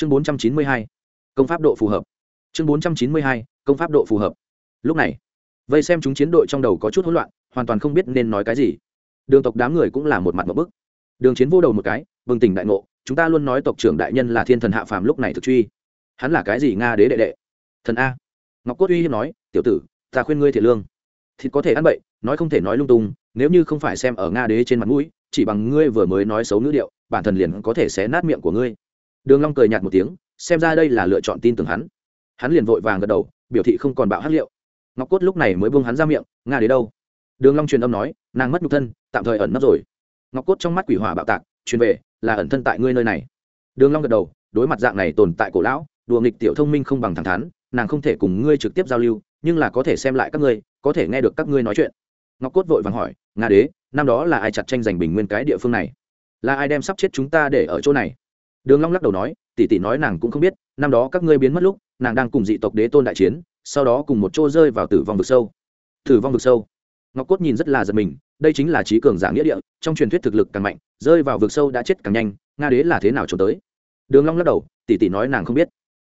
chương bốn trăm chín mươi hai, công pháp độ phù hợp. Chương bốn trăm chín mươi hai, công pháp độ phù hợp. Lúc này, vây xem chúng chiến đội trong đầu có chút hỗn loạn, hoàn toàn không biết nên nói cái gì. Đường tộc đám người cũng là một mặt một bức. Đường chiến vô đầu một cái, bừng tỉnh đại ngộ, chúng ta luôn nói tộc trưởng đại nhân là thiên thần hạ phàm lúc này thực truy. Hắn là cái gì nga đế đệ đệ? Thần a. Ngọc cốt uy hiếp nói, tiểu tử, ta khuyên ngươi thiệt lương. Thịt có thể ăn bậy, nói không thể nói lung tung, nếu như không phải xem ở nga đế trên mặt mũi, chỉ bằng ngươi vừa mới nói xấu ngữ điệu, bản thần liền có thể xé nát miệng của ngươi đường long cười nhạt một tiếng, xem ra đây là lựa chọn tin tưởng hắn. Hắn liền vội vàng gật đầu, biểu thị không còn bạo hắc liệu. Ngọc cốt lúc này mới buông hắn ra miệng, nga đế đâu? Đường long truyền âm nói, nàng mất nhục thân, tạm thời ẩn nấp rồi. Ngọc cốt trong mắt quỷ hỏa bạo tạc, truyền về, là ẩn thân tại ngươi nơi này. Đường long gật đầu, đối mặt dạng này tồn tại cổ lão, đùa nghịch tiểu thông minh không bằng thẳng thắn, nàng không thể cùng ngươi trực tiếp giao lưu, nhưng là có thể xem lại các ngươi, có thể nghe được các ngươi nói chuyện. Ngọc cốt vội vàng hỏi, nga đế, năm đó là ai chặt tranh giành bình nguyên cái địa phương này? Là ai đem sắp chết chúng ta để ở chỗ này? Đường long lắc đầu nói, tỷ tỷ nói nàng cũng không biết, năm đó các ngươi biến mất lúc, nàng đang cùng dị tộc đế tôn đại chiến, sau đó cùng một chỗ rơi vào tử vong vực sâu. Tử vong vực sâu. Ngọc cốt nhìn rất là giật mình, đây chính là trí cường giả nghĩa địa, trong truyền thuyết thực lực càng mạnh, rơi vào vực sâu đã chết càng nhanh, nga đế là thế nào trốn tới? Đường long lắc đầu, tỷ tỷ nói nàng không biết.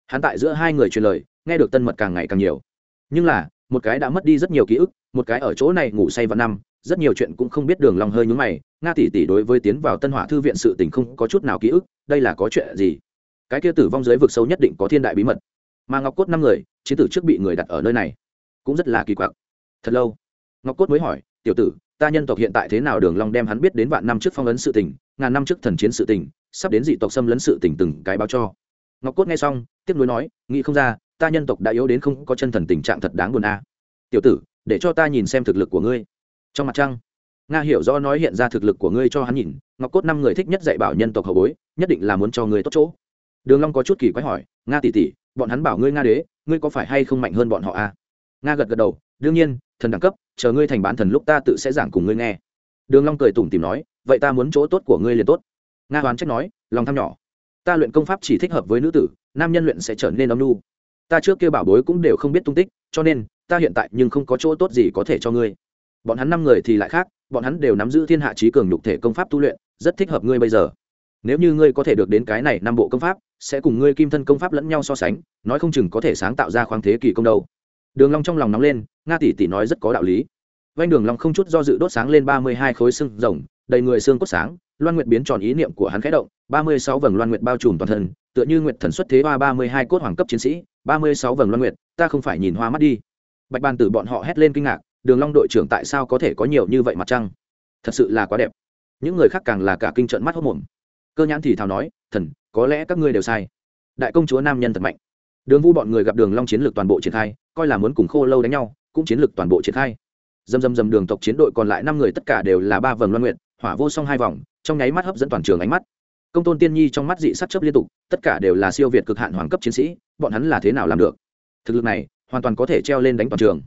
Hắn tại giữa hai người truyền lời, nghe được tân mật càng ngày càng nhiều. Nhưng là, một cái đã mất đi rất nhiều ký ức, một cái ở chỗ này ngủ say vào năm rất nhiều chuyện cũng không biết đường long hơi nhướng mày, nga tỷ tỷ đối với tiến vào tân hỏa thư viện sự tình không có chút nào ký ức, đây là có chuyện gì? Cái kia tử vong dưới vực sâu nhất định có thiên đại bí mật. Mà ngọc cốt năm người, chiến tử trước bị người đặt ở nơi này, cũng rất là kỳ quặc. Thật lâu, ngọc cốt mới hỏi, tiểu tử, ta nhân tộc hiện tại thế nào? Đường long đem hắn biết đến vạn năm trước phong ấn sự tình, ngàn năm trước thần chiến sự tình, sắp đến dị tộc xâm lấn sự tình từng cái báo cho. Ngọc cốt nghe xong tiếp nối nói, nghĩ không ra, ta nhân tộc đã yếu đến không có chân thần tình trạng thật đáng buồn a. Tiểu tử, để cho ta nhìn xem thực lực của ngươi trong mặt trăng. Nga hiểu rõ nói hiện ra thực lực của ngươi cho hắn nhìn, ngọc cốt năm người thích nhất dạy bảo nhân tộc hậu bối, nhất định là muốn cho ngươi tốt chỗ. Đường long có chút kỳ quái hỏi, nga tỷ tỷ, bọn hắn bảo ngươi nga đế, ngươi có phải hay không mạnh hơn bọn họ a? Nga gật gật đầu, đương nhiên, thần đẳng cấp, chờ ngươi thành bán thần lúc ta tự sẽ giảng cùng ngươi nghe. Đường long cười tủm tỉm nói, vậy ta muốn chỗ tốt của ngươi liền tốt. Nga hoán trách nói, lòng tham nhỏ. Ta luyện công pháp chỉ thích hợp với nữ tử, nam nhân luyện sẽ trở nên âm nu ta trước kia bảo bối cũng đều không biết tung tích, cho nên, ta hiện tại nhưng không có chỗ tốt gì có thể cho ngươi bọn hắn năm người thì lại khác, bọn hắn đều nắm giữ thiên hạ trí cường nhục thể công pháp tu luyện, rất thích hợp ngươi bây giờ. Nếu như ngươi có thể được đến cái này năm bộ công pháp, sẽ cùng ngươi kim thân công pháp lẫn nhau so sánh, nói không chừng có thể sáng tạo ra khoáng thế kỳ công đâu. Đường long trong lòng nóng lên, nga tỷ tỷ nói rất có đạo lý. Vanh đường long không chút do dự đốt sáng lên ba mươi hai khối xương rồng, đầy người xương cốt sáng, loan nguyệt biến tròn ý niệm của hắn khẽ động, ba mươi sáu vầng loan nguyệt bao trùm toàn thân, tựa như nguyệt thần xuất thế hoa ba mươi hai cốt hoàng cấp chiến sĩ, ba mươi sáu vầng loan nguyệt, ta không phải nhìn hoa mắt đi. Bạch bàn tử bọn họ hét lên kinh ngạc đường long đội trưởng tại sao có thể có nhiều như vậy mặt trăng? Thật sự là quá đẹp. Những người khác càng là cả kinh trận mắt hốt mồm cơ nhãn thì thào nói, thần, có lẽ các ngươi đều sai. Đại công chúa nam nhân thật mạnh. Đường vu bọn người gặp đường long chiến lược toàn bộ triển khai, coi là muốn cùng khô lâu đánh nhau, cũng chiến lược toàn bộ triển khai. Dầm dầm dầm đường tộc chiến đội còn lại năm người tất cả đều là ba vầng loan nguyện hỏa vô song hai vòng, trong nháy mắt hấp dẫn toàn trường ánh mắt. Công tôn tiên nhi trong mắt dị sắc chớp liên tục, tất cả đều là siêu việt cực hạn hoàng cấp chiến sĩ, bọn hắn là thế nào làm được? Thực lực này, hoàn toàn có thể treo lên đánh toàn trường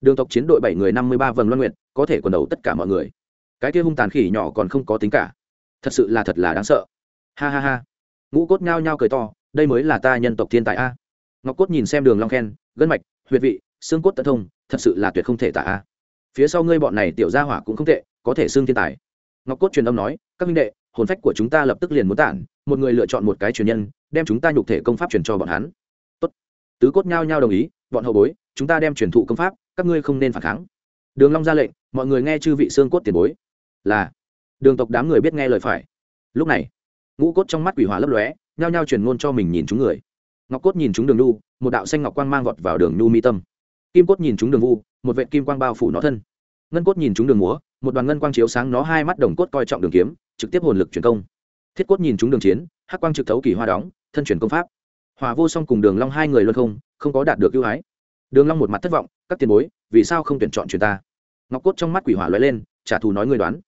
đường tộc chiến đội bảy người năm mươi ba vầng loan nguyện có thể quần đầu tất cả mọi người. Cái kia hung tàn khỉ nhỏ còn không có tính cả. Thật sự là thật là đáng sợ. Ha ha ha. Ngũ cốt nhao nhao cười to, đây mới là ta nhân tộc thiên tài a. Ngọc cốt nhìn xem đường long khen, gân mạch, huyệt vị, xương cốt tận thông, thật sự là tuyệt không thể tả a. Phía sau ngươi bọn này tiểu gia hỏa cũng không tệ, có thể xương thiên tài. Ngọc cốt truyền âm nói, các minh đệ, hồn phách của chúng ta lập tức liền muốn tản, một người lựa chọn một cái truyền nhân, đem chúng ta nhục thể công pháp truyền cho bọn hắn. Tốt. tứ cốt nhao nhao đồng ý, bọn hậu bối, chúng ta đem truyền thụ công pháp các ngươi không nên phản kháng. Đường long ra lệnh, mọi người nghe chư vị xương cốt tiền bối. Là, đường tộc đám người biết nghe lời phải. Lúc này, ngũ cốt trong mắt quỷ hỏa lấp lóe, nhao nhao truyền ngôn cho mình nhìn chúng người. Ngọc cốt nhìn chúng đường nu một đạo xanh ngọc quang mang vọt vào đường nu mi tâm. Kim cốt nhìn chúng đường vu, một vệ kim quang bao phủ nó thân. Ngân cốt nhìn chúng đường múa, một đoàn ngân quang chiếu sáng nó hai mắt đồng cốt coi trọng đường kiếm, trực tiếp hồn lực truyền công. Thiết cốt nhìn chúng đường chiến, hắc quang trực thấu kỳ hoa đóng, thân truyền công pháp. Hòa vô song cùng đường long hai người luân không không có đạt được ưu ái. Đường long một mặt thất vọng các tiền bối, vì sao không tuyển chọn chuyện ta? Ngọc cốt trong mắt quỷ hỏa lóe lên, trả thù nói ngươi đoán.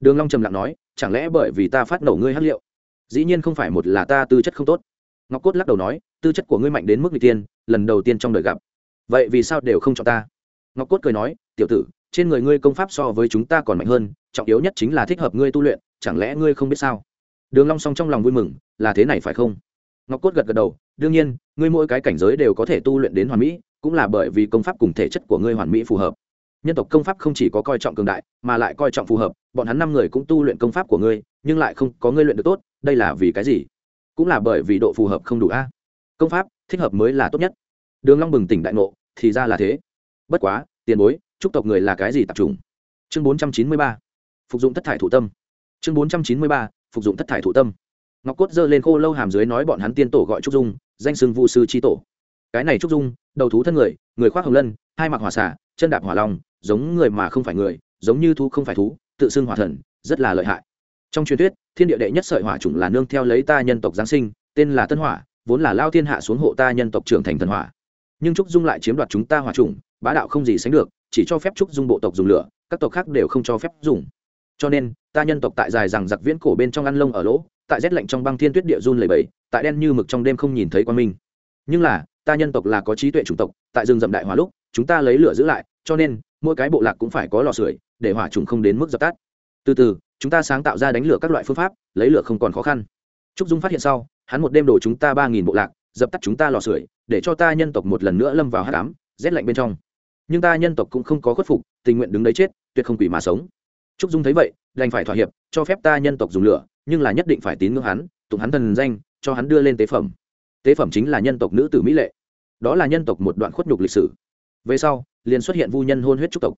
Đường long trầm lặng nói, chẳng lẽ bởi vì ta phát nổ ngươi hắc liệu? Dĩ nhiên không phải một là ta tư chất không tốt. Ngọc cốt lắc đầu nói, tư chất của ngươi mạnh đến mức n tiên, lần đầu tiên trong đời gặp. Vậy vì sao đều không chọn ta? Ngọc cốt cười nói, tiểu tử, trên người ngươi công pháp so với chúng ta còn mạnh hơn, trọng yếu nhất chính là thích hợp ngươi tu luyện, chẳng lẽ ngươi không biết sao? Đường long song trong lòng vui mừng, là thế này phải không? Ngọc cốt gật gật đầu, đương nhiên, ngươi mỗi cái cảnh giới đều có thể tu luyện đến hoàn mỹ, cũng là bởi vì công pháp cùng thể chất của ngươi hoàn mỹ phù hợp. Nhân tộc công pháp không chỉ có coi trọng cường đại, mà lại coi trọng phù hợp, bọn hắn năm người cũng tu luyện công pháp của ngươi, nhưng lại không có ngươi luyện được tốt, đây là vì cái gì? Cũng là bởi vì độ phù hợp không đủ a. Công pháp, thích hợp mới là tốt nhất. Đường long bừng tỉnh đại ngộ, thì ra là thế. Bất quá, tiền bối, chúc tộc người là cái gì tập trung chương bốn trăm chín mươi ba. Phục dụng thất thải thủ tâm. Chương bốn trăm chín mươi ba, phục dụng thất thải thủ tâm ngọc cốt giơ lên khô lâu hàm dưới nói bọn hắn tiên tổ gọi trúc dung, danh sưng vu sư chi tổ. Cái này trúc dung, đầu thú thân người người khoác hồng lân, hai mặc hỏa xả, chân đạp hỏa long, giống người mà không phải người, giống như thú không phải thú, tự xưng hỏa thần, rất là lợi hại. Trong truyền thuyết, thiên địa đệ nhất sợi hỏa chủng là nương theo lấy ta nhân tộc giáng sinh, tên là tân hỏa, vốn là lao thiên hạ xuống hộ ta nhân tộc trưởng thành thần hỏa. Nhưng trúc dung lại chiếm đoạt chúng ta hỏa chủng, bá đạo không gì sánh được, chỉ cho phép trúc dung bộ tộc dùng lửa, các tộc khác đều không cho phép dùng. Cho nên, ta nhân tộc tại dài rằng giặc viễn cổ bên trong ăn lông ở lỗ tại rét lạnh trong băng thiên tuyết địa run lầy bầy tại đen như mực trong đêm không nhìn thấy quan minh. Nhưng là, ta nhân tộc là có trí tuệ chủng tộc, tại rừng rậm đại hỏa lúc, chúng ta lấy lửa giữ lại, cho nên, mỗi cái bộ lạc cũng phải có lò sưởi, để hỏa trùng không đến mức dập tắt. Từ từ, chúng ta sáng tạo ra đánh lửa các loại phương pháp, lấy lửa không còn khó khăn. Trúc dung phát hiện sau, hắn một đêm đổ chúng ta ba nghìn bộ lạc, dập tắt chúng ta lò sưởi, để cho ta nhân tộc một lần nữa lâm vào hát cám rét lạnh bên trong. Nhưng ta nhân tộc cũng không có khuất phục, tình nguyện đứng đấy chết, tuyệt không quỷ mà sống trúc dung thấy vậy, đành phải thỏa hiệp, cho phép ta nhân tộc dùng lửa, nhưng là nhất định phải tín ngưỡng hắn, tụng hắn thần danh, cho hắn đưa lên tế phẩm. Tế phẩm chính là nhân tộc nữ tử mỹ lệ. Đó là nhân tộc một đoạn khuất nhục lịch sử. Về sau, liền xuất hiện vu nhân hôn huyết trúc tộc.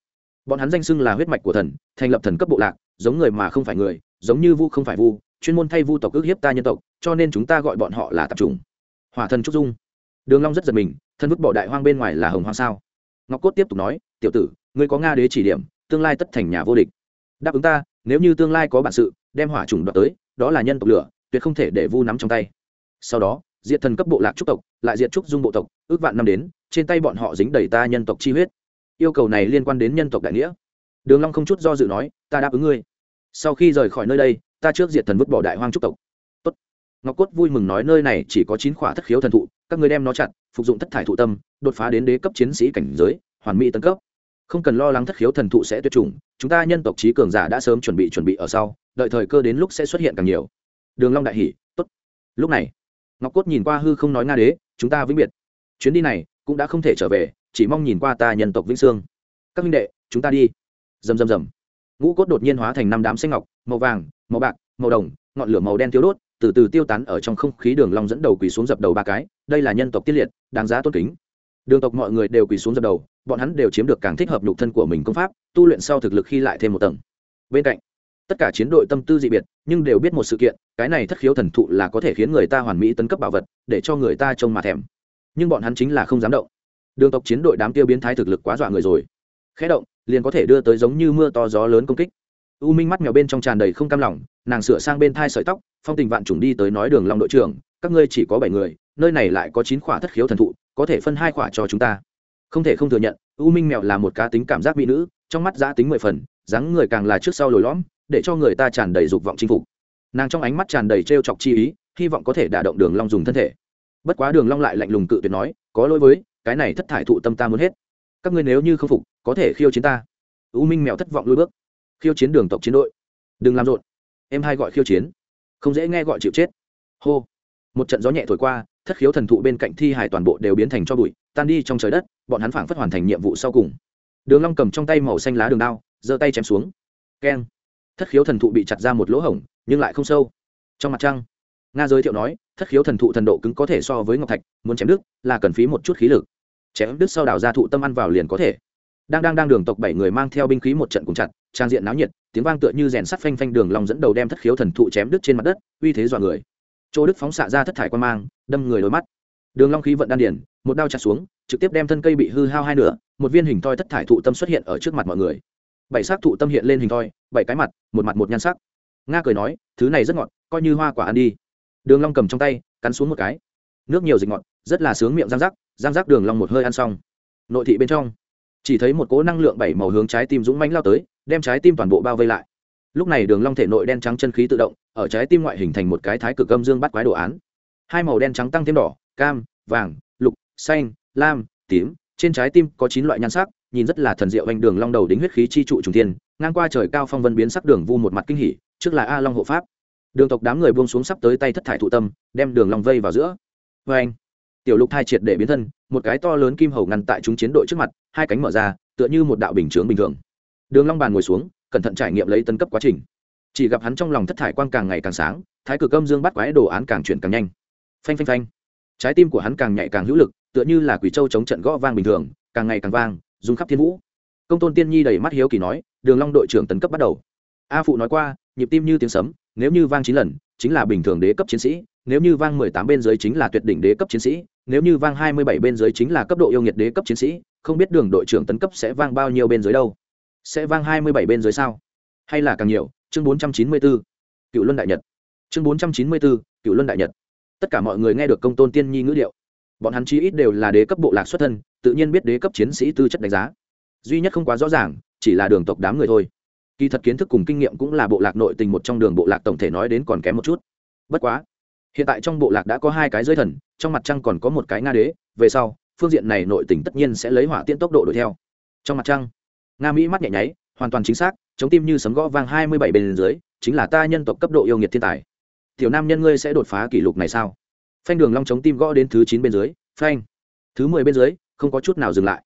Bọn hắn danh xưng là huyết mạch của thần, thành lập thần cấp bộ lạc, giống người mà không phải người, giống như vu không phải vu, chuyên môn thay vu tộc ước hiếp ta nhân tộc, cho nên chúng ta gọi bọn họ là tập trùng. hỏa thần trúc dung. Đường long rất giật mình, thân vứt bỏ đại hoang bên ngoài là hồng hoang sao? Ngọc cốt tiếp tục nói, tiểu tử, ngươi có nga đế chỉ điểm, tương lai tất thành nhà vô địch đáp ứng ta, nếu như tương lai có bản sự, đem hỏa trùng đoạt tới, đó là nhân tộc lửa, tuyệt không thể để vu nắm trong tay. Sau đó, diệt thần cấp bộ lạc trúc tộc, lại diệt trúc dung bộ tộc, ước vạn năm đến, trên tay bọn họ dính đầy ta nhân tộc chi huyết. Yêu cầu này liên quan đến nhân tộc đại nghĩa. Đường long không chút do dự nói, ta đáp ứng ngươi. Sau khi rời khỏi nơi đây, ta trước diệt thần vứt bỏ đại hoang trúc tộc. Tốt. ngọc cốt vui mừng nói, nơi này chỉ có chín khỏa thất khiếu thần thụ, các ngươi đem nó chặt, phục dụng thất thải thụ tâm, đột phá đến đế cấp chiến sĩ cảnh giới, hoàn mỹ tấn cấp không cần lo lắng thất khiếu thần thụ sẽ tuyệt chủng, chúng ta nhân tộc trí cường giả đã sớm chuẩn bị chuẩn bị ở sau, đợi thời cơ đến lúc sẽ xuất hiện càng nhiều. Đường long đại hỉ, tốt. Lúc này, ngọc cốt nhìn qua hư không nói nga đế, chúng ta vĩnh biệt. Chuyến đi này cũng đã không thể trở về, chỉ mong nhìn qua ta nhân tộc vĩnh sương các minh đệ, chúng ta đi. Rầm rầm rầm. Ngũ cốt đột nhiên hóa thành năm đám xanh ngọc, màu vàng, màu bạc, màu đồng, ngọn lửa màu đen thiếu đốt, từ từ tiêu tán ở trong không khí đường long dẫn đầu quỳ xuống dập đầu ba cái, đây là nhân tộc tiết liệt, đáng giá tôn kính đường tộc mọi người đều quỳ xuống dập đầu, bọn hắn đều chiếm được càng thích hợp nhục thân của mình công pháp, tu luyện sau thực lực khi lại thêm một tầng. Bên cạnh, tất cả chiến đội tâm tư dị biệt, nhưng đều biết một sự kiện, cái này thất khiếu thần thụ là có thể khiến người ta hoàn mỹ tấn cấp bảo vật, để cho người ta trông mà thèm. Nhưng bọn hắn chính là không dám động. Đường tộc chiến đội đám tiêu biến thái thực lực quá dọa người rồi. Khẽ động, liền có thể đưa tới giống như mưa to gió lớn công kích. U minh mắt mèo bên trong tràn đầy không cam lòng, nàng sửa sang bên thai sợi tóc, phong tình vạn trùng đi tới nói đường long đội trưởng, các ngươi chỉ có bảy người nơi này lại có chín khỏa thất khiếu thần thụ, có thể phân hai khỏa cho chúng ta. Không thể không thừa nhận, u minh mèo là một cá tính cảm giác mỹ nữ, trong mắt giã tính mười phần, dáng người càng là trước sau lồi lõm, để cho người ta tràn đầy dục vọng chinh phục. Nàng trong ánh mắt tràn đầy trêu chọc chi ý, hy vọng có thể đả động đường long dùng thân thể. Bất quá đường long lại lạnh lùng cự tuyệt nói, có lỗi với, cái này thất thải thụ tâm ta muốn hết. Các ngươi nếu như không phục, có thể khiêu chiến ta. U minh mèo thất vọng lùi bước. Khiêu chiến đường tộc chiến đội. Đừng làm rộn. Em hai gọi khiêu chiến. Không dễ nghe gọi chịu chết. Hô. Một trận gió nhẹ thổi qua thất khiếu thần thụ bên cạnh thi hải toàn bộ đều biến thành cho bụi, tan đi trong trời đất, bọn hắn phảng phất hoàn thành nhiệm vụ sau cùng. Đường long cầm trong tay màu xanh lá đường đao, giơ tay chém xuống. Keng. Thất khiếu thần thụ bị chặt ra một lỗ hổng, nhưng lại không sâu. Trong mặt trăng, nga giới thiệu nói, thất khiếu thần thụ thần độ cứng có thể so với ngọc thạch, muốn chém đứt là cần phí một chút khí lực. Chém đứt sau đào ra thụ tâm ăn vào liền có thể. Đang đang đang đường tộc bảy người mang theo binh khí một trận cùng chặt, trang diện náo nhiệt, tiếng vang tựa như rèn sắt phanh phanh đường long dẫn đầu đem thất khiếu thần thụ chém đứt trên mặt đất, uy thế dọa người. Chỗ đức phóng xạ ra thất thải quan mang đâm người đôi mắt. Đường long khí vận đan điển một đao chặt xuống, trực tiếp đem thân cây bị hư hao hai nửa, một viên hình thoi thất thải thụ tâm xuất hiện ở trước mặt mọi người. Bảy sắc thụ tâm hiện lên hình thoi, bảy cái mặt, một mặt một nhan sắc. Nga cười nói, thứ này rất ngọt, coi như hoa quả ăn đi. Đường long cầm trong tay, cắn xuống một cái. Nước nhiều dịch ngọt, rất là sướng miệng giang rắc giang rắc đường long một hơi ăn xong. Nội thị bên trong, chỉ thấy một cỗ năng lượng bảy màu hướng trái tim dũng mãnh lao tới, đem trái tim toàn bộ bao vây lại. Lúc này đường long thể nội đen trắng chân khí tự động, ở trái tim ngoại hình thành một cái thái cực âm dương bắt quái đồ án hai màu đen trắng tăng thêm đỏ, cam, vàng, lục, xanh, lam, tím. Trên trái tim có chín loại nhan sắc, nhìn rất là thần diệu anh đường long đầu đính huyết khí chi trụ trùng thiên. Ngang qua trời cao phong vân biến sắc đường vu một mặt kinh hỉ, trước là a long hộ pháp. Đường tộc đám người buông xuống sắp tới tay thất thải thụ tâm, đem đường long vây vào giữa. Với anh, tiểu lục thai triệt để biến thân, một cái to lớn kim hầu ngăn tại chúng chiến đội trước mặt, hai cánh mở ra, tựa như một đạo bình chướng bình thường. Đường long bàn ngồi xuống, cẩn thận trải nghiệm lấy tân cấp quá trình. Chỉ gặp hắn trong lòng thất thải quang càng ngày càng sáng, thái cực âm dương bắt quái đồ án càng chuyển càng nhanh phanh phanh phanh. Trái tim của hắn càng nhạy càng hữu lực, tựa như là quỷ châu chống trận gõ vang bình thường, càng ngày càng vang, rung khắp thiên vũ. Công tôn tiên nhi đầy mắt hiếu kỳ nói, đường long đội trưởng tấn cấp bắt đầu. A phụ nói qua, nhịp tim như tiếng sấm, nếu như vang chín lần, chính là bình thường đế cấp chiến sĩ, nếu như vang mười tám bên dưới chính là tuyệt đỉnh đế cấp chiến sĩ, nếu như vang hai mươi bảy bên dưới chính là cấp độ yêu nghiệt đế cấp chiến sĩ, không biết đường đội trưởng tấn cấp sẽ vang bao nhiêu bên dưới đâu. Sẽ vang hai mươi bảy bên dưới sao? Hay là càng nhiều? Chương bốn trăm chín mươi bốn, cựu luân đại nhật. Chương bốn trăm chín mươi bốn, cựu luân đại nhật tất cả mọi người nghe được công tôn tiên nhi ngữ điệu. Bọn hắn chí ít đều là đế cấp bộ lạc xuất thân, tự nhiên biết đế cấp chiến sĩ tư chất đánh giá. Duy nhất không quá rõ ràng, chỉ là đường tộc đám người thôi. Kỳ thật kiến thức cùng kinh nghiệm cũng là bộ lạc nội tình một trong đường bộ lạc tổng thể nói đến còn kém một chút. Bất quá, hiện tại trong bộ lạc đã có hai cái giới thần, trong mặt trăng còn có một cái nga đế, về sau, phương diện này nội tình tất nhiên sẽ lấy hỏa tiễn tốc độ đuổi theo. Trong mặt trăng, nga mỹ mắt nhẹ nháy, hoàn toàn chính xác, chống tim như sấm gõ vang hai mươi bảy bên dưới, chính là ta nhân tộc cấp độ yêu nghiệt thiên tài tiểu nam nhân ngươi sẽ đột phá kỷ lục này sao? Phanh đường long chống tim gõ đến thứ chín bên dưới, phanh. Thứ mười bên dưới, không có chút nào dừng lại.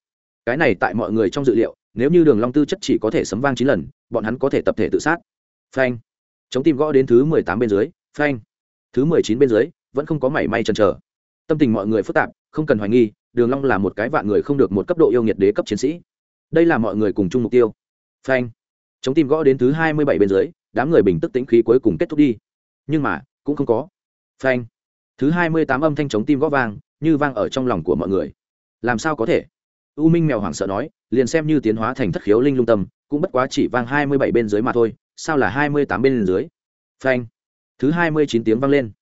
Cái này tại mọi người trong dự liệu, nếu như đường long tư chất chỉ có thể sấm vang chín lần, bọn hắn có thể tập thể tự sát. Phanh. Chống tim gõ đến thứ mười tám bên dưới, phanh. Thứ mười chín bên dưới, vẫn không có mảy may chần chờ. Tâm tình mọi người phức tạp, không cần hoài nghi, đường long là một cái vạn người không được một cấp độ yêu nghiệt đế cấp chiến sĩ. Đây là mọi người cùng chung mục tiêu. Phanh. Chống tim gõ đến thứ hai mươi bảy bên dưới, đám người bình tức tĩnh khí cuối cùng kết thúc đi nhưng mà, cũng không có. Phanh. Thứ hai mươi tám âm thanh chống tim gõ vang, như vang ở trong lòng của mọi người. Làm sao có thể? U minh mèo hoảng sợ nói, liền xem như tiến hóa thành thất khiếu linh lung tâm, cũng bất quá chỉ vang hai mươi bảy bên dưới mà thôi, sao là hai mươi tám bên dưới? Phanh. Thứ hai mươi chín tiếng vang lên.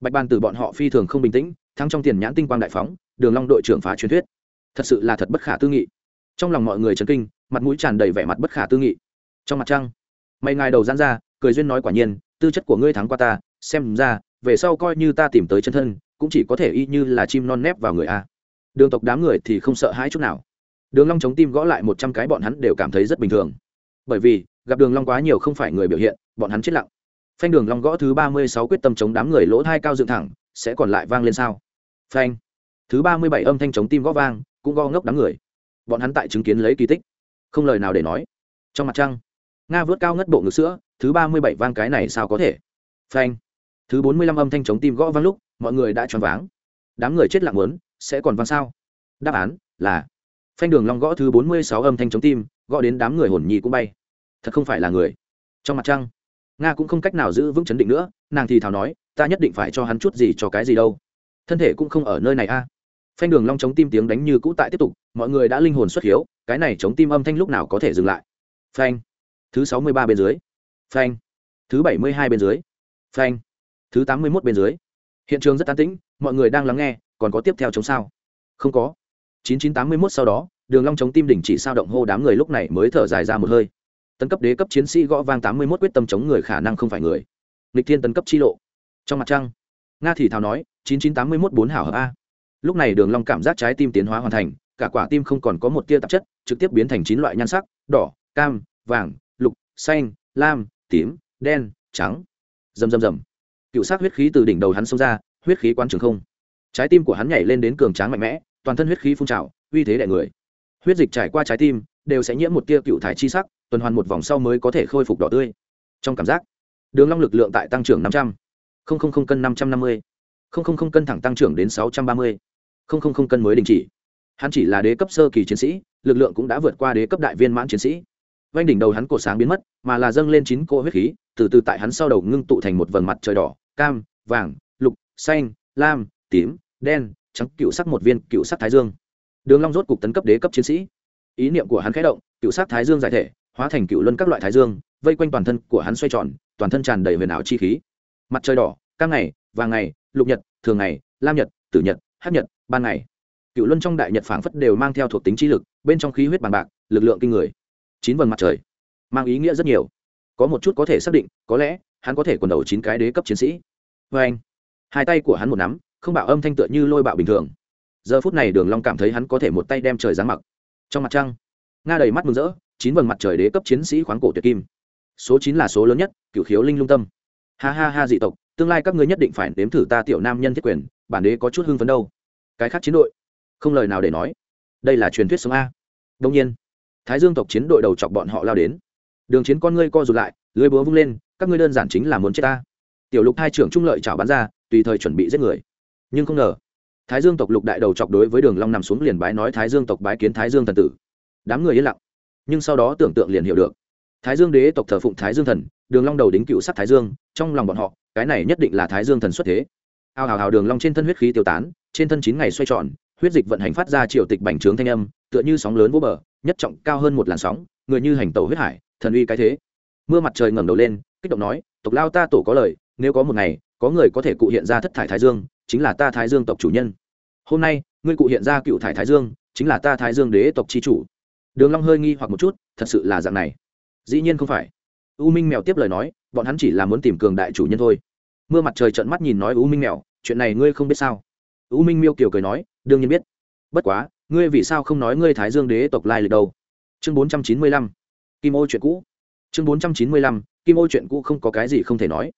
Bạch bàn từ bọn họ phi thường không bình tĩnh, thắng trong tiền nhãn tinh quang đại phóng, đường long đội trưởng phá truyền thuyết. Thật sự là thật bất khả tư nghị. Trong lòng mọi người chấn kinh, mặt mũi tràn đầy vẻ mặt bất khả tư nghị. Trong mặt trăng mày ngài đầu giãn ra, cười duyên nói quả nhiên tư chất của ngươi thắng qua ta, xem ra, về sau coi như ta tìm tới chân thân, cũng chỉ có thể y như là chim non nép vào người a. Đường tộc đám người thì không sợ hãi chút nào. Đường long chống tim gõ lại một trăm cái bọn hắn đều cảm thấy rất bình thường. Bởi vì, gặp đường long quá nhiều không phải người biểu hiện, bọn hắn chết lặng. Phanh đường long gõ thứ ba mươi sáu quyết tâm chống đám người lỗ hai cao dựng thẳng, sẽ còn lại vang lên sao? Phanh. Thứ ba mươi bảy âm thanh chống tim gõ vang, cũng gõ ngốc đám người. Bọn hắn tại chứng kiến lấy kỳ tích. Không lời nào để nói. Trong mặt trăng, nga vớt cao ngất bộ ngực sữa thứ ba mươi bảy vang cái này sao có thể? Phanh. Thứ bốn mươi lăm âm thanh chống tim gõ vang lúc, mọi người đã choáng váng. Đám người chết lặng muốn, sẽ còn vang sao? Đáp án là, phanh đường long gõ thứ bốn mươi sáu âm thanh chống tim, gõ đến đám người hồn nhị cũng bay. Thật không phải là người. Trong mặt trăng, nga cũng không cách nào giữ vững chấn định nữa, nàng thì thào nói, ta nhất định phải cho hắn chút gì cho cái gì đâu. Thân thể cũng không ở nơi này a. Phanh đường long chống tim tiếng đánh như cũ tại tiếp tục, mọi người đã linh hồn xuất hiếu, cái này chống tim âm thanh lúc nào có thể dừng lại? Phanh. Thứ sáu mươi ba bên dưới phanh. Thứ bảy mươi hai bên dưới. Phanh. Thứ tám mươi mốt bên dưới. Hiện trường rất an tĩnh, mọi người đang lắng nghe, còn có tiếp theo chống sao? Không có. chín chín tám mươi mốt sau đó, đường long chống tim đỉnh chỉ sao động hô đám người lúc này mới thở dài ra một hơi. Tấn cấp đế cấp chiến sĩ gõ vang tám mươi mốt quyết tâm chống người khả năng không phải người. Lịch thiên tấn cấp chi lộ. Trong mặt trăng, nga thì thào nói, chín chín tám mươi mốt bốn hảo hợp a. Lúc này đường long cảm giác trái tim tiến hóa hoàn thành, cả quả tim không còn có một tia tạp chất, trực tiếp biến thành chín loại nhan sắc, đỏ, cam, vàng, lục, xanh, lam tím, đen, trắng. Rầm rầm rầm. Cựu sắc huyết khí từ đỉnh đầu hắn xông ra, huyết khí quan trường không. Trái tim của hắn nhảy lên đến cường tráng mạnh mẽ, toàn thân huyết khí phun trào, uy thế đại người. Huyết dịch trải qua trái tim, đều sẽ nhiễm một tia cựu thải chi sắc, tuần hoàn một vòng sau mới có thể khôi phục đỏ tươi. Trong cảm giác, đường long lực lượng tại tăng trưởng năm trăm. Linh cân năm trăm năm mươi. Cân thẳng tăng trưởng đến sáu trăm ba mươi. Cân mới đình chỉ. Hắn chỉ là đế cấp sơ kỳ chiến sĩ, lực lượng cũng đã vượt qua đế cấp đại viên mãn chiến sĩ vanh đỉnh đầu hắn cổ sáng biến mất, mà là dâng lên chín cỗ huyết khí, từ từ tại hắn sau đầu ngưng tụ thành một vầng mặt trời đỏ, cam, vàng, lục, xanh, lam, tím, đen, trắng, cựu sắc một viên, cựu sắc thái dương. Đường long rốt cục tấn cấp đế cấp chiến sĩ. Ý niệm của hắn khẽ động, cựu sắc thái dương giải thể, hóa thành cựu luân các loại thái dương, vây quanh toàn thân của hắn xoay tròn, toàn thân tràn đầy huyền ảo chi khí. Mặt trời đỏ, cam ngày, vàng ngày, lục nhật, thường ngày, lam nhật, tử nhật, hắc nhật, ban ngày. Cựu luân trong đại nhật phảng phất đều mang theo thuộc tính trí lực, bên trong khí huyết bàn bạc, lực lượng kinh người chín vầng mặt trời. Mang ý nghĩa rất nhiều. Có một chút có thể xác định, có lẽ, hắn có thể quần đầu chín cái đế cấp chiến sĩ. Vê anh, hai tay của hắn một nắm, không bạo âm thanh tựa như lôi bạo bình thường. Giờ phút này đường long cảm thấy hắn có thể một tay đem trời giáng mặc. Trong mặt trăng, nga đầy mắt mừng rỡ, chín vầng mặt trời đế cấp chiến sĩ khoáng cổ tuyệt kim. Số chín là số lớn nhất, cửu khiếu linh lung tâm. Ha ha ha dị tộc, tương lai các ngươi nhất định phải nếm thử ta tiểu nam nhân thiết quyền, bản đế có chút hưng phấn đâu. Cái khác chiến đội, không lời nào để nói. Đây là truyền thuyết sống a. Đông nhiên thái dương tộc chiến đội đầu chọc bọn họ lao đến. Đường chiến con ngươi co rụt lại, lưới búa vung lên, các ngươi đơn giản chính là muốn chết ta. Tiểu lục hai trưởng trung lợi chảo bắn ra, tùy thời chuẩn bị giết người. Nhưng không ngờ, thái dương tộc lục đại đầu chọc đối với đường long nằm xuống liền bái nói thái dương tộc bái kiến thái dương thần tử. Đám người yên lặng. Nhưng sau đó tưởng tượng liền hiểu được. Thái dương đế tộc thờ phụng thái dương thần, đường long đầu đính cựu sắc thái dương, trong lòng bọn họ, cái này nhất định là thái dương thần xuất thế. Ao hào hào đường long trên thân huyết khí tiêu tán, trên thân chín ngày xoay tròn huyết dịch vận hành phát ra triều tịch bành trướng thanh âm, tựa như sóng lớn vô bờ, nhất trọng cao hơn một làn sóng, người như hành tàu huyết hải, thần uy cái thế. Mưa mặt trời ngẩng đầu lên, kích động nói, tộc lao ta tổ có lời, nếu có một ngày, có người có thể cụ hiện ra thất thải thái dương, chính là ta thái dương tộc chủ nhân. Hôm nay, ngươi cụ hiện ra cựu thải thái dương, chính là ta thái dương đế tộc chi chủ. Đường long hơi nghi hoặc một chút, thật sự là dạng này? Dĩ nhiên không phải. U minh mèo tiếp lời nói, bọn hắn chỉ là muốn tìm cường đại chủ nhân thôi. Mưa mặt trời trợn mắt nhìn nói, u minh mèo, chuyện này ngươi không biết sao? U minh miêu kiều cười nói đương nhiên biết. Bất quá, ngươi vì sao không nói ngươi thái dương đế tộc lai lịch đâu? Chương bốn trăm chín mươi lăm, kim ô chuyện cũ. Chương bốn trăm chín mươi lăm, kim ô chuyện cũ không có cái gì không thể nói.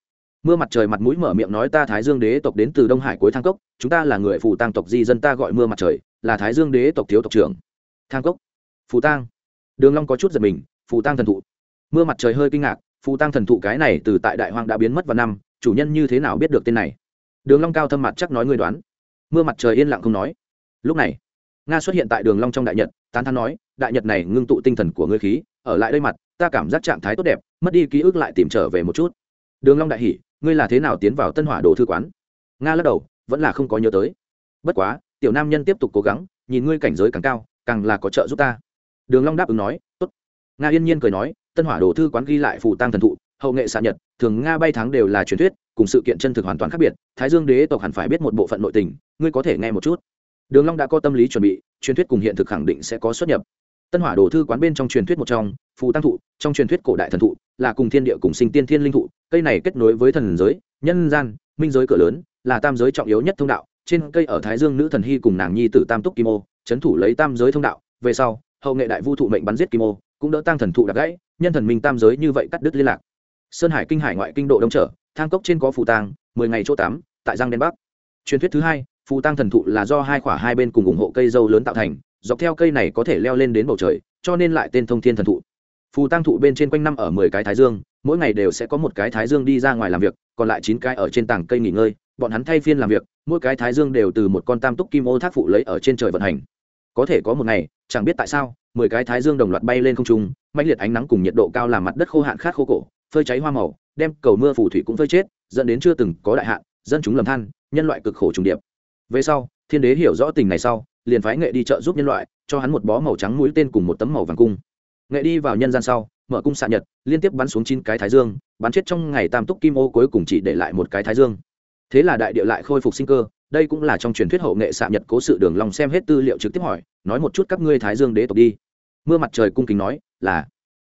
Mưa mặt trời mặt mũi mở miệng nói ta thái dương đế tộc đến từ đông hải cuối thang cốc, chúng ta là người phù tăng tộc di dân ta gọi mưa mặt trời, là thái dương đế tộc thiếu tộc trưởng. Thang cốc, phù tăng đường long có chút giật mình, phù tăng thần thụ. Mưa mặt trời hơi kinh ngạc, phù tăng thần thụ cái này từ tại đại hoang đã biến mất vào năm, chủ nhân như thế nào biết được tên này? Đường long cao thâm mặt chắc nói ngươi đoán mưa mặt trời yên lặng không nói. Lúc này, nga xuất hiện tại đường long trong đại nhật, tán thán nói, đại nhật này ngưng tụ tinh thần của ngươi khí, ở lại đây mặt, ta cảm giác trạng thái tốt đẹp, mất đi ký ức lại tìm trở về một chút. Đường long đại hỉ, ngươi là thế nào tiến vào tân hỏa đồ thư quán? Nga lắc đầu, vẫn là không có nhớ tới. Bất quá, tiểu nam nhân tiếp tục cố gắng, nhìn ngươi cảnh giới càng cao, càng là có trợ giúp ta. Đường long đáp ứng nói, tốt. Nga yên nhiên cười nói, tân hỏa đồ thư quán ghi lại phù tăng thần thụ, hậu nghệ xạ nhật, thường nga bay tháng đều là truyền thuyết cùng sự kiện chân thực hoàn toàn khác biệt, thái dương đế tộc hẳn phải biết một bộ phận nội tình, ngươi có thể nghe một chút. Đường long đã có tâm lý chuẩn bị, truyền thuyết cùng hiện thực khẳng định sẽ có xuất nhập. Tân hỏa đồ thư quán bên trong truyền thuyết một trong, phù tăng thụ, trong truyền thuyết cổ đại thần thụ, là cùng thiên địa cùng sinh tiên thiên linh thụ, cây này kết nối với thần giới, nhân gian, minh giới cửa lớn, là tam giới trọng yếu nhất thông đạo. Trên cây ở thái dương nữ thần hy cùng nàng nhi tử tam túc kim ô, chấn thủ lấy tam giới thông đạo. Về sau, hậu nghệ đại vu thụ mệnh bắn giết kim ô, cũng đỡ tăng thần thụ đặc gãy, nhân thần minh tam giới như vậy cắt đứt liên lạc. Sơn hải kinh hải ngoại kinh độ đông trở thang cốc trên có phù tang, mười ngày chỗ tám tại giang đen bắc. Truyền thuyết thứ hai, phù tang thần thụ là do hai khỏa hai bên cùng ủng hộ cây dâu lớn tạo thành, dọc theo cây này có thể leo lên đến bầu trời, cho nên lại tên thông thiên thần thụ. Phù tăng thụ bên trên quanh năm ở mười cái thái dương, mỗi ngày đều sẽ có một cái thái dương đi ra ngoài làm việc, còn lại chín cái ở trên tảng cây nghỉ ngơi, bọn hắn thay phiên làm việc, mỗi cái thái dương đều từ một con tam túc kim ô thác phụ lấy ở trên trời vận hành. Có thể có một ngày, chẳng biết tại sao, mười cái thái dương đồng loạt bay lên không trung mạnh liệt ánh nắng cùng nhiệt độ cao làm mặt đất khô hạn khát khô cổ, phơi cháy hoa màu đem cầu mưa phù thủy cũng phơi chết, dẫn đến chưa từng có đại hạn, dân chúng lầm than, nhân loại cực khổ trùng điệp. Về sau, thiên đế hiểu rõ tình này sau, liền phái nghệ đi trợ giúp nhân loại, cho hắn một bó màu trắng mũi tên cùng một tấm màu vàng cung. Nghệ đi vào nhân gian sau, mở cung xạ nhật, liên tiếp bắn xuống chín cái thái dương, bắn chết trong ngày tam túc kim ô cuối cùng chỉ để lại một cái thái dương. Thế là đại địa lại khôi phục sinh cơ, đây cũng là trong truyền thuyết hậu nghệ xạ nhật cố sự đường lòng xem hết tư liệu trực tiếp hỏi, nói một chút các ngươi thái dương đế tộc đi. Mưa mặt trời cung kính nói, là,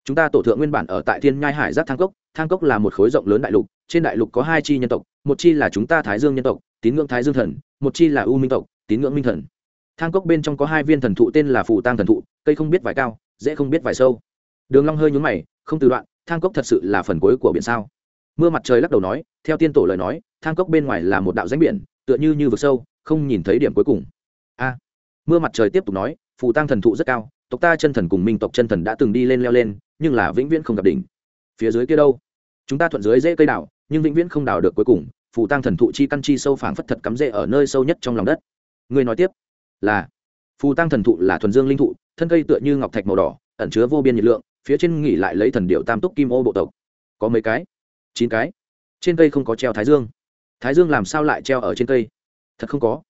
chúng ta tổ thượng nguyên bản ở tại thiên nhai hải giác thang cốc thang cốc là một khối rộng lớn đại lục, trên đại lục có hai chi nhân tộc, một chi là chúng ta thái dương nhân tộc, tín ngưỡng thái dương thần, một chi là u minh tộc, tín ngưỡng minh thần. Thang cốc bên trong có hai viên thần thụ tên là phù tang thần thụ, cây không biết vải cao, dễ không biết vải sâu. Đường long hơi nhún mày, không từ đoạn, thang cốc thật sự là phần cuối của biển sao? Mưa mặt trời lắc đầu nói, theo tiên tổ lời nói, thang cốc bên ngoài là một đạo rãnh biển, tựa như như vực sâu, không nhìn thấy điểm cuối cùng. A! Mưa mặt trời tiếp tục nói, phù tang thần thụ rất cao, tộc ta chân thần cùng minh tộc chân thần đã từng đi lên leo lên, nhưng là vĩnh viễn không gặp đỉnh. Phía dưới kia đâu? Chúng ta thuận dưới dễ cây đào, nhưng vĩnh viễn không đào được cuối cùng, phù tăng thần thụ chi căn chi sâu phảng phất thật cắm rễ ở nơi sâu nhất trong lòng đất. Người nói tiếp, là, phù tăng thần thụ là thuần dương linh thụ, thân cây tựa như ngọc thạch màu đỏ, ẩn chứa vô biên nhiệt lượng, phía trên nghỉ lại lấy thần điệu tam túc kim ô bộ tộc. Có mấy cái? Chín cái. Trên cây không có treo thái dương. Thái dương làm sao lại treo ở trên cây? Thật không có.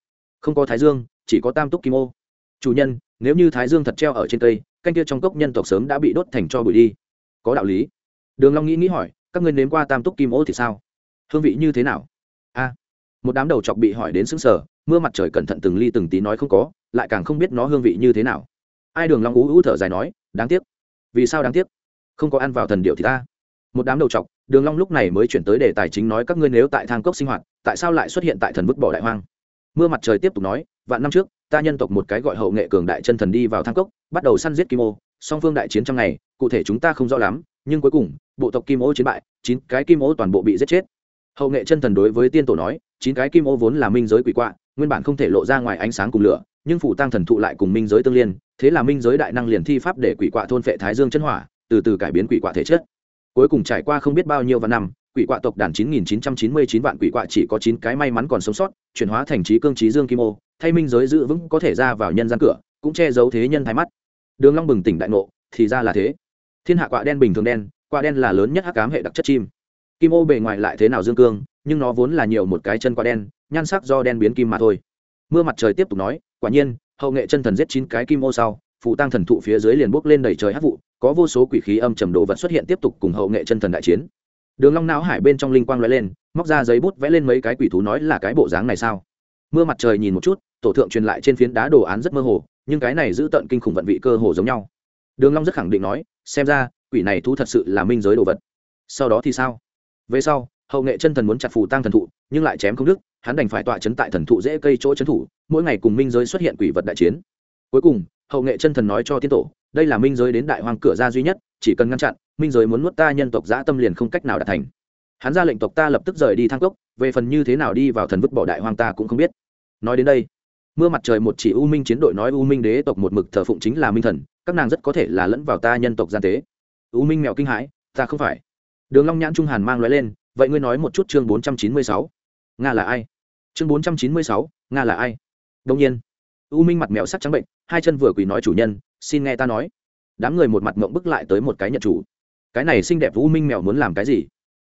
Không có thái dương, chỉ có tam túc kim ô. Chủ nhân, nếu như thái dương thật treo ở trên cây, canh kia trong cốc nhân tộc sớm đã bị đốt thành cho bụi đi. Có đạo lý. Đường long nghĩ nghĩ hỏi các ngươi nếm qua tam túc kim ô thì sao? Hương vị như thế nào? A, một đám đầu chọc bị hỏi đến sững sờ, mưa mặt trời cẩn thận từng ly từng tí nói không có, lại càng không biết nó hương vị như thế nào. Ai đường long ú ú thở dài nói, đáng tiếc. Vì sao đáng tiếc? Không có ăn vào thần điệu thì ta. Một đám đầu chọc, đường long lúc này mới chuyển tới đề tài chính nói các ngươi nếu tại thang cốc sinh hoạt, tại sao lại xuất hiện tại thần vứt bỏ đại hoang? Mưa mặt trời tiếp tục nói, vạn năm trước, ta nhân tộc một cái gọi hậu nghệ cường đại chân thần đi vào thang cốc, bắt đầu săn giết kim ô, song phương đại chiến trong ngày, cụ thể chúng ta không rõ lắm nhưng cuối cùng, bộ tộc kim ô chiến bại, chín cái kim ô toàn bộ bị giết chết. Hậu nghệ chân thần đối với tiên tổ nói, chín cái kim ô vốn là minh giới quỷ quạ, nguyên bản không thể lộ ra ngoài ánh sáng cùng lửa, nhưng phủ tăng thần thụ lại cùng minh giới tương liên, thế là minh giới đại năng liền thi pháp để quỷ quạ thôn phệ thái dương chân hỏa, từ từ cải biến quỷ quạ thể chất. Cuối cùng trải qua không biết bao nhiêu vạn năm, quỷ quạ tộc đàn 9999 vạn quỷ quạ chỉ có 9 cái may mắn còn sống sót, chuyển hóa thành trí cương trí dương kim ô, thay minh giới giữ vững có thể ra vào nhân gian cửa, cũng che giấu thế nhân thái mắt. Đường long bừng tỉnh đại ngộ, thì ra là thế thiên hạ quạ đen bình thường đen, quạ đen là lớn nhất hắc cám hệ đặc chất chim. Kim ô bề ngoài lại thế nào dương cương, nhưng nó vốn là nhiều một cái chân quạ đen, nhan sắc do đen biến kim mà thôi. Mưa mặt trời tiếp tục nói, quả nhiên, hậu nghệ chân thần giết chín cái kim ô sau phụ tăng thần thụ phía dưới liền bốc lên đầy trời hắc vụ, có vô số quỷ khí âm trầm đồ vật xuất hiện tiếp tục cùng hậu nghệ chân thần đại chiến. Đường long não hải bên trong linh quang lóe lên, móc ra giấy bút vẽ lên mấy cái quỷ thú nói là cái bộ dáng này sao? Mưa mặt trời nhìn một chút, tổ thượng truyền lại trên phiến đá đồ án rất mơ hồ, nhưng cái này giữ tận kinh khủng vận vị cơ hồ giống nhau đường long rất khẳng định nói, xem ra, quỷ này thú thật sự là minh giới đồ vật. Sau đó thì sao? Về sau, hậu nghệ chân thần muốn chặt phù tăng thần thụ, nhưng lại chém không đứt, hắn đành phải tọa chấn tại thần thụ dễ cây chỗ chấn thủ, mỗi ngày cùng minh giới xuất hiện quỷ vật đại chiến. Cuối cùng, hậu nghệ chân thần nói cho tiên tổ, đây là minh giới đến đại hoàng cửa ra duy nhất, chỉ cần ngăn chặn, minh giới muốn nuốt ta nhân tộc dã tâm liền không cách nào đạt thành. Hắn ra lệnh tộc ta lập tức rời đi thang cốc, về phần như thế nào đi vào thần vứt bỏ đại hoàng ta cũng không biết. Nói đến đây mưa mặt trời một chỉ u minh chiến đội nói u minh đế tộc một mực thờ phụng chính là minh thần, các nàng rất có thể là lẫn vào ta nhân tộc gian tế. U minh mèo kinh hãi, ta không phải. Đường long nhãn trung hàn mang lóe lên, vậy ngươi nói một chút chương bốn trăm chín mươi sáu. Nga là ai? Chương bốn trăm chín mươi sáu, nga là ai? Đông nhiên, u minh mặt mèo sắc trắng bệnh, hai chân vừa quỳ nói chủ nhân, xin nghe ta nói. Đám người một mặt mộng bức lại tới một cái nhận chủ. Cái này xinh đẹp u minh mèo muốn làm cái gì?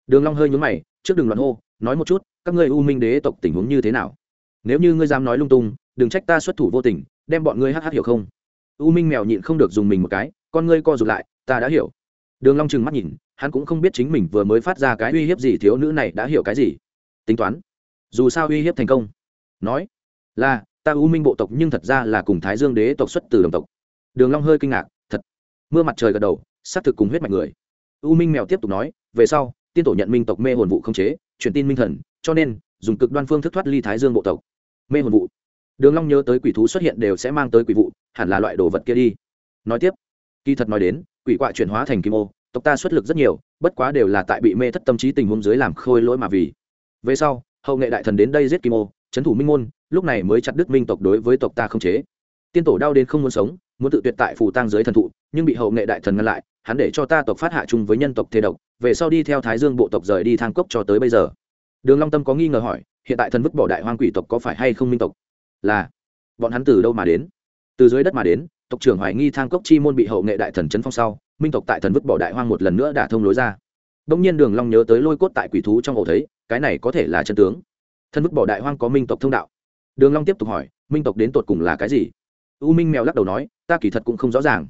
Đường long hơi nhún mày, trước đừng loạn hô, nói một chút, các ngươi u minh đế tộc tình huống như thế nào? Nếu như ngươi dám nói lung tung, đừng trách ta xuất thủ vô tình, đem bọn ngươi hắc hắc hiểu không? U minh mèo nhịn không được dùng mình một cái, con ngươi co rụt lại, ta đã hiểu. Đường long trừng mắt nhìn, hắn cũng không biết chính mình vừa mới phát ra cái uy hiếp gì thiếu nữ này đã hiểu cái gì. Tính toán. Dù sao uy hiếp thành công. Nói, là, ta u minh bộ tộc nhưng thật ra là cùng thái dương đế tộc xuất từ đồng tộc. Đường long hơi kinh ngạc, thật. Mưa mặt trời gật đầu, sát thực cùng huyết mạch người. U minh mèo tiếp tục nói, về sau, tiên tổ nhận minh tộc mê hồn vụ không chế, truyền tin minh thần, cho nên, dùng cực đoan phương thức thoát ly thái dương bộ tộc mê hồn vụ. Đường long nhớ tới quỷ thú xuất hiện đều sẽ mang tới quỷ vụ, hẳn là loại đồ vật kia đi. Nói tiếp, kỳ thật nói đến, quỷ quạ chuyển hóa thành kim ô, tộc ta xuất lực rất nhiều, bất quá đều là tại bị mê thất tâm trí tình huống dưới làm khôi lỗi mà vì. Về sau, hậu nghệ đại thần đến đây giết kim ô trấn thủ minh môn, lúc này mới chặt đứt minh tộc đối với tộc ta không chế. Tiên tổ đau đến không muốn sống, muốn tự tuyệt tại phù tang dưới thần thụ, nhưng bị hậu nghệ đại thần ngăn lại, hắn để cho ta tộc phát hạ chung với nhân tộc thế độc, về sau đi theo thái dương bộ tộc rời đi thang cốc cho tới bây giờ đường long tâm có nghi ngờ hỏi, hiện tại thần vứt bỏ đại hoang quỷ tộc có phải hay không minh tộc? Là. Bọn hắn từ đâu mà đến? Từ dưới đất mà đến, tộc trưởng hoài nghi thang cốc chi môn bị hậu nghệ đại thần chấn phong sau, minh tộc tại thần vứt bỏ đại hoang một lần nữa đã thông lối ra. Đông nhiên đường long nhớ tới lôi cốt tại quỷ thú trong ổ thấy, cái này có thể là chân tướng. Thần vứt bỏ đại hoang có minh tộc thông đạo. Đường long tiếp tục hỏi, minh tộc đến tột cùng là cái gì? U minh mèo lắc đầu nói, ta kỳ thật cũng không rõ ràng.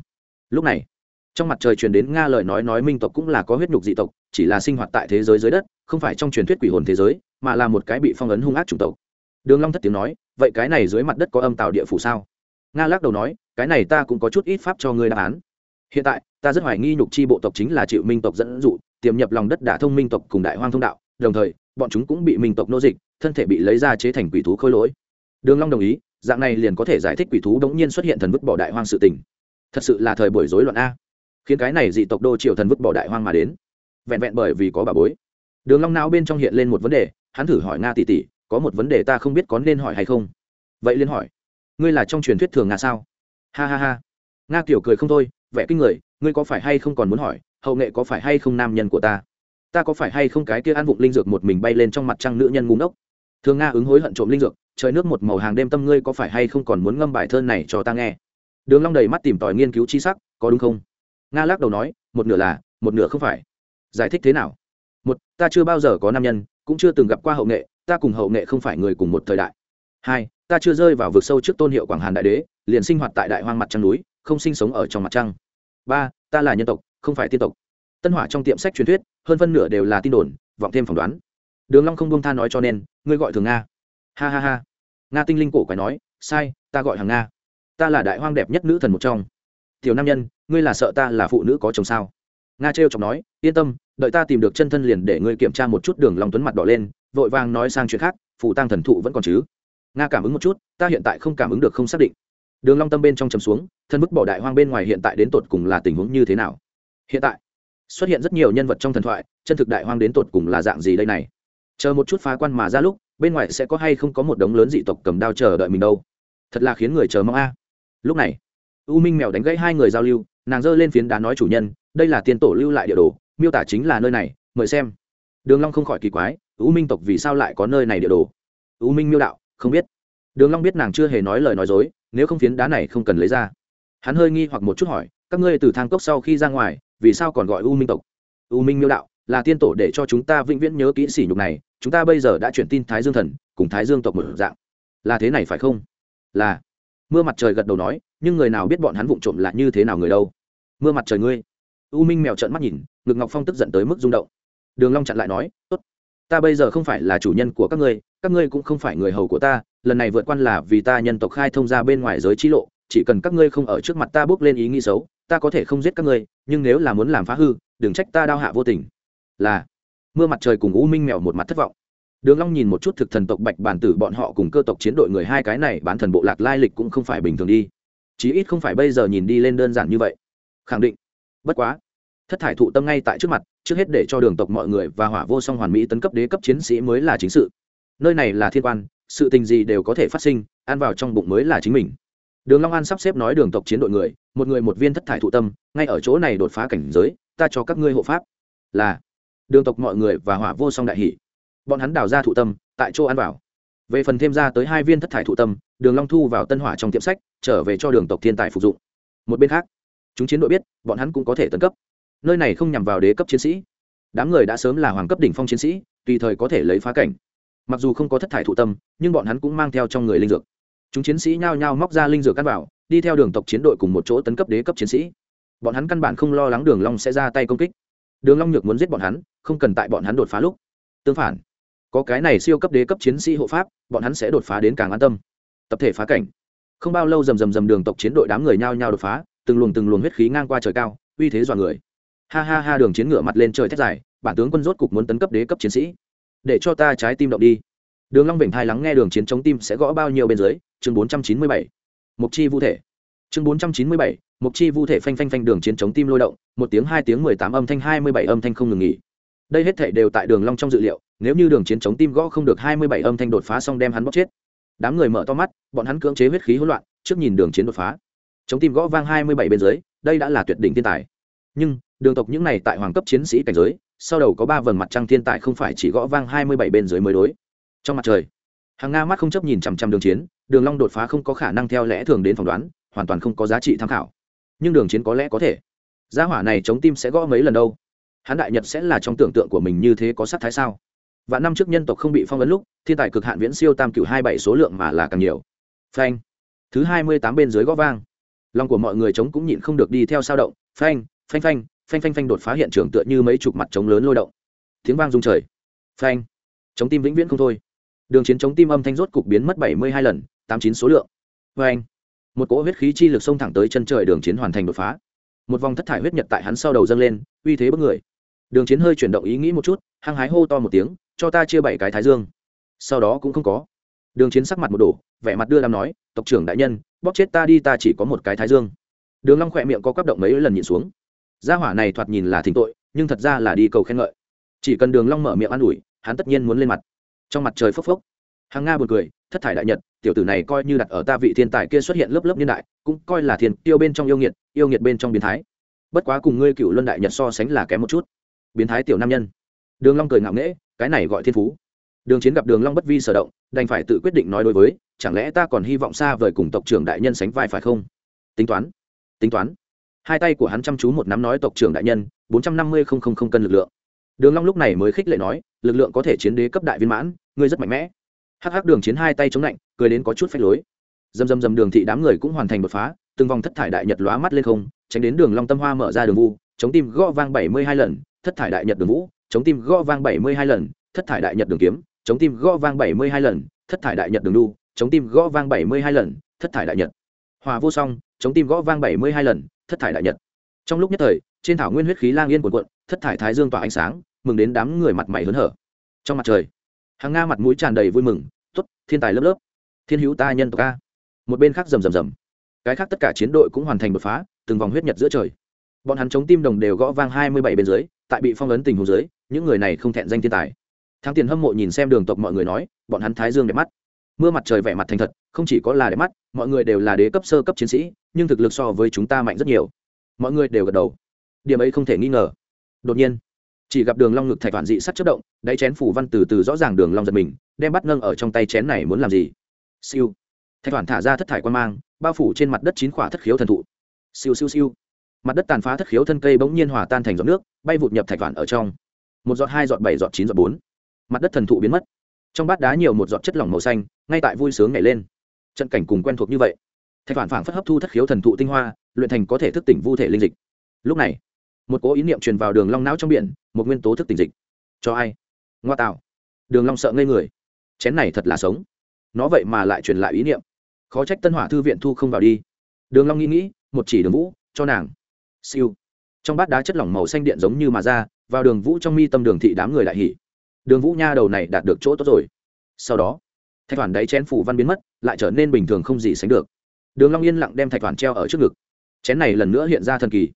Lúc này, trong mặt trời truyền đến nga lời nói nói minh tộc cũng là có huyết nhục dị tộc chỉ là sinh hoạt tại thế giới dưới đất, không phải trong truyền thuyết quỷ hồn thế giới, mà là một cái bị phong ấn hung ác chủng tộc. Đường long thất tiếng nói, vậy cái này dưới mặt đất có âm tạo địa phủ sao? Nga lắc đầu nói, cái này ta cũng có chút ít pháp cho ngươi đáp án. Hiện tại, ta rất hoài nghi nhục chi bộ tộc chính là chịu minh tộc dẫn dụ, tiềm nhập lòng đất đả thông minh tộc cùng đại hoang thông đạo, đồng thời, bọn chúng cũng bị minh tộc nô dịch, thân thể bị lấy ra chế thành quỷ thú khôi lỗi. Đường long đồng ý, dạng này liền có thể giải thích quỷ thú đống nhiên xuất hiện thần vứt bỏ đại hoang sự tình. Thật sự là thời buổi rối loạn a. Khiến cái này dị tộc đô triều thần vứt bỏ đại hoang mà đến vẹn vẹn bởi vì có bà bối. Đường long não bên trong hiện lên một vấn đề, hắn thử hỏi nga tỷ tỷ, có một vấn đề ta không biết có nên hỏi hay không. Vậy liên hỏi, ngươi là trong truyền thuyết thường nga sao? Ha ha ha. Nga tiểu cười không thôi, vẻ kinh người, ngươi có phải hay không còn muốn hỏi, hậu nghệ có phải hay không nam nhân của ta? Ta có phải hay không cái kia ăn vụng linh dược một mình bay lên trong mặt trăng nữ nhân ngu ngốc? Thường nga ứng hối hận trộm linh dược, trời nước một màu hàng đêm tâm ngươi có phải hay không còn muốn ngâm bài thơ này cho ta nghe? Đường long đầy mắt tìm tòi nghiên cứu chi sắc, có đúng không? Nga lắc đầu nói, một nửa là, một nửa không phải giải thích thế nào? Một, ta chưa bao giờ có nam nhân, cũng chưa từng gặp qua hậu nghệ, ta cùng hậu nghệ không phải người cùng một thời đại. Hai, ta chưa rơi vào vực sâu trước tôn hiệu quảng hàn đại đế, liền sinh hoạt tại đại hoang mặt trăng núi, không sinh sống ở trong mặt trăng. Ba, ta là nhân tộc, không phải tiên tộc. Tân hỏa trong tiệm sách truyền thuyết, hơn phân nửa đều là tin đồn, vọng thêm phỏng đoán. Đường long không buông tha nói cho nên, ngươi gọi thường nga. Ha ha ha. Nga tinh linh cổ quái nói, sai, ta gọi hàng nga. Ta là đại hoang đẹp nhất nữ thần một trong. Tiểu nam nhân, ngươi là sợ ta là phụ nữ có chồng sao? Nga trêu chọc nói, yên tâm đợi ta tìm được chân thân liền để ngươi kiểm tra một chút đường long tuấn mặt đỏ lên, vội vàng nói sang chuyện khác phụ tăng thần thụ vẫn còn chứ? Nga cảm ứng một chút, ta hiện tại không cảm ứng được không xác định. Đường long tâm bên trong chầm xuống, thân bức bỏ đại hoang bên ngoài hiện tại đến tột cùng là tình huống như thế nào? Hiện tại, xuất hiện rất nhiều nhân vật trong thần thoại, chân thực đại hoang đến tột cùng là dạng gì đây này? Chờ một chút phá quan mà ra lúc, bên ngoài sẽ có hay không có một đống lớn dị tộc cầm đao chờ đợi mình đâu? Thật là khiến người chờ mong a. Lúc này, u minh mèo đánh gãy hai người giao lưu, nàng giơ lên phiến đá nói chủ nhân, đây là tiên tổ lưu lại địa đồ miêu tả chính là nơi này, mời xem. Đường long không khỏi kỳ quái, u minh tộc vì sao lại có nơi này địa đồ? U minh miêu đạo, không biết. Đường long biết nàng chưa hề nói lời nói dối, nếu không phiến đá này không cần lấy ra. Hắn hơi nghi hoặc một chút hỏi, các ngươi từ thang cốc sau khi ra ngoài, vì sao còn gọi u minh tộc? U minh miêu đạo, là tiên tổ để cho chúng ta vĩnh viễn nhớ kỹ sỉ nhục này, chúng ta bây giờ đã chuyển tin thái dương thần, cùng thái dương tộc một dạng. Là thế này phải không? Là. Mưa mặt trời gật đầu nói, nhưng người nào biết bọn hắn vụng trộm là như thế nào người đâu? Mưa mặt trời ngươi u minh mèo trợn mắt nhìn, ngực ngọc phong tức giận tới mức rung động. Đường long chặn lại nói, tốt, ta bây giờ không phải là chủ nhân của các ngươi các ngươi cũng không phải người hầu của ta, lần này vượt quan là vì ta nhân tộc khai thông ra bên ngoài giới chi lộ, chỉ cần các ngươi không ở trước mặt ta bước lên ý nghĩ xấu, ta có thể không giết các ngươi, nhưng nếu là muốn làm phá hư, đừng trách ta đao hạ vô tình. Là, mưa mặt trời cùng u minh mèo một mặt thất vọng. Đường long nhìn một chút thực thần tộc bạch bản tử bọn họ cùng cơ tộc chiến đội người hai cái này bán thần bộ lạc lai lịch cũng không phải bình thường đi. Chí ít không phải bây giờ nhìn đi lên đơn giản như vậy. Khẳng định bất quá, thất thải thụ tâm ngay tại trước mặt, trước hết để cho đường tộc mọi người và hỏa vô song hoàn mỹ tấn cấp đế cấp chiến sĩ mới là chính sự. Nơi này là thiên quan, sự tình gì đều có thể phát sinh, ăn vào trong bụng mới là chính mình. Đường long an sắp xếp nói đường tộc chiến đội người, một người một viên thất thải thụ tâm, ngay ở chỗ này đột phá cảnh giới, ta cho các ngươi hộ pháp. Là, đường tộc mọi người và hỏa vô song đại hỉ. Bọn hắn đào ra thụ tâm, tại chỗ ăn vào. Về phần thêm ra tới hai viên thất thải thụ tâm, đường long thu vào tân hỏa trong tiệm sách, trở về cho đường tộc thiên tài phục dụng. Một bên khác chúng chiến đội biết, bọn hắn cũng có thể tấn cấp. Nơi này không nhằm vào đế cấp chiến sĩ. Đám người đã sớm là hoàng cấp đỉnh phong chiến sĩ, tùy thời có thể lấy phá cảnh. Mặc dù không có thất thải thụ tâm, nhưng bọn hắn cũng mang theo trong người linh dược. Chúng chiến sĩ nhao nhao móc ra linh dược căn bảo đi theo đường tộc chiến đội cùng một chỗ tấn cấp đế cấp chiến sĩ. Bọn hắn căn bản không lo lắng đường long sẽ ra tay công kích. Đường long nhược muốn giết bọn hắn, không cần tại bọn hắn đột phá lúc. Tương phản, có cái này siêu cấp đế cấp chiến sĩ hộ pháp, bọn hắn sẽ đột phá đến càng an tâm. Tập thể phá cảnh. Không bao lâu rầm rầm rầm đường tộc chiến đội đám người nhao nhao đột phá từng luồng từng luồng huyết khí ngang qua trời cao uy thế dọa người. Ha ha ha đường chiến ngựa mặt lên trời thét dài bản tướng quân rốt cục muốn tấn cấp đế cấp chiến sĩ. Để cho ta trái tim động đi. Đường long vịnh thai lắng nghe đường chiến chống tim sẽ gõ bao nhiêu bên dưới chương 497. mục chi vu thể. Chương 497, mục chi vu thể phanh phanh phanh đường chiến chống tim lôi động một tiếng hai tiếng mười tám âm thanh hai mươi bảy âm thanh không ngừng nghỉ. Đây hết thảy đều tại đường long trong dự liệu nếu như đường chiến chống tim gõ không được hai mươi bảy âm thanh đột phá xong đem hắn bóc chết. Đám người mở to mắt bọn hắn cưỡng chế huyết khí hỗn loạn trước nhìn đường chiến đột phá chống tim gõ vang hai mươi bảy bên dưới, đây đã là tuyệt đỉnh thiên tài. Nhưng, đường tộc những này tại hoàng cấp chiến sĩ cảnh giới, sau đầu có ba vầng mặt trăng thiên tài không phải chỉ gõ vang hai mươi bảy bên dưới mới đối. Trong mặt trời, hàng nga mắt không chấp nhìn chằm chằm đường chiến, đường long đột phá không có khả năng theo lẽ thường đến phỏng đoán, hoàn toàn không có giá trị tham khảo. Nhưng đường chiến có lẽ có thể. Gia hỏa này chống tim sẽ gõ mấy lần đâu? Hắn đại nhật sẽ là trong tưởng tượng của mình như thế có sát thái sao? Và năm trước nhân tộc không bị phong ấn lúc, thiên tài cực hạn viễn siêu tam cửu hai bảy số lượng mà là càng nhiều. Phanh. Thứ hai mươi tám bên dưới gõ vang lòng của mọi người chống cũng nhịn không được đi theo sao động, phanh phanh phanh phanh phanh phanh đột phá hiện trường tựa như mấy chục mặt trống lớn lôi động. Tiếng vang rung trời. Phanh. Chống tim vĩnh viễn không thôi. Đường chiến chống tim âm thanh rốt cục biến mất bảy mươi hai lần, tám chín số lượng. Phanh. Một cỗ huyết khí chi lực xông thẳng tới chân trời đường chiến hoàn thành đột phá. Một vòng thất thải huyết nhật tại hắn sau đầu dâng lên, uy thế bất người. Đường chiến hơi chuyển động ý nghĩ một chút, hăng hái hô to một tiếng, cho ta chia bảy cái thái dương. Sau đó cũng không có đường chiến sắc mặt một đổ, vẻ mặt đưa đàm nói, tộc trưởng đại nhân, bóp chết ta đi, ta chỉ có một cái thái dương. Đường long khỏe miệng có quắp động mấy lần nhìn xuống. Gia hỏa này thoạt nhìn là thỉnh tội, nhưng thật ra là đi cầu khen ngợi. Chỉ cần đường long mở miệng an ủi, hắn tất nhiên muốn lên mặt. Trong mặt trời phốc phốc hàng nga buồn cười, thất thải đại nhật, tiểu tử này coi như đặt ở ta vị thiên tài kia xuất hiện lớp lớp niên đại, cũng coi là thiên tiêu bên trong yêu nghiệt yêu nghiệt bên trong biến thái. Bất quá cùng ngươi cựu luân đại nhật so sánh là kém một chút. Biến thái tiểu nam nhân. Đường long cười ngạo nghễ, cái này gọi thiên phú. Đường chiến gặp đường long bất vi sở động đành phải tự quyết định nói đối với, chẳng lẽ ta còn hy vọng xa vời cùng tộc trưởng đại nhân sánh vai phải không? Tính toán tính toán. Hai tay của hắn chăm chú một nắm nói tộc trưởng đại nhân, bốn trăm năm mươi không không không cân lực lượng. Đường long lúc này mới khích lệ nói, lực lượng có thể chiến đế cấp đại viên mãn, ngươi rất mạnh mẽ. Hắc hắc đường chiến hai tay chống lạnh, cười đến có chút phách lối. Dầm dầm dầm đường thị đám người cũng hoàn thành đột phá, từng vòng thất thải đại nhật lóa mắt lên không, tránh đến đường long tâm hoa mở ra đường vu, chống tim gõ vang bảy mươi hai lần, thất thải đại nhật đường vũ, chống tim gõ vang bảy mươi hai lần, thất thải đại nhật đường kiếm chống tim gõ vang bảy mươi hai lần, thất thải đại nhật đường đu. Chống tim gõ vang bảy mươi hai lần, thất thải đại nhật. Hòa vô song, chống tim gõ vang bảy mươi hai lần, thất thải đại nhật. Trong lúc nhất thời, trên thảo nguyên huyết khí lang yên cuộn cuộn, thất thải thái dương tỏa ánh sáng, mừng đến đám người mặt mày hớn hở. Trong mặt trời, hàng nga mặt mũi tràn đầy vui mừng t ố t thiên tài lớp lớp. Thiên hữu ta nhân tộc ca một bên khác rầm rầm rầm. Cái khác tất cả chiến đội cũng hoàn thành đột phá, từng vòng huyết nhật giữa trời. Bọn hắn chống tim đồng đều gõ vang hai mươi bảy bên dưới, tại bị phong ấn tình hồ dưới, những người này không thẹn danh thiên tài thắng tiền hâm mộ nhìn xem đường tộc mọi người nói, bọn hắn thái dương đẹp mắt. Mưa mặt trời vẻ mặt thành thật, không chỉ có là đẹp mắt, mọi người đều là đế cấp sơ cấp chiến sĩ, nhưng thực lực so với chúng ta mạnh rất nhiều. Mọi người đều gật đầu. Điểm ấy không thể nghi ngờ. Đột nhiên, chỉ gặp đường long ngực thạch toàn dị sắt chất động, đáy chén phủ văn từ từ rõ ràng đường long giật mình, đem bắt nâng ở trong tay chén này muốn làm gì? Siêu. Thạch toàn thả ra thất thải quan mang, bao phủ trên mặt đất chín khỏa thất khiếu thần thụ. Siêu siêu siêu. Mặt đất tàn phá thất khiếu thân cây bỗng nhiên hòa tan thành giọt nước, bay vụt nhập thạch toàn ở trong. Một giọt hai giọt bảy giọt chín giọt bốn mặt đất thần thụ biến mất. Trong bát đá nhiều một giọt chất lỏng màu xanh, ngay tại vui sướng nhảy lên. Trận cảnh cùng quen thuộc như vậy. Thạch phản phảng phất hấp thu thất khiếu thần thụ tinh hoa, luyện thành có thể thức tỉnh vu thể linh dịch. Lúc này, một cố ý niệm truyền vào đường long não trong biển, một nguyên tố thức tỉnh dịch. Cho ai? Ngoa tạo. Đường long sợ ngây người. Chén này thật là sống. Nó vậy mà lại truyền lại ý niệm. Khó trách tân hỏa thư viện thu không vào đi. Đường long nghĩ nghĩ, một chỉ đường vũ, cho nàng. Siêu. Trong bát đá chất lỏng màu xanh điện giống như mà ra, vào đường vũ trong mi tâm đường thị đám người lại hỉ đường vũ nha đầu này đạt được chỗ tốt rồi. Sau đó, thạch hoàn đáy chén phủ văn biến mất, lại trở nên bình thường không gì sánh được. Đường long yên lặng đem thạch hoàn treo ở trước ngực. Chén này lần nữa hiện ra thần kỳ.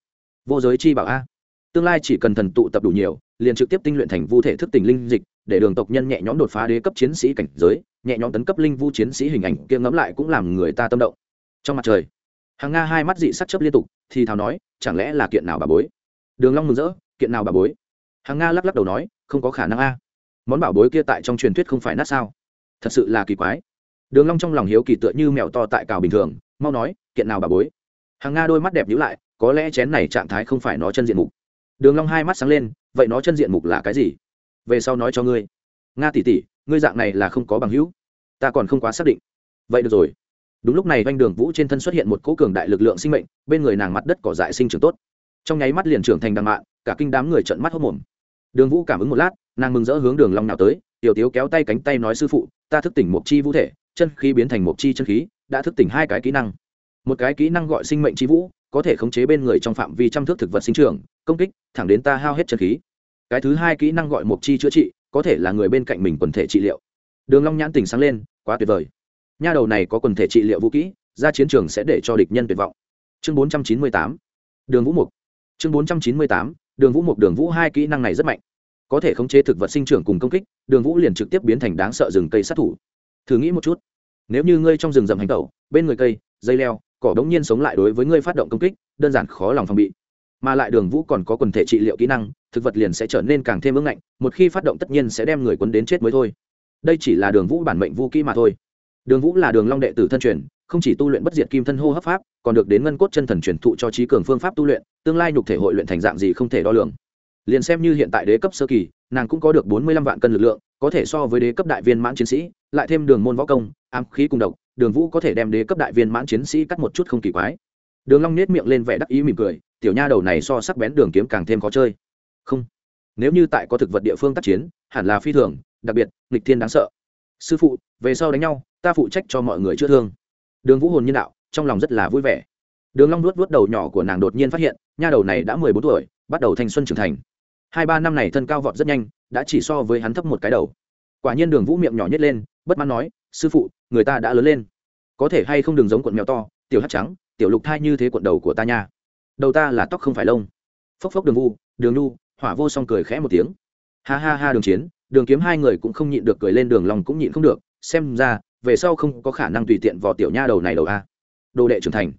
Vô giới chi bảo a. Tương lai chỉ cần thần tụ tập đủ nhiều, liền trực tiếp tinh luyện thành vu thể thức tình linh dịch, để đường tộc nhân nhẹ nhõm đột phá đế cấp chiến sĩ cảnh giới, nhẹ nhõm tấn cấp linh vu chiến sĩ hình ảnh kia ngẫm lại cũng làm người ta tâm động. Trong mặt trời hàng nga hai mắt dị sắc chấp liên tục, thì thào nói, chẳng lẽ là kiện nào bà bối? Đường long mừng rỡ, kiện nào bà bối? Hàng nga lắc lắc đầu nói, không có khả năng a món bảo bối kia tại trong truyền thuyết không phải nát sao? Thật sự là kỳ quái. Đường long trong lòng hiếu kỳ tựa như mèo to tại cào bình thường, mau nói, kiện nào bảo bối? Hàng nga đôi mắt đẹp nhíu lại, có lẽ chén này trạng thái không phải nó chân diện mục. Đường long hai mắt sáng lên, vậy nó chân diện mục là cái gì? Về sau nói cho ngươi. Nga tỷ tỷ, ngươi dạng này là không có bằng hữu. Ta còn không quá xác định. Vậy được rồi. Đúng lúc này doanh đường vũ trên thân xuất hiện một cỗ cường đại lực lượng sinh mệnh, bên người nàng mặt đất cỏ dại sinh trưởng tốt. Trong nháy mắt liền trưởng thành đằng mạn cả kinh đám người trợn mắt hốt mồm. Đường vũ cảm ứng một lát nàng mừng rỡ hướng đường long nào tới, tiểu tiếu kéo tay cánh tay nói, sư phụ, ta thức tỉnh một chi vũ thể, chân khí biến thành một chi chân khí, đã thức tỉnh hai cái kỹ năng. Một cái kỹ năng gọi sinh mệnh chi vũ, có thể khống chế bên người trong phạm vi trăm thước thực vật sinh trưởng, công kích, thẳng đến ta hao hết chân khí. Cái thứ hai kỹ năng gọi một chi chữa trị, có thể là người bên cạnh mình quần thể trị liệu. Đường long nhãn tỉnh sáng lên, quá tuyệt vời. Nha đầu này có quần thể trị liệu vũ kỹ, ra chiến trường sẽ để cho địch nhân tuyệt vọng. Chương 498 đường vũ mục. Chương 498 đường vũ mục, đường vũ hai kỹ năng này rất mạnh có thể khống chế thực vật sinh trưởng cùng công kích, đường vũ liền trực tiếp biến thành đáng sợ rừng cây sát thủ. Thử nghĩ một chút, nếu như ngươi trong rừng rậm hành tẩu, bên người cây, dây leo, cỏ đống nhiên sống lại đối với ngươi phát động công kích, đơn giản khó lòng phòng bị. Mà lại đường vũ còn có quần thể trị liệu kỹ năng, thực vật liền sẽ trở nên càng thêm ưng ngạnh, một khi phát động tất nhiên sẽ đem người quấn đến chết mới thôi. Đây chỉ là đường vũ bản mệnh vũ kỹ mà thôi. Đường vũ là đường long đệ tử thân truyền, không chỉ tu luyện bất diệt kim thân hô hấp pháp, còn được đến ngân cốt chân thần truyền thụ cho trí cường phương pháp tu luyện, tương lai nhục thể hội luyện thành dạng gì không thể đo lường liền xem như hiện tại đế cấp sơ kỳ, nàng cũng có được bốn mươi lăm vạn cân lực lượng, có thể so với đế cấp đại viên mãn chiến sĩ, lại thêm đường môn võ công, ám khí cùng độc, đường vũ có thể đem đế cấp đại viên mãn chiến sĩ cắt một chút không kỳ quái. Đường long nết miệng lên vẻ đắc ý mỉm cười, tiểu nha đầu này so sắc bén đường kiếm càng thêm khó chơi. Không, nếu như tại có thực vật địa phương tác chiến, hẳn là phi thường, đặc biệt, nghịch thiên đáng sợ. Sư phụ, về sau đánh nhau, ta phụ trách cho mọi người chữa thương. Đường vũ hồn nhân đạo, trong lòng rất là vui vẻ. Đường long nuốt nuốt đầu nhỏ của nàng đột nhiên phát hiện, nha đầu này đã mười bốn tuổi, bắt đầu thanh xuân trưởng thành hai ba năm này thân cao vọt rất nhanh, đã chỉ so với hắn thấp một cái đầu. Quả nhiên đường vũ miệng nhỏ nhất lên, bất mãn nói, sư phụ, người ta đã lớn lên. Có thể hay không đường giống quận mèo to, tiểu hát trắng, tiểu lục thai như thế quận đầu của ta nha. Đầu ta là tóc không phải lông. Phốc phốc đường vu, đường nu hỏa vô song cười khẽ một tiếng. Ha ha ha đường chiến, đường kiếm hai người cũng không nhịn được cười lên, đường lòng cũng nhịn không được, xem ra, về sau không có khả năng tùy tiện vào tiểu nha đầu này đầu a. Đồ đệ trưởng thành.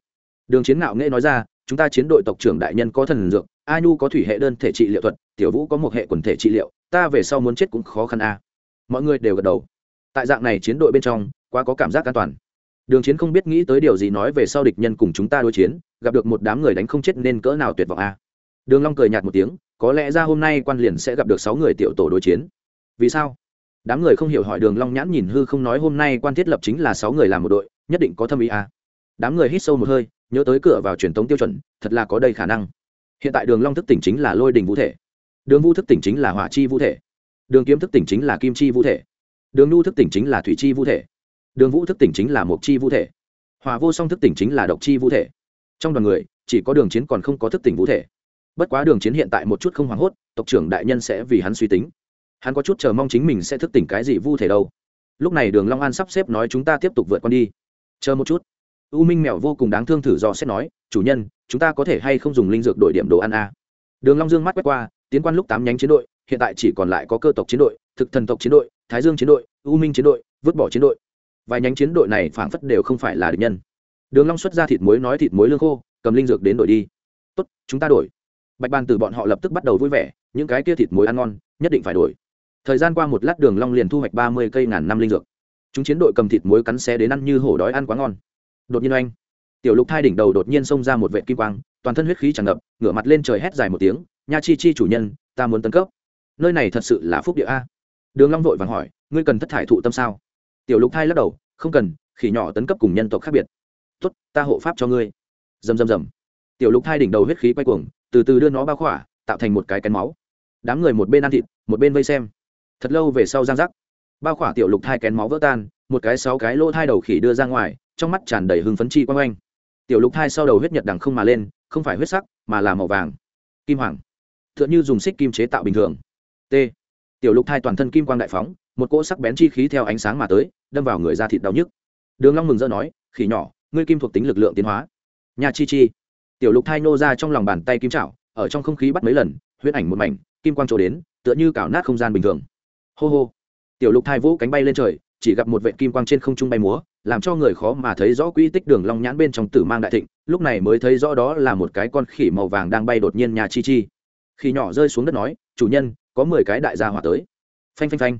Đường chiến ngạo nghễ nói ra chúng ta chiến đội tộc trưởng đại nhân có thần dược, a nhu có thủy hệ đơn thể trị liệu thuật, tiểu vũ có một hệ quần thể trị liệu, ta về sau muốn chết cũng khó khăn a. Mọi người đều gật đầu. Tại dạng này chiến đội bên trong, quá có cảm giác an toàn. Đường chiến không biết nghĩ tới điều gì nói về sau địch nhân cùng chúng ta đối chiến, gặp được một đám người đánh không chết nên cỡ nào tuyệt vọng a. Đường long cười nhạt một tiếng, có lẽ ra hôm nay quan liền sẽ gặp được sáu người tiểu tổ đối chiến. Vì sao? Đám người không hiểu hỏi đường long nhãn nhìn hư không nói hôm nay quan thiết lập chính là sáu người làm một đội, nhất định có thâm ý a đám người hít sâu một hơi, nhớ tới cửa vào truyền thống tiêu chuẩn, thật là có đầy khả năng. Hiện tại đường long thức tỉnh chính là lôi đình vũ thể. Đường vũ thức tỉnh chính là hỏa chi vũ thể. Đường kiếm thức tỉnh chính là kim chi vũ thể. Đường nhu thức tỉnh chính là thủy chi vũ thể. Đường vũ thức tỉnh chính là mộc chi vũ thể. Hòa vô song thức tỉnh chính là độc chi vũ thể. Trong đoàn người, chỉ có đường chiến còn không có thức tỉnh vũ thể. Bất quá đường chiến hiện tại một chút không hoảng hốt, tộc trưởng đại nhân sẽ vì hắn suy tính. Hắn có chút chờ mong chính mình sẽ thức tỉnh cái gì vu thể đâu. Lúc này đường long an sắp xếp nói chúng ta tiếp tục vượt qua đi. Chờ một chút u minh mèo vô cùng đáng thương thử do xét nói, chủ nhân, chúng ta có thể hay không dùng linh dược đổi điểm đồ ăn a à? đường long dương mắt quét qua, tiến quan lúc tám nhánh chiến đội, hiện tại chỉ còn lại có cơ tộc chiến đội, thực thần tộc chiến đội, thái dương chiến đội, u minh chiến đội, vứt bỏ chiến đội. Vài nhánh chiến đội này phảng phất đều không phải là địch nhân. Đường long xuất ra thịt muối nói thịt muối lương khô, cầm linh dược đến đổi đi. Tốt, chúng ta đổi. Bạch ban từ bọn họ lập tức bắt đầu vui vẻ, những cái kia thịt muối ăn ngon, nhất định phải đổi. Thời gian qua một lát đường long liền thu hoạch ba mươi cây ngàn năm linh dược. Chúng chiến đội cầm thịt muối cắn xé đến ăn như hổ đói ăn quá ngon đột nhiên oanh. Tiểu lục thai đỉnh đầu đột nhiên xông ra một vệ kim quang, toàn thân huyết khí tràn ngập, ngửa mặt lên trời hét dài một tiếng, nha chi chi chủ nhân, ta muốn tấn cấp. Nơi này thật sự là phúc địa a. Đường long vội vàng hỏi, ngươi cần thất thải thụ tâm sao? Tiểu lục thai lắc đầu, không cần, khỉ nhỏ tấn cấp cùng nhân tộc khác biệt. Tốt, ta hộ pháp cho ngươi. Rầm rầm rầm. Tiểu lục thai đỉnh đầu huyết khí quay cuồng, từ từ đưa nó bao khỏa, tạo thành một cái kén máu. Đám người một bên ăn thịt, một bên vây xem. Thật lâu về sau giang giác. Bao khỏa tiểu lục thai kén máu vỡ tan, một cái sáu cái lỗ thai đầu khỉ đưa ra ngoài trong mắt tràn đầy hưng phấn chi quang oanh. Tiểu lục thai sau đầu huyết nhật đằng không mà lên, không phải huyết sắc, mà là màu vàng. Kim hoàng. T h ư ợ n h ư dùng xích kim chế tạo bình thường. T. Tiểu lục thai toàn thân kim quang đại phóng, một cỗ sắc bén chi khí theo ánh sáng mà tới, đâm vào người da thịt đau nhức. Đường long mừng rỡ nói, khỉ nhỏ, ngươi kim thuộc tính lực lượng tiến hóa. Nhà chi chi. Tiểu lục thai nô ra trong lòng bàn tay kim chảo, ở trong không khí bắt mấy lần, huyết ảnh một mảnh, kim quang trổ đến, tựa như cào nát không gian bình thường. Hô hô. Tiểu lục thai vũ cánh bay lên trời, chỉ gặp một vệ kim quang trên không trung bay múa làm cho người khó mà thấy rõ quỹ tích đường long nhãn bên trong tử mang đại thịnh, lúc này mới thấy rõ đó là một cái con khỉ màu vàng đang bay đột nhiên nhà chi chi. Khi nhỏ rơi xuống đất nói, chủ nhân, có mười cái đại gia hỏa tới. Phanh phanh phanh.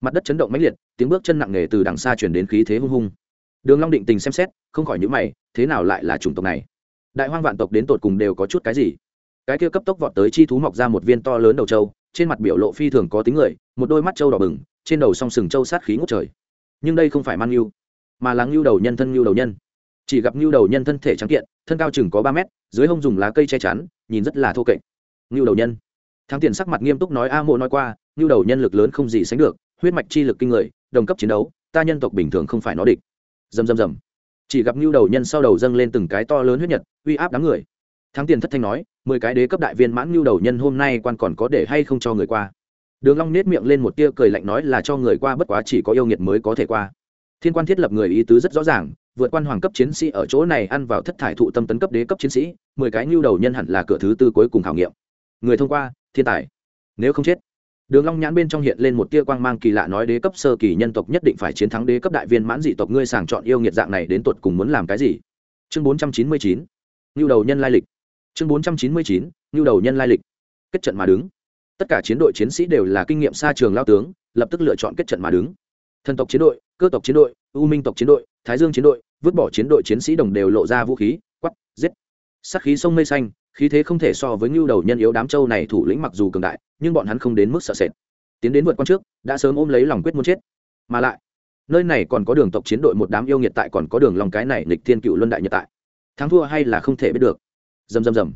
Mặt đất chấn động mãnh liệt, tiếng bước chân nặng nề từ đằng xa truyền đến khí thế hung hung. Đường long định tình xem xét, không khỏi nhíu mày, thế nào lại là chủng tộc này? Đại hoang vạn tộc đến tột cùng đều có chút cái gì? Cái kia cấp tốc vọt tới chi thú mọc ra một viên to lớn đầu trâu, trên mặt biểu lộ phi thường có tính người, một đôi mắt trâu đỏ bừng, trên đầu song sừng trâu sát khí ngút trời. Nhưng đây không phải mang yêu mà là ngưu đầu nhân thân ngưu đầu nhân. Chỉ gặp ngưu đầu nhân thân thể trắng kiện, thân cao chừng có ba mét, dưới hông dùng lá cây che chắn, nhìn rất là thô kệch. Ngưu đầu nhân. Thắng tiền sắc mặt nghiêm túc nói, a mộ nói qua, ngưu đầu nhân lực lớn không gì sánh được, huyết mạch chi lực kinh người, đồng cấp chiến đấu, ta nhân tộc bình thường không phải nó địch. Dầm dầm dầm chỉ gặp ngưu đầu nhân sau đầu dâng lên từng cái to lớn huyết nhật, uy áp đám người. Thắng tiền thất thanh nói, mười cái đế cấp đại viên mãn ngưu đầu nhân hôm nay quan còn có để hay không cho người qua? Đường long nết miệng lên một tia cười lạnh nói là cho người qua bất quá chỉ có yêu nghiệt mới có thể qua thiên quan thiết lập người ý tứ rất rõ ràng, vượt quan hoàng cấp chiến sĩ ở chỗ này ăn vào thất thải thụ tâm tấn cấp đế cấp chiến sĩ, mười cái nhu đầu nhân hẳn là cửa thứ tư cuối cùng khảo nghiệm. Người thông qua, thiên tài. Nếu không chết, đường long nhãn bên trong hiện lên một tia quang mang kỳ lạ nói đế cấp sơ kỳ nhân tộc nhất định phải chiến thắng đế cấp đại viên mãn dị tộc, ngươi sàng chọn yêu nghiệt dạng này đến tuột cùng muốn làm cái gì? Chương bốn trăm chín mươi chín nhu đầu nhân lai lịch. Chương bốn trăm chín mươi chín nhu đầu nhân lai lịch. Kết trận mà đứng. Tất cả chiến đội chiến sĩ đều là kinh nghiệm xa trường lao tướng, lập tức lựa chọn kết trận mà đứng. Thần tộc chiến đội cơ tộc chiến đội, u minh tộc chiến đội, thái dương chiến đội, vứt bỏ chiến đội chiến sĩ đồng đều lộ ra vũ khí quắp giết. Sắc khí sông mây xanh, khí thế không thể so với ngưu đầu nhân yếu đám châu này thủ lĩnh mặc dù cường đại, nhưng bọn hắn không đến mức sợ sệt. Tiến đến vượt con trước, đã sớm ôm lấy lòng quyết muốn chết. Mà lại, nơi này còn có đường tộc chiến đội, một đám yêu nhiệt tại còn có đường lòng cái này lịch thiên cựu luân đại nhật tại. Thắng thua hay là không thể biết được. Dầm dầm dầm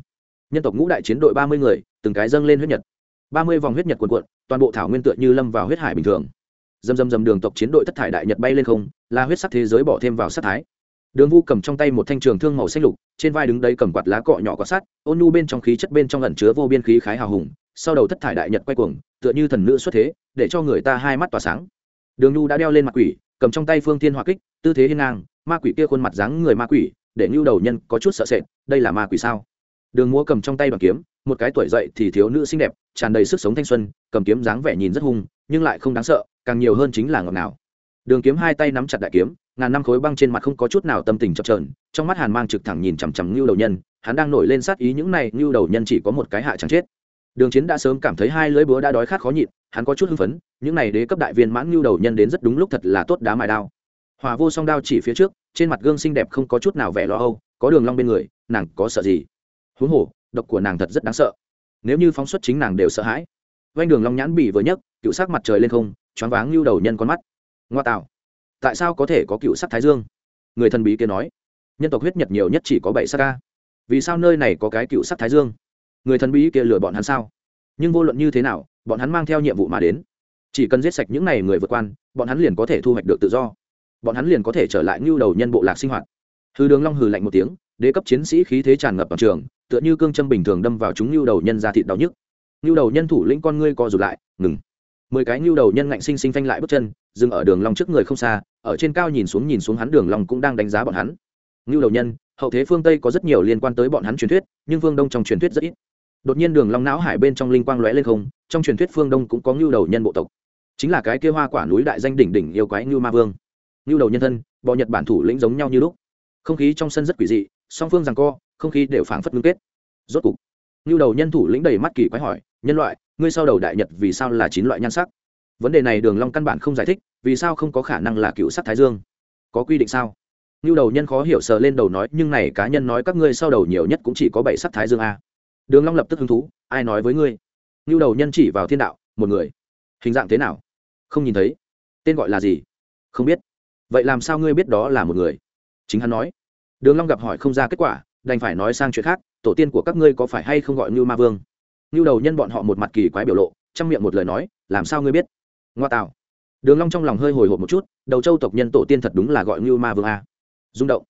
nhân tộc ngũ đại chiến đội ba mươi người, từng cái dâng lên huyết nhật. Ba mươi vòng huyết nhật quần cuộn, toàn bộ thảo nguyên tựa như lâm vào huyết hải bình thường dầm dầm dầm đường tộc chiến đội thất thải đại nhật bay lên không là huyết sắc thế giới bỏ thêm vào sắc thái. Đường vu cầm trong tay một thanh trường thương màu xanh lục, trên vai đứng đấy cầm quạt lá cọ nhỏ có sát ôn nu bên trong khí chất bên trong ẩn chứa vô biên khí khái hào hùng, sau đầu thất thải đại nhật quay cuồng, tựa như thần nữ xuất thế, để cho người ta hai mắt tỏa sáng. Đường nhu đã đeo lên mặt quỷ, cầm trong tay phương thiên hỏa kích, tư thế hiên ngang, ma quỷ kia khuôn mặt dáng người ma quỷ, để nhu đầu nhân có chút sợ sệt, đây là ma quỷ sao? Đường múa cầm trong tay bằng kiếm, một cái tuổi dậy thì thiếu nữ xinh đẹp, tràn đầy sức sống thanh xuân, cầm kiếm dáng vẻ nhìn rất hung, nhưng lại không đáng sợ càng nhiều hơn chính là ngọt nào đường kiếm hai tay nắm chặt đại kiếm, ngàn năm khối băng trên mặt không có chút nào tâm tình chập trờn trong mắt hàn mang trực thẳng nhìn chằm chằm ngưu đầu nhân, hắn đang nổi lên sát ý những này, ngưu đầu nhân chỉ có một cái hạ chẳng chết. Đường chiến đã sớm cảm thấy hai lưỡi búa đã đói khát khó nhịn, hắn có chút hưng phấn, những này đế cấp đại viên mãn ngưu đầu nhân đến rất đúng lúc thật là tốt đá mài đao. Hòa vô song đao chỉ phía trước, trên mặt gương xinh đẹp không có chút nào vẻ lo âu, có đường long bên người, nàng có sợ gì? Huống hồ, độc của nàng thật rất đáng sợ. Nếu như phóng xuất chính nàng đều sợ hãi. Vanh đường long nhãn bỉ vừa nhấc, cựu sắc mặt trời lên không choáng váng lưu đầu nhân con mắt. Ngoa tạo. Tại sao có thể có cựu sắc thái dương? Người thần bí kia nói. Nhân tộc huyết nhật nhiều nhất chỉ có bảy sắc ca vì sao nơi này có cái cựu sắc thái dương? Người thần bí kia lừa bọn hắn sao? Nhưng vô luận như thế nào, bọn hắn mang theo nhiệm vụ mà đến. Chỉ cần giết sạch những này người vượt quan, bọn hắn liền có thể thu hoạch được tự do. Bọn hắn liền có thể trở lại ngưu đầu nhân bộ lạc sinh hoạt. Hư đường long hừ lạnh một tiếng, đế cấp chiến sĩ khí thế tràn ngập bằng trường, tựa như cương châm bình thường đâm vào chúng ngưu đầu nhân ra thịt đau nhức. Ngưu đầu nhân thủ lĩnh con ngươi co rụt lại, ngừng mười cái nhu đầu nhân ngạnh sinh sinh phanh lại bước chân, dừng ở đường long trước người không xa, ở trên cao nhìn xuống nhìn xuống hắn đường long cũng đang đánh giá bọn hắn. Nhu đầu nhân, hậu thế phương tây có rất nhiều liên quan tới bọn hắn truyền thuyết, nhưng phương đông trong truyền thuyết rất ít. Đột nhiên đường long não hải bên trong linh quang lóe lên không, trong truyền thuyết phương đông cũng có nhu đầu nhân bộ tộc. Chính là cái kia hoa quả núi đại danh đỉnh đỉnh yêu quái nhu ma vương. Nhu đầu nhân thân bộ nhật bản thủ lĩnh giống nhau như lúc. Không khí trong sân rất quỷ dị, song phương rằng co, không khí đều phảng phất ngưng kết. Rốt cục, nhu đầu nhân thủ lĩnh đầy mắt kỳ quái hỏi, nhân loại ngươi sau đầu đại nhật vì sao là chín loại nhan sắc? Vấn đề này đường long căn bản không giải thích, vì sao không có khả năng là cựu sắc thái dương? Có quy định sao? Như đầu nhân khó hiểu sờ lên đầu nói, nhưng này cá nhân nói các ngươi sau đầu nhiều nhất cũng chỉ có bảy sắc thái dương a. Đường long lập tức hứng thú, ai nói với ngươi? Như đầu nhân chỉ vào thiên đạo, một người. Hình dạng thế nào? Không nhìn thấy. Tên gọi là gì? Không biết. Vậy làm sao ngươi biết đó là một người? Chính hắn nói. Đường long gặp hỏi không ra kết quả, đành phải nói sang chuyện khác, tổ tiên của các ngươi có phải hay không gọi như ma vương? Như đầu nhân bọn họ một mặt kỳ quái biểu lộ, trong miệng một lời nói, làm sao ngươi biết? Ngoa tạo. Đường long trong lòng hơi hồi hộp một chút, đầu châu tộc nhân tổ tiên thật đúng là gọi như ma vương a. Rung động.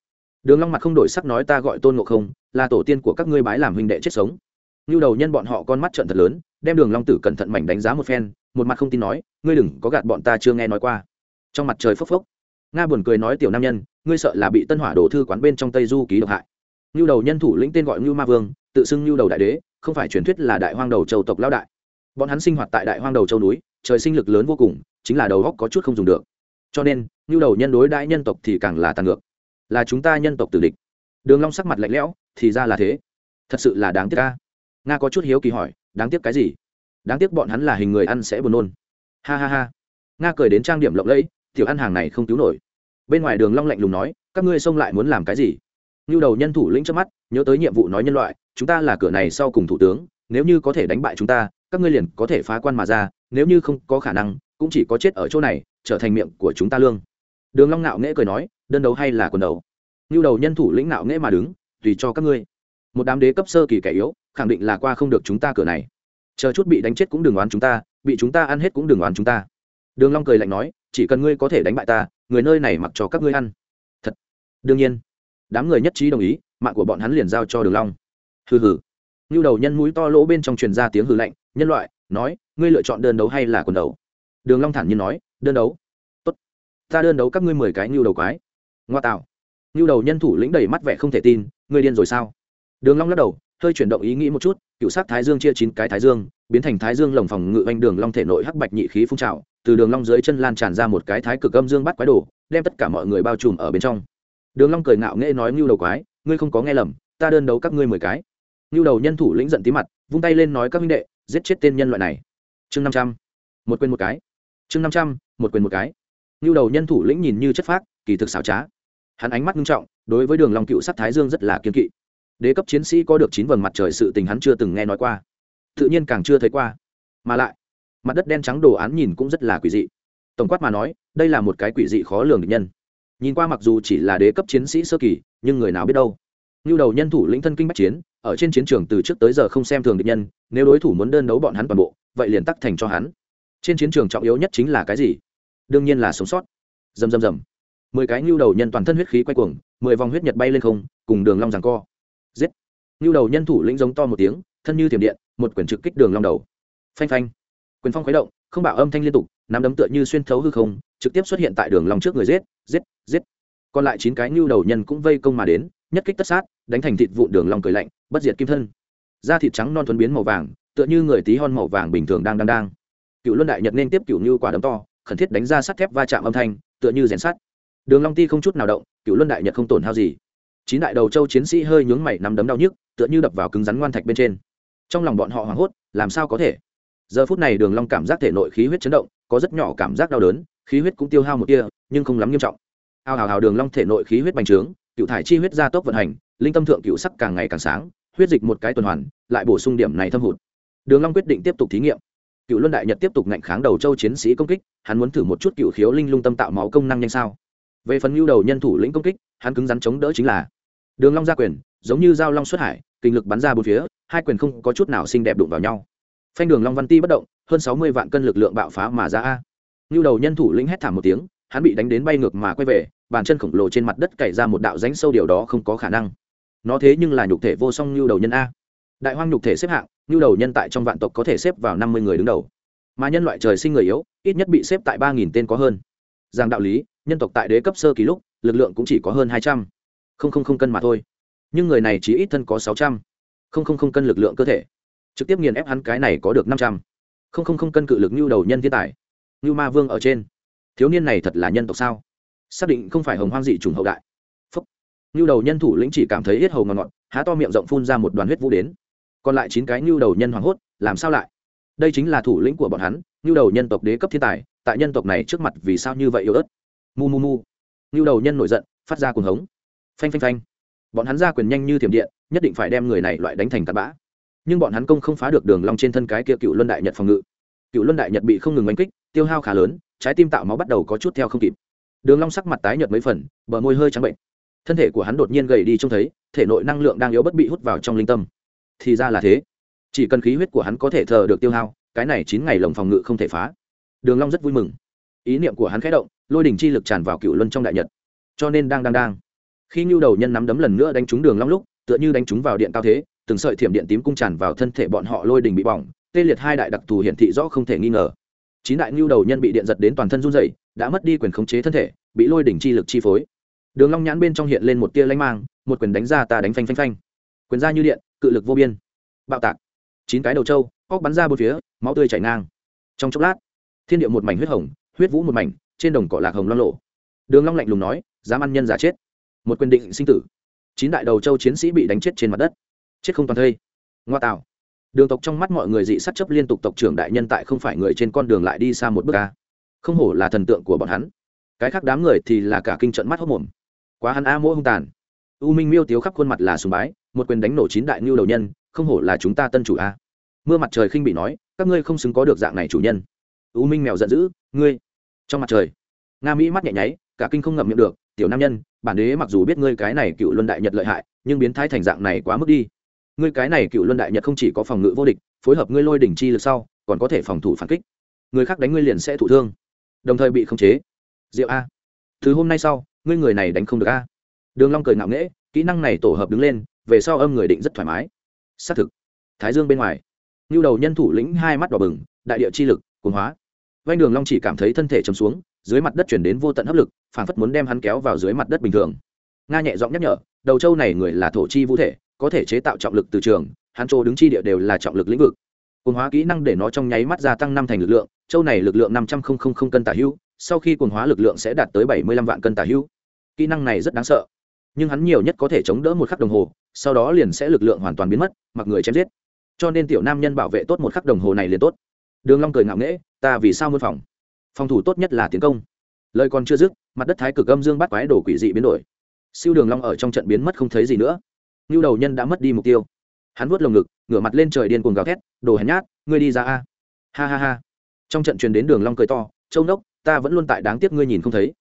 Đường long mặt không đổi sắc nói ta gọi tôn ngộ không, là tổ tiên của các ngươi bái làm huynh đệ chết sống. Như đầu nhân bọn họ con mắt trợn thật lớn, đem đường long tử cẩn thận mảnh đánh giá một phen, một mặt không tin nói, ngươi đừng có gạt bọn ta chưa nghe nói qua. Trong mặt trời phấp phấp. nga buồn cười nói tiểu nam nhân, ngươi sợ là bị tân hỏa đổ thư quán bên trong tây du ký độc hại. Như đầu nhân thủ lĩnh tên gọi như ma vương, tự xưng như đầu đại đế không phải truyền thuyết là đại hoang đầu châu tộc lão đại. Bọn hắn sinh hoạt tại đại hoang đầu châu núi, trời sinh lực lớn vô cùng, chính là đầu góc có chút không dùng được. Cho nên nhu đầu nhân đối đại nhân tộc thì càng là tàn ngược. Là chúng ta nhân tộc tử địch. Đường long sắc mặt lạnh lẽo, thì ra là thế. Thật sự là đáng tiếc ca nga có chút hiếu kỳ hỏi, đáng tiếc cái gì? Đáng tiếc bọn hắn là hình người ăn sẽ buồn nôn. Ha ha ha. Nga cười đến trang điểm lộng lẫy, tiểu ăn hàng này không cứu nổi. Bên ngoài đường long lạnh lùng nói, các ngươi xông lại muốn làm cái gì? Nưu đầu nhân thủ lĩnh trước mắt, nhớ tới nhiệm vụ nói nhân loại, chúng ta là cửa này sau cùng thủ tướng, nếu như có thể đánh bại chúng ta, các ngươi liền có thể phá quan mà ra, nếu như không có khả năng, cũng chỉ có chết ở chỗ này, trở thành miệng của chúng ta lương. Đường long nạo nghễ cười nói, đơn đấu hay là quần đấu? Nưu đầu nhân thủ lĩnh nạo nghễ mà đứng, tùy cho các ngươi. Một đám đế cấp sơ kỳ kẻ yếu, khẳng định là qua không được chúng ta cửa này. Chờ chút bị đánh chết cũng đừng oán chúng ta, bị chúng ta ăn hết cũng đừng oán chúng ta. Đường long cười lạnh nói, chỉ cần ngươi có thể đánh bại ta, người nơi này mặc cho các ngươi ăn. Thật. Đương nhiên đám người nhất trí đồng ý, mạng của bọn hắn liền giao cho đường long. Hừ hừ. Như đầu nhân mũi to lỗ bên trong truyền ra tiếng hừ lạnh, nhân loại, nói, ngươi lựa chọn đơn đấu hay là quần đấu đường long thản nhiên nói, đơn đấu. Tốt. Ta đơn đấu các ngươi mười cái như đầu quái. Ngoa tạo. Như đầu nhân thủ lĩnh đầy mắt vẻ không thể tin, ngươi điên rồi sao? Đường long lắc đầu, hơi chuyển động ý nghĩ một chút, cựu sát thái dương chia chín cái thái dương, biến thành thái dương lồng phòng ngự anh đường long thể nội hắc bạch nhị khí phun trào, từ đường long dưới chân lan tràn ra một cái thái cực âm dương bắt quái đồ, đem tất cả mọi người bao trùm ở bên trong đường long cười ngạo nghễ nói ngưu đầu quái, ngươi không có nghe lầm, ta đơn đấu các ngươi mười cái. Ngưu đầu nhân thủ lĩnh giận tí mặt, vung tay lên nói các huynh đệ, giết chết tên nhân loại này. Chương năm trăm, một quên một cái. Chương năm trăm, một quên một cái. Ngưu đầu nhân thủ lĩnh nhìn như chất phác, kỳ thực xảo trá. Hắn ánh mắt nghiêm trọng, đối với đường long cựu sát thái dương rất là kiên kỵ. Đế cấp chiến sĩ có được chín vầng mặt trời sự tình hắn chưa từng nghe nói qua. Tự nhiên càng chưa thấy qua. Mà lại, mặt đất đen trắng đồ án nhìn cũng rất là quỷ dị. Tổng quát mà nói, đây là một cái quỷ dị khó lường địch nhân nhìn qua mặc dù chỉ là đế cấp chiến sĩ sơ kỳ, nhưng người nào biết đâu. Như đầu nhân thủ lĩnh thân kinh bách chiến, ở trên chiến trường từ trước tới giờ không xem thường địch nhân, nếu đối thủ muốn đơn đấu bọn hắn toàn bộ, vậy liền tắc thành cho hắn. Trên chiến trường trọng yếu nhất chính là cái gì? Đương nhiên là sống sót. Dầm dầm dầm mười cái nhu đầu nhân toàn thân huyết khí quay cuồng, mười vòng huyết nhật bay lên không, cùng đường long giằng co. Giết. Nhu đầu nhân thủ lĩnh giống to một tiếng, thân như thiểm điện, một quyển trực kích đường long đầu. Phanh phanh. Quyền phong khuấy động, không bảo âm thanh liên tục nắm đấm tựa như xuyên thấu hư không, trực tiếp xuất hiện tại đường long trước người giết giết giết. Còn lại chín cái nhu đầu nhân cũng vây công mà đến, nhất kích tất sát, đánh thành thịt vụn đường long cười lạnh, bất diệt kim thân. Da thịt trắng non thuần biến màu vàng, tựa như người tí hon màu vàng bình thường đang đang đang. Cựu luân đại nhật nên tiếp cựu như quả đấm to, khẩn thiết đánh ra sắt thép va chạm âm thanh, tựa như rèn sắt. Đường long ti không chút nào động, cựu luân đại nhật không tổn hao gì. Chín đại đầu châu chiến sĩ hơi nhướng mày nắm đấm đau nhức, tựa như đập vào cứng rắn ngoan thạch bên trên. Trong lòng bọn họ hoảng hốt, làm sao có thể? Giờ phút này đường long cảm giác thể nội khí huyết chấn động có rất nhỏ cảm giác đau đớn, khí huyết cũng tiêu hao một tia, nhưng không lắm nghiêm trọng. Ao hào hào đường long thể nội khí huyết bành trướng, cựu thải chi huyết gia tốc vận hành, linh tâm thượng cựu sắc càng ngày càng sáng, huyết dịch một cái tuần hoàn, lại bổ sung điểm này thâm hụt. Đường long quyết định tiếp tục thí nghiệm. Cựu luân đại nhật tiếp tục ngạnh kháng đầu châu chiến sĩ công kích, hắn muốn thử một chút cựu khiếu linh lung tâm tạo máu công năng nhanh sao. Về phần lưu đầu nhân thủ lĩnh công kích, hắn cứng rắn chống đỡ chính là đường long ra quyền, giống như dao long xuất hải, kinh lực bắn ra bốn phía, hai quyền không có chút nào xinh đẹp đụng vào nhau. Phanh đường long văn ti bất động hơn sáu mươi vạn cân lực lượng bạo phá mà ra a. Lưu đầu nhân thủ lĩnh hét thảm một tiếng, hắn bị đánh đến bay ngược mà quay về, bàn chân khổng lồ trên mặt đất cày ra một đạo rãnh sâu điều đó không có khả năng. Nó thế nhưng là nhục thể vô song lưu đầu nhân a. Đại hoang nhục thể xếp hạng lưu đầu nhân tại trong vạn tộc có thể xếp vào năm mươi người đứng đầu. Mà nhân loại trời sinh người yếu, ít nhất bị xếp tại ba nghìn tên có hơn. Giang đạo lý, nhân tộc tại đế cấp sơ kỳ lúc, lực lượng cũng chỉ có hơn hai trăm. Linh cân mà thôi. Nhưng người này chỉ ít thân có sáu trăm. Linh cân lực lượng cơ thể. Trực tiếp nghiền ép hắn cái này có được năm trăm không không không cân cự lực như đầu nhân thiên tài. Như ma vương ở trên. Thiếu niên này thật là nhân tộc sao? Xác định không phải hồng hoang dị trùng hậu đại. Phúc. Như đầu nhân thủ lĩnh chỉ cảm thấy hết hầu ngọt ngọt, há to miệng rộng phun ra một đoàn huyết vũ đến. Còn lại chín cái như đầu nhân hoảng hốt, làm sao lại? Đây chính là thủ lĩnh của bọn hắn, như đầu nhân tộc đế cấp thiên tài, tại nhân tộc này trước mặt vì sao như vậy yếu ớt? Mu mu mu. Như đầu nhân nổi giận, phát ra cuồng hống. Phanh phanh phanh. Bọn hắn ra quyền nhanh như thiểm điện, nhất định phải đem người này loại đánh thành tạt bã nhưng bọn hắn công không phá được đường long trên thân cái kia cựu luân đại nhật phòng ngự. Cựu luân đại nhật bị không ngừng đánh kích, tiêu hao khá lớn, trái tim tạo máu bắt đầu có chút theo không kịp. Đường long sắc mặt tái nhợt mấy phần, bờ môi hơi trắng bệnh. Thân thể của hắn đột nhiên gầy đi trông thấy, thể nội năng lượng đang yếu bất bị hút vào trong linh tâm. Thì ra là thế. Chỉ cần khí huyết của hắn có thể thờ được tiêu hao, cái này chín ngày lồng phòng ngự không thể phá. Đường long rất vui mừng. Ý niệm của hắn khẽ động, lôi đỉnh chi lực tràn vào cựu luân trong đại nhật. Cho nên đang đang đang. Khi nhu đầu nhân nắm đấm lần nữa đánh trúng đường long lúc, tựa như đánh trúng vào điện cao thế từng sợi thiểm điện tím cung tràn vào thân thể bọn họ lôi đỉnh bị bỏng, tê liệt hai đại đặc thù hiển thị rõ không thể nghi ngờ. Chín đại ngưu đầu nhân bị điện giật đến toàn thân run rẩy, đã mất đi quyền khống chế thân thể, bị lôi đỉnh chi lực chi phối. Đường long nhãn bên trong hiện lên một tia lanh mang, một quyền đánh ra ta đánh phanh phanh phanh. Quyền ra như điện, cự lực vô biên. Bạo tạc. Chín cái đầu trâu, óc bắn ra bốn phía, máu tươi chảy ngang. Trong chốc lát, thiên địa một mảnh huyết hồng, huyết vũ một mảnh, trên đồng cỏ lạc hồng loang lộ đường long lạnh lùng nói, dám ăn nhân giả chết. Một quyền định sinh tử. Chín đại đầu châu chiến sĩ bị đánh chết trên mặt đất chết không toàn thây. Ngoa tạo. Đường tộc trong mắt mọi người dị sát chấp liên tục tộc trưởng đại nhân tại không phải người trên con đường lại đi xa một bước ca không hổ là thần tượng của bọn hắn. Cái khác đám người thì là cả kinh trận mắt hốc mồm quá hắn a mỗi hung tàn. U minh miêu tiếu khắp khuôn mặt là sùng bái, một quyền đánh nổ chín đại ngưu đầu nhân, không hổ là chúng ta tân chủ a. Mưa mặt trời khinh bị nói, các ngươi không xứng có được dạng này chủ nhân. U minh mèo giận dữ, ngươi. Trong mặt trời, nga mỹ mắt nhẹ nháy, cả kinh không ngậm miệng được, tiểu nam nhân, bản đế mặc dù biết ngươi cái này cựu luân đại nhật lợi hại, nhưng biến thái thành dạng này quá mức đi ngươi cái này cựu luân đại nhật không chỉ có phòng ngự vô địch, phối hợp ngươi lôi đỉnh chi lực sau, còn có thể phòng thủ phản kích. Người khác đánh ngươi liền sẽ thụ thương, đồng thời bị khống chế. Diệu a từ hôm nay sau, ngươi người này đánh không được a. Đường long cười ngạo nghễ, kỹ năng này tổ hợp đứng lên, về sau âm người định rất thoải mái. Xác thực. Thái dương bên ngoài như đầu nhân thủ lĩnh hai mắt đỏ bừng, đại địa chi lực, cuồng hóa. Vanh đường long chỉ cảm thấy thân thể chầm xuống, dưới mặt đất chuyển đến vô tận hấp lực phảng phất muốn đem hắn kéo vào dưới mặt đất bình thường. Nga nhẹ giọng nhắc nhở, đầu châu này người là thổ chi vũ thể có thể chế tạo trọng lực từ trường, hắn châu đứng chi địa đều là trọng lực lĩnh vực. Cuồng hóa kỹ năng để nó trong nháy mắt gia tăng năm thành lực lượng, châu này lực lượng năm trăm linh cân tả hữu, sau khi cuồng hóa lực lượng sẽ đạt tới bảy mươi lăm vạn cân tả hữu. Kỹ năng này rất đáng sợ. Nhưng hắn nhiều nhất có thể chống đỡ một khắc đồng hồ, sau đó liền sẽ lực lượng hoàn toàn biến mất, mặc người chém giết. Cho nên tiểu nam nhân bảo vệ tốt một khắc đồng hồ này liền tốt. Đường long cười ngạo nghễ, ta vì sao muốn phòng? Phòng thủ tốt nhất là tiến công. Lời còn chưa dứt, mặt đất thái cực âm dương bắt quái đổ quỷ dị biến đổi. Siêu đường long ở trong trận biến mất không thấy gì nữa nhu đầu nhân đã mất đi mục tiêu. Hắn vuốt lồng ngực, ngửa mặt lên trời điên cuồng gào thét, đồ hèn nhát, ngươi đi ra a. Ha ha ha. Trong trận truyền đến đường long cười to, châu nốc, ta vẫn luôn tại đáng tiếc ngươi nhìn không thấy.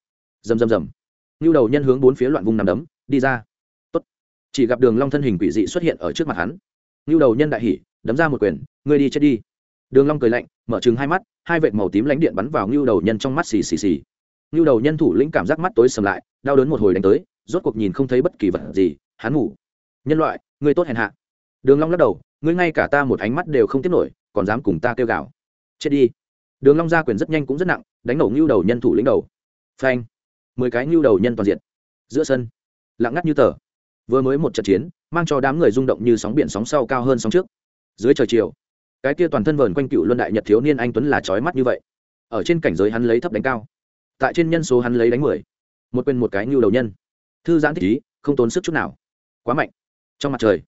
Rầm rầm rầm. Nhu đầu nhân hướng bốn phía loạn vùng nằm đấm, đi ra. Tốt. Chỉ gặp đường long thân hình quỷ dị xuất hiện ở trước mặt hắn. Nhu đầu nhân đại hỉ, đấm ra một quyền, ngươi đi chết đi. Đường long cười lạnh, mở trừng hai mắt, hai vệt màu tím lãnh điện bắn vào nhu đầu nhân trong mắt xì xì xì. Nhu đầu nhân thủ lĩnh cảm giác mắt tối sầm lại, đau đớn một hồi đánh tới, rốt cuộc nhìn không thấy bất kỳ vật gì, hắn ngủ nhân loại, ngươi tốt hèn hạ. Đường long lắc đầu, ngươi ngay cả ta một ánh mắt đều không tiếp nổi, còn dám cùng ta kêu gào. Chết đi. Đường long ra quyền rất nhanh cũng rất nặng, đánh nổ ngưu đầu nhân thủ lĩnh đầu. Phanh. Mười cái ngưu đầu nhân toàn diện. Giữa sân, lặng ngắt như tờ. Vừa mới một trận chiến, mang cho đám người rung động như sóng biển sóng sau cao hơn sóng trước. Dưới trời chiều, cái kia toàn thân vờn quanh cựu luân đại nhật thiếu niên anh tuấn là trói mắt như vậy. Ở trên cảnh giới hắn lấy thấp đánh cao. Tại trên nhân số hắn lấy đánh mười. Một quên một cái ngưu đầu nhân. Thư giãn thích ý, không tốn sức chút nào. Quá mạnh trong mặt trời,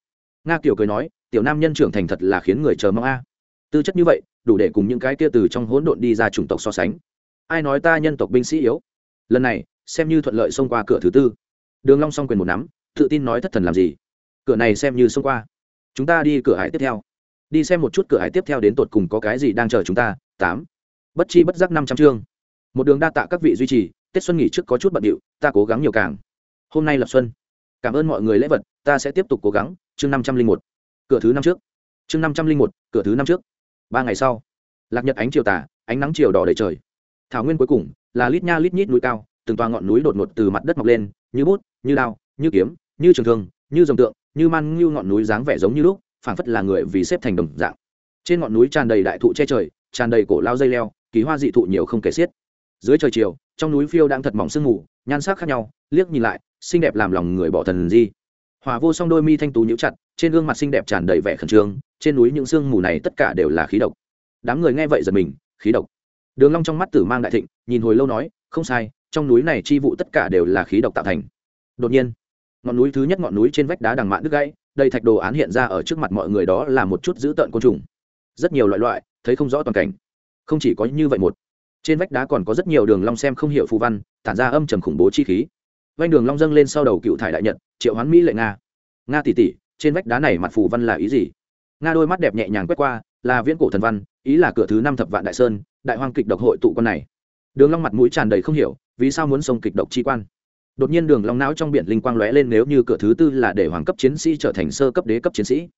nga kiều cười nói, tiểu nam nhân trưởng thành thật là khiến người chờ mong a. Tư chất như vậy, đủ để cùng những cái kia từ trong hỗn độn đi ra chủng tộc so sánh. Ai nói ta nhân tộc binh sĩ yếu? Lần này, xem như thuận lợi xông qua cửa thứ tư. Đường long song quyền một nắm, tự tin nói thất thần làm gì? Cửa này xem như xông qua. Chúng ta đi cửa hải tiếp theo. Đi xem một chút cửa hải tiếp theo đến tột cùng có cái gì đang chờ chúng ta. Tám. Bất chi bất giác năm trăm chương. Một đường đa tạ các vị duy trì, tết xuân nghỉ trước có chút bận điệu, ta cố gắng nhiều càng. Hôm nay lập xuân cảm ơn mọi người lễ vật, ta sẽ tiếp tục cố gắng. Chương năm trăm linh một. Cửa thứ năm trước. Chương năm trăm linh một, cửa thứ năm trước. Ba ngày sau, lạc nhật ánh chiều tà, ánh nắng chiều đỏ đầy trời. Thảo nguyên cuối cùng là lít nha lít nhít núi cao, từng toa ngọn núi đột ngột từ mặt đất mọc lên, như bút, như đao, như kiếm, như trường thương, như dòng tượng, như man như ngọn núi dáng vẻ giống như lúc, phảng phất là người vì xếp thành đồng dạng. Trên ngọn núi tràn đầy đại thụ che trời, tràn đầy cổ lao dây leo, kỳ hoa dị thụ nhiều không kể xiết. Dưới trời chiều, trong núi phiêu đang thật mỏng sương mù, nhan sắc khác nhau, liếc nhìn lại xinh đẹp làm lòng người bỏ thần di. Hòa vô song đôi mi thanh tú nhíu chặt, trên gương mặt xinh đẹp tràn đầy vẻ khẩn trương, trên núi những sương mù này tất cả đều là khí độc. Đám người nghe vậy giật mình, khí độc. Đường long trong mắt tử mang đại thịnh, nhìn hồi lâu nói, không sai, trong núi này chi vụ tất cả đều là khí độc tạo thành. Đột nhiên, ngọn núi thứ nhất ngọn núi trên vách đá đằng mạn đứt gãy, đầy thạch đồ án hiện ra ở trước mặt mọi người đó là một chút dữ tợn côn trùng. Rất nhiều loại loại, thấy không rõ toàn cảnh. Không chỉ có như vậy một, trên vách đá còn có rất nhiều đường long xem không hiểu phù văn, tản ra âm trầm khủng bố chi khí vanh đường long dâng lên sau đầu cựu thải đại nhật, triệu hoán mỹ lệ nga. Nga tỷ tỷ trên vách đá này mặt phù văn là ý gì? Nga đôi mắt đẹp nhẹ nhàng quét qua, là viễn cổ thần văn, ý là cửa thứ năm thập vạn đại sơn, đại hoang kịch độc hội tụ con này. Đường long mặt mũi tràn đầy không hiểu, vì sao muốn sông kịch độc chi quan? Đột nhiên đường long não trong biển linh quang lóe lên nếu như cửa thứ tư là để hoàng cấp chiến sĩ trở thành sơ cấp đế cấp chiến sĩ.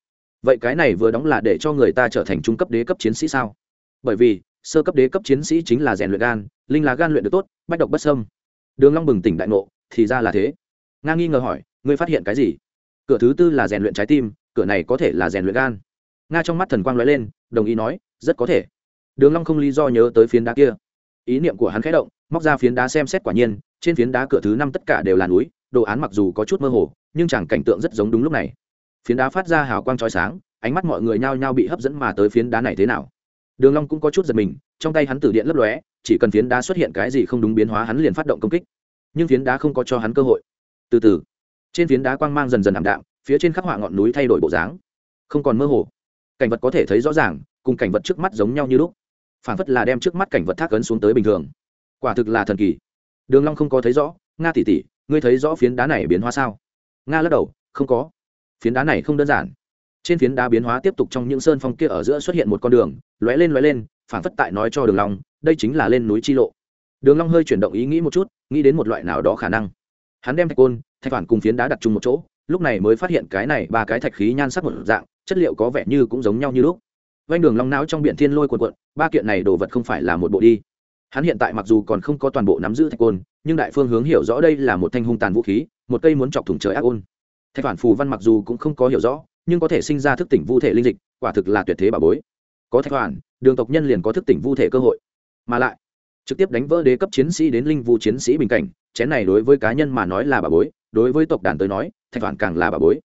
Vậy cái này vừa đóng là để cho người ta trở thành trung cấp đế cấp chiến sĩ sao? Bởi vì, sơ cấp đế cấp chiến sĩ chính là rèn luyện gan, linh là gan luyện được tốt, bách độc bất sâm đường long bừng tỉnh đại ngộ thì ra là thế. Nga nghi ngờ hỏi, ngươi phát hiện cái gì? Cửa thứ tư là rèn luyện trái tim, cửa này có thể là rèn luyện gan. Nga trong mắt thần quang lóe lên, đồng ý nói, rất có thể. Đường long không lý do nhớ tới phiến đá kia. Ý niệm của hắn khẽ động, móc ra phiến đá xem xét quả nhiên, trên phiến đá cửa thứ năm tất cả đều là núi, đồ án mặc dù có chút mơ hồ, nhưng chẳng cảnh tượng rất giống đúng lúc này. Phiến đá phát ra hào quang chói sáng, ánh mắt mọi người nhao nhao bị hấp dẫn mà tới phiến đá này thế nào. Đường long cũng có chút giật mình, trong tay hắn tử điện lấp lóe, chỉ cần phiến đá xuất hiện cái gì không đúng biến hóa hắn liền phát động công kích nhưng phiến đá không có cho hắn cơ hội. Từ từ, trên phiến đá quang mang dần dần ảm đạm, phía trên khắc họa ngọn núi thay đổi bộ dáng. Không còn mơ hồ. Cảnh vật có thể thấy rõ ràng, cùng cảnh vật trước mắt giống nhau như lúc. Phản phất là đem trước mắt cảnh vật thác ấn xuống tới bình thường. Quả thực là thần kỳ. Đường long không có thấy rõ, nga tỷ tỷ, ngươi thấy rõ phiến đá này biến hóa sao? Nga lắc đầu, không có. Phiến đá này không đơn giản. Trên phiến đá biến hóa tiếp tục trong những sơn phong kia ở giữa xuất hiện một con đường, lóe lên lóe lên, phản phất tại nói cho đường long, đây chính là lên núi chi lộ đường long hơi chuyển động ý nghĩ một chút, nghĩ đến một loại nào đó khả năng. Hắn đem thạch côn, thạch phản cùng phiến đá đặt chung một chỗ, lúc này mới phát hiện cái này ba cái thạch khí nhan sắc một dạng, chất liệu có vẻ như cũng giống nhau như lúc. Vanh đường long não trong biển thiên lôi cuộn cuộn, ba kiện này đồ vật không phải là một bộ đi. Hắn hiện tại mặc dù còn không có toàn bộ nắm giữ thạch côn, nhưng đại phương hướng hiểu rõ đây là một thanh hung tàn vũ khí, một cây muốn chọc thủng trời ác ôn. Thạch phản phù văn mặc dù cũng không có hiểu rõ, nhưng có thể sinh ra thức tỉnh vu thể linh dịch, quả thực là tuyệt thế bà bối. Có thạch phản, đường tộc nhân liền có thức tỉnh vu thể cơ hội. Mà lại trực tiếp đánh vỡ đế cấp chiến sĩ đến linh vu chiến sĩ bình cảnh, chén này đối với cá nhân mà nói là bà bối, đối với tộc đàn tới nói, thạch phản càng là bà bối.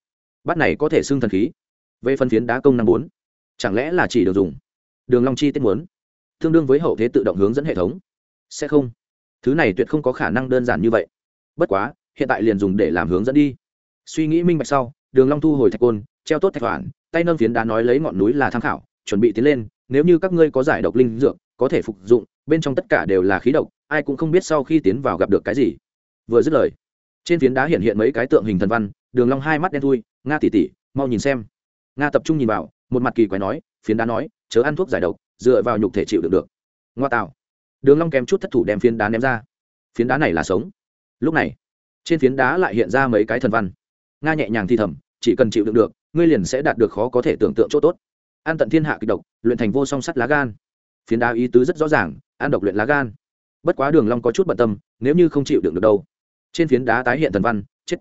Bát này có thể xưng thần khí. Về phân phiến đá công năm bốn, chẳng lẽ là chỉ được dùng? Đường long chi tiết muốn, tương đương với hậu thế tự động hướng dẫn hệ thống. Sẽ không. Thứ này tuyệt không có khả năng đơn giản như vậy. Bất quá, hiện tại liền dùng để làm hướng dẫn đi. Suy nghĩ minh bạch sau, đường long thu hồi thạch côn, treo tốt thạch hoàn, tay nâng phiến đá nói lấy ngọn núi là tham khảo, chuẩn bị tiến lên, nếu như các ngươi có giải độc linh dược, có thể phục dụng bên trong tất cả đều là khí độc, ai cũng không biết sau khi tiến vào gặp được cái gì. Vừa dứt lời, trên phiến đá hiện hiện mấy cái tượng hình thần văn, đường long hai mắt đen thui, nga tỷ tỷ, mau nhìn xem. Nga tập trung nhìn vào, một mặt kỳ quái nói, phiến đá nói, chớ ăn thuốc giải độc, dựa vào nhục thể chịu được được. Ngoa tạo. Đường long kém chút thất thủ đem phiến đá ném ra. Phiến đá này là sống. Lúc này, trên phiến đá lại hiện ra mấy cái thần văn. Nga nhẹ nhàng thi thầm, chỉ cần chịu đựng được, ngươi liền sẽ đạt được khó có thể tưởng tượng chỗ tốt. An tận thiên hạ kịch độc, luyện thành vô song sắt lá gan phiến đá ý tứ rất rõ ràng an độc luyện lá gan. Bất quá đường long có chút bận tâm, nếu như không chịu đựng được đâu. Trên phiến đá tái hiện thần văn, chết.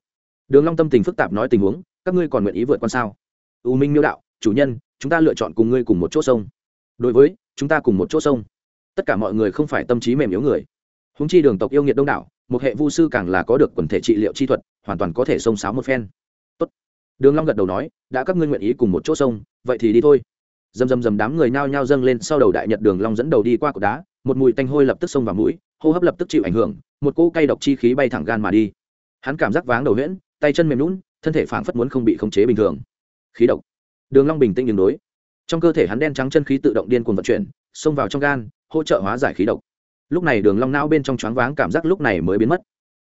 Đường long tâm tình phức tạp nói tình huống, các ngươi còn nguyện ý vượt qua sao? U minh miêu đạo, chủ nhân, chúng ta lựa chọn cùng ngươi cùng một chỗ sông. Đối với, chúng ta cùng một chỗ sông. Tất cả mọi người không phải tâm trí mềm yếu người. Húng chi đường tộc yêu nghiệt đông đảo, một hệ vu sư càng là có được quần thể trị liệu chi thuật, hoàn toàn có thể xông sáo một phen. Tốt. đường long gật đầu nói, đã các ngươi nguyện ý cùng một chỗ sông, vậy thì đi thôi dầm dầm dầm đám người nhao nhao dâng lên sau đầu đại nhật đường long dẫn đầu đi qua cột đá, một mùi tanh hôi lập tức xông vào mũi, hô hấp lập tức chịu ảnh hưởng, một cỗ cay độc chi khí bay thẳng gan mà đi. Hắn cảm giác váng đầu huyễn, tay chân mềm lún thân thể phảng phất muốn không bị khống chế bình thường. Khí độc. Đường long bình tĩnh đường đối. Trong cơ thể hắn đen trắng chân khí tự động điên cuồng vận chuyển, xông vào trong gan, hỗ trợ hóa giải khí độc. Lúc này đường long não bên trong choáng váng cảm giác lúc này mới biến mất.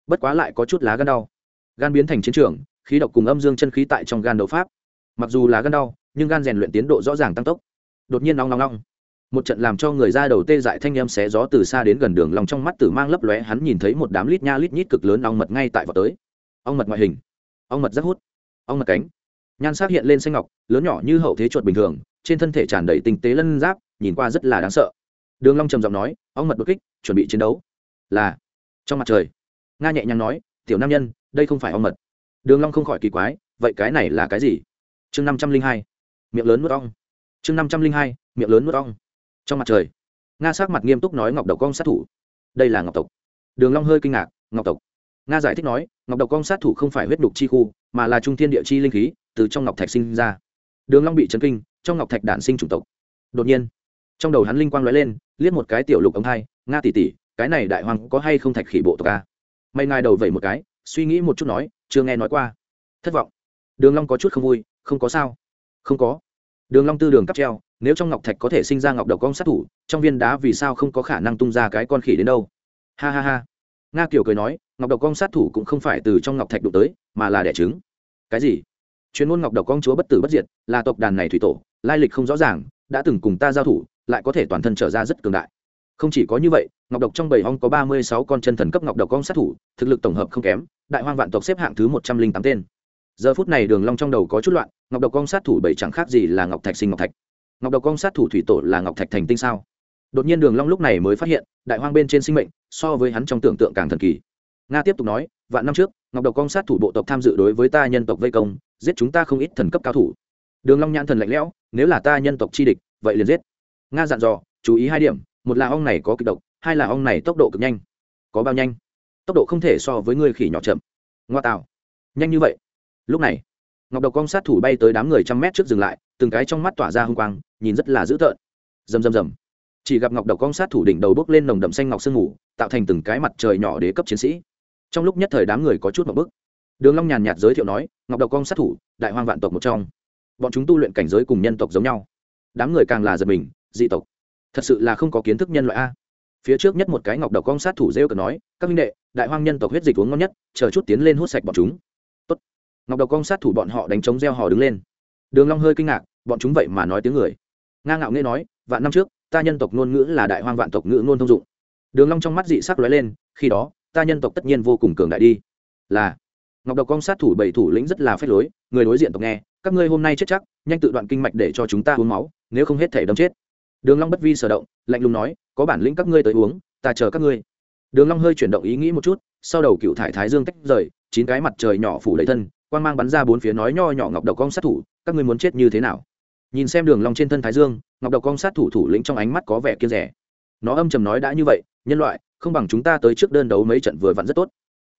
Bất quá lại có chút lá gan đau. Gan biến thành chiến trường, khí độc cùng âm dương chân khí tại trong gan đấu pháp. Mặc dù lá gan đau nhưng gan rèn luyện tiến độ rõ ràng tăng tốc. Đột nhiên nóng nóng nóng. Một trận làm cho người ra đầu tê dại thanh em xé gió từ xa đến gần đường lòng trong mắt tử mang lấp lóe, hắn nhìn thấy một đám lít nha lít nhít cực lớn ong mật ngay tại vào tới. Ong mật ngoại hình. Ong mật rất hút. Ong mật cánh. Nhan sắc hiện lên xanh ngọc, lớn nhỏ như hậu thế chuột bình thường, trên thân thể tràn đầy tinh tế lân giáp, nhìn qua rất là đáng sợ. Đường long trầm giọng nói, ong mật đột kích, chuẩn bị chiến đấu. Là. Trong mặt trời, nga nhẹ nhàng nói, tiểu nam nhân, đây không phải ong mật. Đường long không khỏi kỳ quái, vậy cái này là cái gì? Chương năm trăm linh hai miệng lớn nuốt ong. Chương năm trăm linh hai, miệng lớn nuốt ong. Trong mặt trời, nga sát mặt nghiêm túc nói ngọc độc cong sát thủ. Đây là ngọc tộc. Đường long hơi kinh ngạc, ngọc tộc. Nga giải thích nói, ngọc độc cong sát thủ không phải huyết đục chi khu, mà là trung thiên địa chi linh khí, từ trong ngọc thạch sinh ra. Đường long bị chấn kinh, trong ngọc thạch đản sinh chủng tộc. Đột nhiên, trong đầu hắn linh quang lóe lên, liếc một cái tiểu lục ống hai nga tỷ tỷ, cái này đại hoàng có hay không thạch khỉ bộ tộc a? May ngài đầu vẩy một cái, suy nghĩ một chút nói, chưa nghe nói qua. Thất vọng. Đường long có chút không vui, không có sao không có. Đường long tư đường cắp treo, nếu trong ngọc thạch có thể sinh ra ngọc độc con sát thủ, trong viên đá vì sao không có khả năng tung ra cái con khỉ đến đâu? Ha ha ha. Nga kiều cười nói, ngọc độc con sát thủ cũng không phải từ trong ngọc thạch đụng tới, mà là đẻ trứng. Cái gì? Chuyên môn ngọc độc con chúa bất tử bất diệt, là tộc đàn này thủy tổ, lai lịch không rõ ràng, đã từng cùng ta giao thủ, lại có thể toàn thân trở ra rất cường đại. Không chỉ có như vậy, ngọc độc trong bảy hong có ba mươi sáu con chân thần cấp ngọc độc con sát thủ, thực lực tổng hợp không kém, đại hoang vạn tộc xếp hạng thứ một trăm linh tám tên giờ phút này đường long trong đầu có chút loạn, ngọc độc con sát thủ bảy chẳng khác gì là ngọc thạch sinh ngọc thạch. Ngọc độc con sát thủ thủy tổ là ngọc thạch thành tinh sao? Đột nhiên đường long lúc này mới phát hiện, đại hoang bên trên sinh mệnh, so với hắn trong tưởng tượng càng thần kỳ. Nga tiếp tục nói, vạn năm trước, ngọc độc con sát thủ bộ tộc tham dự đối với ta nhân tộc vây công, giết chúng ta không ít thần cấp cao thủ. Đường long nhãn thần lạnh lẽo, nếu là ta nhân tộc chi địch, vậy liền giết. Nga dặn dò, chú ý hai điểm, một là ong này có kịch độc, hai là ong này tốc độ cực nhanh. Có bao nhanh? Tốc độ không thể so với người khỉ nhỏ chậm. Ngoa tạo. Nhanh như vậy? Lúc này, ngọc độc con sát thủ bay tới đám người trăm mét trước dừng lại, từng cái trong mắt tỏa ra hung quang, nhìn rất là dữ tợn. Rầm rầm rầm. Chỉ gặp ngọc độc con sát thủ đỉnh đầu bước lên nồng đậm xanh ngọc sương ngủ tạo thành từng cái mặt trời nhỏ đế cấp chiến sĩ. Trong lúc nhất thời đám người có chút một bức. Đường long nhàn nhạt giới thiệu nói, ngọc độc con sát thủ, đại hoang vạn tộc một trong. Bọn chúng tu luyện cảnh giới cùng nhân tộc giống nhau. Đám người càng là giật mình, dị tộc. Thật sự là không có kiến thức nhân loại a. Phía trước nhất một cái ngọc độc con sát thủ rêu cờ nói, các minh đệ, đại hoang nhân tộc huyết dịch uống ngon nhất, chờ chút tiến lên hút sạch bọn chúng ngọc độc con sát thủ bọn họ đánh trống reo hò đứng lên. Đường long hơi kinh ngạc, bọn chúng vậy mà nói tiếng người. Nga ngạo nghe nói, vạn năm trước, ta nhân tộc ngôn ngữ là đại hoang vạn tộc ngữ ngôn thông dụng. Đường long trong mắt dị sắc lóe lên, khi đó, ta nhân tộc tất nhiên vô cùng cường đại đi. Là. Ngọc độc con sát thủ bảy thủ lĩnh rất là phế lối, người đối diện tộc nghe, các ngươi hôm nay chết chắc, nhanh tự đoạn kinh mạch để cho chúng ta uống máu, nếu không hết thể đâm chết. Đường long bất vi sở động, lạnh lùng nói, có bản lĩnh các ngươi tới uống, ta chờ các ngươi. Đường long hơi chuyển động ý nghĩ một chút, sau đầu cựu thải thái dương tách rời, chín cái mặt trời nhỏ phủ lấy thân quang mang bắn ra bốn phía nói nho nhỏ ngọc độc con sát thủ, các ngươi muốn chết như thế nào? Nhìn xem đường long trên thân thái dương, ngọc độc con sát thủ thủ lĩnh trong ánh mắt có vẻ kiên rẻ. Nó âm trầm nói đã như vậy, nhân loại, không bằng chúng ta tới trước đơn đấu mấy trận vừa vặn rất tốt.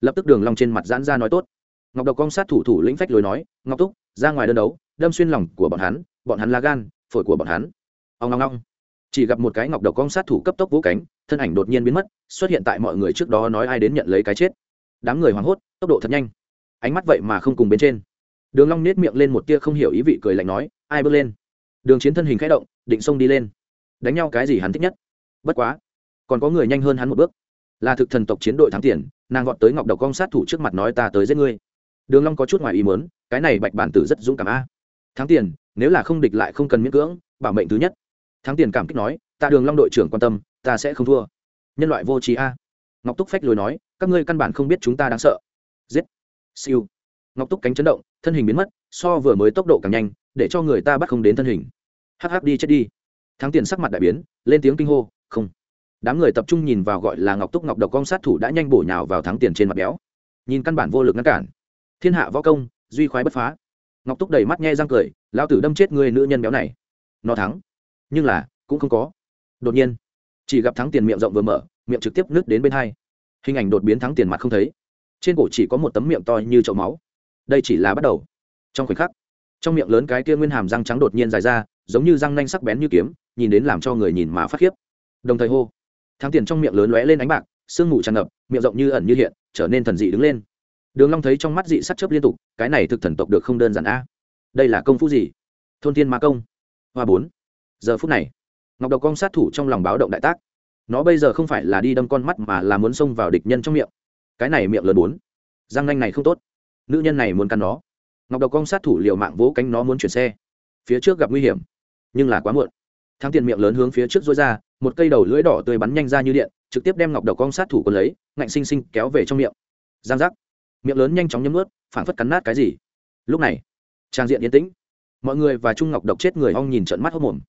Lập tức đường long trên mặt giãn ra nói tốt. Ngọc độc con sát thủ thủ lĩnh phách lối nói, ngọc túc ra ngoài đơn đấu, đâm xuyên lòng của bọn hắn bọn hắn là gan, phổi của bọn hắn. Ông ngong ngong chỉ gặp một cái ngọc độc con sát thủ cấp tốc vũ cánh, thân ảnh đột nhiên biến mất, xuất hiện tại mọi người trước đó nói ai đến nhận lấy cái chết. Đám người hoảng hốt, tốc độ thật nhanh ánh mắt vậy mà không cùng bên trên. Đường long nết miệng lên một tia không hiểu ý vị cười lạnh nói, ai bước lên? Đường chiến thân hình khẽ động, định xông đi lên. Đánh nhau cái gì hắn thích nhất? Bất quá, còn có người nhanh hơn hắn một bước. Là thực thần tộc chiến đội thắng tiền, nàng gọn tới ngọc độc cong sát thủ trước mặt nói ta tới giết ngươi. Đường long có chút ngoài ý muốn, cái này bạch bản tử rất dũng cảm a. Thắng tiền, nếu là không địch lại không cần miễn cưỡng, bảo mệnh thứ nhất. Thắng tiền cảm kích nói, ta đường long đội trưởng quan tâm, ta sẽ không thua. Nhân loại vô trí a. Ngọc túc phách lùi nói, các ngươi căn bản không biết chúng ta đáng sợ. Giết siêu. Ngọc túc cánh chấn động, thân hình biến mất, so vừa mới tốc độ càng nhanh, để cho người ta bắt không đến thân hình. Hắc hắc đi chết đi. Thắng tiền sắc mặt đại biến, lên tiếng kinh hô, không. Đám người tập trung nhìn vào gọi là ngọc túc ngọc độc con sát thủ đã nhanh bổ nhào vào thắng tiền trên mặt béo. Nhìn căn bản vô lực ngăn cản. Thiên hạ võ công, duy khoái bất phá. Ngọc túc đầy mắt nghe răng cười lao tử đâm chết người nữ nhân béo này. Nó thắng. Nhưng là, cũng không có. Đột nhiên, chỉ gặp thắng tiền miệng rộng vừa mở, miệng trực tiếp nứt đến bên hai. Hình ảnh đột biến thắng tiền mặt không thấy trên cổ chỉ có một tấm miệng to như chậu máu. Đây chỉ là bắt đầu. Trong khoảnh khắc, trong miệng lớn cái kia nguyên hàm răng trắng đột nhiên dài ra, giống như răng nanh sắc bén như kiếm, nhìn đến làm cho người nhìn mà phát khiếp. Đồng thời hô, thắng tiền trong miệng lớn lóe lên ánh bạc, sương mù tràn ngập, miệng rộng như ẩn như hiện, trở nên thần dị đứng lên. Đường long thấy trong mắt dị sắc chớp liên tục, cái này thực thần tộc được không đơn giản a. Đây là công phu gì? Thôn thiên ma công. Hoa bốn. Giờ phút này, ngọc độc con sát thủ trong lòng báo động đại tác. Nó bây giờ không phải là đi đâm con mắt mà là muốn xông vào địch nhân trong miệng cái này miệng lớn bốn. Răng nanh này không tốt. Nữ nhân này muốn cắn nó. Ngọc độc con sát thủ liều mạng vỗ cánh nó muốn chuyển xe. Phía trước gặp nguy hiểm, nhưng là quá muộn. Thắng tiền miệng lớn hướng phía trước dối ra, một cây đầu lưỡi đỏ tươi bắn nhanh ra như điện, trực tiếp đem ngọc độc con sát thủ còn lấy, ngạnh xinh xinh kéo về trong miệng. Giang giác. Miệng lớn nhanh chóng nhấm ướt phảng phất cắn nát cái gì. Lúc này, trang diện yên tĩnh. Mọi người và trung ngọc độc chết người ong nhìn trận mắt hốc mồm.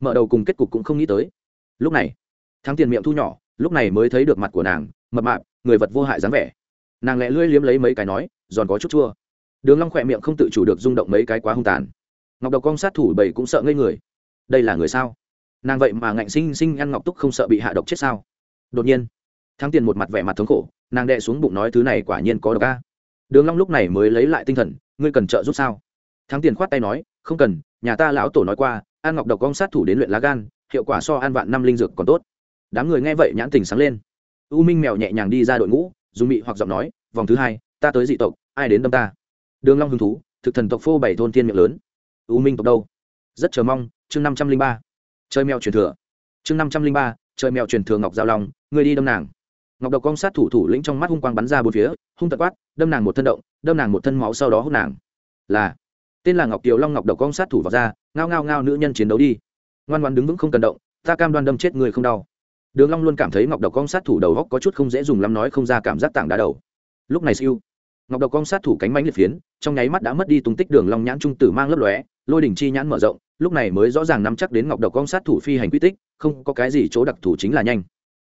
Mở đầu cùng kết cục cũng không nghĩ tới. Lúc này, thắng tiền miệng thu nhỏ, lúc này mới thấy được mặt của nàng, mập mạp người vật vô hại dáng vẻ. Nàng lẹ lưỡi liếm lấy mấy cái nói, giòn có chút chua. Đường long khỏe miệng không tự chủ được rung động mấy cái quá hung tàn. Ngọc độc con sát thủ bảy cũng sợ ngây người. Đây là người sao? Nàng vậy mà ngạnh sinh sinh ăn ngọc túc không sợ bị hạ độc chết sao? Đột nhiên, thắng tiền một mặt vẻ mặt thống khổ, nàng đệ xuống bụng nói thứ này quả nhiên có độc a. Đường long lúc này mới lấy lại tinh thần, ngươi cần trợ giúp sao? Thắng tiền khoát tay nói, không cần, nhà ta lão tổ nói qua, ăn ngọc độc con sát thủ đến luyện lá gan, hiệu quả so ăn vạn năm linh dược còn tốt. Đám người nghe vậy nhãn tình sáng lên u minh mèo nhẹ nhàng đi ra đội ngũ, dùng mị hoặc giọng nói, vòng thứ hai, ta tới dị tộc, ai đến đâm ta? Đường long hứng thú, thực thần tộc phô bảy thôn thiên miệng lớn. U minh tộc đâu? Rất chờ mong, chương năm trăm linh ba. Chơi mèo truyền thừa. Chương năm trăm linh ba, chơi mèo truyền thừa ngọc giao long, người đi đâm nàng. Ngọc độc cong sát thủ thủ lĩnh trong mắt hung quang bắn ra bốn phía, hung tật quát, đâm nàng một thân động, đâm nàng một thân máu sau đó hút nàng. Là, tên là ngọc kiều long ngọc độc cong sát thủ vào ra, ngao ngao ngao nữ nhân chiến đấu đi. Ngoan ngoan đứng vững không cần động, ta cam đoan đâm chết người không đau đường long luôn cảm thấy ngọc độc cong sát thủ đầu góc có chút không dễ dùng lắm nói không ra cảm giác tảng đá đầu. Lúc này siêu, ngọc độc cong sát thủ cánh mánh liệt phiến, trong nháy mắt đã mất đi tung tích đường long nhãn trung tử mang lấp lóe, lôi đỉnh chi nhãn mở rộng, lúc này mới rõ ràng nắm chắc đến ngọc độc cong sát thủ phi hành quy tích, không có cái gì chỗ đặc thù chính là nhanh.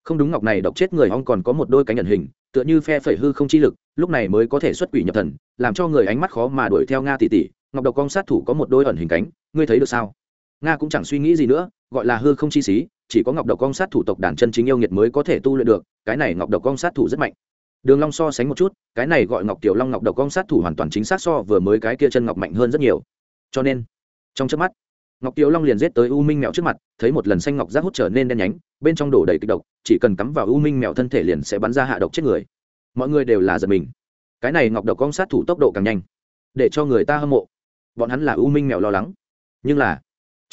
Không đúng ngọc này độc chết người ong còn có một đôi cánh nhận hình, tựa như phe phẩy hư không chi lực, lúc này mới có thể xuất quỷ nhập thần, làm cho người ánh mắt khó mà đuổi theo nga tỷ tỷ. Ngọc độc cong sát thủ có một đôi ẩn hình cánh, ngươi thấy được sao? Nga cũng chẳng suy nghĩ gì nữa, gọi là hư không chi xí, chỉ có ngọc độc con sát thủ tộc đàn chân chính yêu nghiệt mới có thể tu luyện được, cái này ngọc độc con sát thủ rất mạnh. Đường long so sánh một chút, cái này gọi ngọc tiểu long ngọc độc con sát thủ hoàn toàn chính xác so vừa mới cái kia chân ngọc mạnh hơn rất nhiều. Cho nên, trong chớp mắt, ngọc tiểu long liền giết tới u minh mèo trước mặt, thấy một lần xanh ngọc giác hút trở nên đen nhánh, bên trong đổ đầy kịch độc, chỉ cần cắm vào u minh mèo thân thể liền sẽ bắn ra hạ độc chết người. Mọi người đều là giật mình. Cái này ngọc độc con sát thủ tốc độ càng nhanh, để cho người ta hâm mộ. Bọn hắn là u minh mèo lo lắng. Nhưng là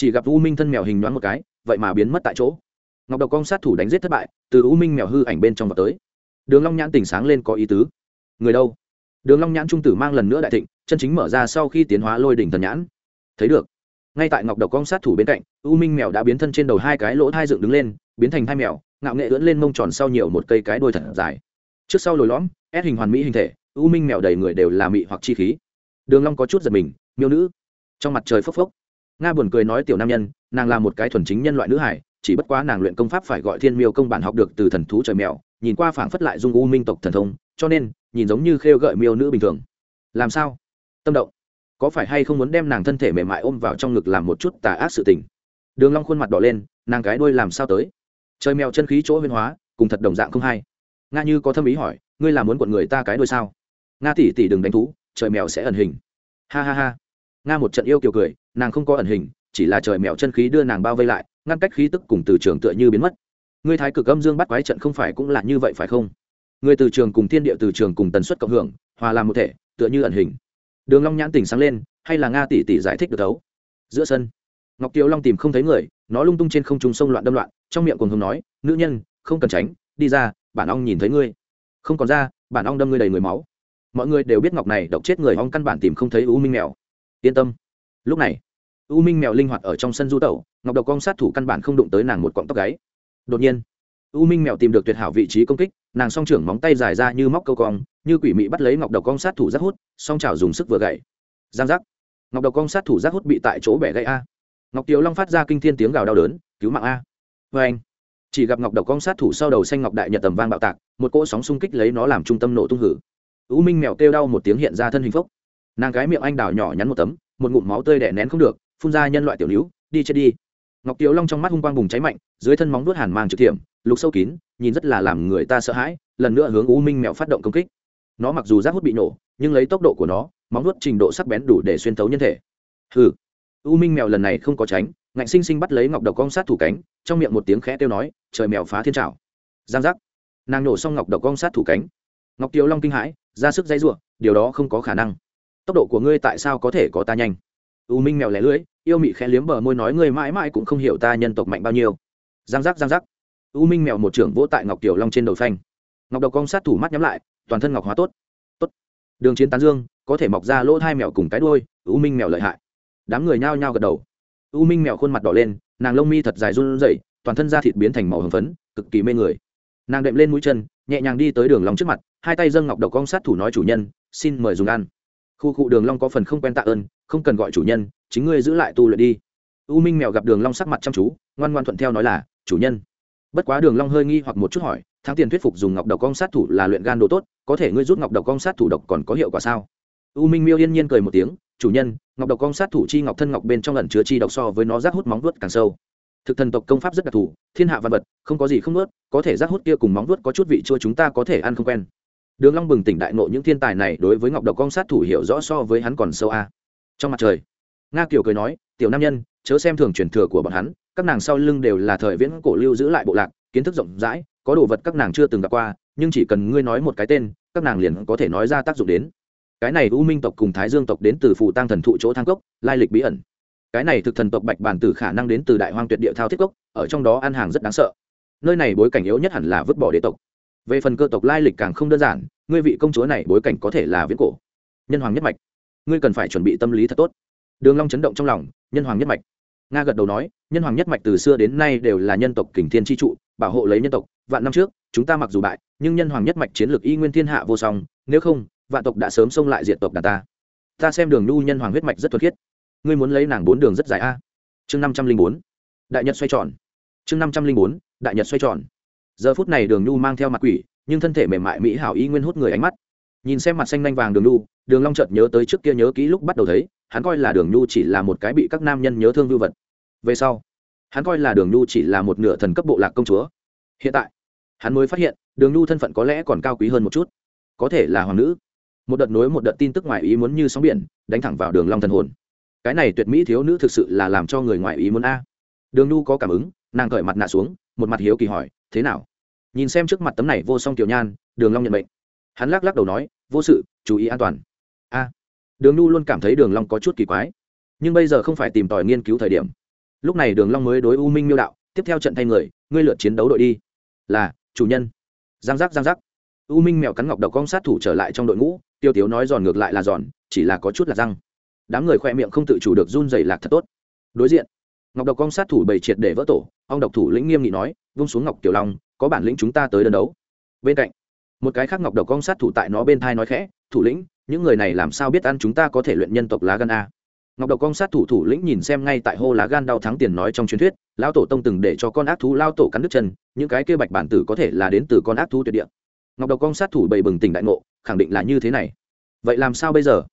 chỉ gặp u minh thân mèo hình nhoáng một cái, vậy mà biến mất tại chỗ. Ngọc độc Con sát thủ đánh giết thất bại, từ u minh mèo hư ảnh bên trong vào tới. Đường long nhãn tỉnh sáng lên có ý tứ. Người đâu? Đường long nhãn trung tử mang lần nữa đại thịnh, chân chính mở ra sau khi tiến hóa lôi đỉnh thần nhãn. Thấy được. Ngay tại ngọc độc Con sát thủ bên cạnh, u minh mèo đã biến thân trên đầu hai cái lỗ thai dựng đứng lên, biến thành hai mèo, ngạo nghệ ưỡn lên mông tròn sau nhiều một cây cái đuôi thật dài. Trước sau lồi lõm, ép hình hoàn mỹ hình thể, u minh mèo đầy người đều là mị hoặc chi khí. Đường long có chút giật mình, miêu nữ. Trong mặt trời phốc phốc nga buồn cười nói tiểu nam nhân, nàng là một cái thuần chính nhân loại nữ hải, chỉ bất quá nàng luyện công pháp phải gọi thiên miêu công bản học được từ thần thú trời mèo, nhìn qua phảng phất lại dung u minh tộc thần thông, cho nên, nhìn giống như khêu gợi miêu nữ bình thường. Làm sao? Tâm động. Có phải hay không muốn đem nàng thân thể mềm mại ôm vào trong ngực làm một chút tà ác sự tình? Đường long khuôn mặt đỏ lên, nàng cái đuôi làm sao tới? Trời mèo chân khí chỗ huyên hóa, cùng thật đồng dạng không hay. Nga như có thâm ý hỏi, ngươi là muốn quật người ta cái đuôi sao? Nga tỷ tỷ đừng đánh thú, trời mèo sẽ ẩn hình. Ha ha ha nga một trận yêu kiều cười, nàng không có ẩn hình, chỉ là trời mèo chân khí đưa nàng bao vây lại, ngăn cách khí tức cùng từ trường tựa như biến mất. Người thái cực âm dương bắt quái trận không phải cũng là như vậy phải không? Người từ trường cùng thiên địa từ trường cùng tần suất cộng hưởng, hòa làm một thể, tựa như ẩn hình. Đường long nhãn tỉnh sáng lên, hay là nga tỷ tỷ giải thích được thấu? Giữa sân, ngọc kiều long tìm không thấy người, nó lung tung trên không trung sông loạn đâm loạn, trong miệng cuồng hùng nói, nữ nhân, không cần tránh, đi ra, bản ong nhìn thấy ngươi. Không còn ra, bản ong đâm ngươi đầy người máu. Mọi người đều biết ngọc này độc chết người ong căn bản tìm không thấy u minh mèo yên tâm. Lúc này, u minh mèo linh hoạt ở trong sân du tẩu, ngọc độc con sát thủ căn bản không đụng tới nàng một cọng tóc gáy. Đột nhiên, u minh mèo tìm được tuyệt hảo vị trí công kích, nàng song trưởng móng tay dài ra như móc câu cong, như quỷ mị bắt lấy ngọc độc con sát thủ rác hút, song chảo dùng sức vừa gậy. Giang giác. Ngọc độc con sát thủ rác hút bị tại chỗ bẻ gãy a. Ngọc tiếu long phát ra kinh thiên tiếng gào đau đớn, cứu mạng a. Vê anh. Chỉ gặp ngọc độc con sát thủ sau đầu xanh ngọc đại nhật tầm vang bạo tạc, một cỗ sóng xung kích lấy nó làm trung tâm nổ tung hử. U minh mèo kêu đau một tiếng hiện ra thân hình phốc nàng gái miệng anh đào nhỏ nhắn một tấm, một ngụm máu tươi đẻ nén không được, phun ra nhân loại tiểu níu, đi chết đi. Ngọc tiếu long trong mắt hung quang bùng cháy mạnh, dưới thân móng vuốt hàn mang trực thiểm lục sâu kín, nhìn rất là làm người ta sợ hãi, lần nữa hướng u minh mèo phát động công kích. Nó mặc dù rác hút bị nổ, nhưng lấy tốc độ của nó, móng vuốt trình độ sắc bén đủ để xuyên thấu nhân thể. Hừ. U minh mèo lần này không có tránh, ngạnh sinh sinh bắt lấy ngọc độc con sát thủ cánh, trong miệng một tiếng khẽ kêu nói, trời mèo phá thiên trào giang giác. Nàng nổ xong ngọc độc con sát thủ cánh. Ngọc tiếu long kinh hãi, ra sức dây ruộng điều đó không có khả năng tốc độ của ngươi tại sao có thể có ta nhanh? U minh mèo lẻ lưỡi, yêu mị khẽ liếm bờ môi nói ngươi mãi mãi cũng không hiểu ta nhân tộc mạnh bao nhiêu. Giang giác giang giác. U minh mèo một trưởng vỗ tại ngọc tiểu long trên đầu phanh. Ngọc độc con sát thủ mắt nhắm lại, toàn thân ngọc hóa tốt. Tốt. Đường chiến tán dương, có thể mọc ra lỗ hai mèo cùng cái đuôi, u minh mèo lợi hại. Đám người nhao nhao gật đầu. U minh mèo khuôn mặt đỏ lên, nàng lông mi thật dài run rẩy, toàn thân da thịt biến thành màu hồng phấn, cực kỳ mê người. Nàng đệm lên mũi chân, nhẹ nhàng đi tới đường long trước mặt, hai tay dâng ngọc độc con sát thủ nói chủ nhân, xin mời dùng ăn khu cụ đường long có phần không quen tạ ơn, không cần gọi chủ nhân, chính ngươi giữ lại tu luyện đi. U minh mèo gặp đường long sắc mặt chăm chú, ngoan ngoan thuận theo nói là, chủ nhân. Bất quá đường long hơi nghi hoặc một chút hỏi, thắng tiền thuyết phục dùng ngọc độc con sát thủ là luyện gan đồ tốt, có thể ngươi rút ngọc độc con sát thủ độc còn có hiệu quả sao? U minh miêu yên nhiên cười một tiếng, chủ nhân, ngọc độc con sát thủ chi ngọc thân ngọc bên trong ẩn chứa chi độc so với nó rác hút móng vuốt càng sâu. Thực thần tộc công pháp rất đặc thù, thiên hạ văn vật, không có gì không nuốt, có thể rác hút kia cùng móng vuốt có chút vị chua chúng ta có thể ăn không quen đường long bừng tỉnh đại nộ những thiên tài này đối với ngọc độc con sát thủ hiểu rõ so với hắn còn sâu a. Trong mặt trời, nga kiều cười nói, tiểu nam nhân, chớ xem thường truyền thừa của bọn hắn, các nàng sau lưng đều là thời viễn cổ lưu giữ lại bộ lạc, kiến thức rộng rãi, có đồ vật các nàng chưa từng gặp qua, nhưng chỉ cần ngươi nói một cái tên, các nàng liền có thể nói ra tác dụng đến. Cái này u minh tộc cùng thái dương tộc đến từ phụ tăng thần thụ chỗ thang cốc, lai lịch bí ẩn. Cái này thực thần tộc bạch bản tử khả năng đến từ đại hoang tuyệt địa thao thiết cốc, ở trong đó ăn hàng rất đáng sợ. Nơi này bối cảnh yếu nhất hẳn là vứt bỏ đế tộc về phần cơ tộc lai lịch càng không đơn giản, ngươi vị công chúa này bối cảnh có thể là viễn cổ. Nhân hoàng nhất mạch, ngươi cần phải chuẩn bị tâm lý thật tốt. Đường long chấn động trong lòng, nhân hoàng nhất mạch. Nga gật đầu nói, nhân hoàng nhất mạch từ xưa đến nay đều là nhân tộc kình thiên chi trụ, bảo hộ lấy nhân tộc. Vạn năm trước, chúng ta mặc dù bại, nhưng nhân hoàng nhất mạch chiến lược y nguyên thiên hạ vô song, nếu không, vạn tộc đã sớm xông lại diệt tộc đàn ta. Ta xem đường nhu nhân hoàng huyết mạch rất thuật khiết. Ngươi muốn lấy nàng bốn đường rất dài a. Chương năm trăm linh bốn, đại nhật xoay tròn. Chương năm trăm linh bốn, đại nhật xoay tròn giờ phút này đường nhu mang theo mặt quỷ, nhưng thân thể mềm mại mỹ hảo y nguyên hút người ánh mắt. Nhìn xem mặt xanh lanh vàng đường nhu, đường long chợt nhớ tới trước kia nhớ kỹ lúc bắt đầu thấy, hắn coi là đường nhu chỉ là một cái bị các nam nhân nhớ thương vưu vật. Về sau, hắn coi là đường nhu chỉ là một nửa thần cấp bộ lạc công chúa. Hiện tại, hắn mới phát hiện, đường nhu thân phận có lẽ còn cao quý hơn một chút. Có thể là hoàng nữ. Một đợt nối một đợt tin tức ngoài ý muốn như sóng biển, đánh thẳng vào đường long thần hồn. Cái này tuyệt mỹ thiếu nữ thực sự là làm cho người ngoài ý muốn a. Đường nhu có cảm ứng, nàng cởi mặt nạ xuống, một mặt hiếu kỳ hỏi thế nào? Nhìn xem trước mặt tấm này vô song tiểu nhan, đường long nhận mệnh. Hắn lắc lắc đầu nói, vô sự, chú ý an toàn. A. Đường nu luôn cảm thấy đường long có chút kỳ quái, nhưng bây giờ không phải tìm tòi nghiên cứu thời điểm. Lúc này đường long mới đối u minh miêu đạo, tiếp theo trận thay người, ngươi lượt chiến đấu đội đi. Là, chủ nhân. Giang giác giang giác. U minh mèo cắn ngọc đầu con sát thủ trở lại trong đội ngũ, tiêu tiếu nói giòn ngược lại là giòn, chỉ là có chút là răng. Đám người khoe miệng không tự chủ được run rẩy lạc thật tốt. Đối diện ngọc độc con sát thủ bày triệt để vỡ tổ, ông độc thủ lĩnh nghiêm nghị nói, vung xuống ngọc tiểu long, có bản lĩnh chúng ta tới đơn đấu. Bên cạnh, một cái khác ngọc độc con sát thủ tại nó bên thai nói khẽ, thủ lĩnh, những người này làm sao biết ăn chúng ta có thể luyện nhân tộc lá gan a? Ngọc độc con sát thủ thủ lĩnh nhìn xem ngay tại hô lá gan đau thắng tiền nói trong truyền thuyết, lão tổ tông từng để cho con ác thú lao tổ cắn đứt chân, những cái kia bạch bản tử có thể là đến từ con ác thú tuyệt địa. Ngọc độc con sát thủ bày bừng tỉnh đại ngộ, khẳng định là như thế này. Vậy làm sao bây giờ?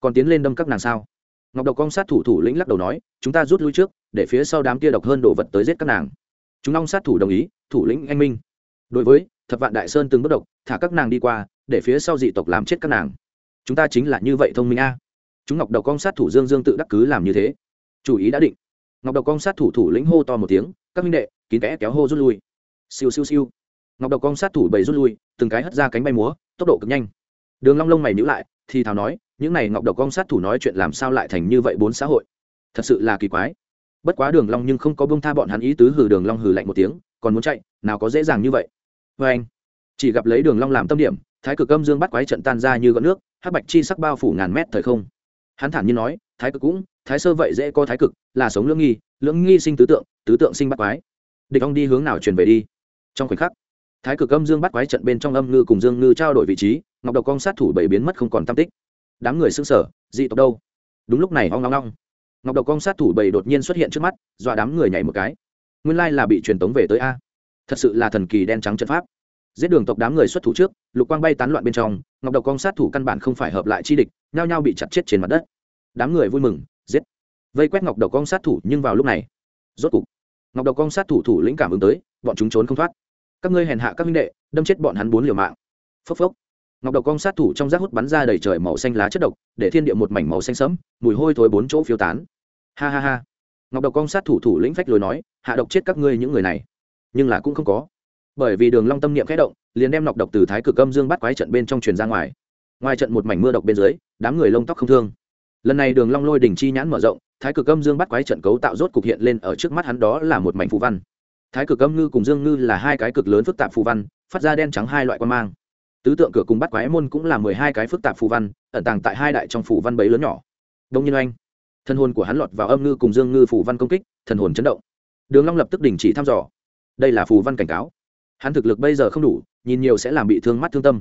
Còn tiến lên đâm các nàng sao? Ngọc độc con sát thủ thủ lĩnh lắc đầu nói, chúng ta rút lui trước, để phía sau đám kia độc hơn đồ vật tới giết các nàng. Chúng long sát thủ đồng ý, thủ lĩnh anh minh. Đối với, thập vạn đại sơn từng bất độc, thả các nàng đi qua, để phía sau dị tộc làm chết các nàng. Chúng ta chính là như vậy thông minh a. Chúng ngọc độc con sát thủ dương dương tự đắc cứ làm như thế. Chủ ý đã định. Ngọc độc con sát thủ thủ lĩnh hô to một tiếng, các minh đệ, kín kẽ kéo hô rút lui. Siêu siêu siêu. Ngọc độc con sát thủ bầy rút lui, từng cái hất ra cánh bay múa, tốc độ cực nhanh. Đường long lông mày nhíu lại thì thào nói, những này ngọc độc gong sát thủ nói chuyện làm sao lại thành như vậy bốn xã hội? Thật sự là kỳ quái. Bất quá đường long nhưng không có buông tha bọn hắn ý tứ hừ đường long hừ lạnh một tiếng, còn muốn chạy, nào có dễ dàng như vậy. Với anh, chỉ gặp lấy đường long làm tâm điểm, thái cực âm dương bắt quái trận tan ra như gợn nước, hắc bạch chi sắc bao phủ ngàn mét thời không. Hắn thản nhiên nói, thái cực cũng, thái sơ vậy dễ có thái cực, là sống lưỡng nghi lưỡng nghi sinh tứ tượng tứ tượng sinh bắt quái. Địch Long đi hướng nào truyền về đi? Trong khoảnh khắc, thái cực âm dương bắt quái trận bên trong âm ngư cùng dương ngư trao đổi vị trí ngọc độc con sát thủ bảy biến mất không còn tam tích. Đám người xưng sở dị tộc đâu? Đúng lúc này ho ngong ngong ngọc độc con sát thủ bảy đột nhiên xuất hiện trước mắt, dọa đám người nhảy một cái. Nguyên lai là bị truyền tống về tới a. Thật sự là thần kỳ đen trắng trận pháp. Giết đường tộc đám người xuất thủ trước, lục quang bay tán loạn bên trong, ngọc độc con sát thủ căn bản không phải hợp lại chi địch, nhao nhao bị chặt chết trên mặt đất. Đám người vui mừng, giết. Vây quét ngọc độc con sát thủ nhưng vào lúc này, rốt cục, ngọc độc con sát thủ thủ lĩnh cảm ứng tới, bọn chúng trốn không thoát. Các ngươi hèn hạ các minh đệ, đâm chết bọn hắn bốn liều mạng. Phốc phốc ngọc độc con sát thủ trong rác hút bắn ra đầy trời màu xanh lá chất độc, để thiên địa một mảnh màu xanh sẫm, mùi hôi thối bốn chỗ phiêu tán. Ha ha ha. Ngọc độc con sát thủ thủ lĩnh phách lối nói, hạ độc chết các ngươi những người này. Nhưng là cũng không có. Bởi vì đường long tâm niệm khẽ động, liền đem nọc độc từ thái cực âm dương bắt quái trận bên trong truyền ra ngoài. Ngoài trận một mảnh mưa độc bên dưới, đám người lông tóc không thương. Lần này đường long lôi đỉnh chi nhãn mở rộng, thái cực âm dương bắt quái trận cấu tạo rốt cục hiện lên ở trước mắt hắn đó là một mảnh phù văn. Thái cực âm ngư cùng dương ngư là hai cái cực lớn phức tạp phù văn, phát ra đen trắng hai loại quan mang tứ tượng cửa cùng bắt quái môn cũng là mười hai cái phức tạp phù văn, ẩn tàng tại hai đại trong phù văn bấy lớn nhỏ. Đông nhiên oanh. Thân hồn của hắn lọt vào âm ngư cùng dương ngư phù văn công kích, thần hồn chấn động. Đường long lập tức đình chỉ thăm dò. Đây là phù văn cảnh cáo. Hắn thực lực bây giờ không đủ, nhìn nhiều sẽ làm bị thương mắt thương tâm.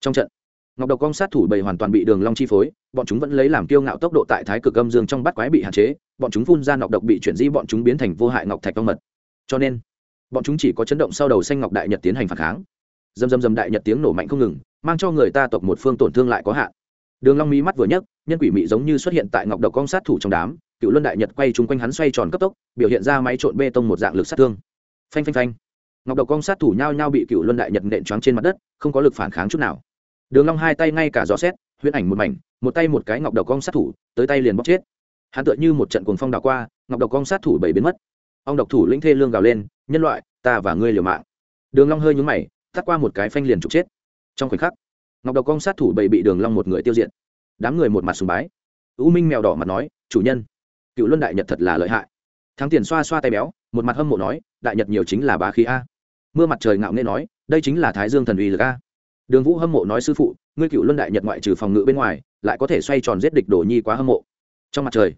Trong trận, ngọc độc con sát thủ bầy hoàn toàn bị đường long chi phối, bọn chúng vẫn lấy làm kiêu ngạo tốc độ tại thái cực âm dương trong bát quái bị hạn chế, bọn chúng phun ra ngọc độc bị chuyển di, bọn chúng biến thành vô hại ngọc thạch phong mật. Cho nên, bọn chúng chỉ có chấn động sau đầu xanh ngọc đại nhật tiến hành phản kháng dầm dầm dầm đại nhật tiếng nổ mạnh không ngừng, mang cho người ta tộc một phương tổn thương lại có hạn. Đường long mí mắt vừa nhấc, nhân quỷ mị giống như xuất hiện tại ngọc độc con sát thủ trong đám, cựu luân đại nhật quay chung quanh hắn xoay tròn cấp tốc, biểu hiện ra máy trộn bê tông một dạng lực sát thương. Phanh phanh phanh. Ngọc độc con sát thủ nhao nhao bị cựu luân đại nhật nện choáng trên mặt đất, không có lực phản kháng chút nào. Đường long hai tay ngay cả gió xét huyễn ảnh một mảnh, một tay một cái ngọc độc con sát thủ, tới tay liền bóc chết. Hắn tựa như một trận cuồng phong đảo qua, ngọc độc con sát thủ bảy biến mất. Ông độc thủ lĩnh thê lương gào lên, nhân loại, ta và ngươi liều mạng. Đường long hơi nhướng mày tắt qua một cái phanh liền trục chết. Trong khoảnh khắc, ngọc độc con sát thủ bầy bị đường long một người tiêu diệt. Đám người một mặt sùng bái. U minh mèo đỏ mặt nói, chủ nhân, cựu luân đại nhật thật là lợi hại. Thắng tiền xoa xoa tay béo, một mặt hâm mộ nói, đại nhật nhiều chính là bá khí a. Mưa mặt trời ngạo nghễ nói, đây chính là thái dương thần uy lực a. Đường vũ hâm mộ nói, sư phụ, ngươi cựu luân đại nhật ngoại trừ phòng ngự bên ngoài, lại có thể xoay tròn giết địch đồ nhi quá hâm mộ. Trong mặt trời,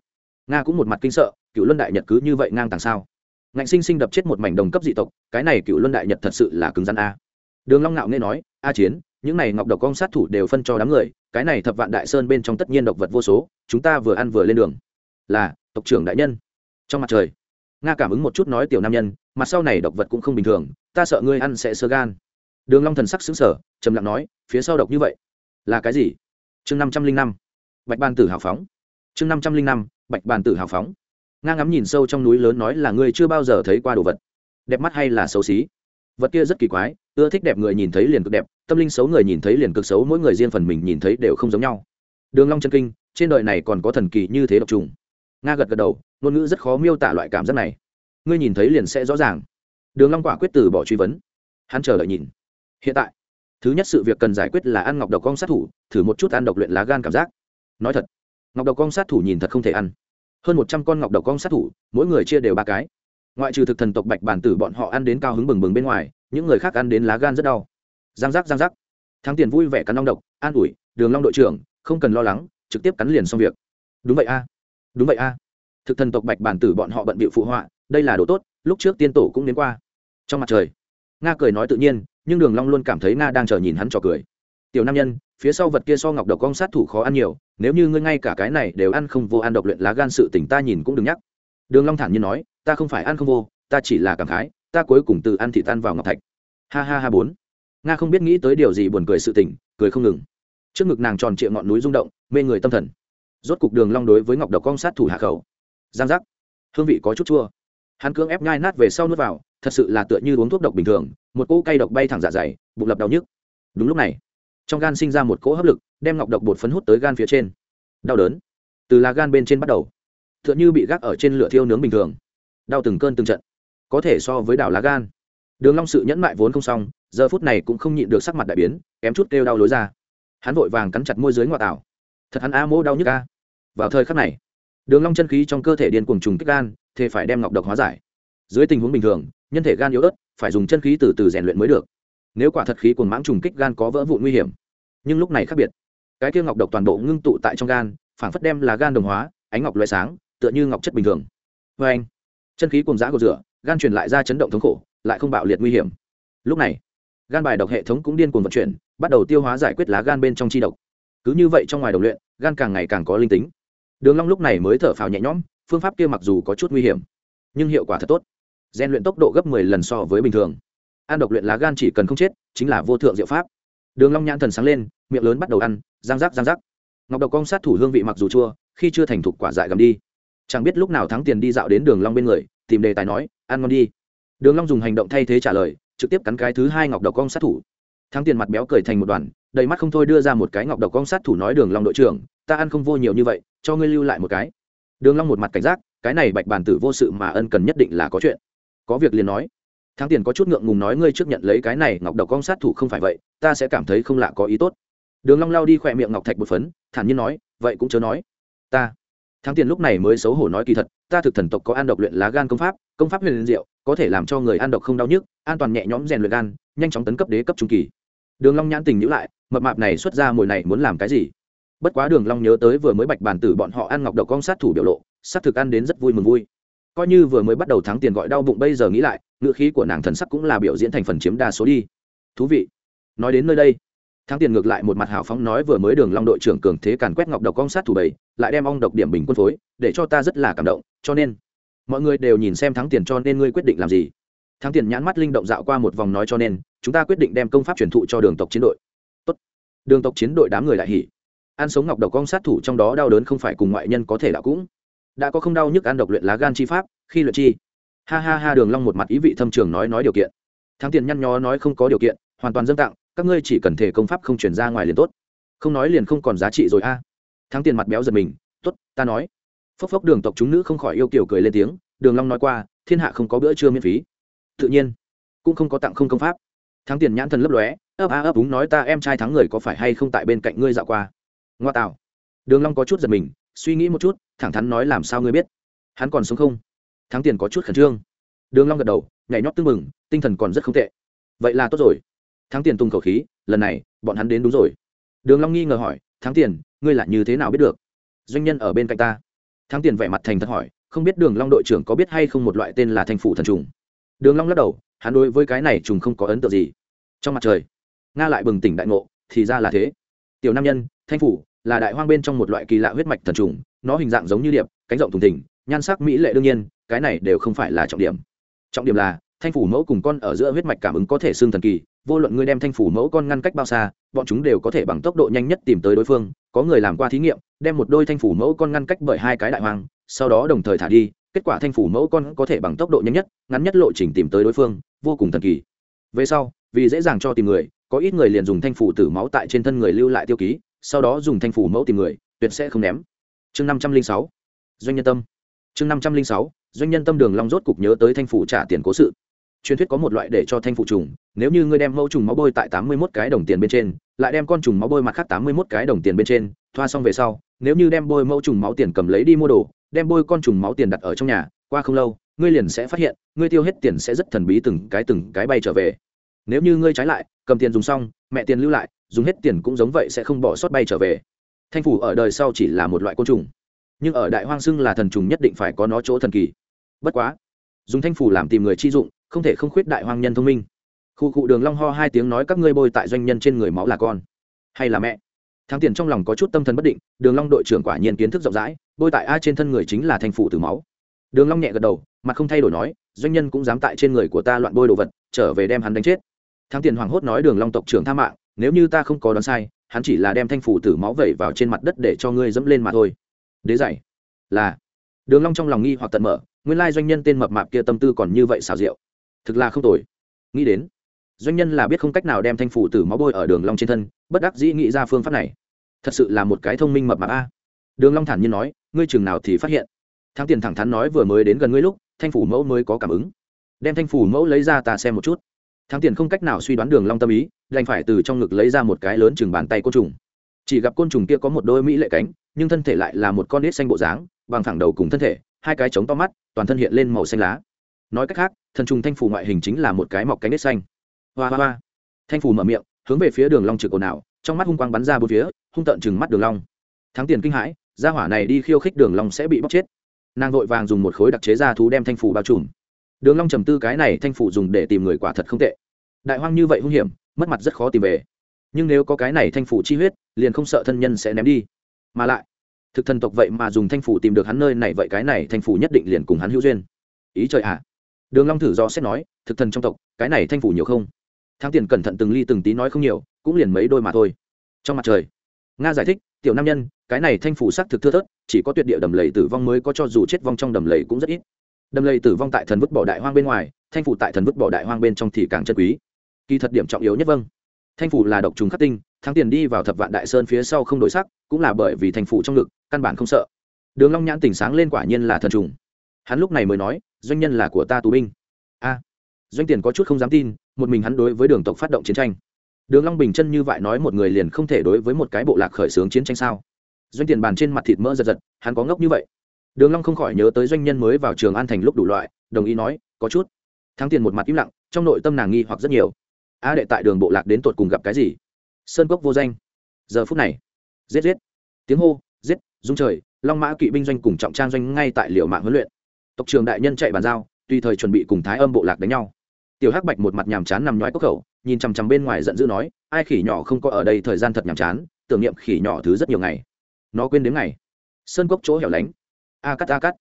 nga cũng một mặt kinh sợ, cựu luân đại nhật cứ như vậy ngang tàng sao? Ngạnh sinh sinh đập chết một mảnh đồng cấp dị tộc, cái này cựu luân đại nhật thật sự là cứng rắn a đường long ngạo nghe nói, a chiến, những này ngọc độc công sát thủ đều phân cho đám người, cái này thập vạn đại sơn bên trong tất nhiên độc vật vô số, chúng ta vừa ăn vừa lên đường. Là, tộc trưởng đại nhân. Trong mặt trời, nga cảm ứng một chút nói tiểu nam nhân mặt sau này độc vật cũng không bình thường, ta sợ ngươi ăn sẽ sơ gan. Đường long thần sắc sững sờ, trầm lặng nói, phía sau độc như vậy, là cái gì? Chương năm trăm linh năm, bạch ban tử hào phóng. Chương năm trăm linh năm, bạch bàn tử hào phóng. Nga ngắm nhìn sâu trong núi lớn nói là ngươi chưa bao giờ thấy qua đồ vật. Đẹp mắt hay là xấu xí? Vật kia rất kỳ quái ưa thích đẹp người nhìn thấy liền cực đẹp, tâm linh xấu người nhìn thấy liền cực xấu, mỗi người riêng phần mình nhìn thấy đều không giống nhau. Đường long chân kinh, trên đời này còn có thần kỳ như thế độc trùng. Nga gật gật đầu, ngôn ngữ rất khó miêu tả loại cảm giác này. Ngươi nhìn thấy liền sẽ rõ ràng. Đường long quả quyết từ bỏ truy vấn. Hắn chờ đợi nhìn. Hiện tại, thứ nhất sự việc cần giải quyết là ăn ngọc độc con sát thủ, thử một chút ăn độc luyện lá gan cảm giác. Nói thật, ngọc độc con sát thủ nhìn thật không thể ăn. Hơn một trăm con ngọc độc con sát thủ, mỗi người chia đều ba cái. Ngoại trừ thực thần tộc bạch bản tử bọn họ ăn đến cao hứng bừng bừng bên ngoài những người khác ăn đến lá gan rất đau. Giang giác giang giác. Thắng tiền vui vẻ cắn long độc, an ủi, đường long đội trưởng, không cần lo lắng, trực tiếp cắn liền xong việc. Đúng vậy a, đúng vậy a. Thực thần tộc bạch bản tử bọn họ bận bịu phụ họa, đây là đồ tốt, lúc trước tiên tổ cũng đến qua. Trong mặt trời, nga cười nói tự nhiên, nhưng đường long luôn cảm thấy nga đang chờ nhìn hắn trò cười. Tiểu nam nhân, phía sau vật kia so ngọc độc con sát thủ khó ăn nhiều, nếu như ngươi ngay cả cái này đều ăn không vô ăn độc luyện lá gan sự tỉnh ta nhìn cũng đừng nhắc. Đường long thản nhiên nói, ta không phải ăn không vô, ta chỉ là cảm khái ta cuối cùng từ ăn thị tan vào ngọc thạch. Ha ha ha bốn. Nga không biết nghĩ tới điều gì buồn cười sự tình, cười không ngừng. Trước ngực nàng tròn trịa ngọn núi rung động mê người tâm thần. Rốt cục đường long đối với ngọc độc con sát thủ hạ khẩu. Giang giác. Hương vị có chút chua. Hắn cưỡng ép nhai nát về sau nuốt vào thật sự là tựa như uống thuốc độc bình thường một cỗ cay độc bay thẳng dạ dày bụng lập đau nhức. Đúng lúc này trong gan sinh ra một cỗ hấp lực đem ngọc độc bột phấn hút tới gan phía trên. Đau đớn. Từ lá gan bên trên bắt đầu tựa như bị gác ở trên lửa thiêu nướng bình thường. Đau từng cơn từng trận có thể so với đảo lá gan. Đường long sự nhẫn mại vốn không xong, giờ phút này cũng không nhịn được sắc mặt đại biến, kém chút kêu đau lối ra. Hắn vội vàng cắn chặt môi dưới ngoại tảo. Thật hắn a mô đau nhức a. Vào thời khắc này, đường long chân khí trong cơ thể điên cuồng trùng kích gan thì phải đem ngọc độc hóa giải. Dưới tình huống bình thường, nhân thể gan yếu ớt, phải dùng chân khí từ từ rèn luyện mới được. Nếu quả thật khí cuồng mãng trùng kích gan có vỡ vụn nguy hiểm. Nhưng lúc này khác biệt. Cái kia ngọc độc toàn bộ ngưng tụ tại trong gan, phản phất đem là gan đồng hóa, ánh ngọc loại sáng, tựa như ngọc chất bình thường. Vê anh, chân khí cuồng giã của rửa gan truyền lại ra chấn động thống khổ, lại không bạo liệt nguy hiểm. Lúc này, gan bài độc hệ thống cũng điên cuồng vận chuyển, bắt đầu tiêu hóa giải quyết lá gan bên trong chi độc. Cứ như vậy trong ngoài đồng luyện, gan càng ngày càng có linh tính. Đường long lúc này mới thở phào nhẹ nhõm, phương pháp kia mặc dù có chút nguy hiểm, nhưng hiệu quả thật tốt. Gian luyện tốc độ gấp 10 lần so với bình thường. Ăn độc luyện lá gan chỉ cần không chết, chính là vô thượng diệu pháp. Đường long nhãn thần sáng lên, miệng lớn bắt đầu ăn giang rắc giang rắc. Ngọc độc cong sát thủ hương vị mặc dù chua, khi chưa thành thục quả dại gầm đi. Chẳng biết lúc nào thắng tiền đi dạo đến đường long bên người, tìm đề tài nói ăn ngon đi. Đường long dùng hành động thay thế trả lời, trực tiếp cắn cái thứ hai ngọc độc cong sát thủ. Thắng tiền mặt béo cười thành một đoàn, đầy mắt không thôi đưa ra một cái ngọc độc cong sát thủ nói, đường long đội trưởng, ta ăn không vô nhiều như vậy, cho ngươi lưu lại một cái. Đường long một mặt cảnh giác, cái này bạch bản tử vô sự mà ân cần nhất định là có chuyện. Có việc liền nói. Thắng tiền có chút ngượng ngùng nói, ngươi trước nhận lấy cái này ngọc độc cong sát thủ không phải vậy, ta sẽ cảm thấy không lạ có ý tốt. Đường long lao đi khoe miệng ngọc thạch một phấn, thản nhiên nói, vậy cũng chớ nói. Ta thắng tiền lúc này mới xấu hổ nói kỳ thật, ta thực thần tộc có an độc luyện lá gan công pháp công pháp huyền liên diệu, có thể làm cho người ăn độc không đau nhức, an toàn nhẹ nhõm rèn luyện gan, nhanh chóng tấn cấp đế cấp trung kỳ. Đường long nhãn tình nhíu lại, mập mạp này xuất ra mùi này muốn làm cái gì? Bất quá đường long nhớ tới vừa mới bạch bản tử bọn họ ăn ngọc độc con sát thủ biểu lộ sát thực ăn đến rất vui mừng vui. Coi như vừa mới bắt đầu thắng tiền gọi đau bụng bây giờ nghĩ lại ngựa khí của nàng thần sắc cũng là biểu diễn thành phần chiếm đa số đi. Thú vị. Nói đến nơi đây thắng tiền ngược lại một mặt hào phóng nói vừa mới đường long đội trưởng cường thế càn quét ngọc độc công sát thủ bảy, lại đem ong độc điểm bình quân phối, để cho ta rất là cảm động, cho nên mọi người đều nhìn xem thắng tiền cho nên ngươi quyết định làm gì? Thắng tiền nhãn mắt linh động dạo qua một vòng nói cho nên, chúng ta quyết định đem công pháp truyền thụ cho đường tộc chiến đội. Tốt. Đường tộc chiến đội đám người lại hỉ. Ăn sống ngọc độc công sát thủ trong đó đau đớn không phải cùng ngoại nhân có thể là cũng. Đã có không đau nhức ăn độc luyện lá gan chi pháp, khi luyện chi. Ha ha ha, đường long một mặt ý vị thâm trường nói nói điều kiện. Thắng tiền nhăn nhó nói không có điều kiện, hoàn toàn dâng tặng các ngươi chỉ cần thể công pháp không chuyển ra ngoài liền tốt. Không nói liền không còn giá trị rồi a. À. thắng tiền mặt béo giật mình, tốt, ta nói. Phốc phốc đường tộc chúng nữ không khỏi yêu kiểu cười lên tiếng, đường long nói qua, thiên hạ không có bữa trưa miễn phí. Tự nhiên, cũng không có tặng không công pháp. Thắng tiền nhãn thần lấp lóe, ấp a ấp úng nói ta em trai thắng người có phải hay không tại bên cạnh ngươi dạo qua? Ngoa tạo. Đường long có chút giật mình, suy nghĩ một chút, thẳng thắn nói, làm sao ngươi biết? Hắn còn sống không? Thắng tiền có chút khẩn trương. Đường long gật đầu, nhảy nhót tưng mừng tinh thần còn rất không tệ. Vậy là tốt rồi thắng tiền tung khẩu khí, lần này, bọn hắn đến đúng rồi. Đường long nghi ngờ hỏi, thắng tiền, ngươi là như thế nào biết được? Doanh nhân ở bên cạnh ta. Thắng tiền vẻ mặt thành thật hỏi, không biết đường long đội trưởng có biết hay không một loại tên là thanh phủ thần trùng? Đường long lắc đầu, hắn đối với cái này trùng không có ấn tượng gì. Trong mặt trời, nga lại bừng tỉnh đại ngộ, thì ra là thế. Tiểu nam nhân, thanh phủ, là đại hoang bên trong một loại kỳ lạ huyết mạch thần trùng, nó hình dạng giống như điệp, cánh rộng thùng thình, nhan sắc mỹ lệ đương nhiên, cái này đều không phải là trọng điểm. Trọng điểm là, thanh phủ mẫu cùng con ở giữa huyết mạch cảm ứng có thể xương thần kỳ vô luận ngươi đem thanh phủ mẫu con ngăn cách bao xa, bọn chúng đều có thể bằng tốc độ nhanh nhất tìm tới đối phương, có người làm qua thí nghiệm, đem một đôi thanh phủ mẫu con ngăn cách bởi hai cái đại hoang sau đó đồng thời thả đi, kết quả thanh phủ mẫu con có thể bằng tốc độ nhanh nhất, ngắn nhất lộ trình tìm tới đối phương, vô cùng thần kỳ. Về sau, vì dễ dàng cho tìm người, có ít người liền dùng thanh phủ tử máu tại trên thân người lưu lại tiêu ký, sau đó dùng thanh phủ mẫu tìm người, tuyệt sẽ không ném. Chương năm trăm linh sáu. Doanh nhân tâm. Chương năm trăm linh sáu. Doanh nhân tâm đường long rốt cục nhớ tới thanh phủ trả tiền cố sự truyền thuyết có một loại để cho thanh phủ trùng, nếu như ngươi đem mẫu trùng máu bôi tại tám mươi mốt cái đồng tiền bên trên, lại đem con trùng máu bôi mặt khác tám mươi mốt cái đồng tiền bên trên, thoa xong về sau, nếu như đem bôi mẫu trùng máu tiền cầm lấy đi mua đồ, đem bôi con trùng máu tiền đặt ở trong nhà, qua không lâu, ngươi liền sẽ phát hiện, ngươi tiêu hết tiền sẽ rất thần bí từng cái từng cái bay trở về. Nếu như ngươi trái lại, cầm tiền dùng xong, mẹ tiền lưu lại, dùng hết tiền cũng giống vậy sẽ không bỏ sót bay trở về. Thanh phủ ở đời sau chỉ là một loại côn trùng. Nhưng ở đại hoang xưng là thần trùng nhất định phải có nó chỗ thần kỳ. Bất quá, dùng thanh phủ làm tìm người chi dụng không thể không khuyết đại hoang nhân thông minh. Khu cụ đường long ho hai tiếng nói các ngươi bôi tại doanh nhân trên người máu là con. Hay là mẹ? Thắng tiền trong lòng có chút tâm thần bất định, đường long đội trưởng quả nhiên kiến thức rộng rãi, bôi tại a trên thân người chính là thanh phụ từ máu. Đường long nhẹ gật đầu, mặt không thay đổi nói, doanh nhân cũng dám tại trên người của ta loạn bôi đồ vật, trở về đem hắn đánh chết. Thắng tiền hoảng hốt nói đường long tộc trưởng tha mạng, nếu như ta không có đoán sai, hắn chỉ là đem thanh phủ tử máu vẩy vào trên mặt đất để cho ngươi dẫm lên mà thôi. Đế dạy là. Đường long trong lòng nghi hoặc tận mở, nguyên lai doanh nhân tên mập mạp kia tâm tư còn như vậy xảo diệu thực là không tồi. Nghĩ đến, doanh nhân là biết không cách nào đem thanh phủ tử máu bôi ở đường long trên thân, bất đắc dĩ nghĩ ra phương pháp này. Thật sự là một cái thông minh mập mạp a. Đường long thản nhiên nói, ngươi chừng nào thì phát hiện. Thắng tiền thẳng thắn nói vừa mới đến gần ngươi lúc, thanh phủ mẫu mới có cảm ứng. Đem thanh phủ mẫu lấy ra ta xem một chút. Thắng tiền không cách nào suy đoán đường long tâm ý, đành phải từ trong ngực lấy ra một cái lớn chừng bàn tay côn trùng. Chỉ gặp côn trùng kia có một đôi mỹ lệ cánh, nhưng thân thể lại là một con nít xanh bộ dáng, bằng thẳng đầu cùng thân thể, hai cái trống to mắt, toàn thân hiện lên màu xanh lá nói cách khác, thần trùng thanh phủ ngoại hình chính là một cái mọc cánh nết xanh. Hoa hoa hoa. Thanh phủ mở miệng, hướng về phía đường long trực ồn ào, trong mắt hung quang bắn ra bốn phía, hung tợn chừng mắt đường long. Thắng tiền kinh hãi, gia hỏa này đi khiêu khích đường long sẽ bị bóc chết. Nàng vội vàng dùng một khối đặc chế ra thú đem thanh phủ bao trùm. Đường long trầm tư cái này thanh phủ dùng để tìm người quả thật không tệ. Đại hoang như vậy hung hiểm, mất mặt rất khó tìm về. Nhưng nếu có cái này thanh phủ chi huyết, liền không sợ thân nhân sẽ ném đi. Mà lại, thực thần tộc vậy mà dùng thanh phủ tìm được hắn nơi này, vậy cái này thanh phủ nhất định liền cùng hắn hữu duyên. Ý trời ạ. à đường long thử do xét nói, thực thần trong tộc, cái này thanh phủ nhiều không? Thang tiền cẩn thận từng ly từng tí nói không nhiều, cũng liền mấy đôi mà thôi. Trong mặt trời, nga giải thích, tiểu nam nhân, cái này thanh phủ sắc thực thưa thớt, chỉ có tuyệt địa đầm lầy tử vong mới có cho dù chết vong trong đầm lầy cũng rất ít. Đầm lầy tử vong tại thần vứt bỏ đại hoang bên ngoài, thanh phủ tại thần vứt bỏ đại hoang bên trong thì càng chân quý. Kỳ thật điểm trọng yếu nhất vâng. Thanh phủ là độc trùng khắc tinh thắng tiền đi vào thập vạn đại sơn phía sau không đổi sắc, cũng là bởi vì thanh phủ trong ngực, căn bản không sợ. Đường long nhãn tỉnh sáng lên quả nhiên là thần trùng. Hắn lúc này mới nói doanh nhân là của ta tù binh. A, doanh tiền có chút không dám tin, một mình hắn đối với đường tộc phát động chiến tranh. Đường long bình chân như vậy nói một người liền không thể đối với một cái bộ lạc khởi xướng chiến tranh sao? Doanh tiền bàn trên mặt thịt mỡ giật giật, hắn có ngốc như vậy? Đường long không khỏi nhớ tới doanh nhân mới vào trường an thành lúc đủ loại, đồng ý nói, có chút. Thắng tiền một mặt im lặng, trong nội tâm nàng nghi hoặc rất nhiều. A đệ tại đường bộ lạc đến tột cùng gặp cái gì? Sơn cốc vô danh. Giờ phút này, giết giết. Tiếng hô, giết dung trời, long mã kỵ binh doanh cùng trọng trang doanh ngay tại liều mạng huấn luyện tộc trường đại nhân chạy bàn giao, tùy thời chuẩn bị cùng thái âm bộ lạc đánh nhau. Tiểu hắc bạch một mặt nhàm chán nằm nhoái cốc khẩu, nhìn chằm chằm bên ngoài giận dữ nói, ai khỉ nhỏ không có ở đây thời gian thật nhàm chán, tưởng niệm khỉ nhỏ thứ rất nhiều ngày. Nó quên đến ngày. Sơn cốc chỗ hẻo lánh. A cắt a cắt.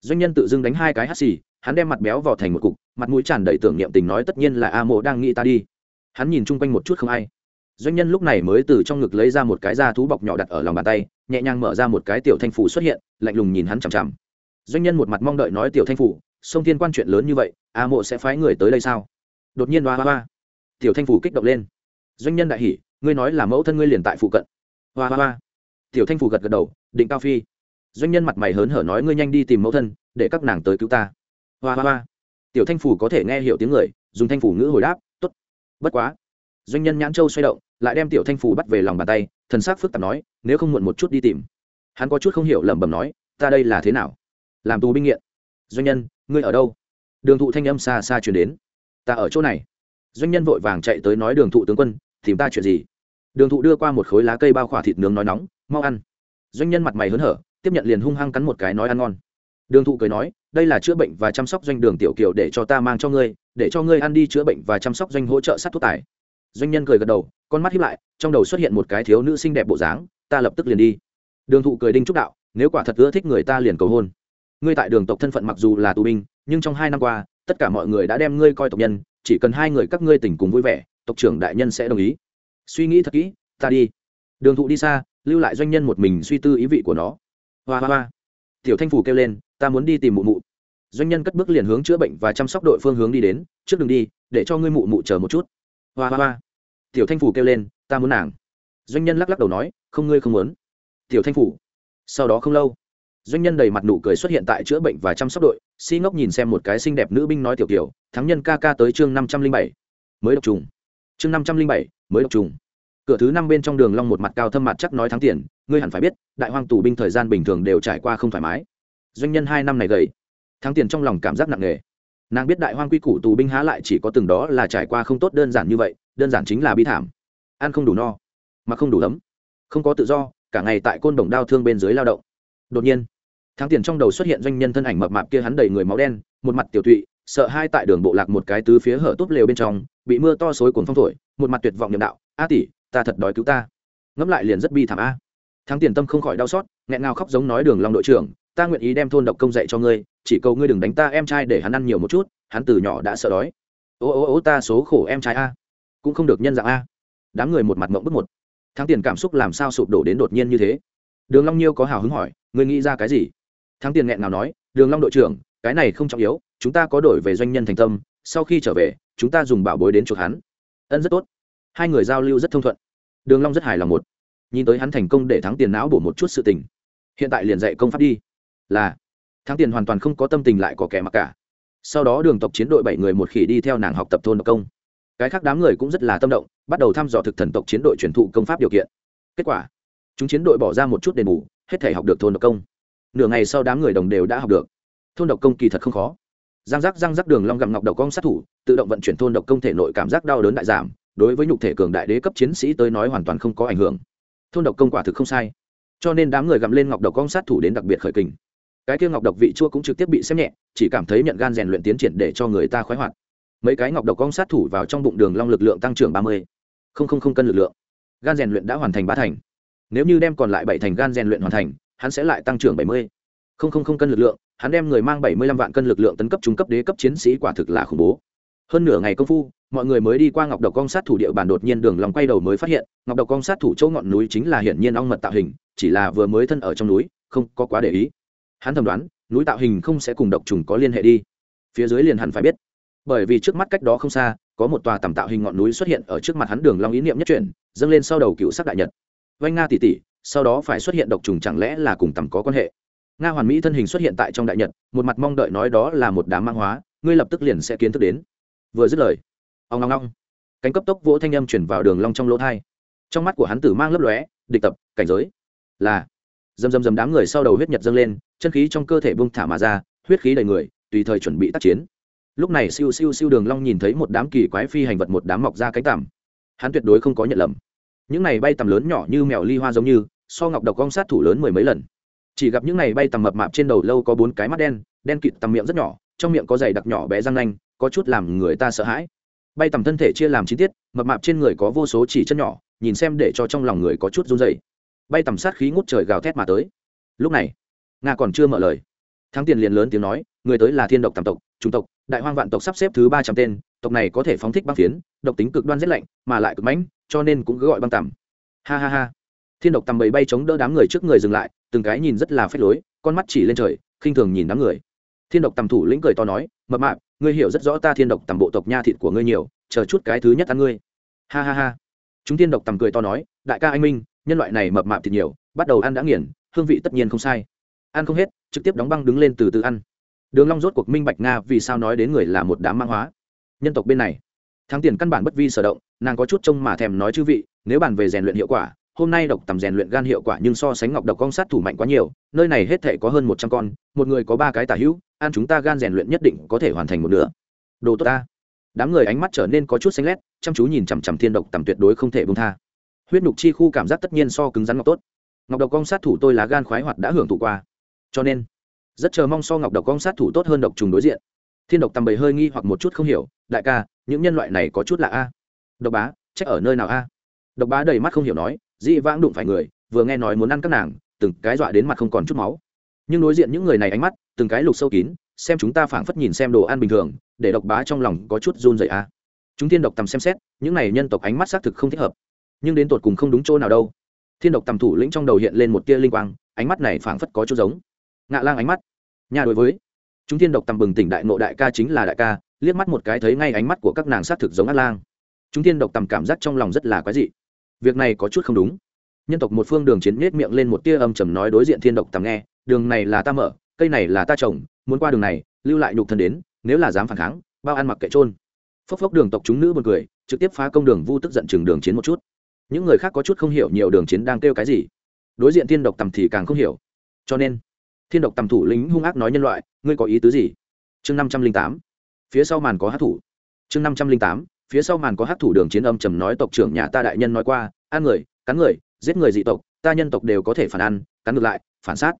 Doanh nhân tự dưng đánh hai cái hắt xì, hắn đem mặt béo vào thành một cục, mặt mũi tràn đầy tưởng niệm tình nói, tất nhiên là a mộ đang nghĩ ta đi. Hắn nhìn chung quanh một chút không ai. Doanh nhân lúc này mới từ trong ngực lấy ra một cái da thú bọc nhỏ đặt ở lòng bàn tay, nhẹ nhàng mở ra một cái tiểu thanh phủ xuất hiện, lạnh lùng nhìn hắn chằm chằm doanh nhân một mặt mong đợi nói tiểu thanh phủ, sông thiên quan chuyện lớn như vậy, a mộ sẽ phái người tới đây sao? Đột nhiên hoa hoa hoa. Tiểu thanh phủ kích động lên. Doanh nhân đại hỉ, ngươi nói là mẫu thân ngươi liền tại phụ cận. Hoa hoa hoa. Tiểu thanh phủ gật gật đầu, định cao phi. Doanh nhân mặt mày hớn hở nói ngươi nhanh đi tìm mẫu thân, để các nàng tới cứu ta. Hoa hoa hoa. Tiểu thanh phủ có thể nghe hiểu tiếng người, dùng thanh phủ ngữ hồi đáp t ố t bất quá. Doanh nhân nhãn châu xoay động, lại đem tiểu thanh phủ bắt về lòng bàn tay, thần s ắ c phức tạp nói, nếu không muộn một chút đi tìm. Hắn có chút không hiểu lẩm bẩm nói, ta đây là thế nào? Làm tù binh nghiện. Doanh nhân, ngươi ở đâu? Đường thụ thanh âm xa xa chuyển đến. Ta ở chỗ này. Doanh nhân vội vàng chạy tới nói đường thụ tướng quân, tìm ta chuyện gì? Đường thụ đưa qua một khối lá cây bao khỏa thịt nướng nói nóng, mau ăn. Doanh nhân mặt mày hớn hở, tiếp nhận liền hung hăng cắn một cái nói ăn ngon. Đường thụ cười nói, đây là chữa bệnh và chăm sóc doanh đường tiểu kiều để cho ta mang cho ngươi, để cho ngươi ăn đi chữa bệnh và chăm sóc doanh hỗ trợ sát thuốc tài doanh nhân cười gật đầu, con mắt hiếp lại, trong đầu xuất hiện một cái thiếu nữ xinh đẹp bộ dáng, ta lập tức liền đi. Đường thụ cười đinh trúc đạo, nếu quả thật ưa thích người ta liền cầu hôn ngươi tại đường tộc thân phận mặc dù là tù binh, nhưng trong hai năm qua, tất cả mọi người đã đem ngươi coi tộc nhân, chỉ cần hai người các ngươi tỉnh cùng vui vẻ, tộc trưởng đại nhân sẽ đồng ý. Suy nghĩ thật kỹ, ta đi. Đường thụ đi xa, lưu lại doanh nhân một mình suy tư ý vị của nó. Hoa hoa hoa. Tiểu thanh phủ kêu lên, ta muốn đi tìm mụ mụ. Doanh nhân cất bước liền hướng chữa bệnh và chăm sóc đội phương hướng đi đến, trước đường đi, để cho ngươi mụ mụ chờ một chút. Hoa hoa hoa. Tiểu thanh phủ kêu lên, ta muốn nàng. Doanh nhân lắc lắc đầu nói, không ngươi không muốn. Tiểu thanh phủ. Sau đó không lâu doanh nhân đầy mặt nụ cười xuất hiện tại chữa bệnh và chăm sóc đội, si ngốc nhìn xem một cái xinh đẹp nữ binh nói tiểu kiểu, thắng nhân ca ca tới chương năm trăm linh bảy, mới độc trùng. Chương năm trăm linh bảy, mới độc trùng. Cửa thứ năm bên trong đường long một mặt cao thâm mặt chắc nói thắng tiền, ngươi hẳn phải biết, đại hoang tù binh thời gian bình thường đều trải qua không thoải mái. Doanh nhân hai năm này gầy. Thắng tiền trong lòng cảm giác nặng nề. Nàng biết đại hoang quy củ tù binh há lại chỉ có từng đó là trải qua không tốt đơn giản như vậy, đơn giản chính là bi thảm. Ăn không đủ no mà không đủ ấm, không có tự do, cả ngày tại côn đồng đao thương bên dưới lao động. Đột nhiên Tháng tiền trong đầu xuất hiện doanh nhân thân ảnh mập mạp kia hắn đầy người máu đen, một mặt tiểu tụy, sợ hai tại đường bộ lạc một cái tứ phía hở túp lều bên trong, bị mưa to xối cuốn phong thổi, một mặt tuyệt vọng nhậm đạo, a tỷ, ta thật đói cứu ta. Ngẫm lại liền rất bi thảm a. Thắng tiền tâm không khỏi đau xót, nghẹn ngào khóc giống nói đường long đội trưởng, ta nguyện ý đem thôn độc công dạy cho ngươi, chỉ cầu ngươi đừng đánh ta em trai để hắn ăn nhiều một chút, hắn từ nhỏ đã sợ đói. Ô ô ô, ta số khổ em trai a. Cũng không được nhân dạng a. Đám người một mặt mộng bức một. Thắng tiền cảm xúc làm sao sụp đổ đến đột nhiên như thế? Đường long nhiêu có hào hứng hỏi, ngươi nghĩ ra cái gì? Thắng tiền nghẹn nào nói, đường long đội trưởng, cái này không trọng yếu, chúng ta có đổi về doanh nhân thành tâm, sau khi trở về, chúng ta dùng bảo bối đến chuộc hắn. Ân, rất tốt. Hai người giao lưu rất thông thuận. Đường long rất hài lòng một. Nhìn tới hắn thành công để thắng tiền não bổ một chút sự tình, hiện tại liền dạy công pháp đi. Là, thắng tiền hoàn toàn không có tâm tình lại có kẻ mặc cả. Sau đó đường tộc chiến đội bảy người một khỉ đi theo nàng học tập thôn độc công. Cái khác đám người cũng rất là tâm động, bắt đầu thăm dò thực thần tộc chiến đội truyền thụ công pháp điều kiện. Kết quả, chúng chiến đội bỏ ra một chút đền bù, hết thể học được thôn độc công nửa ngày sau đám người đồng đều đã học được. Thôn độc công kỳ thật không khó. Giang giác giang giác đường long gặm ngọc độc công sát thủ, tự động vận chuyển thôn độc công thể nội cảm giác đau đớn đại giảm, đối với nhục thể cường đại đế cấp chiến sĩ tới nói hoàn toàn không có ảnh hưởng. Thôn độc công quả thực không sai. Cho nên đám người gặm lên ngọc độc công sát thủ đến đặc biệt khởi kình. Cái kia ngọc độc vị chua cũng trực tiếp bị xem nhẹ, chỉ cảm thấy nhận gan rèn luyện tiến triển để cho người ta khoái hoạt. Mấy cái ngọc độc công sát thủ vào trong bụng đường long lực lượng tăng trưởng ba mươi. Không không không cân lực lượng. Gan rèn luyện đã hoàn thành ba thành. Nếu như đem còn lại bảy thành gan rèn luyện hoàn thành hắn sẽ lại tăng trưởng bảy mươi. Không không không cân lực lượng, hắn đem người mang bảy mươi lăm vạn cân lực lượng tấn cấp trung cấp đế cấp chiến sĩ quả thực là khủng bố. Hơn nửa ngày công phu, mọi người mới đi qua ngọc độc công sát thủ địa bàn đột nhiên đường lòng quay đầu mới phát hiện, ngọc độc công sát thủ chỗ ngọn núi chính là hiển nhiên ong mật tạo hình, chỉ là vừa mới thân ở trong núi, không có quá để ý. Hắn thầm đoán, núi tạo hình không sẽ cùng độc trùng có liên hệ đi. Phía dưới liền hẳn phải biết. Bởi vì trước mắt cách đó không xa, có một tòa tầm tạo hình ngọn núi xuất hiện ở trước mặt hắn đường long ý niệm nhất chuyển, dâng lên sau đầu cựu sắc đại nhật. Vành nga tỷ tỷ sau đó phải xuất hiện độc trùng chẳng lẽ là cùng tầm có quan hệ? Nga hoàn mỹ thân hình xuất hiện tại trong đại nhật, một mặt mong đợi nói đó là một đám mang hóa, ngươi lập tức liền sẽ kiến thức đến. Vừa dứt lời ông ngong ngong cánh cấp tốc vỗ thanh âm chuyển vào đường long trong lỗ thai. Trong mắt của hắn tử mang lấp lóe, địch tập, cảnh giới là dầm dầm dầm đám người sau đầu huyết nhật dâng lên, chân khí trong cơ thể bung thả mà ra, huyết khí đầy người, tùy thời chuẩn bị tác chiến. Lúc này siêu siêu siêu đường long nhìn thấy một đám kỳ quái phi hành vật một đám mọc ra cánh tằm. Hắn tuyệt đối không có nhận lầm. Những này bay tầm lớn nhỏ như mèo ly hoa giống như so ngọc độc cong sát thủ lớn mười mấy lần. Chỉ gặp những này bay tầm mập mạp trên đầu lâu có bốn cái mắt đen đen kịt tầm miệng rất nhỏ, trong miệng có dày đặc nhỏ bé răng nanh, có chút làm người ta sợ hãi. Bay tầm thân thể chia làm chi tiết, mập mạp trên người có vô số chỉ chân nhỏ, nhìn xem để cho trong lòng người có chút run dày bay tầm sát khí ngút trời gào thét mà tới. Lúc này, nga còn chưa mở lời. Thắng tiền liền lớn tiếng nói, người tới là thiên độc tam tộc trung tộc, đại hoang vạn tộc sắp xếp thứ ba trăm tên, tộc này có thể phóng thích băng phiến, độc tính cực đoan rét lạnh, mà lại cực mãnh, cho nên cũng cứ gọi băng tầm ha ha ha thiên độc tầm bầy bay chống đỡ đám người trước người dừng lại, từng cái nhìn rất là phách lối, con mắt chỉ lên trời, khinh thường nhìn đám người. Thiên độc tầm thủ lĩnh cười to nói, mập mạp, ngươi hiểu rất rõ ta thiên độc tầm bộ tộc nha thịt của ngươi nhiều, chờ chút cái thứ nhất ăn ngươi. Ha ha ha. Chúng thiên độc tầm cười to nói, đại ca anh minh, nhân loại này mập mạp thịt nhiều, bắt đầu ăn đã nghiền, hương vị tất nhiên không sai. Ăn không hết, trực tiếp đóng băng đứng lên từ từ ăn. Đường long rốt cuộc minh bạch nga vì sao nói đến người là một đám mang hóa. Nhân tộc bên này, thắng tiền căn bản bất vi sở động, nàng có chút trông mà thèm nói chư vị, nếu bàn về rèn luyện hiệu quả hôm nay độc tầm rèn luyện gan hiệu quả nhưng so sánh ngọc độc con sát thủ mạnh quá nhiều, nơi này hết thể có hơn một trăm con, một người có ba cái tả hữu, ăn chúng ta gan rèn luyện nhất định có thể hoàn thành một nửa. Đồ tốt ta. Đám người ánh mắt trở nên có chút xanh lét, chăm chú nhìn chằm chằm thiên độc tầm tuyệt đối không thể bông tha. Huyết nhục chi khu cảm giác tất nhiên so cứng rắn ngọc tốt. Ngọc độc con sát thủ tôi là gan khoái hoạt đã hưởng thụ qua. Cho nên, rất chờ mong so ngọc độc con sát thủ tốt hơn độc trùng đối diện. Thiên độc tầm bầy hơi nghi hoặc một chút không hiểu, đại ca, những nhân loại này có chút là a. Độc bá, trách ở nơi nào a? Độc bá đầy mắt không hiểu nói dị vãng đụng phải người, vừa nghe nói muốn ăn các nàng, từng cái dọa đến mặt không còn chút máu. Nhưng đối diện những người này ánh mắt, từng cái lục sâu kín, xem chúng ta phảng phất nhìn xem đồ ăn bình thường, để độc bá trong lòng có chút run dậy a. Chúng thiên độc tầm xem xét, những này nhân tộc ánh mắt xác thực không thích hợp. Nhưng đến tột cùng không đúng chỗ nào đâu. Thiên độc tầm thủ lĩnh trong đầu hiện lên một tia linh quang, ánh mắt này phảng phất có chút giống. Ngạ lang ánh mắt. Nhà đối với. Chúng thiên độc tầm bừng tỉnh đại nộ đại ca chính là đại ca, liếc mắt một cái thấy ngay ánh mắt của các nàng xác thực giống át lang. Chúng thiên độc tầm cảm giác trong lòng rất là quái dị việc này có chút không đúng. Nhân tộc một phương đường chiến nết miệng lên một tia âm trầm nói đối diện thiên độc tầm nghe, đường này là ta mở, cây này là ta trồng, muốn qua đường này, lưu lại nhục thân đến, nếu là dám phản kháng, bao ăn mặc kệ trôn phốc phốc đường tộc chúng nữ b u ồ n cười, trực tiếp phá công đường vu tức giận chừng đường chiến một chút. Những người khác có chút không hiểu nhiều đường chiến đang kêu cái gì. Đối diện thiên độc tầm thì càng không hiểu. Cho nên, thiên độc tầm thủ lính hung ác nói nhân loại, ngươi có ý tứ gì? Chương năm trăm linh tám. Phía sau màn có hát thủ. Chương năm trăm linh tám phía sau màn có hát thủ đường chiến âm trầm nói tộc trưởng nhà ta đại nhân nói qua, ăn người, cắn người, giết người dị tộc, ta nhân tộc đều có thể phản ăn, cắn ngược lại, phản sát.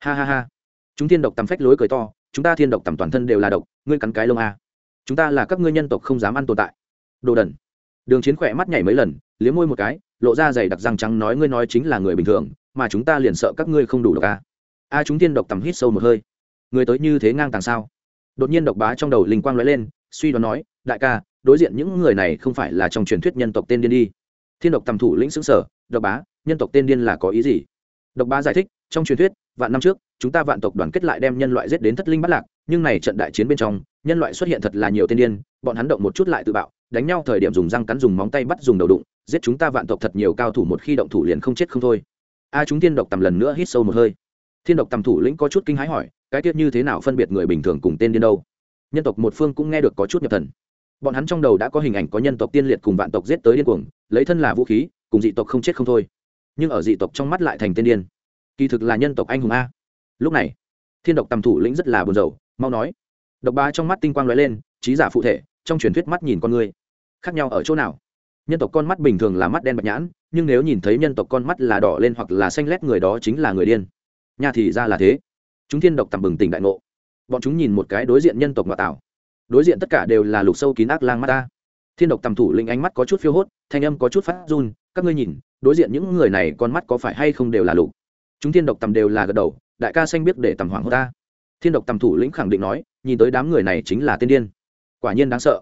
Ha ha ha. Chúng thiên độc tầm phách lối cười to, chúng ta thiên độc tầm toàn thân đều là độc, ngươi cắn cái lông a. Chúng ta là các ngươi nhân tộc không dám ăn tồn tại. Đồ đần. Đường chiến khỏe mắt nhảy mấy lần, liếm môi một cái, lộ ra dày đặc răng trắng nói ngươi nói chính là người bình thường, mà chúng ta liền sợ các ngươi không đủ độc a. A, chúng thiên độc tầm hít sâu một hơi. Người tới như thế ngang tàng sao? Đột nhiên độc bá trong đầu linh quang lóe lên, suy đoán nói, đại ca đối diện những người này không phải là trong truyền thuyết nhân tộc tên điên đi. Thiên độc tầm thủ lĩnh xứng sở, độc bá, nhân tộc tên điên là có ý gì? Độc bá giải thích, trong truyền thuyết, vạn năm trước, chúng ta vạn tộc đoàn kết lại đem nhân loại giết đến thất linh bắt lạc, nhưng này trận đại chiến bên trong, nhân loại xuất hiện thật là nhiều tên điên, bọn hắn động một chút lại tự bạo, đánh nhau thời điểm dùng răng cắn dùng móng tay bắt dùng đầu đụng, giết chúng ta vạn tộc thật nhiều cao thủ một khi động thủ liền không chết không thôi. A, chúng thiên độc tầm lần nữa hít sâu một hơi. Thiên độc tầm thủ lĩnh có chút kinh hãi hỏi, cái tiết như thế nào phân biệt người bình thường cùng tên điên đâu? Nhân tộc một phương cũng nghe được có chút nhập thần bọn hắn trong đầu đã có hình ảnh có nhân tộc tiên liệt cùng vạn tộc giết tới điên cuồng, lấy thân là vũ khí, cùng dị tộc không chết không thôi. Nhưng ở dị tộc trong mắt lại thành tiên điên. Kỳ thực là nhân tộc anh hùng a. Lúc này, thiên độc tầm thủ lĩnh rất là buồn rầu, mau nói. Độc ba trong mắt tinh quang lóe lên, trí giả phụ thể, trong truyền thuyết mắt nhìn con người. Khác nhau ở chỗ nào? Nhân tộc con mắt bình thường là mắt đen bạch nhãn, nhưng nếu nhìn thấy nhân tộc con mắt là đỏ lên hoặc là xanh lét người đó chính là người điên. Nhà thì ra là thế. Chúng thiên độc tầm bừng tỉnh đại ngộ. Bọn chúng nhìn một cái đối diện nhân tộc ngoại tảo đối diện tất cả đều là lục sâu kín ác lang mắt ta. Thiên độc tầm thủ lĩnh ánh mắt có chút phiêu hốt, thanh âm có chút phát run, các ngươi nhìn, đối diện những người này con mắt có phải hay không đều là lục? Chúng thiên độc tầm đều là gật đầu, đại ca xanh biết để tầm hoàng hô ta. Thiên độc tầm thủ lĩnh khẳng định nói, nhìn tới đám người này chính là tiên điên. Quả nhiên đáng sợ.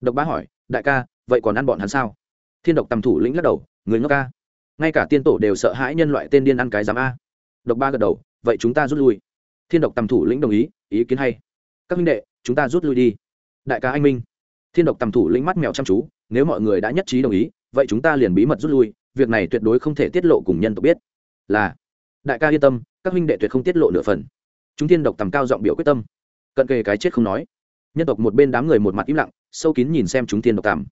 Độc bá hỏi, đại ca, vậy còn ăn bọn hắn sao? Thiên độc tầm thủ lĩnh lắc đầu, người ngốc ca. Ngay cả tiên tổ đều sợ hãi nhân loại tên điên ăn cái giám a. Độc ba gật đầu, vậy chúng ta rút lui. Thiên độc tầm thủ lĩnh đồng ý ý kiến hay. Các minh đệ, chúng ta rút lui đi đại ca anh minh thiên độc tầm thủ lĩnh mắt mèo chăm chú nếu mọi người đã nhất trí đồng ý vậy chúng ta liền bí mật rút lui việc này tuyệt đối không thể tiết lộ cùng nhân tộc biết là đại ca yên tâm các huynh đệ tuyệt không tiết lộ nửa phần chúng thiên độc tầm cao giọng biểu quyết tâm cận kề cái chết không nói nhân tộc một bên đám người một mặt im lặng sâu kín nhìn xem chúng thiên độc tầm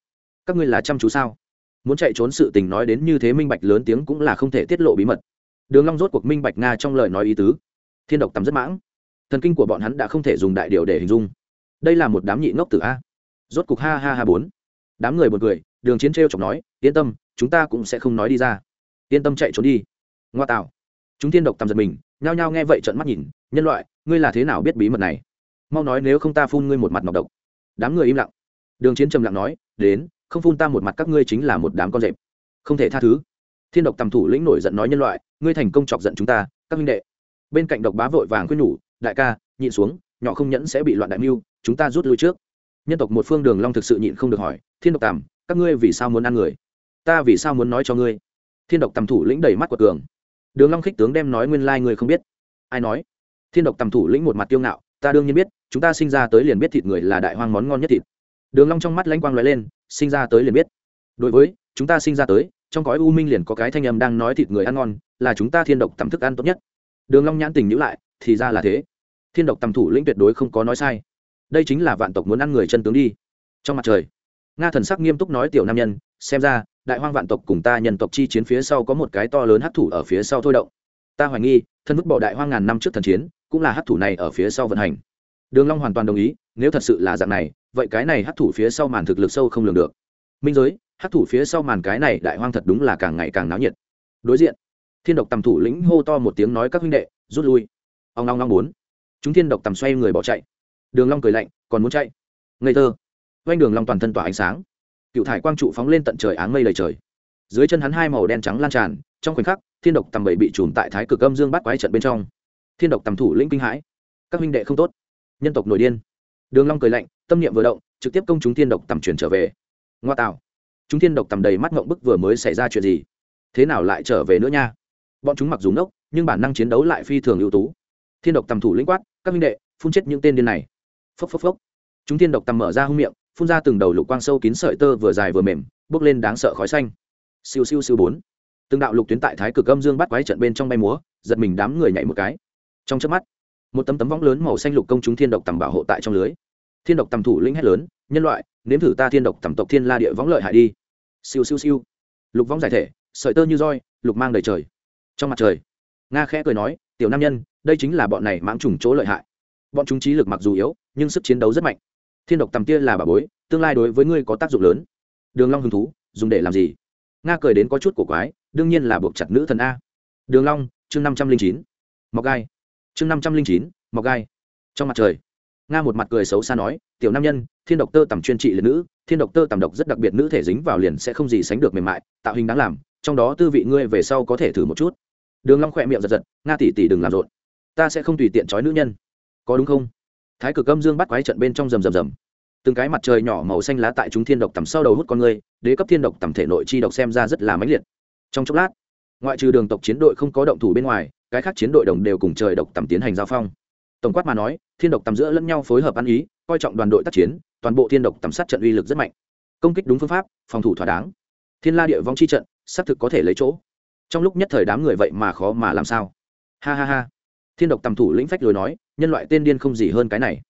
các ngươi là chăm chú sao muốn chạy trốn sự tình nói đến như thế minh bạch lớn tiếng cũng là không thể tiết lộ bí mật đường long rốt cuộc minh bạch nga trong lời nói ý tứ thiên độc tầm rất mãng thần kinh của bọn hắn đã không thể dùng đại điều để hình dung đây là một đám nhị ngốc tử a. Rốt cục ha ha ha bốn. Đám người buồn cười, đường chiến treo chọc nói, yên tâm, chúng ta cũng sẽ không nói đi ra. Yên tâm chạy trốn đi. Ngoa tạo. Chúng thiên độc tầm giật mình, nhao nhao nghe vậy trợn mắt nhìn, nhân loại, ngươi là thế nào biết bí mật này? Mau nói nếu không ta phun ngươi một mặt ngọc độc. Đám người im lặng. Đường chiến trầm lặng nói, đến, không phun ta một mặt các ngươi chính là một đám con rệp. Không thể tha thứ. Thiên độc tầm thủ lĩnh nổi giận nói, nhân loại, ngươi thành công chọc giận chúng ta, các minh đệ. Bên cạnh độc bá vội vàng khuyên nhủ, đại ca, nhịn xuống, nhỏ không nhẫn sẽ bị loạn đại mưu chúng ta rút lui trước. Nhân tộc một phương đường long thực sự nhịn không được hỏi, thiên độc tầm các ngươi vì sao muốn ăn người? Ta vì sao muốn nói cho ngươi? Thiên độc tầm thủ lĩnh đầy mắt của cường. Đường long khích tướng đem nói nguyên lai like người không biết. Ai nói? Thiên độc tầm thủ lĩnh một mặt tiêu ngạo, ta đương nhiên biết, chúng ta sinh ra tới liền biết thịt người là đại hoang món ngon nhất thịt. Đường long trong mắt lãnh quang lóe lên, sinh ra tới liền biết. Đối với, chúng ta sinh ra tới, trong cõi u minh liền có cái thanh âm đang nói thịt người ăn ngon, là chúng ta thiên độc tầm thức ăn tốt nhất. Đường long nhãn tình nhíu lại, thì ra là thế. Thiên độc tầm thủ lĩnh tuyệt đối không có nói sai đây chính là vạn tộc muốn ăn người chân tướng đi. Trong mặt trời, nga thần sắc nghiêm túc nói tiểu nam nhân, xem ra, đại hoang vạn tộc cùng ta nhân tộc chi chiến phía sau có một cái to lớn hắc thủ ở phía sau thôi động. Ta hoài nghi, thân vứt bỏ đại hoang ngàn năm trước thần chiến, cũng là hắc thủ này ở phía sau vận hành. Đường long hoàn toàn đồng ý, nếu thật sự là dạng này, vậy cái này hắc thủ phía sau màn thực lực sâu không lường được. Minh giới, hắc thủ phía sau màn cái này đại hoang thật đúng là càng ngày càng náo nhiệt. Đối diện, thiên độc tầm thủ lĩnh hô to một tiếng nói các huynh đệ, rút lui. Ông long long muốn. Chúng thiên độc tầm xoay người bỏ chạy đường long cười lạnh, còn muốn chạy? Ngây thơ. Quanh đường long toàn thân tỏa ánh sáng. Cựu thải quang trụ phóng lên tận trời áng mây đầy trời. Dưới chân hắn hai màu đen trắng lan tràn, trong khoảnh khắc, thiên độc tầm bảy bị trùm tại thái cực âm dương bắt quái trận bên trong. Thiên độc tầm thủ lĩnh kinh hãi. Các huynh đệ không tốt. Nhân tộc nổi điên. Đường long cười lạnh, tâm niệm vừa động, trực tiếp công chúng thiên độc tầm chuyển trở về. Ngoa tạo. Chúng thiên độc tầm đầy mắt ngậm bức vừa mới xảy ra chuyện gì? Thế nào lại trở về nữa nha? Bọn chúng mặc dù ngốc, nhưng bản năng chiến đấu lại phi thường ưu tú. Thiên độc tầm thủ lĩnh quát, các minh đệ, phun chết những tên điên này phốc phốc phốc. Chúng thiên độc tầm mở ra hung miệng, phun ra từng đầu lục quang sâu kín sợi tơ vừa dài vừa mềm, bốc lên đáng sợ khói xanh. Siêu siêu siêu bốn. Từng đạo lục tuyến tại thái cực âm dương bắt quái trận bên trong bay múa, giật mình đám người nhảy một cái. Trong chớp mắt, một tấm tấm võng lớn màu xanh lục công chúng thiên độc tầm bảo hộ tại trong lưới. Thiên độc tầm thủ lĩnh hét lớn, nhân loại, nếm thử ta thiên độc tầm tộc thiên la địa võng lợi hại đi. Siêu siêu siêu. Lục võng giải thể, sợi tơ như roi, lục mang đầy trời. Trong mặt trời, nga khẽ cười nói, tiểu nam nhân, đây chính là bọn này mãng trùng chỗ lợi hại. Bọn chúng trí lực mặc dù yếu nhưng sức chiến đấu rất mạnh. Thiên độc tầm tia là bà bối, tương lai đối với ngươi có tác dụng lớn. Đường long hứng thú, dùng để làm gì? Nga cười đến có chút cổ quái, đương nhiên là buộc chặt nữ thần a. Đường long, chương năm trăm linh chín. Mọc gai. Chương năm trăm linh chín mọc gai. Trong mặt trời, nga một mặt cười xấu xa nói, tiểu nam nhân, thiên độc tơ tầm chuyên trị liệt nữ, thiên độc tơ tầm độc rất đặc biệt, nữ thể dính vào liền sẽ không gì sánh được mềm mại, tạo hình đáng làm, trong đó tư vị ngươi về sau có thể thử một chút. Đường long khỏe miệng giật giật, nga tỷ tỷ đừng làm rộn, ta sẽ không tùy tiện trói nữ nhân. Có đúng không? Thái cực âm dương bắt quái trận bên trong rầm rầm rầm. Từng cái mặt trời nhỏ màu xanh lá tại chúng thiên độc tầm sau đầu hút con người, đế cấp thiên độc tầm thể nội chi độc xem ra rất là mãnh liệt. Trong chốc lát, ngoại trừ đường tộc chiến đội không có động thủ bên ngoài, cái khác chiến đội đồng đều cùng trời độc tầm tiến hành giao phong. Tổng quát mà nói, thiên độc tầm giữa lẫn nhau phối hợp ăn ý, coi trọng đoàn đội tác chiến, toàn bộ thiên độc tầm sát trận uy lực rất mạnh. Công kích đúng phương pháp, phòng thủ thỏa đáng. Thiên la địa vong chi trận, xác thực có thể lấy chỗ. Trong lúc nhất thời đám người vậy mà khó mà làm sao? Ha ha ha. Thiên độc tầm thủ lĩnh phách lối nói nhân loại tên điên không gì hơn cái này.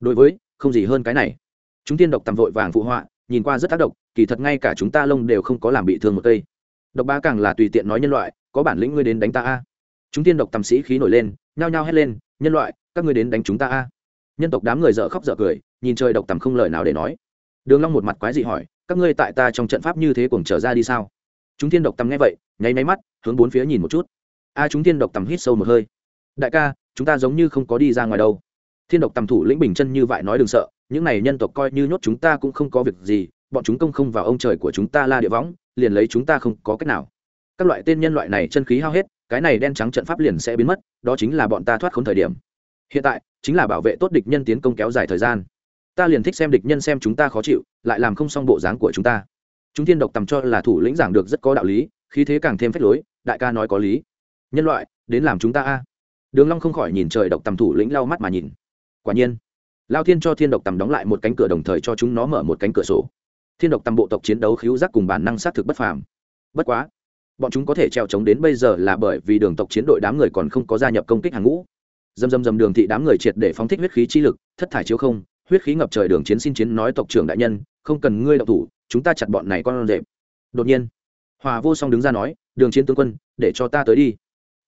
Đối với, không gì hơn cái này. Chúng tiên độc tầm vội vàng phụ họa, nhìn qua rất tác động, kỳ thật ngay cả chúng ta lông đều không có làm bị thương một cây. Độc ba càng là tùy tiện nói nhân loại, có bản lĩnh ngươi đến đánh ta a. Chúng tiên độc tầm sĩ khí nổi lên, nhao nhao hét lên, nhân loại, các ngươi đến đánh chúng ta a. Nhân tộc đám người dở khóc dở cười, nhìn trời độc tầm không lời nào để nói. Đường long một mặt quái dị hỏi, các ngươi tại ta trong trận pháp như thế cuồng trở ra đi sao? Chúng tiên độc tầm nghe vậy, nháy nháy mắt, hướng bốn phía nhìn một chút. A, chúng tiên độc tầm hít sâu một hơi. Đại ca chúng ta giống như không có đi ra ngoài đâu. Thiên độc tầm thủ lĩnh bình chân như vậy nói đừng sợ, những này nhân tộc coi như nhốt chúng ta cũng không có việc gì, bọn chúng công không vào ông trời của chúng ta la địa võng, liền lấy chúng ta không có cách nào. Các loại tên nhân loại này chân khí hao hết, cái này đen trắng trận pháp liền sẽ biến mất, đó chính là bọn ta thoát khốn thời điểm. Hiện tại, chính là bảo vệ tốt địch nhân tiến công kéo dài thời gian. Ta liền thích xem địch nhân xem chúng ta khó chịu, lại làm không xong bộ dáng của chúng ta. Chúng thiên độc tầm cho là thủ lĩnh giảng được rất có đạo lý, khí thế càng thêm phách lối, đại ca nói có lý. Nhân loại, đến làm chúng ta a đường long không khỏi nhìn trời độc tầm thủ lĩnh lau mắt mà nhìn. Quả nhiên, lao thiên cho thiên độc tầm đóng lại một cánh cửa đồng thời cho chúng nó mở một cánh cửa sổ. Thiên độc tầm bộ tộc chiến đấu khiếu giác cùng bản năng sát thực bất phàm. Bất quá, bọn chúng có thể treo chống đến bây giờ là bởi vì đường tộc chiến đội đám người còn không có gia nhập công kích hàng ngũ. Dầm dầm dầm đường thị đám người triệt để phóng thích huyết khí chi lực, thất thải chiếu không, huyết khí ngập trời đường chiến xin chiến nói tộc trưởng đại nhân, không cần ngươi độc thủ, chúng ta chặt bọn này con rệp. Đột nhiên, hòa vô song đứng ra nói, đường chiến tướng quân, để cho ta tới đi.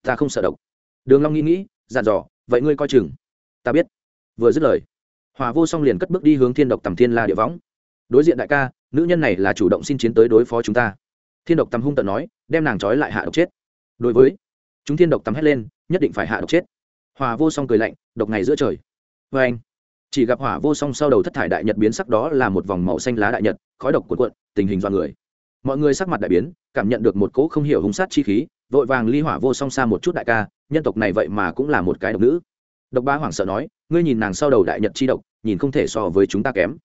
Ta không sợ độc đường long nghĩ nghĩ, dặn dò, vậy ngươi coi chừng. Ta biết. Vừa dứt lời, hòa vô song liền cất bước đi hướng thiên độc tầm thiên la địa võng. Đối diện đại ca, nữ nhân này là chủ động xin chiến tới đối phó chúng ta. Thiên độc tầm hung tận nói, đem nàng trói lại hạ độc chết. Đối với, chúng thiên độc tầm hét lên, nhất định phải hạ độc chết. Hòa vô song cười lạnh, độc ngày giữa trời. Vê anh. Chỉ gặp hỏa vô song sau đầu thất thải đại nhật biến sắc đó là một vòng màu xanh lá đại nhật, khói độc cuộn cuộn, tình hình do người. Mọi người sắc mặt đại biến, cảm nhận được một cỗ không hiểu hung sát chi khí vội vàng ly hỏa vô song xa một chút đại ca, nhân tộc này vậy mà cũng là một cái độc nữ. Độc ba hoảng sợ nói, ngươi nhìn nàng sau đầu đại nhật chi độc, nhìn không thể so với chúng ta kém.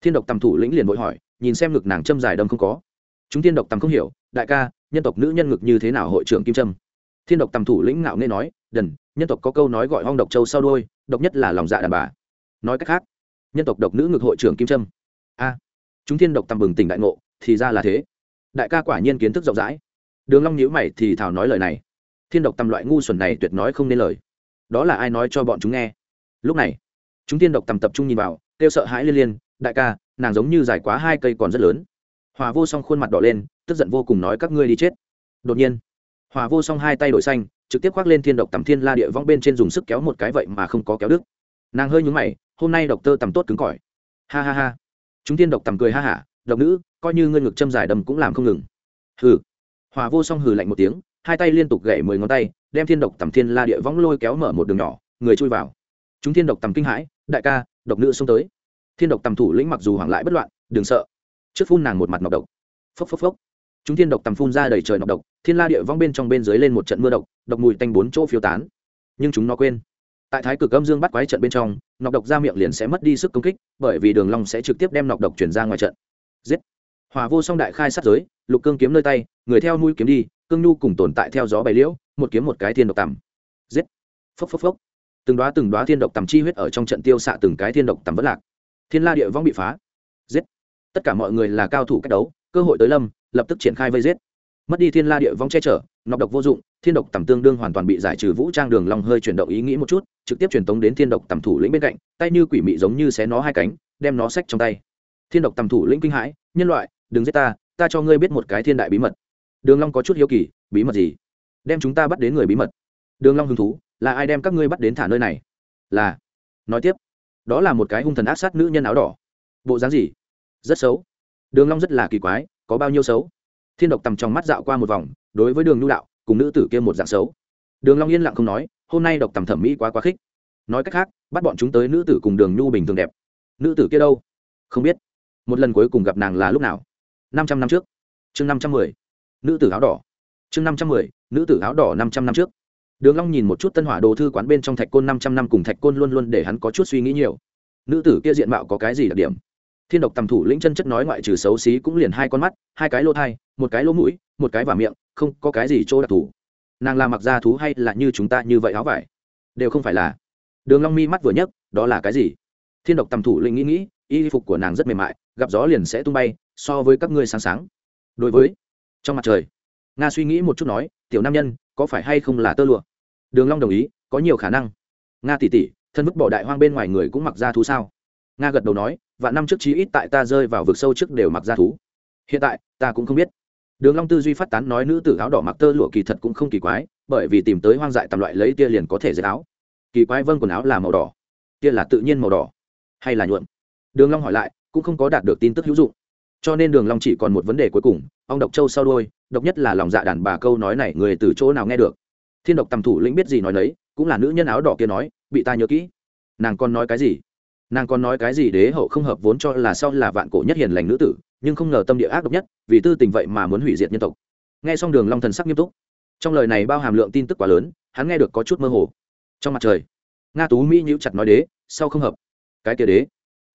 Thiên độc tầm thủ lĩnh liền vội hỏi, nhìn xem ngực nàng châm dài đâm không có. Chúng thiên độc tầm không hiểu, đại ca, nhân tộc nữ nhân ngực như thế nào hội trưởng kim trâm thiên độc tầm thủ lĩnh ngạo nghe nói, đần, nhân tộc có câu nói gọi hong độc châu sau đôi độc nhất là lòng dạ đàn bà. Nói cách khác, nhân tộc độc nữ ngực hội trưởng kim trâm a, chúng thiên độc tầm bừng tỉnh đại ngộ, thì ra là thế. Đại ca quả nhiên kiến thức rộng rãi đường long nhíu mày thì thảo nói lời này. Thiên độc tầm loại ngu xuẩn này tuyệt nói không nên lời. Đó là ai nói cho bọn chúng nghe? Lúc này, chúng thiên độc tầm tập trung nhìn vào, kêu sợ hãi liên liên, đại ca, nàng giống như dài quá hai cây còn rất lớn. Hòa vô song khuôn mặt đỏ lên, tức giận vô cùng nói, các ngươi đi chết. Đột nhiên, hòa vô song hai tay đổi xanh, trực tiếp khoác lên thiên độc tầm thiên la địa vong bên trên dùng sức kéo một cái vậy mà không có kéo đứt. Nàng hơi nhúng mày, hôm nay độc tơ tầm tốt cứng cỏi. Ha ha ha. Chúng thiên độc tầm cười ha hả, độc nữ, coi như ngươi ngực châm dài đầm cũng làm không ngừng. Hừ hòa vô song hừ lạnh một tiếng, hai tay liên tục gậy mười ngón tay, đem thiên độc tầm thiên la địa võng lôi kéo mở một đường nhỏ, người chui vào. Chúng thiên độc tầm kinh hãi, đại ca, độc nữ xông tới. Thiên độc tầm thủ lĩnh mặc dù hoảng lại bất loạn, đừng sợ. Trước phun nàng một mặt nọc độc. Phốc phốc phốc. Chúng thiên độc tầm phun ra đầy trời nọc độc, thiên la địa vong bên trong bên dưới lên một trận mưa độc độc mùi tanh bốn chỗ phiêu tán. Nhưng chúng nó quên. Tại thái cực âm dương bắt quái trận bên trong, nọc độc ra miệng liền sẽ mất đi sức công kích, bởi vì đường long sẽ trực tiếp đem nọc độc chuyển ra ngoài trận. Giết. Hòa vô song đại khai sát giới, lục cương kiếm nơi tay người theo nuôi kiếm đi, cương nhu cùng tồn tại theo gió bày liễu, một kiếm một cái thiên độc tằm giết. Phốc phốc phốc. Từng đóa từng đóa thiên độc tằm chi huyết ở trong trận tiêu xạ từng cái thiên độc tằm vất lạc. Thiên la địa vong bị phá. Giết. Tất cả mọi người là cao thủ cách đấu, cơ hội tới lâm, lập tức triển khai vây giết. Mất đi thiên la địa vong che chở, nọc độc vô dụng, thiên độc tầm tương đương hoàn toàn bị giải trừ vũ trang đường long hơi chuyển động ý nghĩ một chút, trực tiếp truyền tống đến thiên độc tầm thủ lĩnh bên cạnh, tay như quỷ mị giống như xé nó hai cánh, đem nó xách trong tay. Thiên độc tầm thủ lĩnh kinh hãi, nhân loại, đừng giết ta ta cho ngươi biết một cái thiên đại bí mật đường long có chút hiếu kỳ, bí mật gì? Đem chúng ta bắt đến người bí mật. Đường long hứng thú, là ai đem các ngươi bắt đến thả nơi này? Là, nói tiếp, đó là một cái hung thần ác sát nữ nhân áo đỏ. Bộ dáng gì? Rất xấu. Đường long rất là kỳ quái, có bao nhiêu xấu? Thiên độc tầm trong mắt dạo qua một vòng, đối với đường nhu đạo, cùng nữ tử kia một dạng xấu. Đường long yên lặng không nói, hôm nay độc tầm thẩm mỹ quá quá khích. Nói cách khác, bắt bọn chúng tới nữ tử cùng đường nhu bình thường đẹp. Nữ tử kia đâu? Không biết. Một lần cuối cùng gặp nàng là lúc nào? Năm trăm năm trước. Chương năm trăm mười nữ tử áo đỏ. Chương năm trăm mười, nữ tử áo đỏ năm trăm năm trước. Đường long nhìn một chút tân hỏa đồ thư quán bên trong thạch côn năm trăm năm cùng thạch côn luôn luôn để hắn có chút suy nghĩ nhiều. Nữ tử kia diện mạo có cái gì đặc điểm? Thiên độc tầm thủ lĩnh chân chất nói ngoại trừ xấu xí cũng liền hai con mắt, hai cái lỗ thai, một cái lỗ mũi, một cái vả miệng, không có cái gì chỗ đặc thù. Nàng là mặc da thú hay là như chúng ta như vậy áo vải? Đều không phải là. Đường long mi mắt vừa nhấc, đó là cái gì? Thiên độc tầm thủ lĩnh nghĩ nghĩ, y phục của nàng rất mềm mại, gặp gió liền sẽ tung bay, so với các ngươi sáng sáng. Đối với trong mặt trời, nga suy nghĩ một chút nói, tiểu nam nhân, có phải hay không là tơ lụa? Đường long đồng ý, có nhiều khả năng. Nga tỷ tỷ thân vứt bỏ đại hoang bên ngoài người cũng mặc da thú sao? Nga gật đầu nói, và năm trước chí ít tại ta rơi vào vực sâu trước đều mặc da thú. Hiện tại, ta cũng không biết. Đường long tư duy phát tán nói nữ tử áo đỏ mặc tơ lụa kỳ thật cũng không kỳ quái, bởi vì tìm tới hoang dại tầm loại lấy tia liền có thể dệt áo. Kỳ quái vâng quần áo là màu đỏ, tia là tự nhiên màu đỏ, hay là nhuộm? Đường long hỏi lại, cũng không có đạt được tin tức hữu dụng. Cho nên đường long chỉ còn một vấn đề cuối cùng ong độc châu sau đôi độc nhất là lòng dạ đàn bà câu nói này người từ chỗ nào nghe được. Thiên độc tầm thủ lĩnh biết gì nói đấy cũng là nữ nhân áo đỏ kia nói, bị ta nhớ kỹ. Nàng còn nói cái gì? Nàng còn nói cái gì đế hậu không hợp vốn cho là sau là vạn cổ nhất hiền lành nữ tử, nhưng không ngờ tâm địa ác độc nhất, vì tư tình vậy mà muốn hủy diệt nhân tộc. Nghe xong đường long thần sắc nghiêm túc. Trong lời này bao hàm lượng tin tức quá lớn, hắn nghe được có chút mơ hồ. Trong mặt trời, nga tú mỹ nhíu chặt nói đế, sau không hợp. Cái kia đế,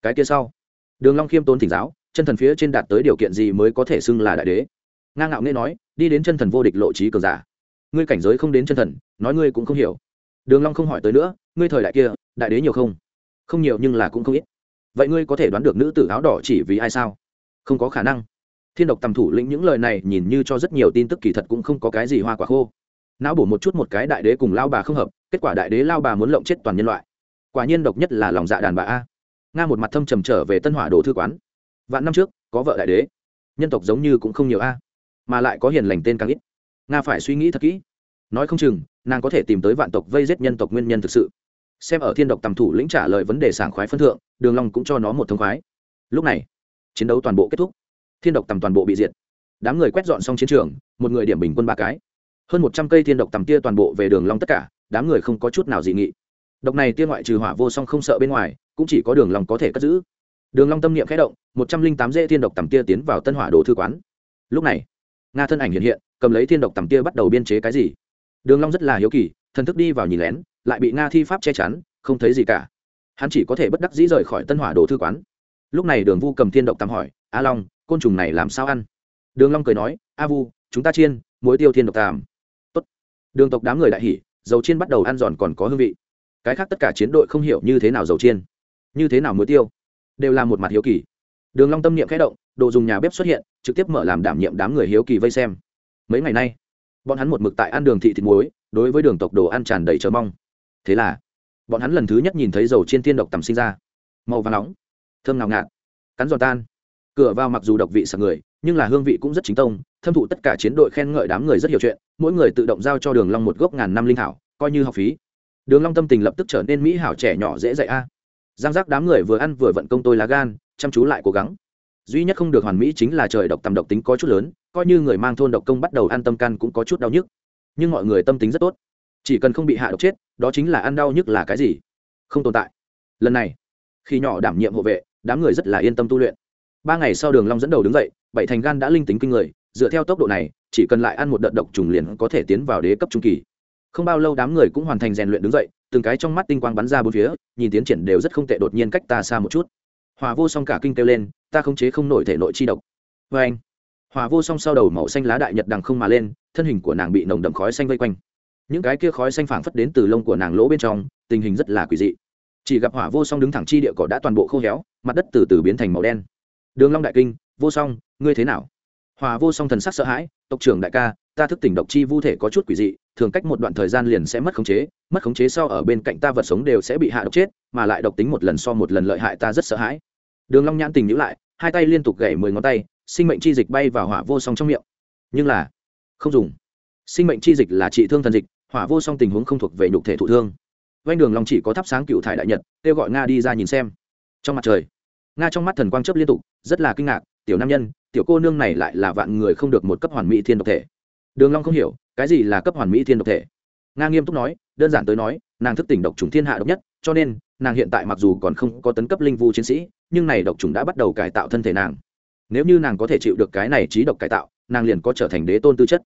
cái kia sau. Đường long khiêm tốn thỉnh giáo chân thần phía trên đạt tới điều kiện gì mới có thể xưng là đại đế? Nga ngạo nghe nói, đi đến chân thần vô địch lộ trí cường giả. Ngươi cảnh giới không đến chân thần, nói ngươi cũng không hiểu. Đường long không hỏi tới nữa, ngươi thời đại kia, đại đế nhiều không? Không nhiều nhưng là cũng không ít. Vậy ngươi có thể đoán được nữ tử áo đỏ chỉ vì ai sao? Không có khả năng. Thiên độc tầm thủ lĩnh những lời này nhìn như cho rất nhiều tin tức kỳ thật cũng không có cái gì hoa quả khô. Não bổ một chút một cái đại đế cùng lao bà không hợp, kết quả đại đế lao bà muốn lộng chết toàn nhân loại. Quả nhiên độc nhất là lòng dạ đàn bà a. Nga một mặt thâm trầm trở về tân hỏa đồ thư quán vạn năm trước, có vợ đại đế. Nhân tộc giống như cũng không nhiều a, mà lại có hiền lành tên càng ít. Nga phải suy nghĩ thật kỹ. Nói không chừng, nàng có thể tìm tới vạn tộc vây giết nhân tộc nguyên nhân thực sự. Xem ở thiên độc tầm thủ lĩnh trả lời vấn đề sảng khoái phân thượng, đường long cũng cho nó một thông khoái. Lúc này, chiến đấu toàn bộ kết thúc. Thiên độc tầm toàn bộ bị diệt. Đám người quét dọn xong chiến trường, một người điểm bình quân ba cái. Hơn một trăm cây thiên độc tầm kia toàn bộ về đường long tất cả, đám người không có chút nào dị nghị. Độc này tia ngoại trừ hỏa vô song không sợ bên ngoài, cũng chỉ có đường long có thể cất giữ đường long tâm niệm khẽ động, một trăm linh tám dễ thiên độc tầm tia tiến vào tân hỏa đồ thư quán. Lúc này, nga thân ảnh hiện hiện, cầm lấy thiên độc tầm tia bắt đầu biên chế cái gì. Đường long rất là hiếu kỳ, thần thức đi vào nhìn lén, lại bị nga thi pháp che chắn, không thấy gì cả. Hắn chỉ có thể bất đắc dĩ rời khỏi tân hỏa đồ thư quán. Lúc này đường vu cầm thiên độc tầm hỏi, a long, côn trùng này làm sao ăn? Đường long cười nói, a vu, chúng ta chiên, muối tiêu thiên độc tàm. Tốt. Đường tộc đám người đại hỉ, dầu chiên bắt đầu ăn giòn còn có hương vị. Cái khác tất cả chiến đội không hiểu như thế nào dầu chiên, như thế nào muối tiêu đều là một mặt hiếu kỳ. Đường long tâm niệm khẽ động, đồ dùng nhà bếp xuất hiện, trực tiếp mở làm đảm nhiệm đám người hiếu kỳ vây xem. Mấy ngày nay, bọn hắn một mực tại ăn đường thị thịt muối, đối với đường tộc đồ ăn tràn đầy chờ mong. Thế là, bọn hắn lần thứ nhất nhìn thấy dầu chiên thiên độc tầm sinh ra. Màu vàng nóng, thơm ngào ngạt, cắn giòn tan. Cửa vào mặc dù độc vị sặc người, nhưng là hương vị cũng rất chính tông, thâm thụ tất cả chiến đội khen ngợi đám người rất hiểu chuyện, mỗi người tự động giao cho đường long một gốc ngàn năm linh thảo, coi như học phí. Đường long tâm tình lập tức trở nên mỹ hảo trẻ nhỏ dễ dạy a giang giác đám người vừa ăn vừa vận công tôi lá gan, chăm chú lại cố gắng. Duy nhất không được hoàn mỹ chính là trời độc tầm độc tính có chút lớn, coi như người mang thôn độc công bắt đầu ăn tâm can cũng có chút đau nhức. Nhưng mọi người tâm tính rất tốt. Chỉ cần không bị hạ độc chết, đó chính là ăn đau nhức là cái gì? Không tồn tại. Lần này, khi nhỏ đảm nhiệm hộ vệ, đám người rất là yên tâm tu luyện. Ba ngày sau đường long dẫn đầu đứng dậy, bảy thành gan đã linh tính kinh người, dựa theo tốc độ này, chỉ cần lại ăn một đợt độc trùng liền có thể tiến vào đế cấp trung kỳ. Không bao lâu đám người cũng hoàn thành rèn luyện đứng dậy từng cái trong mắt tinh quang bắn ra bốn phía, nhìn tiến triển đều rất không tệ, đột nhiên cách ta xa một chút. Hòa vô song cả kinh kêu lên, ta không chế không nổi thể nội chi độc. Vê anh hòa vô song sau đầu màu xanh lá đại nhật đằng không mà lên, thân hình của nàng bị nồng đậm khói xanh vây quanh. Những cái kia khói xanh phảng phất đến từ lông của nàng lỗ bên trong, tình hình rất là quỷ dị. Chỉ gặp hỏa vô song đứng thẳng chi địa cỏ đã toàn bộ khô héo, mặt đất từ từ biến thành màu đen. Đường long đại kinh, vô song, ngươi thế nào? Hòa vô song thần sắc sợ hãi, tộc trưởng đại ca, ta thức tỉnh độc chi vu thể có chút quỷ dị thường cách một đoạn thời gian liền sẽ mất khống chế, mất khống chế sau ở bên cạnh ta vật sống đều sẽ bị hạ độc chết, mà lại độc tính một lần so một lần lợi hại ta rất sợ hãi. Đường long nhãn tình nhữ lại, hai tay liên tục gảy mười ngón tay, sinh mệnh chi dịch bay vào hỏa vô song trong miệng. Nhưng là, không dùng. Sinh mệnh chi dịch là trị thương thần dịch, hỏa vô song tình huống không thuộc về nhục thể thụ thương. Vanh đường long chỉ có thắp sáng cựu thải đại nhật, kêu gọi nga đi ra nhìn xem. Trong mặt trời, nga trong mắt thần quang chớp liên tục, rất là kinh ngạc, tiểu nam nhân, tiểu cô nương này lại là vạn người không được một cấp hoàn mỹ thiên độc thể đường long không hiểu, cái gì là cấp hoàn mỹ thiên độc thể? Nga nghiêm túc nói, đơn giản tới nói, nàng thức tỉnh độc trùng thiên hạ độc nhất, cho nên, nàng hiện tại mặc dù còn không có tấn cấp linh vu chiến sĩ, nhưng này độc trùng đã bắt đầu cải tạo thân thể nàng. Nếu như nàng có thể chịu được cái này trí độc cải tạo, nàng liền có trở thành đế tôn tư chất.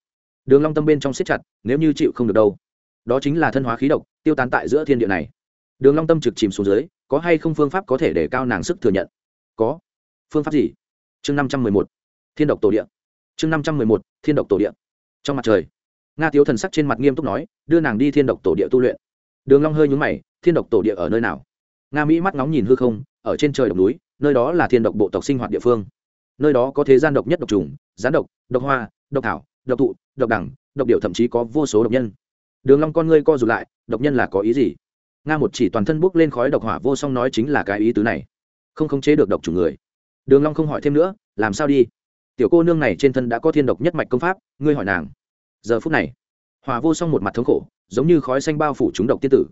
Đường long tâm bên trong siết chặt, nếu như chịu không được đâu? Đó chính là thân hóa khí độc, tiêu tán tại giữa thiên địa này. Đường long tâm trực chìm xuống dưới, có hay không phương pháp có thể để cao nàng sức thừa nhận? Có. Phương pháp gì? Chương năm trăm mười một. Thiên độc tổ địa. Chương năm trăm mười một, thiên độc tổ địa trong mặt trời, nga tiếu thần sắc trên mặt nghiêm túc nói, đưa nàng đi thiên độc tổ địa tu luyện. Đường long hơi nhún mày, thiên độc tổ địa ở nơi nào? Nga mỹ mắt ngóng nhìn hư không, ở trên trời độc núi, nơi đó là thiên độc bộ tộc sinh hoạt địa phương. Nơi đó có thế gian độc nhất độc trùng, gián độc độc hoa, độc thảo, độc thụ, độc đẳng, độc điệu thậm chí có vô số độc nhân. Đường long con ngươi co rụt lại, độc nhân là có ý gì? Nga một chỉ toàn thân bước lên khói độc hỏa vô song nói chính là cái ý tứ này. Không khống chế được độc chủ người. Đường long không hỏi thêm nữa, làm sao đi? Tiểu cô nương này trên thân đã có thiên độc nhất mạch công pháp, ngươi hỏi nàng. Giờ phút này, hòa vô song một mặt thống khổ, giống như khói xanh bao phủ chúng độc tiên tử.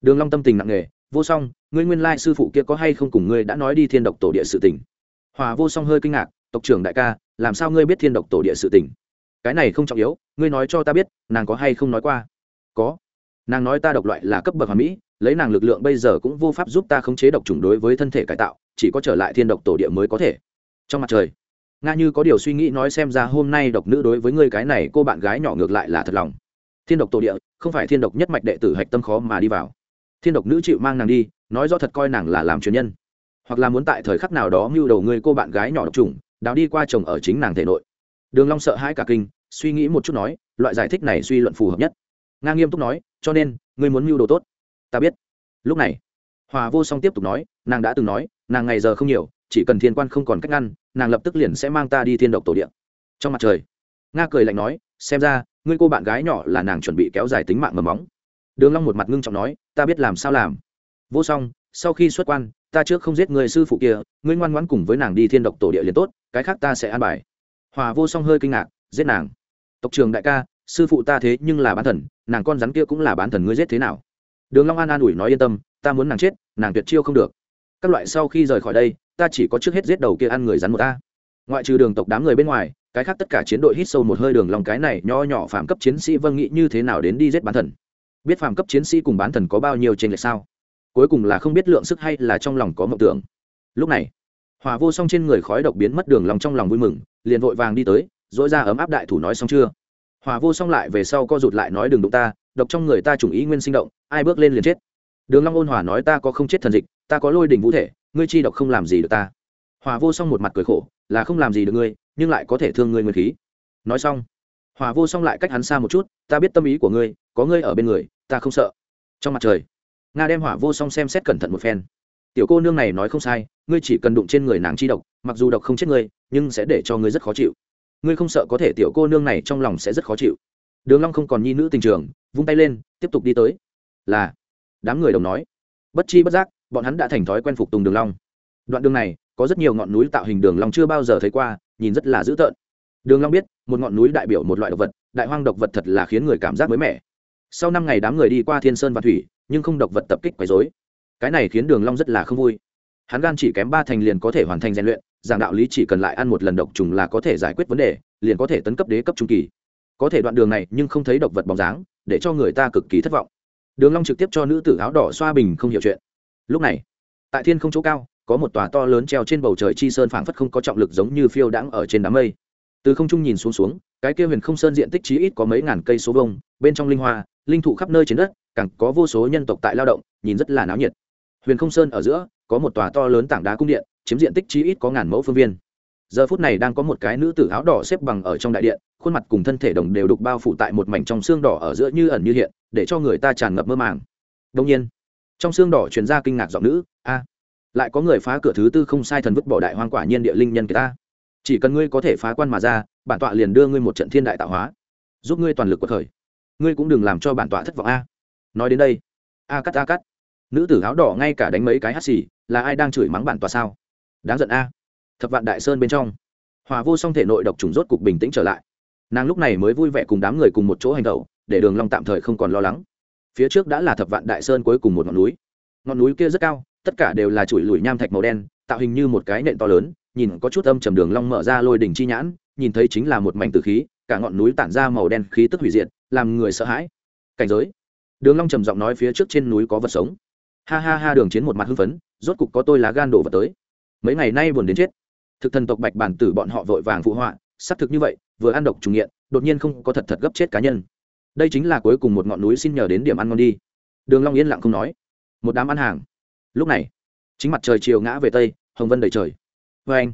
Đường long tâm tình nặng nề, vô song, ngươi nguyên lai sư phụ kia có hay không cùng ngươi đã nói đi thiên độc tổ địa sự tình? Hòa vô song hơi kinh ngạc, tộc trưởng đại ca, làm sao ngươi biết thiên độc tổ địa sự tình? Cái này không trọng yếu, ngươi nói cho ta biết, nàng có hay không nói qua? Có. Nàng nói ta độc loại là cấp bậc hoàn mỹ, lấy nàng lực lượng bây giờ cũng vô pháp giúp ta khống chế độc chủng đối với thân thể cải tạo, chỉ có trở lại thiên độc tổ địa mới có thể. Trong mặt trời nga như có điều suy nghĩ nói xem ra hôm nay độc nữ đối với ngươi cái này, cô bạn gái nhỏ ngược lại là thật lòng. Thiên độc tổ địa, không phải thiên độc nhất mạch đệ tử hạch tâm khó mà đi vào. Thiên độc nữ chịu mang nàng đi, nói do thật coi nàng là làm truyền nhân. Hoặc là muốn tại thời khắc nào đó mưu đầu ngươi cô bạn gái nhỏ độc trùng đào đi qua chồng ở chính nàng thể nội. Đường long sợ hãi cả kinh, suy nghĩ một chút nói, loại giải thích này suy luận phù hợp nhất. Nga nghiêm túc nói, cho nên, ngươi muốn mưu đồ tốt. Ta biết. Lúc này, hòa vô song tiếp tục nói, nàng đã từng nói nàng ngày giờ không nhiều, chỉ cần thiên quan không còn cách ngăn, nàng lập tức liền sẽ mang ta đi thiên độc tổ điện trong mặt trời, nga cười lạnh nói, xem ra, ngươi cô bạn gái nhỏ là nàng chuẩn bị kéo dài tính mạng mầm móng. Đường long một mặt ngưng trọng nói, ta biết làm sao làm. Vô song, sau khi xuất quan, ta trước không giết người sư phụ kia, ngươi ngoan ngoãn cùng với nàng đi thiên độc tổ địa liền tốt, cái khác ta sẽ an bài. Hòa vô song hơi kinh ngạc, giết nàng? Tộc trưởng đại ca, sư phụ ta thế nhưng là bán thần, nàng con rắn kia cũng là bán thần, ngươi giết thế nào? Đường long an an ủi nói, yên tâm, ta muốn nàng chết, nàng tuyệt chiêu không được các loại sau khi rời khỏi đây, ta chỉ có trước hết giết đầu kia ăn người rắn một ta ngoại trừ đường tộc đám người bên ngoài, cái khác tất cả chiến đội hít sâu một hơi đường lòng cái này nho nhỏ phạm cấp chiến sĩ vâng nghĩ như thế nào đến đi giết bán thần. Biết phạm cấp chiến sĩ cùng bán thần có bao nhiêu trên lệch sao? Cuối cùng là không biết lượng sức hay là trong lòng có mộng tưởng. Lúc này hòa vô song trên người khói độc biến mất đường lòng trong lòng vui mừng, liền vội vàng đi tới dỗi ra ấm áp đại thủ nói xong chưa? Hòa vô song lại về sau co rụt lại nói đừng đụng ta, độc trong người ta chủng ý nguyên sinh động, ai bước lên liền chết đường long ôn hòa nói, ta có không chết thần dịch, ta có lôi đỉnh vũ thể, ngươi chi độc không làm gì được ta. Hòa vô song một mặt cười khổ, là không làm gì được ngươi, nhưng lại có thể thương ngươi nguyên khí. Nói xong, hòa vô song lại cách hắn xa một chút, ta biết tâm ý của ngươi, có ngươi ở bên người, ta không sợ. Trong mặt trời, nga đem hỏa vô song xem xét cẩn thận một phen. Tiểu cô nương này nói không sai, ngươi chỉ cần đụng trên người nàng chi độc, mặc dù độc không chết ngươi, nhưng sẽ để cho ngươi rất khó chịu. Ngươi không sợ có thể tiểu cô nương này trong lòng sẽ rất khó chịu. Đường long không còn nhi nữ tình trường, vung tay lên, tiếp tục đi tới. Là đám người đồng nói, bất chi bất giác, bọn hắn đã thành thói quen phục tùng đường long. Đoạn đường này, có rất nhiều ngọn núi tạo hình đường long chưa bao giờ thấy qua, nhìn rất là dữ tợn. Đường long biết, một ngọn núi đại biểu một loại độc vật, đại hoang độc vật thật là khiến người cảm giác mới mẻ. Sau năm ngày đám người đi qua thiên sơn và thủy, nhưng không độc vật tập kích quấy rối. Cái này khiến đường long rất là không vui. Hắn gan chỉ kém ba thành liền có thể hoàn thành rèn luyện, giảng đạo lý chỉ cần lại ăn một lần độc trùng là có thể giải quyết vấn đề, liền có thể tấn cấp đế cấp trung kỳ. Có thể đoạn đường này nhưng không thấy độc vật bóng dáng, để cho người ta cực kỳ thất vọng đường long trực tiếp cho nữ tử áo đỏ xoa bình không hiểu chuyện. Lúc này, tại thiên không chỗ cao, có một tòa to lớn treo trên bầu trời chi sơn phảng phất không có trọng lực giống như phiêu đãng ở trên đám mây. Từ không trung nhìn xuống xuống, cái kia huyền không sơn diện tích chí ít có mấy ngàn cây số vông bên trong linh hoa, linh thụ khắp nơi trên đất, càng có vô số nhân tộc tại lao động, nhìn rất là náo nhiệt. Huyền không sơn ở giữa, có một tòa to lớn tảng đá cung điện, chiếm diện tích chí ít có ngàn mẫu phương viên giờ phút này đang có một cái nữ tử áo đỏ xếp bằng ở trong đại điện, khuôn mặt cùng thân thể đồng đều đục bao phủ tại một mảnh trong xương đỏ ở giữa như ẩn như hiện, để cho người ta tràn ngập mơ màng. Đông nhiên, trong xương đỏ truyền ra kinh ngạc giọng nữ, a, lại có người phá cửa thứ tư không sai thần vứt bỏ đại hoang quả nhiên địa linh nhân kỳ ta. Chỉ cần ngươi có thể phá quan mà ra, bản tọa liền đưa ngươi một trận thiên đại tạo hóa, giúp ngươi toàn lực của thời ngươi cũng đừng làm cho bản tọa thất vọng, a. Nói đến đây, a cắt a cắt nữ tử áo đỏ ngay cả đánh mấy cái hắt xì, là ai đang chửi mắng bản tọa sao? Đáng giận, a thập vạn đại sơn bên trong. Hòa vô song thể nội độc trùng rốt cục bình tĩnh trở lại. Nàng lúc này mới vui vẻ cùng đám người cùng một chỗ hành động, để đường long tạm thời không còn lo lắng. Phía trước đã là thập vạn đại sơn cuối cùng một ngọn núi. Ngọn núi kia rất cao, tất cả đều là chuỗi lùi nham thạch màu đen, tạo hình như một cái nện to lớn, nhìn có chút âm trầm đường long mở ra lôi đỉnh chi nhãn, nhìn thấy chính là một mảnh tử khí, cả ngọn núi tản ra màu đen khí tức hủy diệt, làm người sợ hãi. Cảnh giới. Đường long trầm giọng nói phía trước trên núi có vật sống. Ha ha ha, đường chiến một mặt hưng phấn, rốt cục có tôi lá gan đổ vào tới. Mấy ngày nay buồn đến chết thực thần tộc bạch bản tử bọn họ vội vàng phụ họa xác thực như vậy vừa ăn độc trùng nghiện đột nhiên không có thật thật gấp chết cá nhân. Đây chính là cuối cùng một ngọn núi xin nhờ đến điểm ăn ngon đi. Đường long yên lặng không nói. Một đám ăn hàng. Lúc này chính mặt trời chiều ngã về tây hồng vân đầy trời. Với anh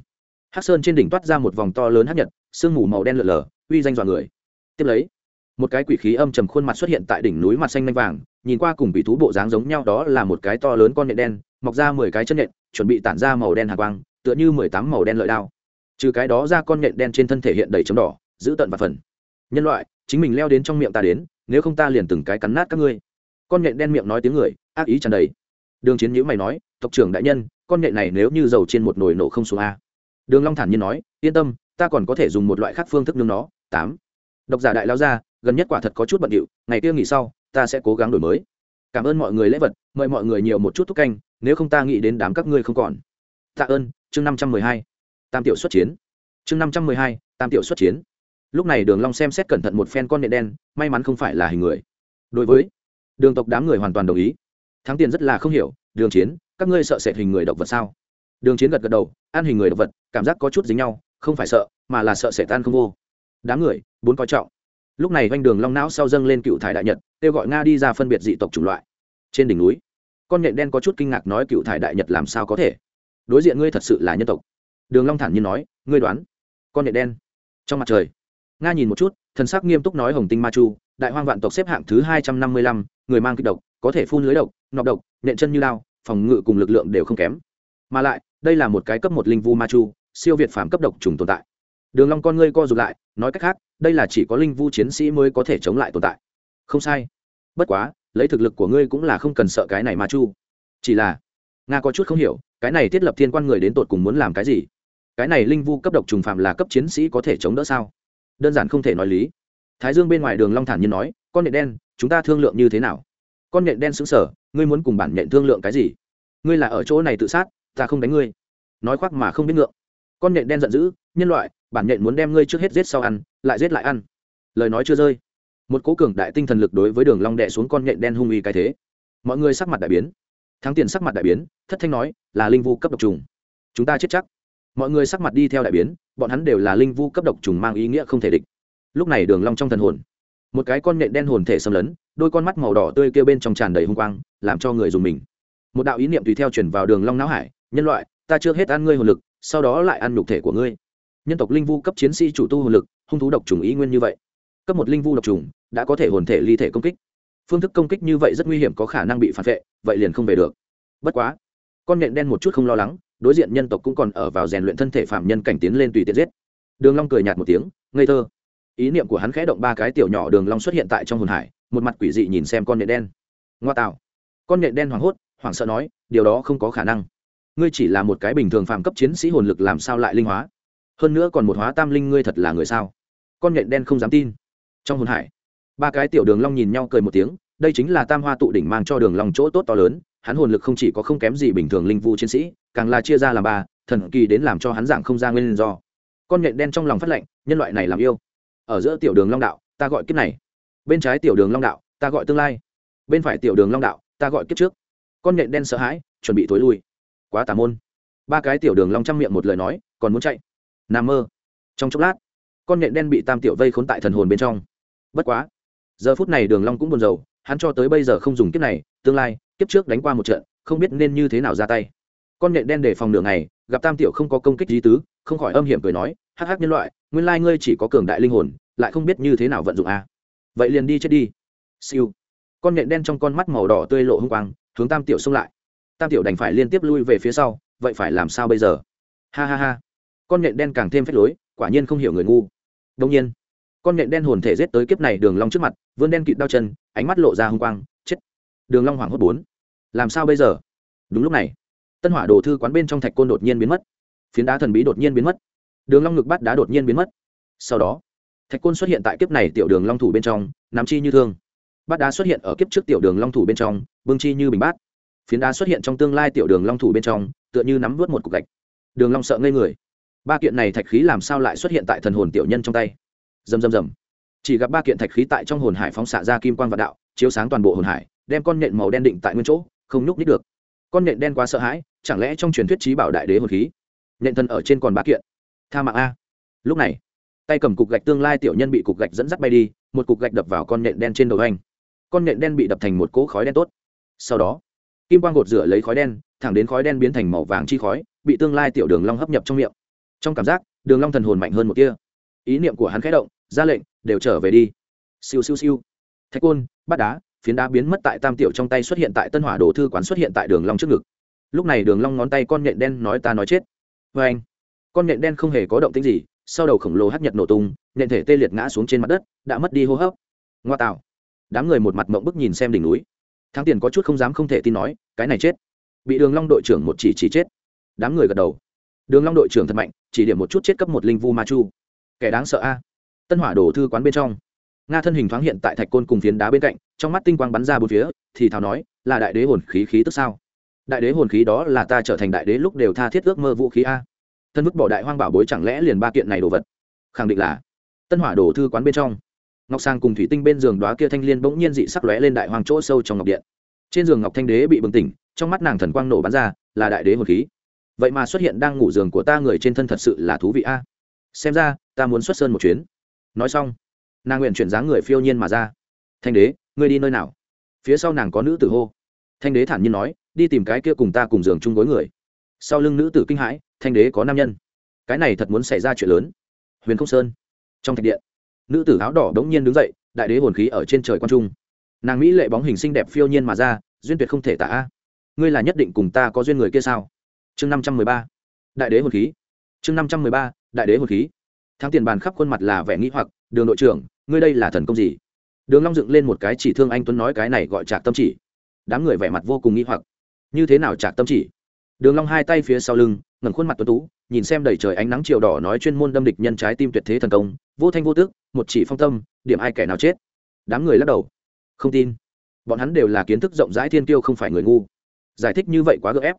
hắc sơn trên đỉnh toát ra một vòng to lớn hắc nhật sương mù màu đen lờ lờ, uy danh dọa người. Tiếp lấy một cái quỷ khí âm trầm khuôn mặt xuất hiện tại đỉnh núi mặt xanh lanh vàng nhìn qua cùng bị thú bộ dáng giống nhau đó là một cái to lớn con nhện đen mọc ra mười cái chân nhện chuẩn bị tản ra màu đen hạ quang tựa như mười tám màu đen lợi đao. Trừ cái đó ra con nhện đen trên thân thể hiện đầy chấm đỏ, giữ tận và phần. Nhân loại, chính mình leo đến trong miệng ta đến, nếu không ta liền từng cái cắn nát các ngươi. Con nhện đen miệng nói tiếng người, ác ý tràn đầy. Đường chiến nhữ mày nói, tộc trưởng đại nhân, con nhện này nếu như dầu trên một nồi nổ không xuống a. Đường long thản nhiên nói, yên tâm, ta còn có thể dùng một loại khác phương thức nướng nó. Tám. Độc giả đại lao ra, gần nhất quả thật có chút bận điệu, ngày kia nghỉ sau, ta sẽ cố gắng đổi mới. Cảm ơn mọi người lễ vật, mời mọi người nhiều một chút thúc canh, nếu không ta nghĩ đến đám các ngươi không còn. Tạ ơn chương năm trăm mười hai, tam tiểu xuất chiến. Chương năm trăm mười hai, tam tiểu xuất chiến. Lúc này đường long xem xét cẩn thận một phen con nện đen, may mắn không phải là hình người. Đối với đường tộc đám người hoàn toàn đồng ý. Thắng tiền rất là không hiểu, đường chiến, các ngươi sợ sệt hình người độc vật sao? Đường chiến gật gật đầu, ăn hình người độc vật, cảm giác có chút dính nhau, không phải sợ, mà là sợ sệt tan không vô. Đám người, bốn coi trọng. Lúc này quanh đường long não sau dâng lên cựu thải đại nhật, kêu gọi nga đi ra phân biệt dị tộc chủng loại. Trên đỉnh núi, con nhện đen có chút kinh ngạc nói cựu thải đại nhật làm sao có thể? Đối diện ngươi thật sự là nhân tộc. Đường long thản nhiên nói, ngươi đoán, con nhện đen. Trong mặt trời, nga nhìn một chút, thần sắc nghiêm túc nói hồng tinh ma chu, đại hoang vạn tộc xếp hạng thứ hai trăm năm mươi lăm, người mang kịch độc, có thể phun lưới độc, nọc độc nện chân như lao, phòng ngự cùng lực lượng đều không kém. Mà lại, đây là một cái cấp một linh vu ma chu, siêu việt phàm cấp độc trùng tồn tại. Đường long con ngươi co rụt lại, nói cách khác, đây là chỉ có linh vu chiến sĩ mới có thể chống lại tồn tại. Không sai. Bất quá, lấy thực lực của ngươi cũng là không cần sợ cái này ma chu. Chỉ là nga có chút không hiểu, cái này thiết lập thiên quan người đến tột cùng muốn làm cái gì? Cái này linh vu cấp độc trùng phạm là cấp chiến sĩ có thể chống đỡ sao? Đơn giản không thể nói lý. Thái dương bên ngoài đường long thản nhiên nói, con nhện đen, chúng ta thương lượng như thế nào? Con nhện đen sững sờ, ngươi muốn cùng bản nhện thương lượng cái gì? Ngươi là ở chỗ này tự sát, ta không đánh ngươi. Nói khoác mà không biết ngượng. Con nhện đen giận dữ, nhân loại, bản nhện muốn đem ngươi trước hết giết sau ăn, lại giết lại ăn. Lời nói chưa rơi. Một cố cường đại tinh thần lực đối với đường long đệ xuống con nhện đen hung uy cái thế. Mọi người sắc mặt đại biến thắng tiền sắc mặt đại biến, thất thanh nói, là linh vu cấp độc trùng. Chúng ta chết chắc. Mọi người sắc mặt đi theo đại biến, bọn hắn đều là linh vu cấp độc trùng mang ý nghĩa không thể địch. Lúc này đường long trong thần hồn. Một cái con nhện đen hồn thể xâm lấn, đôi con mắt màu đỏ tươi kia bên trong tràn đầy hung quang, làm cho người dùng mình. Một đạo ý niệm tùy theo chuyển vào đường long não hải, nhân loại, ta chưa hết ăn ngươi hồn lực, sau đó lại ăn nhục thể của ngươi. Nhân tộc linh vu cấp chiến sĩ chủ tu hồn lực, hung thú độc trùng ý nguyên như vậy. Cấp một linh vu độc trùng, đã có thể hồn thể ly thể công kích phương thức công kích như vậy rất nguy hiểm có khả năng bị phản vệ, vậy liền không về được. Bất quá, con nhện đen một chút không lo lắng, đối diện nhân tộc cũng còn ở vào rèn luyện thân thể phạm nhân cảnh tiến lên tùy tiện giết. Đường long cười nhạt một tiếng, ngây thơ. Ý niệm của hắn khẽ động ba cái tiểu nhỏ đường long xuất hiện tại trong hồn hải, một mặt quỷ dị nhìn xem con nhện đen. Ngoa tạo. Con nhện đen hoảng hốt, hoảng sợ nói, điều đó không có khả năng. Ngươi chỉ là một cái bình thường phàm cấp chiến sĩ hồn lực làm sao lại linh hóa? Hơn nữa còn một hóa tam linh ngươi thật là người sao? Con nhện đen không dám tin. Trong hồn hải ba cái tiểu đường long nhìn nhau cười một tiếng, đây chính là tam hoa tụ đỉnh mang cho đường long chỗ tốt to lớn, hắn hồn lực không chỉ có không kém gì bình thường linh vu chiến sĩ, càng là chia ra làm ba, thần kỳ đến làm cho hắn dạng không ra nguyên do. Con nhện đen trong lòng phát lệnh, nhân loại này làm yêu. Ở giữa tiểu đường long đạo, ta gọi kiếp này. Bên trái tiểu đường long đạo, ta gọi tương lai. Bên phải tiểu đường long đạo, ta gọi kiếp trước. Con nhện đen sợ hãi, chuẩn bị thối lui. Quá tà môn. Ba cái tiểu đường long chăm miệng một lời nói, còn muốn chạy. Nằm mơ. Trong chốc lát, con nhện đen bị tam tiểu vây khốn tại thần hồn bên trong. Bất quá giờ phút này đường long cũng buồn rầu, hắn cho tới bây giờ không dùng kiếp này, tương lai, kiếp trước đánh qua một trận, không biết nên như thế nào ra tay. Con nhện đen để phòng đường này gặp tam tiểu không có công kích lý tứ, không khỏi âm hiểm cười nói, hắc hắc nhân loại, nguyên lai ngươi chỉ có cường đại linh hồn, lại không biết như thế nào vận dụng a. À. vậy liền đi chết đi. Siêu. Con nhện đen trong con mắt màu đỏ tươi lộ hung quang, hướng tam tiểu xông lại. Tam tiểu đành phải liên tiếp lui về phía sau, vậy phải làm sao bây giờ? Ha ha ha. Con nhện đen càng thêm phép lối, quả nhiên không hiểu người ngu. Đông nhiên, con nhện đen hồn thể giết tới kiếp này đường long trước mặt vươn đen kịt đau chân, ánh mắt lộ ra hung quang, chết. Đường long hoảng hốt bốn. Làm sao bây giờ? Đúng lúc này, tân hỏa đồ thư quán bên trong thạch côn đột nhiên biến mất. Phiến đá thần bí đột nhiên biến mất. Đường long ngực bắt đá đột nhiên biến mất. Sau đó, thạch côn xuất hiện tại kiếp này tiểu đường long thủ bên trong, nắm chi như thương. Bát đá xuất hiện ở kiếp trước tiểu đường long thủ bên trong, bưng chi như bình bát. Phiến đá xuất hiện trong tương lai tiểu đường long thủ bên trong, tựa như nắm vớt một cục gạch. Đường long sợ ngây người. Ba kiện này thạch khí làm sao lại xuất hiện tại thần hồn tiểu nhân trong tay? Rầm rầm rầm chỉ gặp ba kiện thạch khí tại trong hồn hải phóng xạ ra kim quang vạn đạo, chiếu sáng toàn bộ hồn hải, đem con nhện màu đen định tại nguyên chỗ, không nhúc nít được. Con nhện đen quá sợ hãi, chẳng lẽ trong truyền thuyết trí bảo đại đế hồn khí? Nhện thân ở trên còn ba kiện. Tha mạng a. Lúc này, tay cầm cục gạch tương lai tiểu nhân bị cục gạch dẫn dắt bay đi, một cục gạch đập vào con nhện đen trên đầu anh. Con nhện đen bị đập thành một cỗ khói đen tốt. Sau đó, kim quang gột rửa lấy khói đen, thẳng đến khói đen biến thành màu vàng chi khói, bị tương lai tiểu đường long hấp nhập trong miệng. Trong cảm giác, đường long thần hồn mạnh hơn một kia ý niệm của hắn khẽ động, ra lệnh, đều trở về đi. Siêu siêu siêu. Thạch côn, bát đá, phiến đá biến mất tại tam tiểu trong tay xuất hiện tại tân hỏa đồ thư quán xuất hiện tại đường long trước ngực. Lúc này đường long ngón tay con nhện đen nói ta nói chết. Với anh, con nhện đen không hề có động tĩnh gì, sau đầu khổng lồ hắc nhật nổ tung, nhện thể tê liệt ngã xuống trên mặt đất, đã mất đi hô hấp. Ngoa tạo. Đám người một mặt mộng bức nhìn xem đỉnh núi. Thắng tiền có chút không dám không thể tin nói, cái này chết. Bị đường long đội trưởng một chỉ chỉ chết. Đám người gật đầu. Đường long đội trưởng thật mạnh, chỉ điểm một chút chết cấp một linh vu ma chu kẻ đáng sợ a. Tân hỏa đổ thư quán bên trong. Nga thân hình thoáng hiện tại thạch côn cùng phiến đá bên cạnh, trong mắt tinh quang bắn ra bốn phía, thì thào nói, là đại đế hồn khí khí tức sao? Đại đế hồn khí đó là ta trở thành đại đế lúc đều tha thiết ước mơ vũ khí a. Thân vứt bỏ đại hoang bảo bối chẳng lẽ liền ba kiện này đồ vật? Khẳng định là. Tân hỏa đổ thư quán bên trong. Ngọc sang cùng thủy tinh bên giường đoá kia thanh liên bỗng nhiên dị sắc lóe lên đại hoàng chỗ sâu trong ngọc điện. Trên giường ngọc thanh đế bị bừng tỉnh, trong mắt nàng thần quang nổ bắn ra, là đại đế hồn khí. Vậy mà xuất hiện đang ngủ giường của ta người trên thân thật sự là thú vị a xem ra, ta muốn xuất sơn một chuyến. Nói xong, nàng nguyện chuyển dáng người phiêu nhiên mà ra. Thanh đế, ngươi đi nơi nào? Phía sau nàng có nữ tử hô. Thanh đế thản nhiên nói, đi tìm cái kia cùng ta cùng giường chung gối người. Sau lưng nữ tử kinh hãi, thanh đế có nam nhân. Cái này thật muốn xảy ra chuyện lớn. Huyền không sơn. Trong thạch điện, nữ tử áo đỏ đống nhiên đứng dậy, đại đế hồn khí ở trên trời quan trung. Nàng mỹ lệ bóng hình xinh đẹp phiêu nhiên mà ra, duyên tuyệt không thể tả. Ngươi là nhất định cùng ta có duyên người kia sao? Chương năm trăm mười ba. Đại đế hồn khí. Chương năm trăm mười ba đại đế hồn khí. Thắng tiền bàn khắp khuôn mặt là vẻ nghĩ hoặc, đường đội trưởng, ngươi đây là thần công gì? Đường long dựng lên một cái chỉ thương anh tuấn nói cái này gọi trạc tâm chỉ. Đám người vẻ mặt vô cùng nghĩ hoặc. Như thế nào trạc tâm chỉ? Đường long hai tay phía sau lưng, ngẩng khuôn mặt tuấn tú, nhìn xem đầy trời ánh nắng chiều đỏ nói chuyên môn đâm địch nhân trái tim tuyệt thế thần công, vô thanh vô tước một chỉ phong tâm, điểm ai kẻ nào chết? Đám người lắc đầu. Không tin. Bọn hắn đều là kiến thức rộng rãi thiên tiêu không phải người ngu. Giải thích như vậy quá gượng ép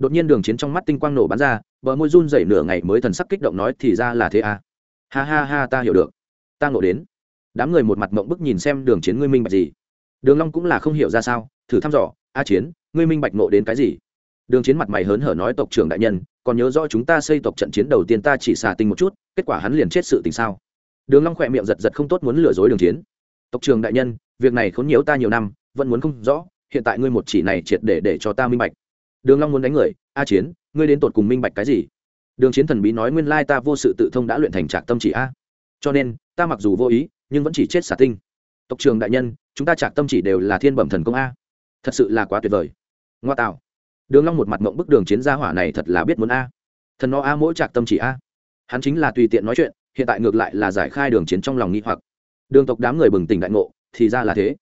đột nhiên đường chiến trong mắt tinh quang nổ bắn ra, bờ môi run rẩy nửa ngày mới thần sắc kích động nói, thì ra là thế à? Ha ha ha, ta hiểu được. Ta ngộ đến. Đám người một mặt mộng bức nhìn xem đường chiến ngươi minh bạch gì. Đường long cũng là không hiểu ra sao, thử thăm dò, a chiến, ngươi minh bạch ngộ đến cái gì? Đường chiến mặt mày hớn hở nói, tộc trưởng đại nhân, còn nhớ rõ chúng ta xây tộc trận chiến đầu tiên ta chỉ xả tinh một chút, kết quả hắn liền chết sự tình sao? Đường long khỏe miệng giật giật không tốt muốn lừa dối đường chiến. Tộc trưởng đại nhân, việc này khốn nhiễu ta nhiều năm, vẫn muốn không rõ, hiện tại ngươi một chỉ này triệt để để cho ta minh bạch đường long muốn đánh người, a chiến, ngươi đến tột cùng minh bạch cái gì? Đường chiến thần bí nói nguyên lai ta vô sự tự thông đã luyện thành trạc tâm chỉ a. Cho nên, ta mặc dù vô ý, nhưng vẫn chỉ chết xả tinh. Tộc Trường đại nhân, chúng ta trạc tâm chỉ đều là thiên bẩm thần công a. Thật sự là quá tuyệt vời. Ngoa tạo. Đường long một mặt mộng bức đường chiến gia hỏa này thật là biết muốn a. Thần nó a mỗi trạc tâm chỉ a. Hắn chính là tùy tiện nói chuyện, hiện tại ngược lại là giải khai đường chiến trong lòng nghi hoặc. Đường tộc đám người bừng tỉnh đại ngộ, thì ra là thế.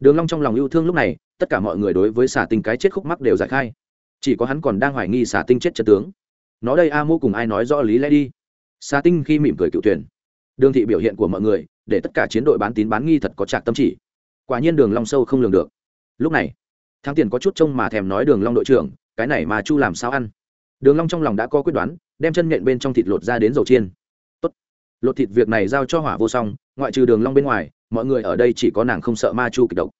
Đường long trong lòng yêu thương lúc này, tất cả mọi người đối với xả tinh cái chết khúc mắc đều giải khai chỉ có hắn còn đang hoài nghi xà tinh chết chân tướng. Nó đây a mô cùng ai nói rõ lý lẽ đi. Xà tinh khi mỉm cười cựu tuyển. Đường thị biểu hiện của mọi người, để tất cả chiến đội bán tín bán nghi thật có trạc tâm chỉ. Quả nhiên đường long sâu không lường được. Lúc này, thắng tiền có chút trông mà thèm nói đường long đội trưởng, cái này mà chu làm sao ăn? Đường long trong lòng đã có quyết đoán, đem chân nhện bên trong thịt lột ra đến dầu chiên. Tốt. Lột thịt việc này giao cho hỏa vô song, ngoại trừ đường long bên ngoài, mọi người ở đây chỉ có nàng không sợ ma chu kịch độc.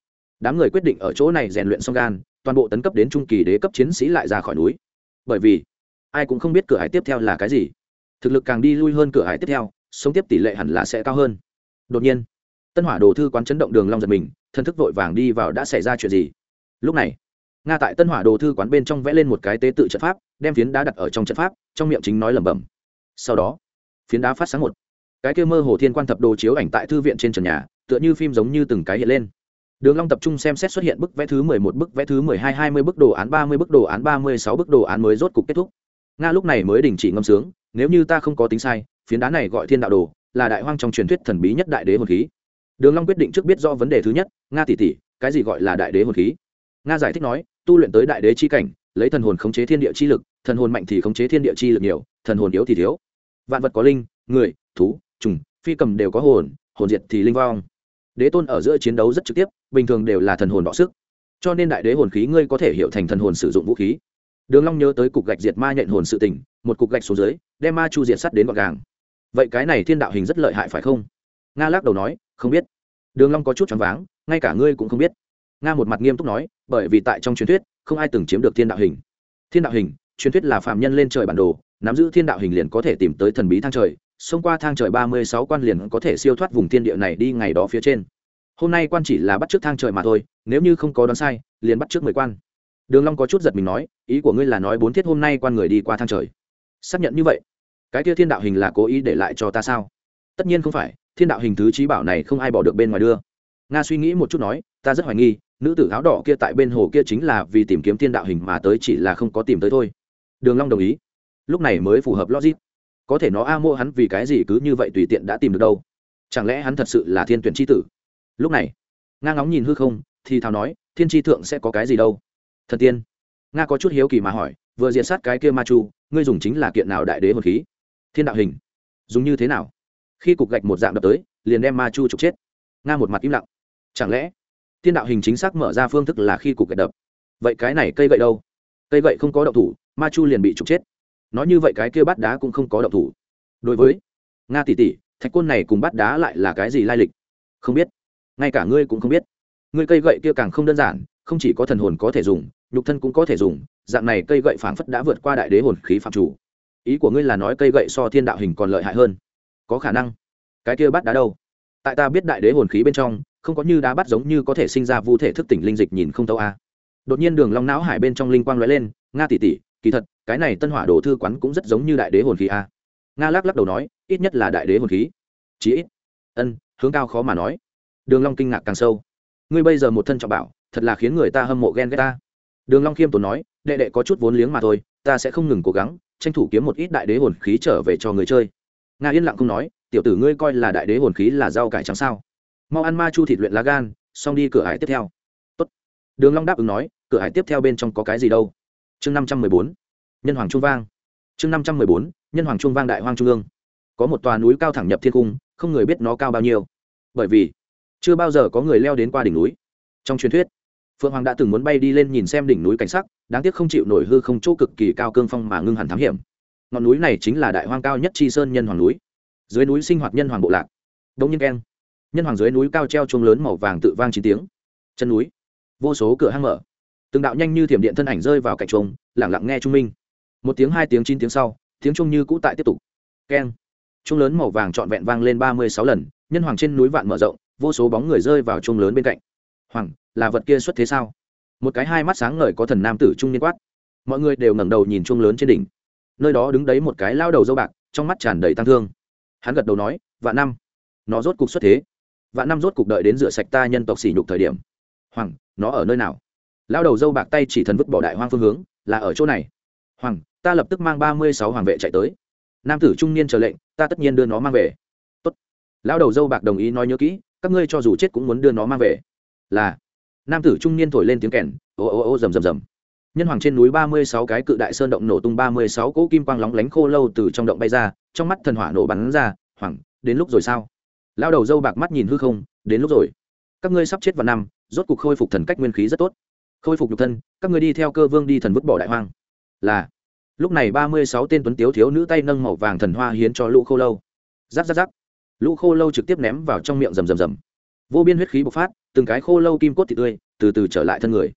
Đám người quyết định ở chỗ này rèn luyện song gan toàn bộ tấn cấp đến trung kỳ đế cấp chiến sĩ lại ra khỏi núi. Bởi vì, ai cũng không biết cửa hải tiếp theo là cái gì. Thực lực càng đi lui hơn cửa hải tiếp theo, sống tiếp tỷ lệ hẳn là sẽ cao hơn. Đột nhiên, tân hỏa đồ thư quán chấn động đường long giật mình, thân thức vội vàng đi vào đã xảy ra chuyện gì. Lúc này, nga tại tân hỏa đồ thư quán bên trong vẽ lên một cái tế tự trận pháp, đem phiến đá đặt ở trong trận pháp, trong miệng chính nói lẩm bẩm. Sau đó, phiến đá phát sáng một. Cái kia mơ hồ thiên quan thập đồ chiếu ảnh tại thư viện trên trần nhà, tựa như phim giống như từng cái hiện lên đường long tập trung xem xét xuất hiện bức vẽ thứ mười một, bức vẽ thứ mười hai hai mươi, bức đồ án ba mươi, bức đồ án ba mươi sáu, bức đồ án mới rốt cục kết thúc. Nga lúc này mới đình chỉ ngâm sướng, nếu như ta không có tính sai, phiến đá này gọi thiên đạo đồ, là đại hoang trong truyền thuyết thần bí nhất đại đế hồn khí. Đường long quyết định trước biết rõ vấn đề thứ nhất, nga tỷ tỷ, cái gì gọi là đại đế hồn khí? Nga giải thích nói, tu luyện tới đại đế chi cảnh, lấy thần hồn khống chế thiên địa chi lực, thần hồn mạnh thì khống chế thiên địa chi lực nhiều, thần hồn yếu thì thiếu. Vạn vật có linh, người, thú, trùng, phi cầm đều có hồn hồn diệt thì linh vong. Đế tôn ở giữa chiến đấu rất trực tiếp bình thường đều là thần hồn đọ sức. Cho nên đại đế hồn khí ngươi có thể hiểu thành thần hồn sử dụng vũ khí. Đường long nhớ tới cục gạch diệt ma nhện hồn sự tình, một cục gạch xuống dưới, đem ma chu diệt sắt đến gọn gàng. Vậy cái này thiên đạo hình rất lợi hại phải không? Nga lắc đầu nói, không biết. Đường long có chút choáng váng, ngay cả ngươi cũng không biết. Nga một mặt nghiêm túc nói, bởi vì tại trong truyền thuyết, không ai từng chiếm được thiên đạo hình. Thiên đạo hình, truyền thuyết là phàm nhân lên trời bản đồ, nắm giữ thiên đạo hình liền có thể tìm tới thần bí thang trời, xông qua thang trời ba mươi sáu quan liền có thể siêu thoát vùng thiên địa này đi ngày đó phía trên hôm nay quan chỉ là bắt trước thang trời mà thôi, nếu như không có đoán sai, liền bắt trước mười quan. Đường long có chút giật mình nói, ý của ngươi là nói bốn thiết hôm nay quan người đi qua thang trời. Xác nhận như vậy. Cái kia thiên đạo hình là cố ý để lại cho ta sao? Tất nhiên không phải, thiên đạo hình thứ trí bảo này không ai bỏ được bên ngoài đưa. Nga suy nghĩ một chút nói, ta rất hoài nghi, nữ tử áo đỏ kia tại bên hồ kia chính là vì tìm kiếm thiên đạo hình mà tới chỉ là không có tìm tới thôi. Đường long đồng ý. Lúc này mới phù hợp logic. Có thể nó a mua hắn vì cái gì cứ như vậy tùy tiện đã tìm được đâu? Chẳng lẽ hắn thật sự là thiên tuyển chi tử? Lúc này, nga ngóng nhìn hư không, thì thào nói, thiên tri thượng sẽ có cái gì đâu? Thần tiên. Nga có chút hiếu kỳ mà hỏi, vừa diện sát cái kia ma chu, ngươi dùng chính là kiện nào đại đế hồn khí? Thiên đạo hình. Dùng như thế nào? Khi cục gạch một dạng đập tới, liền đem ma chu trục chết. Nga một mặt im lặng. Chẳng lẽ thiên đạo hình chính xác mở ra phương thức là khi cục gạch đập? Vậy cái này cây gậy đâu? Cây gậy không có động thủ, ma chu liền bị trục chết. Nói như vậy cái kia bát đá cũng không có động thủ. Đối với nga tỷ tỷ, thạch côn này cùng bát đá lại là cái gì lai lịch? Không biết ngay cả ngươi cũng không biết. Ngươi cây gậy kia càng không đơn giản, không chỉ có thần hồn có thể dùng, nhục thân cũng có thể dùng, dạng này cây gậy phảng phất đã vượt qua đại đế hồn khí phạm chủ. Ý của ngươi là nói cây gậy so thiên đạo hình còn lợi hại hơn. Có khả năng. Cái kia bắt đá đâu? Tại ta biết đại đế hồn khí bên trong, không có như đá bắt giống như có thể sinh ra vu thể thức tỉnh linh dịch nhìn không tâu a. Đột nhiên đường long não hải bên trong linh quang lóe lên, nga tỷ tỷ, kỳ thật, cái này tân hỏa đồ thư quán cũng rất giống như đại đế hồn khí a. Nga lắc lắc đầu nói, ít nhất là đại đế hồn khí. Chí ít. Ân, hướng cao khó mà nói đường long kinh ngạc càng sâu. Ngươi bây giờ một thân trọng bảo, thật là khiến người ta hâm mộ ghen ghét ta. Đường long khiêm tốn nói, đệ đệ có chút vốn liếng mà thôi, ta sẽ không ngừng cố gắng, tranh thủ kiếm một ít đại đế hồn khí trở về cho người chơi. Nga yên lặng không nói, tiểu tử ngươi coi là đại đế hồn khí là rau cải trắng sao. Mau ăn ma chu thịt luyện lá gan, xong đi cửa hải tiếp theo. Tốt. đường long đáp ứng nói, cửa hải tiếp theo bên trong có cái gì đâu. Chương năm trăm mười bốn, nhân hoàng trung vang. Chương năm trăm mười bốn, nhân hoàng trung vang đại hoang trung ương. Có một tòa núi cao thẳng nhập thiên cung, không người biết nó cao bao nhiêu. Bởi vì chưa bao giờ có người leo đến qua đỉnh núi. Trong truyền thuyết, phượng hoàng đã từng muốn bay đi lên nhìn xem đỉnh núi cảnh sắc, đáng tiếc không chịu nổi hư không chỗ cực kỳ cao cương phong mà ngưng hẳn thám hiểm. Ngọn núi này chính là đại hoang cao nhất chi sơn nhân hoàng núi. Dưới núi sinh hoạt nhân hoàng bộ lạc. Đông nhiên keng. Nhân hoàng dưới núi cao treo chuông lớn màu vàng tự vang chín tiếng. Chân núi. Vô số cửa hang mở. Từng đạo nhanh như thiểm điện thân ảnh rơi vào cạnh chuông lẳng lặng nghe trung minh. Một tiếng, hai tiếng, chín tiếng sau, tiếng chuông như cũ tại tiếp tục. Keng. Chuông lớn màu vàng trọn vẹn vang lên ba mươi sáu lần, nhân hoàng trên núi vạn mở rộng vô số bóng người rơi vào chuông lớn bên cạnh. Hoàng, là vật kia xuất thế sao? Một cái hai mắt sáng ngời có thần nam tử trung niên quát. Mọi người đều ngẩng đầu nhìn chuông lớn trên đỉnh. Nơi đó đứng đấy một cái lao đầu dâu bạc, trong mắt tràn đầy tăng thương. Hắn gật đầu nói, vạn năm, nó rốt cục xuất thế. Vạn năm rốt cục đợi đến rửa sạch ta nhân tộc sỉ nhục thời điểm. Hoàng, nó ở nơi nào? Lao đầu dâu bạc tay chỉ thần vứt bỏ đại hoang phương hướng, là ở chỗ này. Hoàng, ta lập tức mang ba mươi sáu hoàng vệ chạy tới. Nam tử trung niên chờ lệnh, ta tất nhiên đưa nó mang về. Tốt. lao đầu dâu bạc đồng ý nói nhớ kỹ các ngươi cho dù chết cũng muốn đưa nó mang về. Là. Nam tử trung niên thổi lên tiếng kèn, ô ô ô rầm rầm rầm. Nhân hoàng trên núi ba mươi sáu cái cự đại sơn động nổ tung, ba mươi sáu cỗ kim quang lóng lánh khô lâu từ trong động bay ra, trong mắt thần hỏa nổ bắn ra, hoàng, đến lúc rồi sao? Lao đầu dâu bạc mắt nhìn hư không, đến lúc rồi. Các ngươi sắp chết vào năm, rốt cuộc khôi phục thần cách nguyên khí rất tốt. Khôi phục nhục thân, các ngươi đi theo cơ vương đi thần vứt bỏ đại hoang. Là. Lúc này ba mươi sáu tên tuấn tiếu thiếu nữ tay nâng màu vàng thần hoa hiến cho lũ khô lâu. Giáp giáp giáp lũ khô lâu trực tiếp ném vào trong miệng rầm rầm rầm. Vô biên huyết khí bộc phát, từng cái khô lâu kim cốt thịt tươi, từ từ trở lại thân người.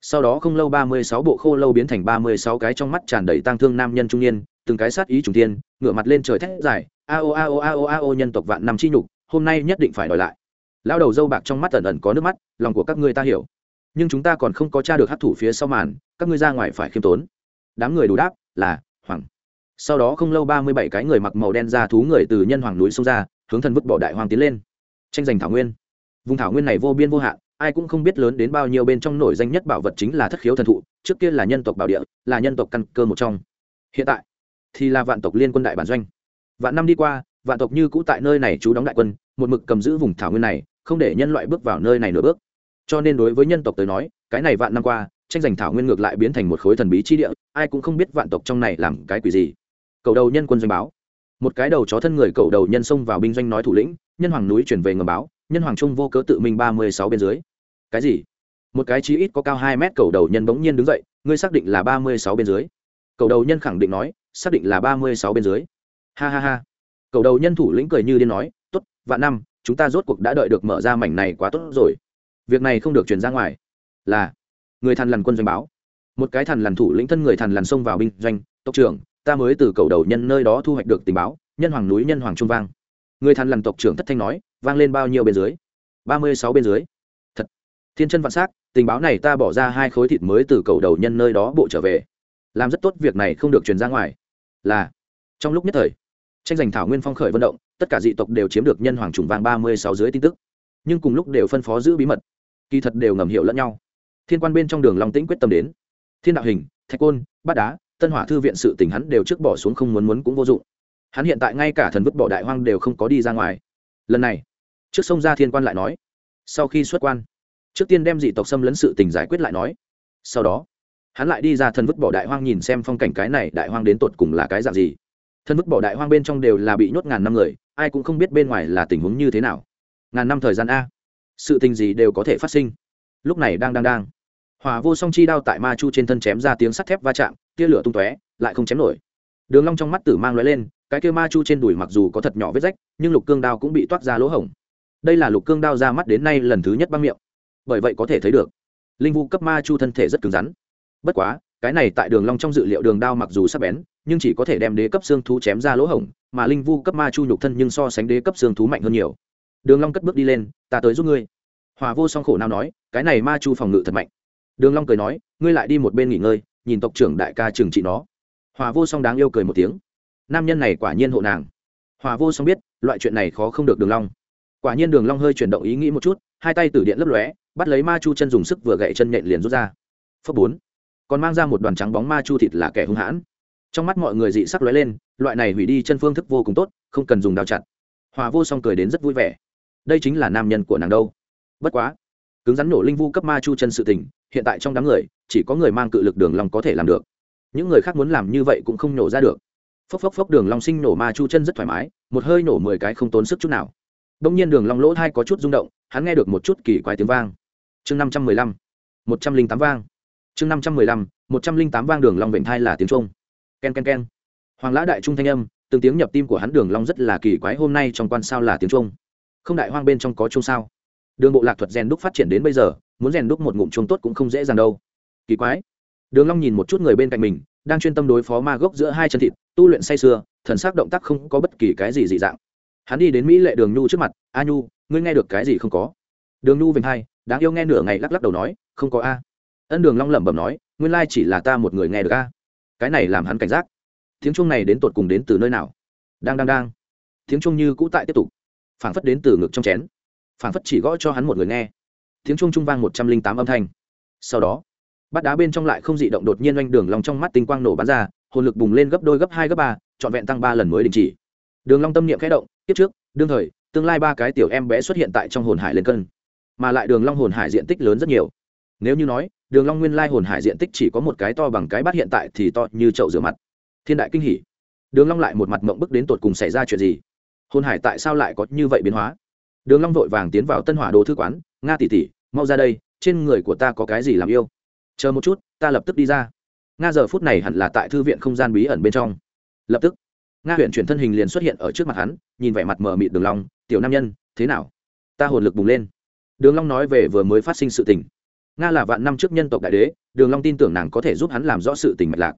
Sau đó không lâu ba mươi sáu bộ khô lâu biến thành ba mươi sáu cái trong mắt tràn đầy tang thương nam nhân trung niên, từng cái sát ý trùng tiên ngửa mặt lên trời thét dài a o a o a o a o nhân tộc vạn năm chi nhục, hôm nay nhất định phải đòi lại. Lao đầu dâu bạc trong mắt ẩn ẩn có nước mắt, lòng của các ngươi ta hiểu. Nhưng chúng ta còn không có t r a được hát thủ phía sau màn, các ngươi ra ngoài phải khiêm tốn. Đám người đủ đáp, là, hoàng. Sau đó không lâu ba mươi bảy cái người mặc màu đen ra thú người từ nhân hoàng núi xông ra hướng thần vứt bỏ đại hoàng tiến lên. Tranh giành thảo nguyên. Vùng thảo nguyên này vô biên vô hạn, ai cũng không biết lớn đến bao nhiêu bên trong nổi danh nhất bảo vật chính là thất khiếu thần thụ, trước kia là nhân tộc bảo địa, là nhân tộc căn cơ một trong. Hiện tại thì là vạn tộc liên quân đại bản doanh. Vạn năm đi qua, vạn tộc như cũ tại nơi này trú đóng đại quân, một mực cầm giữ vùng thảo nguyên này, không để nhân loại bước vào nơi này nửa bước. Cho nên đối với nhân tộc tới nói, cái này vạn năm qua, tranh giành thảo nguyên ngược lại biến thành một khối thần bí chi địa, ai cũng không biết vạn tộc trong này làm cái quỷ gì. Cầu đầu nhân quân doanh báo một cái đầu chó thân người cầu đầu nhân xông vào binh doanh nói thủ lĩnh, nhân hoàng núi chuyển về ngầm báo, nhân hoàng trung vô cớ tự mình ba mươi sáu bên dưới. Cái gì? Một cái chí ít có cao hai mét cầu đầu nhân bỗng nhiên đứng dậy, ngươi xác định là ba mươi sáu bên dưới. Cầu đầu nhân khẳng định nói, xác định là ba mươi sáu bên dưới. Ha ha ha. Cầu đầu nhân thủ lĩnh cười như điên nói t ố t vạn năm, chúng ta rốt cuộc đã đợi được mở ra mảnh này quá tốt rồi. Việc này không được chuyển ra ngoài. Là, người thằn lằn quân doanh báo. Một cái thằn lằn thủ lĩnh thân người thằn lằn xông vào binh doanh, tộc trưởng ta mới từ cầu đầu nhân nơi đó thu hoạch được tình báo, nhân hoàng núi nhân hoàng trung vang. Người thần lằn tộc trưởng thất thanh nói, vang lên bao nhiêu bên dưới? Ba mươi sáu bên dưới. Thật. Thiên chân vạn s á c tình báo này ta bỏ ra hai khối thịt mới từ cầu đầu nhân nơi đó bộ trở về. Làm rất tốt việc này không được truyền ra ngoài. Là. Trong lúc nhất thời, tranh giành thảo nguyên phong khởi vận động, tất cả dị tộc đều chiếm được nhân hoàng trùng vàng ba mươi sáu dưới tin tức. Nhưng cùng lúc đều phân phó giữ bí mật. Kỳ thật đều ngầm hiểu lẫn nhau. Thiên quan bên trong đường long tĩnh quyết tâm đến. Thiên đạo hình, thạch côn, bát đá tân hỏa thư viện sự tình hắn đều trước bỏ xuống không muốn muốn cũng vô dụng. Hắn hiện tại ngay cả thần vứt bỏ đại hoang đều không có đi ra ngoài. Lần này, trước sông ra thiên quan lại nói, sau khi xuất quan, trước tiên đem dị tộc xâm lấn sự tình giải quyết lại nói. Sau đó, hắn lại đi ra thần vứt bỏ đại hoang nhìn xem phong cảnh cái này đại hoang đến tột cùng là cái dạng gì. Thần vứt bỏ đại hoang bên trong đều là bị nhốt ngàn năm người, ai cũng không biết bên ngoài là tình huống như thế nào. Ngàn năm thời gian a, sự tình gì đều có thể phát sinh. Lúc này đang đang đang hòa vô song chi đao tại ma chu trên thân chém ra tiếng sắt thép va chạm, tia lửa tung tóe, lại không chém nổi. Đường long trong mắt tử mang lóe lên, cái kia ma chu trên đùi mặc dù có thật nhỏ vết rách, nhưng lục cương đao cũng bị toát ra lỗ hổng. Đây là lục cương đao ra mắt đến nay lần thứ nhất băng miệng. Bởi vậy có thể thấy được, linh vu cấp ma chu thân thể rất cứng rắn. Bất quá, cái này tại đường long trong dự liệu đường đao mặc dù sắc bén, nhưng chỉ có thể đem đế cấp xương thú chém ra lỗ hổng, mà linh vu cấp ma chu nhục thân nhưng so sánh đế cấp xương thú mạnh hơn nhiều. Đường long cất bước đi lên, ta tới giúp ngươi. Hòa vô song khổ nào nói, cái này ma chu phòng ngự thật mạnh đường long cười nói, ngươi lại đi một bên nghỉ ngơi, nhìn tộc trưởng đại ca trưởng trị nó. Hòa vô song đáng yêu cười một tiếng. Nam nhân này quả nhiên hộ nàng. Hòa vô song biết, loại chuyện này khó không được đường long. Quả nhiên đường long hơi chuyển động ý nghĩ một chút, hai tay tử điện lấp lóe, bắt lấy ma chu chân dùng sức vừa gậy chân nhện liền rút ra. Phấp bốn. Còn mang ra một đoàn trắng bóng ma chu thịt là kẻ hung hãn. Trong mắt mọi người dị sắc lóe lên, loại này hủy đi chân phương thức vô cùng tốt, không cần dùng đao chặt. Hòa vô song cười đến rất vui vẻ. Đây chính là nam nhân của nàng đâu. Bất quá, cứng rắn nổ linh vu cấp ma chu chân sự tình hiện tại trong đám người, chỉ có người mang cự lực đường long có thể làm được. Những người khác muốn làm như vậy cũng không nổ ra được. Phốc phốc phốc đường long sinh nổ ma chu chân rất thoải mái, một hơi nổ mười cái không tốn sức chút nào. Đông nhiên đường long lỗ thai có chút rung động, hắn nghe được một chút kỳ quái tiếng vang. Chương năm trăm mười lăm, một trăm linh tám vang. Chương năm trăm mười lăm, một trăm linh tám vang đường long vịnh thai là tiếng trung ken ken ken. Hoàng lã đại trung thanh âm, từng tiếng nhập tim của hắn đường long rất là kỳ quái, hôm nay trong quan sao là tiếng trung không đại hoang bên trong có trung sao? Đường bộ lạc thuật gen đúc phát triển đến bây giờ muốn rèn đúc một ngụm chuông tốt cũng không dễ dàng đâu. Kỳ quái. Đường long nhìn một chút người bên cạnh mình, đang chuyên tâm đối phó ma gốc giữa hai chân thịt, tu luyện say sưa, thần sắc động tác không có bất kỳ cái gì dị dạng. Hắn đi đến mỹ lệ đường nhu trước mặt, a nhu, ngươi nghe được cái gì không có? Đường nhu vinh hai, đáng yêu nghe nửa ngày lắc lắc đầu nói, không có a. Ân đường long lẩm bẩm nói, nguyên lai chỉ là ta một người nghe được a. Cái này làm hắn cảnh giác. Tiếng chuông này đến tột cùng đến từ nơi nào? Đang đang đang. Tiếng chuông như cũ tại tiếp tục, phảng phất đến từ ngực trong chén. Phảng phất chỉ gõ cho hắn một người nghe tiếng chuông trung vang một trăm linh tám âm thanh. Sau đó, bát đá bên trong lại không dị động đột nhiên oanh đường long trong mắt tinh quang nổ bắn ra, hồn lực bùng lên gấp đôi gấp hai gấp ba, trọn vẹn tăng ba lần mới đình chỉ. Đường long tâm niệm khẽ động tiếp trước, đương thời, tương lai ba cái tiểu em bé xuất hiện tại trong hồn hải lên cân, mà lại đường long hồn hải diện tích lớn rất nhiều. Nếu như nói, đường long nguyên lai hồn hải diện tích chỉ có một cái to bằng cái bát hiện tại thì to như chậu rửa mặt. Thiên đại kinh hỉ. Đường long lại một mặt mộng bức đến tột cùng xảy ra chuyện gì? Hồn hải tại sao lại có như vậy biến hóa? Đường long vội vàng tiến vào tân hỏa đồ thư quán nga tỷ tỷ mau ra đây, trên người của ta có cái gì làm yêu? Chờ một chút, ta lập tức đi ra. Nga giờ phút này hẳn là tại thư viện không gian bí ẩn bên trong. Lập tức, nga huyện chuyển thân hình liền xuất hiện ở trước mặt hắn, nhìn vẻ mặt mờ mịt đường long, tiểu nam nhân, thế nào? Ta hồn lực bùng lên. Đường long nói về vừa mới phát sinh sự tình. Nga là vạn năm trước nhân tộc đại đế, đường long tin tưởng nàng có thể giúp hắn làm rõ sự tình mạch lạc.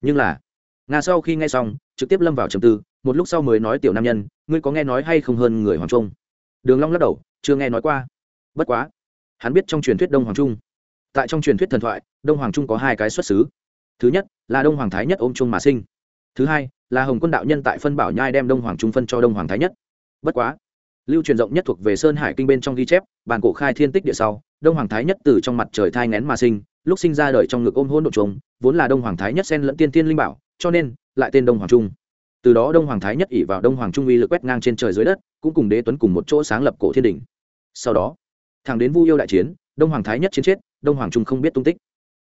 Nhưng là, nga sau khi nghe xong, trực tiếp lâm vào trầm tư, một lúc sau mới nói, tiểu nam nhân, ngươi có nghe nói hay không hơn người hoàng trung? Đường long lắc đầu, chưa nghe nói qua bất quá hắn biết trong truyền thuyết đông hoàng trung tại trong truyền thuyết thần thoại đông hoàng trung có hai cái xuất xứ thứ nhất là đông hoàng thái nhất ôm trung mà sinh thứ hai là hồng quân đạo nhân tại phân bảo nhai đem đông hoàng trung phân cho đông hoàng thái nhất bất quá lưu truyền rộng nhất thuộc về sơn hải kinh bên trong ghi chép bản cổ khai thiên tích địa sau đông hoàng thái nhất từ trong mặt trời thai ngén mà sinh lúc sinh ra đời trong ngực ôm hôn độ trống vốn là đông hoàng thái nhất sen lẫn tiên tiên linh bảo cho nên lại tên đông hoàng trung từ đó đông hoàng thái nhất ỉ vào đông hoàng trung uy lực quét ngang trên trời dưới đất cũng cùng đế tuấn cùng một chỗ sáng lập cổ thiên đình sau đó thẳng đến vu yêu đại chiến, đông hoàng thái nhất chiến chết, đông hoàng trung không biết tung tích.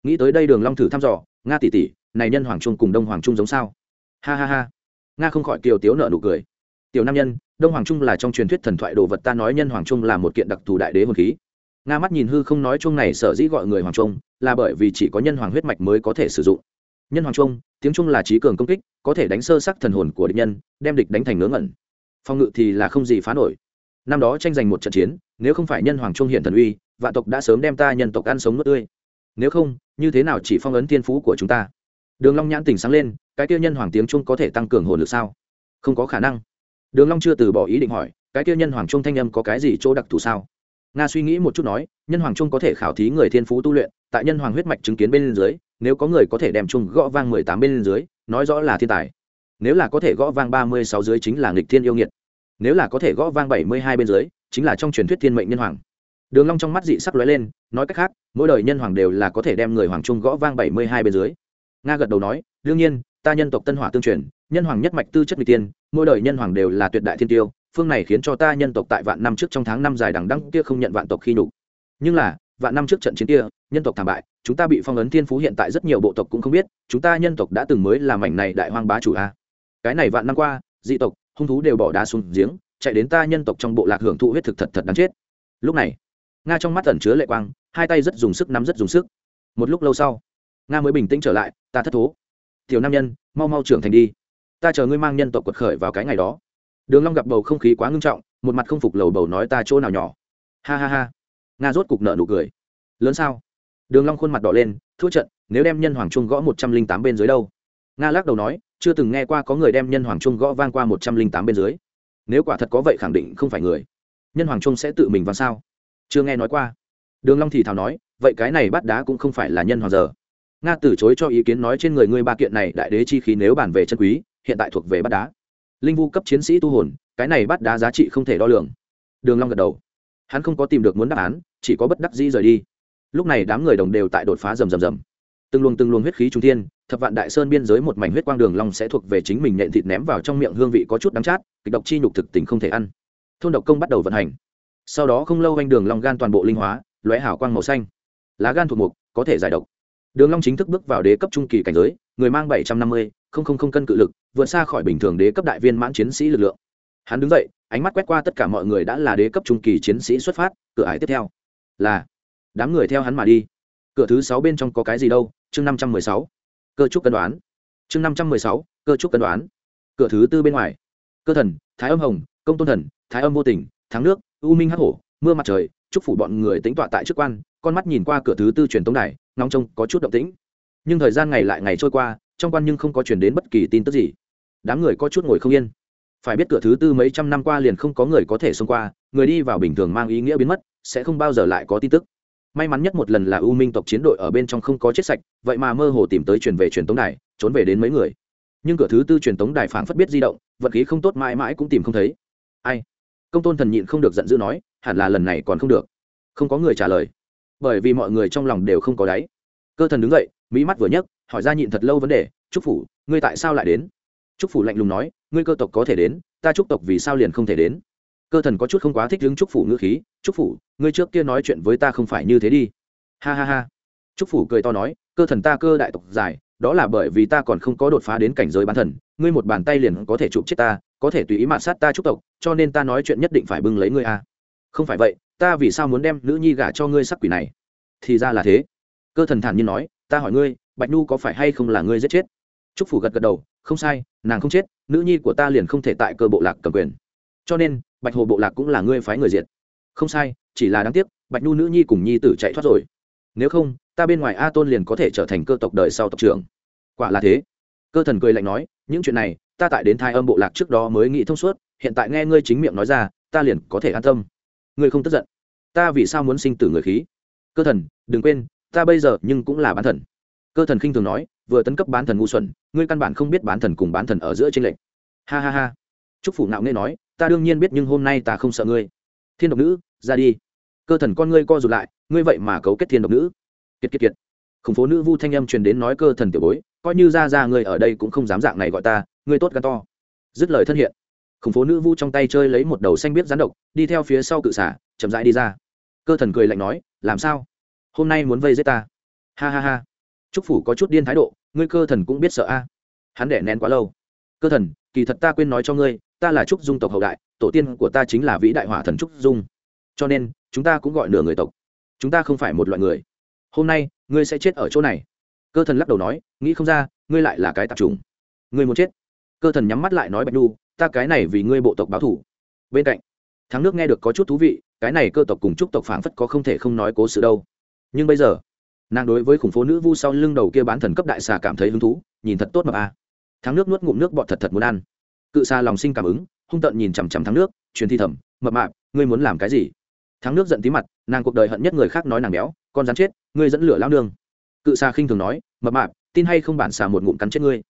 Nghĩ tới đây đường long thử thăm dò, nga tỷ tỷ, này nhân hoàng trung cùng đông hoàng trung giống sao? Ha ha ha. Nga không khỏi kiều tiếu nợ nụ cười. Tiểu nam nhân, đông hoàng trung là trong truyền thuyết thần thoại đồ vật, ta nói nhân hoàng trung là một kiện đặc thù đại đế hồn khí. Nga mắt nhìn hư không nói chung này sở dĩ gọi người hoàng trung, là bởi vì chỉ có nhân hoàng huyết mạch mới có thể sử dụng. Nhân hoàng trung, tiếng trung là trí cường công kích, có thể đánh sơ sắc thần hồn của địch nhân, đem địch đánh thành ngớ ngẩn. Phòng ngự thì là không gì phá nổi năm đó tranh giành một trận chiến, nếu không phải nhân hoàng trung hiện thần uy, vạn tộc đã sớm đem ta nhân tộc ăn sống nước tươi. Nếu không, như thế nào chỉ phong ấn thiên phú của chúng ta? Đường long nhãn tỉnh sáng lên, cái kia nhân hoàng tiếng trung có thể tăng cường hồn lực sao? Không có khả năng. Đường long chưa từ bỏ ý định hỏi, cái kia nhân hoàng trung thanh âm có cái gì chỗ đặc thù sao? Nga suy nghĩ một chút nói, nhân hoàng trung có thể khảo thí người thiên phú tu luyện, tại nhân hoàng huyết mạch chứng kiến bên dưới, nếu có người có thể đem trung gõ vang mười tám bên dưới, nói rõ là thiên tài. Nếu là có thể gõ vang ba mươi sáu dưới chính là nghịch thiên yêu nghiệt nếu là có thể gõ vang bảy mươi hai bên dưới, chính là trong truyền thuyết thiên mệnh nhân hoàng. Đường long trong mắt dị sắc lóe lên, nói cách khác, mỗi đời nhân hoàng đều là có thể đem người hoàng trung gõ vang bảy mươi hai bên dưới. Nga gật đầu nói, đương nhiên, ta nhân tộc tân hỏa tương truyền, nhân hoàng nhất mạch tư chất vị tiên mỗi đời nhân hoàng đều là tuyệt đại thiên tiêu, phương này khiến cho ta nhân tộc tại vạn năm trước trong tháng năm dài đằng đẵng kia không nhận vạn tộc khi nhục. Nhưng là, vạn năm trước trận chiến kia, nhân tộc thảm bại, chúng ta bị phong ấn thiên phú hiện tại rất nhiều bộ tộc cũng không biết, chúng ta nhân tộc đã từng mới làm mảnh này đại hoang bá chủ a. Cái này vạn năm qua, dị tộc hung thú đều bỏ đá xuống giếng, chạy đến ta nhân tộc trong bộ lạc hưởng thụ huyết thực thật thật đáng chết. Lúc này, nga trong mắt ẩn chứa lệ quang, hai tay rất dùng sức nắm rất dùng sức. Một lúc lâu sau, nga mới bình tĩnh trở lại, ta thất thố. Tiểu nam nhân, mau mau trưởng thành đi. Ta chờ ngươi mang nhân tộc quật khởi vào cái ngày đó. Đường long gặp bầu không khí quá ngưng trọng, một mặt không phục lầu bầu nói, ta chỗ nào nhỏ? Ha ha ha. Nga rốt cục nợ nụ cười. Lớn sao? Đường long khuôn mặt đỏ lên, thua trận, nếu đem nhân hoàng trung gõ một trăm linh tám bên dưới đâu? Nga lắc đầu nói, chưa từng nghe qua có người đem nhân hoàng trung gõ vang qua một trăm linh tám bên dưới. Nếu quả thật có vậy khẳng định không phải người. Nhân hoàng trung sẽ tự mình vang sao? Chưa nghe nói qua. Đường long thì thào nói, vậy cái này bắt đá cũng không phải là nhân hoàng giờ. Nga từ chối cho ý kiến nói trên người ngươi ba kiện này đại đế chi khí nếu bàn về chân quý, hiện tại thuộc về bắt đá. Linh vu cấp chiến sĩ tu hồn, cái này bắt đá giá trị không thể đo lường. Đường long gật đầu. Hắn không có tìm được muốn đáp án, chỉ có bất đắc dĩ rời đi. Lúc này đám người đồng đều tại đột phá rầm rầm rầm. Từng luồng từng luồng huyết khí trung thiên thập vạn đại sơn biên giới một mảnh huyết quang đường long sẽ thuộc về chính mình nện thịt ném vào trong miệng hương vị có chút đắng chát, kịch độc chi nhục thực tình không thể ăn. Thôn độc công bắt đầu vận hành. Sau đó không lâu anh đường long gan toàn bộ linh hóa, lóe hảo quang màu xanh. Lá gan thuộc mục, có thể giải độc. Đường long chính thức bước vào đế cấp trung kỳ cảnh giới, người mang bảy trăm năm mươi, không không không cân cự lực, vượt xa khỏi bình thường đế cấp đại viên mãn chiến sĩ lực lượng. Hắn đứng dậy, ánh mắt quét qua tất cả mọi người đã là đế cấp trung kỳ chiến sĩ xuất phát, cửa ải tiếp theo. Là đám người theo hắn mà đi. Cửa thứ sáu bên trong có cái gì đâu, chương năm trăm mười sáu cơ trúc cân đoán. Chương năm trăm mười sáu, cơ trúc cân đoán. Cửa thứ tư bên ngoài. Cơ thần, thái âm hồng, công tôn thần, thái âm vô tình, thắng nước, u minh hắc hổ, mưa mặt trời, chúc phủ bọn người tính tọa tại chức quan, con mắt nhìn qua cửa thứ tư truyền tống đài ngóng trông có chút động tĩnh. Nhưng thời gian ngày lại ngày trôi qua, trong quan nhưng không có chuyển đến bất kỳ tin tức gì. Đám người có chút ngồi không yên. Phải biết cửa thứ tư mấy trăm năm qua liền không có người có thể xông qua, người đi vào bình thường mang ý nghĩa biến mất, sẽ không bao giờ lại có tin tức may mắn nhất một lần là u minh tộc chiến đội ở bên trong không có chết sạch, vậy mà mơ hồ tìm tới truyền về truyền tống đài, trốn về đến mấy người. Nhưng cửa thứ tư truyền tống đài phảng phất biết di động, vật khí không tốt mãi mãi cũng tìm không thấy. Ai? Công tôn thần nhịn không được giận dữ nói, hẳn là lần này còn không được. Không có người trả lời. Bởi vì mọi người trong lòng đều không có đáy. Cơ thần đứng dậy, mỹ mắt vừa nhấc, hỏi ra nhịn thật lâu vấn đề, trúc phủ, ngươi tại sao lại đến? Trúc phủ lạnh lùng nói, ngươi cơ tộc có thể đến, ta trúc tộc vì sao liền không thể đến? Cơ thần có chút không quá thích đứng chúc phủ ngữ khí Chúc phủ, ngươi trước kia nói chuyện với ta không phải như thế đi. Ha ha ha. Chúc phủ cười to nói, cơ thần ta cơ đại tộc dài, đó là bởi vì ta còn không có đột phá đến cảnh giới bán thần, ngươi một bàn tay liền có thể chụp chết ta, có thể tùy ý mạn sát ta trúc tộc, cho nên ta nói chuyện nhất định phải bưng lấy ngươi a. Không phải vậy, ta vì sao muốn đem nữ nhi gả cho ngươi sắc quỷ này? Thì ra là thế. Cơ thần thản nhiên nói, ta hỏi ngươi, bạch nhu có phải hay không là ngươi giết chết? Chúc phủ gật gật đầu, không sai, nàng không chết, nữ nhi của ta liền không thể tại cơ bộ lạc cầm quyền. Cho nên bạch hồ bộ lạc cũng là ngươi phái người diệt. Không sai, chỉ là đáng tiếc, bạch nhu nữ nhi cùng nhi tử chạy thoát rồi. Nếu không, ta bên ngoài a tôn liền có thể trở thành cơ tộc đời sau tộc trưởng. Quả là thế. Cơ thần cười lạnh nói, những chuyện này, ta tại đến thai âm bộ lạc trước đó mới nghĩ thông suốt, hiện tại nghe ngươi chính miệng nói ra, ta liền có thể an tâm. Ngươi không tức giận. Ta vì sao muốn sinh tử người khí? Cơ thần, đừng quên, ta bây giờ nhưng cũng là bán thần. Cơ thần khinh thường nói, vừa tấn cấp bán thần ngu xuẩn, ngươi căn bản không biết bán thần cùng bán thần ở giữa tranh lệch. Ha ha ha. Trúc phủ nạo nghe nói ta đương nhiên biết nhưng hôm nay ta không sợ ngươi. Thiên độc nữ, ra đi. Cơ thần con ngươi co rụt lại, ngươi vậy mà cấu kết thiên độc nữ. Kiệt kiệt kiệt. Khủng phố nữ vu thanh âm truyền đến nói cơ thần tiểu bối, coi như ra ra ngươi ở đây cũng không dám dạng này gọi ta, ngươi tốt gan to. Dứt lời thân hiện. Khủng phố nữ vu trong tay chơi lấy một đầu xanh biết rắn độc, đi theo phía sau cự xả, chậm rãi đi ra. Cơ thần cười lạnh nói, làm sao? Hôm nay muốn vây giết ta? Ha ha ha. Trúc phủ có chút điên thái độ, ngươi cơ thần cũng biết sợ a. Hắn đẻ nén quá lâu. Cơ thần, kỳ thật ta quên nói cho ngươi ta là trúc dung tộc hậu đại, tổ tiên của ta chính là vĩ đại hỏa thần trúc dung. Cho nên, chúng ta cũng gọi nửa người tộc. Chúng ta không phải một loại người. Hôm nay, ngươi sẽ chết ở chỗ này. Cơ thần lắc đầu nói, nghĩ không ra, ngươi lại là cái tạp trùng ngươi muốn chết. Cơ thần nhắm mắt lại nói bạch đu ta cái này vì ngươi bộ tộc báo thủ. Bên cạnh, thắng nước nghe được có chút thú vị, cái này cơ tộc cùng trúc tộc phảng phất có không thể không nói cố sự đâu. Nhưng bây giờ, nàng đối với khủng phố nữ vu sau lưng đầu kia bán thần cấp đại xà cảm thấy hứng thú, nhìn thật tốt mà a. Thắng nước nuốt ngụm nước bọt thật thật muốn ăn cự xa lòng sinh cảm ứng, hung tợn nhìn chằm chằm thắng nước, truyền thi thầm, mập mạp, ngươi muốn làm cái gì? Thắng nước giận tí mặt, nàng cuộc đời hận nhất người khác nói nàng béo, con rắn chết, ngươi dẫn lửa lao nương. Cự xa khinh thường nói, mập mạp, tin hay không bản xà một ngụm cắn chết ngươi?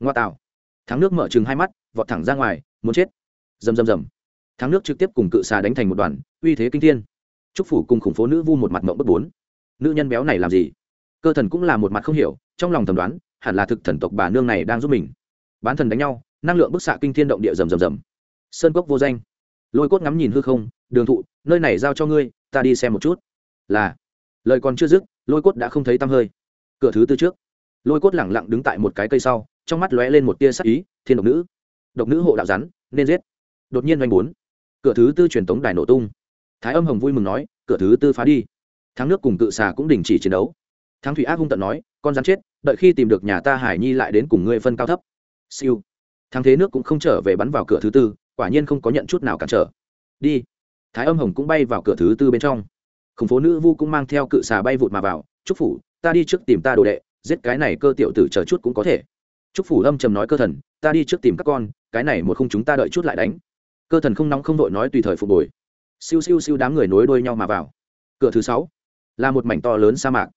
Ngoa tạo. Thắng nước mở chừng hai mắt, vọt thẳng ra ngoài, muốn chết. Rầm rầm rầm. Thắng nước trực tiếp cùng cự xà đánh thành một đoàn, uy thế kinh thiên. Trúc phủ cùng khủng phố nữ vu một mặt mộng bất bốn. Nữ nhân béo này làm gì? Cơ thần cũng là một mặt không hiểu, trong lòng thầm đoán, hẳn là thực thần tộc bà nương này đang giúp mình. Bán thần đánh nhau năng lượng bức xạ kinh thiên động địa rầm rầm rầm. Sơn cốc vô danh. Lôi cốt ngắm nhìn hư không, đường thụ, nơi này giao cho ngươi, ta đi xem một chút. Là. Lời còn chưa dứt, lôi cốt đã không thấy tăm hơi. Cửa thứ tư trước. Lôi cốt lẳng lặng đứng tại một cái cây sau, trong mắt lóe lên một tia sắc ý, thiên độc nữ. Độc nữ hộ đạo rắn, nên giết. Đột nhiên doanh bốn. Cửa thứ tư truyền tống đài nổ tung. Thái âm hồng vui mừng nói, cửa thứ tư phá đi. Thắng nước cùng cự xà cũng đình chỉ chiến đấu. Thắng thủy ác hung tận nói, con rắn chết, đợi khi tìm được nhà ta hải nhi lại đến cùng ngươi phân cao thấp. Siêu thắng thế nước cũng không trở về bắn vào cửa thứ tư, quả nhiên không có nhận chút nào cản trở. Đi. Thái âm hồng cũng bay vào cửa thứ tư bên trong. Khủng phố nữ vu cũng mang theo cự xà bay vụt mà vào. Chúc phủ, ta đi trước tìm ta đồ đệ, giết cái này cơ tiểu tử chờ chút cũng có thể. Chúc phủ âm trầm nói cơ thần, ta đi trước tìm các con, cái này một không chúng ta đợi chút lại đánh. Cơ thần không nóng không đội nói tùy thời phục hồi. Siêu siêu siêu đám người nối đuôi nhau mà vào. Cửa thứ sáu, là một mảnh to lớn sa mạc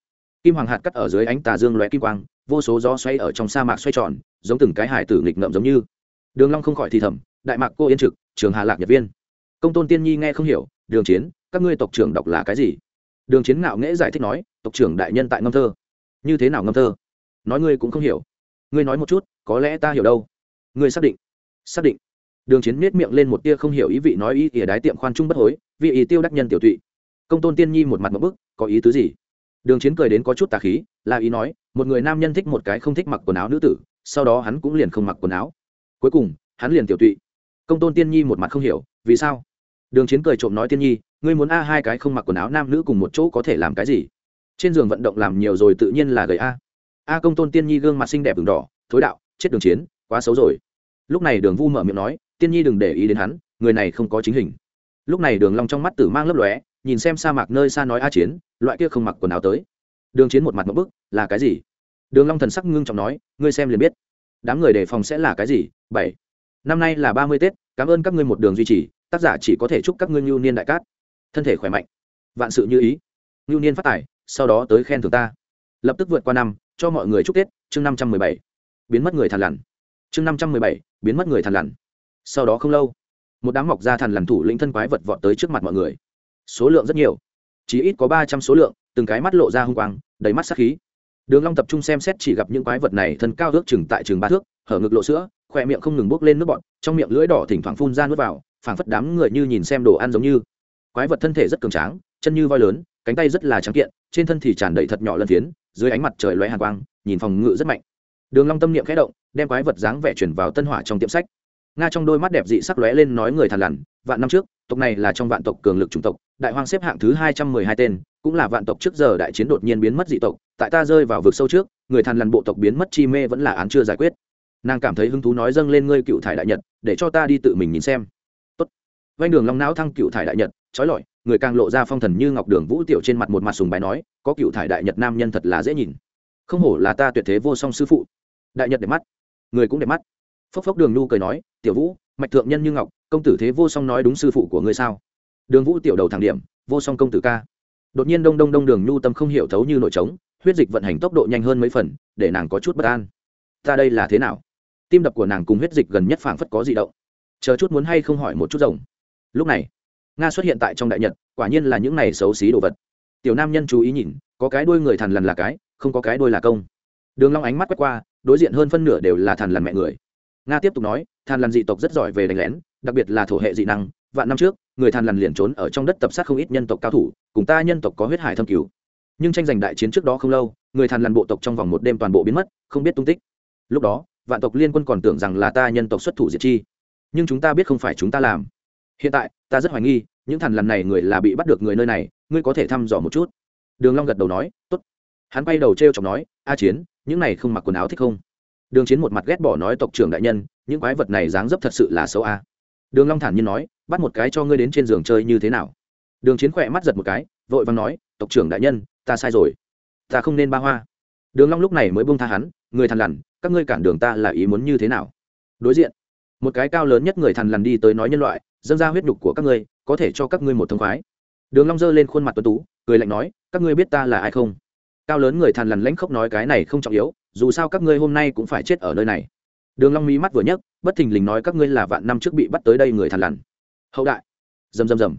kim hoàng hạt cắt ở dưới ánh tà dương lóe kim quang, vô số gió xoay ở trong sa mạc xoay tròn, giống từng cái hải tử nghịch ngợm giống như. Đường long không khỏi thì thầm, đại mạc cô yên trực, trường hà lạc nhật viên. Công tôn tiên nhi nghe không hiểu, đường chiến, các ngươi tộc trưởng đọc là cái gì? Đường chiến ngạo nghễ giải thích nói, tộc trưởng đại nhân tại ngâm thơ. Như thế nào ngâm thơ? Nói ngươi cũng không hiểu. Ngươi nói một chút, có lẽ ta hiểu đâu. Ngươi xác định. Xác định. Đường chiến miết miệng lên một tia không hiểu ý vị nói ý ỉa đái tiệm khoan trung bất hối vì ý tiêu đắc nhân tiểu tụy. Công tôn tiên nhi một mặt một bức, có ý tứ gì? Đường chiến cười đến có chút tà khí, là ý nói, một người nam nhân thích một cái không thích mặc quần áo nữ tử, sau đó hắn cũng liền không mặc quần áo. Cuối cùng, hắn liền tiểu tụy. Công tôn tiên nhi một mặt không hiểu, vì sao? Đường chiến cười trộm nói tiên nhi, ngươi muốn a hai cái không mặc quần áo nam nữ cùng một chỗ có thể làm cái gì? Trên giường vận động làm nhiều rồi tự nhiên là gầy a. A công tôn tiên nhi gương mặt xinh đẹp đường đỏ, thối đạo, chết đường chiến, quá xấu rồi. Lúc này đường vu mở miệng nói, tiên nhi đừng để ý đến hắn, người này không có chính hình. Lúc này đường long trong mắt tử mang lấp lóe nhìn xem sa mạc nơi xa nói a chiến, loại kia không mặc quần áo tới. Đường chiến một mặt một bức, là cái gì? Đường long thần sắc ngưng trọng nói, ngươi xem liền biết. Đám người đề phòng sẽ là cái gì? Bảy. Năm nay là ba mươi tết, cảm ơn các ngươi một đường duy trì, tác giả chỉ có thể chúc các ngươi lưu niên đại cát. Thân thể khỏe mạnh. Vạn sự như ý. Lưu niên phát tài, sau đó tới khen thưởng ta. Lập tức vượt qua năm, cho mọi người chúc tết, chương năm trăm mười bảy. Biến mất người thằn lằn. Chương năm trăm mười bảy, biến mất người thằn lằn. Sau đó không lâu, một đám mọc ra thằn lằn thủ lĩnh thân quái vật vọt tới trước mặt mọi người số lượng rất nhiều. Chỉ ít có ba trăm số lượng, từng cái mắt lộ ra hung quang, đầy mắt sắc khí. Đường long tập trung xem xét chỉ gặp những quái vật này thân cao ước chừng tại trường ba thước, hở ngực lộ sữa khoe miệng không ngừng bốc lên nước bọt, trong miệng lưỡi đỏ thỉnh thoảng phun ra nước vào, phảng phất đám người như nhìn xem đồ ăn giống như. Quái vật thân thể rất cường tráng, chân như voi lớn, cánh tay rất là trắng kiện, trên thân thì tràn đầy thật nhỏ lân phiến, dưới ánh mặt trời loé hàn quang, nhìn phòng ngự rất mạnh. Đường long tâm niệm khẽ động, đem quái vật dáng vẻ chuyển vào tân hỏa trong tiệm sách. Nga trong đôi mắt đẹp dị sắc lóe lên nói người thằn lằn, vạn năm trước, tộc này là trong vạn tộc cường lực chủng tộc đại hoang xếp hạng thứ hai trăm mười hai tên, cũng là vạn tộc trước giờ đại chiến đột nhiên biến mất dị tộc, tại ta rơi vào vực sâu trước, người thằn lằn bộ tộc biến mất chi mê vẫn là án chưa giải quyết. Nàng cảm thấy hứng thú nói dâng lên ngươi cựu thải đại nhật, để cho ta đi tự mình nhìn xem. Tốt. Vanh đường long não thăng cựu thải đại nhật, trói lọi, người càng lộ ra phong thần như ngọc đường vũ tiểu trên mặt một mặt sùng bài nói, có cựu thải đại nhật nam nhân thật là dễ nhìn. Không hổ là ta tuyệt thế vô song sư phụ. Đại nhật đẹp mắt. Người cũng đẹp mắt. Phốc phốc đường nu cười nói, tiểu vũ, mạch thượng nhân như ngọc, công tử thế vô song nói đúng sư phụ của ngươi sao? Đường vũ tiểu đầu thẳng điểm, vô song công tử ca. Đột nhiên đông đông đông đường nhu tâm không hiểu thấu như nội trống, huyết dịch vận hành tốc độ nhanh hơn mấy phần, để nàng có chút bất an. Ta đây là thế nào? Tim đập của nàng cùng huyết dịch gần nhất phảng phất có gì động. Chờ chút muốn hay không hỏi một chút rồng. Lúc này, nga xuất hiện tại trong đại nhật, quả nhiên là những này xấu xí đồ vật. Tiểu nam nhân chú ý nhìn, có cái đuôi người thằn lằn là cái, không có cái đuôi là công. Đường long ánh mắt quét qua, đối diện hơn phân nửa đều là thằn lằn mẹ người. Nga tiếp tục nói, thằn lằn dị tộc rất giỏi về đánh lén, đặc biệt là thổ hệ dị năng, vạn năm trước người thằn lằn liền trốn ở trong đất tập sát không ít nhân tộc cao thủ, cùng ta nhân tộc có huyết hải thâm cứu nhưng tranh giành đại chiến trước đó không lâu, người thằn lằn bộ tộc trong vòng một đêm toàn bộ biến mất, không biết tung tích. Lúc đó, vạn tộc liên quân còn tưởng rằng là ta nhân tộc xuất thủ diệt chi. Nhưng chúng ta biết không phải chúng ta làm. Hiện tại, ta rất hoài nghi, những thằn lằn này người là bị bắt được người nơi này, ngươi có thể thăm dò một chút? Đường long gật đầu nói, tốt. Hắn bay đầu treo chọc nói, a chiến, những này không mặc quần áo thích không? Đường chiến một mặt ghét bỏ nói, tộc trưởng đại nhân, những quái vật này dáng dấp thật sự là xấu a đường long thản nhiên nói, bắt một cái cho ngươi đến trên giường chơi như thế nào? Đường chiến khỏe mắt giật một cái, vội vàng nói, tộc trưởng đại nhân, ta sai rồi. Ta không nên ba hoa. Đường long lúc này mới buông tha hắn, người thằn lằn, các ngươi cản đường ta là ý muốn như thế nào? Đối diện, một cái cao lớn nhất người thằn lằn đi tới nói nhân loại, dâng ra huyết nhục của các ngươi, có thể cho các ngươi một thông khoái. Đường long giơ lên khuôn mặt tuấn tú, cười lạnh nói, các ngươi biết ta là ai không? Cao lớn người thằn lằn lãnh khốc nói cái này không trọng yếu, dù sao các ngươi hôm nay cũng phải chết ở nơi này đường long mí mắt vừa nhấc, bất thình lình nói các ngươi là vạn năm trước bị bắt tới đây người thằn lằn. Hậu đại. Rầm rầm rầm.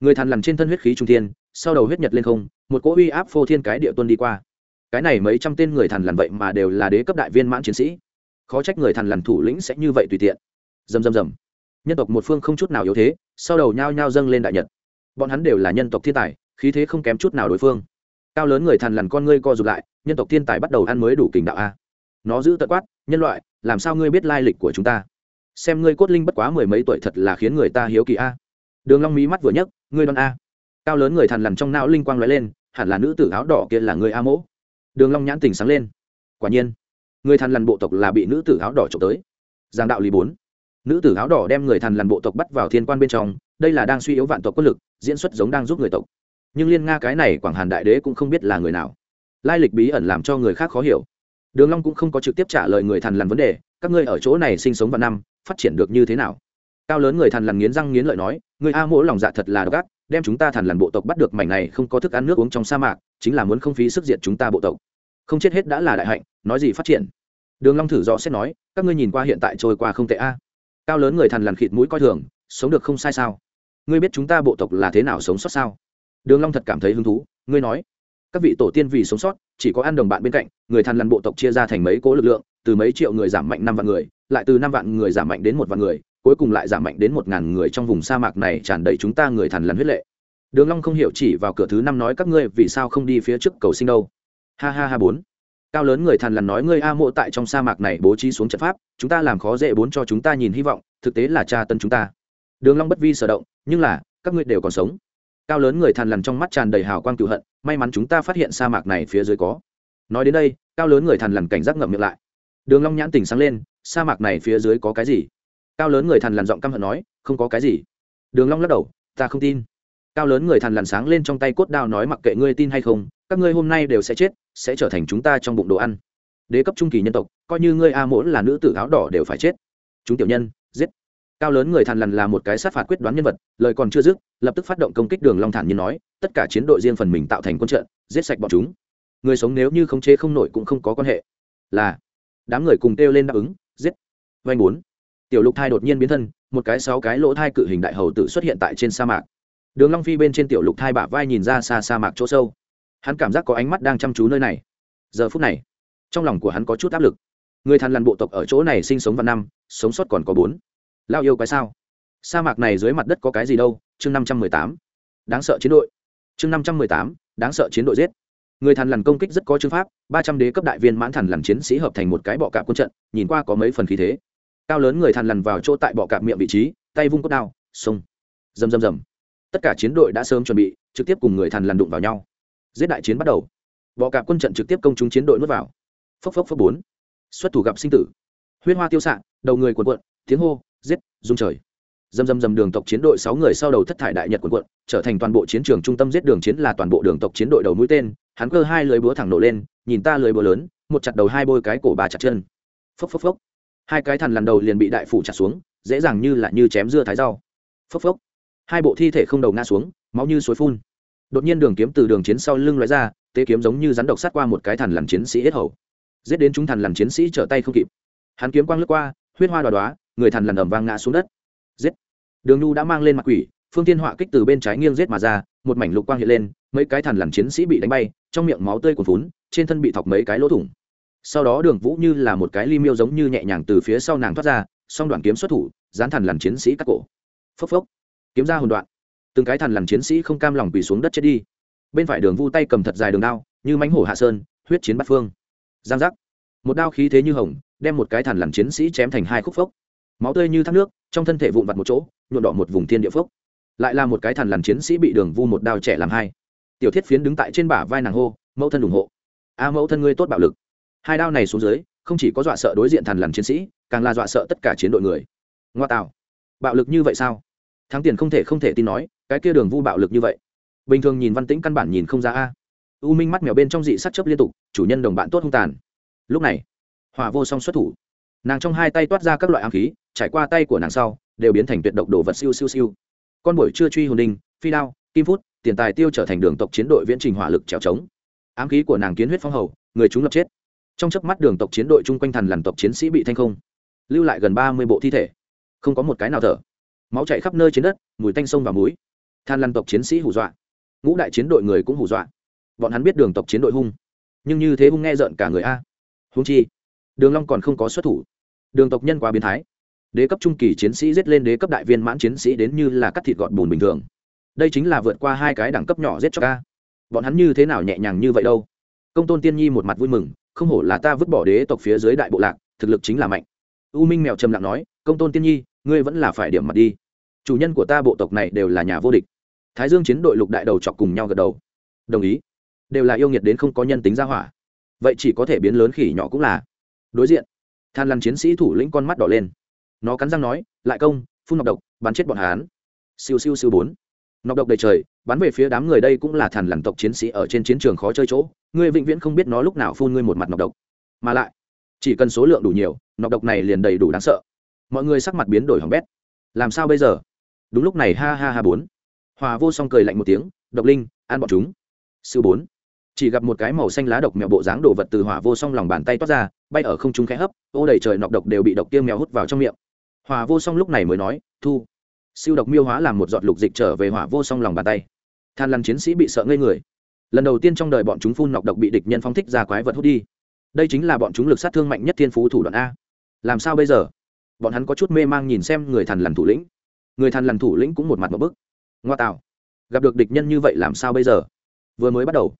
Người thằn lằn trên thân huyết khí trung thiên, sau đầu huyết nhật lên không, một cỗ uy áp phô thiên cái địa tuân đi qua. Cái này mấy trăm tên người thằn lằn vậy mà đều là đế cấp đại viên mãn chiến sĩ. Khó trách người thằn lằn thủ lĩnh sẽ như vậy tùy tiện. Rầm rầm rầm. Nhân tộc một phương không chút nào yếu thế, sau đầu nhao nhao dâng lên đại nhật. Bọn hắn đều là nhân tộc thiên tài, khí thế không kém chút nào đối phương. Cao lớn người thằn lằn con ngươi co rụt lại, nhân tộc thiên tài bắt đầu ăn mới đủ kình đạo a. Nó giữ tận quát, nhân loại làm sao ngươi biết lai lịch của chúng ta? Xem ngươi cốt linh bất quá mười mấy tuổi thật là khiến người ta hiếu kỳ a. À? Đường long mí mắt vừa nhấc, ngươi đoan a? À? Cao lớn người thằn lằn trong não linh quang lóe lên, hẳn là nữ tử áo đỏ kia là người a mỗ. Đường long nhãn tình sáng lên. Quả nhiên, người thằn lằn bộ tộc là bị nữ tử áo đỏ trộm tới. Giang đạo lý bốn. Nữ tử áo đỏ đem người thằn lằn bộ tộc bắt vào thiên quan bên trong, đây là đang suy yếu vạn tộc quân lực, diễn xuất giống đang giúp người tộc. Nhưng liên nga cái này quảng hàn đại đế cũng không biết là người nào. Lai lịch bí ẩn làm cho người khác khó hiểu đường long cũng không có trực tiếp trả lời người thằn lằn vấn đề, các ngươi ở chỗ này sinh sống vào năm, phát triển được như thế nào? Cao lớn người thằn lằn nghiến răng nghiến lợi nói, người a mỗ lòng dạ thật là độc ác, đem chúng ta thằn lằn bộ tộc bắt được mảnh này không có thức ăn nước uống trong sa mạc, chính là muốn không phí sức diệt chúng ta bộ tộc. Không chết hết đã là đại hạnh, nói gì phát triển? Đường long thử rõ xét nói, các ngươi nhìn qua hiện tại trôi qua không tệ a. Cao lớn người thằn lằn khịt mũi coi thường, sống được không sai sao? Ngươi biết chúng ta bộ tộc là thế nào sống sót sao? Đường long thật cảm thấy hứng thú, ngươi nói các vị tổ tiên vì sống sót, chỉ có ăn đồng bạn bên cạnh, người thằn lằn bộ tộc chia ra thành mấy cố lực lượng, từ mấy triệu người giảm mạnh năm vạn người, lại từ năm vạn người giảm mạnh đến một vạn người, cuối cùng lại giảm mạnh đến một ngàn người trong vùng sa mạc này tràn đầy chúng ta người thằn lằn huyết lệ. Đường long không hiểu chỉ vào cửa thứ năm nói các ngươi vì sao không đi phía trước cầu sinh đâu. Ha ha ha bốn. Cao lớn người thằn lằn nói ngươi a mộ tại trong sa mạc này bố trí xuống trận pháp, chúng ta làm khó dễ bốn cho chúng ta nhìn hy vọng, thực tế là tra tân chúng ta. Đường long bất vi sở động, nhưng là, các ngươi đều còn sống. Cao lớn người thằn lằn trong mắt tràn đầy hào quang cựu hận may mắn chúng ta phát hiện sa mạc này phía dưới có. Nói đến đây, cao lớn người thằn lằn cảnh giác ngậm miệng lại. Đường long nhãn tỉnh sáng lên, sa mạc này phía dưới có cái gì? Cao lớn người thằn lằn giọng căm hận nói, không có cái gì. Đường long lắc đầu, ta không tin. Cao lớn người thằn lằn sáng lên trong tay cốt đao nói mặc kệ ngươi tin hay không, các ngươi hôm nay đều sẽ chết, sẽ trở thành chúng ta trong bụng đồ ăn. Đế cấp trung kỳ nhân tộc, coi như ngươi a mỗ là nữ tử áo đỏ đều phải chết. Chúng tiểu nhân, giết cao lớn người thằn lằn là một cái sát phạt quyết đoán nhân vật, lời còn chưa dứt, lập tức phát động công kích đường long thản như nói, tất cả chiến đội riêng phần mình tạo thành quân trận, giết sạch bọn chúng. Người sống nếu như không chế không nổi cũng không có quan hệ. Là, đám người cùng kêu lên đáp ứng, giết. Vanh bốn. Tiểu lục thai đột nhiên biến thân, một cái sáu cái lỗ thai cự hình đại hầu tự xuất hiện tại trên sa mạc. Đường long phi bên trên tiểu lục thai bả vai nhìn ra xa sa mạc chỗ sâu. Hắn cảm giác có ánh mắt đang chăm chú nơi này. Giờ phút này, trong lòng của hắn có chút áp lực. Người thằn lằn bộ tộc ở chỗ này sinh sống vào năm, sống sót còn có bốn lao yêu cái sao? Sa mạc này dưới mặt đất có cái gì đâu? Chương năm trăm mười tám. Đáng sợ chiến đội. Chương năm trăm mười tám. Đáng sợ chiến đội giết. Người thằn lằn công kích rất có chương pháp, ba trăm đế cấp đại viên mãn thằn lằn chiến sĩ hợp thành một cái bọ cạp quân trận, nhìn qua có mấy phần khí thế. Cao lớn người thằn lằn vào chỗ tại bọ cạp miệng vị trí, tay vung cốt đao, xông. Rầm rầm rầm. Tất cả chiến đội đã sớm chuẩn bị, trực tiếp cùng người thằn lằn đụng vào nhau. Giết đại chiến bắt đầu. Bọ cạp quân trận trực tiếp công chúng chiến đội nuốt vào. Phốc phốc phốc bốn. Xuất thủ gặp sinh tử. Huyết hoa tiêu xạ, đầu người cuộn cuộn, tiếng hô giết rung trời. Dầm dầm dầm đường tộc chiến đội sáu người sau đầu thất thải đại nhật quần quận, trở thành toàn bộ chiến trường trung tâm giết đường chiến là toàn bộ đường tộc chiến đội đầu mũi tên, hắn cơ hai lưới búa thẳng nổ lên, nhìn ta lưới búa lớn, một chặt đầu hai bôi cái cổ bà chặt chân. Phốc phốc phốc. Hai cái thằn lần đầu liền bị đại phủ chặt xuống, dễ dàng như là như chém dưa thái rau. Phốc phốc. Hai bộ thi thể không đầu ngã xuống, máu như suối phun. Đột nhiên đường kiếm từ đường chiến sau lưng lóe ra, tế kiếm giống như rắn độc sát qua một cái thằn lằn chiến sĩ hết hầu. Giết đến chúng thằn lằn chiến sĩ trở tay không kịp. Hắn kiếm quang lướt qua, huyết hoa đoá đoá người thằn lằn ầm vang ngã xuống đất. Giết! Đường nhu đã mang lên mặt quỷ, phương tiên họa kích từ bên trái nghiêng giết mà ra, một mảnh lục quang hiện lên, mấy cái thằn lằn chiến sĩ bị đánh bay, trong miệng máu tươi cuồn phún trên thân bị thọc mấy cái lỗ thủng. Sau đó đường vũ như là một cái ly miêu giống như nhẹ nhàng từ phía sau nàng thoát ra, song đoạn kiếm xuất thủ, dán thằn lằn chiến sĩ cắt cổ. Phốc phốc! Kiếm ra hồn đoạn. Từng cái thằn lằn chiến sĩ không cam lòng quỳ xuống đất chết đi. Bên phải đường vu tay cầm thật dài đường đao, như mánh hổ hạ sơn, huyết chiến bắt phương. Giang giác! Một đao khí thế như hồng, đem một cái thằn lằn chiến sĩ chém thành hai khúc phốc máu tươi như thác nước, trong thân thể vụn vặt một chỗ nhuộn đỏ một vùng thiên địa phước lại là một cái thằn lằn chiến sĩ bị đường vu một đao trẻ làm hai. Tiểu thiết phiến đứng tại trên bả vai nàng hô, mẫu thân ủng hộ. A mẫu thân ngươi tốt bạo lực. Hai đao này xuống dưới, không chỉ có dọa sợ đối diện thằn lằn chiến sĩ, càng là dọa sợ tất cả chiến đội người. Ngoa tạo. Bạo lực như vậy sao? Thắng tiền không thể không thể tin nói, cái kia đường vu bạo lực như vậy. Bình thường nhìn văn tĩnh căn bản nhìn không ra a. U minh mắt mèo bên trong dị sắc chấp liên tục, chủ nhân đồng bạn tốt hung tàn. Lúc này, hỏa vô song xuất thủ. Nàng trong hai tay toát ra các loại ám khí trải qua tay của nàng sau, đều biến thành tuyệt độc đồ vật siêu siêu siêu. Con buổi chưa truy hồn đinh, phi đao, kim phút, tiền tài tiêu trở thành đường tộc chiến đội viễn trình hỏa lực trèo trống. Ám khí của nàng kiến huyết phong hầu, người chúng lập chết. Trong chớp mắt đường tộc chiến đội chung quanh thần làn tộc chiến sĩ bị thanh không, lưu lại gần ba mươi bộ thi thể. Không có một cái nào thở. Máu chạy khắp nơi trên đất, mùi tanh sông và muối. Than lăn tộc chiến sĩ hù dọa. Ngũ đại chiến đội người cũng hù dọa. Bọn hắn biết đường tộc chiến đội hung. Nhưng như thế hung nghe rợn cả người a. Hung chi, đường long còn không có xuất thủ. Đường tộc nhân quá biến thái đế cấp trung kỳ chiến sĩ giết lên đế cấp đại viên mãn chiến sĩ đến như là cắt thịt gọt bùn bình thường. Đây chính là vượt qua hai cái đẳng cấp nhỏ giết cho ca bọn hắn như thế nào nhẹ nhàng như vậy đâu? Công tôn tiên nhi một mặt vui mừng, không hổ là ta vứt bỏ đế tộc phía dưới đại bộ lạc, thực lực chính là mạnh. U minh mèo trầm lặng nói, công tôn tiên nhi, ngươi vẫn là phải điểm mặt đi. Chủ nhân của ta bộ tộc này đều là nhà vô địch. Thái dương chiến đội lục đại đầu chọc cùng nhau gật đầu. Đồng ý. Đều là yêu nghiệt đến không có nhân tính ra hỏa. Vậy chỉ có thể biến lớn khỉ nhỏ cũng là. Đối diện, than lăn chiến sĩ thủ lĩnh con mắt đỏ lên nó cắn răng nói, lại công, phun nọc độc, bắn chết bọn hán siêu siêu siêu bốn. Nọc độc đầy trời, bắn về phía đám người đây cũng là thằn lằn tộc chiến sĩ ở trên chiến trường khó chơi chỗ, ngươi vĩnh viễn không biết nó lúc nào phun ngươi một mặt nọc độc. Mà lại, chỉ cần số lượng đủ nhiều, nọc độc này liền đầy đủ đáng sợ. Mọi người sắc mặt biến đổi hỏng bét. Làm sao bây giờ? Đúng lúc này, ha ha ha bốn. Hòa vô song cười lạnh một tiếng, độc linh, ăn bọn chúng. Siêu bốn. Chỉ gặp một cái màu xanh lá độc mèo bộ dáng đồ vật từ hỏa vô song lòng bàn tay toát ra, bay ở không trung khẽ hấp, ô đầy trời nọc độc đều bị độc kia mèo hút vào trong miệng hỏa vô song lúc này mới nói, thu, siêu độc miêu hóa làm một giọt lục dịch trở về hỏa vô song lòng bàn tay. Than lăn chiến sĩ bị sợ ngây người. Lần đầu tiên trong đời bọn chúng phun nọc độc bị địch nhân phong thích ra quái vật hút đi. Đây chính là bọn chúng lực sát thương mạnh nhất thiên phú thủ đoạn a. Làm sao bây giờ? Bọn hắn có chút mê mang nhìn xem người thần lằn thủ lĩnh. Người thần lằn thủ lĩnh cũng một mặt một bức. Ngoa tạo. Gặp được địch nhân như vậy làm sao bây giờ? Vừa mới bắt đầu,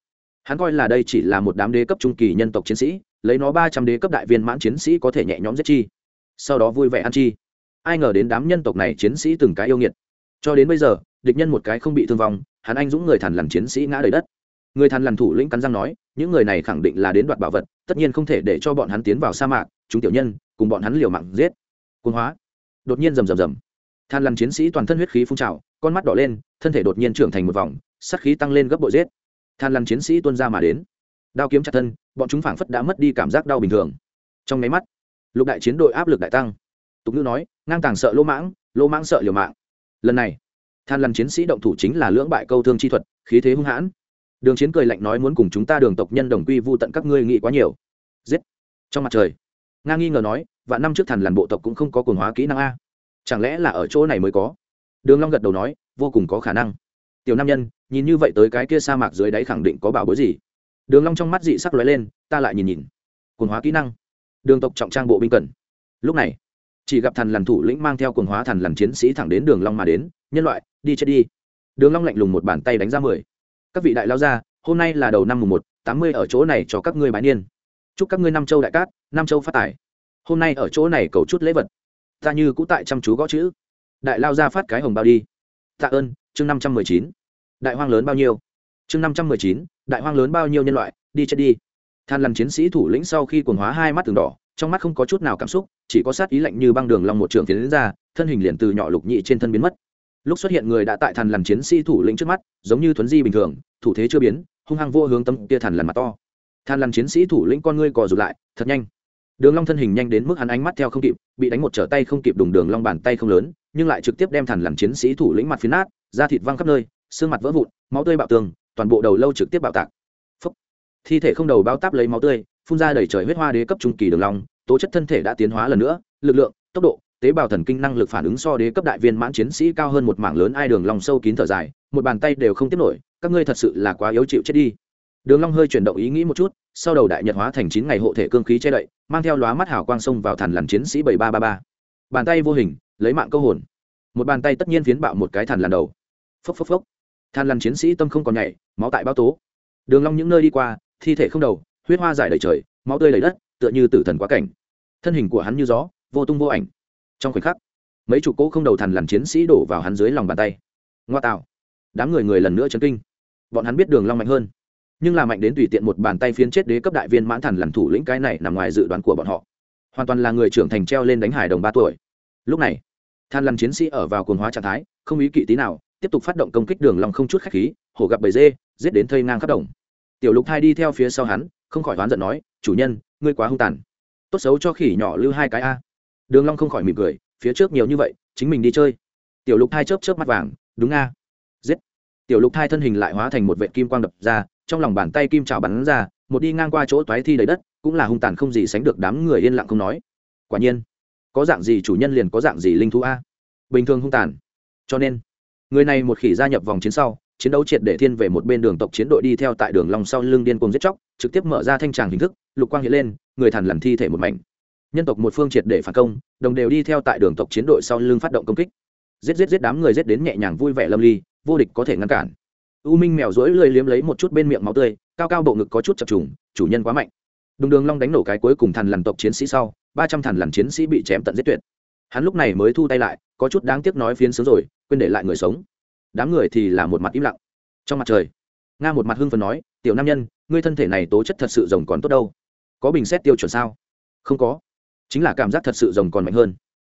hắn coi là đây chỉ là một đám đế cấp trung kỳ nhân tộc chiến sĩ, lấy nó ba trăm đế cấp đại viên mãn chiến sĩ có thể nhẹ nhõm giết chi. Sau đó vui vẻ ăn chi ai ngờ đến đám nhân tộc này chiến sĩ từng cái yêu nghiệt. Cho đến bây giờ, địch nhân một cái không bị thương vong, hắn anh dũng người thằn làm chiến sĩ ngã đầy đất. Người thằn lằn thủ lĩnh cắn răng nói, những người này khẳng định là đến đoạt bảo vật, tất nhiên không thể để cho bọn hắn tiến vào sa mạc, chúng tiểu nhân, cùng bọn hắn liều mạng giết. Côn hóa. Đột nhiên rầm rầm rầm. Than lằn chiến sĩ toàn thân huyết khí phun trào, con mắt đỏ lên, thân thể đột nhiên trưởng thành một vòng sắc khí tăng lên gấp bội giết. Than lằn chiến sĩ tuôn ra mà đến. Đao kiếm chặt thân, bọn chúng phảng phất đã mất đi cảm giác đau bình thường. Trong máy mắt, lục đại chiến đội áp lực đại tăng tục ngữ nói, ngang tàng sợ lỗ mãng lỗ mãng sợ liều mạng. Lần này, than lằn chiến sĩ động thủ chính là lưỡng bại câu thương chi thuật, khí thế hung hãn. Đường chiến cười lạnh nói muốn cùng chúng ta đường tộc nhân đồng quy vu tận các ngươi nghĩ quá nhiều. Giết. Trong mặt trời, nga nghi ngờ nói và năm trước thần làn bộ tộc cũng không có cồn hóa kỹ năng a. Chẳng lẽ là ở chỗ này mới có? Đường long gật đầu nói, vô cùng có khả năng. Tiểu nam nhân, nhìn như vậy tới cái kia sa mạc dưới đáy khẳng định có bảo bối gì? Đường long trong mắt dị sắc lóe lên, ta lại nhìn nhìn. Cồn hóa kỹ năng. Đường tộc trọng trang bộ binh cần. Lúc này chỉ gặp thần lằn thủ lĩnh mang theo cồn hóa thần lằn chiến sĩ thẳng đến đường long mà đến, nhân loại, đi chết đi. Đường long lạnh lùng một bàn tay đánh ra mười. Các vị đại lao gia, hôm nay là đầu năm mùng một, tám mươi ở chỗ này cho các ngươi bái niên. Chúc các ngươi năm châu đại cát, năm châu phát tài. Hôm nay ở chỗ này cầu chút lễ vật. Ta như cũ tại chăm chú gõ chữ. Đại lao ra phát cái hồng bao đi. Tạ ơn, chương năm trăm mười chín. Đại hoang lớn bao nhiêu? Chương năm trăm mười chín, đại hoang lớn bao nhiêu nhân loại, đi chết đi. Than lằn chiến sĩ thủ lĩnh sau khi quần hóa hai mắt từng đỏ, trong mắt không có chút nào cảm xúc chỉ có sát ý lạnh như băng đường long một trường tiến ra, thân hình liền từ nhỏ lục nhị trên thân biến mất. Lúc xuất hiện người đã tại thần lằn chiến sĩ thủ lĩnh trước mắt, giống như thuấn di bình thường, thủ thế chưa biến, hung hăng vô hướng tâm tia thần lằn mặt to. Thần lằn chiến sĩ thủ lĩnh con ngươi cò rụt lại, thật nhanh. Đường long thân hình nhanh đến mức hắn ánh mắt theo không kịp, bị đánh một trở tay không kịp đùng đường long bàn tay không lớn, nhưng lại trực tiếp đem thần lằn chiến sĩ thủ lĩnh mặt phiến nát, da thịt văng khắp nơi, xương mặt vỡ vụn, máu tươi bạo tường, toàn bộ đầu lâu trực tiếp bạo tạc. Phúc. thi thể không đầu bao táp lấy máu tươi, phun ra đầy trời huyết hoa đế cấp trung kỳ đường long tố chất thân thể đã tiến hóa lần nữa, lực lượng, tốc độ, tế bào thần kinh năng lực phản ứng so đế cấp đại viên mãn chiến sĩ cao hơn một mảng lớn ai đường long sâu kín thở dài, một bàn tay đều không tiếp nổi, các ngươi thật sự là quá yếu chịu chết đi. Đường long hơi chuyển động ý nghĩ một chút, sau đầu đại nhật hóa thành chín ngày hộ thể cương khí che đậy, mang theo lóa mắt hào quang sông vào thản lằn chiến sĩ bảy ba ba ba. Bàn tay vô hình, lấy mạng câu hồn. Một bàn tay tất nhiên phiến bạo một cái thản lằn đầu. Phốc phốc phốc. Thản lằn chiến sĩ tâm không còn nhảy, máu tại bao tố. Đường long những nơi đi qua, thi thể không đầu, huyết hoa giải đầy trời, máu tươi đầy đất tựa như tử thần quá cảnh. Thân hình của hắn như gió, vô tung vô ảnh. Trong khoảnh khắc, mấy chục cỗ không đầu thần lằn chiến sĩ đổ vào hắn dưới lòng bàn tay. Ngoa tạo. Đám người người lần nữa chấn kinh. Bọn hắn biết đường long mạnh hơn. Nhưng là mạnh đến tùy tiện một bàn tay phiến chết đế cấp đại viên mãn thần làm thủ lĩnh cái này nằm ngoài dự đoán của bọn họ. Hoàn toàn là người trưởng thành treo lên đánh hải đồng ba tuổi. Lúc này than lằn chiến sĩ ở vào cuồng hóa trạng thái, không ý kỵ tí nào, tiếp tục phát động công kích đường long không chút khách khí, hổ gặp bầy dê, giết đến thây ngang khắp đồng. Tiểu lục thai đi theo phía sau hắn không khỏi oán giận nói, chủ nhân, ngươi quá hung tàn. Tốt xấu cho khỉ nhỏ lưu hai cái a. Đường long không khỏi mỉm cười, phía trước nhiều như vậy, chính mình đi chơi. Tiểu lục thai chớp chớp mắt vàng, đúng a. Giết. Tiểu lục thai thân hình lại hóa thành một vệ kim quang đập ra, trong lòng bàn tay kim chảo bắn ra, một đi ngang qua chỗ toái thi đầy đất, cũng là hung tàn không gì sánh được đám người yên lặng không nói. Quả nhiên, có dạng gì chủ nhân liền có dạng gì linh thú a. Bình thường hung tàn. Cho nên, người này một khỉ gia nhập vòng chiến sau chiến đấu triệt để thiên về một bên đường tộc chiến đội đi theo tại đường long sau lưng điên cuồng giết chóc, trực tiếp mở ra thanh tràng hình thức, lục quang hiện lên, người thần làm thi thể một mảnh. Nhân tộc một phương triệt để phản công, đồng đều đi theo tại đường tộc chiến đội sau lưng phát động công kích. Giết giết giết đám người giết đến nhẹ nhàng vui vẻ lâm ly, vô địch có thể ngăn cản. U minh mèo rỗi lười liếm lấy một chút bên miệng máu tươi, cao cao bộ ngực có chút chập trùng, chủ nhân quá mạnh. Đùng đường long đánh nổ cái cuối cùng thần lằn tộc chiến sĩ sau, ba trăm thần lằn chiến sĩ bị chém tận giết tuyệt. Hắn lúc này mới thu tay lại, có chút đáng tiếc nói phiến sướng rồi, quên để lại người sống đám người thì là một mặt im lặng. Trong mặt trời, nga một mặt hưng phần nói, tiểu nam nhân, ngươi thân thể này tố chất thật sự rồng còn tốt đâu. Có bình xét tiêu chuẩn sao? Không có. Chính là cảm giác thật sự rồng còn mạnh hơn.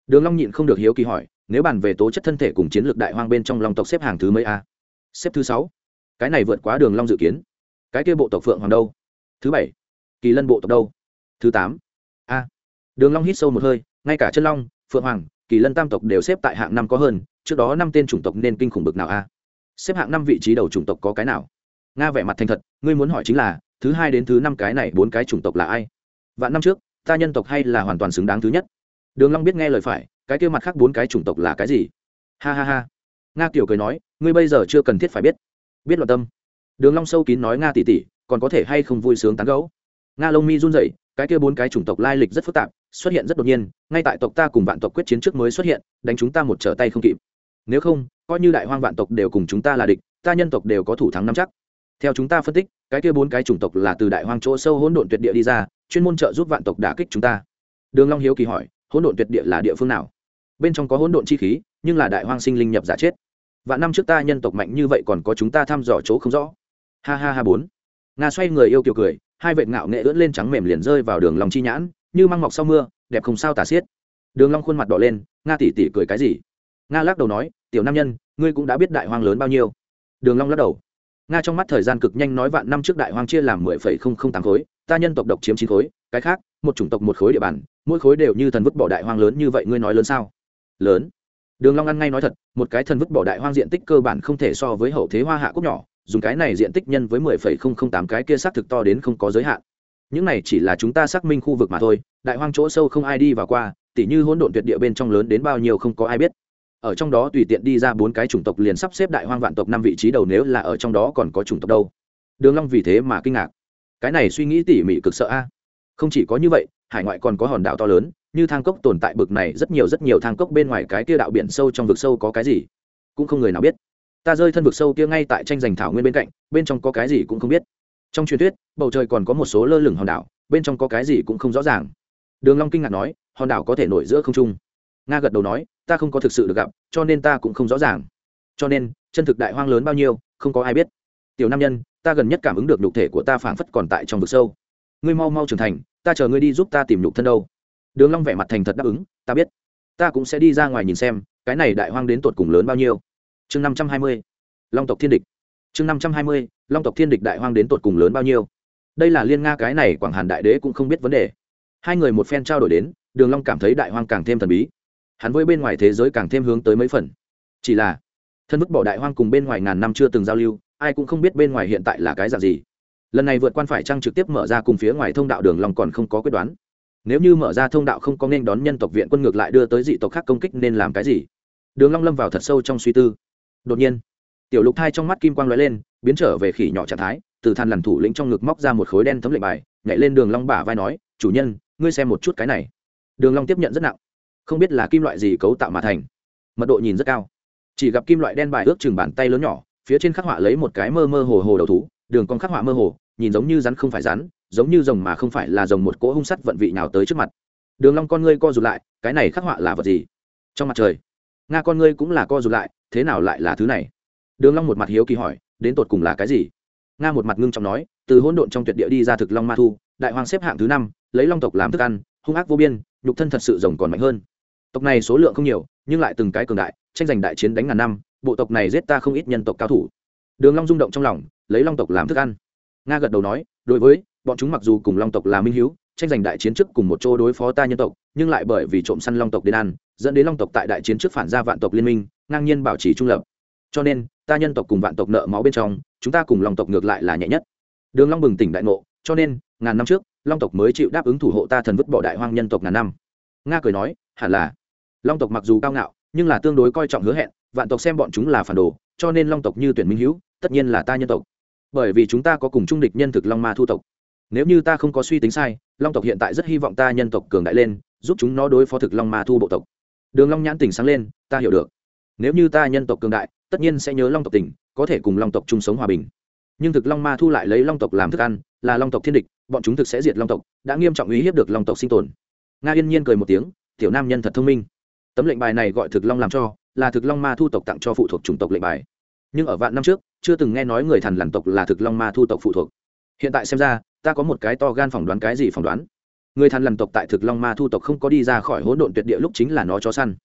Đường long nhịn không được hiếu kỳ hỏi, nếu bàn về tố chất thân thể cùng chiến lược đại hoang bên trong long tộc xếp hàng thứ mấy a? Xếp thứ sáu. Cái này vượt quá đường long dự kiến. Cái kia bộ tộc phượng hoàng đâu? Thứ bảy. Kỳ lân bộ tộc đâu? Thứ tám. A. Đường long hít sâu một hơi, ngay cả chân long, phượng hoàng, kỳ lân tam tộc đều xếp tại hạng năm có hơn trước đó năm tên chủng tộc nên kinh khủng bực nào a? À? Xếp hạng năm vị trí đầu chủng tộc có cái nào? Nga vẻ mặt thành thật, ngươi muốn hỏi chính là, thứ hai đến thứ năm cái này bốn cái chủng tộc là ai? Vạn năm trước, ta nhân tộc hay là hoàn toàn xứng đáng thứ nhất? Đường long biết nghe lời phải, cái kia mặt khác bốn cái chủng tộc là cái gì? Ha ha ha. Nga tiểu cười nói, ngươi bây giờ chưa cần thiết phải biết. Biết loạn tâm. Đường long sâu kín nói nga tỷ tỷ còn có thể hay không vui sướng tán gẫu? Nga lông mi run rẩy, cái kia bốn cái chủng tộc lai lịch rất phức tạp, xuất hiện rất đột nhiên, ngay tại tộc ta cùng vạn tộc quyết chiến trước mới xuất hiện, đánh chúng ta một trở tay không kịp nếu không, coi như đại hoang vạn tộc đều cùng chúng ta là địch, ta nhân tộc đều có thủ thắng năm chắc. Theo chúng ta phân tích, cái kia bốn cái chủng tộc là từ đại hoang chỗ sâu hỗn độn tuyệt địa đi ra, chuyên môn trợ giúp vạn tộc đả kích chúng ta. Đường long hiếu kỳ hỏi, hỗn độn tuyệt địa là địa phương nào? Bên trong có hỗn độn chi khí, nhưng là đại hoang sinh linh nhập giả chết. Và năm trước ta nhân tộc mạnh như vậy còn có chúng ta thăm dò chỗ không rõ. Ha ha ha bốn. Nga xoay người yêu kiều cười, hai vệt ngạo nghệ ưỡn lên trắng mềm liền rơi vào đường Long chi nhãn, như măng mọc sau mưa, đẹp không sao tả xiết. Đường long khuôn mặt đỏ lên, nga tỷ tỷ cười cái gì? Nga lắc đầu nói, tiểu nam nhân, ngươi cũng đã biết đại hoang lớn bao nhiêu. Đường long lắc đầu. Nga trong mắt thời gian cực nhanh nói vạn năm trước đại hoang chia làm mười phẩy không không tám khối, ta nhân tộc độc chiếm chín khối, cái khác, một chủng tộc một khối địa bàn, mỗi khối đều như thần vứt bỏ đại hoang lớn như vậy, ngươi nói lớn sao? Lớn. Đường long ăn ngay nói thật, một cái thần vứt bỏ đại hoang diện tích cơ bản không thể so với hậu thế hoa hạ quốc nhỏ, dùng cái này diện tích nhân với mười phẩy không không tám cái kia xác thực to đến không có giới hạn. Những này chỉ là chúng ta xác minh khu vực mà thôi, đại hoang chỗ sâu không ai đi vào qua, tỉ như hỗn độn tuyệt địa bên trong lớn đến bao nhiêu không có ai biết ở trong đó tùy tiện đi ra bốn cái chủng tộc liền sắp xếp đại hoang vạn tộc năm vị trí đầu nếu là ở trong đó còn có chủng tộc đâu. Đường long vì thế mà kinh ngạc. Cái này suy nghĩ tỉ mỉ cực sợ a. À? Không chỉ có như vậy, hải ngoại còn có hòn đảo to lớn, như thang cốc tồn tại bực này rất nhiều rất nhiều thang cốc bên ngoài cái kia đạo biển sâu trong vực sâu có cái gì? Cũng không người nào biết. Ta rơi thân vực sâu kia ngay tại tranh giành thảo nguyên bên cạnh, bên trong có cái gì cũng không biết. Trong truyền thuyết, bầu trời còn có một số lơ lửng hòn đảo, bên trong có cái gì cũng không rõ ràng. Đường long kinh ngạc nói, hòn đảo có thể nổi giữa không trung nga gật đầu nói, ta không có thực sự được gặp, cho nên ta cũng không rõ ràng. Cho nên, chân thực đại hoang lớn bao nhiêu, không có ai biết. Tiểu nam nhân, ta gần nhất cảm ứng được nhục thể của ta phảng phất còn tại trong vực sâu. Ngươi mau mau trưởng thành, ta chờ ngươi đi giúp ta tìm nhục thân đâu. Đường long vẻ mặt thành thật đáp ứng, ta biết. Ta cũng sẽ đi ra ngoài nhìn xem, cái này đại hoang đến tột cùng lớn bao nhiêu. Chương năm trăm hai mươi, long tộc thiên địch. Chương năm trăm hai mươi, long tộc thiên địch đại hoang đến tột cùng lớn bao nhiêu? Đây là liên nga cái này quảng hàn đại đế cũng không biết vấn đề. Hai người một phen trao đổi đến, đường long cảm thấy đại hoang càng thêm thần bí hắn với bên ngoài thế giới càng thêm hướng tới mấy phần. Chỉ là, thân vứt bỏ đại hoang cùng bên ngoài ngàn năm chưa từng giao lưu, ai cũng không biết bên ngoài hiện tại là cái dạng gì. Lần này vượt quan phải trăng trực tiếp mở ra cùng phía ngoài thông đạo đường long còn không có quyết đoán. Nếu như mở ra thông đạo không có nên đón nhân tộc viện quân ngược lại đưa tới dị tộc khác công kích nên làm cái gì? Đường long lâm vào thật sâu trong suy tư. Đột nhiên, tiểu lục thai trong mắt kim quang lóe lên, biến trở về khỉ nhỏ trạng thái, từ than lằn thủ lĩnh trong ngực móc ra một khối đen thấm lệnh bài, nhảy lên đường long bả vai nói, chủ nhân, ngươi xem một chút cái này. Đường long tiếp nhận rất nặng không biết là kim loại gì cấu tạo mà thành. Mật độ nhìn rất cao. Chỉ gặp kim loại đen bài ước chừng bàn tay lớn nhỏ, phía trên khắc họa lấy một cái mơ mơ hồ hồ đầu thú, đường con khắc họa mơ hồ, nhìn giống như rắn không phải rắn, giống như rồng mà không phải là rồng một cỗ hung sắt vận vị nào tới trước mặt. Đường long con ngươi co rụt lại, cái này khắc họa là vật gì? Trong mặt trời. Nga con ngươi cũng là co rụt lại, thế nào lại là thứ này? Đường long một mặt hiếu kỳ hỏi, đến tột cùng là cái gì? Nga một mặt ngưng trọng nói, từ hỗn độn trong tuyệt địa đi ra thực long ma thu, đại hoàng xếp hạng thứ năm, lấy long tộc làm thức ăn, hung ác vô biên, nhục thân thật sự rồng còn mạnh hơn tộc này số lượng không nhiều, nhưng lại từng cái cường đại, tranh giành đại chiến đánh ngàn năm, bộ tộc này giết ta không ít nhân tộc cao thủ. Đường long rung động trong lòng, lấy long tộc làm thức ăn. Nga gật đầu nói, đối với, bọn chúng mặc dù cùng long tộc là minh hiếu, tranh giành đại chiến trước cùng một chỗ đối phó ta nhân tộc, nhưng lại bởi vì trộm săn long tộc đến ăn, dẫn đến long tộc tại đại chiến trước phản ra vạn tộc liên minh, ngang nhiên bảo trì trung lập. Cho nên, ta nhân tộc cùng vạn tộc nợ máu bên trong, chúng ta cùng long tộc ngược lại là nhẹ nhất. Đường long bừng tỉnh đại ngộ, cho nên, ngàn năm trước, long tộc mới chịu đáp ứng thủ hộ ta thần vứt bỏ đại hoang nhân tộc ngàn năm. Nga cười nói hẳn là. Long tộc mặc dù cao ngạo, nhưng là tương đối coi trọng hứa hẹn, vạn tộc xem bọn chúng là phản đồ, cho nên long tộc như tuyển minh hữu, tất nhiên là ta nhân tộc. Bởi vì chúng ta có cùng trung địch nhân thực long ma thu tộc. Nếu như ta không có suy tính sai, long tộc hiện tại rất hy vọng ta nhân tộc cường đại lên, giúp chúng nó đối phó thực long ma thu bộ tộc. Đường long nhãn tỉnh sáng lên, ta hiểu được. Nếu như ta nhân tộc cường đại, tất nhiên sẽ nhớ long tộc tỉnh, có thể cùng long tộc chung sống hòa bình. Nhưng thực long ma thu lại lấy long tộc làm thức ăn, là long tộc thiên địch, bọn chúng thực sẽ diệt long tộc, đã nghiêm trọng uy hiếp được long tộc sinh tồn. Nga yên nhiên cười một tiếng tiểu nam nhân thật thông minh. Tấm lệnh bài này gọi thực long làm cho, là thực long ma thu tộc tặng cho phụ thuộc chủng tộc lệnh bài. Nhưng ở vạn năm trước, chưa từng nghe nói người thần lằn tộc là thực long ma thu tộc phụ thuộc. Hiện tại xem ra, ta có một cái to gan phỏng đoán cái gì phỏng đoán? Người thần lằn tộc tại thực long ma thu tộc không có đi ra khỏi hỗn độn tuyệt địa lúc chính là nó cho săn.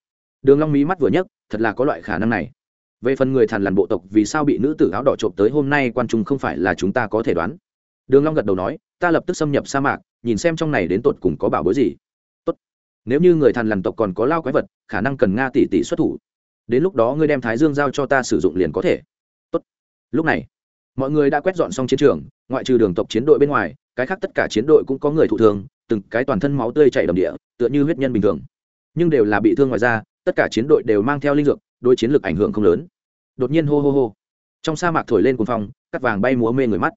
Đường long mí mắt vừa nhấc, thật là có loại khả năng này. Về phần người thần lằn bộ tộc vì sao bị nữ tử áo đỏ trộm tới hôm nay quan trung không phải là chúng ta có thể đoán. Đường long gật đầu nói, ta lập tức xâm nhập sa mạc, nhìn xem trong này đến tột cùng có bảo bối gì nếu như người thần lằn tộc còn có lao quái vật, khả năng cần nga tỷ tỷ xuất thủ. Đến lúc đó ngươi đem thái dương giao cho ta sử dụng liền có thể. Tốt. Lúc này, mọi người đã quét dọn xong chiến trường, ngoại trừ đường tộc chiến đội bên ngoài, cái khác tất cả chiến đội cũng có người thụ thương, từng cái toàn thân máu tươi chảy đầm địa, tựa như huyết nhân bình thường. Nhưng đều là bị thương ngoài ra tất cả chiến đội đều mang theo linh dược đôi chiến lược ảnh hưởng không lớn. Đột nhiên hô hô hô. Trong sa mạc thổi lên cuồng phong, cắt vàng bay múa mê người mắt.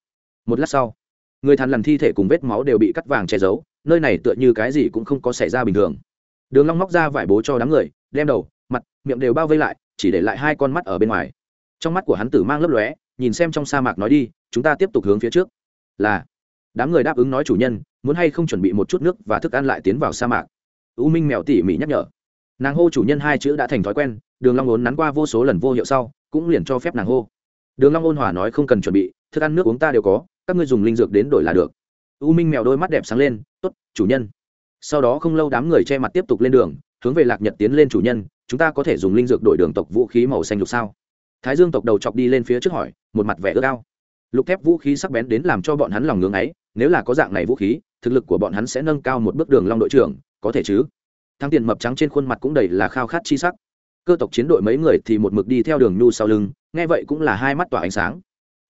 Một lát sau, người thằn lằn thi thể cùng vết máu đều bị cắt vàng che giấu nơi này tựa như cái gì cũng không có xảy ra bình thường. Đường long móc ra vải bố cho đám người, đem đầu, mặt, miệng đều bao vây lại, chỉ để lại hai con mắt ở bên ngoài. Trong mắt của hắn tử mang lấp lóe, nhìn xem trong sa mạc nói đi, chúng ta tiếp tục hướng phía trước. Là. Đám người đáp ứng nói chủ nhân, muốn hay không chuẩn bị một chút nước và thức ăn lại tiến vào sa mạc. U minh mèo tỉ mỉ nhắc nhở. Nàng hô chủ nhân hai chữ đã thành thói quen, đường long ốn nắn qua vô số lần vô hiệu sau, cũng liền cho phép nàng hô. Đường long ôn hòa nói không cần chuẩn bị, thức ăn nước uống ta đều có, các ngươi dùng linh dược đến đổi là được u minh mèo đôi mắt đẹp sáng lên, tốt, chủ nhân. Sau đó không lâu đám người che mặt tiếp tục lên đường, hướng về lạc nhật tiến lên, chủ nhân, chúng ta có thể dùng linh dược đổi đường tộc vũ khí màu xanh lục sao? Thái dương tộc đầu chọc đi lên phía trước hỏi, một mặt vẻ ước ao. Lục thép vũ khí sắc bén đến làm cho bọn hắn lòng ngưng ấy, nếu là có dạng này vũ khí, thực lực của bọn hắn sẽ nâng cao một bước đường long đội trưởng, có thể chứ? Thăng tiền mập trắng trên khuôn mặt cũng đầy là khao khát chi sắc. Cơ tộc chiến đội mấy người thì một mực đi theo đường nhu sau lưng, nghe vậy cũng là hai mắt tỏa ánh sáng.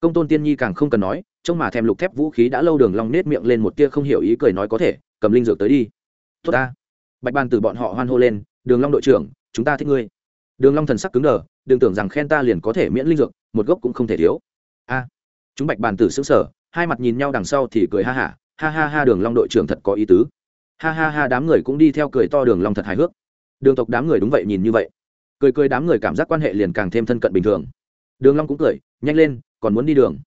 Công tôn tiên nhi càng không cần nói trông mà thèm lục thép vũ khí đã lâu đường long nết miệng lên một tia không hiểu ý cười nói có thể, cầm linh dược tới đi. Tốt ta. Bạch ban từ bọn họ hoan hô lên, đường long đội trưởng, chúng ta thích ngươi. Đường long thần sắc cứng đờ, đừng tưởng rằng khen ta liền có thể miễn linh dược, một gốc cũng không thể thiếu. A. Chúng bạch bàn tử sững sờ, hai mặt nhìn nhau đằng sau thì cười ha ha ha ha ha, đường long đội trưởng thật có ý tứ. Ha ha ha, đám người cũng đi theo cười to, đường long thật hài hước. Đường tộc đám người đúng vậy nhìn như vậy. Cười cười đám người cảm giác quan hệ liền càng thêm thân cận bình thường. Đường long cũng cười, nhanh lên, còn muốn đi đường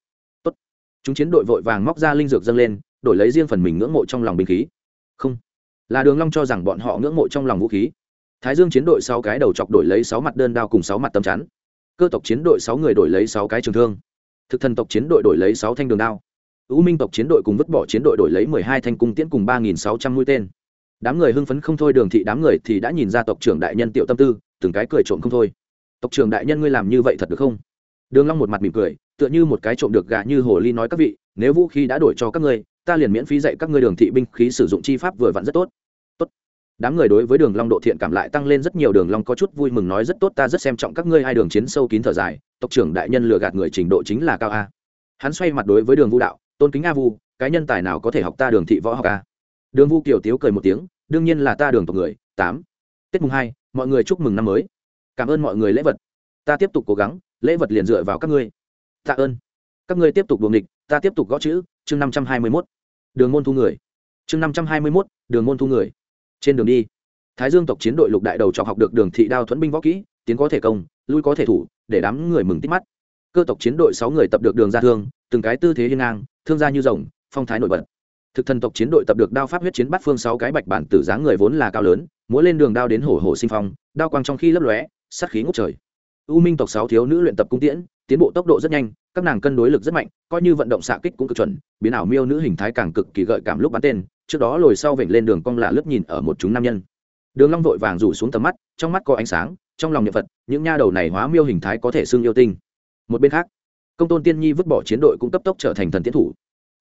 chúng chiến đội vội vàng móc ra linh dược dâng lên, đổi lấy riêng phần mình ngưỡng mộ trong lòng binh khí. Không. Là đường long cho rằng bọn họ ngưỡng mộ trong lòng vũ khí. Thái dương chiến đội sáu cái đầu chọc đổi lấy sáu mặt đơn đao cùng sáu mặt tấm chắn. Cơ tộc chiến đội sáu người đổi lấy sáu cái trường thương. Thực thần tộc chiến đội đổi lấy sáu thanh đường đao. U minh tộc chiến đội cùng vứt bỏ chiến đội đổi lấy mười hai thanh cung tiễn cùng ba nghìn sáu trăm mũi tên. Đám người hưng phấn không thôi, đường thị đám người thì đã nhìn ra tộc trưởng đại nhân tiểu tâm tư, từng cái cười trộm không thôi. Tộc trưởng đại nhân ngươi làm như vậy thật được không? Đường long một mặt mỉm cười, tựa như một cái trộm được gà như hồ ly nói các vị, nếu vũ khí đã đổi cho các ngươi, ta liền miễn phí dạy các ngươi đường thị binh khí sử dụng chi pháp vừa vặn rất tốt. Tốt. Đám người đối với đường long độ thiện cảm lại tăng lên rất nhiều, đường long có chút vui mừng nói rất tốt, ta rất xem trọng các ngươi hai đường chiến sâu kín thở dài, tộc trưởng đại nhân lừa gạt người trình độ chính là cao a. Hắn xoay mặt đối với đường vu đạo, tôn kính a vu, cái nhân tài nào có thể học ta đường thị võ học a? Đường vu kiều tiếu cười một tiếng, đương nhiên là ta đường tộc người, tám. Tết mùng hai, mọi người chúc mừng năm mới. Cảm ơn mọi người lễ vật. Ta tiếp tục cố gắng lễ vật liền dựa vào các ngươi. Tạ ơn. Các ngươi tiếp tục đường địch ta tiếp tục gõ chữ, chương năm trăm hai mươi mốt. Đường môn thu người. Chương năm trăm hai mươi mốt, đường môn thu người. Trên đường đi, thái dương tộc chiến đội lục đại đầu chọc học được đường thị đao thuẫn binh võ kỹ, tiến có thể công, lui có thể thủ, để đám người mừng tít mắt. Cơ tộc chiến đội sáu người tập được đường ra thương, từng cái tư thế hiên ngang, thương gia như rồng, phong thái nổi bật. Thực thần tộc chiến đội tập được đao pháp huyết chiến bắt phương sáu cái bạch bản tử dáng người vốn là cao lớn, múa lên đường đao đến hổ hổ sinh phong, đao quang trong khi lấp lóe, sát khí ngút trời u minh tộc sáu thiếu nữ luyện tập cung tiễn, tiến bộ tốc độ rất nhanh, các nàng cân đối lực rất mạnh, coi như vận động xạ kích cũng cực chuẩn, biến ảo miêu nữ hình thái càng cực kỳ gợi cảm lúc bắn tên, trước đó lồi sau vểnh lên đường cong lạ lướt nhìn ở một chúng nam nhân. Đường long vội vàng rủ xuống tầm mắt, trong mắt có ánh sáng, trong lòng niệm phật, những nha đầu này hóa miêu hình thái có thể xương yêu tinh. Một bên khác, công tôn tiên nhi vứt bỏ chiến đội cũng cấp tốc trở thành thần tiến thủ.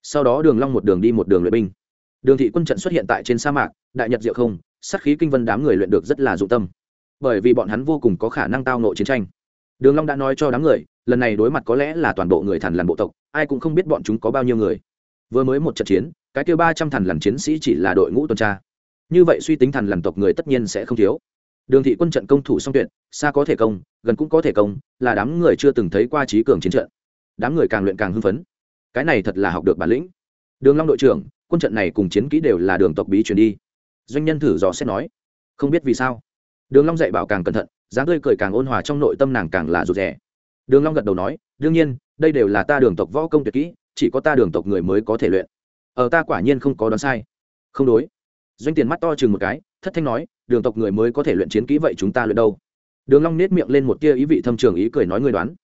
Sau đó đường long một đường đi một đường luyện binh. Đường thị quân trận xuất hiện tại trên sa mạc, đại nhật diệu không, sát khí kinh vân đám người luyện được rất là dụng tâm. Bởi vì bọn hắn vô cùng có khả năng tao nộ chiến tranh đường long đã nói cho đám người, lần này đối mặt có lẽ là toàn bộ người thần lằn bộ tộc, ai cũng không biết bọn chúng có bao nhiêu người. Vừa mới một trận chiến, cái kia ba trăm thần lằn chiến sĩ chỉ là đội ngũ tuần tra. Như vậy suy tính thần lằn tộc người tất nhiên sẽ không thiếu. Đường thị quân trận công thủ song tuyệt, xa có thể công, gần cũng có thể công, là đám người chưa từng thấy qua trí cường chiến trận. Đám người càng luyện càng hưng phấn. Cái này thật là học được bản lĩnh. Đường long đội trưởng, quân trận này cùng chiến kỹ đều là đường tộc bí truyền đi. Doanh nhân thử dò xét nói, không biết vì sao đường long dạy bảo càng cẩn thận, dáng tươi cười càng ôn hòa trong nội tâm nàng càng là rụt rè. Đường long gật đầu nói, đương nhiên, đây đều là ta đường tộc võ công tuyệt kỹ, chỉ có ta đường tộc người mới có thể luyện. Ở ta quả nhiên không có đoán sai. Không đối. Doanh tiền mắt to chừng một cái, thất thanh nói, đường tộc người mới có thể luyện chiến kỹ vậy chúng ta luyện đâu? Đường long nét miệng lên một tia ý vị thâm trường ý cười nói, ngươi đoán.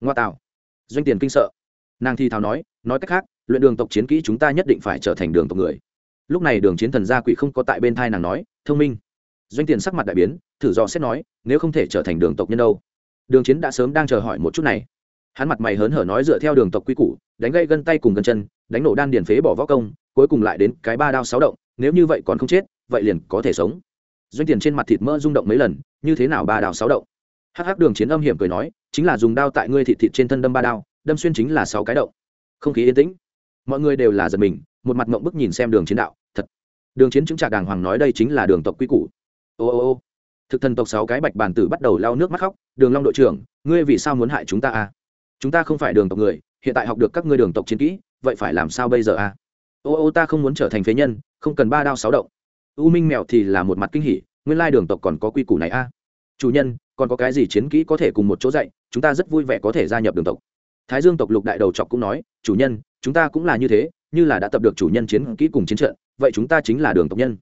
Ngoa tạo. Doanh tiền kinh sợ. Nàng thi thào nói nói cách khác, luyện đường tộc chiến kỹ chúng ta nhất định phải trở thành đường tộc người. Lúc này đường chiến thần gia quỷ không có tại bên thai nàng nói, thông minh doanh tiền sắc mặt đại biến, thử do xét nói, nếu không thể trở thành đường tộc nhân đâu. Đường chiến đã sớm đang chờ hỏi một chút này. Hắn mặt mày hớn hở nói dựa theo đường tộc quy củ, đánh gây gân tay cùng gân chân, đánh nổ đan điền phế bỏ võ công, cuối cùng lại đến cái ba đao sáu động, nếu như vậy còn không chết, vậy liền có thể sống. Doanh tiền trên mặt thịt mỡ rung động mấy lần, như thế nào ba đao sáu động? Hắc hắc đường chiến âm hiểm cười nói, chính là dùng đao tại ngươi thịt thịt trên thân đâm ba đao, đâm xuyên chính là sáu cái động. Không khí yên tĩnh. Mọi người đều là giật mình, một mặt mộng bức nhìn xem đường chiến đạo, thật. Đường chiến chứng trả đàng hoàng nói đây chính là đường tộc quy củ ô ô ô. Thực thần tộc sáu cái bạch bàn tử bắt đầu lao nước mắt khóc, đường long đội trưởng, ngươi vì sao muốn hại chúng ta à? Chúng ta không phải đường tộc người, hiện tại học được các ngươi đường tộc chiến kỹ, vậy phải làm sao bây giờ à? Ô ô, ta không muốn trở thành phế nhân, không cần ba đao sáu động. U minh mèo thì là một mặt kinh hỉ, nguyên lai đường tộc còn có quy củ này à? Chủ nhân, còn có cái gì chiến kỹ có thể cùng một chỗ dạy, chúng ta rất vui vẻ có thể gia nhập đường tộc. Thái dương tộc lục đại đầu chọc cũng nói, chủ nhân, chúng ta cũng là như thế, như là đã tập được chủ nhân chiến kỹ cùng chiến trận, vậy chúng ta chính là đường tộc nhân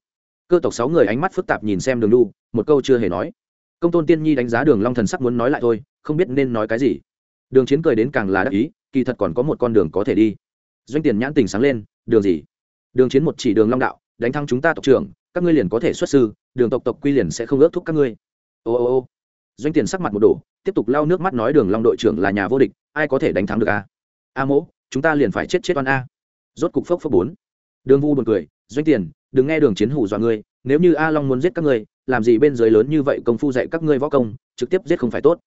cơ tộc sáu người ánh mắt phức tạp nhìn xem đường lu, một câu chưa hề nói. Công tôn tiên nhi đánh giá đường long thần sắc muốn nói lại thôi không biết nên nói cái gì. Đường chiến cười đến càng là đắc ý kỳ thật còn có một con đường có thể đi. Doanh tiền nhãn tình sáng lên đường gì? Đường chiến một chỉ đường long đạo đánh thắng chúng ta tộc trưởng các ngươi liền có thể xuất sư đường tộc tộc quy liền sẽ không ước thúc các ngươi. Ô ô ô. Doanh tiền sắc mặt một đổ tiếp tục lau nước mắt nói đường long đội trưởng là nhà vô địch ai có thể đánh thắng được a? A mỗ chúng ta liền phải chết chết oan a. Rốt cục phốc phốc bốn. Đường vu buồn cười doanh tiền đừng nghe đường chiến hủ dọa ngươi, nếu như a long muốn giết các ngươi, làm gì bên dưới lớn như vậy công phu dạy các ngươi võ công, trực tiếp giết không phải tốt.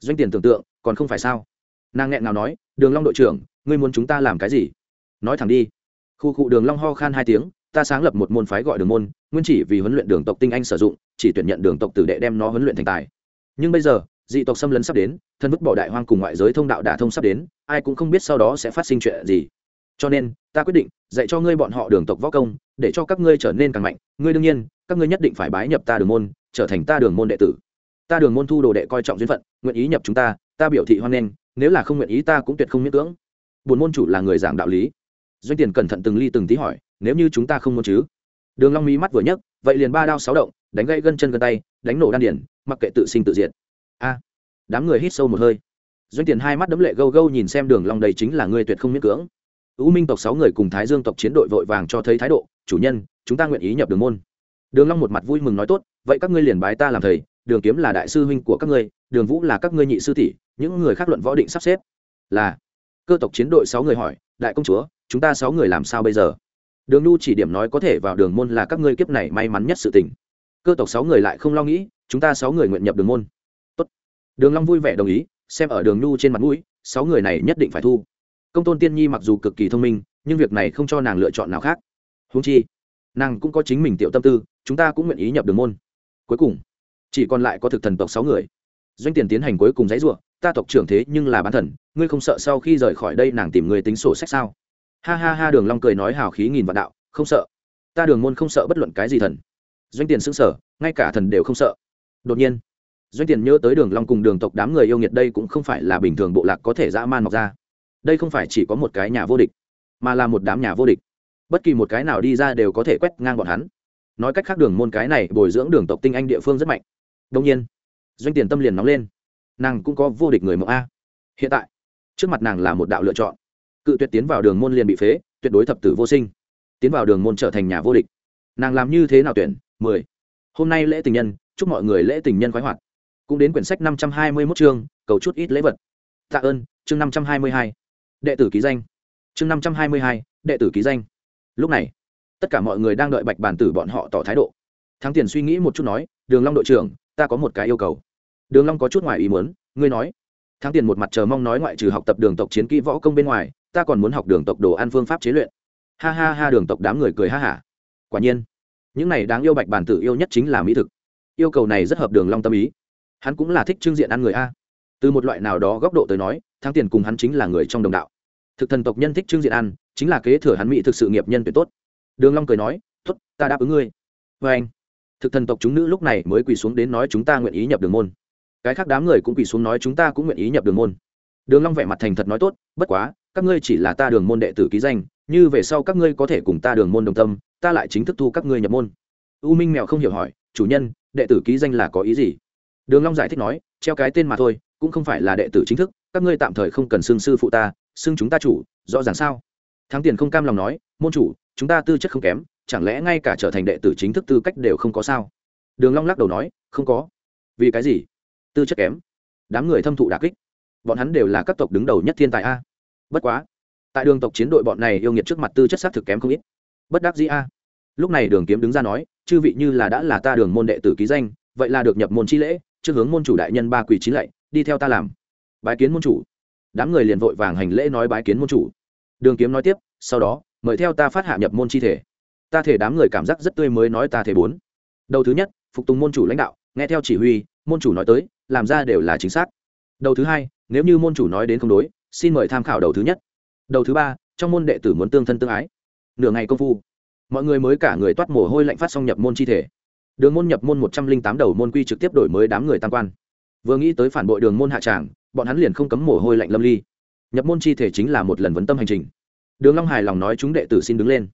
Doanh tiền tưởng tượng, còn không phải sao? Nàng nghẹn nào nói, đường long đội trưởng, ngươi muốn chúng ta làm cái gì? Nói thẳng đi. Khu cụ đường long ho khan hai tiếng, ta sáng lập một môn phái gọi đường môn, nguyên chỉ vì huấn luyện đường tộc tinh anh sử dụng, chỉ tuyển nhận đường tộc tử đệ đem nó huấn luyện thành tài. Nhưng bây giờ, dị tộc xâm lấn sắp đến, thân vứt bỏ đại hoang cùng ngoại giới thông đạo đả thông sắp đến, ai cũng không biết sau đó sẽ phát sinh chuyện gì cho nên, ta quyết định dạy cho ngươi bọn họ đường tộc võ công, để cho các ngươi trở nên càng mạnh. Ngươi đương nhiên, các ngươi nhất định phải bái nhập ta đường môn, trở thành ta đường môn đệ tử. Ta đường môn thu đồ đệ coi trọng duyên phận, nguyện ý nhập chúng ta ta biểu thị hoan nghênh, nếu là không nguyện ý ta cũng tuyệt không miễn cưỡng. Buồn môn chủ là người giảng đạo lý. Doanh tiền cẩn thận từng ly từng tí hỏi, nếu như chúng ta không muốn chứ? Đường long mí mắt vừa nhấc, vậy liền ba đao sáu động, đánh gãy gân chân gân tay, đánh nổ đan điển mặc kệ tự sinh tự diệt. A, đám người hít sâu một hơi. Doanh tiền hai mắt đấm lệ gâu gâu nhìn xem đường long đây chính là người tuyệt không miễn cưỡng ưu minh tộc sáu người cùng thái dương tộc chiến đội vội vàng cho thấy thái độ, chủ nhân, chúng ta nguyện ý nhập đường môn. Đường long một mặt vui mừng nói, tốt, vậy các ngươi liền bái ta làm thầy, đường kiếm là đại sư huynh của các ngươi, đường vũ là các ngươi nhị sư tỷ, những người khác luận võ định sắp xếp. Là. Cơ tộc chiến đội sáu người hỏi, đại công chúa, chúng ta sáu người làm sao bây giờ? Đường nhu chỉ điểm nói, có thể vào đường môn là các ngươi kiếp này may mắn nhất sự tình. Cơ tộc sáu người lại không lo nghĩ, chúng ta sáu người nguyện nhập đường môn. Tốt. đường long vui vẻ đồng ý, xem ở đường nhu trên mặt mũi, sáu người này nhất định phải thu công tôn tiên nhi mặc dù cực kỳ thông minh, nhưng việc này không cho nàng lựa chọn nào khác. Huống chi, nàng cũng có chính mình tiểu tâm tư, chúng ta cũng nguyện ý nhập đường môn. Cuối cùng, chỉ còn lại có thực thần tộc sáu người. Doanh tiền tiến hành cuối cùng dãy ruộng ta tộc trưởng thế nhưng là bán thần, ngươi không sợ sau khi rời khỏi đây nàng tìm người tính sổ sách sao? Ha ha ha, đường long cười nói hào khí nghìn vạn đạo, không sợ. Ta đường môn không sợ bất luận cái gì thần. Doanh tiền sững sờ, ngay cả thần đều không sợ. Đột nhiên, doanh tiền nhớ tới đường long cùng đường tộc đám người yêu nghiệt đây cũng không phải là bình thường bộ lạc có thể dã man mọc ra đây không phải chỉ có một cái nhà vô địch, mà là một đám nhà vô địch. Bất kỳ một cái nào đi ra đều có thể quét ngang bọn hắn. Nói cách khác đường môn cái này bồi dưỡng đường tộc tinh anh địa phương rất mạnh. Đông nhiên, doanh tiền tâm liền nóng lên. Nàng cũng có vô địch người mẫu a. Hiện tại, trước mặt nàng là một đạo lựa chọn. Cự tuyệt tiến vào đường môn liền bị phế, tuyệt đối thập tử vô sinh. Tiến vào đường môn trở thành nhà vô địch. Nàng làm như thế nào tuyển? Mười. Hôm nay lễ tình nhân, chúc mọi người lễ tình nhân khoái hoạt. Cũng đến quyển sách năm trăm hai mươi mốt chương, cầu chút ít lễ vật. Tạ ơn, chương năm trăm hai mươi hai đệ tử ký danh. Chương năm trăm hai mươi hai, đệ tử ký danh. Lúc này, tất cả mọi người đang đợi bạch bản tử bọn họ tỏ thái độ. Thắng tiền suy nghĩ một chút nói, đường long đội trưởng, ta có một cái yêu cầu. Đường long có chút ngoài ý muốn, ngươi nói. Thắng tiền một mặt chờ mong nói ngoại trừ học tập đường tộc chiến kỹ võ công bên ngoài, ta còn muốn học đường tộc đồ ăn phương pháp chế luyện. Ha ha ha, đường tộc đám người cười ha hả. Quả nhiên, những này đáng yêu bạch bản tử yêu nhất chính là mỹ thực. Yêu cầu này rất hợp đường long tâm ý. Hắn cũng là thích trưng diện ăn người a. Từ một loại nào đó góc độ tới nói, thắng tiền cùng hắn chính là người trong đồng đạo thực thần tộc nhân thích trương diện ăn chính là kế thừa hắn mỹ thực sự nghiệp nhân tuyệt tốt. Đường long cười nói, tốt, ta đáp ứng ngươi. Với anh, thực thần tộc chúng nữ lúc này mới quỳ xuống đến nói chúng ta nguyện ý nhập đường môn. Cái khác đám người cũng quỳ xuống nói chúng ta cũng nguyện ý nhập đường môn. Đường long vẻ mặt thành thật nói, tốt, bất quá, các ngươi chỉ là ta đường môn đệ tử ký danh, như về sau các ngươi có thể cùng ta đường môn đồng tâm, ta lại chính thức thu các ngươi nhập môn. U minh mèo không hiểu hỏi, chủ nhân, đệ tử ký danh là có ý gì? Đường long giải thích nói, treo cái tên mà thôi, cũng không phải là đệ tử chính thức, các ngươi tạm thời không cần xưng sư phụ ta xưng chúng ta chủ, rõ ràng sao? Thắng tiền không cam lòng nói, môn chủ, chúng ta tư chất không kém, chẳng lẽ ngay cả trở thành đệ tử chính thức tư cách đều không có sao? Đường long lắc đầu nói, không có. Vì cái gì? Tư chất kém. Đám người thâm thụ đả kích. Bọn hắn đều là các tộc đứng đầu nhất thiên tài a. Bất quá, tại đường tộc chiến đội bọn này yêu nghiệt trước mặt tư chất xác thực kém không ít. Bất đắc dĩ a. Lúc này đường kiếm đứng ra nói, chư vị như là đã là ta đường môn đệ tử ký danh, vậy là được nhập môn chi lễ, trước hướng môn chủ đại nhân ba quỷ chín lạy, đi theo ta làm. Bái kiến môn chủ đám người liền vội vàng hành lễ nói bái kiến môn chủ. Đường kiếm nói tiếp, sau đó, mời theo ta phát hạ nhập môn chi thể. Ta thể đám người cảm giác rất tươi mới nói ta thể bốn. Đầu thứ nhất, phục tùng môn chủ lãnh đạo, nghe theo chỉ huy, môn chủ nói tới, làm ra đều là chính xác. Đầu thứ hai, nếu như môn chủ nói đến không đối, xin mời tham khảo đầu thứ nhất. Đầu thứ ba, trong môn đệ tử muốn tương thân tương ái. Nửa ngày công phu, mọi người mới cả người toát mồ hôi lạnh phát xong nhập môn chi thể. Đường môn nhập môn một trăm linh tám đầu môn quy trực tiếp đổi mới đám người tam quan. Vừa nghĩ tới phản bội đường môn hạ tràng bọn hắn liền không cấm mồ hôi lạnh lâm ly. Nhập môn chi thể chính là một lần vấn tâm hành trình. Đường long hài lòng nói chúng đệ tử xin đứng lên.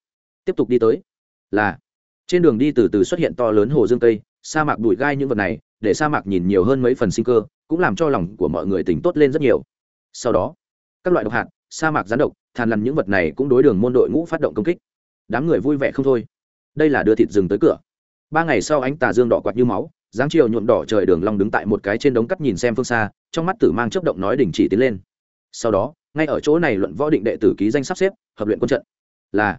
Tiếp tục đi tới. Là. Trên đường đi từ từ xuất hiện to lớn hồ dương tây sa mạc bụi gai những vật này, để sa mạc nhìn nhiều hơn mấy phần sinh cơ, cũng làm cho lòng của mọi người tỉnh tốt lên rất nhiều. Sau đó, các loại độc hạt, sa mạc gián độc, thàn lằn những vật này cũng đối đường môn đội ngũ phát động công kích. Đám người vui vẻ không thôi. Đây là đưa thịt rừng tới cửa. Ba ngày sau ánh tà dương đỏ quạt như máu dáng chiều nhuộm đỏ trời đường long đứng tại một cái trên đống cắt nhìn xem phương xa, trong mắt tử mang chớp động nói đình chỉ tiến lên. Sau đó, ngay ở chỗ này luận võ định đệ tử ký danh sắp xếp, hợp luyện quân trận. Là,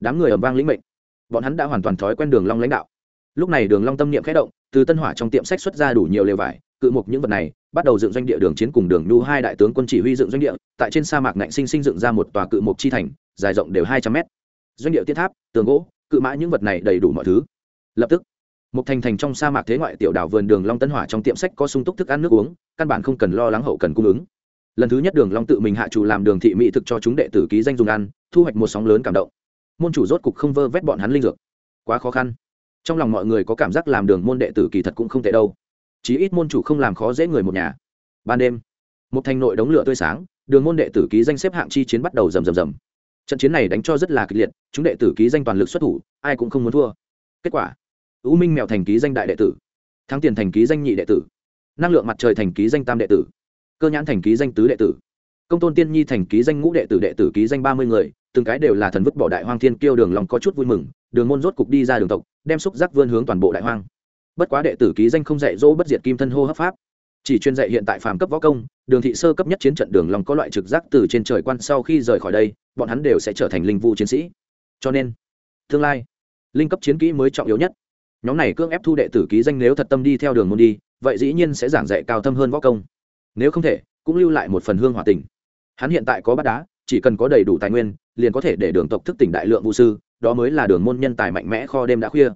đám người ầm vang lĩnh mệnh. Bọn hắn đã hoàn toàn thói quen đường long lãnh đạo. Lúc này đường long tâm niệm khẽ động, từ tân hỏa trong tiệm sách xuất ra đủ nhiều lều vải, cự mục những vật này, bắt đầu dựng doanh địa đường chiến cùng đường nhu hai đại tướng quân chỉ huy dựng doanh địa, tại trên sa mạc ngạnh sinh sinh dựng ra một tòa cự mục chi thành, dài rộng đều hai trăm mét. Doanh địa tiết tháp, tường gỗ, cự mã những vật này đầy đủ mọi thứ. Lập tức một thành thành trong sa mạc thế ngoại tiểu đảo vườn đường long tân hỏa trong tiệm sách có sung túc thức ăn nước uống, căn bản không cần lo lắng hậu cần cung ứng. Lần thứ nhất đường long tự mình hạ chủ làm đường thị mỹ thực cho chúng đệ tử ký danh dùng ăn, thu hoạch một sóng lớn cảm động. Môn chủ rốt cục không vơ vét bọn hắn linh dược. Quá khó khăn. Trong lòng mọi người có cảm giác làm đường môn đệ tử kỳ thật cũng không tệ đâu. Chí ít môn chủ không làm khó dễ người một nhà. Ban đêm một thành nội đống lửa tươi sáng, đường môn đệ tử ký danh xếp hạng chi chiến bắt đầu rầm rầm rầm. Trận chiến này đánh cho rất là kịch liệt, chúng đệ tử ký danh toàn lực xuất thủ, ai cũng không muốn thua. Kết quả u minh mèo thành ký danh đại đệ tử. Thắng tiền thành ký danh nhị đệ tử. Năng lượng mặt trời thành ký danh tam đệ tử. Cơ nhãn thành ký danh tứ đệ tử. Công tôn tiên nhi thành ký danh ngũ đệ tử đệ tử ký danh ba mươi người, từng cái đều là thần vứt bỏ đại hoang thiên kiêu đường lòng có chút vui mừng, đường môn rốt cục đi ra đường tộc, đem xúc giác vươn hướng toàn bộ đại hoang. Bất quá đệ tử ký danh không dạy dỗ bất diệt kim thân hô hấp pháp. Chỉ chuyên dạy hiện tại phàm cấp võ công, đường thị sơ cấp nhất chiến trận đường lòng có loại trực giác từ trên trời quan sau khi rời khỏi đây, bọn hắn đều sẽ trở thành linh vu chiến sĩ. Cho nên, tương lai, linh cấp chiến kỹ mới trọng yếu nhất nhóm này cưỡng ép thu đệ tử ký danh nếu thật tâm đi theo đường môn đi, vậy dĩ nhiên sẽ giảng dạy cao thâm hơn võ công. Nếu không thể, cũng lưu lại một phần hương hòa tình hắn hiện tại có bát đá, chỉ cần có đầy đủ tài nguyên, liền có thể để đường tộc thức tỉnh đại lượng vũ sư, đó mới là đường môn nhân tài mạnh mẽ kho đêm đã khuya.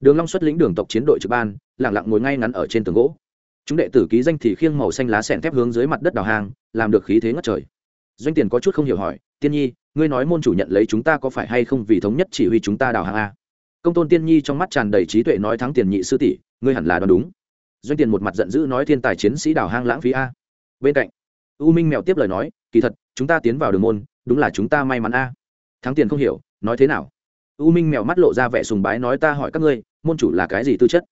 Đường long xuất lĩnh đường tộc chiến đội trực ban, lặng lặng ngồi ngay ngắn ở trên tường gỗ. Chúng đệ tử ký danh thì khiêng màu xanh lá sẹn thép hướng dưới mặt đất đào hang, làm được khí thế ngất trời. Doanh tiền có chút không hiểu hỏi, tiên nhi, ngươi nói môn chủ nhận lấy chúng ta có phải hay không vì thống nhất chỉ huy chúng ta đào hang a? Công tôn tiên nhi trong mắt tràn đầy trí tuệ nói thắng tiền nhị sư tỷ, ngươi hẳn là đoán đúng. Doanh tiền một mặt giận dữ nói thiên tài chiến sĩ đào hang lãng phí a. Bên cạnh, u minh mèo tiếp lời nói, kỳ thật, chúng ta tiến vào đường môn, đúng là chúng ta may mắn a. Thắng tiền không hiểu, nói thế nào? U minh mèo mắt lộ ra vẻ sùng bái nói ta hỏi các ngươi, môn chủ là cái gì tư chất?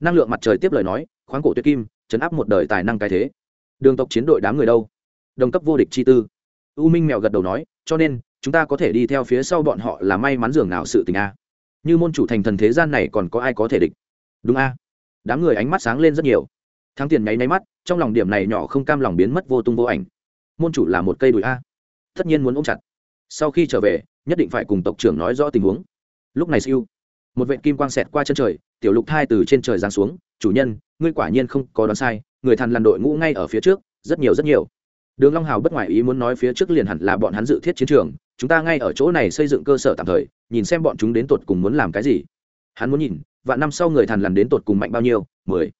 Năng lượng mặt trời tiếp lời nói, khoáng cổ tuyệt kim, chấn áp một đời tài năng cái thế. Đường tộc chiến đội đám người đâu? Đồng cấp vô địch chi tư. U minh mèo gật đầu nói, cho nên, chúng ta có thể đi theo phía sau bọn họ là may mắn dường nào sự tình a như môn chủ thành thần thế gian này còn có ai có thể địch? Đúng a. Đám người ánh mắt sáng lên rất nhiều. Thắng tiền nháy nháy mắt, trong lòng điểm này nhỏ không cam lòng biến mất vô tung vô ảnh. Môn chủ là một cây đùi a. Tất nhiên muốn ôm chặt. Sau khi trở về, nhất định phải cùng tộc trưởng nói rõ tình huống. Lúc này siêu, một vệ kim quang xẹt qua chân trời, tiểu lục thai từ trên trời giáng xuống. Chủ nhân, ngươi quả nhiên không có đoán sai, người thần lằn đội ngũ ngay ở phía trước, rất nhiều rất nhiều. Đường long hào bất ngoại ý muốn nói phía trước liền hẳn là bọn hắn dự thiết chiến trường chúng ta ngay ở chỗ này xây dựng cơ sở tạm thời, nhìn xem bọn chúng đến tột cùng muốn làm cái gì. Hắn muốn nhìn, vạn năm sau người thần lằn đến tột cùng mạnh bao nhiêu? Mười.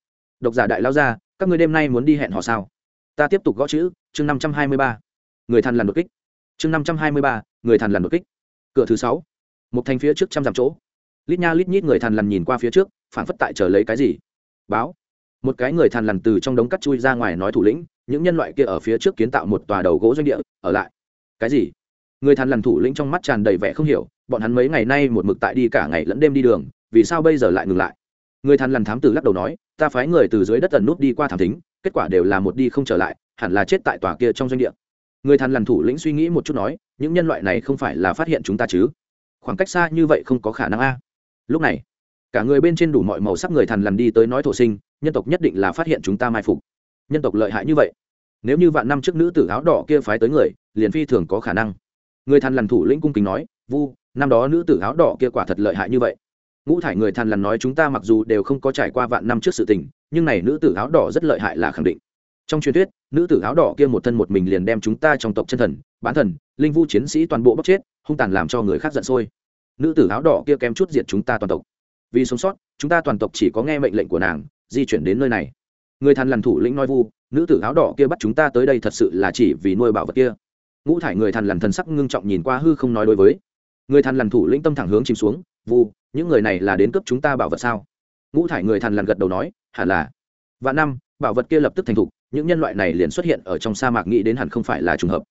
Độc giả đại lao ra, các người đêm nay muốn đi hẹn họ sao? Ta tiếp tục gõ chữ, chương năm trăm hai mươi ba. Người thần lằn đột kích. Chương năm trăm hai mươi ba, người thần lằn đột kích. Cửa thứ sáu. Một thành phía trước trăm dặm chỗ. Lít nha lít nhít người thần lằn nhìn qua phía trước, phản phất tại chờ lấy cái gì? Báo. Một cái người thần lằn từ trong đống cắt chui ra ngoài nói thủ lĩnh, những nhân loại kia ở phía trước kiến tạo một tòa đầu gỗ doanh địa, ở lại. Cái gì? Người thần lằn thủ lĩnh trong mắt tràn đầy vẻ không hiểu, bọn hắn mấy ngày nay một mực tại đi cả ngày lẫn đêm đi đường, vì sao bây giờ lại ngừng lại? Người thần lằn thám tử lắc đầu nói, ta phái người từ dưới đất tần nút đi qua thảm thính, kết quả đều là một đi không trở lại, hẳn là chết tại tòa kia trong doanh địa. Người thần lằn thủ lĩnh suy nghĩ một chút nói, những nhân loại này không phải là phát hiện chúng ta chứ? Khoảng cách xa như vậy không có khả năng a. Lúc này, cả người bên trên đủ mọi màu sắc người thần lằn đi tới nói thổ sinh, nhân tộc nhất định là phát hiện chúng ta mai phục. Nhân tộc lợi hại như vậy, nếu như vạn năm trước nữ tử áo đỏ kia phái tới người, liền phi thường có khả năng người thần lằn thủ lĩnh cung kính nói, vu, năm đó nữ tử áo đỏ kia quả thật lợi hại như vậy. Ngũ thải người thần lằn nói, chúng ta mặc dù đều không có trải qua vạn năm trước sự tình, nhưng này nữ tử áo đỏ rất lợi hại là khẳng định. Trong truyền thuyết, nữ tử áo đỏ kia một thân một mình liền đem chúng ta trong tộc chân thần, bán thần, linh vu chiến sĩ toàn bộ bóc chết, hung tàn làm cho người khác giận sôi. Nữ tử áo đỏ kia kém chút diệt chúng ta toàn tộc. Vì sống sót, chúng ta toàn tộc chỉ có nghe mệnh lệnh của nàng, di chuyển đến nơi này. Người thần lằn thủ lĩnh nói, vu, nữ tử áo đỏ kia bắt chúng ta tới đây thật sự là chỉ vì nuôi bảo vật kia ngũ thải người thần lằn thần sắc ngưng trọng nhìn qua hư không nói đối với. Người thần lằn thủ lĩnh tâm thẳng hướng chìm xuống, vu, những người này là đến cướp chúng ta bảo vật sao? Ngũ thải người thần lằn gật đầu nói, hẳn là. Và năm, bảo vật kia lập tức thành thục, những nhân loại này liền xuất hiện ở trong sa mạc nghĩ đến hẳn không phải là trùng hợp.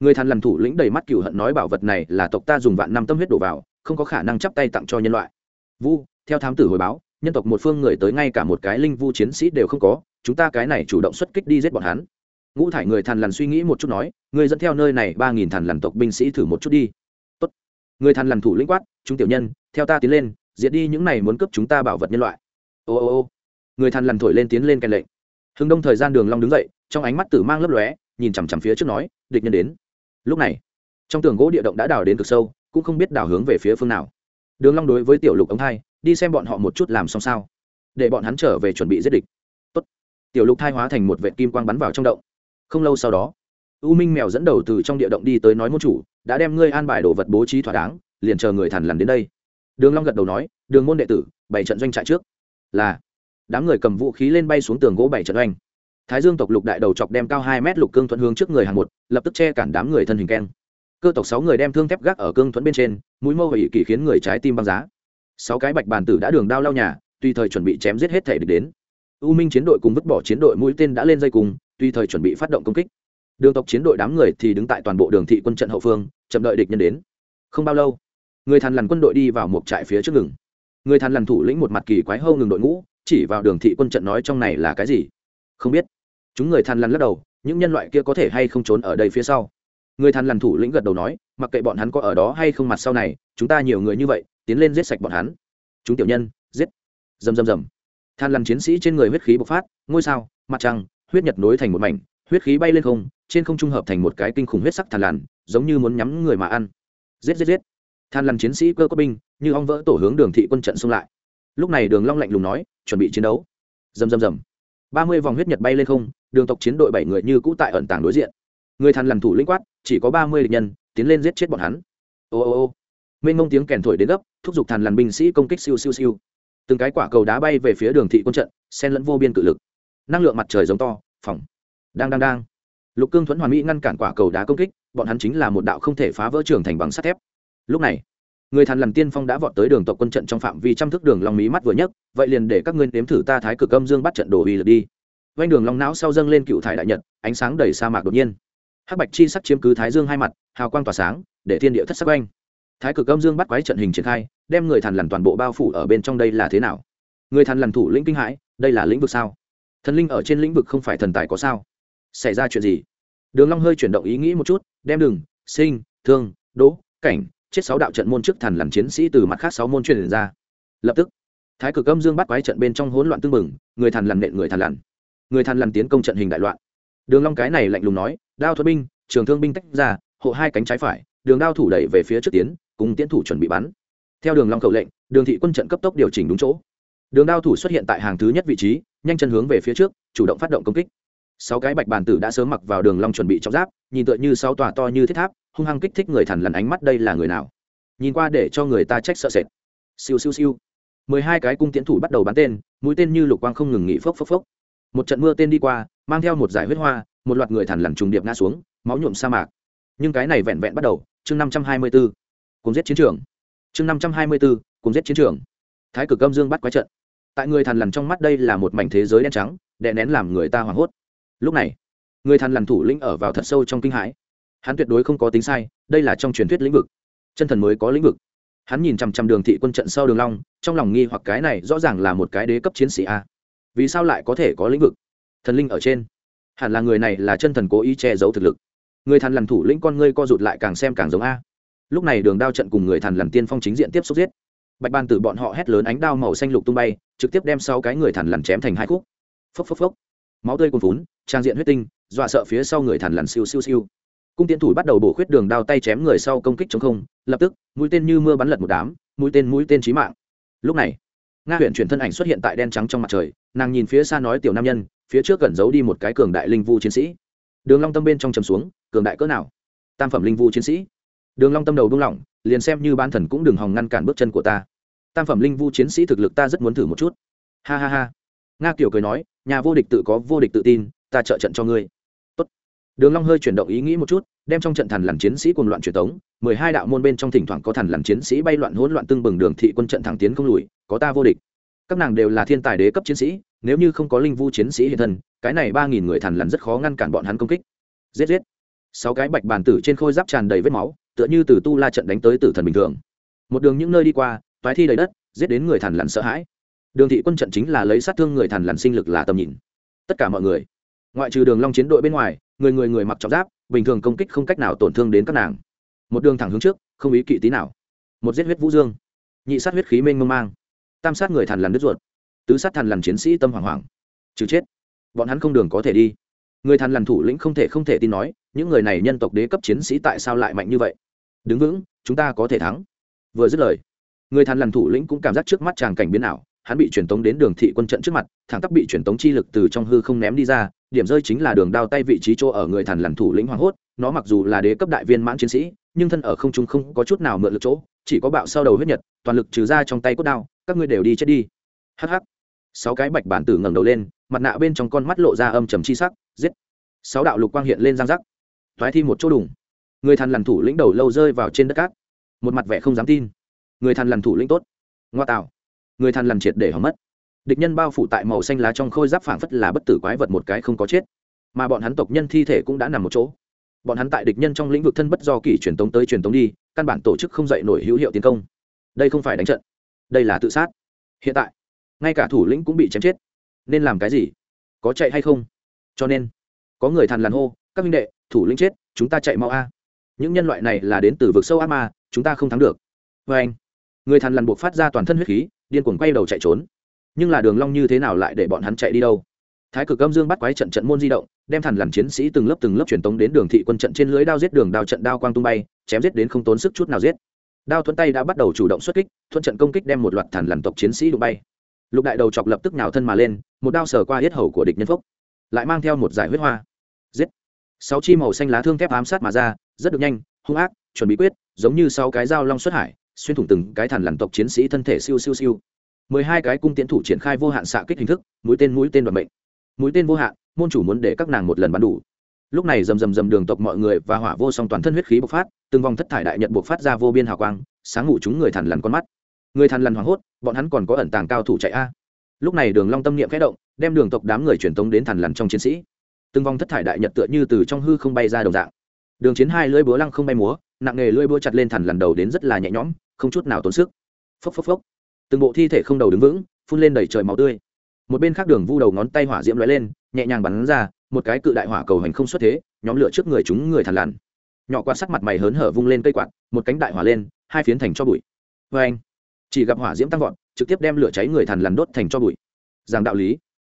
Người thần lằn thủ lĩnh đầy mắt cửu hận nói bảo vật này là tộc ta dùng vạn năm tâm huyết đổ vào, không có khả năng chắp tay tặng cho nhân loại. Vu, theo thám tử hồi báo, nhân tộc một phương người tới ngay cả một cái linh vu chiến sĩ đều không có, chúng ta cái này chủ động xuất kích đi giết bọn hắn ngũ thải người thằn lằn suy nghĩ một chút nói người dẫn theo nơi này ba nghìn thằn lằn tộc binh sĩ thử một chút đi. Tốt. người thằn lằn thủ lĩnh quát, chúng tiểu nhân, theo ta tiến lên, diệt đi những này muốn cướp chúng ta bảo vật nhân loại. Ô ô ô. Người thằn lằn thổi lên tiến lên cạnh lệnh. Hưng đông thời gian đường long đứng dậy, trong ánh mắt tử mang lấp lóe, nhìn chằm chằm phía trước nói, địch nhân đến. Lúc này, trong tường gỗ địa động đã đào đến cực sâu, cũng không biết đào hướng về phía phương nào. Đường long đối với tiểu lục ống hai đi xem bọn họ một chút làm xong sao. Để bọn hắn trở về chuẩn bị giết địch. Tốt. tiểu lục thai hóa thành một vệt kim quang bắn vào trong động không lâu sau đó, u minh mèo dẫn đầu từ trong địa động đi tới nói môn chủ, đã đem ngươi an bài đồ vật bố trí thỏa đáng, liền chờ người thần lằn đến đây. Đường long gật đầu nói, đường môn đệ tử bảy trận doanh trại trước. Là. Đám người cầm vũ khí lên bay xuống tường gỗ bảy trận doanh. Thái dương tộc lục đại đầu chọc đem cao hai mét lục cương thuận hướng trước người hàng một, lập tức che cản đám người thân hình keng. Cơ tộc sáu người đem thương thép gác ở cương thuẫn bên trên, mũi mâu hủy kỳ khiến người trái tim băng giá. Sáu cái bạch bàn tử đã đường đao lao nhà, tùy thời chuẩn bị chém giết hết thể địch đến u minh chiến đội cùng vứt bỏ chiến đội mũi tên đã lên dây cùng tùy thời chuẩn bị phát động công kích. Đường tộc chiến đội đám người thì đứng tại toàn bộ đường thị quân trận hậu phương, chậm đợi địch nhân đến. Không bao lâu, người thàn lằn quân đội đi vào một trại phía trước ngừng. Người thàn lằn thủ lĩnh một mặt kỳ quái hâu ngừng đội ngũ, chỉ vào đường thị quân trận nói trong này là cái gì? Không biết. Chúng người thàn lằn lắc đầu, những nhân loại kia có thể hay không trốn ở đây phía sau? Người thàn lằn thủ lĩnh gật đầu nói, mặc kệ bọn hắn có ở đó hay không mặt sau này, chúng ta nhiều người như vậy, tiến lên giết sạch bọn hắn. Chúng tiểu nhân, giết. Rầm rầm rầm than lằn chiến sĩ trên người huyết khí bộc phát, ngôi sao, mặt trăng, huyết nhật nối thành một mảnh, huyết khí bay lên không, trên không trung hợp thành một cái kinh khủng huyết sắc than lằn, giống như muốn nhắm người mà ăn. Giết giết giết. Than lằn chiến sĩ cơ có binh, như ong vỡ tổ hướng đường thị quân trận xung lại. Lúc này đường long lạnh lùng nói, chuẩn bị chiến đấu. Rầm rầm rầm. Ba mươi vòng huyết nhật bay lên không, đường tộc chiến đội bảy người như cũ tại ẩn tàng đối diện. Người than lằn thủ lĩnh quát, chỉ có ba mươi địch nhân, tiến lên giết chết bọn hắn. Ô ô ô. Mênh mông tiếng kèn thổi đến gấp, thúc giục than lằn binh sĩ công kích siêu siêu siêu từng cái quả cầu đá bay về phía đường thị quân trận sen lẫn vô biên cự lực. Năng lượng mặt trời giống to phòng đang đang đang. Lục cương thuẫn hoàn mỹ ngăn cản quả cầu đá công kích, bọn hắn chính là một đạo không thể phá vỡ trường thành bằng sắt thép. Lúc này, người thàn lằn tiên phong đã vọt tới đường tộc quân trận trong phạm vi trăm thước đường long mí mắt vừa nhấc, vậy liền để các ngươi nếm thử ta thái cực âm dương bắt trận đồ uy lực đi. Vanh đường long não sau dâng lên cựu thải đại nhật, ánh sáng đầy sa mạc đột nhiên. Hắc bạch chi sắc chiếm cứ thái dương hai mặt, hào quang tỏa sáng, để thiên địa thất sắc oanh. Thái cực âm dương bắt quái trận hình triển khai đem người thằn lằn toàn bộ bao phủ ở bên trong đây là thế nào? Người thằn lằn thủ lĩnh kinh hãi, đây là lĩnh vực sao? Thần linh ở trên lĩnh vực không phải thần tài có sao? Xảy ra chuyện gì? Đường long hơi chuyển động ý nghĩ một chút, đem đường, sinh, thương đỗ cảnh, chết sáu đạo trận môn trước thần lằn chiến sĩ từ mặt khác sáu môn truyền ra. Lập tức, thái cực âm dương bắt quái trận bên trong hỗn loạn tương mừng người thần lằn nện người thần lằn. Người thần lằn tiến công trận hình đại loạn. Đường long cái này lạnh lùng nói, đao thuật binh, trường thương binh tách ra, hộ hai cánh trái phải, đường đao thủ đẩy về phía trước tiến, cùng tiến thủ chuẩn bị bắn theo đường long khẩu lệnh, đường thị quân trận cấp tốc điều chỉnh đúng chỗ. Đường đao thủ xuất hiện tại hàng thứ nhất vị trí, nhanh chân hướng về phía trước, chủ động phát động công kích. Sáu cái bạch bàn tử đã sớm mặc vào đường long chuẩn bị trọng giáp, nhìn tựa như sáu tòa to như thiết tháp, hung hăng kích thích người thần lần ánh mắt đây là người nào. Nhìn qua để cho người ta trách sợ sệt. Siêu siêu siêu. Mười hai cái cung tiến thủ bắt đầu bắn tên, mũi tên như lục quang không ngừng nghỉ phốc phốc phốc. Một trận mưa tên đi qua, mang theo một giải huyết hoa, một loạt người thần lằn trùng điệp ngã xuống, máu nhuộm sa mạc. Nhưng cái này vẹn vẹn bắt đầu, chương năm trăm hai mươi b cùng giết chiến trường chương năm trăm hai mươi b ố cùng giết chiến trường. Thái cực âm dương bắt quái trận. Tại người thần lằn trong mắt đây là một mảnh thế giới đen trắng, đè nén làm người ta hoảng hốt. Lúc này, người thần lằn thủ lĩnh ở vào thật sâu trong kinh hãi. Hắn tuyệt đối không có tính sai, đây là trong truyền thuyết lĩnh vực. Chân thần mới có lĩnh vực. Hắn nhìn chằm chằm đường thị quân trận sau đường long, trong lòng nghi hoặc cái này rõ ràng là một cái đế cấp chiến sĩ a. Vì sao lại có thể có lĩnh vực? Thần linh ở trên. Hẳn là người này là chân thần cố ý che giấu thực lực. Người thần lằn thủ lĩnh con ngươi co rụt lại càng xem càng giống a lúc này đường đao trận cùng người thần lằn tiên phong chính diện tiếp xúc giết. Bạch ban tử bọn họ hét lớn ánh đao màu xanh lục tung bay, trực tiếp đem sau cái người thần lằn chém thành hai khúc. Phốc phốc phốc. Máu tươi cuồn vốn trang diện huyết tinh, dọa sợ phía sau người thần lằn siêu siêu siêu. Cung tiến thủ bắt đầu bổ khuyết đường đao tay chém người sau công kích chống không, lập tức, mũi tên như mưa bắn lật một đám, mũi tên mũi tên chí mạng. Lúc này, nga huyện chuyển thân ảnh xuất hiện tại đen trắng trong mặt trời, nàng nhìn phía xa nói tiểu nam nhân, phía trước gần giấu đi một cái cường đại linh vu chiến sĩ. Đường long tâm bên trong trầm xuống, cường đại cỡ nào? Tam phẩm linh vu chiến sĩ đường long tâm đầu buông lỏng, liền xem như ban thần cũng đừng hòng ngăn cản bước chân của ta. Tam phẩm linh vu chiến sĩ thực lực ta rất muốn thử một chút. Ha ha ha. Nga kiều cười nói, nhà vô địch tự có vô địch tự tin, ta trợ trận cho ngươi. Tốt. đường long hơi chuyển động ý nghĩ một chút, đem trong trận thần lằn chiến sĩ cuồng loạn truyền tống, mười hai đạo môn bên trong thỉnh thoảng có thần lằn chiến sĩ bay loạn hỗn loạn tương bừng đường thị quân trận thẳng tiến không lùi, có ta vô địch. Các nàng đều là thiên tài đế cấp chiến sĩ, nếu như không có linh vu chiến sĩ hiện thân, cái này ba nghìn người thần lằn rất khó ngăn cản bọn hắn công kích. Giết giết. Sáu cái bạch bàn tử trên khôi giáp tràn đầy vết máu tựa như từ tu la trận đánh tới tử thần bình thường. Một đường những nơi đi qua, toái thi đầy đất, giết đến người thần lằn sợ hãi. Đường thị quân trận chính là lấy sát thương người thần lằn sinh lực là tầm nhìn. Tất cả mọi người, ngoại trừ đường long chiến đội bên ngoài, người người người mặc trọng giáp, bình thường công kích không cách nào tổn thương đến các nàng. Một đường thẳng hướng trước, không ý kỵ tí nào. Một giết huyết vũ dương, nhị sát huyết khí mênh mông mang. Tam sát người thần lằn đứt ruột, tứ sát thần lằn chiến sĩ tâm hoảng hoảng. Trừ chết, bọn hắn không đường có thể đi. Người thần lằn thủ lĩnh không thể không thể tin nói, những người này nhân tộc đế cấp chiến sĩ tại sao lại mạnh như vậy? Đứng vững, chúng ta có thể thắng. Vừa dứt lời, người thàn lằn thủ lĩnh cũng cảm giác trước mắt chàng cảnh biến ảo, hắn bị truyền tống đến đường thị quân trận trước mặt, thẳng tắp bị truyền tống chi lực từ trong hư không ném đi ra, điểm rơi chính là đường đao tay vị trí chỗ ở người thàn lằn thủ lĩnh hoàng hốt, nó mặc dù là đế cấp đại viên mãn chiến sĩ, nhưng thân ở không trung không có chút nào mượn lực chỗ, chỉ có bạo sau đầu huyết nhật, toàn lực trừ ra trong tay cốt đao, các ngươi đều đi chết đi. Hắc hắc. Sáu cái bạch bản tử ngẩng đầu lên, mặt nạ bên trong con mắt lộ ra âm trầm chi sắc, giết. Sáu đạo lục quang hiện lên giang giác thoái thi một chỗ đủng người thần lằn thủ lĩnh đầu lâu rơi vào trên đất cát. Một mặt vẻ không dám tin. Người thần lằn thủ lĩnh tốt. Ngoa tạo. Người thần lằn triệt để hỏng mất. Địch nhân bao phủ tại màu xanh lá trong khôi giáp phảng phất là bất tử quái vật một cái không có chết. Mà bọn hắn tộc nhân thi thể cũng đã nằm một chỗ. Bọn hắn tại địch nhân trong lĩnh vực thân bất do kỳ truyền tống tới truyền tống đi, căn bản tổ chức không dạy nổi hữu hiệu tiến công. Đây không phải đánh trận. Đây là tự sát. Hiện tại, ngay cả thủ lĩnh cũng bị chém chết. Nên làm cái gì? Có chạy hay không? Cho nên, có người thằn lằn hô, các minh đệ, thủ lĩnh chết, chúng ta chạy mau a những nhân loại này là đến từ vực sâu ác ma chúng ta không thắng được. Vê anh người thằn lằn buộc phát ra toàn thân huyết khí điên cuồng quay đầu chạy trốn. Nhưng là đường long như thế nào lại để bọn hắn chạy đi đâu? Thái cực âm dương bắt quái trận trận môn di động đem thằn lằn chiến sĩ từng lớp từng lớp truyền tống đến đường thị quân trận trên lưới đao giết đường đao trận đao quang tung bay chém giết đến không tốn sức chút nào giết. Đao thuận tay đã bắt đầu chủ động xuất kích thuận trận công kích đem một loạt thằn lằn tộc chiến sĩ đụng bay. Lục đại đầu chọc lập tức nhào thân mà lên một đao sờ qua yết hầu của địch nhân phúc, lại mang theo một giải huyết hoa. Giết. Sáu chi màu xanh lá thương thép ám sát mà ra rất được nhanh, hung ác, chuẩn bị quyết, giống như sau cái dao long xuất hải, xuyên thủng từng cái thằn lằn tộc chiến sĩ thân thể siêu siêu siêu. Mười hai cái cung tiến thủ triển khai vô hạn xạ kích hình thức, mũi tên mũi tên đoàn mệnh. Mũi tên vô hạn, môn chủ muốn để các nàng một lần bắn đủ. Lúc này rầm rầm rầm đường tộc mọi người và hỏa vô song toàn thân huyết khí bộc phát, từng vòng thất thải đại nhận bộc phát ra vô biên hào quang, sáng ngủ chúng người thằn lằn con mắt. Người thằn lằn hoảng hốt, bọn hắn còn có ẩn tàng cao thủ chạy a. Lúc này đường long tâm niệm khẽ động, đem đường tộc đám người truyền tống đến thằn lằn trong chiến sĩ. Từng vòng thất thải đại nhật tựa như từ trong hư không bay ra đồng dạng đường chiến hai lưỡi búa lăng không bay múa, nặng nghề lưỡi búa chặt lên thẳng lần đầu đến rất là nhẹ nhõm, không chút nào tốn sức. Phốc phốc phốc. Từng bộ thi thể không đầu đứng vững, phun lên đầy trời máu tươi. Một bên khác đường vu đầu ngón tay hỏa diễm lóe lên, nhẹ nhàng bắn ra, một cái cự đại hỏa cầu hành không xuất thế, nhóm lửa trước người chúng người thằn lằn. Nhỏ quan sắc mặt mày hớn hở vung lên cây quạt, một cánh đại hỏa lên, hai phiến thành cho bụi. Vê anh. Chỉ gặp hỏa diễm tăng vọt, trực tiếp đem lửa cháy người thằn lằn đốt thành cho bụi. Giảng đạo lý.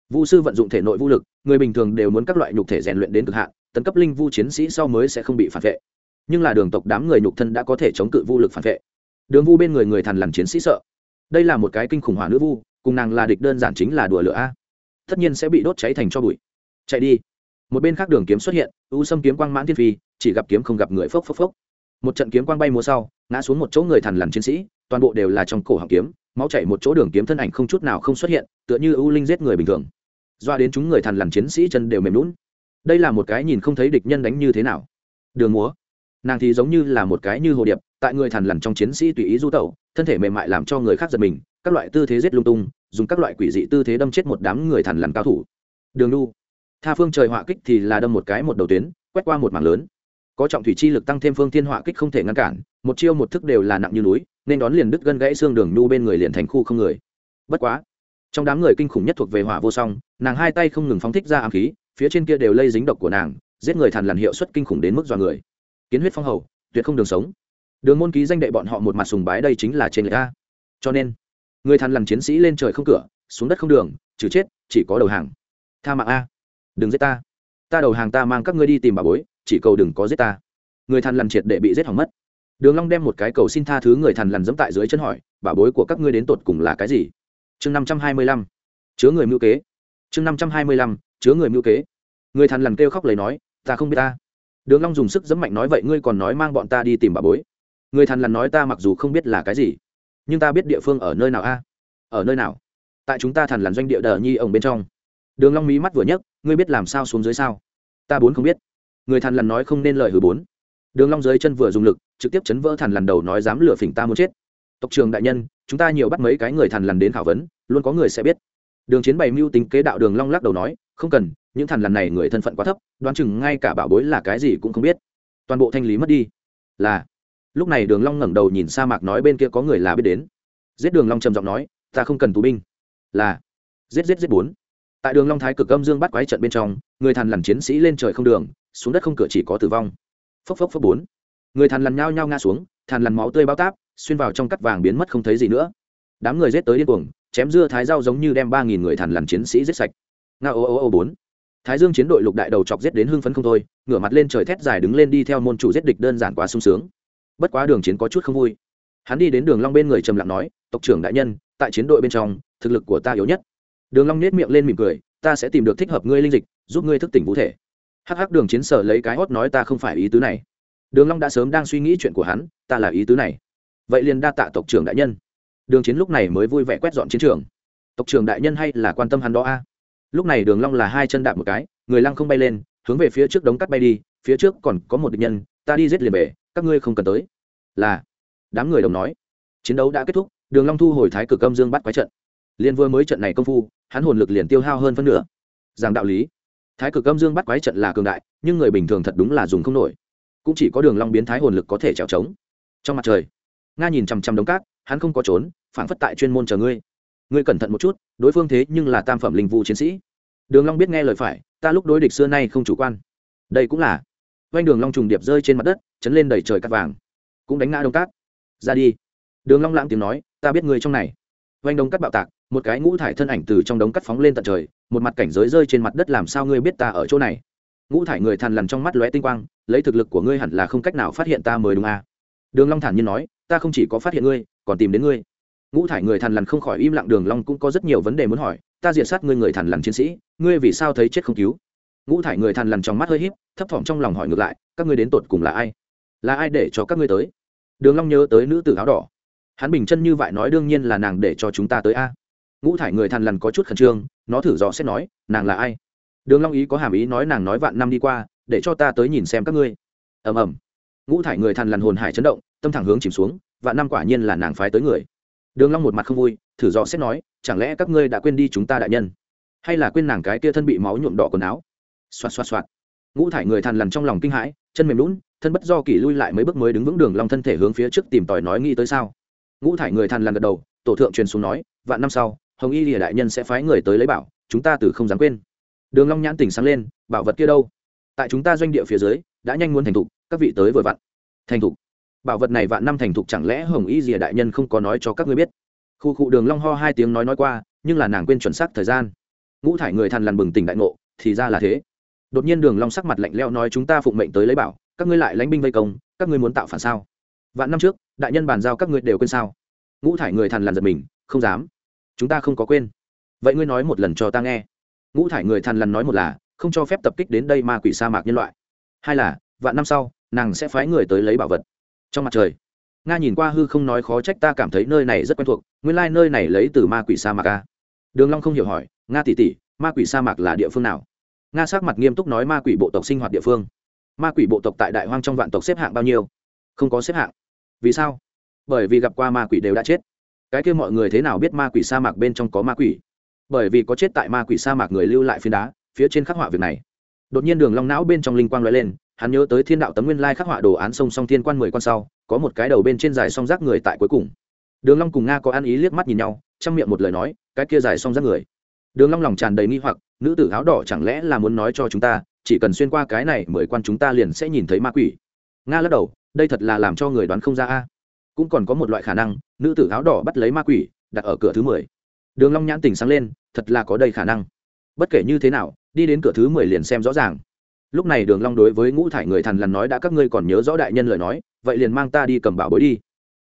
Vu sư vận dụng thể nội vũ lực, người bình thường đều muốn các loại nhục thể rèn luyện đến cực hạn tấn cấp linh vu chiến sĩ sau mới sẽ không bị phản vệ. Nhưng là đường tộc đám người nhục thân đã có thể chống cự vu lực phản vệ. Đường vu bên người người thằn lằn chiến sĩ sợ. Đây là một cái kinh khủng hỏa nữ vu, cùng nàng là địch đơn giản chính là đùa lửa a. Tất nhiên sẽ bị đốt cháy thành cho bụi. Chạy đi. Một bên khác đường kiếm xuất hiện, u xâm kiếm quang mãn thiên phi, chỉ gặp kiếm không gặp người phốc phốc phốc. Một trận kiếm quang bay múa sau, ngã xuống một chỗ người thằn lằn chiến sĩ, toàn bộ đều là trong cổ họng kiếm, máu chảy một chỗ đường kiếm thân ảnh không chút nào không xuất hiện, tựa như u linh giết người bình thường. Doa đến chúng người thằn lằn chiến sĩ chân đều mềm lún đây là một cái nhìn không thấy địch nhân đánh như thế nào. Đường múa. Nàng thì giống như là một cái như hồ điệp, tại người thằn lằn trong chiến sĩ tùy ý du tẩu, thân thể mềm mại làm cho người khác giật mình, các loại tư thế giết lung tung, dùng các loại quỷ dị tư thế đâm chết một đám người thằn lằn cao thủ. Đường nu tha phương trời họa kích thì là đâm một cái một đầu tuyến, quét qua một mảng lớn. Có trọng thủy chi lực tăng thêm phương thiên họa kích không thể ngăn cản, một chiêu một thức đều là nặng như núi, nên đón liền đứt gân gãy xương đường nu bên người liền thành khu không người. Bất quá. Trong đám người kinh khủng nhất thuộc về hỏa vô song, nàng hai tay không ngừng phóng thích ra ám khí phía trên kia đều lây dính độc của nàng, giết người thằn lằn hiệu suất kinh khủng đến mức dọa người. Kiến huyết phong hầu, tuyệt không đường sống. Đường môn ký danh đệ bọn họ một mặt sùng bái đây chính là trên lệ a. Cho nên, người thằn lằn chiến sĩ lên trời không cửa, xuống đất không đường, trừ chết, chỉ có đầu hàng. Tha mạng a. Đừng giết ta. Ta đầu hàng ta mang các ngươi đi tìm bà bối, chỉ cầu đừng có giết ta. Người thằn lằn triệt để bị giết hỏng mất. Đường long đem một cái cầu xin tha thứ người thằn lằn dẫm tại dưới chân hỏi, bà bối của các ngươi đến tột cùng là cái gì? Chương năm trăm hai mươi lăm. Chứa người mưu kế. Chương năm trăm hai mươi lăm chứa người mưu kế. Người thằn lằn kêu khóc lấy nói, ta không biết ta. Đường long dùng sức dẫm mạnh nói, vậy ngươi còn nói mang bọn ta đi tìm bà bối. Người thằn lằn nói, ta mặc dù không biết là cái gì, nhưng ta biết địa phương ở nơi nào a? Ở nơi nào? Tại chúng ta thằn lằn doanh địa đờ nhi ổng bên trong. Đường long mí mắt vừa nhấc, ngươi biết làm sao xuống dưới sao? Ta bốn không biết. Người thằn lằn nói, không nên lời hử bốn. Đường long dưới chân vừa dùng lực, trực tiếp chấn vỡ thằn lằn đầu nói, dám lừa phỉnh ta muốn chết. Tộc trường đại nhân, chúng ta nhiều bắt mấy cái người thằn lằn đến khảo vấn, luôn có người sẽ biết. Đường chiến bày mưu tính kế đạo đường long lắc đầu nói không cần, những thằn lằn này người thân phận quá thấp, đoán chừng ngay cả bảo bối là cái gì cũng không biết. Toàn bộ thanh lý mất đi. Là, lúc này đường long ngẩng đầu nhìn sa mạc nói bên kia có người là biết đến. Giết đường long trầm giọng nói, ta không cần tù binh. Là, giết giết giết bốn. Tại đường long thái cực âm dương bắt quái trận bên trong, người thằn lằn chiến sĩ lên trời không đường, xuống đất không cửa chỉ có tử vong. Phốc phốc phốc bốn. Người thằn lằn nhao nhao ngã xuống, thằn lằn máu tươi bao táp, xuyên vào trong cắt vàng biến mất không thấy gì nữa. Đám người giết tới điên cuồng, chém dưa thái rau giống như đem ba nghìn người thằn lằn chiến sĩ giết sạch nga ô ô ô bốn. Thái dương chiến đội lục đại đầu chọc giết đến hưng phấn không thôi, ngửa mặt lên trời thét dài đứng lên đi theo môn chủ giết địch đơn giản quá sung sướng. Bất quá đường chiến có chút không vui. Hắn đi đến đường long bên người trầm lặng nói, tộc trưởng đại nhân, tại chiến đội bên trong, thực lực của ta yếu nhất. Đường long nét miệng lên mỉm cười, ta sẽ tìm được thích hợp ngươi linh dịch, giúp ngươi thức tỉnh vũ thể. Hắc hắc đường chiến sở lấy cái hót nói ta không phải ý tứ này. Đường long đã sớm đang suy nghĩ chuyện của hắn, ta là ý tứ này. Vậy liền đa tạ tộc trưởng đại nhân. Đường chiến lúc này mới vui vẻ quét dọn chiến trường. Tộc trưởng đại nhân hay là quan tâm hắn đó a? Lúc này đường long là hai chân đạp một cái, người lăng không bay lên, hướng về phía trước đống cắt bay đi, phía trước còn có một địch nhân, ta đi giết liền về, các ngươi không cần tới. Là, đám người đồng nói. Chiến đấu đã kết thúc, đường long thu hồi thái cực âm dương bắt quái trận. Liên vừa mới trận này công phu, hắn hồn lực liền tiêu hao hơn phân nửa. Giảng đạo lý, thái cực âm dương bắt quái trận là cường đại, nhưng người bình thường thật đúng là dùng không nổi. Cũng chỉ có đường long biến thái hồn lực có thể trèo trống. Trong mặt trời, nga nhìn chằm chằm đống cát, hắn không có trốn phản phất tại chuyên môn chờ ngươi. Ngươi cẩn thận một chút đối phương thế nhưng là tam phẩm linh vụ chiến sĩ. Đường long biết nghe lời phải, ta lúc đối địch xưa nay không chủ quan. Đây cũng là. Quanh đường long trùng điệp rơi trên mặt đất, chấn lên đầy trời cát vàng. Cũng đánh ngã đông cát. Ra đi. Đường long lãng tiếng nói, ta biết người trong này. Quanh đông cát bạo tạc, một cái ngũ thải thân ảnh từ trong đống cát phóng lên tận trời, một mặt cảnh giới rơi trên mặt đất làm sao ngươi biết ta ở chỗ này? Ngũ thải người thằn lằn trong mắt lóe tinh quang, lấy thực lực của ngươi hẳn là không cách nào phát hiện ta mới đúng à. đường long thản nhiên nói, ta không chỉ có phát hiện ngươi, còn tìm đến ngươi ngũ thải người thằn lằn không khỏi im lặng, đường long cũng có rất nhiều vấn đề muốn hỏi. Ta diệt sát ngươi người thằn lằn chiến sĩ, ngươi vì sao thấy chết không cứu? Ngũ thải người thằn lằn trong mắt hơi híp, thấp thỏm trong lòng hỏi ngược lại, các ngươi đến tột cùng là ai? Là ai để cho các ngươi tới? Đường long nhớ tới nữ tử áo đỏ. Hắn bình chân như vậy nói đương nhiên là nàng để cho chúng ta tới a. Ngũ thải người thằn lằn có chút khẩn trương, nó thử dò xét nói, nàng là ai? Đường long ý có hàm ý nói nàng nói vạn năm đi qua, để cho ta tới nhìn xem các ngươi. Ầm ầm. Ngũ thải người thằn lằn hồn hải chấn động, tâm thẳng hướng chìm xuống, vạn năm quả nhiên là nàng phái tới người đường long một mặt không vui, thử dò xét nói, chẳng lẽ các ngươi đã quên đi chúng ta đại nhân? Hay là quên nàng cái kia thân bị máu nhuộm đỏ quần áo? Xoát xoát xoát. ngũ thải người thằn lằn trong lòng kinh hãi, chân mềm lún thân bất do kỳ lui lại mấy bước mới đứng vững đường long thân thể hướng phía trước tìm tòi nói nghĩ tới sao. Ngũ thải người thằn lằn gật đầu, tổ thượng truyền xuống nói, vạn năm sau, hồng y lìa đại nhân sẽ phái người tới lấy bảo, chúng ta từ không dám quên. Đường long nhãn tỉnh sáng lên, bảo vật kia đâu? Tại chúng ta doanh địa phía dưới, đã nhanh muốn thành thục, các vị tới vừa vặn. Thành thục? Bảo vật này vạn năm thành thục chẳng lẽ hồng y rìa đại nhân không có nói cho các ngươi biết? Khu cụ đường long ho hai tiếng nói nói qua, nhưng là nàng quên chuẩn xác thời gian. Ngũ thải người thằn lằn bừng tỉnh đại ngộ, thì ra là thế. Đột nhiên đường long sắc mặt lạnh lẽo nói chúng ta phụng mệnh tới lấy bảo, các ngươi lại lãnh binh vây công, các ngươi muốn tạo phản sao? Vạn năm trước, đại nhân bàn giao các ngươi đều quên sao? Ngũ thải người thằn lằn giật mình, không dám. Chúng ta không có quên. Vậy ngươi nói một lần cho ta nghe. Ngũ thải người thằn lằn nói một là, không cho phép tập kích đến đây ma quỷ sa mạc nhân loại. Hai là, vạn năm sau, nàng sẽ phái người tới lấy bảo vật trong mặt trời. Nga nhìn qua hư không nói khó trách ta cảm thấy nơi này rất quen thuộc, nguyên lai nơi này lấy từ ma quỷ sa mạc a. Đường long không hiểu hỏi, nga tỷ tỷ, ma quỷ sa mạc là địa phương nào? Nga sắc mặt nghiêm túc nói, ma quỷ bộ tộc sinh hoạt địa phương. Ma quỷ bộ tộc tại đại hoang trong vạn tộc xếp hạng bao nhiêu? Không có xếp hạng. Vì sao? Bởi vì gặp qua ma quỷ đều đã chết. Cái kia mọi người thế nào biết ma quỷ sa mạc bên trong có ma quỷ? Bởi vì có chết tại ma quỷ sa mạc người lưu lại phiến đá, phía trên khắc họa việc này. Đột nhiên đường long não bên trong linh quang lóe lên hắn nhớ tới thiên đạo tấm nguyên lai khắc họa đồ án sông song thiên quan mười quan sau, có một cái đầu bên trên dài song rác người tại cuối cùng. Đường long cùng nga có ăn ý liếc mắt nhìn nhau, trong miệng một lời nói, cái kia dài song rác người. Đường long lòng tràn đầy nghi hoặc, nữ tử áo đỏ chẳng lẽ là muốn nói cho chúng ta, chỉ cần xuyên qua cái này mười quan chúng ta liền sẽ nhìn thấy ma quỷ. Nga lắc đầu, đây thật là làm cho người đoán không ra a. Cũng còn có một loại khả năng, nữ tử áo đỏ bắt lấy ma quỷ, đặt ở cửa thứ mười. Đường long nhãn tỉnh sáng lên, thật là có đầy khả năng. Bất kể như thế nào, đi đến cửa thứ mười liền xem rõ ràng lúc này đường long đối với ngũ thải người thần lần nói, đã các ngươi còn nhớ rõ đại nhân lời nói, vậy liền mang ta đi cầm bảo bối đi.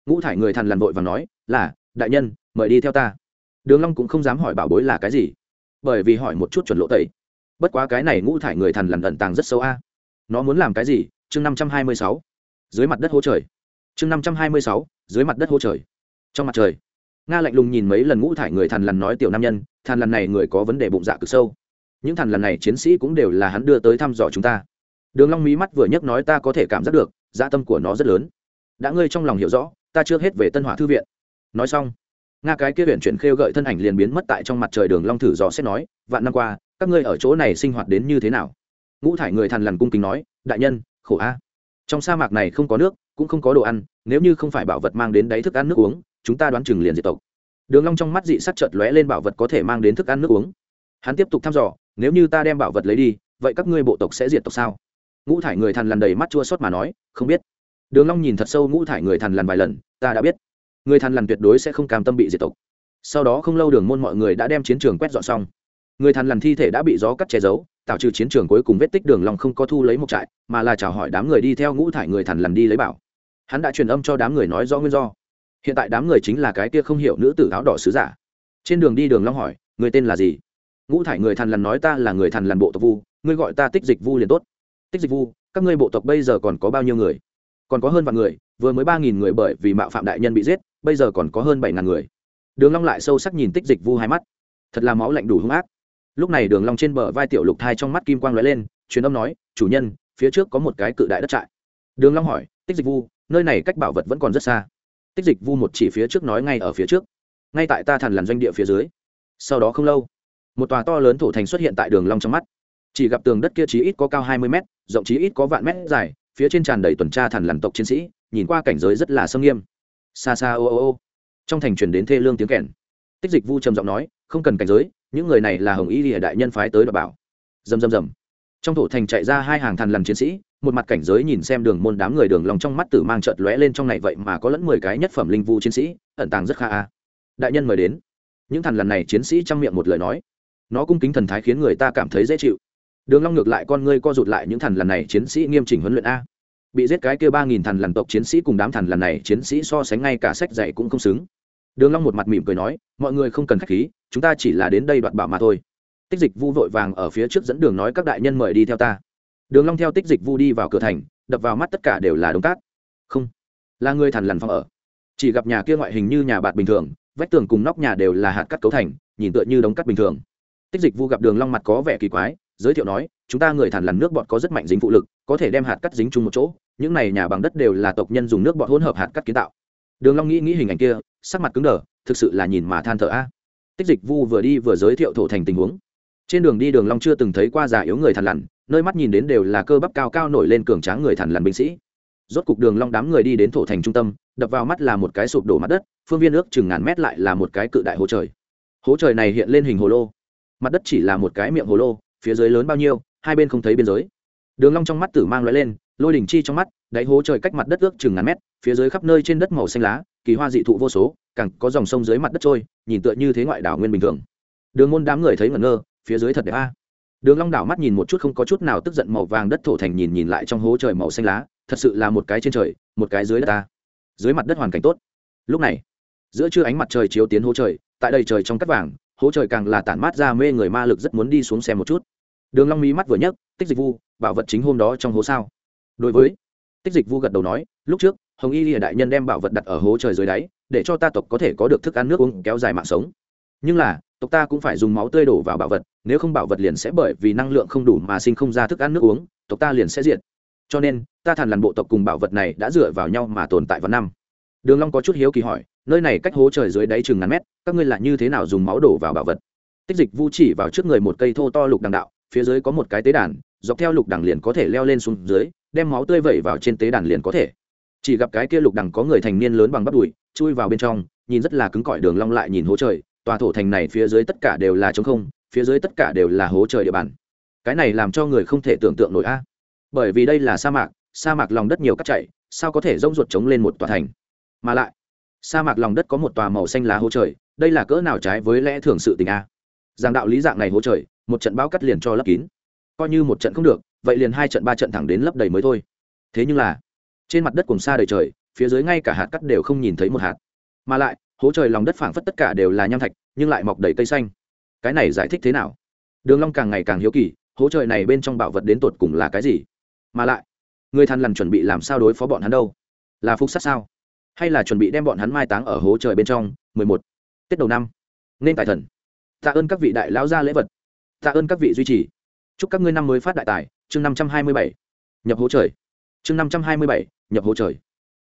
Ngũ thải người thần lần vội vàng nói, là, đại nhân, mời đi theo ta. Đường long cũng không dám hỏi bảo bối là cái gì, bởi vì hỏi một chút chuẩn lộ tẩy. Bất quá cái này ngũ thải người thần lần ẩn tàng rất sâu a. Nó muốn làm cái gì? Chương năm trăm hai mươi sáu. Dưới mặt đất hố trời. Chương năm trăm hai mươi sáu. Dưới mặt đất hố trời. Trong mặt trời. Nga lạnh lùng nhìn mấy lần ngũ thải người thần lần nói, tiểu nam nhân, thần lần này người có vấn đề bụng dạ cực sâu những thằn lằn này chiến sĩ cũng đều là hắn đưa tới thăm dò chúng ta. Đường long mí mắt vừa nhấc nói ta có thể cảm giác được dạ tâm của nó rất lớn. Đã ngươi trong lòng hiểu rõ, ta chưa hết về tân hỏa thư viện. Nói xong, nga cái kia huyện chuyển khêu gợi thân ảnh liền biến mất tại trong mặt trời đường long thử dò xét nói, vạn năm qua, các ngươi ở chỗ này sinh hoạt đến như thế nào? Ngũ thải người thằn lằn cung kính nói, đại nhân, khổ a. Trong sa mạc này không có nước, cũng không có đồ ăn, nếu như không phải bảo vật mang đến đấy thức ăn nước uống, chúng ta đoán chừng liền diệt tộc. Đường long trong mắt dị sắc chợt lóe lên bảo vật có thể mang đến thức ăn nước uống. Hắn tiếp tục thăm dò nếu như ta đem bảo vật lấy đi, vậy các ngươi bộ tộc sẽ diệt tộc sao? Ngũ thải người thần lần đầy mắt chua xót mà nói, không biết. Đường long nhìn thật sâu ngũ thải người thần lần vài lần, ta đã biết. Người thần lần tuyệt đối sẽ không cam tâm bị diệt tộc. Sau đó không lâu đường môn mọi người đã đem chiến trường quét dọn xong. Người thần lần thi thể đã bị gió cắt che giấu, tạo trừ chiến trường cuối cùng vết tích đường long không có thu lấy một trại, mà là chào hỏi đám người đi theo ngũ thải người thần lần đi lấy bảo. Hắn đã truyền âm cho đám người nói rõ nguyên do. Hiện tại đám người chính là cái kia không hiểu nữ tử áo đỏ sứ giả. Trên đường đi đường long hỏi, người tên là gì? Ngũ thải người thần lần nói ta là người thần lần bộ tộc vu, ngươi gọi ta tích dịch vu liền tốt. Tích dịch vu, các ngươi bộ tộc bây giờ còn có bao nhiêu người? Còn có hơn vạn người, vừa mới ba nghìn người bởi vì mạo phạm đại nhân bị giết, bây giờ còn có hơn bảy ngàn người. Đường long lại sâu sắc nhìn tích dịch vu hai mắt. Thật là máu lạnh đủ hung ác. Lúc này đường long trên bờ vai tiểu lục thai trong mắt kim quang lóe lên, truyền âm nói, chủ nhân, phía trước có một cái cự đại đất trại. Đường long hỏi, tích dịch vu, nơi này cách bảo vật vẫn còn rất xa. Tích dịch vu một chỉ phía trước nói ngay ở phía trước. Ngay tại ta thần lằn doanh địa phía dưới. Sau đó không lâu một tòa to lớn thổ thành xuất hiện tại đường long trong mắt. Chỉ gặp tường đất kia chí ít có cao hai mươi mét rộng chí ít có vạn mét dài phía trên tràn đầy tuần tra thần lằn tộc chiến sĩ nhìn qua cảnh giới rất là sâm nghiêm. Xa xa ô ô ô. Trong thành truyền đến thê lương tiếng kèn. Tích dịch vu trầm giọng nói không cần cảnh giới những người này là hồng y lìa đại nhân phái tới đ bảo. Rầm rầm rầm, trong thổ thành chạy ra hai hàng thần lằn chiến sĩ một mặt cảnh giới nhìn xem đường môn đám người đường lòng trong mắt tử mang chợt lóe lên trong này vậy mà có lẫn mười cái nhất phẩm linh vu chiến sĩ ẩn tàng rất kha a. Đại nhân mời đến. Những thần lần này chiến sĩ trong miệng một lời nói nó cung kính thần thái khiến người ta cảm thấy dễ chịu. Đường long ngược lại con ngươi co rụt lại những thằn lần này chiến sĩ nghiêm chỉnh huấn luyện a. Bị giết cái kia ba nghìn thằn lần tộc chiến sĩ cùng đám thằn lần này chiến sĩ so sánh ngay cả sách dạy cũng không xứng. Đường long một mặt mỉm cười nói, mọi người không cần khách khí, chúng ta chỉ là đến đây đoạt bảo mà thôi. Tích dịch vu vội vàng ở phía trước dẫn đường nói các đại nhân mời đi theo ta. Đường long theo tích dịch vu đi vào cửa thành, đập vào mắt tất cả đều là đống cát. Không, là người thằn lằn phòng ở. Chỉ gặp nhà kia ngoại hình như nhà bạt bình thường, vách tường cùng nóc nhà đều là hạt cát cấu thành, nhìn tựa như đống cát bình thường tích dịch vu gặp đường long mặt có vẻ kỳ quái, giới thiệu nói, chúng ta người thản lằn nước bọt có rất mạnh dính phụ lực, có thể đem hạt cát dính chung một chỗ, những này nhà bằng đất đều là tộc nhân dùng nước bọt hỗn hợp hạt cát kiến tạo. Đường long nghĩ nghĩ hình ảnh kia, sắc mặt cứng đờ, thực sự là nhìn mà than thở a. Tích dịch vu vừa đi vừa giới thiệu thổ thành tình huống. Trên đường đi đường long chưa từng thấy qua già yếu người thằn lằn, nơi mắt nhìn đến đều là cơ bắp cao cao nổi lên cường tráng người thằn lằn binh sĩ. Rốt cục đường long đám người đi đến thổ thành trung tâm, đập vào mắt là một cái sụp đổ mặt đất, phương viên nước chừng ngàn mét lại là một cái cự đại hố trời. Hố trời này hiện lên hình hồ lô mặt đất chỉ là một cái miệng hồ lô, phía dưới lớn bao nhiêu, hai bên không thấy biên giới. Đường long trong mắt tử mang lóe lên, lôi đỉnh chi trong mắt, đáy hố trời cách mặt đất ước chừng ngàn mét, phía dưới khắp nơi trên đất màu xanh lá, kỳ hoa dị thụ vô số, càng có dòng sông dưới mặt đất trôi, nhìn tựa như thế ngoại đảo nguyên bình thường. Đường môn đám người thấy ngẩn ngơ, phía dưới thật đẹp a. Đường long đảo mắt nhìn một chút không có chút nào tức giận màu vàng đất thổ thành nhìn nhìn lại trong hố trời màu xanh lá, thật sự là một cái trên trời, một cái dưới đất ta. Dưới mặt đất hoàn cảnh tốt. Lúc này, giữa trưa ánh mặt trời chiếu tiến hố trời, tại đây trời trong cắt vàng hố trời càng là tản mát ra mê người ma lực rất muốn đi xuống xem một chút. Đường long mí mắt vừa nhấc, tích dịch vu, bảo vật chính hôm đó trong hố sao? Đối với tích dịch vu gật đầu nói, lúc trước, hồng y lìa đại nhân đem bảo vật đặt ở hố trời dưới đáy, để cho ta tộc có thể có được thức ăn nước uống kéo dài mạng sống. Nhưng là, tộc ta cũng phải dùng máu tươi đổ vào bảo vật, nếu không bảo vật liền sẽ bởi vì năng lượng không đủ mà sinh không ra thức ăn nước uống, tộc ta liền sẽ diệt. Cho nên, ta thàn làn bộ tộc cùng bảo vật này đã dựa vào nhau mà tồn tại vào năm. Đường long có chút hiếu kỳ hỏi nơi này cách hố trời dưới đáy chừng ngàn mét, các ngươi là như thế nào dùng máu đổ vào bảo vật? Tích dịch vu chỉ vào trước người một cây thô to lục đằng đạo, phía dưới có một cái tế đàn, dọc theo lục đằng liền có thể leo lên xuống dưới, đem máu tươi vẩy vào trên tế đàn liền có thể. Chỉ gặp cái kia lục đằng có người thành niên lớn bằng bắp đùi, chui vào bên trong, nhìn rất là cứng cỏi đường long lại nhìn hố trời, tòa thổ thành này phía dưới tất cả đều là trống không, phía dưới tất cả đều là hố trời địa bàn. Cái này làm cho người không thể tưởng tượng nổi a. Bởi vì đây là sa mạc sa mạc lòng đất nhiều cát chảy, sao có thể rông ruột trống lên một tòa thành? Mà lại sa mạc lòng đất có một tòa màu xanh lá hố trời, đây là cỡ nào trái với lẽ thường sự tình a? Giang đạo lý dạng này hố trời, một trận bão cắt liền cho lấp kín. Coi như một trận không được, vậy liền hai trận ba trận thẳng đến lấp đầy mới thôi. Thế nhưng là, trên mặt đất cùng xa đầy trời, phía dưới ngay cả hạt cắt đều không nhìn thấy một hạt. Mà lại, hố trời lòng đất phảng phất tất cả đều là nham thạch, nhưng lại mọc đầy cây xanh. Cái này giải thích thế nào? Đường long càng ngày càng hiếu kỳ, hố trời này bên trong bảo vật đến tột cùng là cái gì? Mà lại, người thằn lằn chuẩn bị làm sao đối phó bọn hắn đâu? Là phục sát sao? Hay là chuẩn bị đem bọn hắn mai táng ở hố trời bên trong? 11. tết đầu năm. Nên tài thần. Tạ ơn các vị đại lão gia lễ vật. Tạ ơn các vị duy trì. Chúc các ngươi năm mới phát đại tài. Chương 527. nhập hố trời. Chương 527, nhập hố trời.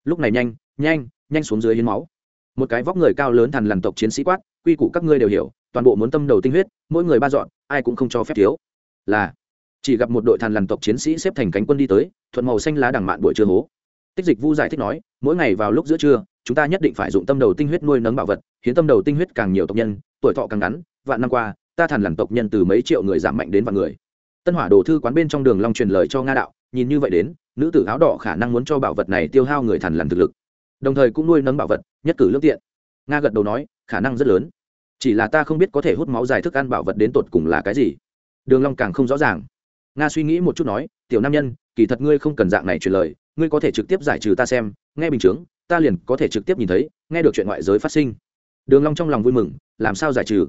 Lúc này nhanh nhanh nhanh xuống dưới hiến máu. Một cái vóc người cao lớn thằn lằn tộc chiến sĩ quát quy củ các ngươi đều hiểu toàn bộ muốn tâm đầu tinh huyết mỗi người ba dọn ai cũng không cho phép thiếu. Là chỉ gặp một đội thằn lằn tộc chiến sĩ xếp thành cánh quân đi tới thuận màu xanh lá đằng mạn buổi trưa hố tích dịch vu giải thích nói, mỗi ngày vào lúc giữa trưa, chúng ta nhất định phải dụng tâm đầu tinh huyết nuôi nấng bảo vật, hiến tâm đầu tinh huyết càng nhiều tộc nhân, tuổi thọ càng ngắn, vạn năm qua, ta thản lằn tộc nhân từ mấy triệu người giảm mạnh đến vạn người. Tân hỏa đồ thư quán bên trong đường long truyền lời cho nga đạo, nhìn như vậy đến, nữ tử áo đỏ khả năng muốn cho bảo vật này tiêu hao người thản lằn thực lực. Đồng thời cũng nuôi nấng bảo vật, nhất cử lương tiện. Nga gật đầu nói, khả năng rất lớn. Chỉ là ta không biết có thể hút máu dài thức ăn bảo vật đến tột cùng là cái gì. Đường long càng không rõ ràng. Nga suy nghĩ một chút nói, tiểu nam nhân, kỳ thật ngươi không cần dạng này truyền lời ngươi có thể trực tiếp giải trừ ta xem, nghe bình chướng, ta liền có thể trực tiếp nhìn thấy, nghe được chuyện ngoại giới phát sinh. Đường long trong lòng vui mừng, làm sao giải trừ?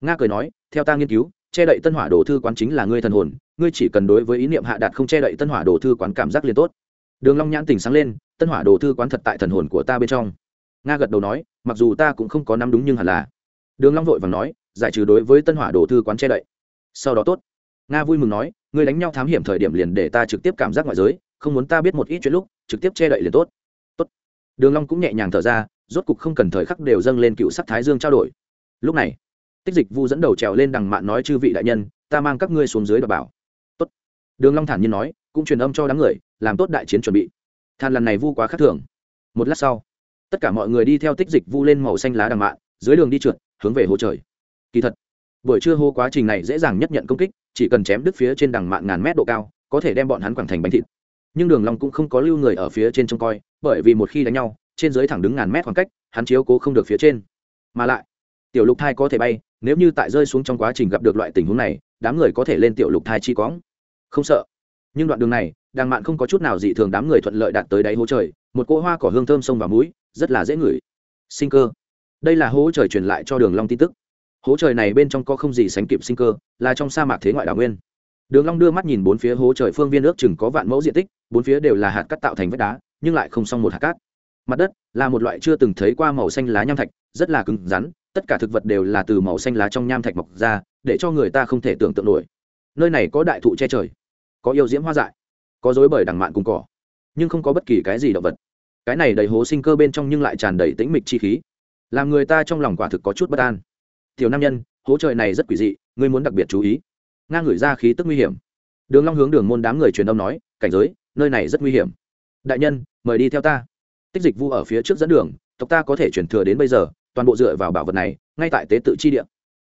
Nga cười nói, theo ta nghiên cứu, che đậy tân hỏa đồ thư quán chính là ngươi thần hồn, ngươi chỉ cần đối với ý niệm hạ đạt không che đậy tân hỏa đồ thư quán cảm giác liền tốt. Đường long nhãn tỉnh sáng lên, tân hỏa đồ thư quán thật tại thần hồn của ta bên trong. Nga gật đầu nói, mặc dù ta cũng không có nắm đúng nhưng hẳn là. Đường long vội vàng nói, giải trừ đối với tân hỏa đồ thư quán che đậy. Sau đó tốt. Nga vui mừng nói, ngươi đánh nhau thám hiểm thời điểm liền để ta trực tiếp cảm giác ngoại giới không muốn ta biết một ít chuyện lúc, trực tiếp che đậy liền tốt. Tốt. Đường long cũng nhẹ nhàng thở ra, rốt cục không cần thời khắc đều dâng lên cựu sắc thái dương trao đổi. Lúc này, tích dịch vu dẫn đầu trèo lên đằng mạn nói chư vị đại nhân, ta mang các ngươi xuống dưới đảm bảo. Tốt. đường long thản nhiên nói, cũng truyền âm cho đám người, làm tốt đại chiến chuẩn bị. Than lần này vu quá khắc thường. Một lát sau, tất cả mọi người đi theo tích dịch vu lên màu xanh lá đằng mạn, dưới đường đi trượt, hướng về hồ trời. Kỳ thật, buổi trưa hô quá trình này dễ dàng nhất nhận công kích, chỉ cần chém đứt phía trên đằng mạn ngàn mét độ cao, có thể đem bọn hắn quẳng thành bánh thịt nhưng đường long cũng không có lưu người ở phía trên trông coi, bởi vì một khi đánh nhau, trên dưới thẳng đứng ngàn mét khoảng cách, hắn chiếu cố không được phía trên. Mà lại, tiểu lục thai có thể bay, nếu như tại rơi xuống trong quá trình gặp được loại tình huống này, đám người có thể lên tiểu lục thai chi quõng không sợ. Nhưng đoạn đường này đàng mạn không có chút nào dị thường đám người thuận lợi đạt tới đáy hố trời, một cỗ hoa cỏ hương thơm sông vào mũi, rất là dễ ngửi. Sinh cơ. Đây là hố trời truyền lại cho đường long tin tức. Hố trời này bên trong có không gì sánh kịp sinh cơ, là trong sa mạc thế ngoại đảo nguyên đường long đưa mắt nhìn bốn phía hố trời phương viên ước chừng có vạn mẫu diện tích, bốn phía đều là hạt cát tạo thành vách đá, nhưng lại không song một hạt cát. Mặt đất là một loại chưa từng thấy qua màu xanh lá nham thạch, rất là cứng rắn, tất cả thực vật đều là từ màu xanh lá trong nham thạch mọc ra, để cho người ta không thể tưởng tượng nổi. Nơi này có đại thụ che trời, có yêu diễm hoa dại, có rối bởi đằng mạn cùng cỏ, nhưng không có bất kỳ cái gì động vật. Cái này đầy hố sinh cơ bên trong nhưng lại tràn đầy tĩnh mịch chi khí, làm người ta trong lòng quả thực có chút bất an. Tiểu nam nhân, hố trời này rất quỷ dị, ngươi muốn đặc biệt chú ý ngang ngửi ra khí tức nguy hiểm. Đường long hướng đường môn đám người truyền âm nói, cảnh giới, nơi này rất nguy hiểm. Đại nhân, mời đi theo ta. Tích dịch vu ở phía trước dẫn đường, tộc ta có thể chuyển thừa đến bây giờ, toàn bộ dựa vào bảo vật này, ngay tại tế tự chi địa.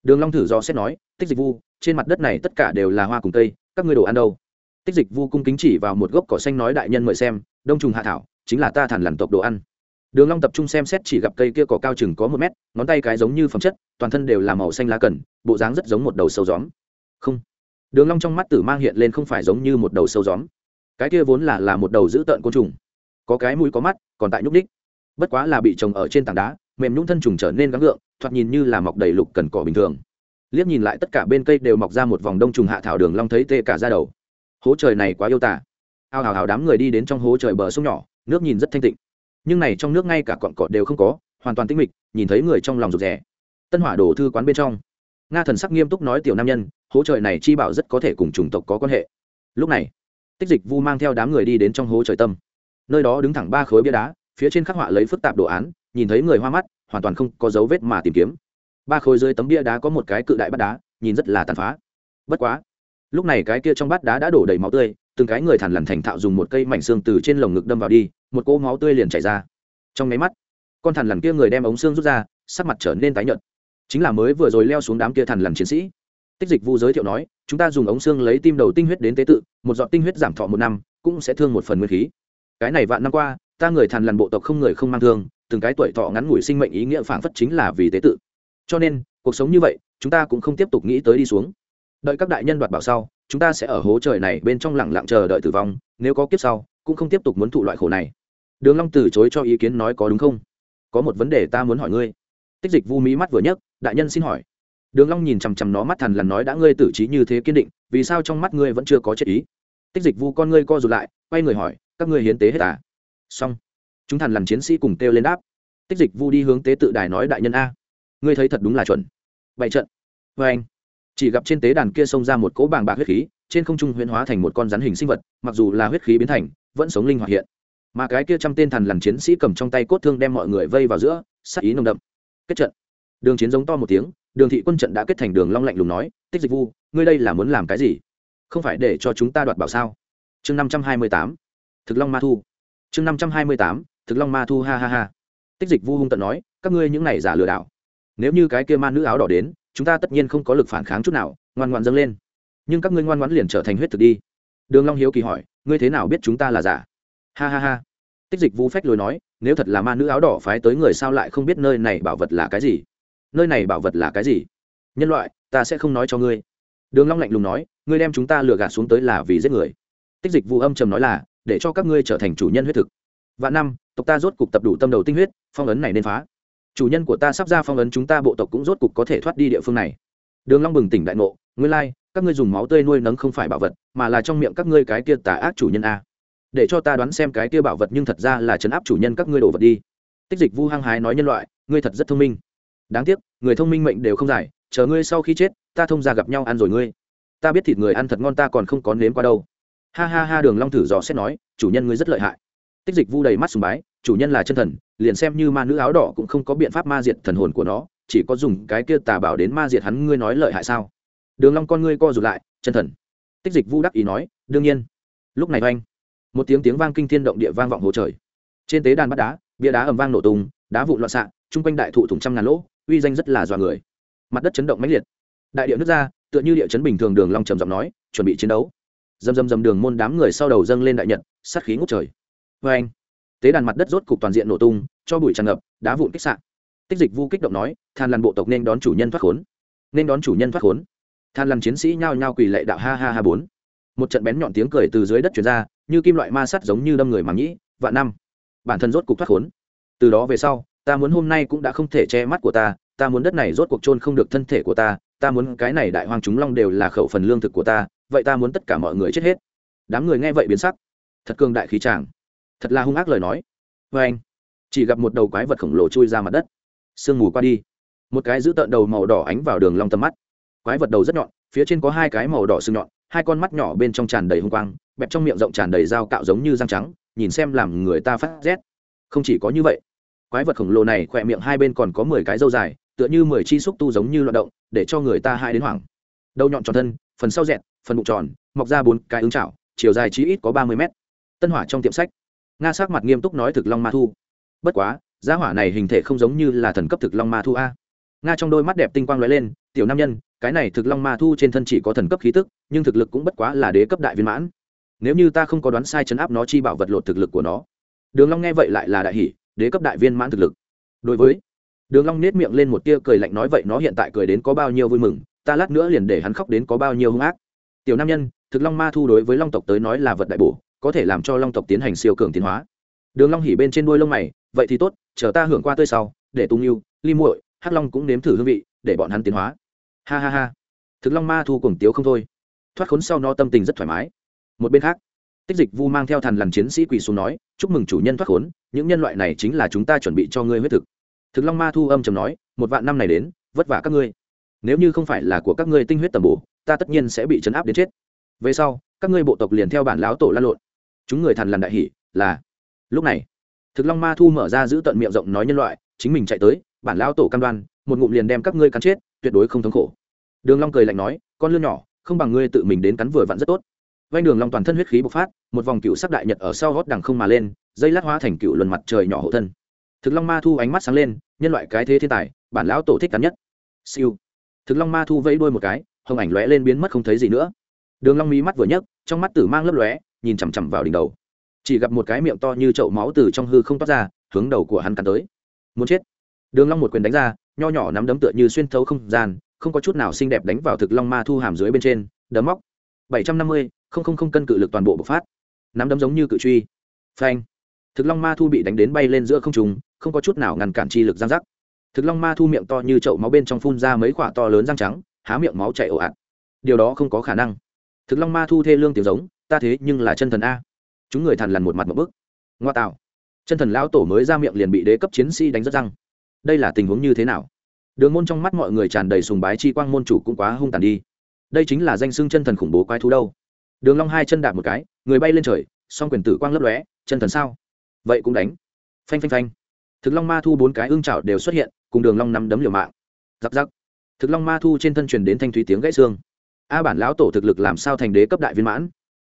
Đường long thử do xét nói, tích dịch vu, trên mặt đất này tất cả đều là hoa cùng cây, các ngươi đồ ăn đâu? Tích dịch vu cung kính chỉ vào một gốc cỏ xanh nói, đại nhân mời xem, đông trùng hạ thảo, chính là ta thản lằn tộc đồ ăn. Đường long tập trung xem xét chỉ gặp cây kia cỏ cao chừng có một mét, ngón tay cái giống như phẩm chất, toàn thân đều là màu xanh lá cần, bộ dáng rất giống một đầu sâu gióm không. Đường long trong mắt tử mang hiện lên không phải giống như một đầu sâu gióm. Cái kia vốn là là một đầu dữ tợn côn trùng. Có cái mũi có mắt, còn tại nhúc đích bất quá là bị trồng ở trên tảng đá, mềm nhũng thân trùng trở nên gắng gượng, thoạt nhìn như là mọc đầy lục cần cỏ bình thường. Liếc nhìn lại tất cả bên cây đều mọc ra một vòng đông trùng hạ thảo đường long thấy tê cả da đầu. Hố trời này quá yêu tả ao hào hào đám người đi đến trong hố trời bờ sông nhỏ, nước nhìn rất thanh tịnh. Nhưng này trong nước ngay cả cọn cọt đều không có, hoàn toàn tĩnh mịch, nhìn thấy người trong lòng rụt rè. Tân hỏa đổ thư quán bên trong nga thần sắc nghiêm túc nói tiểu nam nhân, hố trời này chi bảo rất có thể cùng chủng tộc có quan hệ. Lúc này, tích dịch vu mang theo đám người đi đến trong hố trời tâm. Nơi đó đứng thẳng ba khối bia đá, phía trên khắc họa lấy phức tạp đồ án, nhìn thấy người hoa mắt, hoàn toàn không có dấu vết mà tìm kiếm. Ba khối dưới tấm bia đá có một cái cự đại bát đá, nhìn rất là tàn phá. Bất quá, lúc này cái kia trong bát đá đã đổ đầy máu tươi, từng cái người thằn lằn thành thạo dùng một cây mảnh xương từ trên lồng ngực đâm vào đi, một cỗ máu tươi liền chảy ra. Trong máy mắt, con thằn lằn kia người đem ống xương rút ra, sắc mặt trở nên tái nhợt chính là mới vừa rồi leo xuống đám kia thằn lằn chiến sĩ. Tích dịch vu giới thiệu nói, chúng ta dùng ống xương lấy tim đầu tinh huyết đến tế tự, một giọt tinh huyết giảm thọ một năm, cũng sẽ thương một phần nguyên khí. Cái này vạn năm qua, ta người thằn lằn bộ tộc không người không mang thương, từng cái tuổi thọ ngắn ngủi sinh mệnh ý nghĩa phảng phất chính là vì tế tự. Cho nên, cuộc sống như vậy, chúng ta cũng không tiếp tục nghĩ tới đi xuống. Đợi các đại nhân đoạt bảo sau, chúng ta sẽ ở hố trời này bên trong lặng lặng chờ đợi tử vong, nếu có kiếp sau, cũng không tiếp tục muốn thụ loại khổ này. Đường long từ chối cho ý kiến nói có đúng không? Có một vấn đề ta muốn hỏi ngươi. Tích dịch vu mí mắt vừa nhấc đại nhân xin hỏi. Đường long nhìn chằm chằm nó mắt thần lần nói đã ngươi tử trí như thế kiên định, vì sao trong mắt ngươi vẫn chưa có chết ý? Tích dịch vu con ngươi co rụt lại, quay người hỏi, các ngươi hiến tế hết à? Xong. Chúng thần làm chiến sĩ cùng kêu lên đáp. Tích dịch vu đi hướng tế tự đài nói đại nhân a. Ngươi thấy thật đúng là chuẩn. Bảy trận. Với anh. Chỉ gặp trên tế đàn kia xông ra một cỗ bàng bạc huyết khí, trên không trung huyễn hóa thành một con rắn hình sinh vật, mặc dù là huyết khí biến thành, vẫn sống linh hoạt hiện. Mà cái kia trăm tên thần làm chiến sĩ cầm trong tay cốt thương đem mọi người vây vào giữa, sát ý nồng đậm. Kết trận đường chiến giống to một tiếng, đường thị quân trận đã kết thành đường long lạnh lùng nói, tích dịch vu, ngươi đây là muốn làm cái gì? Không phải để cho chúng ta đoạt bảo sao? Chương năm trăm hai mươi tám, thực long ma thu. Chương năm trăm hai mươi tám, thực long ma thu, ha ha ha. Tích dịch vu hung tận nói, các ngươi những này giả lừa đảo. Nếu như cái kia ma nữ áo đỏ đến, chúng ta tất nhiên không có lực phản kháng chút nào, ngoan ngoan dâng lên. Nhưng các ngươi ngoan ngoãn liền trở thành huyết thực đi. Đường long hiếu kỳ hỏi, ngươi thế nào biết chúng ta là giả? Ha ha ha. Tích dịch vu phách lối nói, nếu thật là ma nữ áo đỏ phái tới người sao lại không biết nơi này bảo vật là cái gì? Nơi này bảo vật là cái gì? Nhân loại, ta sẽ không nói cho ngươi. Đường long lạnh lùng nói, ngươi đem chúng ta lừa gạt xuống tới là vì giết người. Tích dịch vu âm trầm nói là, để cho các ngươi trở thành chủ nhân huyết thực. Vạn năm, tộc ta rốt cục tập đủ tâm đầu tinh huyết, phong ấn này nên phá. Chủ nhân của ta sắp ra phong ấn chúng ta bộ tộc cũng rốt cục có thể thoát đi địa phương này. Đường long bừng tỉnh đại ngộ, ngươi lai, các ngươi dùng máu tươi nuôi nấng không phải bảo vật, mà là trong miệng các ngươi cái kia tà ác chủ nhân a. Để cho ta đoán xem cái kia bảo vật nhưng thật ra là chấn áp chủ nhân các ngươi đổ vật đi. Tích dịch vu hăng hái nói nhân loại, ngươi thật rất thông minh đáng tiếc, người thông minh mệnh đều không giải chờ ngươi sau khi chết, ta thông ra gặp nhau ăn rồi ngươi. Ta biết thịt người ăn thật ngon ta còn không có nếm qua đâu. Ha ha ha, đường long thử dò xét nói, chủ nhân ngươi rất lợi hại. Tích dịch vu đầy mắt sùng bái, chủ nhân là chân thần, liền xem như ma nữ áo đỏ cũng không có biện pháp ma diệt thần hồn của nó, chỉ có dùng cái kia tà bảo đến ma diệt hắn, ngươi nói lợi hại sao? Đường long con ngươi co rụt lại, chân thần. Tích dịch vu đắc ý nói, đương nhiên. Lúc này oanh, một tiếng tiếng vang kinh thiên động địa vang vọng hồ trời. Trên tế đàn bắt đá, bia đá ầm vang nổ tung, đá vụn loạn xạ, chung quanh đại thụ thủng trăm ngàn lỗ uy danh rất là dọa người. Mặt đất chấn động mãnh liệt. Đại địa nước ra, tựa như địa chấn bình thường đường long trầm giọng nói, chuẩn bị chiến đấu. Dầm dầm dầm đường môn đám người sau đầu dâng lên đại nhật, sát khí ngút trời. Vê anh. Tế đàn mặt đất rốt cục toàn diện nổ tung, cho bụi tràn ngập, đá vụn kích sạn tích dịch vu kích động nói, than lằn bộ tộc nên đón chủ nhân thoát khốn. Nên đón chủ nhân thoát khốn. Than lằn chiến sĩ nhao nhao quỳ lệ đạo ha ha ha bốn. Một trận bén nhọn tiếng cười từ dưới đất truyền ra, như kim loại ma sắt giống như đâm người màng nhĩ vạn năm. Bản thân rốt cục thoát khốn. Từ đó về sau ta muốn hôm nay cũng đã không thể che mắt của ta ta muốn đất này rốt cuộc trôn không được thân thể của ta ta muốn cái này đại hoàng chúng long đều là khẩu phần lương thực của ta, vậy ta muốn tất cả mọi người chết hết. Đám người nghe vậy biến sắc. Thật cường đại khí tràng thật là hung ác lời nói. Vê anh, chỉ gặp một đầu quái vật khổng lồ chui ra mặt đất. Sương mù qua đi. Một cái giữ tợn đầu màu đỏ ánh vào đường long tầm mắt. Quái vật đầu rất nhọn, phía trên có hai cái màu đỏ sừng nhọn, hai con mắt nhỏ bên trong tràn đầy hung quang, bẹp trong miệng rộng tràn đầy dao cạo giống như răng trắng, nhìn xem làm người ta phát rét. Không chỉ có như vậy quái vật khổng lồ này khỏe miệng hai bên còn có mười cái râu dài, tựa như mười chi xúc tu giống như loạt động, để cho người ta hai đến hoảng. Đầu nhọn tròn thân, phần sau dẹt, phần bụng tròn, mọc ra bốn cái ứng chảo chiều dài chí ít có ba mươi mét. Tân hỏa trong tiệm sách. Nga sắc mặt nghiêm túc nói thực long ma thu. Bất quá giá hỏa này hình thể không giống như là thần cấp thực long ma thu a. Nga trong đôi mắt đẹp tinh quang lóe lên, tiểu nam nhân, cái này thực long ma thu trên thân chỉ có thần cấp khí tức, nhưng thực lực cũng bất quá là đế cấp đại viên mãn. Nếu như ta không có đoán sai chấn áp nó chi bảo vật lột thực lực của nó. Đường long nghe vậy lại là đại hỷ đế cấp đại viên mãn thực lực. Đối với đường long nét miệng lên một tia cười lạnh nói, vậy nó hiện tại cười đến có bao nhiêu vui mừng, ta lát nữa liền để hắn khóc đến có bao nhiêu hung ác. Tiểu nam nhân, thực long ma thu đối với long tộc tới nói là vật đại bổ, có thể làm cho long tộc tiến hành siêu cường tiến hóa. Đường long hỉ bên trên đuôi lông mày, vậy thì tốt, chờ ta hưởng qua tươi sau, để tung yêu ly muội, hắc long cũng nếm thử hương vị, để bọn hắn tiến hóa. Ha ha ha. Thực long ma thu cùng tiếu không thôi. Thoát khốn sau nó tâm tình rất thoải mái. Một bên khác tích dịch vu mang theo thần lằn chiến sĩ quỳ xuống nói, chúc mừng chủ nhân thoát khốn, những nhân loại này chính là chúng ta chuẩn bị cho ngươi huyết thực. Thực long ma thu âm trầm nói, một vạn năm này đến, vất vả các ngươi. Nếu như không phải là của các ngươi tinh huyết tầm bổ, ta tất nhiên sẽ bị chấn áp đến chết. Về sau, các ngươi bộ tộc liền theo bản lão tổ lan lộn. Chúng người thần lằn đại hỷ là. Lúc này, thực long ma thu mở ra giữ tận miệng rộng nói nhân loại, chính mình chạy tới, bản lão tổ cam đoan, một ngụm liền đem các ngươi cắn chết, tuyệt đối không thống khổ. Đường long cười lạnh nói, con lươn nhỏ, không bằng ngươi tự mình đến cắn vừa vặn rất tốt vanh đường long toàn thân huyết khí bộc phát, một vòng cựu sắc đại nhật ở sau gót đằng không mà lên, dây lát hóa thành cựu luân mặt trời nhỏ hộ thân. Thực long ma thu ánh mắt sáng lên, nhân loại cái thế thiên tài, bản lão tổ thích cắn nhất. Siêu. Thực long ma thu vẫy đuôi một cái, hồng ảnh lóe lên biến mất không thấy gì nữa. Đường long mí mắt vừa nhấc, trong mắt tử mang lấp lóe, nhìn chằm chằm vào đỉnh đầu. Chỉ gặp một cái miệng to như chậu máu từ trong hư không toát ra, hướng đầu của hắn cắn tới. Muốn chết. Đường long một quyền đánh ra, nho nhỏ nắm đấm tựa như xuyên thấu không gian, không có chút nào xinh đẹp đánh vào thực long ma thu hàm dưới bên trên. Đấm móc. Bảy trăm năm mươi không không không cân cự lực toàn bộ bộc phát. Nắm đấm giống như cự truy. Phanh. Thực long ma thu bị đánh đến bay lên giữa không trung, không có chút nào ngăn cản chi lực giang rắc thực long ma thu miệng to như chậu máu bên trong phun ra mấy quả to lớn răng trắng, há miệng máu chảy ồ ạt. Điều đó không có khả năng. Thực long ma thu thê lương tiếng giống, ta thế nhưng là chân thần a. Chúng người thằn lằn một mặt một bức. Ngoa tạo. Chân thần lão tổ mới ra miệng liền bị đế cấp chiến sĩ đánh rất răng. Đây là tình huống như thế nào? Đường môn trong mắt mọi người tràn đầy sùng bái chi quang môn chủ cũng quá hung tàn đi. Đây chính là danh xưng chân thần khủng bố quái thú đâu đường long hai chân đạp một cái, người bay lên trời, song quyền tử quang lấp lóe, chân thần sao? Vậy cũng đánh. Phanh phanh phanh. Thực long ma thu bốn cái ương chảo đều xuất hiện, cùng đường long nắm đấm liều mạng. Giặc giặc thực long ma thu trên thân truyền đến thanh thúy tiếng gãy xương. A bản lão tổ thực lực làm sao thành đế cấp đại viên mãn?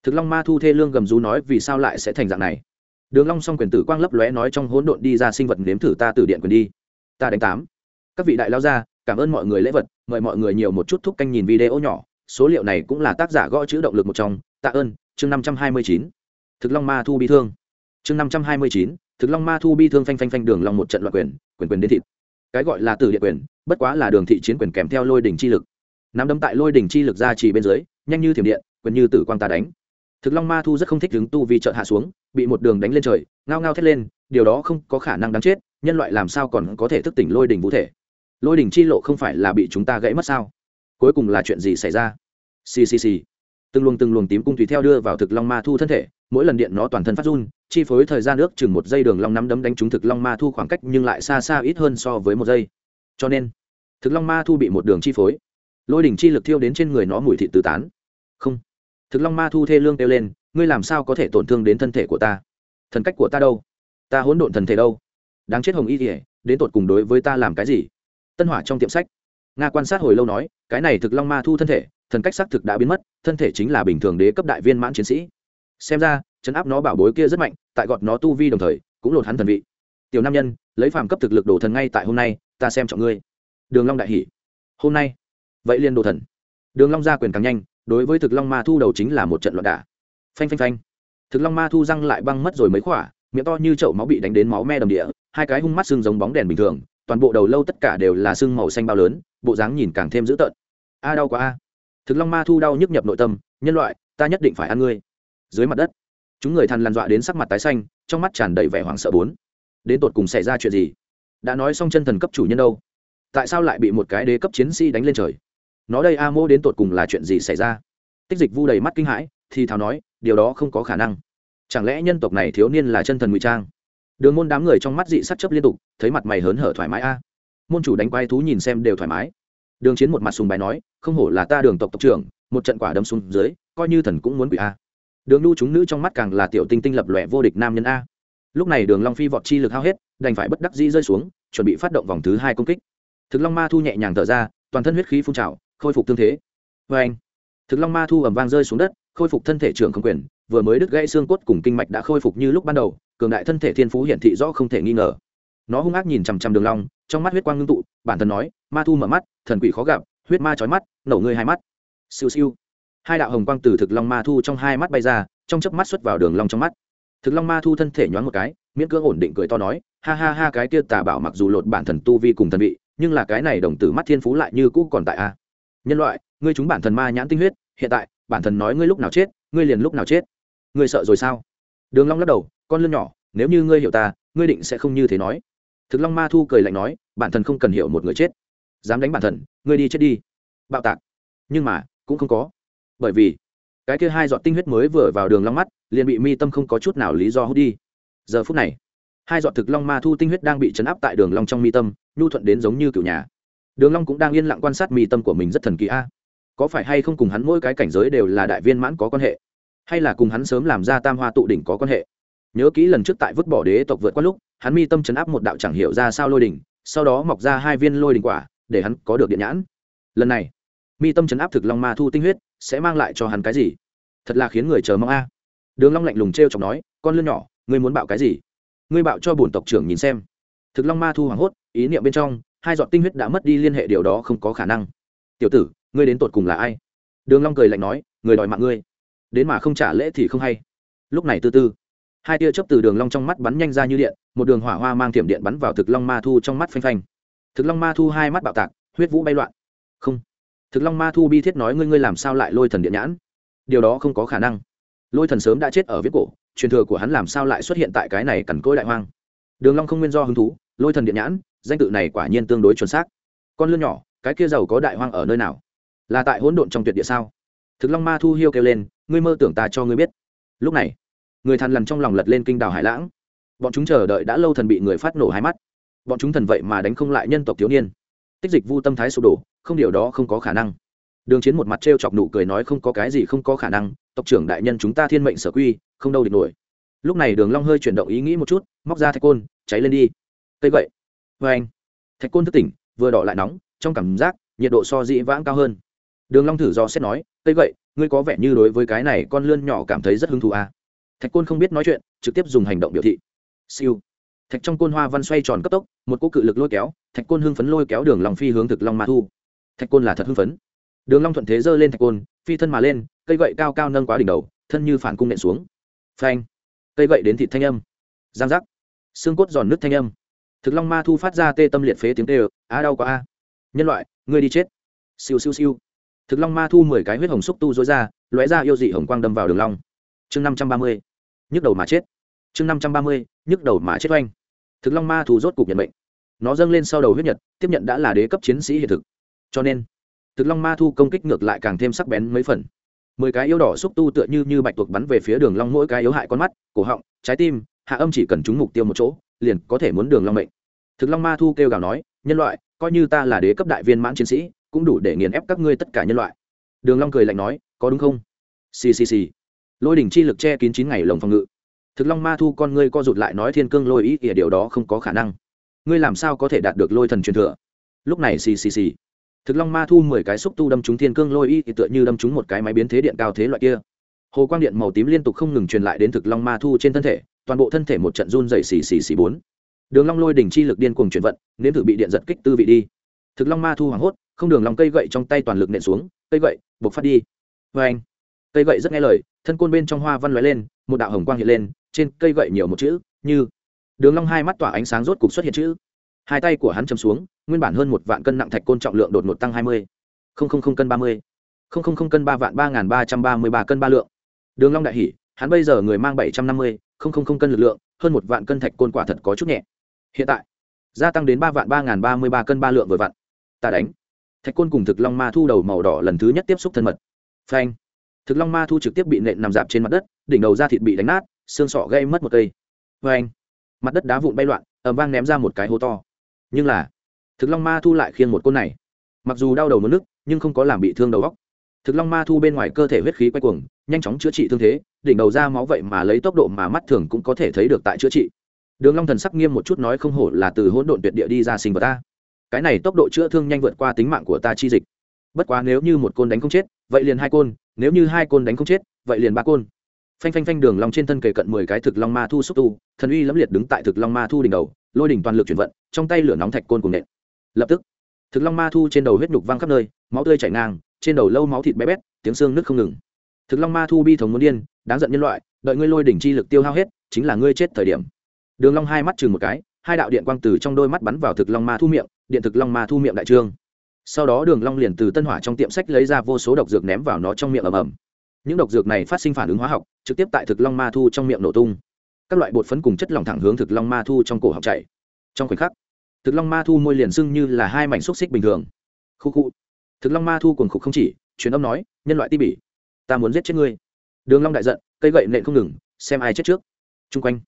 Thực long ma thu thê lương gầm rú nói vì sao lại sẽ thành dạng này? Đường long song quyền tử quang lấp lóe nói trong hỗn độn đi ra sinh vật nếm thử ta từ điện quyền đi. Ta đánh tám. Các vị đại lao ra cảm ơn mọi người lễ vật, mời mọi người nhiều một chút thúc canh nhìn video nhỏ số liệu này cũng là tác giả gõ chữ động lực một trong, tạ ơn, chương năm trăm hai mươi chín. Thực long ma thu bi thương. Chương năm trăm hai mươi chín, thực long ma thu bi thương phanh phanh phanh đường long một trận loạn quyền quyền quyền đến thịt. Cái gọi là tử địa quyền, bất quá là đường thị chiến quyền kèm theo lôi đỉnh chi lực. Nắm đấm tại lôi đỉnh chi lực ra chỉ bên dưới, nhanh như thiểm điện, quyền như tử quang ta đánh. Thực long ma thu rất không thích đứng tu vì trợ hạ xuống, bị một đường đánh lên trời, ngao ngao thét lên, điều đó không có khả năng đáng chết, nhân loại làm sao còn có thể thức tỉnh lôi đỉnh vũ thể? Lôi đỉnh chi lộ không phải là bị chúng ta gãy mất sao? Cuối cùng là chuyện gì xảy ra? Xì xì xì. Từng luồng từng luồng tím cung tùy theo đưa vào thực long ma thu thân thể, mỗi lần điện nó toàn thân phát run, chi phối thời gian ước chừng một giây đường long nắm đấm đánh trúng thực long ma thu khoảng cách nhưng lại xa xa ít hơn so với một giây. Cho nên, thực long ma thu bị một đường chi phối. Lôi đỉnh chi lực thiêu đến trên người nó mùi thịt tứ tán. Không. Thực long ma thu thê lương kêu lên, ngươi làm sao có thể tổn thương đến thân thể của ta? Thần cách của ta đâu? Ta hỗn độn thần thể đâu? Đáng chết hồng y thể đến tột cùng đối với ta làm cái gì? Tân hỏa trong tiệm sách nga quan sát hồi lâu nói, cái này thực long ma thu thân thể, thần cách xác thực đã biến mất, thân thể chính là bình thường đế cấp đại viên mãn chiến sĩ. Xem ra chấn áp nó bảo bối kia rất mạnh, tại gọt nó tu vi đồng thời, cũng lột hắn thần vị. Tiểu nam nhân, lấy phàm cấp thực lực đồ thần ngay tại hôm nay, ta xem trọng ngươi. Đường long đại hỉ. Hôm nay? Vậy liền đồ thần. Đường long ra quyền càng nhanh, đối với thực long ma thu đầu chính là một trận loạn đả. Phanh phanh phanh. Thực long ma thu răng lại băng mất rồi mấy khỏa, miệng to như chậu máu bị đánh đến máu me đầm địa, hai cái hung mắt xương giống bóng đèn bình thường toàn bộ đầu lâu tất cả đều là xương màu xanh bao lớn, bộ dáng nhìn càng thêm dữ tợn. A, đau quá a. Thực long ma thu đau nhức nhập nội tâm, nhân loại, ta nhất định phải ăn ngươi. Dưới mặt đất, chúng người thằn lằn dọa đến sắc mặt tái xanh, trong mắt tràn đầy vẻ hoảng sợ bốn. Đến tột cùng xảy ra chuyện gì? Đã nói xong chân thần cấp chủ nhân đâu? Tại sao lại bị một cái đế cấp chiến sĩ đánh lên trời? Nó đây a mô đến tột cùng là chuyện gì xảy ra? Tích dịch vu đầy mắt kinh hãi, thì thào nói, điều đó không có khả năng. Chẳng lẽ nhân tộc này thiếu niên là chân thần ngụy trang? Đường môn đám người trong mắt dị sắc chấp liên tục, thấy mặt mày hớn hở thoải mái a. Môn chủ đánh quay thú nhìn xem đều thoải mái. Đường chiến một mặt sùng bài nói, không hổ là ta đường tộc tộc trưởng, một trận quả đấm xuống dưới, coi như thần cũng muốn quỷ a. Đường nu chúng nữ trong mắt càng là tiểu tinh tinh lập lòe vô địch nam nhân a. Lúc này đường long phi vọt chi lực hao hết, đành phải bất đắc dĩ rơi xuống, chuẩn bị phát động vòng thứ hai công kích. Thực long ma thu nhẹ nhàng thở ra, toàn thân huyết khí phun trào, khôi phục thương thế. Vê anh thực long ma thu ầm vang rơi xuống đất, khôi phục thân thể trưởng không quyền vừa mới đứt gãy xương cốt cùng kinh mạch đã khôi phục như lúc ban đầu, cường đại thân thể thiên phú hiển thị rõ không thể nghi ngờ. Nó hung ác nhìn chằm chằm đường long, trong mắt huyết quang ngưng tụ, bản thân nói, ma thu mở mắt, thần quỷ khó gặp, huyết ma chói mắt, nổ ngươi hai mắt. Siêu siêu. Hai đạo hồng quang từ thực long ma thu trong hai mắt bay ra, trong chớp mắt xuất vào đường long trong mắt. Thực long ma thu thân thể nhoáng một cái, miễn cưỡng ổn định cười to nói, ha ha ha, cái kia tà bảo mặc dù lột bản thần tu vi cùng thần vị, nhưng là cái này đồng tử mắt thiên phú lại như cũ còn tại a. Nhân loại, ngươi chúng bản thần ma nhãn tinh huyết, hiện tại, bản thần nói ngươi lúc nào chết, ngươi liền lúc nào chết ngươi sợ rồi sao? Đường long lắc đầu con lươn nhỏ nếu như ngươi hiểu ta ngươi định sẽ không như thế nói. Thực long ma thu cười lạnh nói bản thân không cần hiểu một người chết. Dám đánh bản thân, ngươi đi chết đi. Bạo tạc. Nhưng mà cũng không có. Bởi vì cái kia hai giọt tinh huyết mới vừa vào đường long mắt liền bị mi tâm không có chút nào lý do hút đi. Giờ phút này hai giọt thực long ma thu tinh huyết đang bị chấn áp tại đường long trong mi tâm nhu thuận đến giống như cựu nhà. Đường long cũng đang yên lặng quan sát mi tâm của mình rất thần kỳ a. Có phải hay không cùng hắn mỗi cái cảnh giới đều là đại viên mãn có quan hệ? Hay là cùng hắn sớm làm ra tam hoa tụ đỉnh có quan hệ. Nhớ kỹ lần trước tại vứt bỏ đế tộc vượt qua lúc, hắn mi tâm chấn áp một đạo chẳng hiểu ra sao lôi đỉnh, sau đó mọc ra hai viên lôi đỉnh quả, để hắn có được điện nhãn. Lần này, mi tâm chấn áp thực long ma thu tinh huyết, sẽ mang lại cho hắn cái gì? Thật là khiến người chờ mong a. Đường long lạnh lùng treo chọc nói, con lươn nhỏ, ngươi muốn bạo cái gì? Ngươi bạo cho bổn tộc trưởng nhìn xem. Thực long ma thu hoảng hốt, ý niệm bên trong, hai giọt tinh huyết đã mất đi liên hệ, điều đó không có khả năng. Tiểu tử, ngươi đến tột cùng là ai? Đường long cười lạnh nói, người đòi mạng ngươi đến mà không trả lễ thì không hay. Lúc này từ từ, hai tia chớp từ đường long trong mắt bắn nhanh ra như điện, một đường hỏa hoa mang thiểm điện bắn vào thực long ma thu trong mắt phanh phanh. Thực long ma thu hai mắt bạo tạc, huyết vũ bay loạn. Không, thực long ma thu bi thiết nói ngươi ngươi làm sao lại lôi thần điện nhãn? Điều đó không có khả năng. Lôi thần sớm đã chết ở viết cổ, truyền thừa của hắn làm sao lại xuất hiện tại cái này cằn cỗi đại hoang? Đường long không nguyên do hứng thú, lôi thần điện nhãn, danh tự này quả nhiên tương đối chuẩn xác. Con lươn nhỏ, cái kia giàu có đại hoang ở nơi nào? Là tại hỗn độn trong tuyệt địa sao? Thực long ma thu hiêu kêu lên, ngươi mơ tưởng ta cho ngươi biết. Lúc này, người thằn lằn trong lòng lật lên kinh đảo hải lãng. Bọn chúng chờ đợi đã lâu thần bị người phát nổ hai mắt. Bọn chúng thần vậy mà đánh không lại nhân tộc thiếu niên. Tích dịch vu tâm thái sụp đổ, không điều đó không có khả năng. Đường chiến một mặt t r e o chọc nụ cười nói không có cái gì không có khả năng, tộc trưởng đại nhân chúng ta thiên mệnh sở quy, không đâu địch nổi. Lúc này đường long hơi chuyển động ý nghĩ một chút, móc ra thạch côn, cháy lên đi. Cây vậy vê anh thạch côn thức tỉnh, vừa đỏ lại nóng, trong cảm giác nhiệt độ so dĩ vãng cao hơn đường long thử do xét nói cây vậy ngươi có vẻ như đối với cái này con lươn nhỏ cảm thấy rất hứng thú à. thạch côn không biết nói chuyện, trực tiếp dùng hành động biểu thị. Siêu. Thạch trong côn hoa văn xoay tròn cấp tốc, một cỗ cự lực lôi kéo, thạch côn hưng phấn lôi kéo đường long phi hướng thực long ma thu. Thạch côn là thật hưng phấn. Đường long thuận thế giơ lên thạch côn, phi thân mà lên, cây gậy cao cao nâng quá đỉnh đầu, thân như phản cung nện xuống. Phanh. Cây gậy đến thịt thanh âm. Giang giác. Xương cốt giòn nứt thanh âm. Thực long ma thu phát ra tê tâm liệt phế tiếng tê á, đau quá a. Nhân loại, ngươi đi chết. Siêu siêu siêu thực long ma thu mười cái huyết hồng xúc tu dối ra, lóe ra yêu dị hồng quang đâm vào đường long. Chương năm trăm ba mươi, nhức đầu mà chết. Chương năm trăm ba mươi, nhức đầu mà chết oanh. Thực long ma thu rốt cục nhận mệnh. Nó dâng lên sau đầu huyết nhật, tiếp nhận đã là đế cấp chiến sĩ hiện thực. Cho nên, thực long ma thu công kích ngược lại càng thêm sắc bén mấy phần. Mười cái yêu đỏ xúc tu tựa như như bạch tuộc bắn về phía đường long mỗi cái yếu hại con mắt, cổ họng, trái tim, hạ âm chỉ cần trúng mục tiêu một chỗ, liền có thể muốn đường long mệnh. Thực long ma thu kêu gào nói, nhân loại, coi như ta là đế cấp đại viên mãn chiến sĩ cũng đủ để nghiền ép các ngươi tất cả nhân loại. Đường long cười lạnh nói, có đúng không? Xì xì xì. Lôi đỉnh chi lực che kín chín ngày lồng phòng ngự. Thực long ma thu con ngươi co rụt lại nói thiên cương lôi ý ỉa điều đó không có khả năng. Ngươi làm sao có thể đạt được lôi thần truyền thừa? Lúc này xì xì xì. Thực long ma thu mười cái xúc tu đâm trúng thiên cương lôi y thì tựa như đâm trúng một cái máy biến thế điện cao thế loại kia. Hồ quang điện màu tím liên tục không ngừng truyền lại đến thực long ma thu trên thân thể, toàn bộ thân thể một trận run dày xì xì xì bốn. Đường long lôi đỉnh chi lực điên cuồng chuyển vận, nếm thử bị điện giật kích tư vị đi. Thực long ma thu hoảng hốt không đường lòng cây gậy trong tay toàn lực nện xuống, cây gậy, buộc phát đi. Vê anh, cây gậy rất nghe lời, thân côn bên trong hoa văn lóe lên, một đạo hồng quang hiện lên, trên cây gậy nhiều một chữ, như. Đường long hai mắt tỏa ánh sáng rốt cục xuất hiện chữ. Hai tay của hắn chầm xuống, nguyên bản hơn một vạn cân nặng thạch côn trọng lượng đột ngột tăng hai mươi. Không không không cân ba mươi. Không không không cân ba vạn ba nghìn ba trăm ba mươi ba cân ba lượng. Đường long đại hỉ, hắn bây giờ người mang bảy trăm năm mươi, không không không cân lực lượng, hơn một vạn cân thạch côn quả thật có chút nhẹ. Hiện tại, gia tăng đến ba vạn ba nghìn ba mươi ba cân ba lượng vừa vặn. Ta đánh thạch côn cùng thực long ma thu đầu màu đỏ lần thứ nhất tiếp xúc thân mật. Phanh. Thực long ma thu trực tiếp bị nện nằm dạp trên mặt đất, đỉnh đầu da thịt bị đánh nát, xương sọ gây mất một cây. Phanh. Mặt đất đá vụn bay loạn ẩm vang ném ra một cái hố to. Nhưng là, thực long ma thu lại khiêng một côn này. Mặc dù đau đầu mất nước nhưng không có làm bị thương đầu góc thực long ma thu bên ngoài cơ thể huyết khí quay cuồng, nhanh chóng chữa trị thương thế, đỉnh đầu ra máu vậy mà lấy tốc độ mà mắt thường cũng có thể thấy được tại chữa trị. Đường long thần sắc nghiêm một chút nói không hổ là từ hỗn độn tuyệt địa đi ra sinh vật ta cái này tốc độ chữa thương nhanh vượt qua tính mạng của ta chi dịch. Bất quá nếu như một côn đánh không chết, vậy liền hai côn, nếu như hai côn đánh không chết, vậy liền ba côn. Phanh phanh phanh đường long trên thân kề cận mười cái thực long ma thu xúc tu, thần uy lẫm liệt đứng tại thực long ma thu đỉnh đầu, lôi đỉnh toàn lực chuyển vận, trong tay lửa nóng thạch côn cùng nện. Lập tức, thực long ma thu trên đầu huyết nhục văng khắp nơi, máu tươi chảy ngang, trên đầu lâu máu thịt bé bét, tiếng xương nứt không ngừng. Thực long ma thu bi thống muốn điên, đáng giận nhân loại, đợi ngươi lôi đỉnh chi lực tiêu hao hết, chính là ngươi chết thời điểm. Đường long hai mắt chừng một cái hai đạo điện quang từ trong đôi mắt bắn vào thực long ma thu miệng, điện thực long ma thu miệng đại trương. Sau đó đường long liền từ tân hỏa trong tiệm sách lấy ra vô số độc dược ném vào nó trong miệng ầm ầm. Những độc dược này phát sinh phản ứng hóa học, trực tiếp tại thực long ma thu trong miệng nổ tung. Các loại bột phấn cùng chất lỏng thẳng hướng thực long ma thu trong cổ họng chảy. Trong khoảnh khắc, thực long ma thu môi liền sưng như là hai mảnh xúc xích bình thường. Khu khu. Thực long ma thu cuồng khục không chỉ, truyền âm nói, nhân loại ti bỉ, ta muốn giết chết ngươi. Đường long đại giận, cây gậy nện không ngừng, xem ai chết trước. Chung quanh,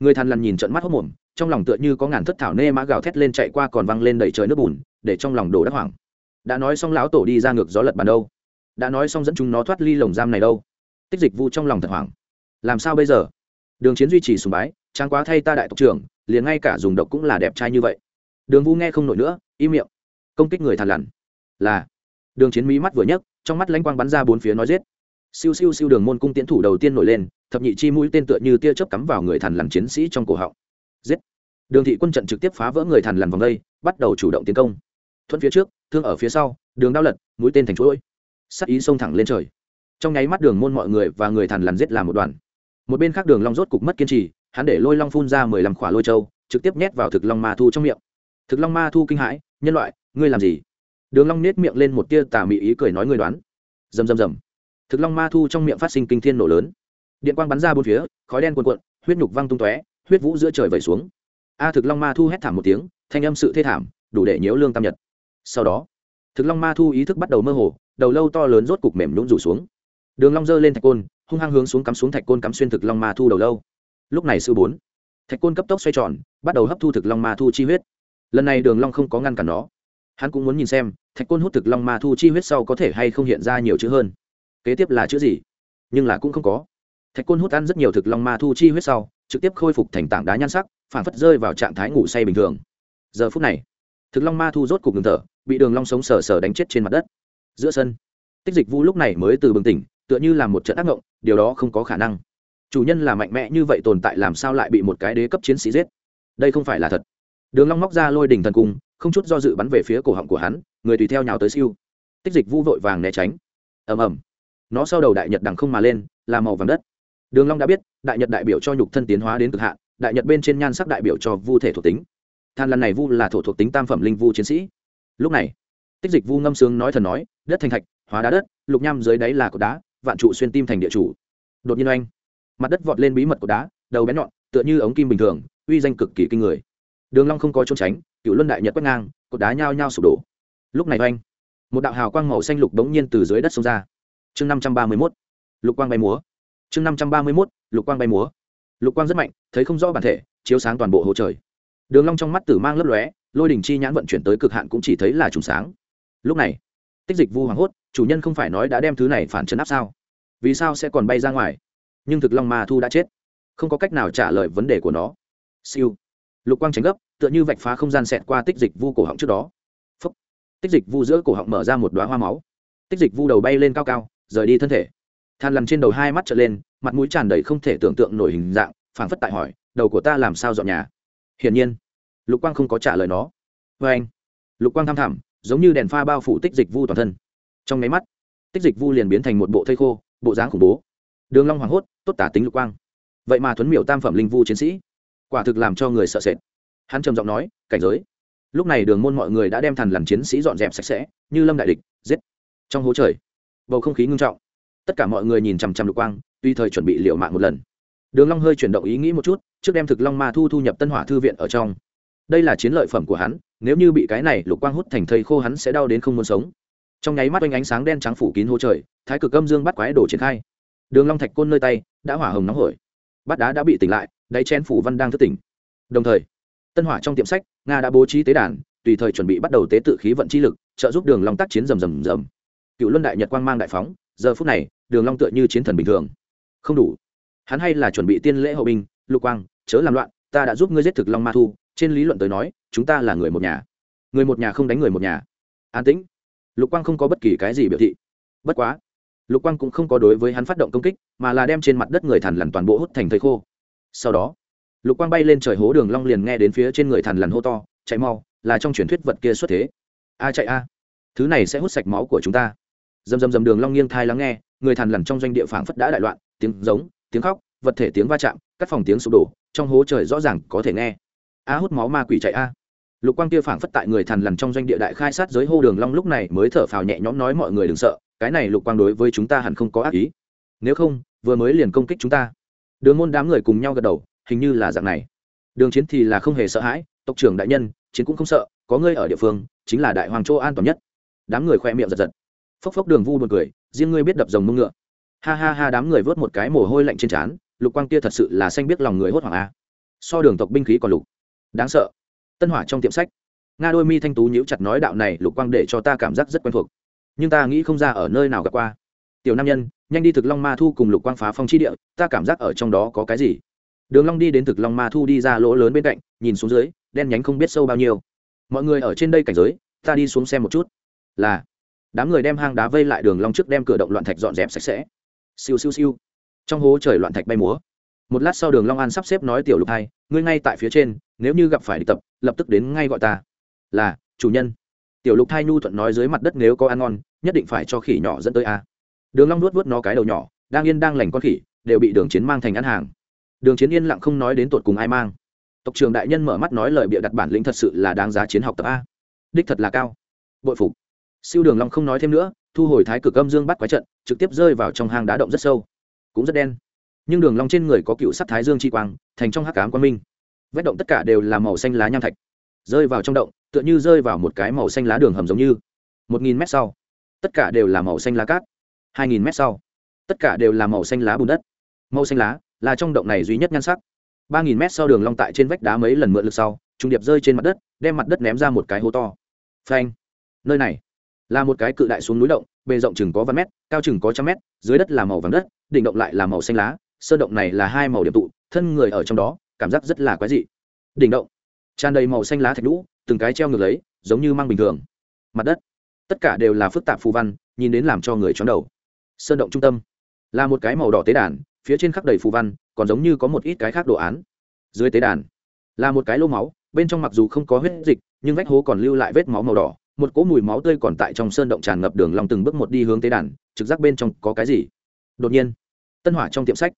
người thằn lằn nhìn trận mắt hốt mồm trong lòng tựa như có ngàn thất thảo nê mã gào thét lên chạy qua còn văng lên đầy trời nước bùn, để trong lòng đổ đắc hoảng. Đã nói xong lão tổ đi ra ngược gió lật bàn đâu? Đã nói xong dẫn chúng nó thoát ly lồng giam này đâu? Tích dịch vu trong lòng thật hoảng. Làm sao bây giờ? Đường chiến duy trì sùng bái, trang quá thay ta đại tộc trưởng, liền ngay cả dùng độc cũng là đẹp trai như vậy. Đường vu nghe không nổi nữa, im miệng. Công kích người thằn lằn. Là. Đường chiến mỹ mắt vừa nhấc, trong mắt lãnh quang bắn ra bốn phía nói giết. Siêu siêu siêu đường môn cung tiến thủ đầu tiên nổi lên, thập nhị chi mũi tên tựa như tia chớp cắm vào người thằn lằn chiến sĩ trong cổ họng giết. Đường thị quân trận trực tiếp phá vỡ người thằn lằn vòng đây, bắt đầu chủ động tiến công. Thuận phía trước, thương ở phía sau, đường đao lật, mũi tên thành chuỗi. Sắc ý xông thẳng lên trời. Trong nháy mắt đường môn mọi người và người thằn lằn giết làm một đoàn. Một bên khác đường long rốt cục mất kiên trì, hắn để lôi long phun ra mười lăm khỏa lôi châu, trực tiếp nhét vào thực long ma thu trong miệng. Thực long ma thu kinh hãi, nhân loại, ngươi làm gì? Đường long nết miệng lên một tia tà mị ý cười nói, ngươi đoán. Rầm rầm rầm. Thực long ma thu trong miệng phát sinh kinh thiên nổ lớn. Điện quang bắn ra bốn phía, khói đen cuồn cuộn, huyết nhục văng tung tóe huyết vũ giữa trời vẩy xuống. A thực long ma thu hét thảm một tiếng, thanh âm sự thê thảm, đủ để nhiễu lương tam nhật. Sau đó, thực long ma thu ý thức bắt đầu mơ hồ, đầu lâu to lớn rốt cục mềm nhũng rủ xuống. Đường long giơ lên thạch côn, hung hăng hướng xuống cắm xuống thạch côn cắm xuyên thực long ma thu đầu lâu. Lúc này sư bốn, thạch côn cấp tốc xoay tròn, bắt đầu hấp thu thực long ma thu chi huyết. Lần này đường long không có ngăn cản nó. Hắn cũng muốn nhìn xem, thạch côn hút thực long ma thu chi huyết sau có thể hay không hiện ra nhiều chữ hơn. Kế tiếp là chữ gì? Nhưng là cũng không có. Thạch côn hút ăn rất nhiều thực long ma thu chi huyết sau trực tiếp khôi phục thành tảng đá nhan sắc phản phất rơi vào trạng thái ngủ say bình thường. Giờ phút này, thực long ma thu rốt cục ngừng thở, bị đường long sống sờ sờ đánh chết trên mặt đất. Giữa sân, tích dịch vu lúc này mới từ bừng tỉnh, tựa như là một trận ác ngộng điều đó không có khả năng. Chủ nhân là mạnh mẽ như vậy tồn tại làm sao lại bị một cái đế cấp chiến sĩ giết? Đây không phải là thật. Đường long móc ra lôi đỉnh thần cung, không chút do dự bắn về phía cổ họng của hắn, người tùy theo nhào tới siêu. Tích dịch vu vội vàng né tránh. Ầm ầm. Nó sau đầu đại nhật đằng không mà lên, là màu vàng đất đường long đã biết, đại nhật đại biểu cho nhục thân tiến hóa đến cực hạn, đại nhật bên trên nhan sắc đại biểu cho vu thể thuộc tính. Than lần này vu là thổ thuộc tính tam phẩm linh vu chiến sĩ. Lúc này, tích dịch vu ngâm sướng nói thần nói, đất thành thạch, hóa đá đất, lục nham dưới đáy là cột đá, vạn trụ xuyên tim thành địa chủ. Đột nhiên oanh, mặt đất vọt lên bí mật của đá, đầu bén nhọn, tựa như ống kim bình thường, uy danh cực kỳ kinh người. Đường long không có trốn tránh cựu luân đại nhật quét ngang, cột đá nhao nhao sụp đổ. Lúc này oanh, một đạo hào quang màu xanh lục đống nhiên từ dưới đất xông ra. Chương năm trăm ba mươi mốt, lục quang bay múa chương năm trăm ba mươi mốt, lục quang bay múa. Lục quang rất mạnh, thấy không rõ bản thể, chiếu sáng toàn bộ hồ trời. Đường long trong mắt tử mang lấp lóe, lôi đỉnh chi nhãn vận chuyển tới cực hạn cũng chỉ thấy là trùng sáng. Lúc này, tích dịch vu hoàng hốt, chủ nhân không phải nói đã đem thứ này phản chấn áp sao? Vì sao sẽ còn bay ra ngoài? Nhưng thực long ma thu đã chết. Không có cách nào trả lời vấn đề của nó. Siêu. Lục quang tránh gấp, tựa như vạch phá không gian xẹt qua tích dịch vu cổ họng trước đó. Phúc. tích dịch vu giữa cổ họng mở ra một đoá hoa máu. Tích dịch vu đầu bay lên cao cao, rời đi thân thể than lằn trên đầu hai mắt trở lên, mặt mũi tràn đầy không thể tưởng tượng nổi hình dạng, phảng phất tại hỏi, đầu của ta làm sao dọn nhà? Hiển nhiên, lục quang không có trả lời nó. Vê anh, lục quang tham thẳm, giống như đèn pha bao phủ tích dịch vu toàn thân. Trong nháy mắt, tích dịch vu liền biến thành một bộ thây khô, bộ dáng khủng bố. Đường long hoàng hốt, tốt tả tính lục quang. Vậy mà thuấn miểu tam phẩm linh vu chiến sĩ, quả thực làm cho người sợ sệt. Hắn trầm giọng nói, cảnh giới. Lúc này đường môn mọi người đã đem thần làm chiến sĩ dọn dẹp sạch sẽ, như lâm đại địch, giết. Trong hố trời, bầu không khí ngưng trọng tất cả mọi người nhìn chằm chằm lục quang tuy thời chuẩn bị liệu mạng một lần. Đường long hơi chuyển động ý nghĩ một chút, trước đem thực long ma thu thu nhập tân hỏa thư viện ở trong. Đây là chiến lợi phẩm của hắn, nếu như bị cái này lục quang hút thành thây khô hắn sẽ đau đến không muốn sống. Trong nháy mắt oanh ánh sáng đen trắng phủ kín hố trời, thái cực âm dương bắt quái đổ triển khai. Đường long thạch côn nơi tay, đã hỏa hồng nóng hổi. Bát đá đã bị tỉnh lại, đáy chén phủ văn đang thức tỉnh. Đồng thời, tân hỏa trong tiệm sách, nga đã bố trí tế đàn, tùy thời chuẩn bị bắt đầu tế tự khí vận chi lực, trợ giúp đường long tác chiến rầm rầm rầm. Cựu luân đại nhật quang mang đại phóng, giờ phút này đường long tựa như chiến thần bình thường. Không đủ. Hắn hay là chuẩn bị tiên lễ hậu binh, lục quang, chớ làm loạn, ta đã giúp ngươi giết thực long ma thu. Trên lý luận tới nói, chúng ta là người một nhà. Người một nhà không đánh người một nhà. An tĩnh. Lục quang không có bất kỳ cái gì biểu thị. Bất quá, lục quang cũng không có đối với hắn phát động công kích, mà là đem trên mặt đất người thằn lằn toàn bộ hút thành thây khô. Sau đó, lục quang bay lên trời hố đường long liền nghe đến phía trên người thằn lằn hô to, chạy mau, là trong truyền thuyết vật kia xuất thế. A, chạy a. Thứ này sẽ hút sạch máu của chúng ta dầm dầm dầm đường long nghiêng thai lắng nghe, người thằn lằn trong doanh địa phảng phất đã đại loạn, tiếng giống, tiếng khóc, vật thể tiếng va chạm, các phòng tiếng sụp đổ, trong hố trời rõ ràng có thể nghe. A hút máu ma quỷ chạy a. Lục quang kia phảng phất tại người thằn lằn trong doanh địa đại khai sát giới hô đường long lúc này mới thở phào nhẹ nhõm nói mọi người đừng sợ, cái này lục quang đối với chúng ta hẳn không có ác ý. Nếu không, vừa mới liền công kích chúng ta. Đường môn đám người cùng nhau gật đầu, hình như là dạng này. Đường chiến thì là không hề sợ hãi, tộc trưởng đại nhân, chiến cũng không sợ, có ngươi ở địa phương, chính là đại hoàng châu an toàn nhất. Đám người khoe miệng giật giật phốc phốc đường vu buồn cười, riêng ngươi biết đập rồng mông ngựa. Ha ha ha, đám người vớt một cái mồ hôi lạnh trên trán, lục quang kia thật sự là xanh biết lòng người hốt hoảng a. So đường tộc binh khí còn lục. Đáng sợ. Tân hỏa trong tiệm sách. Nga đôi mi thanh tú nhíu chặt nói đạo này, lục quang để cho ta cảm giác rất quen thuộc. Nhưng ta nghĩ không ra ở nơi nào gặp qua. Tiểu nam nhân, nhanh đi thực long ma thu cùng lục quang phá phong chi địa, ta cảm giác ở trong đó có cái gì? Đường long đi đến thực long ma thu đi ra lỗ lớn bên cạnh, nhìn xuống dưới, đen nhánh không biết sâu bao nhiêu. Mọi người ở trên đây cảnh giới, ta đi xuống xem một chút. Là đám người đem hang đá vây lại đường long trước đem cửa động loạn thạch dọn dẹp sạch sẽ. Siêu siêu siêu. Trong hố trời loạn thạch bay múa. Một lát sau đường long an sắp xếp nói tiểu lục hai, ngươi ngay tại phía trên, nếu như gặp phải địch tập, lập tức đến ngay gọi ta. Là, chủ nhân. Tiểu lục thai nhu thuận nói dưới mặt đất nếu có ăn ngon, nhất định phải cho khỉ nhỏ dẫn tới a. Đường long nuốt nuốt nó cái đầu nhỏ, đang yên đang lành con khỉ, đều bị đường chiến mang thành ăn hàng. Đường chiến yên lặng không nói đến tột cùng ai mang. Tộc trưởng đại nhân mở mắt nói lời bịa đặt bản lĩnh thật sự là đáng giá chiến học tập a. Đích thật là cao. Bội phục siêu đường long không nói thêm nữa, thu hồi thái cực âm dương bắt quái trận, trực tiếp rơi vào trong hang đá động rất sâu. Cũng rất đen. Nhưng đường long trên người có cựu sắt thái dương chi quang, thành trong hắc ám quang minh. Vết động tất cả đều là màu xanh lá nham thạch. Rơi vào trong động, tựa như rơi vào một cái màu xanh lá đường hầm giống như. Một nghìn mét sau, tất cả đều là màu xanh lá cát. Hai nghìn mét sau, tất cả đều là màu xanh lá bùn đất. Màu xanh lá là trong động này duy nhất nhan sắc. Ba nghìn mét sau đường long tại trên vách đá mấy lần mượn lực sau, trung điệp rơi trên mặt đất, đem mặt đất ném ra một cái hố to. Phanh. Nơi này là một cái cự đại xuống núi động, bề rộng chừng có vài mét, cao chừng có trăm mét, dưới đất là màu vàng đất, đỉnh động lại là màu xanh lá sơ động này là hai màu điểm tụ, thân người ở trong đó, cảm giác rất là quái dị. Đỉnh động, tràn đầy màu xanh lá thạch lũ từng cái treo ngược lấy, giống như mang bình thường. Mặt đất, tất cả đều là phức tạp phù văn, nhìn đến làm cho người chóng đầu. Sơn động trung tâm, là một cái màu đỏ tế đàn, phía trên khắc đầy phù văn, còn giống như có một ít cái khác đồ án. Dưới tế đàn, là một cái lô máu, bên trong mặc dù không có huyết dịch, nhưng vách hố còn lưu lại vết máu màu đỏ một cỗ mùi máu tươi còn tại trong sơn động tràn ngập đường lòng từng bước một đi hướng tế đàn, trực giác bên trong có cái gì? Đột nhiên, tân hỏa trong tiệm sách,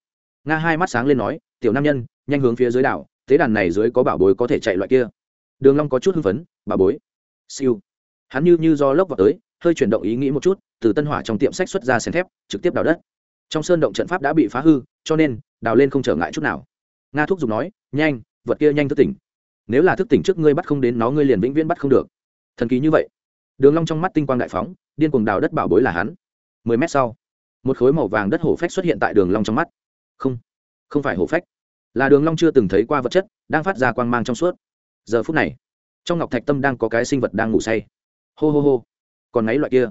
nga hai mắt sáng lên nói, tiểu nam nhân, nhanh hướng phía dưới đảo, tế đàn này dưới có bảo bối có thể chạy loại kia. Đường long có chút hưng phấn bảo bối? Siêu. Hắn như như do lốc vào tới, hơi chuyển động ý nghĩ một chút, từ tân hỏa trong tiệm sách xuất ra xén thép, trực tiếp đào đất. Trong sơn động trận pháp đã bị phá hư, cho nên, đào lên không trở ngại chút nào. Nga thúc giục nói, nhanh, vật kia nhanh thức tỉnh. Nếu là thức tỉnh trước ngươi bắt không đến nó, ngươi liền vĩnh viễn bắt không được thần kỳ như vậy. Đường long trong mắt tinh quang đại phóng, điên cuồng đào đất bảo bối là hắn. Mười mét sau, một khối màu vàng đất hổ phách xuất hiện tại đường long trong mắt. Không không phải hổ phách, là đường long chưa từng thấy qua vật chất đang phát ra quang mang trong suốt. Giờ phút này, trong ngọc thạch tâm đang có cái sinh vật đang ngủ say. Hô hô hô, còn ngáy loại kia.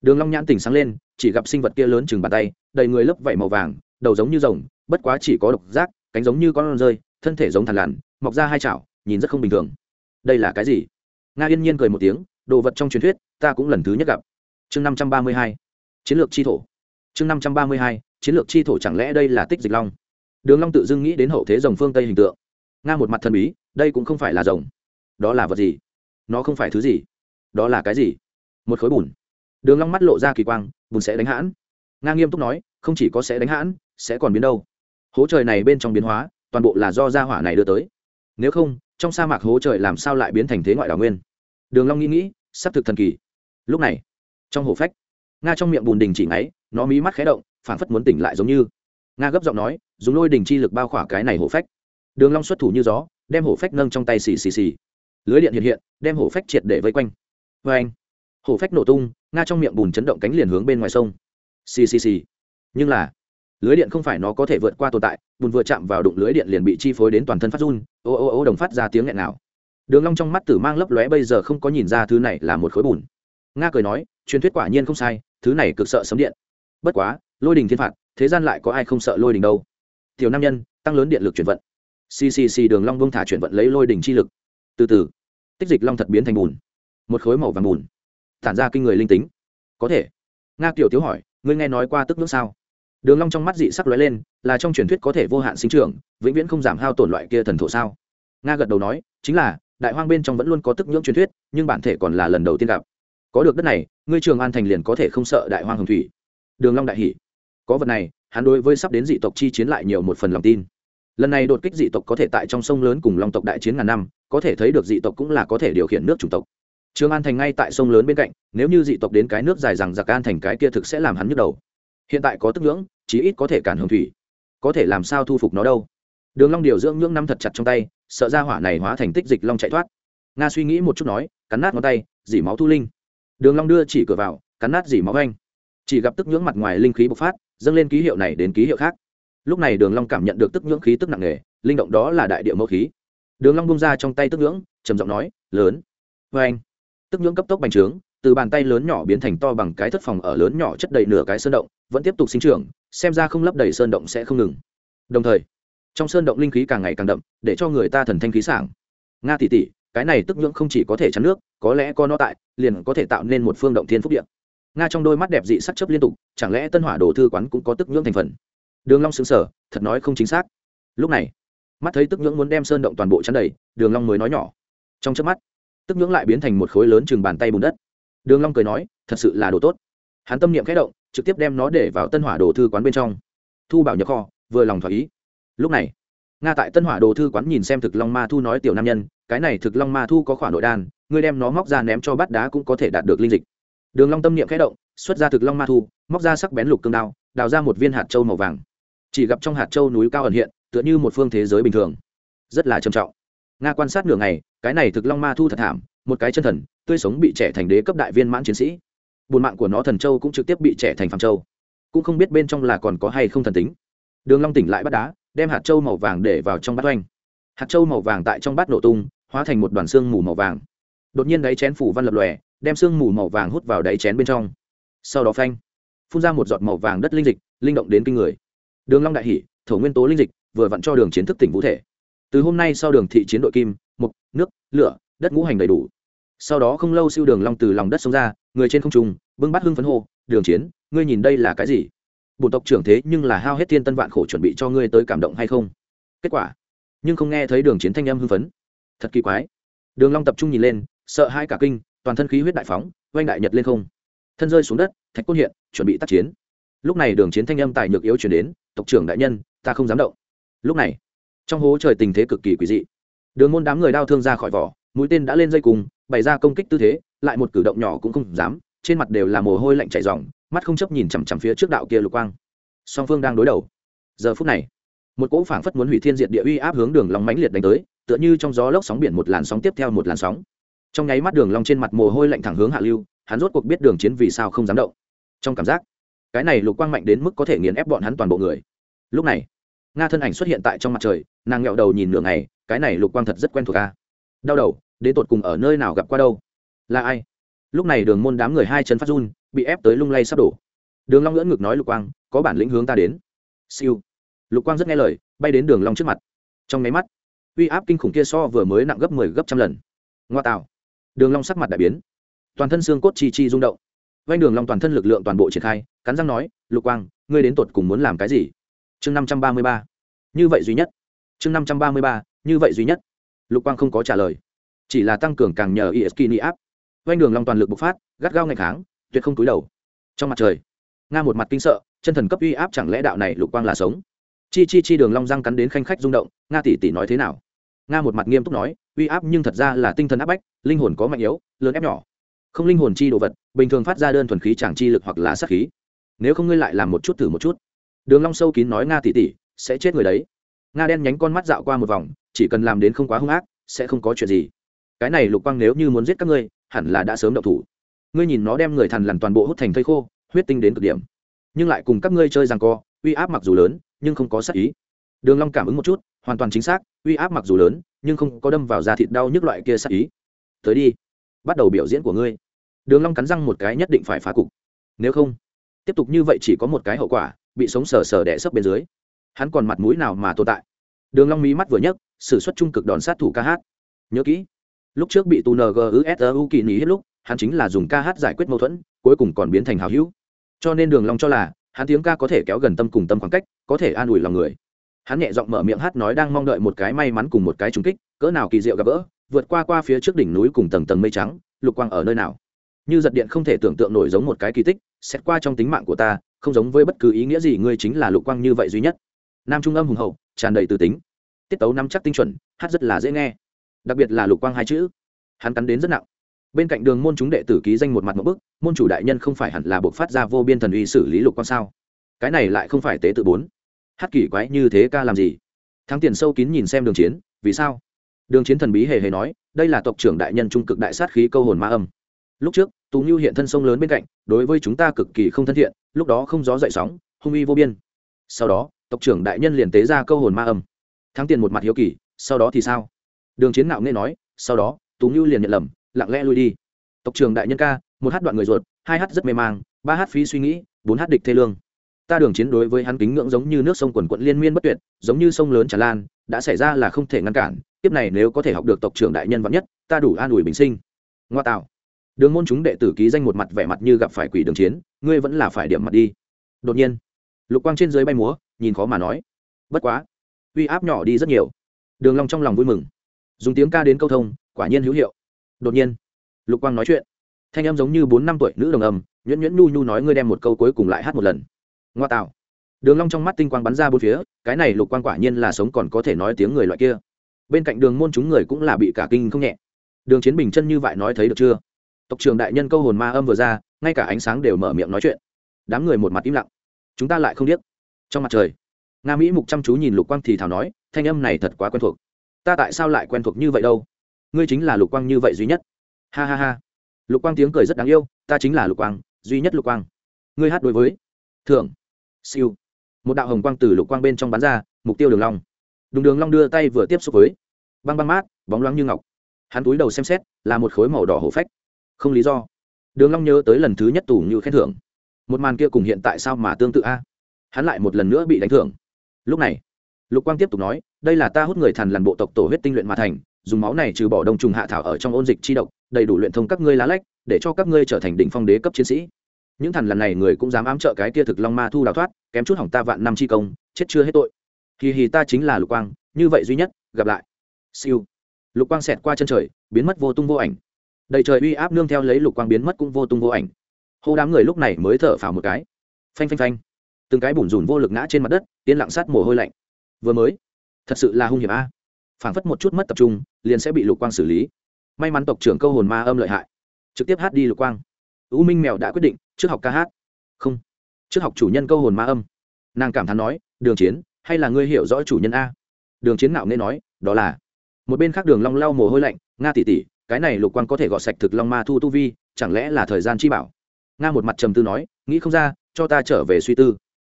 Đường long nhãn tỉnh sáng lên, chỉ gặp sinh vật kia lớn chừng bàn tay, đầy người lớp vảy màu vàng, đầu giống như rồng, bất quá chỉ có độc giác, cánh giống như con rơi, thân thể giống thằn lằn, mọc ra hai chảo, nhìn rất không bình thường. Đây là cái gì? Nga yên nhiên cười một tiếng đồ vật trong truyền thuyết ta cũng lần thứ nhất gặp chương năm trăm ba mươi hai chiến lược chi thổ chương năm trăm ba mươi hai chiến lược chi thổ chẳng lẽ đây là tích dịch long đường long tự dưng nghĩ đến hậu thế rồng phương tây hình tượng nga một mặt thần bí đây cũng không phải là rồng đó là vật gì nó không phải thứ gì đó là cái gì một khối bùn đường long mắt lộ ra kỳ quang bùn sẽ đánh hãn nga nghiêm túc nói không chỉ có sẽ đánh hãn sẽ còn biến đâu hố trời này bên trong biến hóa toàn bộ là do gia hỏa này đưa tới nếu không trong sa mạc hố trời làm sao lại biến thành thế ngoại đảo nguyên? Đường long nghĩ nghĩ, sắp thực thần kỳ. Lúc này, trong hồ phách, nga trong miệng bùn đình chỉ ngáy, nó mí mắt khẽ động, phảng phất muốn tỉnh lại giống như. Nga gấp giọng nói, dùng lôi đình chi lực bao khỏa cái này hổ phách. Đường long xuất thủ như gió, đem hổ phách nâng trong tay xì xì xì. Lưới điện hiện hiện, đem hổ phách triệt để vây quanh. Vê anh hổ phách nổ tung, nga trong miệng bùn chấn động cánh liền hướng bên ngoài sông. Xì xì xì. Nhưng là lưới điện không phải nó có thể vượt qua tồn tại, bùn vừa chạm vào đụng lưới điện liền bị chi phối đến toàn thân phát run, ô ô ô đồng phát ra tiếng nghẹn nào đường long trong mắt tử mang lấp lóe bây giờ không có nhìn ra thứ này là một khối bùn. Nga cười nói, truyền thuyết quả nhiên không sai, thứ này cực sợ sấm điện. Bất quá, lôi đình thiên phạt, thế gian lại có ai không sợ lôi đình đâu. Tiểu nam nhân, tăng lớn điện lực chuyển vận. Ccc đường long vương thả chuyển vận lấy lôi đình chi lực. Từ từ, tích dịch long thật biến thành bùn. Một khối màu vàng bùn. Tản ra kinh người linh tính. Có thể. Nga tiểu thiếu hỏi, ngươi nghe nói qua tức nước sao? Đường long trong mắt dị sắc lóe lên, là trong truyền thuyết có thể vô hạn sinh trưởng, vĩnh viễn không giảm hao tổn loại kia thần thổ sao? Nga gật đầu nói, chính là, đại hoang bên trong vẫn luôn có tức nhưỡng truyền thuyết, nhưng bản thể còn là lần đầu tiên gặp. Có được đất này, ngươi trường an thành liền có thể không sợ đại hoang hồng thủy. Đường long đại hỉ. Có vật này, hắn đối với sắp đến dị tộc chi chiến lại nhiều một phần lòng tin. Lần này đột kích dị tộc có thể tại trong sông lớn cùng long tộc đại chiến ngàn năm, có thể thấy được dị tộc cũng là có thể điều khiển nước chủng tộc. Trường an thành ngay tại sông lớn bên cạnh, nếu như dị tộc đến cái nước dài rằng giặc an thành cái kia thực sẽ làm hắn nhức đầu hiện tại có tức ngưỡng, chí ít có thể cản hồng thủy. Có thể làm sao thu phục nó đâu? Đường long điều dưỡng ngưỡng năm thật chặt trong tay, sợ ra hỏa này hóa thành tích dịch long chạy thoát. Nga suy nghĩ một chút nói, cắn nát ngón tay, dỉ máu thu linh. Đường long đưa chỉ cửa vào, cắn nát dỉ máu anh chỉ gặp tức nhưỡng mặt ngoài linh khí bộc phát, dâng lên ký hiệu này đến ký hiệu khác. Lúc này đường long cảm nhận được tức nhưỡng khí tức nặng nề, linh động đó là đại địa mẫu khí. Đường long bung ra trong tay tức nhưỡng trầm giọng nói, lớn. Với anh tức nhưỡng cấp tốc bành trướng từ bàn tay lớn nhỏ biến thành to bằng cái thất phòng ở lớn nhỏ chất đầy nửa cái sơn động, vẫn tiếp tục sinh trưởng, xem ra không lấp đầy sơn động sẽ không ngừng. Đồng thời, trong sơn động linh khí càng ngày càng đậm, để cho người ta thần thanh khí sảng. Nga tỷ tỷ, cái này tức nhưỡng không chỉ có thể chắn nước, có lẽ có nó tại, liền có thể tạo nên một phương động thiên phúc điện nga trong đôi mắt đẹp dị sắc chấp liên tục, chẳng lẽ tân hỏa đồ thư quán cũng có tức nhưỡng thành phần? Đường long sững sờ, thật nói không chính xác. Lúc này, mắt thấy tức nhưỡng muốn đem sơn động toàn bộ chắn đầy, đường long mới nói nhỏ. Trong chớp mắt, tức nhưỡng lại biến thành một khối lớn chừng bàn tay bùn đất đường long cười nói, thật sự là đồ tốt. Hắn tâm niệm khẽ động, trực tiếp đem nó để vào tân hỏa đồ thư quán bên trong. Thu bảo nhập kho, vừa lòng thỏa ý. Lúc này, nga tại tân hỏa đồ thư quán nhìn xem thực long ma thu nói tiểu nam nhân, cái này thực long ma thu có khỏa nội đan, ngươi đem nó móc ra ném cho bát đá cũng có thể đạt được linh dịch. Đường long tâm niệm khẽ động, xuất ra thực long ma thu, móc ra sắc bén lục cương đao, đào ra một viên hạt châu màu vàng. Chỉ gặp trong hạt châu núi cao ẩn hiện, tựa như một phương thế giới bình thường. Rất là trầm trọng. Nga quan sát nửa ngày, cái này thực long ma thu thật thảm một cái chân thần, tươi sống bị trẻ thành đế cấp đại viên mãn chiến sĩ. Buồn mạng của nó thần châu cũng trực tiếp bị trẻ thành phạm châu. Cũng không biết bên trong là còn có hay không thần tính. Đường long tỉnh lại bắt đá, đem hạt châu màu vàng để vào trong bát oanh. Hạt châu màu vàng tại trong bát nổ tung, hóa thành một đoàn xương mù màu vàng. Đột nhiên đáy chén phủ văn lập lòe, đem xương mù màu vàng hút vào đáy chén bên trong. Sau đó phanh, phun ra một giọt màu vàng đất linh dịch, linh động đến kinh người. Đường long đại hỉ, thổ nguyên tố linh dịch, vừa vặn cho đường chiến thức tỉnh vũ thể. Từ hôm nay sau đường thị chiến đội kim mộc nước, lửa, đất ngũ hành đầy đủ sau đó không lâu siêu đường long từ lòng đất sống ra, người trên không trung, bưng bát hưng phấn hô, đường chiến, ngươi nhìn đây là cái gì? Bổn tộc trưởng thế nhưng là hao hết thiên tân vạn khổ chuẩn bị cho ngươi tới cảm động hay không? Kết quả, nhưng không nghe thấy đường chiến thanh âm hưng phấn. Thật kỳ quái. Đường long tập trung nhìn lên, sợ hai cả kinh, toàn thân khí huyết đại phóng, oanh đại nhật lên không. Thân rơi xuống đất, thạch côn hiện, chuẩn bị tác chiến. Lúc này đường chiến thanh âm tài nhược yếu chuyển đến, tộc trưởng đại nhân, ta không dám động. Lúc này, trong hố trời tình thế cực kỳ quỷ dị. Đường môn đám người đau thương ra khỏi vỏ mũi tên đã lên dây cùng bày ra công kích tư thế, lại một cử động nhỏ cũng không dám, trên mặt đều là mồ hôi lạnh chảy ròng, mắt không chấp nhìn chằm chằm phía trước đạo kia lục quang. Song phương đang đối đầu. Giờ phút này, một cỗ phảng phất muốn hủy thiên diệt địa uy áp hướng đường long mãnh liệt đánh tới, tựa như trong gió lốc sóng biển một làn sóng tiếp theo một làn sóng. Trong nháy mắt đường long trên mặt mồ hôi lạnh thẳng hướng hạ lưu, hắn rốt cuộc biết đường chiến vì sao không dám động. Trong cảm giác, cái này lục quang mạnh đến mức có thể nghiền ép bọn hắn toàn bộ người. Lúc này, nga thân ảnh xuất hiện tại trong mặt trời, nàng nghẹo đầu nhìn nửa ngày, cái này lục quang thật rất quen thuộc a. Đau đầu đến tột cùng ở nơi nào gặp qua đâu? Là ai? Lúc này đường môn đám người hai chân phát run, bị ép tới lung lay sắp đổ. Đường long ngưỡng ngực nói lục quang, có bản lĩnh hướng ta đến. Siêu. Lục quang rất nghe lời, bay đến đường long trước mặt. Trong máy mắt, uy áp kinh khủng kia so vừa mới nặng gấp 10 gấp trăm lần. Ngoa tạo. Đường long sắc mặt đại biến. Toàn thân xương cốt chi chi rung động. Vanh đường long toàn thân lực lượng toàn bộ triển khai, cắn răng nói, lục quang, ngươi đến tột cùng muốn làm cái gì? Chương năm trăm ba mươi ba. Như vậy duy nhất. Chương năm trăm ba mươi ba, như vậy duy nhất. Lục quang không có trả lời chỉ là tăng cường càng nhờ iskini áp vanh đường long toàn lực bộc phát, gắt gao ngày kháng, tuyệt không túi đầu. Trong mặt trời, nga một mặt kinh sợ, chân thần cấp uy áp chẳng lẽ đạo này lục quang là sống? Chi chi chi đường long răng cắn đến khanh khách rung động, nga tỷ tỷ nói thế nào? Nga một mặt nghiêm túc nói, uy áp nhưng thật ra là tinh thần áp bách, linh hồn có mạnh yếu, lớn ép nhỏ. Không linh hồn chi đồ vật, bình thường phát ra đơn thuần khí chẳng chi lực hoặc là sát khí. Nếu không ngươi lại làm một chút thử một chút. Đường long sâu kín nói nga tỷ tỷ, sẽ chết người đấy. Nga đen nhánh con mắt dạo qua một vòng, chỉ cần làm đến không quá hung ác, sẽ không có chuyện gì cái này lục quang nếu như muốn giết các ngươi, hẳn là đã sớm đậu thủ. Ngươi nhìn nó đem người thần lằn toàn bộ hút thành thây khô, huyết tinh đến cực điểm. Nhưng lại cùng các ngươi chơi rằng co, uy áp mặc dù lớn, nhưng không có sát ý. Đường long cảm ứng một chút, hoàn toàn chính xác, uy áp mặc dù lớn, nhưng không có đâm vào da thịt đau nhức loại kia sát ý. Tới đi, bắt đầu biểu diễn của ngươi. Đường long cắn răng một cái nhất định phải phá cục. Nếu không, tiếp tục như vậy chỉ có một cái hậu quả, bị sống sờ sờ đè sấp bên dưới. Hắn còn mặt mũi nào mà tồn tại? Đường long mí mắt vừa nhấc, sử xuất trung cực đòn sát thủ ca hát. Nhớ kỹ lúc trước bị tu ngu kỳ nghỉ hết lúc, hắn chính là dùng ca hát giải quyết mâu thuẫn, cuối cùng còn biến thành hào hữu. Cho nên đường long cho là, hắn tiếng ca có thể kéo gần tâm cùng tâm khoảng cách, có thể an ủi lòng người. Hắn nhẹ giọng mở miệng hát nói đang mong đợi một cái may mắn cùng một cái trùng kích, cỡ nào kỳ diệu gặp gỡ, vượt qua qua phía trước đỉnh núi cùng tầng tầng mây trắng, lục quang ở nơi nào. Như giật điện không thể tưởng tượng nổi giống một cái kỳ tích, xét qua trong tính mạng của ta, không giống với bất cứ ý nghĩa gì, ngươi chính là lục quang như vậy duy nhất. Nam trung âm hùng hậu, tràn đầy từ tính. Tiết tấu nắm chắc tinh chuẩn, hát rất là dễ nghe đặc biệt là lục quang hai chữ. Hắn cắn đến rất nặng. Bên cạnh đường môn chúng đệ tử ký danh một mặt một bức, môn chủ đại nhân không phải hẳn là buộc phát ra vô biên thần uy xử lý lục quang sao? Cái này lại không phải tế tự bốn. Hát kỳ quái như thế ca làm gì? Thắng tiền sâu kín nhìn xem đường chiến, vì sao? Đường chiến thần bí hề hề nói, đây là tộc trưởng đại nhân trung cực đại sát khí câu hồn ma âm. Lúc trước tú như hiện thân sông lớn bên cạnh, đối với chúng ta cực kỳ không thân thiện, lúc đó không gió dậy sóng, hung uy vô biên. Sau đó, tộc trưởng đại nhân liền tế ra câu hồn ma âm. Thắng tiền một mặt hiếu kỳ, sau đó thì sao? Đường chiến nạo nghe nói, sau đó tú ngưu liền nhận lầm, lặng lẽ lui đi. Tộc trưởng đại nhân ca, một hát đoạn người ruột, hai hát rất mê mang, ba hát phí suy nghĩ, bốn hát địch thê lương. Ta đường chiến đối với hắn kính ngưỡng giống như nước sông quần quận liên miên bất tuyệt, giống như sông lớn tràn lan, đã xảy ra là không thể ngăn cản tiếp này nếu có thể học được tộc trưởng đại nhân vắn nhất, ta đủ an ủi bình sinh. Ngoa tạo. Đường môn chúng đệ tử ký danh một mặt vẻ mặt như gặp phải quỷ đường chiến, ngươi vẫn là phải điểm mặt đi. Đột nhiên, lục quang trên dưới bay múa, nhìn khó mà nói. Bất quá, uy áp nhỏ đi rất nhiều. Đường long trong lòng vui mừng dùng tiếng ca đến câu thông, quả nhiên hữu hiệu. Đột nhiên, lục quang nói chuyện. Thanh em giống như bốn năm tuổi nữ đồng âm, nhuyễn nhuyễn nhu nhu nói ngươi đem một câu cuối cùng lại hát một lần. Ngoa tạo. Đường long trong mắt tinh quang bắn ra bốn phía, cái này lục quang quả nhiên là sống còn có thể nói tiếng người loại kia. Bên cạnh đường môn chúng người cũng là bị cả kinh không nhẹ. Đường chiến bình chân như vậy nói thấy được chưa? Tộc trưởng đại nhân câu hồn ma âm vừa ra, ngay cả ánh sáng đều mở miệng nói chuyện. Đám người một mặt im lặng. Chúng ta lại không biết trong mặt trời, nga mỹ mục chăm chú nhìn lục quang thì thảo nói, thanh âm này thật quá quen thuộc ta tại sao lại quen thuộc như vậy đâu? Ngươi chính là lục quang như vậy duy nhất. Ha ha ha. Lục quang tiếng cười rất đáng yêu, ta chính là lục quang, duy nhất lục quang. Ngươi hát đối với. Thưởng. Siêu. Một đạo hồng quang từ lục quang bên trong bán ra, mục tiêu đường long. Đùng đường long đưa tay vừa tiếp xúc với. Băng băng mát, bóng loáng như ngọc. Hắn túi đầu xem xét, là một khối màu đỏ hổ phách. Không lý do. Đường long nhớ tới lần thứ nhất tù như khen thưởng. Một màn kia cùng hiện tại sao mà tương tự a? Hắn lại một lần nữa bị đánh thưởng. Lúc này, lục quang tiếp tục nói đây là ta hút người thần lần bộ tộc tổ huyết tinh luyện mà thành, dùng máu này trừ bỏ đông trùng hạ thảo ở trong ôn dịch chi độc, đầy đủ luyện thông các ngươi lá lách, để cho các ngươi trở thành đỉnh phong đế cấp chiến sĩ. Những thần lần này người cũng dám ám trợ cái kia thực long ma thu đào thoát, kém chút hỏng ta vạn năm chi công, chết chưa hết tội. Kỳ hì ta chính là lục quang, như vậy duy nhất, gặp lại. Siêu. Lục quang xẹt qua chân trời, biến mất vô tung vô ảnh. Đầy trời uy áp nương theo lấy lục quang biến mất cũng vô tung vô ảnh. Hô đám người lúc này mới thở phào một cái. Phanh phanh phanh. Từng cái bùn rùn vô lực ngã trên mặt đất tiến lặng sát mồ hôi lạnh. Vừa mới thật sự là hung hiểm a. Phảng phất một chút mất tập trung, liền sẽ bị lục quang xử lý. May mắn tộc trưởng câu hồn ma âm lợi hại. Trực tiếp hát đi lục quang. U minh mèo đã quyết định, trước học ca hát. Không. Trước học chủ nhân câu hồn ma âm. Nàng cảm thán nói, đường chiến, hay là ngươi hiểu rõ chủ nhân a? Đường chiến ngạo nên nói, đó là. Một bên khác đường long lau mồ hôi lạnh, nga tỷ tỷ, cái này lục quang có thể gọt sạch thực long ma thu tu vi, chẳng lẽ là thời gian chi bảo? Nga một mặt trầm tư nói, nghĩ không ra, cho ta trở về suy tư.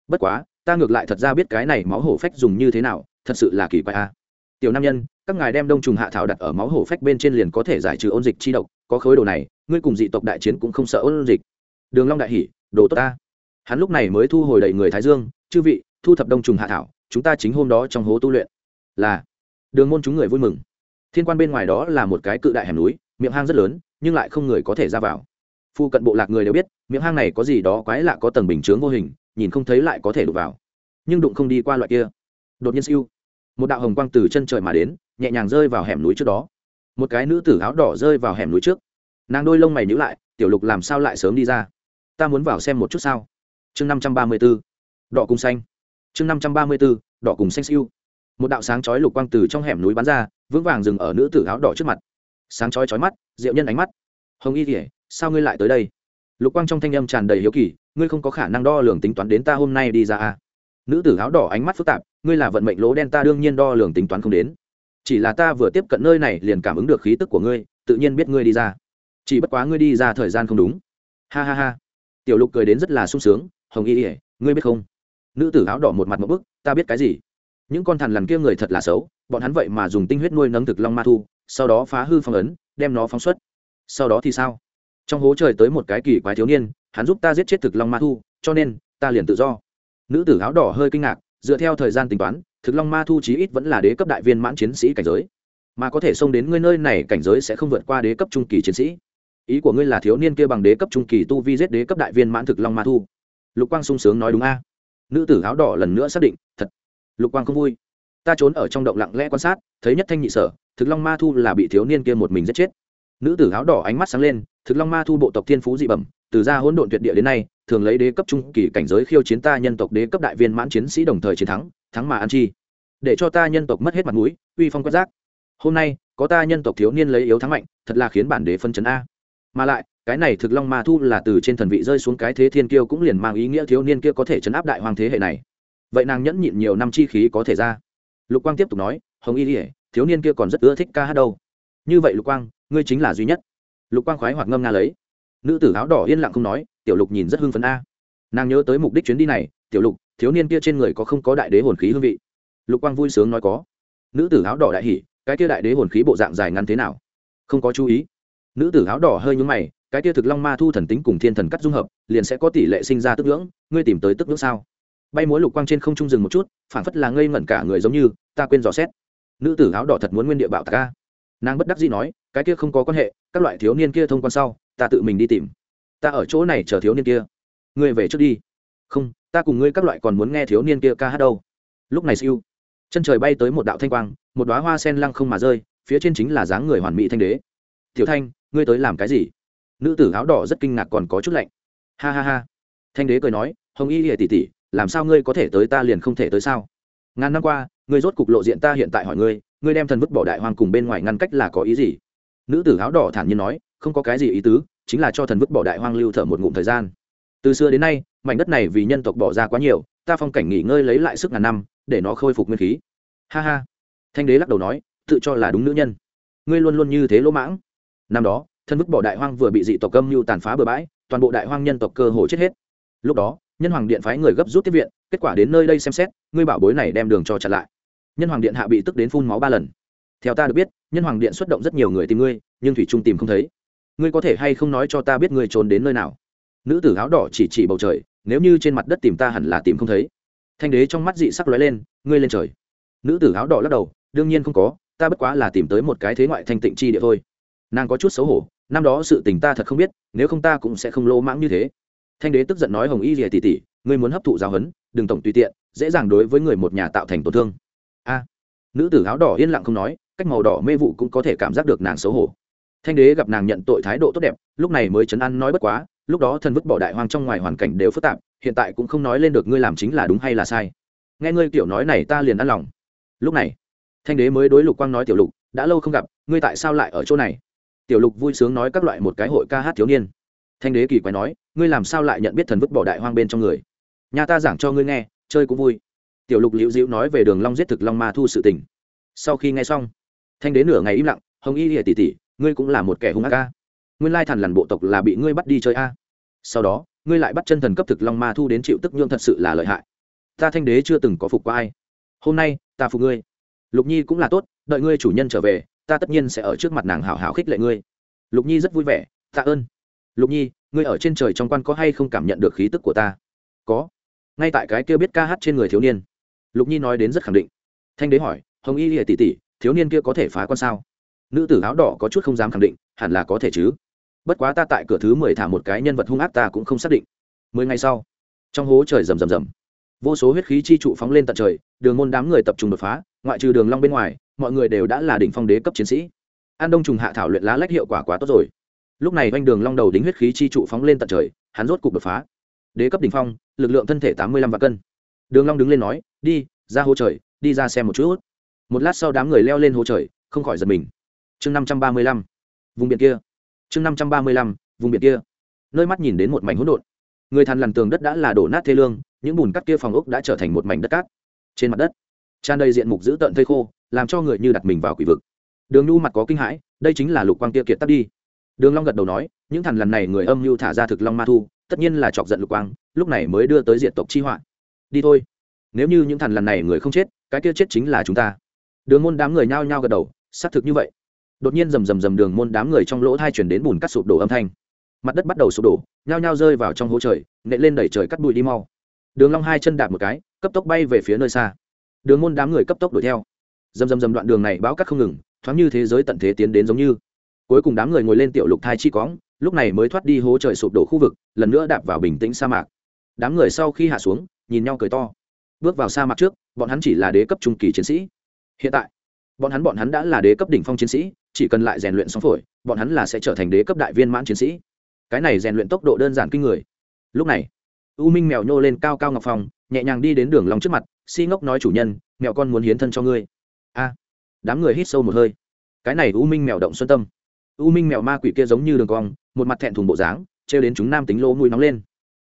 Bất quá ta ngược lại thật ra biết cái này máu hổ phách dùng như thế nào, thật sự là kỳ quái a. Tiểu nam nhân, các ngài đem đông trùng hạ thảo đặt ở máu hổ phách bên trên liền có thể giải trừ ôn dịch chi độc, có khối đồ này, ngươi cùng dị tộc đại chiến cũng không sợ ôn dịch. Đường long đại hỉ, đồ tốt ta. Hắn lúc này mới thu hồi đầy người thái dương, chư vị, thu thập đông trùng hạ thảo, chúng ta chính hôm đó trong hố tu luyện. Là. Đường môn chúng người vui mừng. Thiên quan bên ngoài đó là một cái cự đại hẻm núi, miệng hang rất lớn, nhưng lại không người có thể ra vào. Phu cận bộ lạc người đều biết, miệng hang này có gì đó quái lạ có tầng bình chướng vô hình nhìn không thấy lại có thể đụng vào. Nhưng đụng không đi qua loại kia. Đột nhiên siêu. Một đạo hồng quang từ chân trời mà đến, nhẹ nhàng rơi vào hẻm núi trước đó. Một cái nữ tử áo đỏ rơi vào hẻm núi trước. Nàng đôi lông mày nhữ lại, tiểu lục làm sao lại sớm đi ra? Ta muốn vào xem một chút sao? Chương năm trăm ba mươi b ố đỏ cùng xanh. Chương năm trăm ba mươi b ố đỏ cùng xanh siêu. Một đạo sáng chói lục quang từ trong hẻm núi bắn ra, vững vàng dừng ở nữ tử áo đỏ trước mặt. Sáng chói chói mắt, diệu nhân ánh mắt. Hồng y kỉa sao ngươi lại tới đây? Lục quang trong thanh âm tràn đầy hiếu kỳ ngươi không có khả năng đo lường tính toán đến ta hôm nay đi ra à. Nữ tử áo đỏ ánh mắt phức tạp, ngươi là vận mệnh lỗ đen ta đương nhiên đo lường tính toán không đến. Chỉ là ta vừa tiếp cận nơi này liền cảm ứng được khí tức của ngươi, tự nhiên biết ngươi đi ra. Chỉ bất quá ngươi đi ra thời gian không đúng. Ha ha ha. Tiểu lục cười đến rất là sung sướng, hồng y ỉa ngươi biết không? Nữ tử áo đỏ một mặt một bức, ta biết cái gì? Những con thằn lằn kia người thật là xấu, bọn hắn vậy mà dùng tinh huyết nuôi nấng thực long ma thu, sau đó phá hư phong ấn, đem nó phóng xuất. Sau đó thì sao? Trong hố trời tới một cái kỳ quái thiếu niên hắn giúp ta giết chết thực long ma thu, cho nên, ta liền tự do. Nữ tử áo đỏ hơi kinh ngạc, dựa theo thời gian tính toán, thực long ma thu chí ít vẫn là đế cấp đại viên mãn chiến sĩ cảnh giới. Mà có thể xông đến ngươi nơi này cảnh giới sẽ không vượt qua đế cấp trung kỳ chiến sĩ. Ý của ngươi là thiếu niên kia bằng đế cấp trung kỳ tu vi giết đế cấp đại viên mãn thực long ma thu. Lục quang sung sướng nói đúng a. Nữ tử áo đỏ lần nữa xác định, thật. Lục quang không vui. Ta trốn ở trong động lặng lẽ quan sát, thấy nhất thanh nhị sở, thực long ma thu là bị thiếu niên kia một mình giết chết. Nữ tử áo đỏ ánh mắt sáng lên, thực long ma thu bộ tộc thiên phú dị bẩm từ ra hỗn độn tuyệt địa đến nay, thường lấy đế cấp trung kỳ cảnh giới khiêu chiến ta nhân tộc đế cấp đại viên mãn chiến sĩ đồng thời chiến thắng thắng mà ăn chi. Để cho ta nhân tộc mất hết mặt mũi, uy phong quát giác hôm nay, có ta nhân tộc thiếu niên lấy yếu thắng mạnh, thật là khiến bản đế phân chấn a. Mà lại, cái này thực long ma thu là từ trên thần vị rơi xuống cái thế thiên kiêu cũng liền mang ý nghĩa thiếu niên kia có thể chấn áp đại hoàng thế hệ này. Vậy nàng nhẫn nhịn nhiều năm chi khí có thể ra? Lục quang tiếp tục nói, hồng y ỉa thiếu niên kia còn rất ưa thích ca hát đâu. Như vậy lục quang, ngươi chính là duy nhất. Lục quang khoái hoặc ngâm nga lấy nữ tử áo đỏ yên lặng không nói, tiểu lục nhìn rất hưng phấn a. Nàng nhớ tới mục đích chuyến đi này, tiểu lục, thiếu niên kia trên người có không có đại đế hồn khí hương vị? Lục quang vui sướng nói có. Nữ tử áo đỏ đại hỉ, cái kia đại đế hồn khí bộ dạng dài ngắn thế nào? Không có chú ý. Nữ tử áo đỏ hơi nhúng mày, cái kia thực long ma thu thần tính cùng thiên thần cắt dung hợp, liền sẽ có tỷ lệ sinh ra tức ngưỡng, ngươi tìm tới tức ngưỡng sao? Bay múa lục quang trên không trung dừng một chút phản phất là ngây ngẩn cả người giống như, ta quên dò xét. Nữ tử áo đỏ thật muốn nguyên địa bạo tạc ca nàng bất đắc dĩ nói, cái kia không có quan hệ, các loại thiếu niên kia thông quan sau ta tự mình đi tìm. Ta ở chỗ này chờ thiếu niên kia. Ngươi về trước đi. Không, ta cùng ngươi các loại còn muốn nghe thiếu niên kia ca hát đâu. Lúc này siêu, chân trời bay tới một đạo thanh quang, một đoá hoa sen lăng không mà rơi, phía trên chính là dáng người hoàn mỹ thanh đế. Tiểu thanh, ngươi tới làm cái gì? Nữ tử áo đỏ rất kinh ngạc còn có chút lạnh. Ha ha ha. Thanh đế cười nói, hồng y lìa tỉ tỉ làm sao ngươi có thể tới ta liền không thể tới sao? Ngàn năm qua, ngươi rốt cục lộ diện ta hiện tại hỏi ngươi ngươi đem thần vứt bỏ đại hoàng cùng bên ngoài ngăn cách là có ý gì? Nữ tử áo đỏ thản nhiên nói không có cái gì ý tứ, chính là cho thần vứt bỏ đại hoang lưu thở một ngụm thời gian. Từ xưa đến nay, mảnh đất này vì nhân tộc bỏ ra quá nhiều, ta phong cảnh nghỉ ngơi lấy lại sức ngàn năm, để nó khôi phục nguyên khí. Ha ha. Thanh đế lắc đầu nói, tự cho là đúng nữ nhân. Ngươi luôn luôn như thế lỗ mãng. Năm đó thân vứt bỏ đại hoang vừa bị dị tộc âm mưu tàn phá bừa bãi, toàn bộ đại hoang nhân tộc cơ hồ chết hết. Lúc đó, nhân hoàng điện phái người gấp rút tiếp viện, kết quả đến nơi đây xem xét, ngươi bảo bối này đem đường cho chặn lại. Nhân hoàng điện hạ bị tức đến phun máu ba lần. Theo ta được biết, nhân hoàng điện xuất động rất nhiều người tìm ngươi, nhưng thủy trung tìm không thấy ngươi có thể hay không nói cho ta biết ngươi trốn đến nơi nào? Nữ tử áo đỏ chỉ chỉ bầu trời, nếu như trên mặt đất tìm ta hẳn là tìm không thấy. Thanh đế trong mắt dị sắc lóe lên, ngươi lên trời. Nữ tử áo đỏ lắc đầu, đương nhiên không có, ta bất quá là tìm tới một cái thế ngoại thanh tịnh chi địa thôi. Nàng có chút xấu hổ, năm đó sự tình ta thật không biết, nếu không ta cũng sẽ không lô mãng như thế. Thanh đế tức giận nói hồng y rìa tỉ tỉ ngươi muốn hấp thụ giáo huấn đừng tổng tùy tiện, dễ dàng đối với người một nhà tạo thành tổn thương. A. Nữ tử áo đỏ yên lặng không nói, cách màu đỏ mê vụ cũng có thể cảm giác được nàng xấu hổ thanh đế gặp nàng nhận tội thái độ tốt đẹp, lúc này mới chấn an nói bất quá, lúc đó thần vứt bỏ đại hoang trong ngoài hoàn cảnh đều phức tạp, hiện tại cũng không nói lên được ngươi làm chính là đúng hay là sai. Nghe ngươi kiểu nói này ta liền ăn lòng. Lúc này, thanh đế mới đối lục quang nói, tiểu lục, đã lâu không gặp, ngươi tại sao lại ở chỗ này? Tiểu lục vui sướng nói các loại một cái hội ca hát thiếu niên. Thanh đế kỳ quái nói, ngươi làm sao lại nhận biết thần vứt bỏ đại hoang bên trong người? Nhà ta giảng cho ngươi nghe, chơi cũng vui. Tiểu lục liễu diễu nói về đường long giết thực long ma thu sự tình. Sau khi nghe xong, thanh đế nửa ngày im lặng, hồng y lìa tỉ tỉ ngươi cũng là một kẻ hung ác ca nguyên lai thần lằn bộ tộc là bị ngươi bắt đi chơi a. Sau đó, ngươi lại bắt chân thần cấp thực long ma thu đến chịu tức nhương thật sự là lợi hại. Ta thanh đế chưa từng có phục qua ai. Hôm nay, ta phục ngươi. Lục nhi cũng là tốt, đợi ngươi chủ nhân trở về, ta tất nhiên sẽ ở trước mặt nàng hảo hảo khích lệ ngươi. Lục nhi rất vui vẻ, tạ ơn. Lục nhi, ngươi ở trên trời trong quan có hay không cảm nhận được khí tức của ta? Có. Ngay tại cái kia biết ca hát trên người thiếu niên. Lục nhi nói đến rất khẳng định. Thanh đế hỏi, hồng y lìa tỷ tỷ, thiếu niên kia có thể phá quan sao? Nữ tử áo đỏ có chút không dám khẳng định, hẳn là có thể chứ. Bất quá ta tại cửa thứ mười thả một cái nhân vật hung ác ta cũng không xác định. Mười ngày sau, trong hố trời rầm rầm rầm. Vô số huyết khí chi trụ phóng lên tận trời, đường môn đám người tập trung đột phá, ngoại trừ đường long bên ngoài, mọi người đều đã là đỉnh phong đế cấp chiến sĩ. An đông trùng hạ thảo luyện lá lách hiệu quả quá tốt rồi. Lúc này doanh đường long đầu đính huyết khí chi trụ phóng lên tận trời, hắn rốt cục đột phá. Đế cấp đỉnh phong, lực lượng thân thể tám mươi lăm vạn cân. Đường long đứng lên nói, đi, ra hố trời, đi ra xem một chút. Một lát sau đám người leo lên hố trời, không khỏi giật mình chương năm trăm ba mươi lăm, vùng biển kia. Chương năm trăm ba mươi lăm, vùng biển kia. Nơi mắt nhìn đến một mảnh hỗn độn. Người thằn lằn tường đất đã là đổ nát thê lương, những bùn cắt kia phòng ốc đã trở thành một mảnh đất cát. Trên mặt đất, tràn đầy diện mục dữ tợn thây khô, làm cho người như đặt mình vào quỷ vực. Đường nhu mặt có kinh hãi, đây chính là lục quang kia kiệt tắt đi. Đường long gật đầu nói, những thằn lằn này người âm mưu thả ra thực long ma thu, tất nhiên là chọc giận lục quang, lúc này mới đưa tới diện tộc chi họa. Đi thôi. Nếu như những thằn lằn này người không chết, cái kia chết chính là chúng ta. Đường môn đám người nhao nhao gật đầu, xác thực như vậy đột nhiên rầm rầm rầm đường môn đám người trong lỗ thai chuyển đến bùn cắt sụp đổ âm thanh. Mặt đất bắt đầu sụp đổ, nhao nhao rơi vào trong hố trời, nện lên đẩy trời cắt bụi đi mau. Đường long hai chân đạp một cái, cấp tốc bay về phía nơi xa. Đường môn đám người cấp tốc đuổi theo. Rầm rầm rầm đoạn đường này bão cắt không ngừng, thoáng như thế giới tận thế tiến đến giống như. Cuối cùng đám người ngồi lên tiểu lục thai chi cõng, lúc này mới thoát đi hố trời sụp đổ khu vực, lần nữa đạp vào bình tĩnh sa mạc. Đám người sau khi hạ xuống, nhìn nhau cười to. Bước vào sa mạc trước, bọn hắn chỉ là đế cấp trung kỳ chiến sĩ. Hiện tại bọn hắn bọn hắn đã là đế cấp đỉnh phong chiến sĩ, chỉ cần lại rèn luyện sóng phổi, bọn hắn là sẽ trở thành đế cấp đại viên mãn chiến sĩ. Cái này rèn luyện tốc độ đơn giản kinh người. Lúc này, u minh mèo nhô lên cao cao ngọc phòng, nhẹ nhàng đi đến đường lòng trước mặt, si ngốc nói chủ nhân, mèo con muốn hiến thân cho ngươi. A, đám người hít sâu một hơi. Cái này u minh mèo động xuân tâm. U minh mèo ma quỷ kia giống như đường cong, một mặt thẹn thùng bộ dáng, trêu đến chúng nam tính lỗ mũi nóng lên.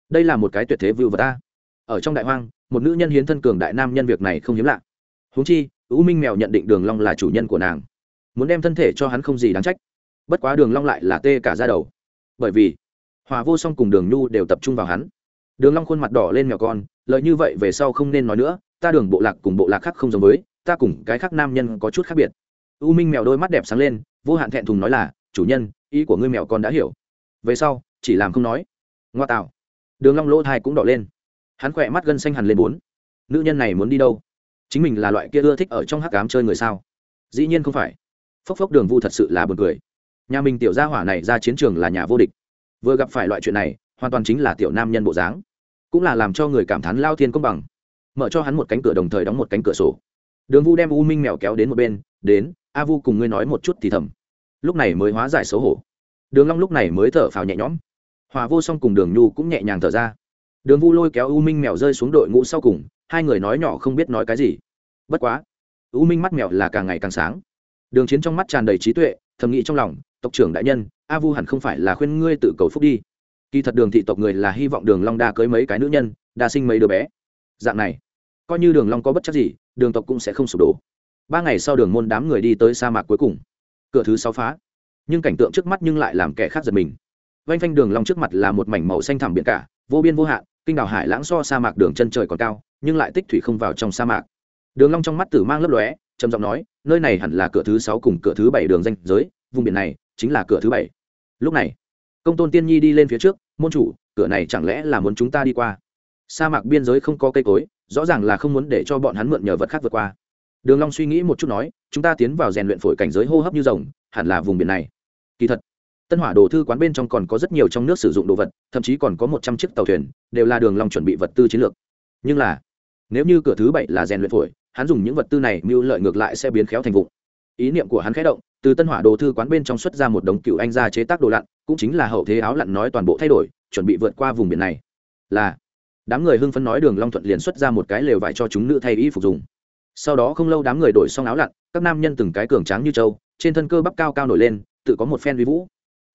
Đây là một cái tuyệt thế vưu vật ta. Ở trong đại hoang, một nữ nhân hiến thân cường đại nam nhân việc này không hiếm lạ huống chi, u minh mèo nhận định đường long là chủ nhân của nàng. Muốn đem thân thể cho hắn không gì đáng trách. Bất quá đường long lại là tê cả da đầu. Bởi vì, hòa vô song cùng đường nhu đều tập trung vào hắn. Đường long khuôn mặt đỏ lên mèo con lợi như vậy về sau không nên nói nữa, ta đường bộ lạc cùng bộ lạc khác không giống với, ta cùng cái khác nam nhân có chút khác biệt. U minh mèo đôi mắt đẹp sáng lên, vô hạn thẹn thùng nói là, chủ nhân, ý của ngươi mèo con đã hiểu. Về sau, chỉ làm không nói. Ngoa tạo. Đường long lỗ thai cũng đỏ lên. Hắn khỏe mắt gân xanh hẳn lên bốn. Nữ nhân này muốn đi đâu? Chính mình là loại kia ưa thích ở trong hắc ám chơi người sao? Dĩ nhiên không phải. Phốc phốc đường vu thật sự là buồn cười. Nhà mình tiểu gia hỏa này ra chiến trường là nhà vô địch. Vừa gặp phải loại chuyện này, hoàn toàn chính là tiểu nam nhân bộ dáng. Cũng là làm cho người cảm thán lao thiên công bằng. Mở cho hắn một cánh cửa đồng thời đóng một cánh cửa sổ. Đường vu đem u minh mèo kéo đến một bên, đến, a vu cùng ngươi nói một chút thì thầm. Lúc này mới hóa giải xấu hổ. Đường long lúc này mới thở phào nhẹ nhõm. Hòa vô song cùng đường nhu cũng nhẹ nhàng thở ra. Đường vu lôi kéo u minh mèo rơi xuống đội ngũ sau cùng hai người nói nhỏ không biết nói cái gì. Bất quá, u minh mắt mèo là càng ngày càng sáng. Đường chiến trong mắt tràn đầy trí tuệ, thầm nghĩ trong lòng, tộc trưởng đại nhân, a vu hẳn không phải là khuyên ngươi tự cầu phúc đi. Kỳ thật đường thị tộc người là hy vọng đường long đa cưới mấy cái nữ nhân, đa sinh mấy đứa bé. Dạng này, coi như đường long có bất chấp gì, đường tộc cũng sẽ không sụp đổ. Ba ngày sau đường môn đám người đi tới sa mạc cuối cùng. Cửa thứ sáu phá. Nhưng cảnh tượng trước mắt nhưng lại làm kẻ khác giật mình. Vanh phanh đường long trước mặt là một mảnh màu xanh thẳm biển cả, vô biên vô hạn, kinh đảo hải lãng so sa mạc đường chân trời còn cao nhưng lại tích thủy không vào trong sa mạc. Đường long trong mắt tử mang lấp lóe, trầm giọng nói, nơi này hẳn là cửa thứ sáu cùng cửa thứ bảy đường danh giới, vùng biển này chính là cửa thứ bảy. Lúc này, công tôn tiên nhi đi lên phía trước, môn chủ, cửa này chẳng lẽ là muốn chúng ta đi qua? Sa mạc biên giới không có cây cối, rõ ràng là không muốn để cho bọn hắn mượn nhờ vật khác vượt qua. Đường long suy nghĩ một chút nói, chúng ta tiến vào rèn luyện phổi cảnh giới hô hấp như rồng, hẳn là vùng biển này. Kỳ thật, tân hỏa đồ thư quán bên trong còn có rất nhiều trong nước sử dụng đồ vật, thậm chí còn có một trăm chiếc tàu thuyền, đều là đường long chuẩn bị vật tư chiến lược. Nhưng là nếu như cửa thứ bảy là rèn luyện phổi, hắn dùng những vật tư này mưu lợi ngược lại sẽ biến khéo thành vụ ý niệm của hắn khẽ động, từ tân hỏa đồ thư quán bên trong xuất ra một đống cựu anh gia chế tác đồ lặn, cũng chính là hậu thế áo lặn nói toàn bộ thay đổi, chuẩn bị vượt qua vùng biển này. Là, đám người hưng phấn nói đường long thuận liền xuất ra một cái lều vải cho chúng nữ thay y phục dùng. Sau đó không lâu đám người đổi xong áo lặn, các nam nhân từng cái cường tráng như trâu, trên thân cơ bắp cao cao nổi lên, tự có một phen vi vũ.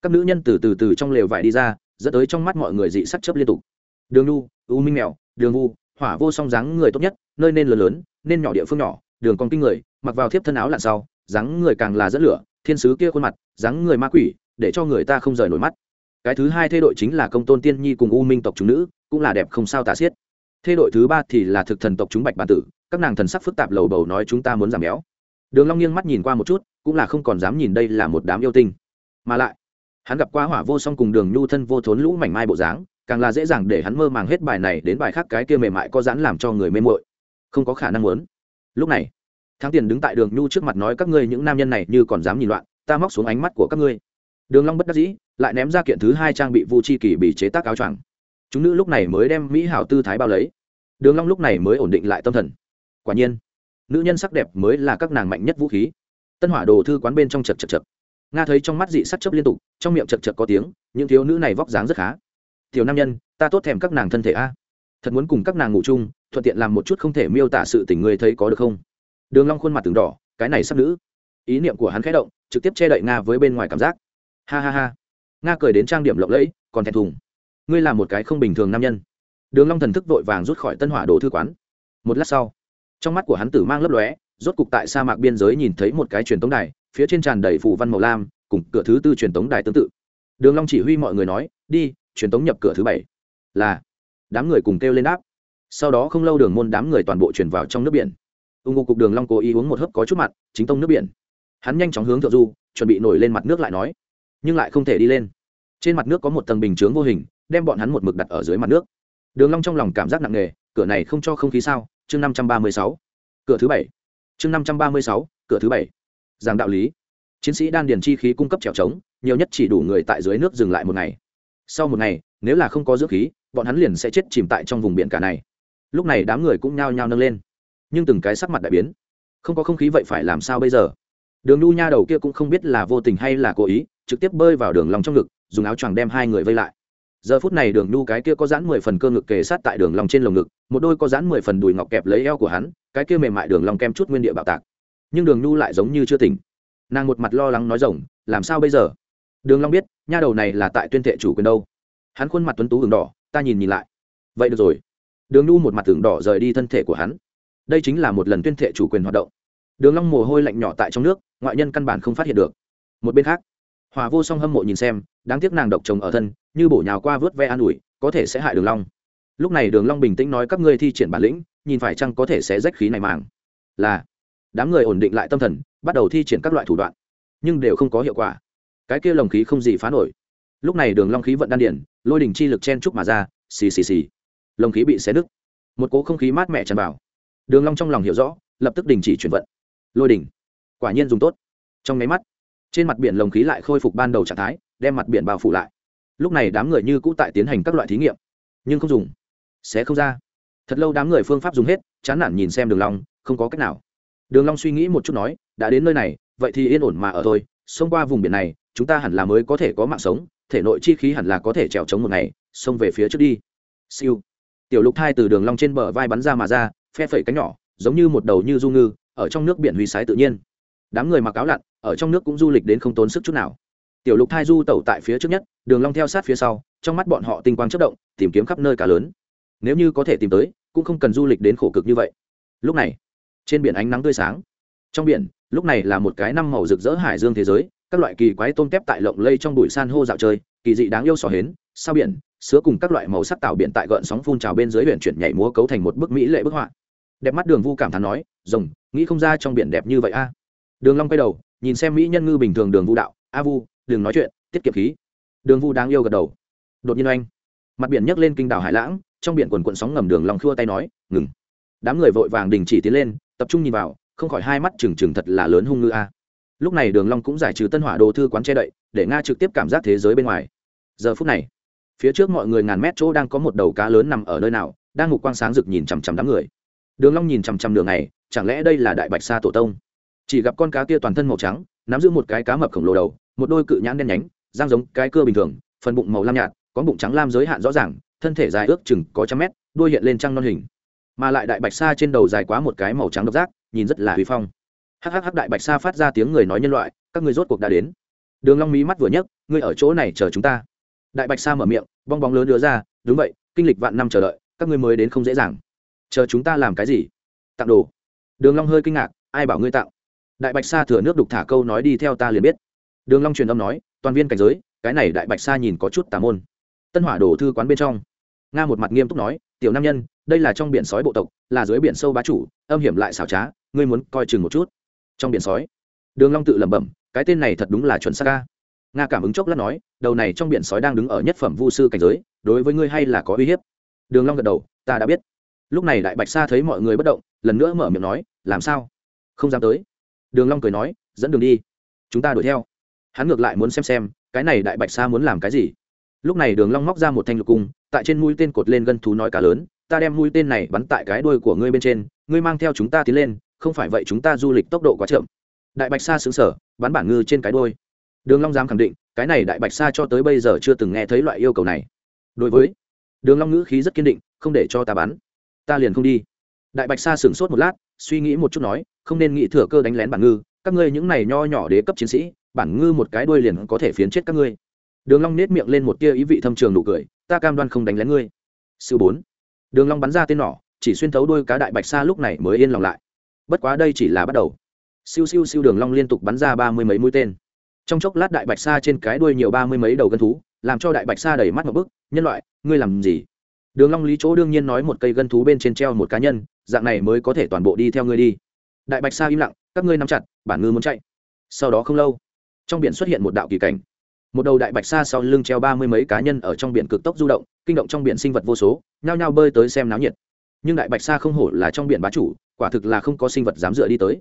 Các nữ nhân từ từ từ trong lều vải đi ra, dẫn tới trong mắt mọi người dị sắc chấp liên tục. Đường nu, u minh mèo, đường vu hỏa vô song dáng người tốt nhất, nơi nên lớn lớn, nên nhỏ địa phương nhỏ, đường con kinh người, mặc vào thiếp thân áo lặn sau, dáng người càng là dẫn lửa, thiên sứ kia khuôn mặt, dáng người ma quỷ, để cho người ta không rời nổi mắt. Cái thứ hai thê đội chính là công tôn tiên nhi cùng u minh tộc chúng nữ, cũng là đẹp không sao tả xiết. Thê đội thứ ba thì là thực thần tộc chúng bạch bản tử, các nàng thần sắc phức tạp lầu bầu nói chúng ta muốn giảm béo. Đường long nghiêng mắt nhìn qua một chút, cũng là không còn dám nhìn đây là một đám yêu tinh. Mà lại, hắn gặp qua hỏa vô song cùng đường nhu thân vô thốn lũ mảnh mai bộ dáng càng là dễ dàng để hắn mơ màng hết bài này đến bài khác cái kia mềm mại có dãn làm cho người mê muội. Không có khả năng muốn. Lúc này, thắng tiền đứng tại đường nhu trước mặt nói các ngươi những nam nhân này như còn dám nhìn loạn, ta móc xuống ánh mắt của các ngươi. Đường long bất đắc dĩ, lại ném ra kiện thứ hai trang bị vu chi kỳ bị chế tác áo choàng. Chúng nữ lúc này mới đem mỹ hảo tư thái bao lấy. Đường long lúc này mới ổn định lại tâm thần. Quả nhiên, nữ nhân sắc đẹp mới là các nàng mạnh nhất vũ khí. Tân hỏa đồ thư quán bên trong chật chật chật. Nga thấy trong mắt dị sắc chớp liên tục, trong miệng chật chật có tiếng, những thiếu nữ này vóc dáng rất khá tiểu nam nhân, ta tốt thèm các nàng thân thể a. Thật muốn cùng các nàng ngủ chung, thuận tiện làm một chút không thể miêu tả sự tình người thấy có được không? Đường long khuôn mặt từng đỏ, cái này sắp nữ. Ý niệm của hắn khẽ động, trực tiếp che đậy nga với bên ngoài cảm giác. Ha ha ha. Nga cười đến trang điểm lộng lẫy, còn thẹn thùng. Ngươi là một cái không bình thường nam nhân. Đường long thần thức vội vàng rút khỏi tân hỏa đồ thư quán. Một lát sau, trong mắt của hắn tử mang lấp lóe, rốt cục tại sa mạc biên giới nhìn thấy một cái truyền tống đài, phía trên tràn đầy phủ văn màu lam, cùng cửa thứ tư truyền tống đài tương tự. Đường long chỉ huy mọi người nói, đi truyền tống nhập cửa thứ bảy. Là, đám người cùng kêu lên đáp. Sau đó không lâu đường môn đám người toàn bộ chuyển vào trong nước biển. Ung ngô cục đường long cố ý uống một hớp có chút mặt chính tông nước biển. Hắn nhanh chóng hướng thượng du, chuẩn bị nổi lên mặt nước lại nói, nhưng lại không thể đi lên. Trên mặt nước có một tầng bình chướng vô hình, đem bọn hắn một mực đặt ở dưới mặt nước. Đường long trong lòng cảm giác nặng nề, cửa này không cho không khí sao? Chương năm trăm ba mươi sáu. Cửa thứ bảy. Chương năm trăm ba mươi sáu, cửa thứ bảy. Giảng đạo lý. Chiến sĩ đan điền chi khí cung cấp trèo trống, nhiều nhất chỉ đủ người tại dưới nước dừng lại một ngày sau một ngày, nếu là không có dưỡng khí, bọn hắn liền sẽ chết chìm tại trong vùng biển cả này. Lúc này đám người cũng nhao nhao nâng lên. Nhưng từng cái sắc mặt đại biến. Không có không khí vậy phải làm sao bây giờ? Đường nu nha đầu kia cũng không biết là vô tình hay là cố ý, trực tiếp bơi vào đường lòng trong ngực, dùng áo choàng đem hai người vây lại. Giờ phút này đường nu cái kia có dán mười phần cơ ngực kề sát tại đường lòng trên lồng ngực, một đôi có dán mười phần đùi ngọc kẹp lấy eo của hắn, cái kia mềm mại đường lòng kem chút nguyên địa bạo tạc. Nhưng đường nu lại giống như chưa tỉnh. Nàng một mặt lo lắng nói rồng làm sao bây giờ? Đường long biết, nha đầu này là tại tuyên thệ chủ quyền đâu. Hắn khuôn mặt tuấn tú ửng đỏ, ta nhìn nhìn lại. Vậy được rồi. Đường nu một mặt ửng đỏ rời đi thân thể của hắn. Đây chính là một lần tuyên thệ chủ quyền hoạt động. Đường long mồ hôi lạnh nhỏ tại trong nước, ngoại nhân căn bản không phát hiện được. Một bên khác, hòa vô song hâm mộ nhìn xem, đáng tiếc nàng độc chồng ở thân, như bổ nhào qua vớt ve an ủi, có thể sẽ hại đường long. Lúc này đường long bình tĩnh nói các ngươi thi triển bản lĩnh, nhìn phải chăng có thể sẽ rách khí này màng. Là, đám người ổn định lại tâm thần, bắt đầu thi triển các loại thủ đoạn, nhưng đều không có hiệu quả cái kia lồng khí không gì phá nổi. Lúc này đường long khí vận đan điển lôi đỉnh chi lực chen trúc mà ra, xì xì xì. Lồng khí bị xé nứt. Một cỗ không khí mát mẻ tràn vào. Đường long trong lòng hiểu rõ, lập tức đình chỉ chuyển vận. Lôi đỉnh. Quả nhiên dùng tốt. Trong máy mắt, trên mặt biển lồng khí lại khôi phục ban đầu trạng thái, đem mặt biển bao phủ lại. Lúc này đám người như cũ tại tiến hành các loại thí nghiệm, nhưng không dùng. Sẽ không ra. Thật lâu đám người phương pháp dùng hết, chán nản nhìn xem đường long, không có cách nào. Đường long suy nghĩ một chút nói, đã đến nơi này, vậy thì yên ổn mà ở thôi, xông qua vùng biển này chúng ta hẳn là mới có thể có mạng sống, thể nội chi khí hẳn là có thể trèo chống một ngày, xông về phía trước đi. Siêu. Tiểu lục thai từ đường long trên bờ vai bắn ra mà ra, phe phẩy cánh nhỏ, giống như một đầu như du ngư, ở trong nước biển huy sái tự nhiên. Đám người mặc áo lặn, ở trong nước cũng du lịch đến không tốn sức chút nào. Tiểu lục thai du tẩu tại phía trước nhất, đường long theo sát phía sau, trong mắt bọn họ tinh quang chớp động, tìm kiếm khắp nơi cả lớn. Nếu như có thể tìm tới, cũng không cần du lịch đến khổ cực như vậy. Lúc này, trên biển ánh nắng tươi sáng. Trong biển, lúc này là một cái năm màu rực rỡ hải dương thế giới các loại kỳ quái tôm tép tại lộng lây trong bụi san hô dạo chơi, kỳ dị đáng yêu sò hến, sao biển, sứa cùng các loại màu sắc tạo biển tại gợn sóng phun trào bên dưới huyện chuyển nhảy múa cấu thành một bức mỹ lệ bức họa. Đẹp mắt đường vu cảm thán nói, rồng, nghĩ không ra trong biển đẹp như vậy a. Đường long quay đầu, nhìn xem mỹ nhân ngư bình thường đường vu đạo, a vu, đừng nói chuyện, tiết kiệm khí. Đường vu đáng yêu gật đầu. Đột nhiên anh mặt biển nhấc lên kinh đảo hải lãng, trong biển quần cuộn sóng ngầm đường long khua tay nói, ngừng. Đám người vội vàng đình chỉ tiến lên, tập trung nhìn vào, không khỏi hai mắt trừng trừng thật là lớn hung ngư a lúc này đường long cũng giải trừ tân hỏa đồ thư quán che đậy, để nga trực tiếp cảm giác thế giới bên ngoài. Giờ phút này, phía trước mọi người ngàn mét chỗ đang có một đầu cá lớn nằm ở nơi nào, đang ngục quang sáng rực nhìn chằm chằm đám người. Đường long nhìn chằm chằm đường này chẳng lẽ đây là đại bạch sa tổ tông? Chỉ gặp con cá kia toàn thân màu trắng, nắm giữ một cái cá mập khổng lồ đầu, một đôi cự nhãn đen nhánh, răng giống cái cưa bình thường, phần bụng màu lam nhạt, có bụng trắng lam giới hạn rõ ràng, thân thể dài ước chừng có trăm mét, đuôi hiện lên trăng non hình. Mà lại đại bạch sa trên đầu dài quá một cái màu trắng độc giác, nhìn rất là huy phong hhh đại bạch sa phát ra tiếng người nói nhân loại, các ngươi rốt cuộc đã đến. Đường long mí mắt vừa nhấc, ngươi ở chỗ này chờ chúng ta. Đại bạch sa mở miệng, bong bóng lớn đưa ra, đúng vậy, kinh lịch vạn năm chờ đợi, các ngươi mới đến không dễ dàng. Chờ chúng ta làm cái gì? Tặng đồ. Đường long hơi kinh ngạc, ai bảo ngươi tặng? Đại bạch sa thừa nước đục thả câu nói đi theo ta liền biết. Đường long truyền âm nói, toàn viên cảnh giới, cái này đại bạch sa nhìn có chút tà môn. Tân hỏa đổ thư quán bên trong. Nga một mặt nghiêm túc nói, tiểu nam nhân, đây là trong biển sói bộ tộc, là dưới biển sâu bá chủ, âm hiểm lại xảo trá, ngươi muốn coi chừng một chút trong biển sói. Đường long tự lẩm bẩm, cái tên này thật đúng là chuẩn xác ca nga cảm ứng chốc lát nói, đầu này trong biển sói đang đứng ở nhất phẩm vu sư cảnh giới, đối với ngươi hay là có uy hiếp? Đường long gật đầu, ta đã biết. Lúc này đại bạch sa thấy mọi người bất động, lần nữa mở miệng nói, làm sao? Không dám tới. Đường long cười nói, dẫn đường đi. Chúng ta đuổi theo. Hắn ngược lại muốn xem xem, cái này đại bạch sa muốn làm cái gì? Lúc này đường long móc ra một thanh lục cung, tại trên mũi tên cột lên gân thú nói cá lớn, ta đem mũi tên này bắn tại cái đuôi của ngươi bên trên, ngươi mang theo chúng ta tiến lên không phải vậy chúng ta du lịch tốc độ quá chậm. Đại bạch sa xứng sở bắn bản ngư trên cái đuôi. Đường long dám khẳng định, cái này đại bạch sa cho tới bây giờ chưa từng nghe thấy loại yêu cầu này. Đối với, đường long ngữ khí rất kiên định, không để cho ta bắn. Ta liền không đi. Đại bạch sa sững sốt một lát, suy nghĩ một chút nói, không nên nghĩ thừa cơ đánh lén bản ngư. Các ngươi những này nho nhỏ đế cấp chiến sĩ, bản ngư một cái đuôi liền có thể phiến chết các ngươi. Đường long nét miệng lên một tia ý vị thâm trường nụ cười, ta cam đoan không đánh lén ngươi. Sư bốn. Đường long bắn ra tên nỏ, chỉ xuyên thấu đuôi cá đại bạch sa lúc này mới yên lòng lại bất quá đây chỉ là bắt đầu. Siêu siêu siêu đường long liên tục bắn ra ba mươi mấy mũi tên. Trong chốc lát đại bạch sa trên cái đuôi nhiều ba mươi mấy đầu gân thú, làm cho đại bạch sa đầy mắt một bức, nhân loại, ngươi làm gì? Đường long lý chỗ đương nhiên nói một cây gân thú bên trên treo một cá nhân, dạng này mới có thể toàn bộ đi theo ngươi đi. Đại bạch sa im lặng, các ngươi nắm chặt, bản ngư muốn chạy. Sau đó không lâu, trong biển xuất hiện một đạo kỳ cảnh. Một đầu đại bạch sa sau lưng treo ba mươi mấy cá nhân ở trong biển cực tốc du động, kinh động trong biển sinh vật vô số, nhao nhao bơi tới xem náo nhiệt. Nhưng đại bạch sa không hổ là trong biển bá chủ quả thực là không có sinh vật dám dựa đi tới.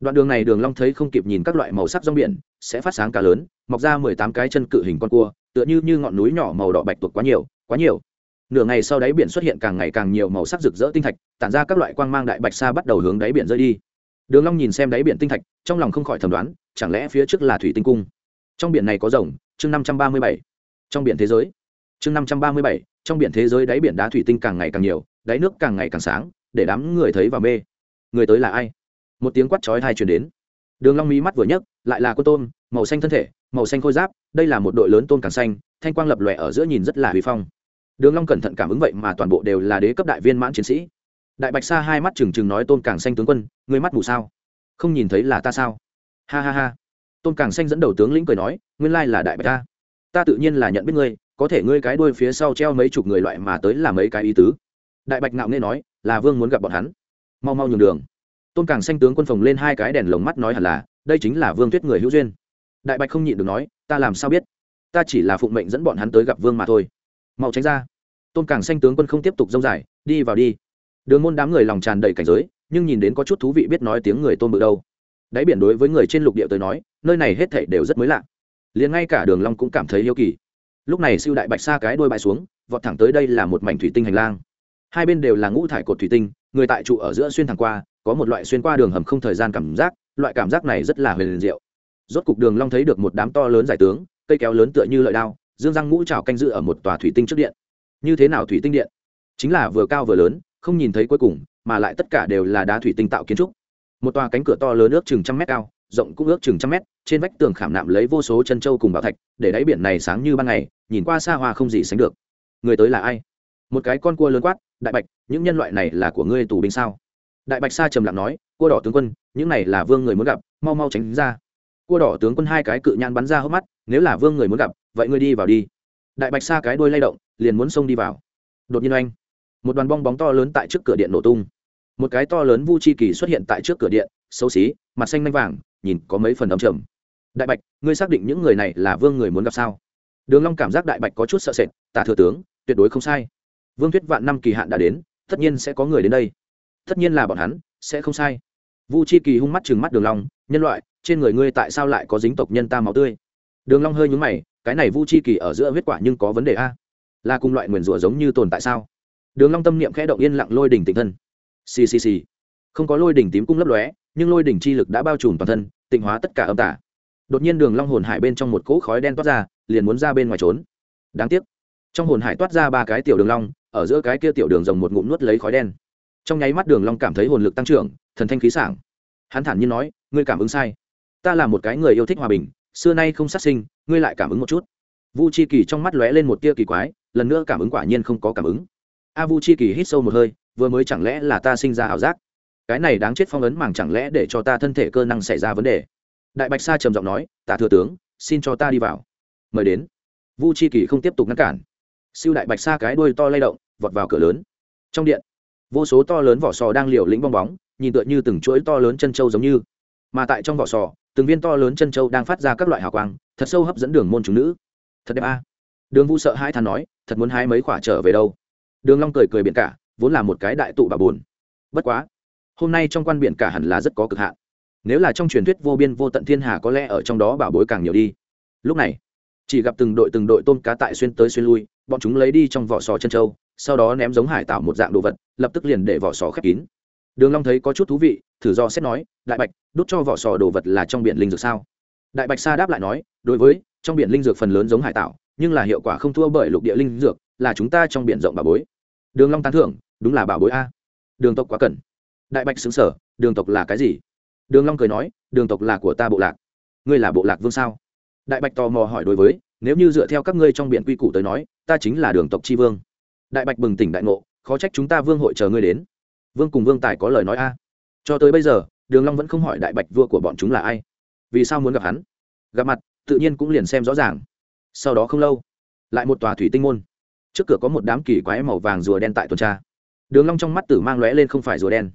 Đoạn đường này đường long thấy không kịp nhìn các loại màu sắc rong biển, sẽ phát sáng cá lớn, mọc ra mười tám cái chân cự hình con cua, tựa như như ngọn núi nhỏ màu đỏ bạch tuộc quá nhiều quá nhiều. Nửa ngày sau đáy biển xuất hiện càng ngày càng nhiều màu sắc rực rỡ tinh thạch, tản ra các loại quang mang đại bạch sa bắt đầu hướng đáy biển rơi đi. Đường long nhìn xem đáy biển tinh thạch, trong lòng không khỏi thầm đoán, chẳng lẽ phía trước là thủy tinh cung? Trong biển này có rồng, chương năm trăm ba mươi bảy. Trong biển thế giới. Chương năm trăm ba mươi bảy, trong biển thế giới đáy biển đá thủy tinh càng ngày càng nhiều, đáy nước càng ngày càng sáng, để đám người thấy và mê người tới là ai? Một tiếng quát chói thai truyền đến. Đường long mí mắt vừa nhấc, lại là cô tôm, màu xanh thân thể, màu xanh khôi giáp, đây là một đội lớn tôm càng xanh, thanh quang lập lòe ở giữa nhìn rất là huy phong. Đường long cẩn thận cảm ứng vậy mà toàn bộ đều là đế cấp đại viên mãn chiến sĩ. Đại bạch sa hai mắt trừng trừng nói tôm càng xanh tướng quân, ngươi mắt mù sao? Không nhìn thấy là ta sao? Ha ha ha. Tôm càng xanh dẫn đầu tướng lĩnh cười nói, nguyên lai là đại bạch ta. Ta tự nhiên là nhận biết ngươi, có thể ngươi cái đuôi phía sau treo mấy chục người loại mà tới là mấy cái ý tứ. Đại bạch ngạo nghe nói, là vương muốn gặp bọn hắn mau mau nhường đường. Tôn càng xanh tướng quân phồng lên hai cái đèn lồng mắt nói hẳn là, đây chính là vương tuyết người hữu duyên. Đại bạch không nhịn được nói, ta làm sao biết? Ta chỉ là phụng mệnh dẫn bọn hắn tới gặp vương mà thôi. Mau tránh ra. Tôn càng xanh tướng quân không tiếp tục dông dài, đi vào đi. Đường môn đám người lòng tràn đầy cảnh giới, nhưng nhìn đến có chút thú vị biết nói tiếng người tôn bự đâu. Đáy biển đối với người trên lục địa tới nói, nơi này hết thảy đều rất mới lạ. Liền ngay cả đường long cũng cảm thấy yêu kỳ. Lúc này siêu đại bạch xa cái đuôi bại xuống, vọt thẳng tới đây là một mảnh thủy tinh hành lang. Hai bên đều là ngũ thải cột thủy tinh người tại trụ ở giữa xuyên thẳng qua, có một loại xuyên qua đường hầm không thời gian cảm giác, loại cảm giác này rất là huyền diệu. Rốt cục đường long thấy được một đám to lớn giải tướng, cây kéo lớn tựa như lợi đao, dương răng ngũ trào canh giữ ở một tòa thủy tinh trước điện. Như thế nào thủy tinh điện? Chính là vừa cao vừa lớn, không nhìn thấy cuối cùng, mà lại tất cả đều là đá thủy tinh tạo kiến trúc. Một tòa cánh cửa to lớn ước chừng trăm mét cao, rộng cũng ước chừng trăm mét, trên vách tường khảm nạm lấy vô số chân châu cùng bảo thạch, để đáy biển này sáng như ban ngày, nhìn qua xa hoa không gì sánh được. Người tới là ai? Một cái con cua lớn quát đại bạch những nhân loại này là của ngươi tù binh sao? Đại bạch sa trầm lặng nói cua đỏ tướng quân những này là vương người muốn gặp mau mau tránh ra. Cua đỏ tướng quân hai cái cự nhãn bắn ra hốc mắt nếu là vương người muốn gặp vậy ngươi đi vào đi. Đại bạch sa cái đuôi lay động liền muốn xông đi vào. Đột nhiên anh, một đoàn bong bóng to lớn tại trước cửa điện nổ tung. Một cái to lớn vu chi kỳ xuất hiện tại trước cửa điện xấu xí mặt xanh nanh vàng nhìn có mấy phần ấm trầm. Đại bạch ngươi xác định những người này là vương người muốn gặp sao? Đường long cảm giác đại bạch có chút sợ sệt tả thừa tướng tuyệt đối không sai vương thuyết vạn năm kỳ hạn đã đến, tất nhiên sẽ có người đến đây. Tất nhiên là bọn hắn, sẽ không sai. Vu chi kỳ hung mắt chừng mắt đường long, nhân loại, trên người ngươi tại sao lại có dính tộc nhân ta máu tươi? Đường long hơi nhướng mày, cái này vu chi kỳ ở giữa huyết quả nhưng có vấn đề a? Là cùng loại nguyền rủa giống như tồn tại sao? Đường long tâm niệm khẽ động yên lặng lôi đỉnh tịnh thân. Xì xì xì. Không có lôi đỉnh tím cung lấp lóe, nhưng lôi đỉnh chi lực đã bao trùm toàn thân, tịnh hóa tất cả âm tà. Đột nhiên đường long hồn hải bên trong một cỗ khói đen toát ra, liền muốn ra bên ngoài trốn. Đáng tiếc. Trong hồn hải toát ra ba cái tiểu đường long ở giữa cái kia tiểu đường rồng một ngụm nuốt lấy khói đen. Trong nháy mắt đường long cảm thấy hồn lực tăng trưởng, thần thanh khí sảng. Hắn thản nhiên nói, ngươi cảm ứng sai. Ta là một cái người yêu thích hòa bình, xưa nay không sát sinh, ngươi lại cảm ứng một chút. Vu chi kỳ trong mắt lóe lên một tia kỳ quái, lần nữa cảm ứng quả nhiên không có cảm ứng. A vu chi kỳ hít sâu một hơi, vừa mới chẳng lẽ là ta sinh ra ảo giác? Cái này đáng chết phong ấn màng chẳng lẽ để cho ta thân thể cơ năng xảy ra vấn đề? Đại bạch sa trầm giọng nói, tả thừa tướng, xin cho ta đi vào. Mời đến. Vu chi kỳ không tiếp tục ngăn cản siêu đại bạch sa cái đuôi to lay động, vọt vào cửa lớn. Trong điện, vô số to lớn vỏ sò đang liều lĩnh bong bóng, nhìn tựa như từng chuỗi to lớn chân trâu giống như. Mà tại trong vỏ sò, từng viên to lớn chân trâu đang phát ra các loại hào quang, thật sâu hấp dẫn đường môn chúng nữ. Thật đẹp a. Đường vũ sợ hai thằng nói, thật muốn hai mấy quả trở về đâu? Đường long cười cười biển cả, vốn là một cái đại tụ bà buồn. Bất quá, hôm nay trong quan biển cả hẳn là rất có cực hạn. Nếu là trong truyền thuyết vô biên vô tận thiên hà có lẽ ở trong đó bảo bối càng nhiều đi. Lúc này chỉ gặp từng đội từng đội tôm cá tại xuyên tới xuyên lui, bọn chúng lấy đi trong vỏ sò chân trâu, sau đó ném giống hải tạo một dạng đồ vật, lập tức liền để vỏ sò khép kín. Đường long thấy có chút thú vị, thử do xét nói, đại bạch đốt cho vỏ sò đồ vật là trong biển linh dược sao? Đại bạch sa đáp lại nói, đối với, trong biển linh dược phần lớn giống hải tạo nhưng là hiệu quả không thua bởi lục địa linh dược, là chúng ta trong biển rộng bà bối. Đường long tán thưởng, đúng là bà bối a. Đường tộc quá cẩn đại bạch sững sờ, đường tộc là cái gì? Đường long cười nói, đường tộc là của ta bộ lạc. Ngươi là bộ lạc vương sao? Đại bạch tò mò hỏi đối với, nếu như dựa theo các ngươi trong biển quy củ tới nói, ta chính là đường tộc chi vương. Đại bạch bừng tỉnh đại ngộ, khó trách chúng ta vương hội chờ ngươi đến. Vương cùng vương tài có lời nói a. Cho tới bây giờ, đường long vẫn không hỏi đại bạch vua của bọn chúng là ai. Vì sao muốn gặp hắn? Gặp mặt, tự nhiên cũng liền xem rõ ràng. Sau đó không lâu, lại một tòa thủy tinh môn. Trước cửa có một đám kỳ quái màu vàng rùa đen tại tuần tra. Đường long trong mắt tử mang lóe lên không phải rùa đen,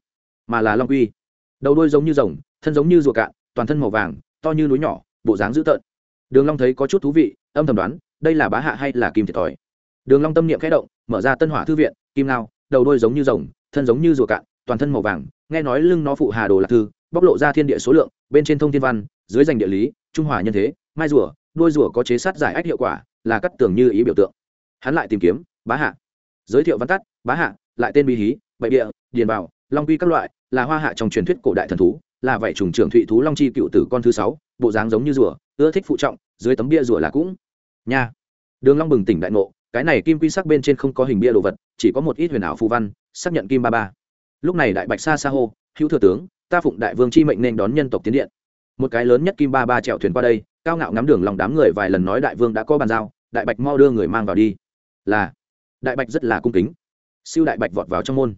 mà là long quy. Đầu đuôi giống như rồng, thân giống như rùa cạn, toàn thân màu vàng, to như núi nhỏ, bộ dáng dữ tợn đường long thấy có chút thú vị, âm thầm đoán, đây là bá hạ hay là kim thiệt thòi? Đường long tâm niệm khẽ động, mở ra tân hỏa thư viện, kim lao đầu đuôi giống như rồng, thân giống như rùa cạn, toàn thân màu vàng, nghe nói lưng nó phụ hà đồ lạc thư, bóc lộ ra thiên địa số lượng, bên trên thông thiên văn, dưới danh địa lý, trung hòa nhân thế, mai rùa, đuôi rùa có chế sát giải ách hiệu quả, là cắt tường như ý biểu tượng. Hắn lại tìm kiếm, bá hạ. Giới thiệu văn tắt, bá hạ, lại tên bí hí bậy địa, điền bảo, long quy các loại, là hoa hạ trong truyền thuyết cổ đại thần thú, là vậy trùng trưởng thụy thú long chi cựu tử con thứ sáu, bộ dáng giống như rùa ưa thích phụ trọng, dưới tấm bia rùa là cũng. Nha. Đường long bừng tỉnh đại ngộ, cái này kim quy sắc bên trên không có hình bia đồ vật, chỉ có một ít huyền ảo phù văn, xác nhận kim ba ba. Lúc này đại bạch sa sa hô, hữu thừa tướng, ta phụng đại vương chi mệnh nên đón nhân tộc tiến điện. Một cái lớn nhất kim ba ba chèo thuyền qua đây, cao ngạo ngắm đường lòng đám người vài lần nói đại vương đã có bàn giao, đại bạch mau đưa người mang vào đi. Là, đại bạch rất là cung kính. Siêu đại bạch vọt vào trong môn,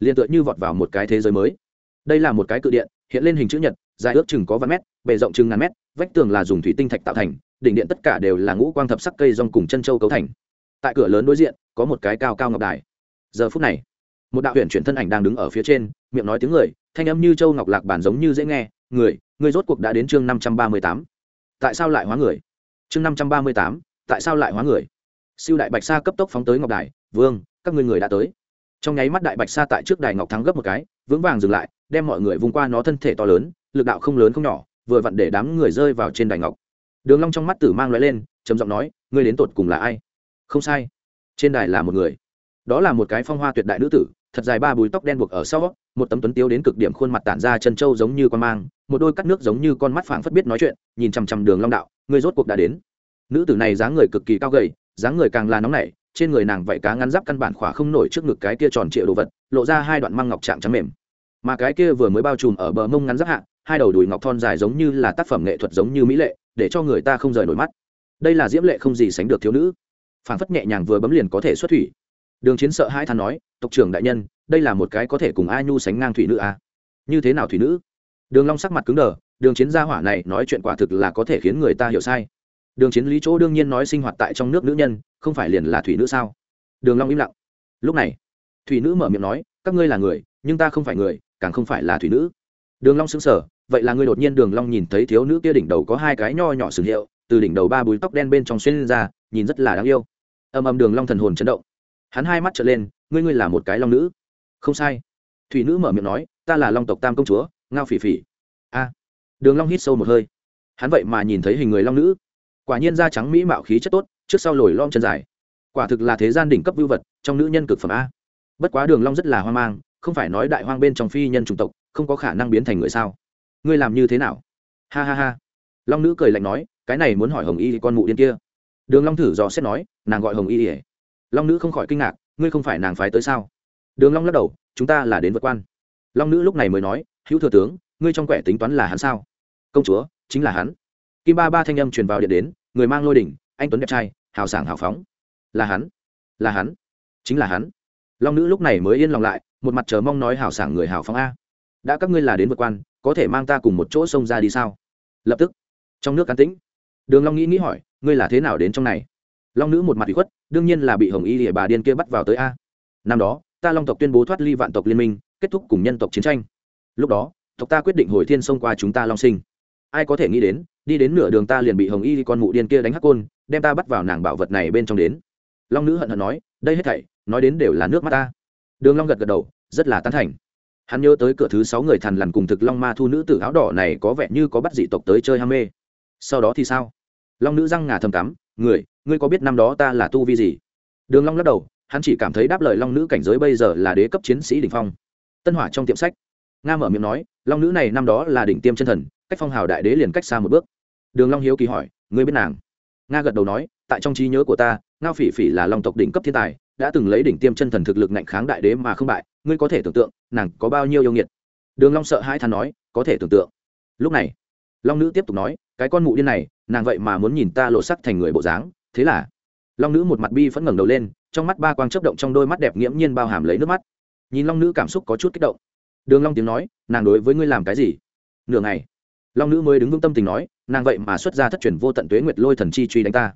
liền tựa như vọt vào một cái thế giới mới. Đây là một cái cự điện, hiện lên hình chữ nhật, dài ước chừng có vài mét, bề rộng chừng ngàn mét vách tường là dùng thủy tinh thạch tạo thành, đỉnh điện tất cả đều là ngũ quang thập sắc cây rong cùng chân châu cấu thành. Tại cửa lớn đối diện, có một cái cao cao ngọc đài. Giờ phút này, một đạo huyền chuyển thân ảnh đang đứng ở phía trên, miệng nói tiếng người, thanh âm như châu ngọc lạc bản giống như dễ nghe, người người rốt cuộc đã đến chương năm trăm ba mươi tám. Tại sao lại hóa người? Chương năm trăm ba mươi tám, tại sao lại hóa người? Siêu đại bạch sa cấp tốc phóng tới ngọc đài, vương, các ngươi người đã tới. Trong nháy mắt đại bạch sa tại trước đài ngọc thắng gấp một cái, vững vàng dừng lại, đem mọi người vung qua nó thân thể to lớn, lực đạo không lớn không nhỏ vừa vặn để đám người rơi vào trên đài ngọc. Đường long trong mắt tử mang lóe lên, trầm giọng nói, ngươi đến tột cùng là ai? Không sai, trên đài là một người. Đó là một cái phong hoa tuyệt đại nữ tử, thật dài ba búi tóc đen buộc ở sau, một tấm tuấn tiêu đến cực điểm khuôn mặt tản ra chân trâu giống như con mang, một đôi cắt nước giống như con mắt phảng phất biết nói chuyện, nhìn chằm chằm đường long đạo, ngươi rốt cuộc đã đến. Nữ tử này dáng người cực kỳ cao gầy, dáng người càng là nóng nảy, trên người nàng vảy cá ngắn giáp căn bản khỏa không nổi trước ngực cái kia tròn trịa đồ vật, lộ ra hai đoạn măng ngọc trạng trắng mềm. Mà cái kia vừa mới bao trùm ở bờ mông ngắn giáp hạ hai đầu đùi ngọc thon dài giống như là tác phẩm nghệ thuật giống như mỹ lệ, để cho người ta không rời nổi mắt. Đây là diễm lệ không gì sánh được thiếu nữ. Phản phất nhẹ nhàng vừa bấm liền có thể xuất thủy. Đường chiến sợ hai than nói, tộc trưởng đại nhân, đây là một cái có thể cùng a nhu sánh ngang thủy nữ a à? như thế nào thủy nữ? Đường long sắc mặt cứng đờ, đường chiến gia hỏa này nói chuyện quả thực là có thể khiến người ta hiểu sai. Đường chiến lý chỗ đương nhiên nói sinh hoạt tại trong nước nữ nhân, không phải liền là thủy nữ sao? Đường long im lặng. Lúc này, thủy nữ mở miệng nói, các ngươi là người, nhưng ta không phải người, càng không phải là thủy nữ. Đường long sững sờ vậy là ngươi đột nhiên đường long nhìn thấy thiếu nữ kia đỉnh đầu có hai cái nho nhỏ sừng hiệu, từ đỉnh đầu ba búi tóc đen bên trong xuyên lên ra, nhìn rất là đáng yêu. Âm âm đường long thần hồn chấn động. Hắn hai mắt trợn lên, ngươi ngươi là một cái long nữ. Không sai. Thủy nữ mở miệng nói, ta là long tộc tam công chúa, ngao phỉ phỉ. A. Đường long hít sâu một hơi. Hắn vậy mà nhìn thấy hình người long nữ. Quả nhiên da trắng mỹ mạo khí chất tốt, trước sau lồi lom chân dài. Quả thực là thế gian đỉnh cấp vưu vật, trong nữ nhân cực phẩm a. Bất quá đường long rất là hoang mang, không phải nói đại hoang bên trong phi nhân chủng tộc, không có khả năng biến thành người sao ngươi làm như thế nào? Ha ha ha. Long nữ cười lạnh nói, cái này muốn hỏi hồng y thì con mụ điên kia. Đường long thử dò xét nói, nàng gọi hồng y ỉa long nữ không khỏi kinh ngạc, ngươi không phải nàng phái tới sao? Đường long lắc đầu, chúng ta là đến vượt quan. Long nữ lúc này mới nói, hữu thừa tướng, ngươi trong quẻ tính toán là hắn sao? Công chúa, chính là hắn. Kim ba ba thanh âm truyền vào điện đến, người mang lôi đỉnh, anh tuấn đẹp trai, hào sảng hào phóng. Là hắn là hắn, chính là hắn. Long nữ lúc này mới yên lòng lại, một mặt chờ mong nói hào sảng người hào phóng a. Đã các ngươi là đến vượt quan có thể mang ta cùng một chỗ sông ra đi sao? Lập tức. Trong nước cán tĩnh. Đường long nghĩ nghĩ hỏi, ngươi là thế nào đến trong này? Long nữ một mặt bị khuất, đương nhiên là bị hồng y địa bà điên kia bắt vào tới a. Năm đó, ta long tộc tuyên bố thoát ly vạn tộc liên minh, kết thúc cùng nhân tộc chiến tranh. Lúc đó, tộc ta quyết định hồi thiên xông qua chúng ta long sinh. Ai có thể nghĩ đến, đi đến nửa đường ta liền bị hồng y con mụ điên kia đánh hắc côn, đem ta bắt vào nàng bảo vật này bên trong đến. Long nữ hận hận nói, đây hết thảy, nói đến đều là nước mắt ta. Đường long gật gật đầu, rất là tán thành hắn nhớ tới cửa thứ sáu người thằn lằn cùng thực long ma thu nữ tử áo đỏ này có vẻ như có bắt dị tộc tới chơi ham mê. Sau đó thì sao? Long nữ răng ngà thầm cắm, người, ngươi có biết năm đó ta là tu vi gì? Đường long lắc đầu, hắn chỉ cảm thấy đáp lời long nữ cảnh giới bây giờ là đế cấp chiến sĩ đỉnh phong. Tân hỏa trong tiệm sách, nga mở miệng nói, long nữ này năm đó là đỉnh tiêm chân thần, cách phong hào đại đế liền cách xa một bước. Đường long hiếu kỳ hỏi, ngươi biết nàng? Nga gật đầu nói, tại trong trí nhớ của ta, ngao phỉ phỉ là long tộc đỉnh cấp thiên tài, đã từng lấy đỉnh tiêm chân thần thực lực ngạnh kháng đại đế mà không bại ngươi có thể tưởng tượng, nàng có bao nhiêu yêu nghiệt. Đường long sợ hãi than nói, có thể tưởng tượng. Lúc này, long nữ tiếp tục nói, cái con mụ điên này, nàng vậy mà muốn nhìn ta lộ sắc thành người bộ dáng, thế là, long nữ một mặt bi phẫn ngẩng đầu lên, trong mắt ba quang chớp động trong đôi mắt đẹp nghiễm nhiên bao hàm lấy nước mắt. Nhìn long nữ cảm xúc có chút kích động. Đường long tiếng nói, nàng đối với ngươi làm cái gì? Nửa ngày, long nữ mới đứng vững tâm tình nói, nàng vậy mà xuất ra thất truyền vô tận tuế nguyệt lôi thần chi truy đánh ta.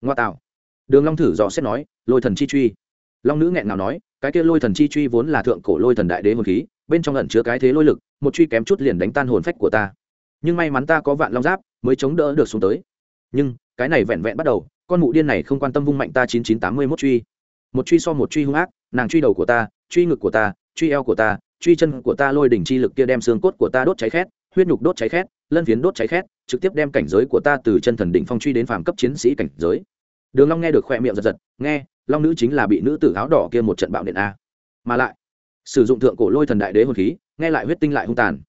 Ngoa tạo. Đường long thử dò xét nói, lôi thần chi truy. Long nữ nghẹn nào nói cái kia lôi thần chi truy vốn là thượng cổ lôi thần đại đế hồn khí, bên trong ẩn chứa cái thế lôi lực, một truy kém chút liền đánh tan hồn phách của ta. Nhưng may mắn ta có vạn long giáp, mới chống đỡ được xuống tới. Nhưng, cái này vẹn vẹn bắt đầu, con mụ điên này không quan tâm vung mạnh ta chín chín tám mươi mốt truy. Một truy so một truy hung ác, nàng truy đầu của ta, truy ngực của ta, truy eo của ta, truy chân của ta lôi đỉnh chi lực kia đem xương cốt của ta đốt cháy khét, huyết nhục đốt cháy khét, lân phiến đốt cháy khét, trực tiếp đem cảnh giới của ta từ chân thần đỉnh phong truy đến phàm cấp chiến sĩ cảnh giới đường long nghe được khoe miệng giật giật, nghe, long nữ chính là bị nữ tử áo đỏ kia một trận bạo điện a. Mà lại, sử dụng thượng cổ lôi thần đại đế hồn khí, nghe lại huyết tinh lại hung tàn.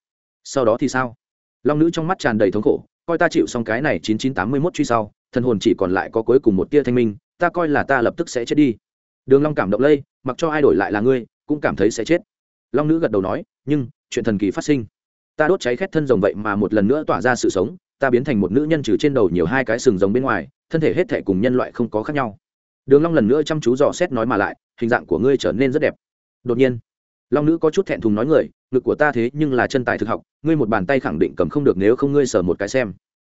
Sau đó thì sao? Long nữ trong mắt tràn đầy thống khổ, coi ta chịu xong cái này chín chín tám mươi mốt truy sau, thần hồn chỉ còn lại có cuối cùng một tia thanh minh, ta coi là ta lập tức sẽ chết đi. Đường long cảm động lây, mặc cho ai đổi lại là ngươi, cũng cảm thấy sẽ chết. Long nữ gật đầu nói, nhưng, chuyện thần kỳ phát sinh. Ta đốt cháy khét thân rồng vậy mà một lần nữa tỏa ra sự sống ta biến thành một nữ nhân trừ trên đầu nhiều hai cái sừng rồng bên ngoài, thân thể hết thể cùng nhân loại không có khác nhau. Đường long lần nữa chăm chú dò xét nói mà lại, hình dạng của ngươi trở nên rất đẹp. Đột nhiên, long nữ có chút thẹn thùng nói người, ngực của ta thế nhưng là chân tài thực học, ngươi một bàn tay khẳng định cầm không được nếu không ngươi sờ một cái xem.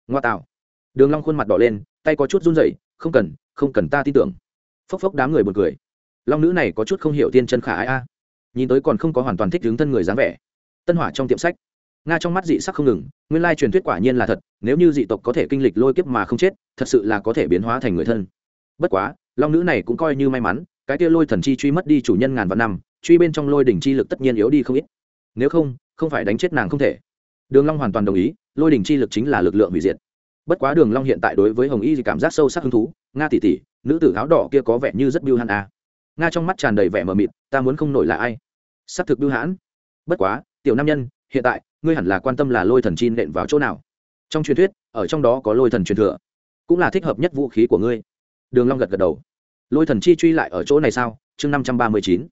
Ngoa tạo. Đường long khuôn mặt đỏ lên, tay có chút run rẩy, không cần không cần ta tin tưởng. Phốc phốc đám người buồn cười. Long nữ này có chút không hiểu tiên chân khả ai a. Nhìn tới còn không có hoàn toàn thích hướng thân người dáng vẻ. Tân hỏa trong tiệm sách nga trong mắt dị sắc không ngừng, nguyên lai truyền thuyết quả nhiên là thật, nếu như dị tộc có thể kinh lịch lôi kiếp mà không chết, thật sự là có thể biến hóa thành người thân. Bất quá, long nữ này cũng coi như may mắn, cái kia lôi thần chi truy mất đi chủ nhân ngàn vạn năm, truy bên trong lôi đỉnh chi lực tất nhiên yếu đi không ít. Nếu không không phải đánh chết nàng không thể. Đường long hoàn toàn đồng ý, lôi đỉnh chi lực chính là lực lượng hủy diệt. Bất quá đường long hiện tại đối với hồng y thì cảm giác sâu sắc hứng thú, nga tỷ tỷ, nữ tử áo đỏ kia có vẻ như rất biêu hãn à. nga trong mắt tràn đầy vẻ mờ mịt, ta muốn không nổi là ai? Sắp thực biêu hãn. Bất quá, tiểu nam nhân hiện tại, ngươi hẳn là quan tâm là lôi thần chi nện vào chỗ nào. Trong truyền thuyết, ở trong đó có lôi thần truyền thừa, cũng là thích hợp nhất vũ khí của ngươi. Đường long gật gật đầu. Lôi thần chi truy lại ở chỗ này sao? Chương năm trăm ba mươi chín.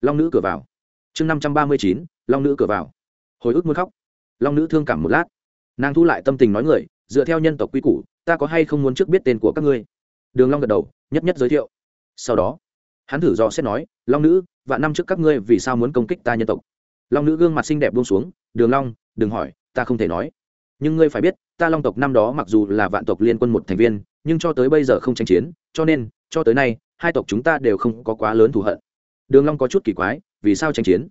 Long nữ cửa vào. Chương năm trăm ba mươi chín, long nữ cửa vào. Hồi ức muốn khóc. Long nữ thương cảm một lát. Nàng thu lại tâm tình nói người, dựa theo nhân tộc quy củ, ta có hay không muốn trước biết tên của các ngươi? Đường long gật đầu, nhất nhất giới thiệu. Sau đó, hắn thử dò xét nói, long nữ và năm trước các ngươi vì sao muốn công kích ta nhân tộc? Long nữ gương mặt xinh đẹp buông xuống đường long, đừng hỏi, ta không thể nói. Nhưng ngươi phải biết, ta long tộc năm đó mặc dù là vạn tộc liên quân một thành viên, nhưng cho tới bây giờ không tranh chiến, cho nên, cho tới nay, hai tộc chúng ta đều không có quá lớn thù hận. Đường long có chút kỳ quái, vì sao tranh chiến?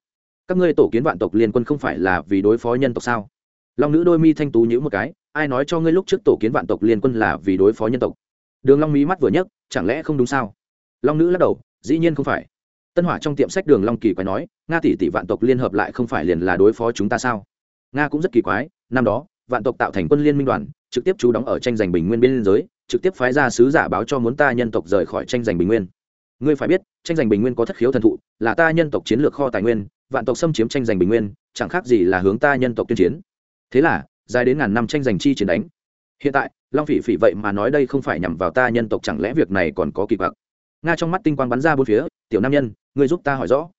Các ngươi tổ kiến vạn tộc liên quân không phải là vì đối phó nhân tộc sao? Long nữ đôi mi thanh tú nhíu một cái, ai nói cho ngươi lúc trước tổ kiến vạn tộc liên quân là vì đối phó nhân tộc? Đường long mí mắt vừa nhấc, chẳng lẽ không đúng sao? Long nữ lắc đầu, dĩ nhiên không phải tân hỏa trong tiệm sách đường long kỳ quái nói, nga tỷ tỷ vạn tộc liên hợp lại không phải liền là đối phó chúng ta sao? Nga cũng rất kỳ quái, năm đó, vạn tộc tạo thành quân liên minh đoàn, trực tiếp chú đóng ở tranh giành bình nguyên biên giới, trực tiếp phái ra sứ giả báo cho muốn ta nhân tộc rời khỏi tranh giành bình nguyên. Ngươi phải biết, tranh giành bình nguyên có thất khiếu thần thụ, là ta nhân tộc chiến lược kho tài nguyên, vạn tộc xâm chiếm tranh giành bình nguyên, chẳng khác gì là hướng ta nhân tộc tuyên chiến. Thế là, dài đến ngàn năm tranh giành chi chiến đánh. Hiện tại, long phỉ phỉ vậy mà nói đây không phải nhằm vào ta nhân tộc, chẳng lẽ việc này còn có kỳ vọng nga trong mắt tinh quang bắn ra bốn phía, tiểu nam nhân, ngươi giúp ta hỏi rõ.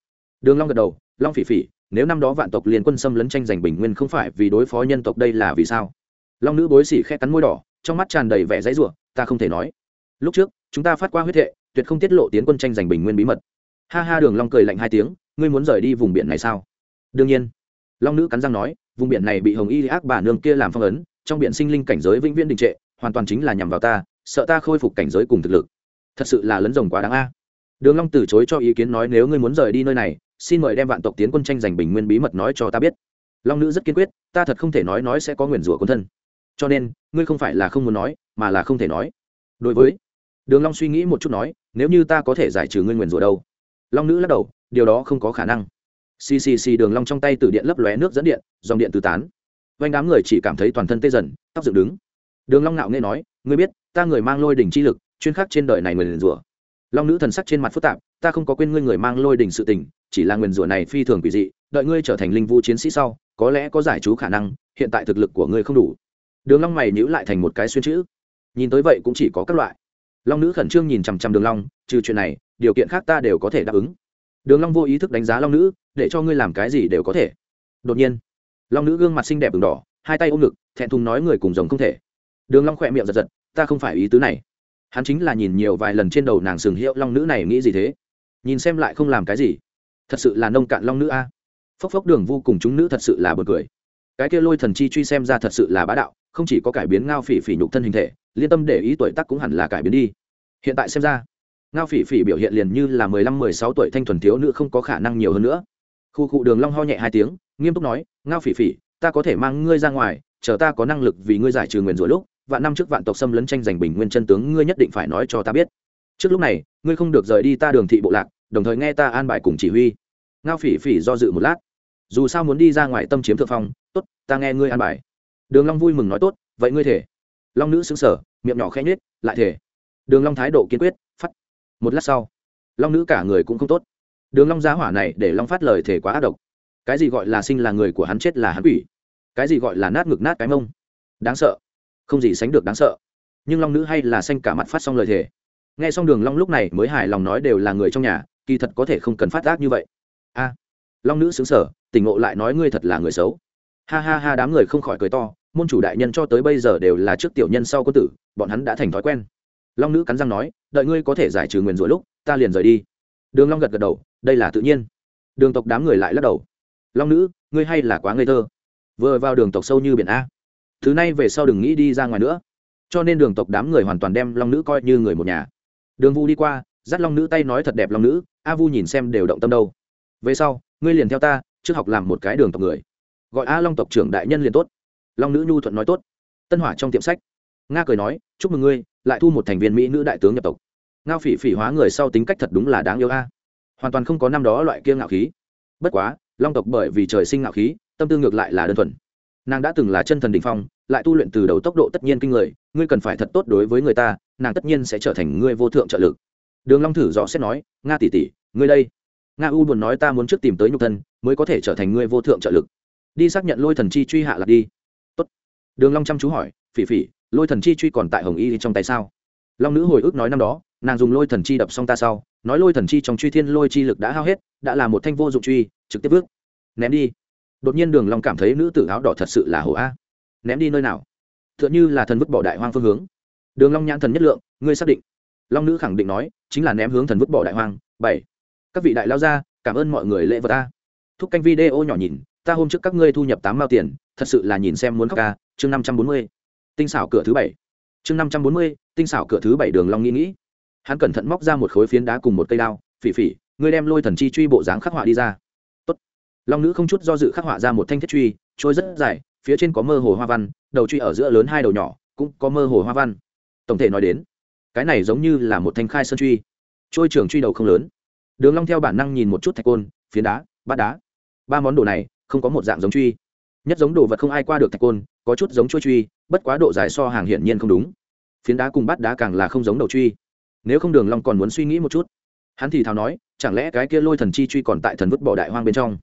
Đường long gật đầu, long phỉ phỉ, nếu năm đó vạn tộc liên quân xâm lấn tranh giành bình nguyên không phải vì đối phó nhân tộc đây là vì sao? Long nữ bối xỉ khẽ cắn môi đỏ, trong mắt tràn đầy vẻ dãy rủa, ta không thể nói. Lúc trước, chúng ta phát qua huyết thệ tuyệt không tiết lộ tiến quân tranh giành bình nguyên bí mật. Ha ha, đường long cười lạnh hai tiếng, ngươi muốn rời đi vùng biển này sao? Đương nhiên. Long nữ cắn răng nói, vùng biển này bị hồng y ác bà nương kia làm phong ấn, trong biển sinh linh cảnh giới vĩnh viễn đình trệ, hoàn toàn chính là nhằm vào ta, sợ ta khôi phục cảnh giới cùng thực lực thật sự là lấn rồng quá đáng a. Đường long từ chối cho ý kiến nói nếu ngươi muốn rời đi nơi này, xin mời đem vạn tộc tiến quân tranh giành bình nguyên bí mật nói cho ta biết. Long nữ rất kiên quyết, ta thật không thể nói nói sẽ có nguyền rủa quân thân. Cho nên, ngươi không phải là không muốn nói, mà là không thể nói. Đối với đường long suy nghĩ một chút nói, nếu như ta có thể giải trừ ngươi nguyền rủa đâu? Long nữ lắc đầu, điều đó không có khả năng. Xì xì xì đường long trong tay từ điện lấp lóe nước dẫn điện, dòng điện tứ tán. Vanh đám người chỉ cảm thấy toàn thân tê dần, tóc dựng đứng. Đường long nạo nghe nói, ngươi biết, ta người mang lôi đỉnh chi lực chuyên khắc trên đời này người liền rủa. Long nữ thần sắc trên mặt phức tạp, ta không có quên ngươi người mang lôi đình sự tình, chỉ là nguyền rủa này phi thường quỷ dị, đợi ngươi trở thành linh vu chiến sĩ sau, có lẽ có giải chú khả năng, hiện tại thực lực của ngươi không đủ. Đường long mày nhíu lại thành một cái xuyên chữ. Nhìn tới vậy cũng chỉ có các loại. Long nữ khẩn trương nhìn chằm chằm đường long, trừ chuyện này, điều kiện khác ta đều có thể đáp ứng. Đường long vô ý thức đánh giá long nữ, để cho ngươi làm cái gì đều có thể. Đột nhiên, long nữ gương mặt xinh đẹp ửng đỏ, hai tay ôm ngực, thẹn thùng nói người cùng rồng không thể. Đường long khỏe miệng giật giật, ta không phải ý tứ này hắn chính là nhìn nhiều vài lần trên đầu nàng sừng hiệu long nữ này nghĩ gì thế? Nhìn xem lại không làm cái gì. Thật sự là nông cạn long nữ a. Phốc phốc đường vô cùng chúng nữ thật sự là bật cười. Cái kia lôi thần chi truy xem ra thật sự là bá đạo, không chỉ có cải biến ngao phỉ phỉ nhục thân hình thể, liên tâm để ý tuổi tác cũng hẳn là cải biến đi. Hiện tại xem ra, ngao phỉ phỉ biểu hiện liền như là mười lăm, mười sáu tuổi thanh thuần thiếu nữ không có khả năng nhiều hơn nữa. Khu cụ đường long ho nhẹ hai tiếng, nghiêm túc nói, ngao phỉ phỉ, ta có thể mang ngươi ra ngoài, chờ ta có năng lực vì ngươi giải trừ nguyền rủa lúc vạn năm trước vạn tộc xâm lấn tranh giành bình nguyên chân tướng, ngươi nhất định phải nói cho ta biết. Trước lúc này, ngươi không được rời đi ta đường thị bộ lạc, đồng thời nghe ta an bài cùng chỉ huy. Ngao phỉ phỉ do dự một lát. Dù sao muốn đi ra ngoài tâm chiếm thượng phong, tốt, ta nghe ngươi an bài. Đường long vui mừng nói tốt, vậy ngươi thể. Long nữ xứng sở miệng nhỏ khẽ nhếch, lại thể. Đường long thái độ kiên quyết phát một lát sau, long nữ cả người cũng không tốt. Đường long giá hỏa này để long phát lời thể quá ác độc. Cái gì gọi là sinh là người của hắn chết là hắn quỷ. Cái gì gọi là nát ngực nát cái mông. Đáng sợ không gì sánh được đáng sợ. Nhưng long nữ hay là xanh cả mặt phát xong lời thề. Nghe xong đường long lúc này mới hài lòng nói đều là người trong nhà, kỳ thật có thể không cần phát ác như vậy. A, long nữ xứng sở tỉnh ngộ lại nói ngươi thật là người xấu. Ha ha ha, đám người không khỏi cười to, môn chủ đại nhân cho tới bây giờ đều là trước tiểu nhân sau quân tử, bọn hắn đã thành thói quen. Long nữ cắn răng nói, đợi ngươi có thể giải trừ nguyền rủa lúc, ta liền rời đi. Đường long gật gật đầu, đây là tự nhiên. Đường tộc đám người lại lắc đầu. Long nữ, ngươi hay là quá ngây thơ. Vừa vào đường tộc sâu như biển a thứ này về sau đừng nghĩ đi ra ngoài nữa. Cho nên đường tộc đám người hoàn toàn đem long nữ coi như người một nhà. Đường vu đi qua, dắt long nữ tay nói thật đẹp long nữ, a vu nhìn xem đều động tâm đâu. Về sau, ngươi liền theo ta, trước học làm một cái đường tộc người. Gọi a long tộc trưởng đại nhân liền tốt. Long nữ nhu thuận nói tốt. Tân hỏa trong tiệm sách. Nga cười nói, chúc mừng ngươi, lại thu một thành viên mỹ nữ đại tướng nhập tộc. Ngao phỉ phỉ hóa người sau tính cách thật đúng là đáng yêu a. Hoàn toàn không có năm đó loại kia ngạo khí. Bất quá, long tộc bởi vì trời sinh ngạo khí, tâm tư ngược lại là đơn thuần nàng đã từng là chân thần đình phong, lại tu luyện từ đầu tốc độ tất nhiên kinh người, ngươi cần phải thật tốt đối với người ta, nàng tất nhiên sẽ trở thành ngươi vô thượng trợ lực. Đường long thử dò xét nói, nga tỷ tỷ, ngươi đây. Nga u buồn nói, ta muốn trước tìm tới nhục thân, mới có thể trở thành ngươi vô thượng trợ lực. Đi xác nhận lôi thần chi truy hạ lạc đi. Tốt. Đường long chăm chú hỏi, phỉ phỉ, lôi thần chi truy còn tại hồng y trong tay sao? Long nữ hồi ức nói năm đó, nàng dùng lôi thần chi đập xong ta sau, nói lôi thần chi trong truy thiên lôi chi lực đã hao hết, đã là một thanh vô dụng truy, trực tiếp bước ném đi đột nhiên đường long cảm thấy nữ tử áo đỏ thật sự là hổ a. Ném đi nơi nào? Tựa như là thần vứt bỏ đại hoang phương hướng. Đường long nhãn thần nhất lượng, ngươi xác định. Long nữ khẳng định nói, chính là ném hướng thần vứt bỏ đại hoang. Bảy. Các vị đại lao gia, cảm ơn mọi người lễ vật ta thúc canh video nhỏ nhìn, ta hôm trước các ngươi thu nhập tám mao tiền, thật sự là nhìn xem muốn khóc ca chương năm trăm bốn mươi. Tinh xảo cửa thứ bảy. Chương năm trăm bốn mươi, tinh xảo cửa thứ bảy đường long nghĩ nghĩ. Hắn cẩn thận móc ra một khối phiến đá cùng một cây đao, phỉ phỉ, ngươi đem lôi thần chi truy bộ dáng khắc họa đi ra long nữ không chút do dự khắc họa ra một thanh thiết truy, trôi rất dài, phía trên có mơ hồ hoa văn, đầu truy ở giữa lớn hai đầu nhỏ, cũng có mơ hồ hoa văn. Tổng thể nói đến, cái này giống như là một thanh khai sơn truy. Trôi trường truy đầu không lớn. Đường long theo bản năng nhìn một chút thạch côn, phiến đá, bát đá. Ba món đồ này, không có một dạng giống truy. Nhất giống đồ vật không ai qua được thạch côn, có chút giống trôi truy, bất quá độ dài so hàng hiển nhiên không đúng. Phiến đá cùng bát đá càng là không giống đầu truy. Nếu không đường long còn muốn suy nghĩ một chút. Hắn thì thào nói, chẳng lẽ cái kia lôi thần chi truy còn tại thần vứt bỏ đại hoang bên trong?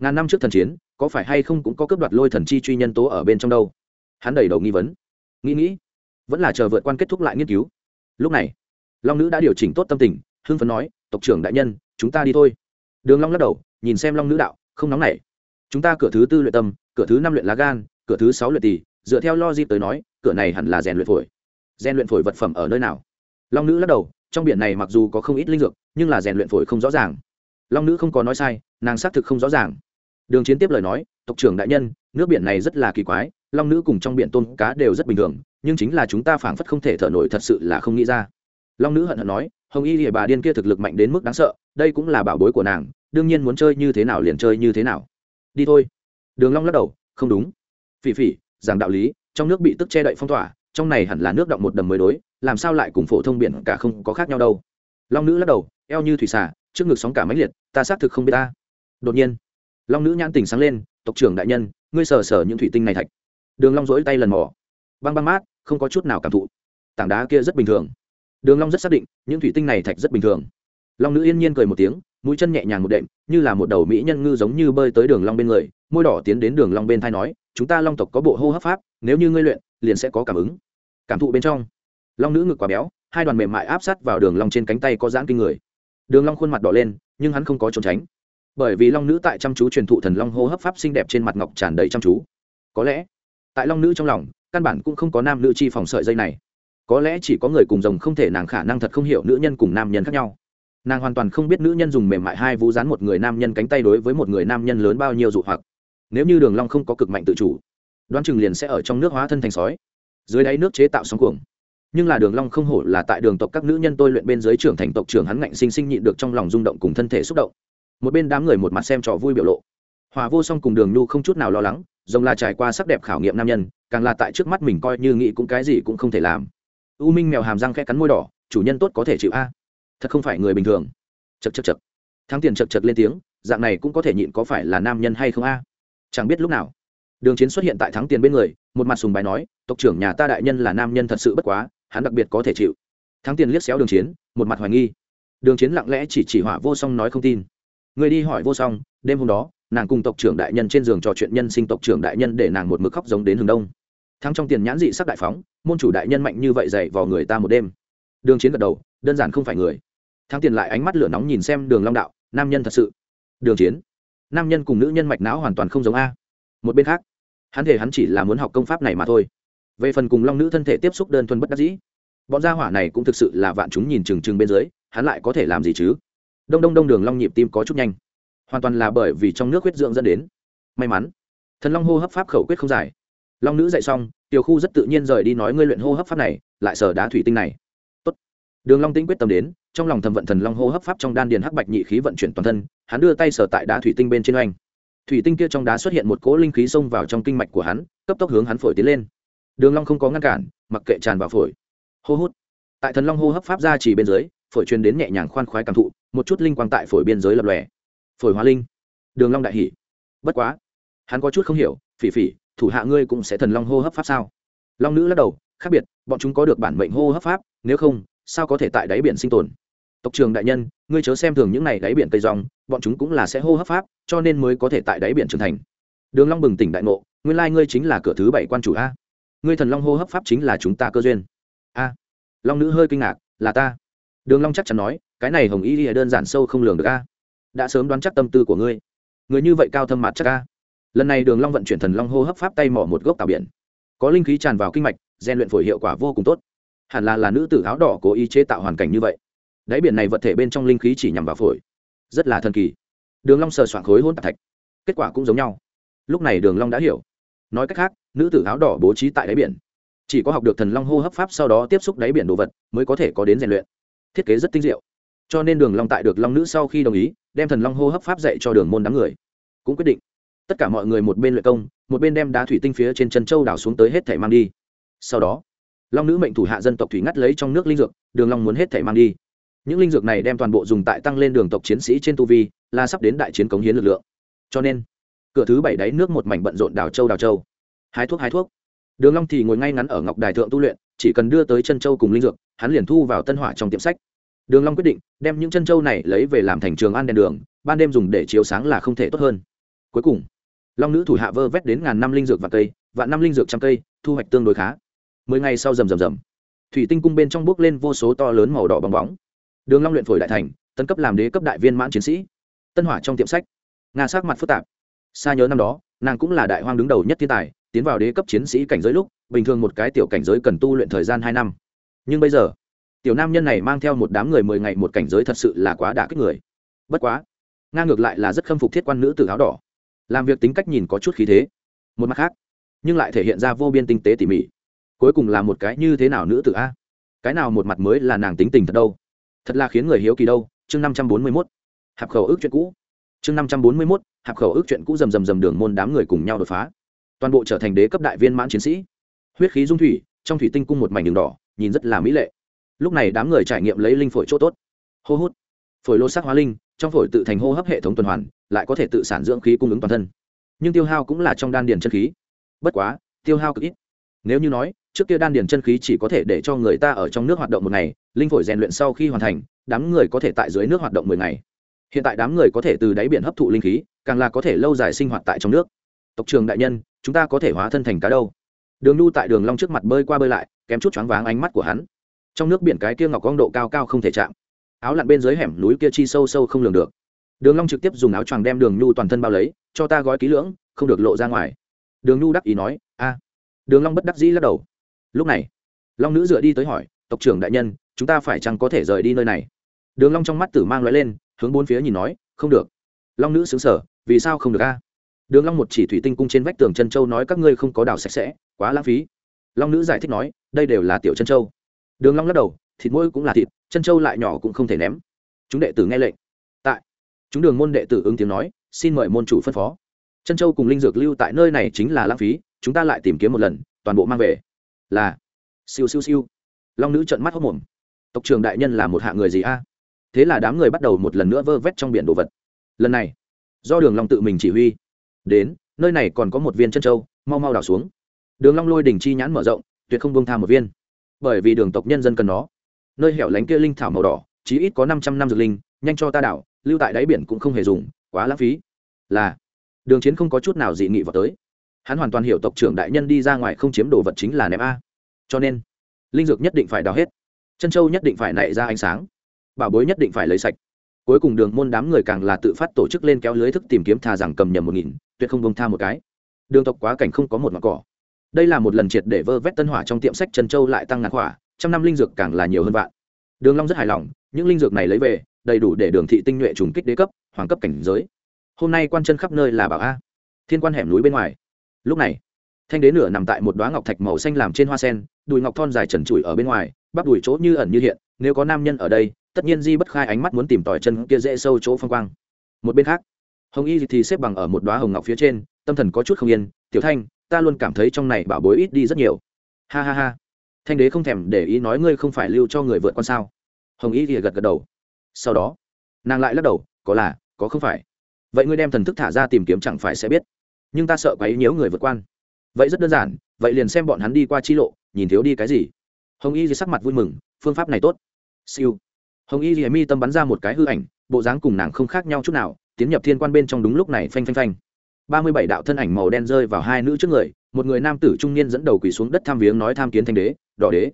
Ngàn năm trước thần chiến, có phải hay không cũng có cướp đoạt lôi thần chi truy nhân tố ở bên trong đâu? Hắn đầy đầu nghi vấn. Nghĩ nghĩ, vẫn là chờ vượt quan kết thúc lại nghiên cứu. Lúc này, long nữ đã điều chỉnh tốt tâm tình, hưng phấn nói, tộc trưởng đại nhân, chúng ta đi thôi. Đường long lắc đầu, nhìn xem long nữ đạo, không nóng nảy. Chúng ta cửa thứ tư luyện tâm, cửa thứ năm luyện lá gan, cửa thứ sáu luyện tỷ dựa theo logic tới nói, cửa này hẳn là rèn luyện phổi. Rèn luyện phổi vật phẩm ở nơi nào? Long nữ lắc đầu, trong biển này mặc dù có không ít linh dược, nhưng là rèn luyện phổi không rõ ràng. Long nữ không có nói sai, nàng xác thực không rõ ràng đường chiến tiếp lời nói, tộc trưởng đại nhân, nước biển này rất là kỳ quái, long nữ cùng trong biển tôm cá đều rất bình thường, nhưng chính là chúng ta phảng phất không thể thở nổi thật sự là không nghĩ ra. Long nữ hận hận nói, hồng y thì bà điên kia thực lực mạnh đến mức đáng sợ, đây cũng là bảo bối của nàng, đương nhiên muốn chơi như thế nào liền chơi như thế nào. Đi thôi. Đường long lắc đầu, không đúng. Phỉ phỉ, giảng đạo lý, trong nước bị tức che đậy phong tỏa, trong này hẳn là nước động một đầm mới đối, làm sao lại cùng phổ thông biển cả không có khác nhau đâu? Long nữ lắc đầu, eo như thủy xả trước ngực sóng cả máy liệt, ta xác thực không biết ta. Đột nhiên long nữ nhãn tỉnh sáng lên, tộc trưởng đại nhân, ngươi sờ sờ những thủy tinh này thạch. Đường long rỗi tay lần mò. Băng băng mát, không có chút nào cảm thụ. Tảng đá kia rất bình thường. Đường long rất xác định, những thủy tinh này thạch rất bình thường. Long nữ yên nhiên cười một tiếng, mũi chân nhẹ nhàng một đệm, như là một đầu mỹ nhân ngư giống như bơi tới đường long bên người, môi đỏ tiến đến đường long bên thay nói, chúng ta long tộc có bộ hô hấp pháp, nếu như ngươi luyện, liền sẽ có cảm ứng. Cảm thụ bên trong, long nữ ngực quá béo, hai đoàn mềm mại áp sát vào đường long trên cánh tay có giãn kinh người. Đường long khuôn mặt đỏ lên, nhưng hắn không có trốn tránh bởi vì long nữ tại chăm chú truyền thụ thần long hô hấp pháp xinh đẹp trên mặt ngọc tràn đầy chăm chú. Có lẽ, tại long nữ trong lòng, căn bản cũng không có nam nữ chi phòng sợi dây này. Có lẽ chỉ có người cùng rồng không thể nàng khả năng thật không hiểu nữ nhân cùng nam nhân khác nhau. Nàng hoàn toàn không biết nữ nhân dùng mềm mại hai vú dán một người nam nhân cánh tay đối với một người nam nhân lớn bao nhiêu dụ hoặc. Nếu như đường long không có cực mạnh tự chủ, đoán chừng liền sẽ ở trong nước hóa thân thành sói. Dưới đáy nước chế tạo sóng cuồng. Nhưng là đường long không hổ là tại đường tộc các nữ nhân tôi luyện bên dưới trưởng thành tộc trưởng hắn ngạnh sinh sinh nhịn được trong lòng rung động cùng thân thể xúc động một bên đám người một mặt xem trò vui biểu lộ. Hòa vô song cùng đường nhu không chút nào lo lắng rồng là trải qua sắc đẹp khảo nghiệm nam nhân, càng là tại trước mắt mình coi như nghĩ cũng cái gì cũng không thể làm. U minh mèo hàm răng khẽ cắn môi đỏ, chủ nhân tốt có thể chịu a. À. Thật không phải người bình thường. Chật chật chật thắng tiền chật chật lên tiếng, dạng này cũng có thể nhịn có phải là nam nhân hay không a? À? Chẳng biết lúc nào. Đường chiến xuất hiện tại thắng tiền bên người, một mặt sùng bài nói, tộc trưởng nhà ta đại nhân là nam nhân thật sự bất quá, hắn đặc biệt có thể chịu. Thắng tiền liếc xéo đường chiến, một mặt hoài nghi. Đường chiến lặng lẽ chỉ chỉ hỏa vô song nói không tin người đi hỏi vô song, đêm hôm đó, nàng cùng tộc trưởng đại nhân trên giường trò chuyện nhân sinh tộc trưởng đại nhân để nàng một mực khóc giống đến hướng đông. Thắng trong tiền nhãn dị sắc đại phóng, môn chủ đại nhân mạnh như vậy dày vào người ta một đêm. Đường chiến gật đầu, đơn giản không phải người. Thắng tiền lại ánh mắt lửa nóng nhìn xem đường long đạo, nam nhân thật sự. Đường chiến, nam nhân cùng nữ nhân mạch não hoàn toàn không giống a. Một bên khác, hắn thể hắn chỉ là muốn học công pháp này mà thôi. Về phần cùng long nữ thân thể tiếp xúc đơn thuần bất đắc dĩ, bọn gia hỏa này cũng thực sự là vạn chúng nhìn chừng chừng bên dưới, hắn lại có thể làm gì chứ? Đông đông đông đường long nhịp tim có chút nhanh. Hoàn toàn là bởi vì trong nước huyết dưỡng dẫn đến. May mắn, thần long hô hấp pháp khẩu quyết không dài long nữ dạy xong, tiểu khu rất tự nhiên rời đi nói ngươi luyện hô hấp pháp này, lại sở đá thủy tinh này. Tốt. đường long tĩnh quyết tâm đến, trong lòng thầm vận thần long hô hấp pháp trong đan điền hắc bạch nhị khí vận chuyển toàn thân, hắn đưa tay sở tại đá thủy tinh bên trên oanh. Thủy tinh kia trong đá xuất hiện một cỗ linh khí xông vào trong kinh mạch của hắn, cấp tốc hướng hắn phổi tiến lên. Đường long không có ngăn cản, mặc kệ tràn vào phổi. Hô hút. Tại thần long hô hấp pháp ra chỉ bên dưới, phổi truyền đến nhẹ nhàng khoan khoái cảm thụ một chút linh quang tại phổi biên giới lập lòe. Phổi hóa linh. Đường long đại hỉ. Bất quá, hắn có chút không hiểu, phỉ phỉ, thủ hạ ngươi cũng sẽ thần long hô hấp pháp sao? Long nữ lắc đầu, khác biệt, bọn chúng có được bản mệnh hô hấp pháp, nếu không, sao có thể tại đáy biển sinh tồn? Tộc trường đại nhân, ngươi chớ xem thường những này đáy biển cây rong, bọn chúng cũng là sẽ hô hấp pháp, cho nên mới có thể tại đáy biển trưởng thành. Đường long bừng tỉnh đại ngộ, nguyên lai ngươi chính là cửa thứ bảy quan chủ a. Ngươi thần long hô hấp pháp chính là chúng ta cơ duyên. A. Long nữ hơi kinh ngạc, là ta. Đường long chắc chắn nói cái này hồng y lìa đơn giản sâu không lường được a. Đã sớm đoán chắc tâm tư của ngươi. Người như vậy cao thâm mặt chắc a. Lần này đường long vận chuyển thần long hô hấp pháp tay mỏ một gốc tảo biển. Có linh khí tràn vào kinh mạch, rèn luyện phổi hiệu quả vô cùng tốt. Hẳn là là nữ tử áo đỏ cố ý chế tạo hoàn cảnh như vậy. Đáy biển này vật thể bên trong linh khí chỉ nhằm vào phổi. Rất là thần kỳ. Đường long sờ soạn khối hôn tạp thạch. Kết quả cũng giống nhau. Lúc này đường long đã hiểu. Nói cách khác, nữ tử áo đỏ bố trí tại đáy biển. Chỉ có học được thần long hô hấp pháp sau đó tiếp xúc đáy biển đồ vật, mới có thể có đến rèn luyện. Thiết kế rất tinh diệu cho nên đường long tại được long nữ sau khi đồng ý, đem thần long hô hấp pháp dạy cho đường môn đám người. Cũng quyết định, tất cả mọi người một bên luyện công, một bên đem đá thủy tinh phía trên chân châu đảo xuống tới hết thể mang đi. Sau đó, long nữ mệnh thủ hạ dân tộc thủy ngắt lấy trong nước linh dược, đường long muốn hết thể mang đi. Những linh dược này đem toàn bộ dùng tại tăng lên đường tộc chiến sĩ trên tu vi, là sắp đến đại chiến cống hiến lực lượng. Cho nên, cửa thứ bảy đáy nước một mảnh bận rộn đào châu đào châu. Hái thuốc hái thuốc. Đường long thì ngồi ngay ngắn ở ngọc đài thượng tu luyện, chỉ cần đưa tới chân châu cùng linh dược, hắn liền thu vào tân hỏa trong tiệm sách đường long quyết định, đem những chân châu này lấy về làm thành trường an đèn đường, ban đêm dùng để chiếu sáng là không thể tốt hơn. Cuối cùng, long nữ thủ hạ vơ vét đến ngàn năm linh dược và cây, vạn năm linh dược trăm cây, thu hoạch tương đối khá. Mười ngày sau rầm rầm rầm, thủy tinh cung bên trong bước lên vô số to lớn màu đỏ bóng bóng. Đường long luyện phổi đại thành, tấn cấp làm đế cấp đại viên mãn chiến sĩ. Tân hỏa trong tiệm sách, nga sắc mặt phức tạp. Xa nhớ năm đó, nàng cũng là đại hoang đứng đầu nhất thiên tài, tiến vào đế cấp chiến sĩ cảnh giới lúc, bình thường một cái tiểu cảnh giới cần tu luyện thời gian hai năm. Nhưng bây giờ tiểu nam nhân này mang theo một đám người mười ngày một cảnh giới thật sự là quá đả kích người. Bất quá nga ngược lại là rất khâm phục thiết quan nữ tử áo đỏ. Làm việc tính cách nhìn có chút khí thế. Một mặt khác, nhưng lại thể hiện ra vô biên tinh tế tỉ mỉ. Cuối cùng là một cái như thế nào nữ tử a? Cái nào một mặt mới là nàng tính tình thật đâu? Thật là khiến người hiếu kỳ đâu. Chương năm trăm bốn mươi mốt. Hạp khẩu ước chuyện cũ. Chương năm trăm bốn mươi mốt. Hạp khẩu ước chuyện cũ rầm rầm rầm đường môn đám người cùng nhau đột phá. Toàn bộ trở thành đế cấp đại viên mãn chiến sĩ. Huyết khí dung thủy, trong thủy tinh cung một mảnh đường đỏ, nhìn rất là mỹ lệ lúc này đám người trải nghiệm lấy linh phổi chỗ tốt. Hô hút. Phổi lô sắc hóa linh, trong phổi tự thành hô hấp hệ thống tuần hoàn, lại có thể tự sản dưỡng khí cung ứng toàn thân. Nhưng tiêu hao cũng là trong đan điền chân khí. Bất quá, tiêu hao cực ít. Nếu như nói, trước kia đan điền chân khí chỉ có thể để cho người ta ở trong nước hoạt động một ngày, linh phổi rèn luyện sau khi hoàn thành, đám người có thể tại dưới nước hoạt động mười ngày. Hiện tại đám người có thể từ đáy biển hấp thụ linh khí, càng là có thể lâu dài sinh hoạt tại trong nước. Tộc trường đại nhân, chúng ta có thể hóa thân thành cá đâu? Đường nhu tại đường long trước mặt bơi qua bơi lại, kém chút choáng váng ánh mắt của hắn trong nước biển cái kia ngọc quang độ cao cao không thể chạm. Áo lặn bên dưới hẻm núi kia chi sâu sâu không lường được. Đường long trực tiếp dùng áo choàng đem đường nhu toàn thân bao lấy, cho ta gói kỹ lưỡng, không được lộ ra ngoài. Đường nhu đắc ý nói, a. Đường long bất đắc dĩ lắc đầu. Lúc này, long nữ dựa đi tới hỏi, tộc trưởng đại nhân, chúng ta phải chăng có thể rời đi nơi này? Đường long trong mắt tử mang lóe lên, hướng bốn phía nhìn nói, không được. Long nữ sướng sở vì sao không được a? Đường long một chỉ thủy tinh cung trên vách tường chân châu nói, các ngươi không có đào sạch sẽ, quá lãng phí. Long nữ giải thích nói, đây đều là tiểu chân châu đường long lắc đầu, thịt mũi cũng là thịt, chân châu lại nhỏ cũng không thể ném. Chúng đệ tử nghe lệnh. Tại, chúng đường môn đệ tử ứng tiếng nói, xin mời môn chủ phân phó. Chân châu cùng linh dược lưu tại nơi này chính là lãng phí, chúng ta lại tìm kiếm một lần, toàn bộ mang về. Là, siêu siêu siêu. Long nữ trợn mắt hốc mồm. Tộc trưởng đại nhân là một hạng người gì a? Thế là đám người bắt đầu một lần nữa vơ vét trong biển đồ vật. Lần này, do đường long tự mình chỉ huy. Đến, nơi này còn có một viên chân châu mau mau đào xuống. Đường long lôi đỉnh chi nhãn mở rộng, tuyệt không buông tha một viên bởi vì đường tộc nhân dân cần nó. Nơi hẻo lánh kia linh thảo màu đỏ, chí ít có năm trăm năm dược linh, nhanh cho ta đảo, lưu tại đáy biển cũng không hề dùng, quá lãng phí. Là, đường chiến không có chút nào dị nghị vào tới. Hắn hoàn toàn hiểu tộc trưởng đại nhân đi ra ngoài không chiếm đồ vật chính là ném a. Cho nên, linh dược nhất định phải đào hết. Chân châu nhất định phải nảy ra ánh sáng. Bảo bối nhất định phải lấy sạch. Cuối cùng đường môn đám người càng là tự phát tổ chức lên kéo lưới thức tìm kiếm thà rằng cầm nhầm một nghìn, tuyệt không bông tha một cái. Đường tộc quá cảnh không có một mặt cỏ đây là một lần triệt để vơ vét tân hỏa trong tiệm sách Trần châu lại tăng ngàn hỏa, trăm năm linh dược càng là nhiều hơn vạn. Đường long rất hài lòng, những linh dược này lấy về, đầy đủ để đường thị tinh nhuệ trùng kích đế cấp, hoàng cấp cảnh giới. Hôm nay quan chân khắp nơi là bảo a. Thiên quan hẻm núi bên ngoài. Lúc này, thanh đế nửa nằm tại một đóa ngọc thạch màu xanh làm trên hoa sen, đùi ngọc thon dài trần trụi ở bên ngoài, bắp đùi chỗ như ẩn như hiện, nếu có nam nhân ở đây, tất nhiên di bất khai ánh mắt muốn tìm tỏi chân kia dễ sâu chỗ phong quang. Một bên khác, hồng y thì xếp bằng ở một đóa hồng ngọc phía trên, tâm thần có chút không yên, tiểu thanh ta luôn cảm thấy trong này bảo bối ít đi rất nhiều. Ha ha ha. Thanh đế không thèm để ý nói ngươi không phải lưu cho người vượt con sao. Hồng y thì gật gật đầu. Sau đó, nàng lại lắc đầu, có là, có không phải. Vậy ngươi đem thần thức thả ra tìm kiếm chẳng phải sẽ biết. Nhưng ta sợ quấy nhiễu người vượt quan. Vậy rất đơn giản, vậy liền xem bọn hắn đi qua chi lộ, nhìn thiếu đi cái gì. Hồng y thì sắc mặt vui mừng, phương pháp này tốt. Siêu. Hồng y thì mi tâm bắn ra một cái hư ảnh, bộ dáng cùng nàng không khác nhau chút nào, tiến nhập thiên quan bên trong đúng lúc này phanh phanh phanh ba mươi bảy đạo thân ảnh màu đen rơi vào hai nữ trước người, một người nam tử trung niên dẫn đầu quỳ xuống đất tham viếng nói tham kiến thanh đế, đỏ đế.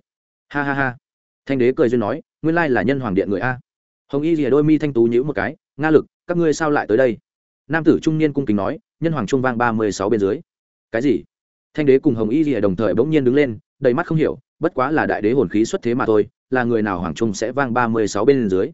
Ha ha ha. Thanh đế cười duyên nói, nguyên lai là nhân hoàng điện người a. Hồng y rìa đôi mi thanh tú nhữ một cái, nga lực, các ngươi sao lại tới đây? Nam tử trung niên cung kính nói, nhân hoàng trung vang ba mươi sáu bên dưới. Cái gì? Thanh đế cùng hồng y rìa đồng thời bỗng nhiên đứng lên, đầy mắt không hiểu, bất quá là đại đế hồn khí xuất thế mà thôi, là người nào hoàng trung sẽ vang ba mươi sáu bên dưới?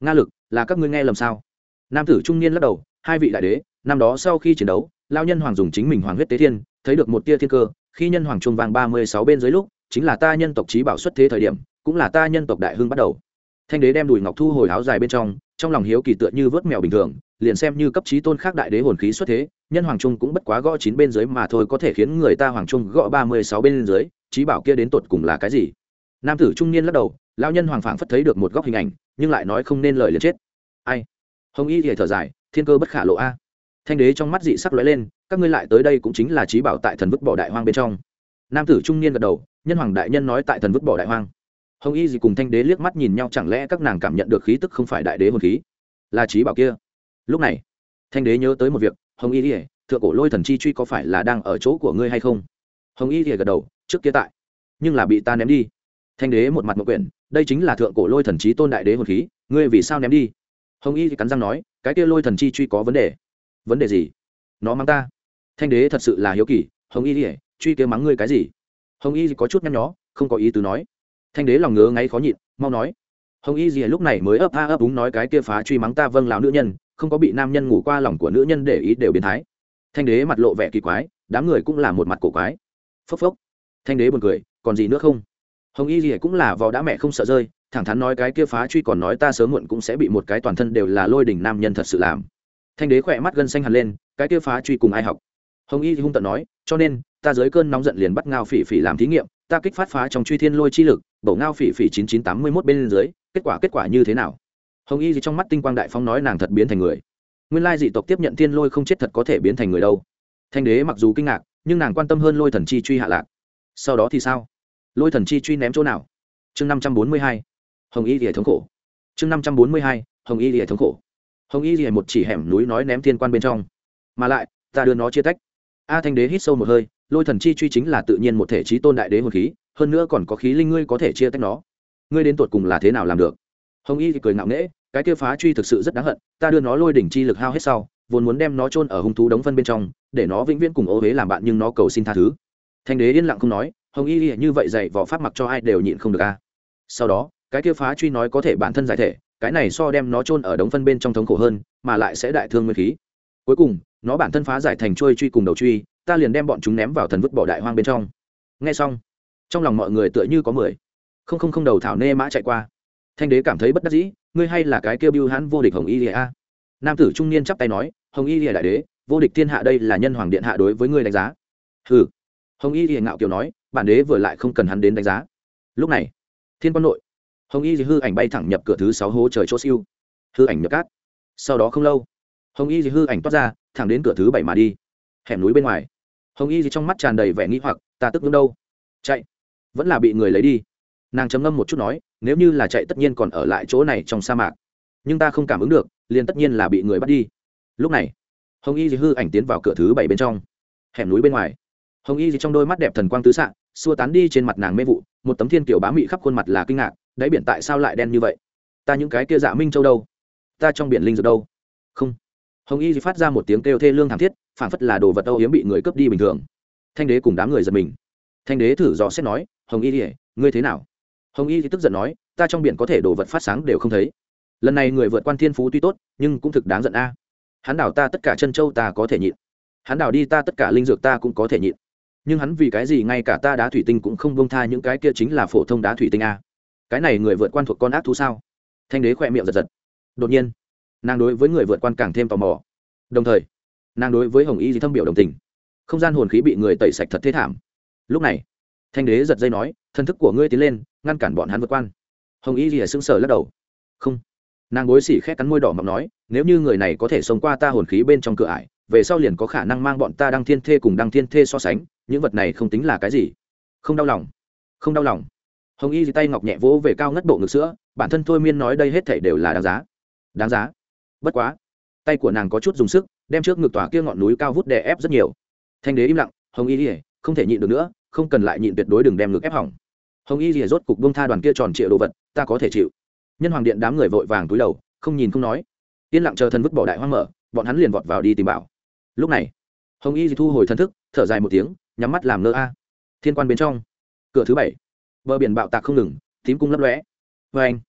Nga lực, là các ngươi nghe lầm sao? Nam tử trung niên lắc đầu, hai vị đại đế năm đó sau khi chiến đấu lao nhân hoàng dùng chính mình hoàng huyết tế thiên, thấy được một tia thiên cơ, khi nhân hoàng trung vang ba mươi sáu bên dưới lúc, chính là ta nhân tộc trí bảo xuất thế thời điểm, cũng là ta nhân tộc đại hưng bắt đầu. Thanh đế đem đùi ngọc thu hồi áo dài bên trong trong lòng hiếu kỳ tựa như vớt mèo bình thường, liền xem như cấp trí tôn khác đại đế hồn khí xuất thế, nhân hoàng trung cũng bất quá gõ chín bên dưới mà thôi có thể khiến người ta hoàng trung gõ ba mươi sáu bên dưới, trí bảo kia đến tột cùng là cái gì? Nam tử trung niên lắc đầu lao nhân hoàng phảng phất thấy được một góc hình ảnh, nhưng lại nói không nên lời liền chết. Ai? Hồng y thì thở dài, thiên cơ bất khả lộ a thanh đế trong mắt dị sắc lóe lên, các ngươi lại tới đây cũng chính là trí bảo tại thần vứt bỏ đại hoang bên trong. Nam tử trung niên gật đầu, nhân hoàng đại nhân nói tại thần vứt bỏ đại hoang. Hồng y gì cùng thanh đế liếc mắt nhìn nhau, chẳng lẽ các nàng cảm nhận được khí tức không phải đại đế hồn khí? Là trí bảo kia. Lúc này, thanh đế nhớ tới một việc, hồng y ỉa thượng cổ lôi thần chi truy có phải là đang ở chỗ của ngươi hay không? Hồng y ỉa gật đầu, trước kia tại, nhưng là bị ta ném đi. Thanh đế một mặt một quyển, đây chính là thượng cổ lôi thần trí tôn đại đế hồn khí, ngươi vì sao ném đi? Hồng y thì cắn răng nói, cái kia lôi thần chi truy có vấn đề vấn đề gì? Nó mắng ta. Thanh đế thật sự là hiếu kỳ, hồng y ỉa truy kia mắng ngươi cái gì? Hồng y có chút nhăn nhó, không có ý tứ nói. Thanh đế lòng ngứa ngáy khó nhịn, mau nói. Hồng y gì lúc này mới ấp a ấp úng nói cái kia phá truy mắng ta vâng lào nữ nhân, không có bị nam nhân ngủ qua lòng của nữ nhân để ý đều biến thái. Thanh đế mặt lộ vẻ kỳ quái, đám người cũng là một mặt cổ quái. Phốc phốc. Thanh đế buồn cười, còn gì nữa không? Hồng y gì cũng là vò đã mẹ không sợ rơi, thẳng thắn nói cái kia phá truy còn nói ta sớm muộn cũng sẽ bị một cái toàn thân đều là lôi đỉnh nam nhân thật sự làm thanh đế khỏe mắt gân xanh hẳn lên, cái kia phá truy cùng ai học? Hồng y thì hung tận nói, cho nên, ta dưới cơn nóng giận liền bắt ngao phỉ phỉ làm thí nghiệm, ta kích phát phá trong truy thiên lôi chi lực, bổ ngao phỉ phỉ chín chín tám mươi mốt bên dưới, kết quả kết quả như thế nào? Hồng y thì trong mắt tinh quang đại phong nói nàng thật biến thành người. Nguyên lai dị tộc tiếp nhận thiên lôi không chết thật có thể biến thành người đâu. Thanh đế mặc dù kinh ngạc, nhưng nàng quan tâm hơn lôi thần chi truy hạ lạc. Sau đó thì sao? Lôi thần chi truy ném chỗ nào? Chương năm trăm bốn mươi hai, hồng y thì thống khổ. Chương năm trăm bốn mươi hai, hồng y thì thống khổ hồng y rìa một chỉ hẻm núi nói ném thiên quan bên trong. Mà lại, ta đưa nó chia tách. A thanh đế hít sâu một hơi, lôi thần chi truy chính là tự nhiên một thể trí tôn đại đế hồn khí, hơn nữa còn có khí linh ngươi có thể chia tách nó. Ngươi đến tột cùng là thế nào làm được? Hồng y thì cười ngạo nghễ, cái kia phá truy thực sự rất đáng hận, ta đưa nó lôi đỉnh chi lực hao hết sau, vốn muốn đem nó chôn ở hung thú đống phân bên trong, để nó vĩnh viễn cùng ô huế làm bạn nhưng nó cầu xin tha thứ. Thanh đế yên lặng không nói, hồng y như vậy dạy võ pháp mặc cho ai đều nhịn không được a. Sau đó, cái kia phá truy nói có thể bản thân giải thể cái này so đem nó chôn ở đống phân bên trong thống khổ hơn, mà lại sẽ đại thương nguyên khí. Cuối cùng, nó bản thân phá giải thành trôi truy cùng đầu truy, ta liền đem bọn chúng ném vào thần vứt bỏ đại hoang bên trong. Nghe xong, trong lòng mọi người tựa như có mười. Không không không đầu thảo nê mã chạy qua. Thanh đế cảm thấy bất đắc dĩ, ngươi hay là cái kêu bưu hãn vô địch hồng y lìa a. Nam tử trung niên chắp tay nói, hồng y lìa đại đế, vô địch thiên hạ đây là nhân hoàng điện hạ đối với ngươi đánh giá. Hừ. Hồng y lìa ngạo kiều nói, bản đế vừa lại không cần hắn đến đánh giá. Lúc này, thiên quan nội hồng y hư ảnh bay thẳng nhập cửa thứ sáu hố trời chỗ siêu. Hư ảnh nhập cát. Sau đó không lâu, hồng y hư ảnh toát ra, thẳng đến cửa thứ bảy mà đi. Hẻm núi bên ngoài, hồng y trong mắt tràn đầy vẻ nghĩ hoặc, ta tức ngưng đâu? Chạy. Vẫn là bị người lấy đi. Nàng chấm ngâm một chút nói, nếu như là chạy tất nhiên còn ở lại chỗ này trong sa mạc. Nhưng ta không cảm ứng được, liền tất nhiên là bị người bắt đi. Lúc này, hồng y hư ảnh tiến vào cửa thứ bảy bên trong. Hẻm núi bên ngoài, hồng y trong đôi mắt đẹp thần quang tứ xạ xua tán đi trên mặt nàng mê vụ, một tấm thiên kiểu bá mị khắp khuôn mặt là kinh ngạc đáy biển tại sao lại đen như vậy? Ta những cái kia dạ minh châu đâu? Ta trong biển linh dược đâu? Không. Hồng y phát ra một tiếng kêu thê lương thảm thiết phản phất là đồ vật âu hiếm bị người cướp đi bình thường. Thanh đế cùng đám người giật mình. Thanh đế thử dò xét nói, hồng y ngươi thế nào? Hồng y thì tức giận nói, ta trong biển có thể đồ vật phát sáng đều không thấy. Lần này người vượt quan thiên phú tuy tốt, nhưng cũng thực đáng giận a. Hắn đảo ta tất cả chân châu ta có thể nhịn. Hắn đảo đi ta tất cả linh dược ta cũng có thể nhịn. Nhưng hắn vì cái gì ngay cả ta đá thủy tinh cũng không bông tha những cái kia chính là phổ thông đá thủy tinh a? Cái này người vượt quan thuộc con ác thú sao? Thanh đế khỏe miệng giật giật. Đột nhiên, nàng đối với người vượt quan càng thêm tò mò. Đồng thời, nàng đối với hồng y di thâm biểu đồng tình. Không gian hồn khí bị người tẩy sạch thật thế thảm. Lúc này, thanh đế giật dây nói thân thức của ngươi tiến lên, ngăn cản bọn hắn vượt quan. Hồng y di sững sờ lắc đầu. Không. Nàng bối xỉ khét cắn môi đỏ mọc nói, nếu như người này có thể sống qua ta hồn khí bên trong cửa ải, về sau liền có khả năng mang bọn ta đăng thiên thê cùng đăng thiên thê so sánh, những vật này không tính là cái gì. Không đau lòng. Không đau lòng hồng y Dì tay ngọc nhẹ vỗ về cao ngất bộ ngực sữa bản thân thôi miên nói đây hết thể đều là đáng giá đáng giá bất quá tay của nàng có chút dùng sức đem trước ngực tòa kia ngọn núi cao vút đè ép rất nhiều thanh đế im lặng hồng y Dì, không thể nhịn được nữa không cần lại nhịn tuyệt đối đừng đem ngực ép hỏng hồng y Dì rốt cục bông tha đoàn kia tròn trịa đồ vật ta có thể chịu nhân hoàng điện đám người vội vàng túi đầu không nhìn không nói yên lặng chờ thần vứt bỏ đại hoang mở bọn hắn liền vọt vào đi tìm bảo lúc này hồng y Dì thu hồi thân thức thở dài một tiếng nhắm mắt làm lơ a thiên quan bên trong cửa thứ bảy bờ biển bạo tạc không ngừng, tím cung lấp lóe. Vê anh,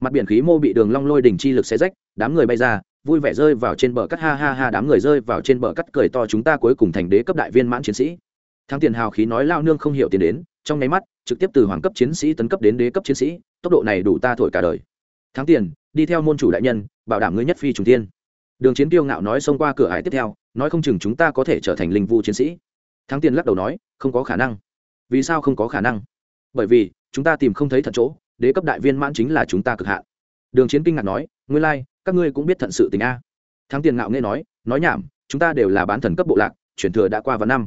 mặt biển khí mô bị đường long lôi đỉnh chi lực xé rách, đám người bay ra, vui vẻ rơi vào trên bờ cắt, ha ha ha, đám người rơi vào trên bờ cắt cười to chúng ta cuối cùng thành đế cấp đại viên mãn chiến sĩ. Thắng tiền hào khí nói lao nương không hiểu tiền đến, trong nháy mắt, trực tiếp từ hoàng cấp chiến sĩ tấn cấp đến đế cấp chiến sĩ, tốc độ này đủ ta thổi cả đời. Thắng tiền, đi theo môn chủ đại nhân, bảo đảm ngươi nhất phi trùng tiên đường chiến tiêu ngạo nói xông qua cửa hải tiếp theo, nói không chừng chúng ta có thể trở thành linh vu chiến sĩ. Thắng tiền lắc đầu nói, không có khả năng. Vì sao không có khả năng? Bởi vì chúng ta tìm không thấy thật chỗ đế cấp đại viên mãn chính là chúng ta cực hạn. Đường chiến kinh ngạc nói ngươi lai、like, các ngươi cũng biết thận sự tình a. Thắng tiền ngạo nghe nói nói nhảm chúng ta đều là bán thần cấp bộ lạc chuyển thừa đã qua vạn năm.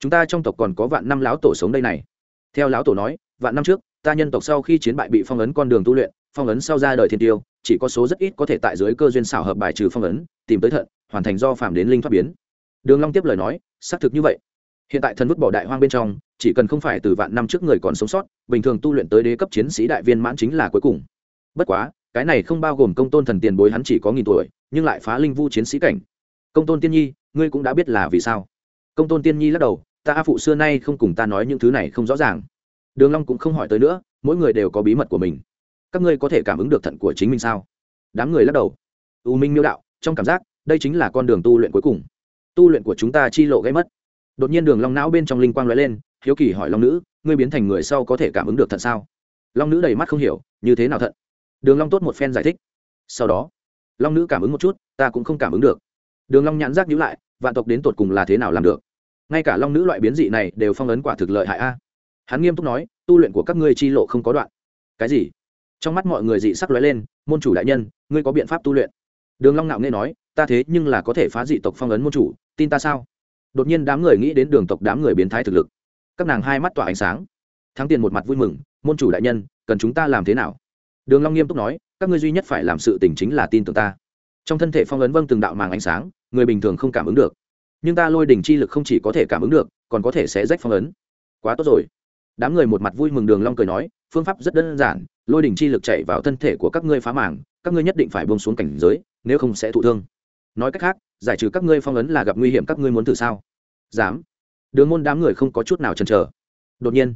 Chúng ta trong tộc còn có vạn năm lão tổ sống đây này. Theo lão tổ nói vạn năm trước ta nhân tộc sau khi chiến bại bị phong ấn con đường tu luyện phong ấn sau ra đời thiên tiêu chỉ có số rất ít có thể tại dưới cơ duyên xảo hợp bài trừ phong ấn tìm tới thận hoàn thành do phạm đến linh thoát biến. Đường long tiếp lời nói xác thực như vậy hiện tại thần vứt bỏ đại hoang bên trong, chỉ cần không phải từ vạn năm trước người còn sống sót, bình thường tu luyện tới đế cấp chiến sĩ đại viên mãn chính là cuối cùng. Bất quá, cái này không bao gồm công tôn thần tiền bối hắn chỉ có nghìn tuổi, nhưng lại phá linh vu chiến sĩ cảnh. Công tôn tiên nhi, ngươi cũng đã biết là vì sao. Công tôn tiên nhi lắc đầu, ta a phụ xưa nay không cùng ta nói những thứ này không rõ ràng. Đường long cũng không hỏi tới nữa, mỗi người đều có bí mật của mình. Các ngươi có thể cảm ứng được thận của chính mình sao? Đám người lắc đầu. U minh miêu đạo, trong cảm giác, đây chính là con đường tu luyện cuối cùng. Tu luyện của chúng ta chi lộ gây mất đột nhiên đường long não bên trong linh quang lóe lên, hiếu kỳ hỏi long nữ, ngươi biến thành người sau có thể cảm ứng được thận sao? Long nữ đầy mắt không hiểu, như thế nào thận? Đường long tốt một phen giải thích. Sau đó, long nữ cảm ứng một chút, ta cũng không cảm ứng được. Đường long nhãn giác nhíu lại, vạn tộc đến tột cùng là thế nào làm được? Ngay cả long nữ loại biến dị này đều phong ấn quả thực lợi hại a. Hắn nghiêm túc nói, tu luyện của các ngươi chi lộ không có đoạn. Cái gì? Trong mắt mọi người dị sắc lóe lên, môn chủ đại nhân, ngươi có biện pháp tu luyện? Đường long nạo nghe nói, ta thế nhưng là có thể phá dị tộc phong ấn môn chủ, tin ta sao? Đột nhiên đám người nghĩ đến đường tộc đám người biến thái thực lực. Các nàng hai mắt tỏa ánh sáng. Thắng tiền một mặt vui mừng, môn chủ đại nhân, cần chúng ta làm thế nào? Đường long nghiêm túc nói, các ngươi duy nhất phải làm sự tình chính là tin tưởng ta. Trong thân thể phong ấn vâng từng đạo màng ánh sáng, người bình thường không cảm ứng được. Nhưng ta lôi đỉnh chi lực không chỉ có thể cảm ứng được, còn có thể sẽ rách phong ấn. Quá tốt rồi. Đám người một mặt vui mừng đường long cười nói, phương pháp rất đơn giản, lôi đỉnh chi lực chạy vào thân thể của các ngươi phá màng, các ngươi nhất định phải buông xuống cảnh giới, nếu không sẽ thụ thương. Nói cách khác giải trừ các ngươi phong ấn là gặp nguy hiểm các ngươi muốn thử sao? Dám. Đường môn đám người không có chút nào chần chờ. Đột nhiên,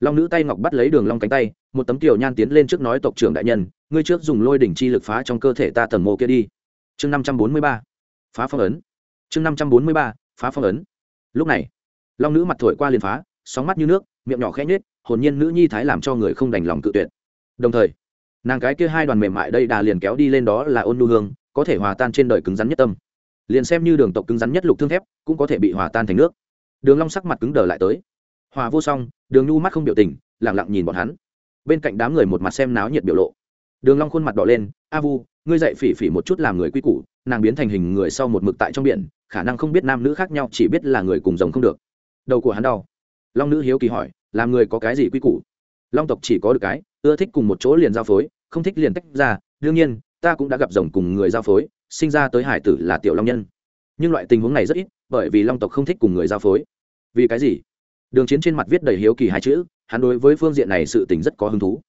long nữ tay ngọc bắt lấy đường long cánh tay, một tấm tiểu nhan tiến lên trước nói, tộc trưởng đại nhân, ngươi trước dùng lôi đỉnh chi lực phá trong cơ thể ta tầng mô kia đi. Chương năm trăm bốn mươi ba, phá phong ấn. Chương năm trăm bốn mươi ba, phá phong ấn. Lúc này, long nữ mặt thổi qua liền phá, sóng mắt như nước, miệng nhỏ khẽ nhếch, hồn nhiên nữ nhi thái làm cho người không đành lòng cự tuyệt. Đồng thời, nàng cái kia hai đoàn mềm mại đây đà liền kéo đi lên đó là ôn nu hương, có thể hòa tan trên đời cứng rắn nhất tâm liền xem như đường tộc cứng rắn nhất lục thương thép, cũng có thể bị hòa tan thành nước. Đường long sắc mặt cứng đờ lại tới. Hòa vô song, đường nhu mắt không biểu tình, lặng lặng nhìn bọn hắn. Bên cạnh đám người một mặt xem náo nhiệt biểu lộ. Đường long khuôn mặt đỏ lên, a vu, ngươi dạy phỉ phỉ một chút làm người quy củ, nàng biến thành hình người sau một mực tại trong biển, khả năng không biết nam nữ khác nhau, chỉ biết là người cùng rồng không được. Đầu của hắn đau. Long nữ hiếu kỳ hỏi, làm người có cái gì quy củ? Long tộc chỉ có được cái, ưa thích cùng một chỗ liền giao phối, không thích liền tách ra, đương nhiên, ta cũng đã gặp rồng cùng người giao phối sinh ra tới hải tử là tiểu long nhân. Nhưng loại tình huống này rất ít, bởi vì long tộc không thích cùng người giao phối. Vì cái gì? Đường chiến trên mặt viết đầy hiếu kỳ hai chữ, hắn đối với phương diện này sự tình rất có hứng thú.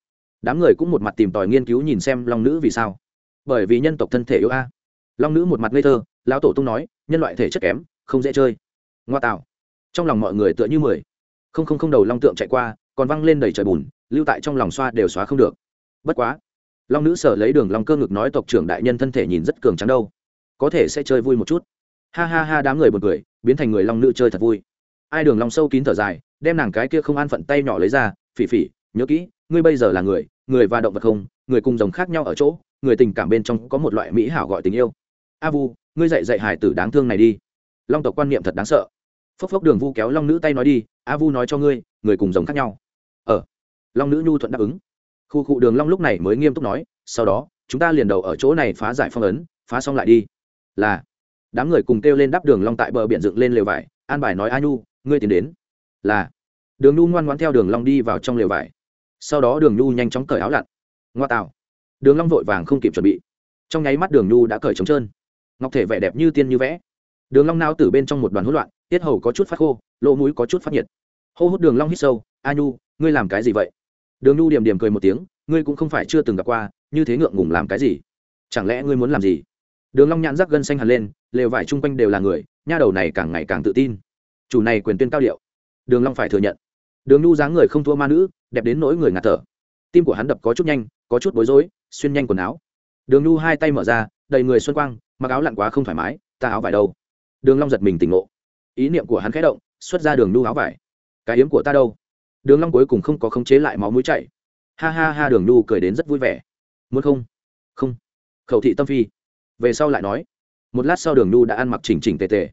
Đám người cũng một mặt tìm tòi nghiên cứu nhìn xem long nữ vì sao. Bởi vì nhân tộc thân thể yếu a. Long nữ một mặt ngây thơ, lão tổ tung nói, nhân loại thể chất kém, không dễ chơi. Ngoa tạo. Trong lòng mọi người tựa như mười. Không không không đầu long tượng chạy qua, còn văng lên đầy trời bùn, lưu tại trong lòng xoa đều xóa không được. Bất quá long nữ sở lấy đường long cơ ngực nói tộc trưởng đại nhân thân thể nhìn rất cường trắng đâu. Có thể sẽ chơi vui một chút. Ha ha ha, đám người buồn cười, biến thành người long nữ chơi thật vui. Ai đường long sâu kín thở dài, đem nàng cái kia không an phận tay nhỏ lấy ra, phỉ phỉ, nhớ kỹ, ngươi bây giờ là người người và động vật không, người cùng rồng khác nhau ở chỗ, người tình cảm bên trong có một loại mỹ hảo gọi tình yêu. A vu, ngươi dạy dạy hải tử đáng thương này đi. Long tộc quan niệm thật đáng sợ. Phốc phốc đường vu kéo long nữ tay nói đi, a vu nói cho ngươi, người cùng rồng khác nhau. Ờ. Long nữ nhu thuận đáp ứng khu cụ đường long lúc này mới nghiêm túc nói, sau đó, chúng ta liền đầu ở chỗ này phá giải phong ấn, phá xong lại đi. Là, đám người cùng kêu lên đắp đường long tại bờ biển dựng lên lều vải, an bài nói, a nhu, ngươi tiến đến. Là, đường nhu ngoan ngoãn theo đường long đi vào trong lều vải. Sau đó đường nhu nhanh chóng cởi áo lặn. Ngoa tạo, đường long vội vàng không kịp chuẩn bị. Trong nháy mắt đường nhu đã cởi trống trơn. Ngọc thể vẻ đẹp như tiên như vẽ. Đường long nao từ bên trong một đoàn hỗn loạn, tiết hầu có chút phát khô, lỗ mũi có chút phát nhiệt. Hô hút đường long hít sâu, a nhu, ngươi làm cái gì vậy? Đường nhu điểm điểm cười một tiếng, ngươi cũng không phải chưa từng gặp qua, như thế ngượng ngùng làm cái gì? Chẳng lẽ ngươi muốn làm gì? Đường long nhãn rắc gân xanh hẳn lên, lều vải chung quanh đều là người, nha đầu này càng ngày càng tự tin. Chủ này quyền tuyên cao điệu. Đường long phải thừa nhận. Đường nhu dáng người không thua ma nữ, đẹp đến nỗi người ngạt thở. Tim của hắn đập có chút nhanh, có chút bối rối, xuyên nhanh quần áo. Đường nhu hai tay mở ra, đầy người xuân quang, mặc áo lặn quá không thoải mái, ta áo vải đâu? Đường long giật mình tỉnh ngộ. Ý niệm của hắn khẽ động, xuất ra đường nhu áo vải. Cái yếm của ta đâu? Đường long cuối cùng không có khống chế lại máu mũi chảy. Ha ha ha, đường nhu cười đến rất vui vẻ. Muốn không? Không. Khẩu thị tâm phi. Về sau lại nói. Một lát sau đường nhu đã ăn mặc chỉnh chỉnh tề tề.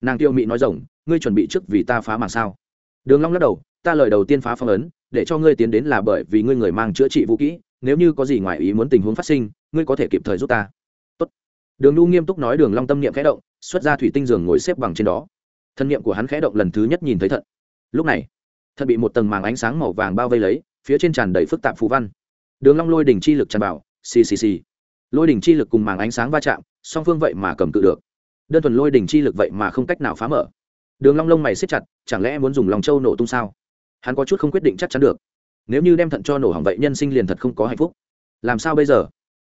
Nàng tiêu mị nói rồng ngươi chuẩn bị trước vì ta phá màn sao? Đường long lắc đầu, ta lời đầu tiên phá phong ấn, để cho ngươi tiến đến là bởi vì ngươi người mang chữa trị vũ kỹ, nếu như có gì ngoài ý muốn tình huống phát sinh, ngươi có thể kịp thời giúp ta. Tốt. đường nhu nghiêm túc nói, đường long tâm niệm khẽ động, xuất ra thủy tinh giường ngồi xếp bằng trên đó. Thân niệm của hắn khẽ động lần thứ nhất nhìn thấy thận. Lúc này Thật bị một tầng màng ánh sáng màu vàng bao vây lấy, phía trên tràn đầy phức tạp phù văn. Đường long lôi đỉnh chi lực tràn vào, xì xì xì. Lôi đỉnh chi lực cùng màng ánh sáng va chạm, song phương vậy mà cầm cự được. Đơn thuần lôi đỉnh chi lực vậy mà không cách nào phá mở. Đường long lông mày siết chặt, chẳng lẽ muốn dùng lòng châu nổ tung sao? Hắn có chút không quyết định chắc chắn được. Nếu như đem thận cho nổ hỏng vậy nhân sinh liền thật không có hạnh phúc. Làm sao bây giờ?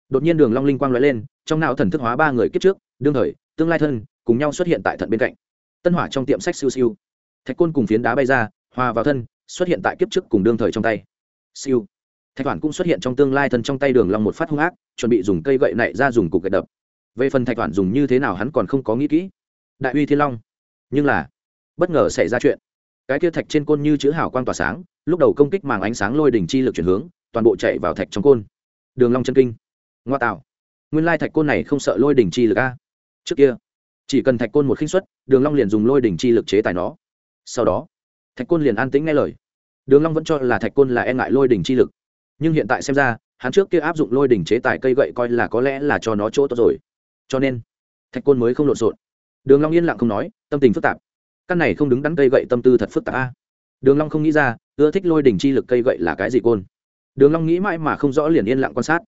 Đột nhiên đường long linh quang lóe lên, trong não thần thức hóa ba người kiếp trước, đương thời, tương lai thân, cùng nhau xuất hiện tại thận bên cạnh. Tân hỏa trong tiệm sách siêu siêu. Thạch côn cùng phiến đá bay ra hòa vào thân, xuất hiện tại kiếp trước cùng đương thời trong tay. Siêu. Thạch toàn cũng xuất hiện trong tương lai thân trong tay đường long một phát hung ác, chuẩn bị dùng cây gậy nảy ra dùng cục gậy đập. Về phần thạch toàn dùng như thế nào hắn còn không có nghĩ kỹ. Đại uy thiên long. Nhưng là, bất ngờ xảy ra chuyện. Cái kia thạch trên côn như chữ hào quang tỏa sáng, lúc đầu công kích màng ánh sáng lôi đỉnh chi lực chuyển hướng, toàn bộ chạy vào thạch trong côn. Đường long chân kinh. Ngoa tạo. Nguyên lai thạch côn này không sợ lôi đỉnh chi lực a. Trước kia, chỉ cần thạch côn một khinh suất, đường long liền dùng lôi đỉnh chi lực chế tài nó. Sau đó thạch côn liền an tĩnh nghe lời. Đường long vẫn cho là thạch côn là e ngại lôi đỉnh chi lực. Nhưng hiện tại xem ra, hắn trước kia áp dụng lôi đỉnh chế tài cây gậy coi là có lẽ là cho nó chỗ tốt rồi. Cho nên, thạch côn mới không lộn xộn. Đường long yên lặng không nói, tâm tình phức tạp. Căn này không đứng đắn cây gậy tâm tư thật phức tạp a. Đường long không nghĩ ra, ưa thích lôi đỉnh chi lực cây gậy là cái gì côn. Đường long nghĩ mãi mà không rõ liền yên lặng quan sát.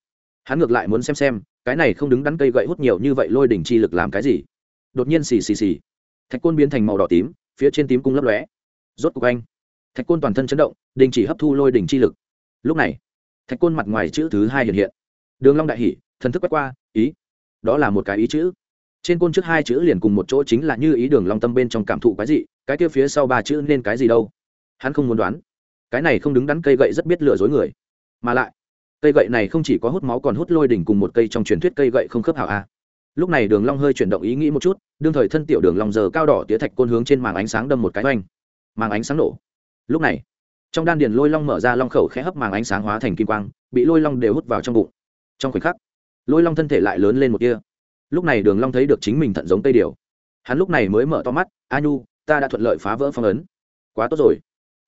Hắn ngược lại muốn xem xem, cái này không đứng đắn cây gậy hút nhiều như vậy lôi đỉnh chi lực làm cái gì. Đột nhiên xì xì xì. Thạch côn biến thành màu đỏ tím, phía trên tím cung lấp lóe rốt cục anh. Thạch côn toàn thân chấn động, đình chỉ hấp thu lôi đỉnh chi lực. Lúc này, thạch côn mặt ngoài chữ thứ hai hiện hiện. Đường long đại hỉ thần thức quét qua, ý. Đó là một cái ý chữ. Trên côn trước hai chữ liền cùng một chỗ chính là như ý đường long tâm bên trong cảm thụ cái gì cái kia phía sau ba chữ nên cái gì đâu? Hắn không muốn đoán. Cái này không đứng đắn cây gậy rất biết lừa dối người. Mà lại, cây gậy này không chỉ có hút máu còn hút lôi đỉnh cùng một cây trong truyền thuyết cây gậy không khớp hảo a. Lúc này đường long hơi chuyển động ý nghĩ một chút, đương thời thân tiểu đường long giờ cao đỏ tía thạch côn hướng trên màn ánh sáng đâm một cái oanh màng ánh sáng nổ. Lúc này, trong đan điền lôi long mở ra long khẩu khẽ hấp màng ánh sáng hóa thành kim quang, bị lôi long đều hút vào trong bụng. Trong khoảnh khắc, lôi long thân thể lại lớn lên một kia lúc này đường long thấy được chính mình thận giống tây điều. Hắn lúc này mới mở to mắt, a nhu, ta đã thuận lợi phá vỡ phong ấn. Quá tốt rồi.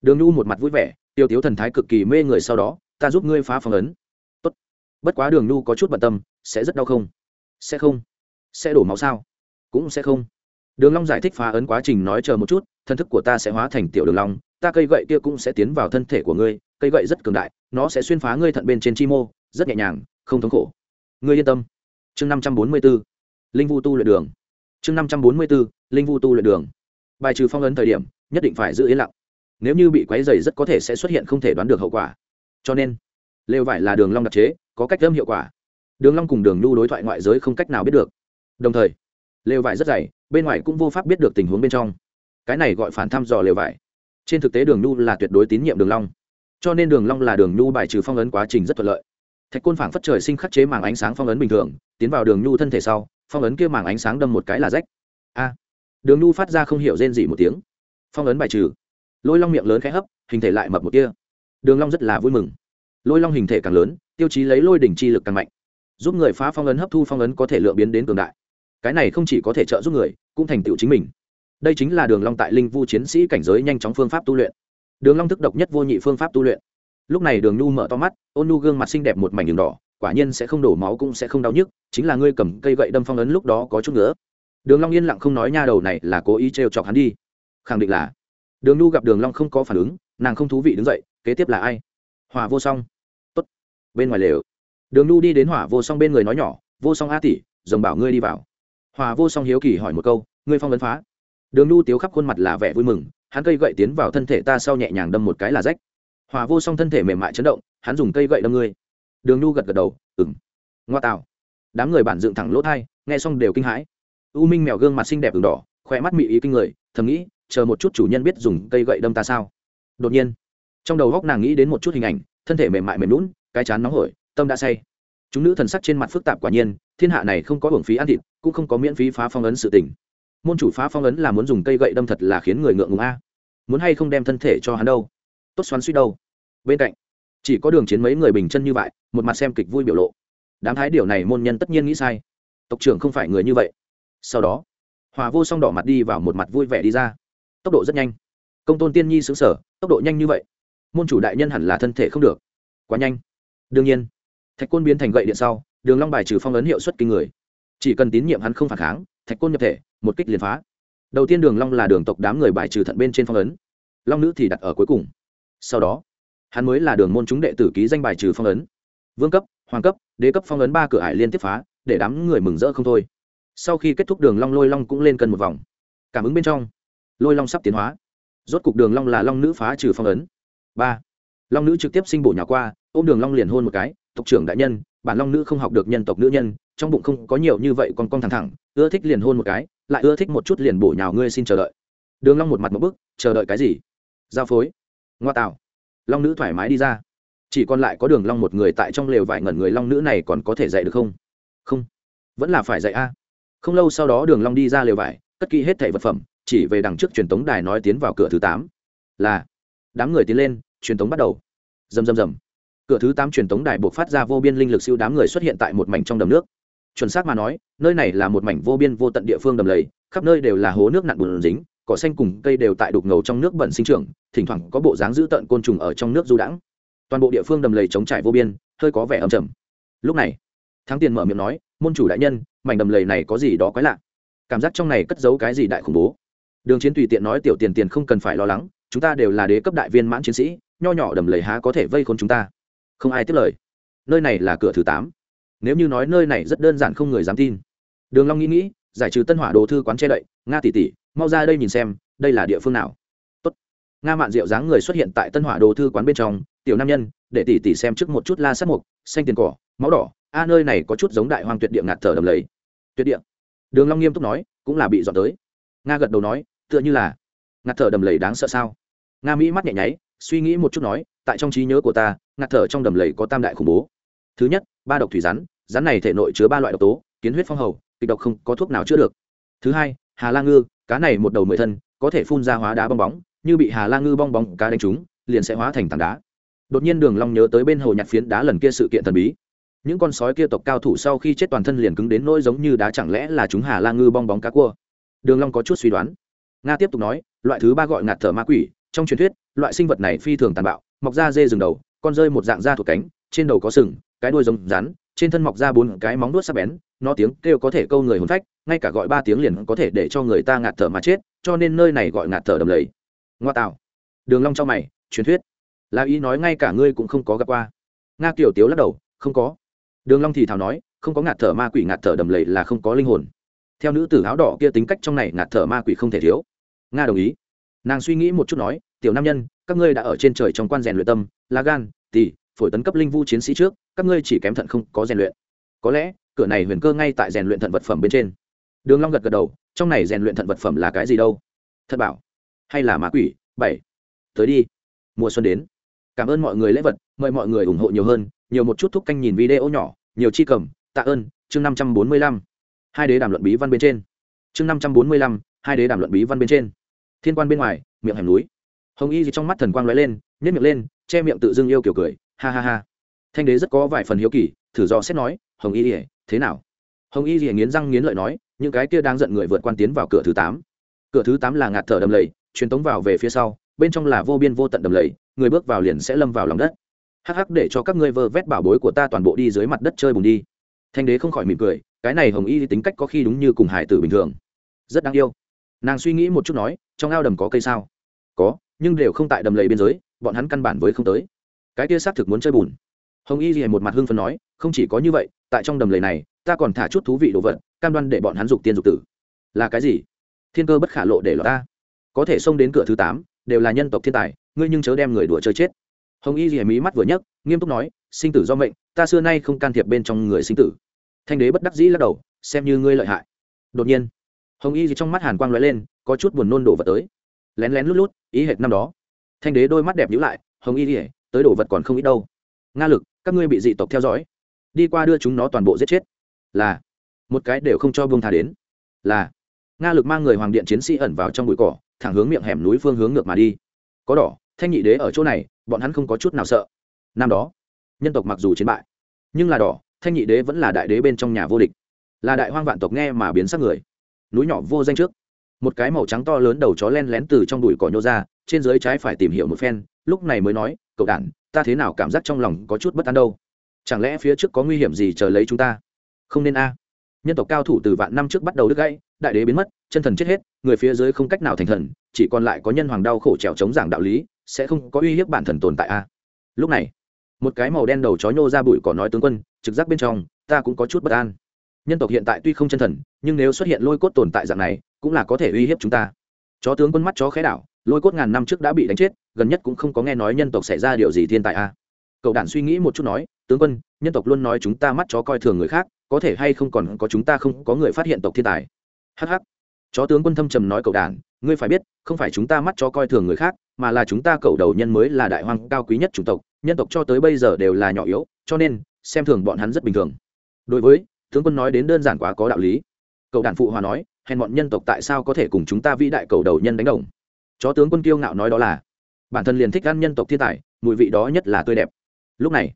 Đường nhu một mặt vui vẻ, tiêu tiếu thần thái cực kỳ mê người sau đó, ta giúp ngươi phá phong ấn. Tốt. Bất quá đường nhu có chút bận tâm, sẽ rất đau không? Sẽ không. Sẽ đổ máu sao? Cũng sẽ không đường long giải thích phá ấn quá trình nói chờ một chút, thân thức của ta sẽ hóa thành tiểu đường long, ta cây gậy kia cũng sẽ tiến vào thân thể của ngươi, cây gậy rất cường đại, nó sẽ xuyên phá ngươi thận bên trên chi mô, rất nhẹ nhàng, không thống khổ. Ngươi yên tâm. Chương năm trăm bốn mươi 544 linh vu tu luyện đường. Chương năm trăm bốn mươi 544 linh vu tu luyện đường. Bài trừ phong ấn thời điểm, nhất định phải giữ yên lặng. Nếu như bị quấy rầy rất có thể sẽ xuất hiện không thể đoán được hậu quả. Cho nên, lều vải là đường long đặc chế, có cách âm hiệu quả. Đường long cùng đường nhu đối thoại ngoại giới không cách nào biết được. Đồng thời, lều vải rất dày bên ngoài cũng vô pháp biết được tình huống bên trong. Cái này gọi phản thăm dò lều vải. Trên thực tế đường nhu là tuyệt đối tín nhiệm đường long. Cho nên đường long là đường nhu bài trừ phong ấn quá trình rất thuận lợi. Thạch côn phảng phất trời sinh khắc chế màng ánh sáng phong ấn bình thường, tiến vào đường nhu thân thể sau, phong ấn kia màng ánh sáng đâm một cái là rách. A! Đường nhu phát ra không hiểu rên gì một tiếng. Phong ấn bài trừ. Lôi long miệng lớn khẽ hấp, hình thể lại mập một kia đường long rất là vui mừng. Lôi long hình thể càng lớn, tiêu chí lấy lôi đỉnh chi lực càng mạnh. Giúp người phá phong ấn hấp thu phong ấn có thể lựa biến đến cường đại cái này không chỉ có thể trợ giúp người, cũng thành tựu chính mình. Đây chính là đường long tại linh vu chiến sĩ cảnh giới nhanh chóng phương pháp tu luyện. Đường long thức độc nhất vô nhị phương pháp tu luyện. Lúc này đường nu mở to mắt, ôn nu gương mặt xinh đẹp một mảnh đường đỏ, quả nhiên sẽ không đổ máu cũng sẽ không đau nhức, chính là ngươi cầm cây gậy đâm phong ấn lúc đó có chút nữa đường long yên lặng không nói nha đầu này là cố ý trêu chọc hắn đi. Khẳng định là. Đường nu gặp đường long không có phản ứng, nàng không thú vị đứng dậy, kế tiếp là ai? Hỏa vô song. Tốt. Bên ngoài lều. Đường nu đi đến hỏa vô song bên người nói nhỏ, vô song a tỷ, rồng bảo ngươi đi vào hòa vô song hiếu kỳ hỏi một câu, ngươi phong vấn phá? Đường nhu tiếu khắp khuôn mặt là vẻ vui mừng, hắn cây gậy tiến vào thân thể ta sau nhẹ nhàng đâm một cái là rách. Hòa vô song thân thể mềm mại chấn động, hắn dùng cây gậy đâm ngươi. Đường nhu gật gật đầu ừng ngoa tạo đám người bản dựng thẳng lỗ thai, nghe xong đều kinh hãi. U minh mèo gương mặt xinh đẹp ửng đỏ khỏe mắt mị ý kinh người, thầm nghĩ, chờ một chút chủ nhân biết dùng cây gậy đâm ta sao? Đột nhiên, trong đầu góc nàng nghĩ đến một chút hình ảnh, thân thể mềm mại mềm lún cái chán nóng hổi, tâm đã say. Chúng nữ thần sắc trên mặt phức tạp quả nhiên, thiên hạ này không có hưởng phí ăn thịt cũng không có miễn phí phá phong ấn sự tình. Môn chủ phá phong ấn là muốn dùng cây gậy đâm thật là khiến người ngượng ngùng a. Muốn hay không đem thân thể cho hắn đâu? Tốt xoắn suýt đâu? Bên cạnh, chỉ có đường chiến mấy người bình chân như vậy, một mặt xem kịch vui biểu lộ. Đám thái điều này môn nhân tất nhiên nghĩ sai. Tộc trưởng không phải người như vậy. Sau đó, hòa vô song đỏ mặt đi vào một mặt vui vẻ đi ra. Tốc độ rất nhanh. Công tôn tiên nhi xứng sở tốc độ nhanh như vậy. Môn chủ đại nhân hẳn là thân thể không được. Quá nhanh. Đương nhiên, thạch côn biến thành gậy điện sau, đường long bài trừ phong ấn hiệu suất kinh người chỉ cần tín nhiệm hắn không phản kháng, thạch côn nhập thể, một kích liền phá. Đầu tiên đường long là đường tộc đám người bài trừ thận bên trên phong ấn. Long nữ thì đặt ở cuối cùng. Sau đó, hắn mới là đường môn chúng đệ tử ký danh bài trừ phong ấn. Vương cấp, hoàng cấp, đế cấp phong ấn ba cửa ải liên tiếp phá, để đám người mừng rỡ không thôi. Sau khi kết thúc đường long lôi long cũng lên cân một vòng. Cảm ứng bên trong, lôi long sắp tiến hóa. Rốt cục đường long là long nữ phá trừ phong ấn. Ba, long nữ trực tiếp sinh bổ nhà qua, ôm đường long liền hôn một cái, tộc trưởng đại nhân, bản long nữ không học được nhân tộc nữ nhân trong bụng không có nhiều như vậy còn con thẳng thẳng, ưa thích liền hôn một cái, lại ưa thích một chút liền bổ nhào ngươi xin chờ đợi. Đường long một mặt một bức, chờ đợi cái gì? Giao phối. Ngoa tạo. Long nữ thoải mái đi ra. Chỉ còn lại có đường long một người tại trong lều vải ngẩn người long nữ này còn có thể dạy được không? Không. Vẫn là phải dạy a. Không lâu sau đó đường long đi ra lều vải, cất kỹ hết thảy vật phẩm, chỉ về đằng trước truyền tống đài nói tiến vào cửa thứ tám. Là. Đám người tiến lên, truyền tống bắt đầu. Rầm rầm rầm. Cửa thứ tám truyền tống đài buộc phát ra vô biên linh lực siêu đám người xuất hiện tại một mảnh trong đầm nước chuẩn xác mà nói, nơi này là một mảnh vô biên vô tận địa phương đầm lầy, khắp nơi đều là hố nước nặn bùn dính, cỏ xanh cùng cây đều tại đục ngầu trong nước bẩn sinh trưởng, thỉnh thoảng có bộ dáng dữ tợn côn trùng ở trong nước du đãng. Toàn bộ địa phương đầm lầy chống trải vô biên, hơi có vẻ ẩm chầm lúc này, thắng tiền mở miệng nói, môn chủ đại nhân, mảnh đầm lầy này có gì đó quái lạ? Cảm giác trong này cất giấu cái gì đại khủng bố? Đường chiến tùy tiện nói, tiểu tiền tiền không cần phải lo lắng, chúng ta đều là đế cấp đại viên mãn chiến sĩ, nho nhỏ đầm lầy há có thể vây khốn chúng ta? Không ai tiếp lời. Nơi này là cửa thứ tám nếu như nói nơi này rất đơn giản không người dám tin. Đường long nghĩ nghĩ, giải trừ tân hỏa đồ thư quán che đậy, nga tỷ tỷ, mau ra đây nhìn xem, đây là địa phương nào? Tốt. nga mạn diệu dáng người xuất hiện tại tân hỏa đồ thư quán bên trong, tiểu nam nhân, để tỷ tỷ xem trước một chút la sát mục, xanh tiền cỏ, máu đỏ, a, nơi này có chút giống đại hoang tuyệt địa ngạt thở đầm lầy. Tuyệt địa? Đường long nghiêm túc nói, cũng là bị dọn tới. Nga gật đầu nói, tựa như là ngạt thở đầm lầy đáng sợ sao? Nga mỹ mắt nhẹ nháy, suy nghĩ một chút nói, tại trong trí nhớ của ta, ngạt thở trong đầm lầy có tam đại khủng bố. Thứ nhất, ba độc thủy rắn rắn này thể nội chứa ba loại độc tố, kiến huyết phong hầu, kịch độc không có thuốc nào chữa được. Thứ hai, hà la ngư, cá này một đầu mười thân, có thể phun ra hóa đá bong bóng, như bị hà la ngư bong bóng cá đánh trúng, liền sẽ hóa thành tảng đá. Đột nhiên đường long nhớ tới bên hồ nhặt phiến đá lần kia sự kiện thần bí. Những con sói kia tộc cao thủ sau khi chết toàn thân liền cứng đến nỗi giống như đá chẳng lẽ là chúng hà la ngư bong bóng cá cua. Đường long có chút suy đoán. Nga tiếp tục nói, loại thứ ba gọi ngạt thở ma quỷ, trong truyền thuyết, loại sinh vật này phi thường tàn bạo, mọc ra dê rừng đầu, con rơi một dạng da thuộc cánh, trên đầu có sừng, cái đuôi giống rắn trên thân mọc ra bốn cái móng đuốt sắc bén, nó tiếng kêu có thể câu người hồn phách, ngay cả gọi ba tiếng liền có thể để cho người ta ngạt thở mà chết, cho nên nơi này gọi ngạt thở đầm lầy. Ngoa tạo. Đường long trong mày, truyền thuyết. Là ý nói ngay cả ngươi cũng không có gặp qua. Nga kiểu tiếu lắc đầu, không có. Đường long thì thào nói, không có ngạt thở ma quỷ ngạt thở đầm lầy là không có linh hồn. Theo nữ tử áo đỏ kia tính cách trong này, ngạt thở ma quỷ không thể thiếu. Nga đồng ý. Nàng suy nghĩ một chút nói, tiểu nam nhân, các ngươi đã ở trên trời trong quan rèn luyện tâm lá gan tỷ phổi tấn cấp linh vu chiến sĩ trước, các ngươi chỉ kém thận không có rèn luyện. Có lẽ, cửa này huyền cơ ngay tại rèn luyện thận vật phẩm bên trên. Đường long gật gật đầu, trong này rèn luyện thận vật phẩm là cái gì đâu? Thật bảo. Hay là ma quỷ? Bảy. Tới đi. Mùa xuân đến. Cảm ơn mọi người lễ vật, mời mọi người ủng hộ nhiều hơn, nhiều một chút thúc canh nhìn video nhỏ, nhiều chi cầm, tạ ơn, chương năm trăm bốn mươi lăm. Hai đế đàm luận bí văn bên trên. Chương năm trăm bốn mươi lăm, hai đế đàm luận bí văn bên trên. Thiên quan bên ngoài, miệng hẻm núi. Hồng y gì trong mắt thần quang lóe lên nhét miệng lên, che miệng tự dưng yêu kiểu cười ha ha ha. Thanh đế rất có vài phần hiếu kỳ, thử do xét nói, hồng y ỉa thế nào? Hồng y ỉa nghiến răng nghiến lợi nói, những cái kia đang giận người vượt quan tiến vào cửa thứ tám. Cửa thứ tám là ngạt thở đầm lầy, truyền tống vào về phía sau, bên trong là vô biên vô tận đầm lầy, người bước vào liền sẽ lâm vào lòng đất. Hắc hắc, để cho các ngươi vơ vét bảo bối của ta toàn bộ đi dưới mặt đất chơi bùn đi. Thanh đế không khỏi mỉm cười, cái này hồng y tính cách có khi đúng như cùng hải tử bình thường. Rất đáng yêu. Nàng suy nghĩ một chút nói, trong ao đầm có cây sao? Có, nhưng đều không tại đầm lầy biên giới, bọn hắn căn bản với không tới cái kia xác thực muốn chơi bùn. Hồng y liền một mặt hưng phấn nói, không chỉ có như vậy, tại trong đầm lầy này, ta còn thả chút thú vị đồ vật, cam đoan để bọn hắn dục tiên dục tử. Là cái gì? Thiên cơ bất khả lộ để lọt ta. Có thể xông đến cửa thứ tám, đều là nhân tộc thiên tài, ngươi nhưng chớ đem người đùa chơi chết. Hồng y rìa mí mắt vừa nhấc, nghiêm túc nói, sinh tử do mệnh, ta xưa nay không can thiệp bên trong người sinh tử. Thanh đế bất đắc dĩ lắc đầu, xem như ngươi lợi hại. Đột nhiên, hồng y gì trong mắt hàn quang l ó e lên, có chút buồn nôn đổ vật tới. Lén lén lút lút, ý hệt năm đó. Thanh đế đôi mắt đẹp nhữ lại, hồng y rìa tới đồ vật còn không ít đâu. Nga lực, các ngươi bị dị tộc theo dõi. Đi qua đưa chúng nó toàn bộ giết chết. Là, một cái đều không cho buông tha đến. Là, nga lực mang người hoàng điện chiến sĩ ẩn vào trong bụi cỏ, thẳng hướng miệng hẻm núi phương hướng ngược mà đi. Có đỏ, thanh nhị đế ở chỗ này, bọn hắn không có chút nào sợ. Năm đó, nhân tộc mặc dù chiến bại, nhưng là đỏ, thanh nhị đế vẫn là đại đế bên trong nhà vô địch. Là đại hoang vạn tộc nghe mà biến sắc người. Núi nhỏ vô danh trước. Một cái màu trắng to lớn đầu chó len lén từ trong đùi cỏ nhô ra, trên dưới trái phải tìm hiểu một phen lúc này mới nói, cậu đản, ta thế nào cảm giác trong lòng có chút bất an đâu? Chẳng lẽ phía trước có nguy hiểm gì chờ lấy chúng ta? Không nên a. Nhân tộc cao thủ từ vạn năm trước bắt đầu đứt gãy, đại đế biến mất, chân thần chết hết, người phía dưới không cách nào thành thần, chỉ còn lại có nhân hoàng đau khổ trèo chống giảng đạo lý, sẽ không có uy hiếp bản thần tồn tại a. Lúc này, một cái màu đen đầu chó nhô ra bụi cỏ nói tướng quân, trực giác bên trong, ta cũng có chút bất an. Nhân tộc hiện tại tuy không chân thần, nhưng nếu xuất hiện lôi cốt tồn tại dạng này, cũng là có thể uy hiếp chúng ta. Chó tướng quân mắt chó khẽ đảo lôi cốt ngàn năm trước đã bị đánh chết, gần nhất cũng không có nghe nói nhân tộc xảy ra điều gì thiên tài a. Cậu đản suy nghĩ một chút nói, tướng quân, nhân tộc luôn nói chúng ta mắt chó coi thường người khác, có thể hay không còn có chúng ta không có người phát hiện tộc thiên tài. Hh chó tướng quân thâm trầm nói cậu đản, ngươi phải biết, không phải chúng ta mắt chó coi thường người khác, mà là chúng ta cầu đầu nhân mới là đại hoang cao quý nhất chủng tộc, nhân tộc cho tới bây giờ đều là nhỏ yếu, cho nên, xem thường bọn hắn rất bình thường. Đối với, tướng quân nói đến đơn giản quá có đạo lý. Cậu đản phụ hòa nói, hèn bọn nhân tộc tại sao có thể cùng chúng ta vĩ đại cầu đầu nhân đánh đồng? Chó tướng quân kiêu ngạo nói đó là, bản thân liền thích ăn nhân tộc thiên tài, mùi vị đó nhất là tươi đẹp. Lúc này,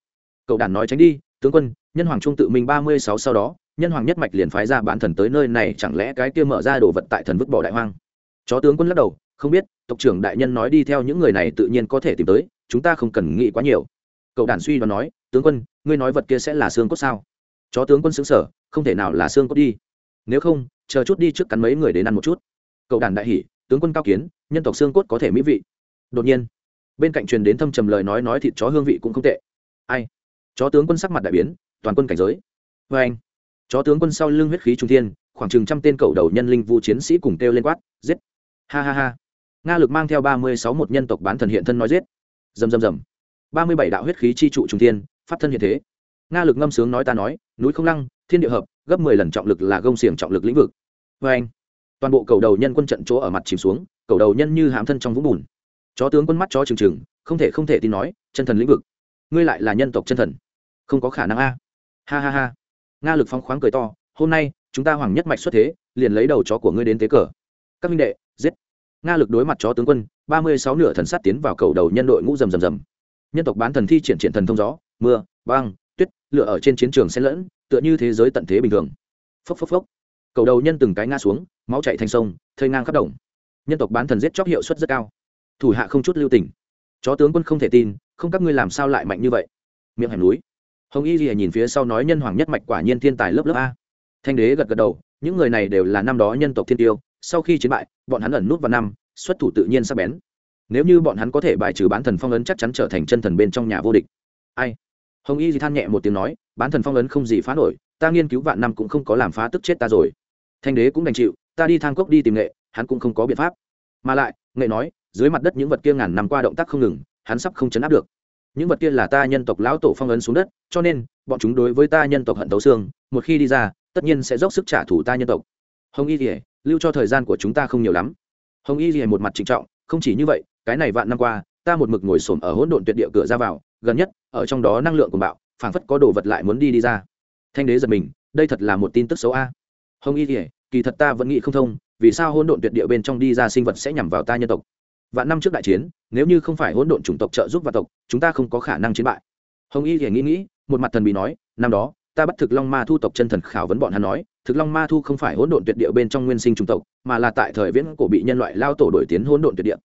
cậu đàn nói tránh đi, tướng quân, nhân hoàng trung tự mình ba mươi sáu sau đó, nhân hoàng nhất mạch liền phái ra bán thần tới nơi này, chẳng lẽ cái kia mở ra đồ vật tại thần vứt bỏ đại hoang? Chó tướng quân lắc đầu, không biết, tộc trưởng đại nhân nói đi theo những người này tự nhiên có thể tìm tới, chúng ta không cần nghĩ quá nhiều. Cậu đàn suy đoán nói, tướng quân, ngươi nói vật kia sẽ là xương cốt sao? Chó tướng quân xứng sở không thể nào là xương cốt đi. Nếu không, chờ chút đi trước cắn mấy người đến ăn một chút. Cậu đàn đại hỉ, tướng quân cao kiến nhân tộc xương cốt có thể mỹ vị. Đột nhiên, bên cạnh truyền đến thâm trầm lời nói nói thịt chó hương vị cũng không tệ. Ai? Chó tướng quân sắc mặt đại biến, toàn quân cảnh giới. Vê anh, chó tướng quân sau lưng huyết khí trung thiên, khoảng chừng trăm tên cầu đầu nhân linh vu chiến sĩ cùng kêu lên quát, giết. Ha ha ha. Nga lực mang theo ba mươi sáu một nhân tộc bán thần hiện thân nói giết. Dầm dầm dầm ba mươi bảy đạo huyết khí chi trụ trung thiên pháp thân hiện thế. Nga lực ngâm sướng nói ta nói, núi không lăng, thiên địa hợp, gấp mười lần trọng lực là gông xiềng trọng lực lĩnh vực. Vê anh, toàn bộ cầu đầu nhân quân trận chỗ ở mặt chìm xuống cầu đầu nhân như hãm thân trong vũng bùn. Chó tướng quân mắt chó trừng trừng, không thể không thể tin nói, chân thần lĩnh vực. Ngươi lại là nhân tộc chân thần. Không có khả năng a. Ha ha ha. Nga lực phong khoáng cười to, hôm nay, chúng ta hoàng nhất mạch xuất thế, liền lấy đầu chó của ngươi đến tế cờ. Các minh đệ, giết. Nga lực đối mặt chó tướng quân, ba mươi sáu nửa thần sát tiến vào cầu đầu nhân đội ngũ rầm rầm rầm. Nhân tộc bán thần thi triển triển thần thông gió, mưa, băng, tuyết, lửa ở trên chiến trường xen lẫn, tựa như thế giới tận thế bình thường. Phốc phốc phốc. Cầu đầu nhân từng cái ngã xuống, máu chạy thành sông thơi ngang khắp đồng nhân tộc bán thần giết chóc hiệu suất rất cao. Thủ hạ không chút lưu tình. Chó tướng quân không thể tin, không các ngươi làm sao lại mạnh như vậy? Miệng hẻm núi. Hồng y rìa nhìn phía sau nói nhân hoàng nhất mạch quả nhiên thiên tài lớp lớp a. Thanh đế gật gật đầu, những người này đều là năm đó nhân tộc thiên tiêu, sau khi chiến bại, bọn hắn ẩn nút vào năm, xuất thủ tự nhiên sắp bén. Nếu như bọn hắn có thể bài trừ bán thần phong ấn chắc chắn trở thành chân thần bên trong nhà vô địch. Ai? Hồng y thì than nhẹ một tiếng nói, bán thần phong ấn không gì phá nổi, ta nghiên cứu vạn năm cũng không có làm phá tức chết ta rồi. Thanh đế cũng đành chịu, ta đi thang cốc đi tìm nghệ hắn cũng không có biện pháp. Mà lại, nghệ nói, dưới mặt đất những vật kia ngàn năm qua động tác không ngừng, hắn sắp không chấn áp được. Những vật kia là ta nhân tộc lão tổ phong ấn xuống đất, cho nên, bọn chúng đối với ta nhân tộc hận tấu xương, một khi đi ra, tất nhiên sẽ dốc sức trả thù ta nhân tộc. Hồng y rỉa lưu cho thời gian của chúng ta không nhiều lắm. Hồng y rỉa một mặt trịnh trọng, không chỉ như vậy, cái này vạn năm qua, ta một mực ngồi xổm ở hỗn độn tuyệt địa cửa ra vào, gần nhất, ở trong đó năng lượng của bạo, phảng phất có đồ vật lại muốn đi đi ra. Thanh đế giật mình, đây thật là một tin tức xấu a hồng y kỉa kỳ thật ta vẫn nghĩ không thông, vì sao hỗn độn tuyệt địa bên trong đi ra sinh vật sẽ nhằm vào ta nhân tộc? Vạn năm trước đại chiến, nếu như không phải hỗn độn chủng tộc trợ giúp vạn tộc, chúng ta không có khả năng chiến bại. Hồng y kỉa nghĩ nghĩ, một mặt thần bị nói, năm đó, ta bắt thực long ma thu tộc chân thần khảo vấn bọn hắn nói, thực long ma thu không phải hỗn độn tuyệt địa bên trong nguyên sinh chủng tộc, mà là tại thời viễn cổ bị nhân loại lao tổ đổi tiến hỗn độn tuyệt địa.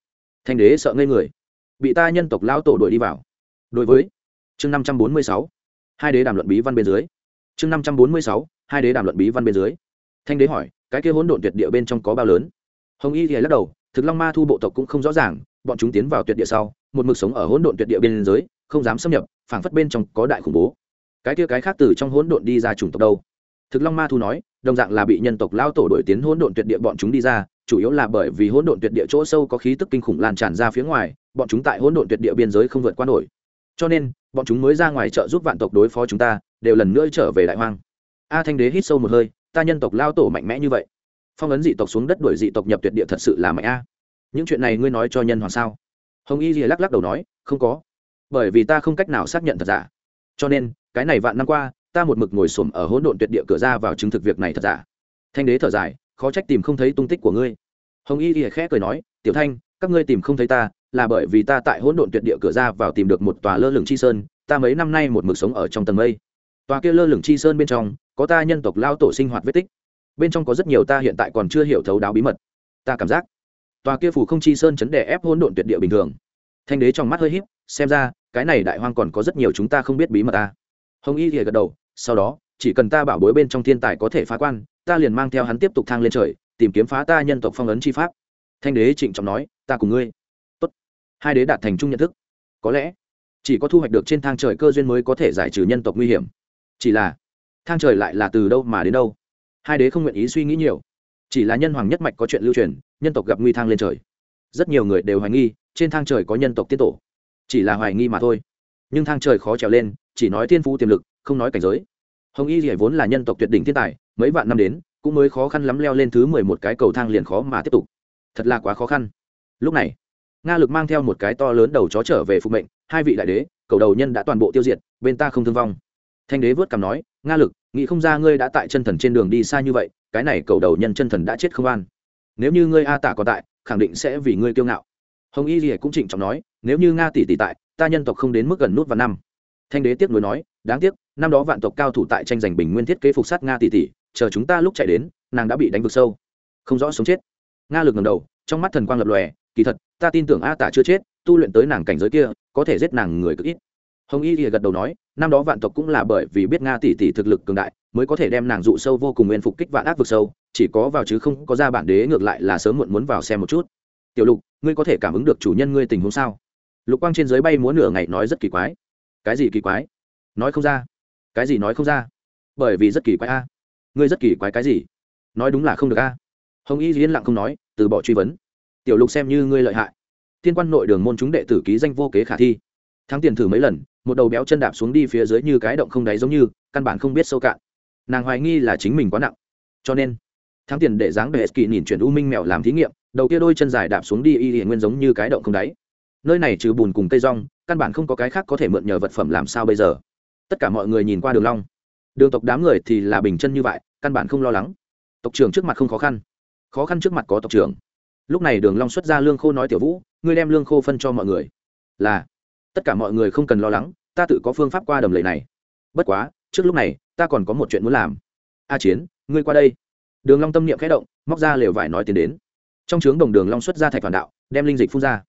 Thanh đế sợ ngây người. Bị ta nhân tộc lao tổ đổi đi vào. Đối với, chương năm trăm bốn mươi sáu, hai đế đàm luận bí văn bên dưới. Chương năm trăm bốn mươi sáu, hai đế đàm luận bí văn bên dưới thanh đế hỏi cái kia hỗn độn tuyệt địa bên trong có bao lớn? Hồng y thì lắc đầu thực long ma thu bộ tộc cũng không rõ ràng bọn chúng tiến vào tuyệt địa sau một mực sống ở hỗn độn tuyệt địa bên giới, không dám xâm nhập phảng phất bên trong có đại khủng bố. Cái kia cái khác từ trong hỗn độn đi ra chủng tộc đâu? Thực long ma thu nói đồng dạng là bị nhân tộc lao tổ đổi tiến hỗn độn tuyệt địa bọn chúng đi ra chủ yếu là bởi vì hỗn độn tuyệt địa chỗ sâu có khí tức kinh khủng lan tràn ra phía ngoài bọn chúng tại hỗn độn tuyệt địa biên giới không vượt qua nổi. Cho nên bọn chúng mới ra ngoài trợ giúp vạn tộc đối phó chúng ta đều lần nữa trở về đại hoang. A thanh đế hít sâu một hơi ta nhân tộc lao tổ mạnh mẽ như vậy. Phong ấn dị tộc xuống đất đuổi dị tộc nhập tuyệt địa thật sự là mạnh a. Những chuyện này ngươi nói cho nhân hoàng sao? Hồng y rìa lắc lắc đầu nói, không có. Bởi vì ta không cách nào xác nhận thật giả. Cho nên, cái này vạn năm qua, ta một mực ngồi xổm ở hỗn độn tuyệt địa cửa ra vào chứng thực việc này thật giả. Thanh đế thở dài, khó trách tìm không thấy tung tích của ngươi. Hồng y rìa khẽ cười nói, tiểu thanh, các ngươi tìm không thấy ta, là bởi vì ta tại hỗn độn tuyệt địa cửa ra vào tìm được một tòa lơ lửng chi sơn, ta mấy năm nay một mực sống ở trong tầng mây. Tòa kia lơ lửng chi sơn bên trong có ta nhân tộc lao tổ sinh hoạt vết tích. Bên trong có rất nhiều ta hiện tại còn chưa hiểu thấu đáo bí mật. Ta cảm giác, tòa kia phủ không chi sơn chấn đè ép hỗn độn tuyệt địa bình thường. Thanh đế trong mắt hơi híp, xem ra, cái này đại hoang còn có rất nhiều chúng ta không biết bí mật ta hồng y thì gật đầu, sau đó, chỉ cần ta bảo bối bên trong thiên tài có thể phá quan, ta liền mang theo hắn tiếp tục thang lên trời, tìm kiếm phá ta nhân tộc phong ấn chi pháp. Thanh đế trịnh trọng nói, ta cùng ngươi. Tốt. Hai đế đạt thành chung nhận thức. Có lẽ, chỉ có thu hoạch được trên thang trời cơ duyên mới có thể giải trừ nhân tộc nguy hiểm. Chỉ là thang trời lại là từ đâu mà đến đâu? Hai đế không nguyện ý suy nghĩ nhiều. Chỉ là nhân hoàng nhất mạch có chuyện lưu truyền, nhân tộc gặp nguy thang lên trời. Rất nhiều người đều hoài nghi, trên thang trời có nhân tộc tiết tổ. Chỉ là hoài nghi mà thôi. Nhưng thang trời khó trèo lên, chỉ nói thiên phú tiềm lực, không nói cảnh giới. Hồng y rỉa vốn là nhân tộc tuyệt đỉnh thiên tài, mấy vạn năm đến, cũng mới khó khăn lắm leo lên thứ mười một cái cầu thang liền khó mà tiếp tục. Thật là quá khó khăn. Lúc này, nga lực mang theo một cái to lớn đầu chó trở về phục mệnh, hai vị đại đế, cầu đầu nhân đã toàn bộ tiêu diệt, bên ta không thương vong thanh đế vớt cằm nói, nga lực, nghĩ không ra ngươi đã tại chân thần trên đường đi xa như vậy, cái này cầu đầu nhân chân thần đã chết không an. Nếu như ngươi a tả còn tại, khẳng định sẽ vì ngươi kiêu ngạo. Hồng y lìa cũng trịnh trọng nói, nếu như nga tỷ tỷ tại, ta nhân tộc không đến mức gần nút vào năm. Thanh đế tiếc nuối nói, đáng tiếc, năm đó vạn tộc cao thủ tại tranh giành bình nguyên thiết kế phục sát nga tỷ tỷ, chờ chúng ta lúc chạy đến, nàng đã bị đánh vực sâu. Không rõ sống chết. Nga lực ngầm đầu, trong mắt thần quang lập lòe, kỳ thật, ta tin tưởng a tả chưa chết, tu luyện tới nàng cảnh giới kia, có thể giết nàng người cực ít hồng y thì gật đầu nói, năm đó vạn tộc cũng là bởi vì biết nga tỷ tỷ thực lực cường đại, mới có thể đem nàng dụ sâu vô cùng nguyên phục kích vạn ác vực sâu, chỉ có vào chứ không có ra bản đế ngược lại là sớm muộn muốn vào xem một chút. Tiểu lục, ngươi có thể cảm ứng được chủ nhân ngươi tình huống sao? Lục quang trên dưới bay múa nửa ngày nói rất kỳ quái. Cái gì kỳ quái? Nói không ra. Cái gì nói không ra? Bởi vì rất kỳ quái a. Ngươi rất kỳ quái cái gì? Nói đúng là không được a. Hồng y yên lặng không nói, từ bỏ truy vấn. Tiểu lục xem như ngươi lợi hại. Thiên quan nội đường môn chúng đệ tử ký danh vô kế khả thi. Thắng tiền thử mấy lần một đầu béo chân đạp xuống đi phía dưới như cái động không đáy giống như, căn bản không biết sâu cạn. Nàng hoài nghi là chính mình quá nặng. Cho nên, thắng tiền để dáng bệ kỳ nhìn chuyển u minh mèo làm thí nghiệm, đầu kia đôi chân dài đạp xuống đi y hiện nguyên giống như cái động không đáy. Nơi này trừ bùn cùng cây rong, căn bản không có cái khác có thể mượn nhờ vật phẩm làm sao bây giờ. Tất cả mọi người nhìn qua đường long. Đường tộc đám người thì là bình chân như vậy, căn bản không lo lắng. Tộc trưởng trước mặt không khó khăn. Khó khăn trước mặt có tộc trưởng. Lúc này đường long xuất ra lương khô nói tiểu vũ, ngươi đem lương khô phân cho mọi người. Là tất cả mọi người không cần lo lắng, ta tự có phương pháp qua đầm lầy này. Bất quá, trước lúc này, ta còn có một chuyện muốn làm. A chiến, ngươi qua đây. Đường long tâm niệm khẽ động, móc ra lều vải nói tiến đến. Trong trướng đồng đường long xuất ra thạch phản đạo, đem linh dịch phun ra.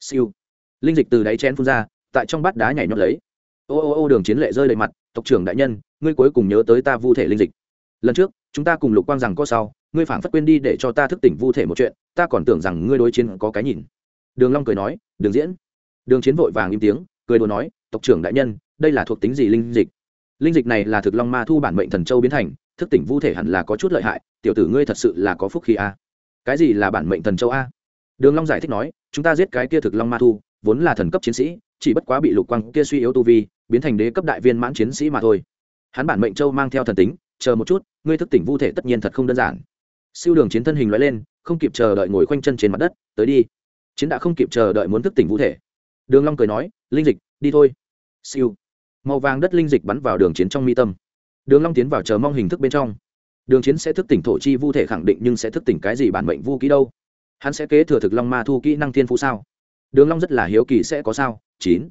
Siêu. Linh dịch từ đáy chén phun ra, tại trong bát đá nhảy nhót lấy. Ô ô ô, đường chiến lệ rơi đầy mặt, tộc trưởng đại nhân, ngươi cuối cùng nhớ tới ta vu thể linh dịch. Lần trước, chúng ta cùng lục quang rằng có sau, ngươi phảng phất quên đi để cho ta thức tỉnh vu thể một chuyện, ta còn tưởng rằng ngươi đối chiến có cái nhìn. Đường long cười nói, đường diễn đường chiến vội vàng im tiếng, cười đùa nói, tộc trưởng đại nhân, đây là thuộc tính gì linh dịch? Linh dịch này là thực long ma thu bản mệnh thần châu biến thành, thức tỉnh vu thể hẳn là có chút lợi hại, tiểu tử ngươi thật sự là có phúc khí a. Cái gì là bản mệnh thần châu a? Đường long giải thích nói, chúng ta giết cái kia thực long ma thu, vốn là thần cấp chiến sĩ, chỉ bất quá bị lục quang kia suy yếu tu vi, biến thành đế cấp đại viên mãn chiến sĩ mà thôi. Hắn bản mệnh châu mang theo thần tính, chờ một chút, ngươi thức tỉnh vu thể tất nhiên thật không đơn giản. Siêu đường chiến thân hình lóe lên, không kịp chờ đợi ngồi khoanh chân trên mặt đất, tới đi. Chiến đã không kịp chờ đợi muốn thức tỉnh vu thể đường long cười nói, linh dịch, đi thôi. Siêu. Màu vàng đất linh dịch bắn vào đường chiến trong mi tâm. Đường long tiến vào chờ mong hình thức bên trong. Đường chiến sẽ thức tỉnh thổ chi vu thể khẳng định nhưng sẽ thức tỉnh cái gì bản mệnh vu kỹ đâu? Hắn sẽ kế thừa thực long ma thu kỹ năng thiên phú sao? Đường long rất là hiếu kỳ sẽ có sao? Chín.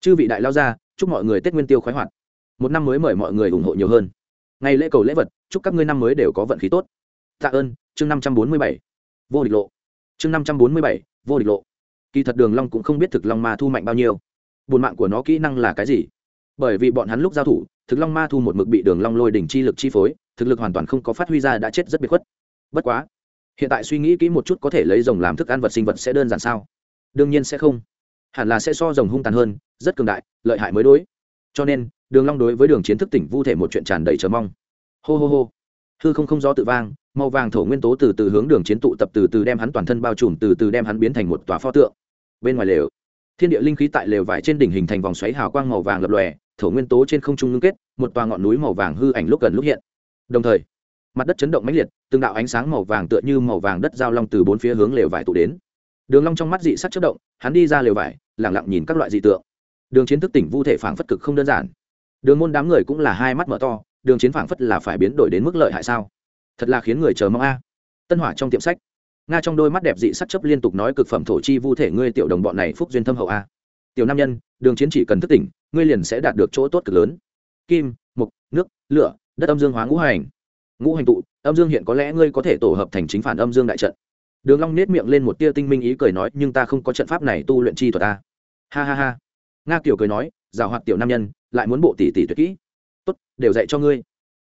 Chư vị đại lao ra, chúc mọi người tết nguyên tiêu khoái hoạt. Một năm mới mời mọi người ủng hộ nhiều hơn. Ngày lễ cầu lễ vật, chúc các ngươi năm mới đều có vận khí tốt. Tạ ơn, chương năm trăm bốn mươi bảy. Vô địch lộ. Chương năm trăm bốn mươi bảy, vô địch lộ kỳ thật đường long cũng không biết thực long ma thu mạnh bao nhiêu. Buồn mạng của nó kỹ năng là cái gì? Bởi vì bọn hắn lúc giao thủ, thực long ma thu một mực bị đường long lôi đỉnh chi lực chi phối, thực lực hoàn toàn không có phát huy ra đã chết rất biệt khuất. Bất quá, hiện tại suy nghĩ kỹ một chút có thể lấy rồng làm thức ăn vật sinh vật sẽ đơn giản sao? Đương nhiên sẽ không. Hẳn là sẽ so rồng hung tàn hơn, rất cường đại, lợi hại mới đối. Cho nên, đường long đối với đường chiến thức tỉnh vu thể một chuyện tràn đầy chờ mong. Hô hô hô. Hư không không gió tự vang, màu vàng thổ nguyên tố từ từ hướng đường chiến tụ tập từ từ đem hắn toàn thân bao trùm, từ từ đem hắn biến thành một tòa pho tượng bên ngoài lều. Thiên địa linh khí tại lều vải trên đỉnh hình thành vòng xoáy hào quang màu vàng lập lòe, thổ nguyên tố trên không trung ngưng kết, một tòa ngọn núi màu vàng hư ảnh lúc gần lúc hiện. Đồng thời, mặt đất chấn động mãnh liệt, từng đạo ánh sáng màu vàng tựa như màu vàng đất giao long từ bốn phía hướng lều vải tụ đến. Đường long trong mắt dị sắc chớp động, hắn đi ra lều vải lặng lặng nhìn các loại dị tượng. Đường chiến thức tỉnh vu thể phảng phất cực không đơn giản. Đường môn đám người cũng là hai mắt mở to, đường chiến phảng phất là phải biến đổi đến mức lợi hại sao? Thật là khiến người chờ mong a. Tân hỏa trong tiệm sách nga trong đôi mắt đẹp dị sắc chấp liên tục nói cực phẩm thổ chi vu thể ngươi tiểu đồng bọn này phúc duyên thâm hậu a. Tiểu nam nhân, đường chiến chỉ cần thức tỉnh, ngươi liền sẽ đạt được chỗ tốt cực lớn. Kim mục nước, lửa, đất âm dương hóa ngũ hành. Ngũ hành tụ, âm dương hiện có lẽ ngươi có thể tổ hợp thành chính phản âm dương đại trận. Đường long nét miệng lên một tia tinh minh ý cười nói, nhưng ta không có trận pháp này tu luyện chi thuật ta ha ha ha. Nga tiểu cười nói, giảo hoạt tiểu nam nhân, lại muốn bộ tỷ tỷ tuyệt kỹ. Tốt, đều dạy cho ngươi.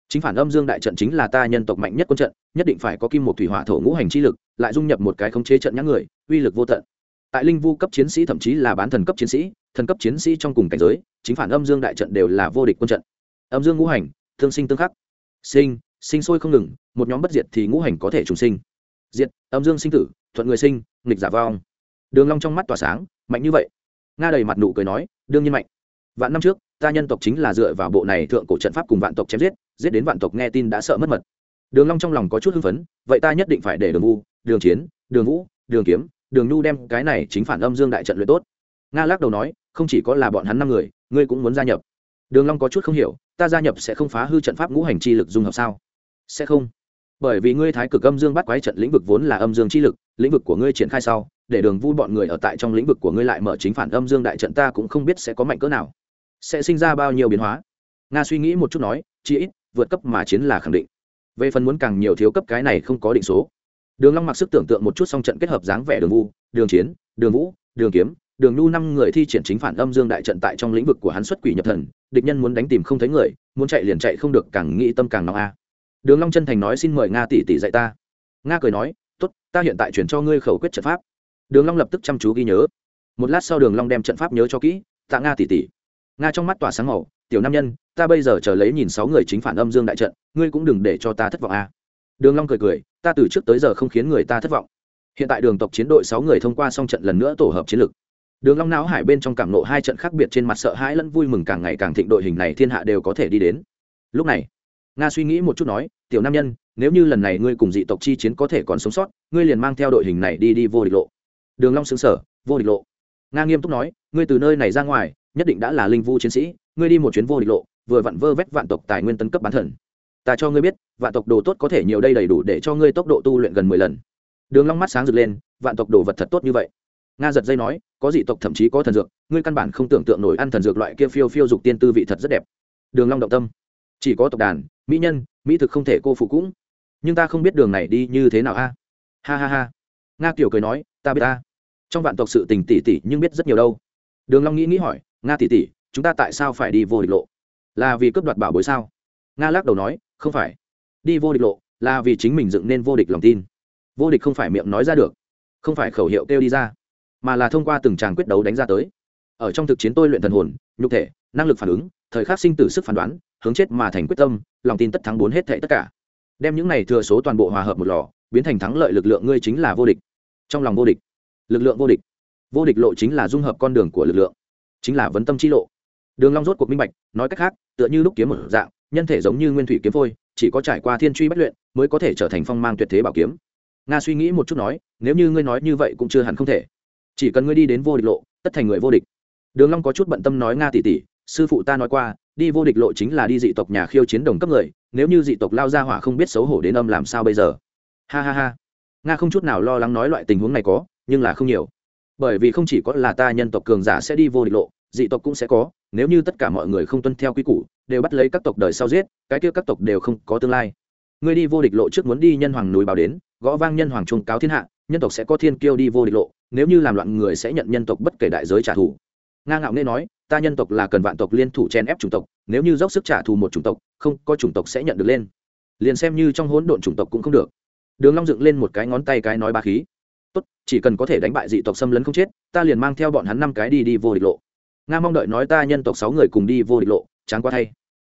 Chính phản âm dương đại trận chính là ta nhân tộc mạnh nhất quân trận, nhất định phải có kim một thủy hỏa thổ ngũ hành chi lực lại dung nhập một cái khống chế trận nhãn người, uy lực vô tận. Tại linh vu cấp chiến sĩ thậm chí là bán thần cấp chiến sĩ, thần cấp chiến sĩ trong cùng cảnh giới, chính phản âm dương đại trận đều là vô địch quân trận. Âm dương ngũ hành, thương sinh tương khắc. Sinh sinh sôi không ngừng, một nhóm bất diệt thì ngũ hành có thể trùng sinh. Diệt, âm dương sinh tử, thuận người sinh, nghịch giả vong đường long trong mắt tỏa sáng, mạnh như vậy. Nga đầy mặt nụ cười nói, đương nhiên mạnh. Vạn năm trước, ta nhân tộc chính là dựa vào bộ này thượng cổ trận pháp cùng vạn tộc chém giết giết đến vạn tộc nghe tin đã sợ mất mật. Đường long trong lòng có chút hưng phấn, vậy ta nhất định phải để đường vu đường chiến, đường vũ, đường kiếm, đường nhu đem cái này chính phản âm dương đại trận luyện tốt. Nga lắc đầu nói, không chỉ có là bọn hắn năm người, ngươi cũng muốn gia nhập. Đường long có chút không hiểu, ta gia nhập sẽ không phá hư trận pháp ngũ hành chi lực dung hợp sao? Sẽ không. Bởi vì ngươi thái cực âm dương bắt quái trận lĩnh vực vốn là âm dương chi lực, lĩnh vực của ngươi triển khai sau, để đường vui bọn người ở tại trong lĩnh vực của ngươi lại mở chính phản âm dương đại trận ta cũng không biết sẽ có mạnh cỡ nào. Sẽ sinh ra bao nhiêu biến hóa? Nga suy nghĩ một chút nói chỉ ít, vượt cấp mà chiến là khẳng định. Về phần muốn càng nhiều thiếu cấp cái này không có định số đường long mặc sức tưởng tượng một chút song trận kết hợp dáng vẻ đường vu, đường chiến, đường vũ, đường kiếm, đường nhu năm người thi triển chính phản âm dương đại trận tại trong lĩnh vực của hắn xuất quỷ nhập thần, địch nhân muốn đánh tìm không thấy người, muốn chạy liền chạy không được càng nghĩ tâm càng nóng a. Đường long chân thành nói xin mời nga tỷ tỷ dạy ta. Nga cười nói, tốt, ta hiện tại chuyển cho ngươi khẩu quyết trận pháp. Đường long lập tức chăm chú ghi nhớ. Một lát sau đường long đem trận pháp nhớ cho kỹ, tạ nga tỷ tỷ. Nga trong mắt tỏa sáng màu, tiểu nam nhân, ta bây giờ chờ lấy nhìn sáu người chính phản âm dương đại trận, ngươi cũng đừng để cho ta thất vọng a đường long cười cười, ta từ trước tới giờ không khiến người ta thất vọng. Hiện tại đường tộc chiến đội sáu người thông qua xong trận lần nữa tổ hợp chiến lược đường long não hải bên trong cảm nộ hai trận khác biệt trên mặt sợ hãi lẫn vui mừng càng ngày càng thịnh đội hình này thiên hạ đều có thể đi đến. Lúc này, nga suy nghĩ một chút nói, tiểu nam nhân, nếu như lần này ngươi cùng dị tộc chi chiến có thể còn sống sót, ngươi liền mang theo đội hình này đi đi vô địch lộ. Đường long sững sờ, vô địch lộ? Nga nghiêm túc nói, ngươi từ nơi này ra ngoài, nhất định đã là linh vu chiến sĩ, ngươi đi một chuyến vô địch lộ, vừa vặn vơ vét vạn tộc tài nguyên tấn cấp bán thần ta cho ngươi biết, vạn tộc đồ tốt có thể nhiều đây đầy đủ để cho ngươi tốc độ tu luyện gần mười lần. Đường long mắt sáng rực lên, vạn tộc đồ vật thật tốt như vậy. Nga giật dây nói, có dị tộc thậm chí có thần dược, ngươi căn bản không tưởng tượng nổi ăn thần dược loại kia phiêu phiêu dục tiên tư vị thật rất đẹp. Đường long động tâm. Chỉ có tộc đàn, mỹ nhân, mỹ thực không thể cô phụ cũng. Nhưng ta không biết đường này đi như thế nào a. Ha ha ha. Nga kiều cười nói, ta biết ta. Trong vạn tộc sự tình tỷ tỷ nhưng biết rất nhiều đâu. Đường long nghĩ nghĩ hỏi, nga tỷ tỷ, chúng ta tại sao phải đi vô địch lộ? Là vì cướp đoạt bảo bối sao? Nga lắc đầu nói, không phải. Đi vô địch lộ, là vì chính mình dựng nên vô địch lòng tin. Vô địch không phải miệng nói ra được, không phải khẩu hiệu kêu đi ra, mà là thông qua từng tràng quyết đấu đánh ra tới. Ở trong thực chiến tôi luyện thần hồn, nhục thể, năng lực phản ứng, thời khắc sinh tử sức phán đoán, hướng chết mà thành quyết tâm, lòng tin tất thắng bốn hết thệ tất cả. Đem những này thừa số toàn bộ hòa hợp một lò, biến thành thắng lợi lực lượng ngươi chính là vô địch. Trong lòng vô địch, lực lượng vô địch. Vô địch lộ chính là dung hợp con đường của lực lượng, chính là vấn tâm chi lộ. Đường long rốt cuộc minh bạch, nói cách khác, tựa như lúc kiếm một dạng nhân thể giống như nguyên thủy kiếm phôi, chỉ có trải qua thiên truy bất luyện mới có thể trở thành phong mang tuyệt thế bảo kiếm. Nga suy nghĩ một chút nói, nếu như ngươi nói như vậy cũng chưa hẳn không thể. Chỉ cần ngươi đi đến vô địch lộ, tất thành người vô địch. Đường long có chút bận tâm nói nga tỷ tỷ, sư phụ ta nói qua, đi vô địch lộ chính là đi dị tộc nhà khiêu chiến đồng cấp người, nếu như dị tộc lao ra hỏa không biết xấu hổ đến âm làm sao bây giờ? Ha ha ha. Nga không chút nào lo lắng nói loại tình huống này có, nhưng là không nhiều. Bởi vì không chỉ có là ta nhân tộc cường giả sẽ đi vô địch lộ, dị tộc cũng sẽ có, nếu như tất cả mọi người không tuân theo quy củ đều bắt lấy các tộc đời sau giết, cái kia các tộc đều không có tương lai. Ngươi đi vô địch lộ trước muốn đi nhân hoàng núi báo đến, gõ vang nhân hoàng trung cáo thiên hạ, nhân tộc sẽ có thiên kiêu đi vô địch lộ, nếu như làm loạn người sẽ nhận nhân tộc bất kể đại giới trả thù. Nga ngạo nghe nói, ta nhân tộc là cần vạn tộc liên thủ chen ép chủng tộc, nếu như dốc sức trả thù một chủng tộc, không có chủng tộc sẽ nhận được lên. Liền xem như trong hỗn độn chủng tộc cũng không được. Đường long dựng lên một cái ngón tay cái nói ba khí. Tốt, chỉ cần có thể đánh bại dị tộc xâm lấn không chết, ta liền mang theo bọn hắn năm cái đi đi vô địch lộ. Nga mong đợi nói ta nhân tộc sáu người cùng đi vô địch lộ chán quá thay.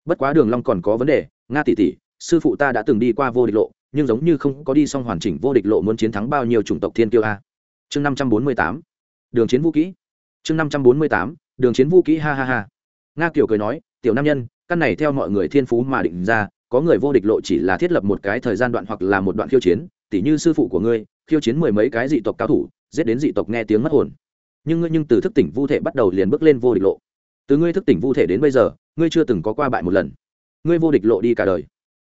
Bất quá đường long còn có vấn đề, nga tỷ tỷ, sư phụ ta đã từng đi qua vô địch lộ, nhưng giống như không có đi xong hoàn chỉnh vô địch lộ muốn chiến thắng bao nhiêu chủng tộc thiên kiêu a. Chương năm trăm bốn mươi tám. Đường chiến vũ kỹ. Chương năm trăm bốn mươi tám. Đường chiến vũ kỹ, ha ha ha. Nga kiều cười nói, tiểu nam nhân, căn này theo mọi người thiên phú mà định ra, có người vô địch lộ chỉ là thiết lập một cái thời gian đoạn hoặc là một đoạn khiêu chiến, tỉ như sư phụ của ngươi, khiêu chiến mười mấy cái dị tộc cao thủ, giết đến dị tộc nghe tiếng mất hồn. Nhưng ngươi nhưng từ thức tỉnh vu thể bắt đầu liền bước lên vô địch lộ từ ngươi thức tỉnh vu thể đến bây giờ, ngươi chưa từng có qua bại một lần. Ngươi vô địch lộ đi cả đời.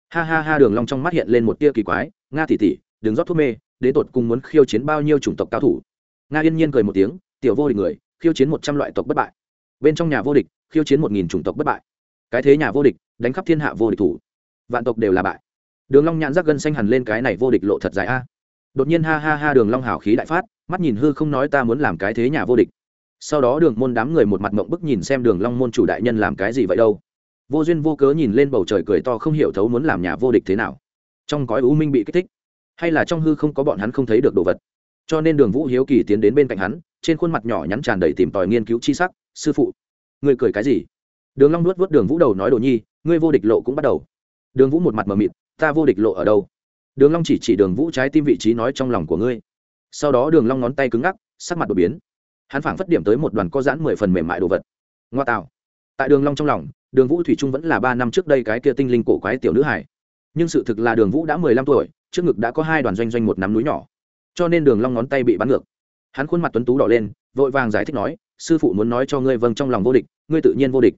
Ha ha ha, đường long trong mắt hiện lên một tia kỳ quái, nga tỷ tỷ, đừng rót thuốc mê, đến tột cùng muốn khiêu chiến bao nhiêu chủng tộc cao thủ? Nga yên nhiên cười một tiếng, tiểu vô địch người, khiêu chiến một trăm loại tộc bất bại. Bên trong nhà vô địch, khiêu chiến một nghìn chủng tộc bất bại. Cái thế nhà vô địch, đánh khắp thiên hạ vô địch thủ. Vạn tộc đều là bại. Đường long nhãn rắc gân xanh hẳn lên cái này vô địch lộ thật dài a. Đột nhiên ha ha ha, đường long hào khí đại phát, mắt nhìn hư không nói ta muốn làm cái thế nhà vô địch sau đó đường môn đám người một mặt mộng bức nhìn xem đường long môn chủ đại nhân làm cái gì vậy đâu. Vô duyên vô cớ nhìn lên bầu trời cười to không hiểu thấu muốn làm nhà vô địch thế nào. Trong cõi u minh bị kích thích, hay là trong hư không có bọn hắn không thấy được đồ vật. Cho nên đường vũ hiếu kỳ tiến đến bên cạnh hắn, trên khuôn mặt nhỏ nhắn tràn đầy tìm tòi nghiên cứu chi sắc, sư phụ, ngươi cười cái gì? Đường long nuốt vớt đường vũ đầu nói, đồ nhi, ngươi vô địch lộ cũng bắt đầu. Đường vũ một mặt mờ mịt, ta vô địch lộ ở đâu? Đường long chỉ chỉ đường vũ trái tim vị trí nói, trong lòng của ngươi. Sau đó đường long ngón tay cứng ngắc, sắc mặt đột biến hắn phảng phất điểm tới một đoàn co giãn mười phần mềm mại đồ vật. Ngoa tạo. Tại đường long trong lòng, đường vũ thủy trung vẫn là ba năm trước đây cái kia tinh linh cổ quái tiểu nữ hải nhưng sự thực là đường vũ đã mười lăm tuổi, trước ngực đã có hai đoàn doanh doanh một nắm núi nhỏ. Cho nên đường long ngón tay bị bắn ngược. Hắn khuôn mặt tuấn tú đỏ lên, vội vàng giải thích nói, sư phụ muốn nói cho ngươi vâng trong lòng vô địch, ngươi tự nhiên vô địch.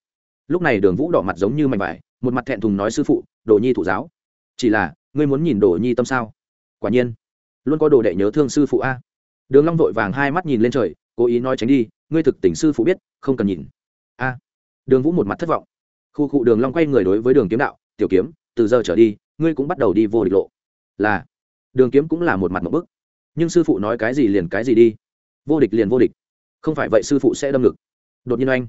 Lúc này đường vũ đỏ mặt giống như mảnh vải, một mặt thẹn thùng nói, sư phụ, đồ nhi thủ giáo. Chỉ là, ngươi muốn nhìn đồ nhi tâm sao? Quả nhiên, luôn có đồ đệ nhớ thương sư phụ a. Đường long vội vàng hai mắt nhìn lên trời cố ý nói tránh đi, ngươi thực tình sư phụ biết, không cần nhìn. A. À, đường vũ một mặt thất vọng. Khu cụ đường long quay người đối với đường kiếm đạo, tiểu kiếm, từ giờ trở đi, ngươi cũng bắt đầu đi vô địch lộ. Là, đường kiếm cũng là một mặt một bức. Nhưng sư phụ nói cái gì liền cái gì đi. Vô địch liền vô địch. Không phải vậy sư phụ sẽ đâm ngực. Đột nhiên oanh,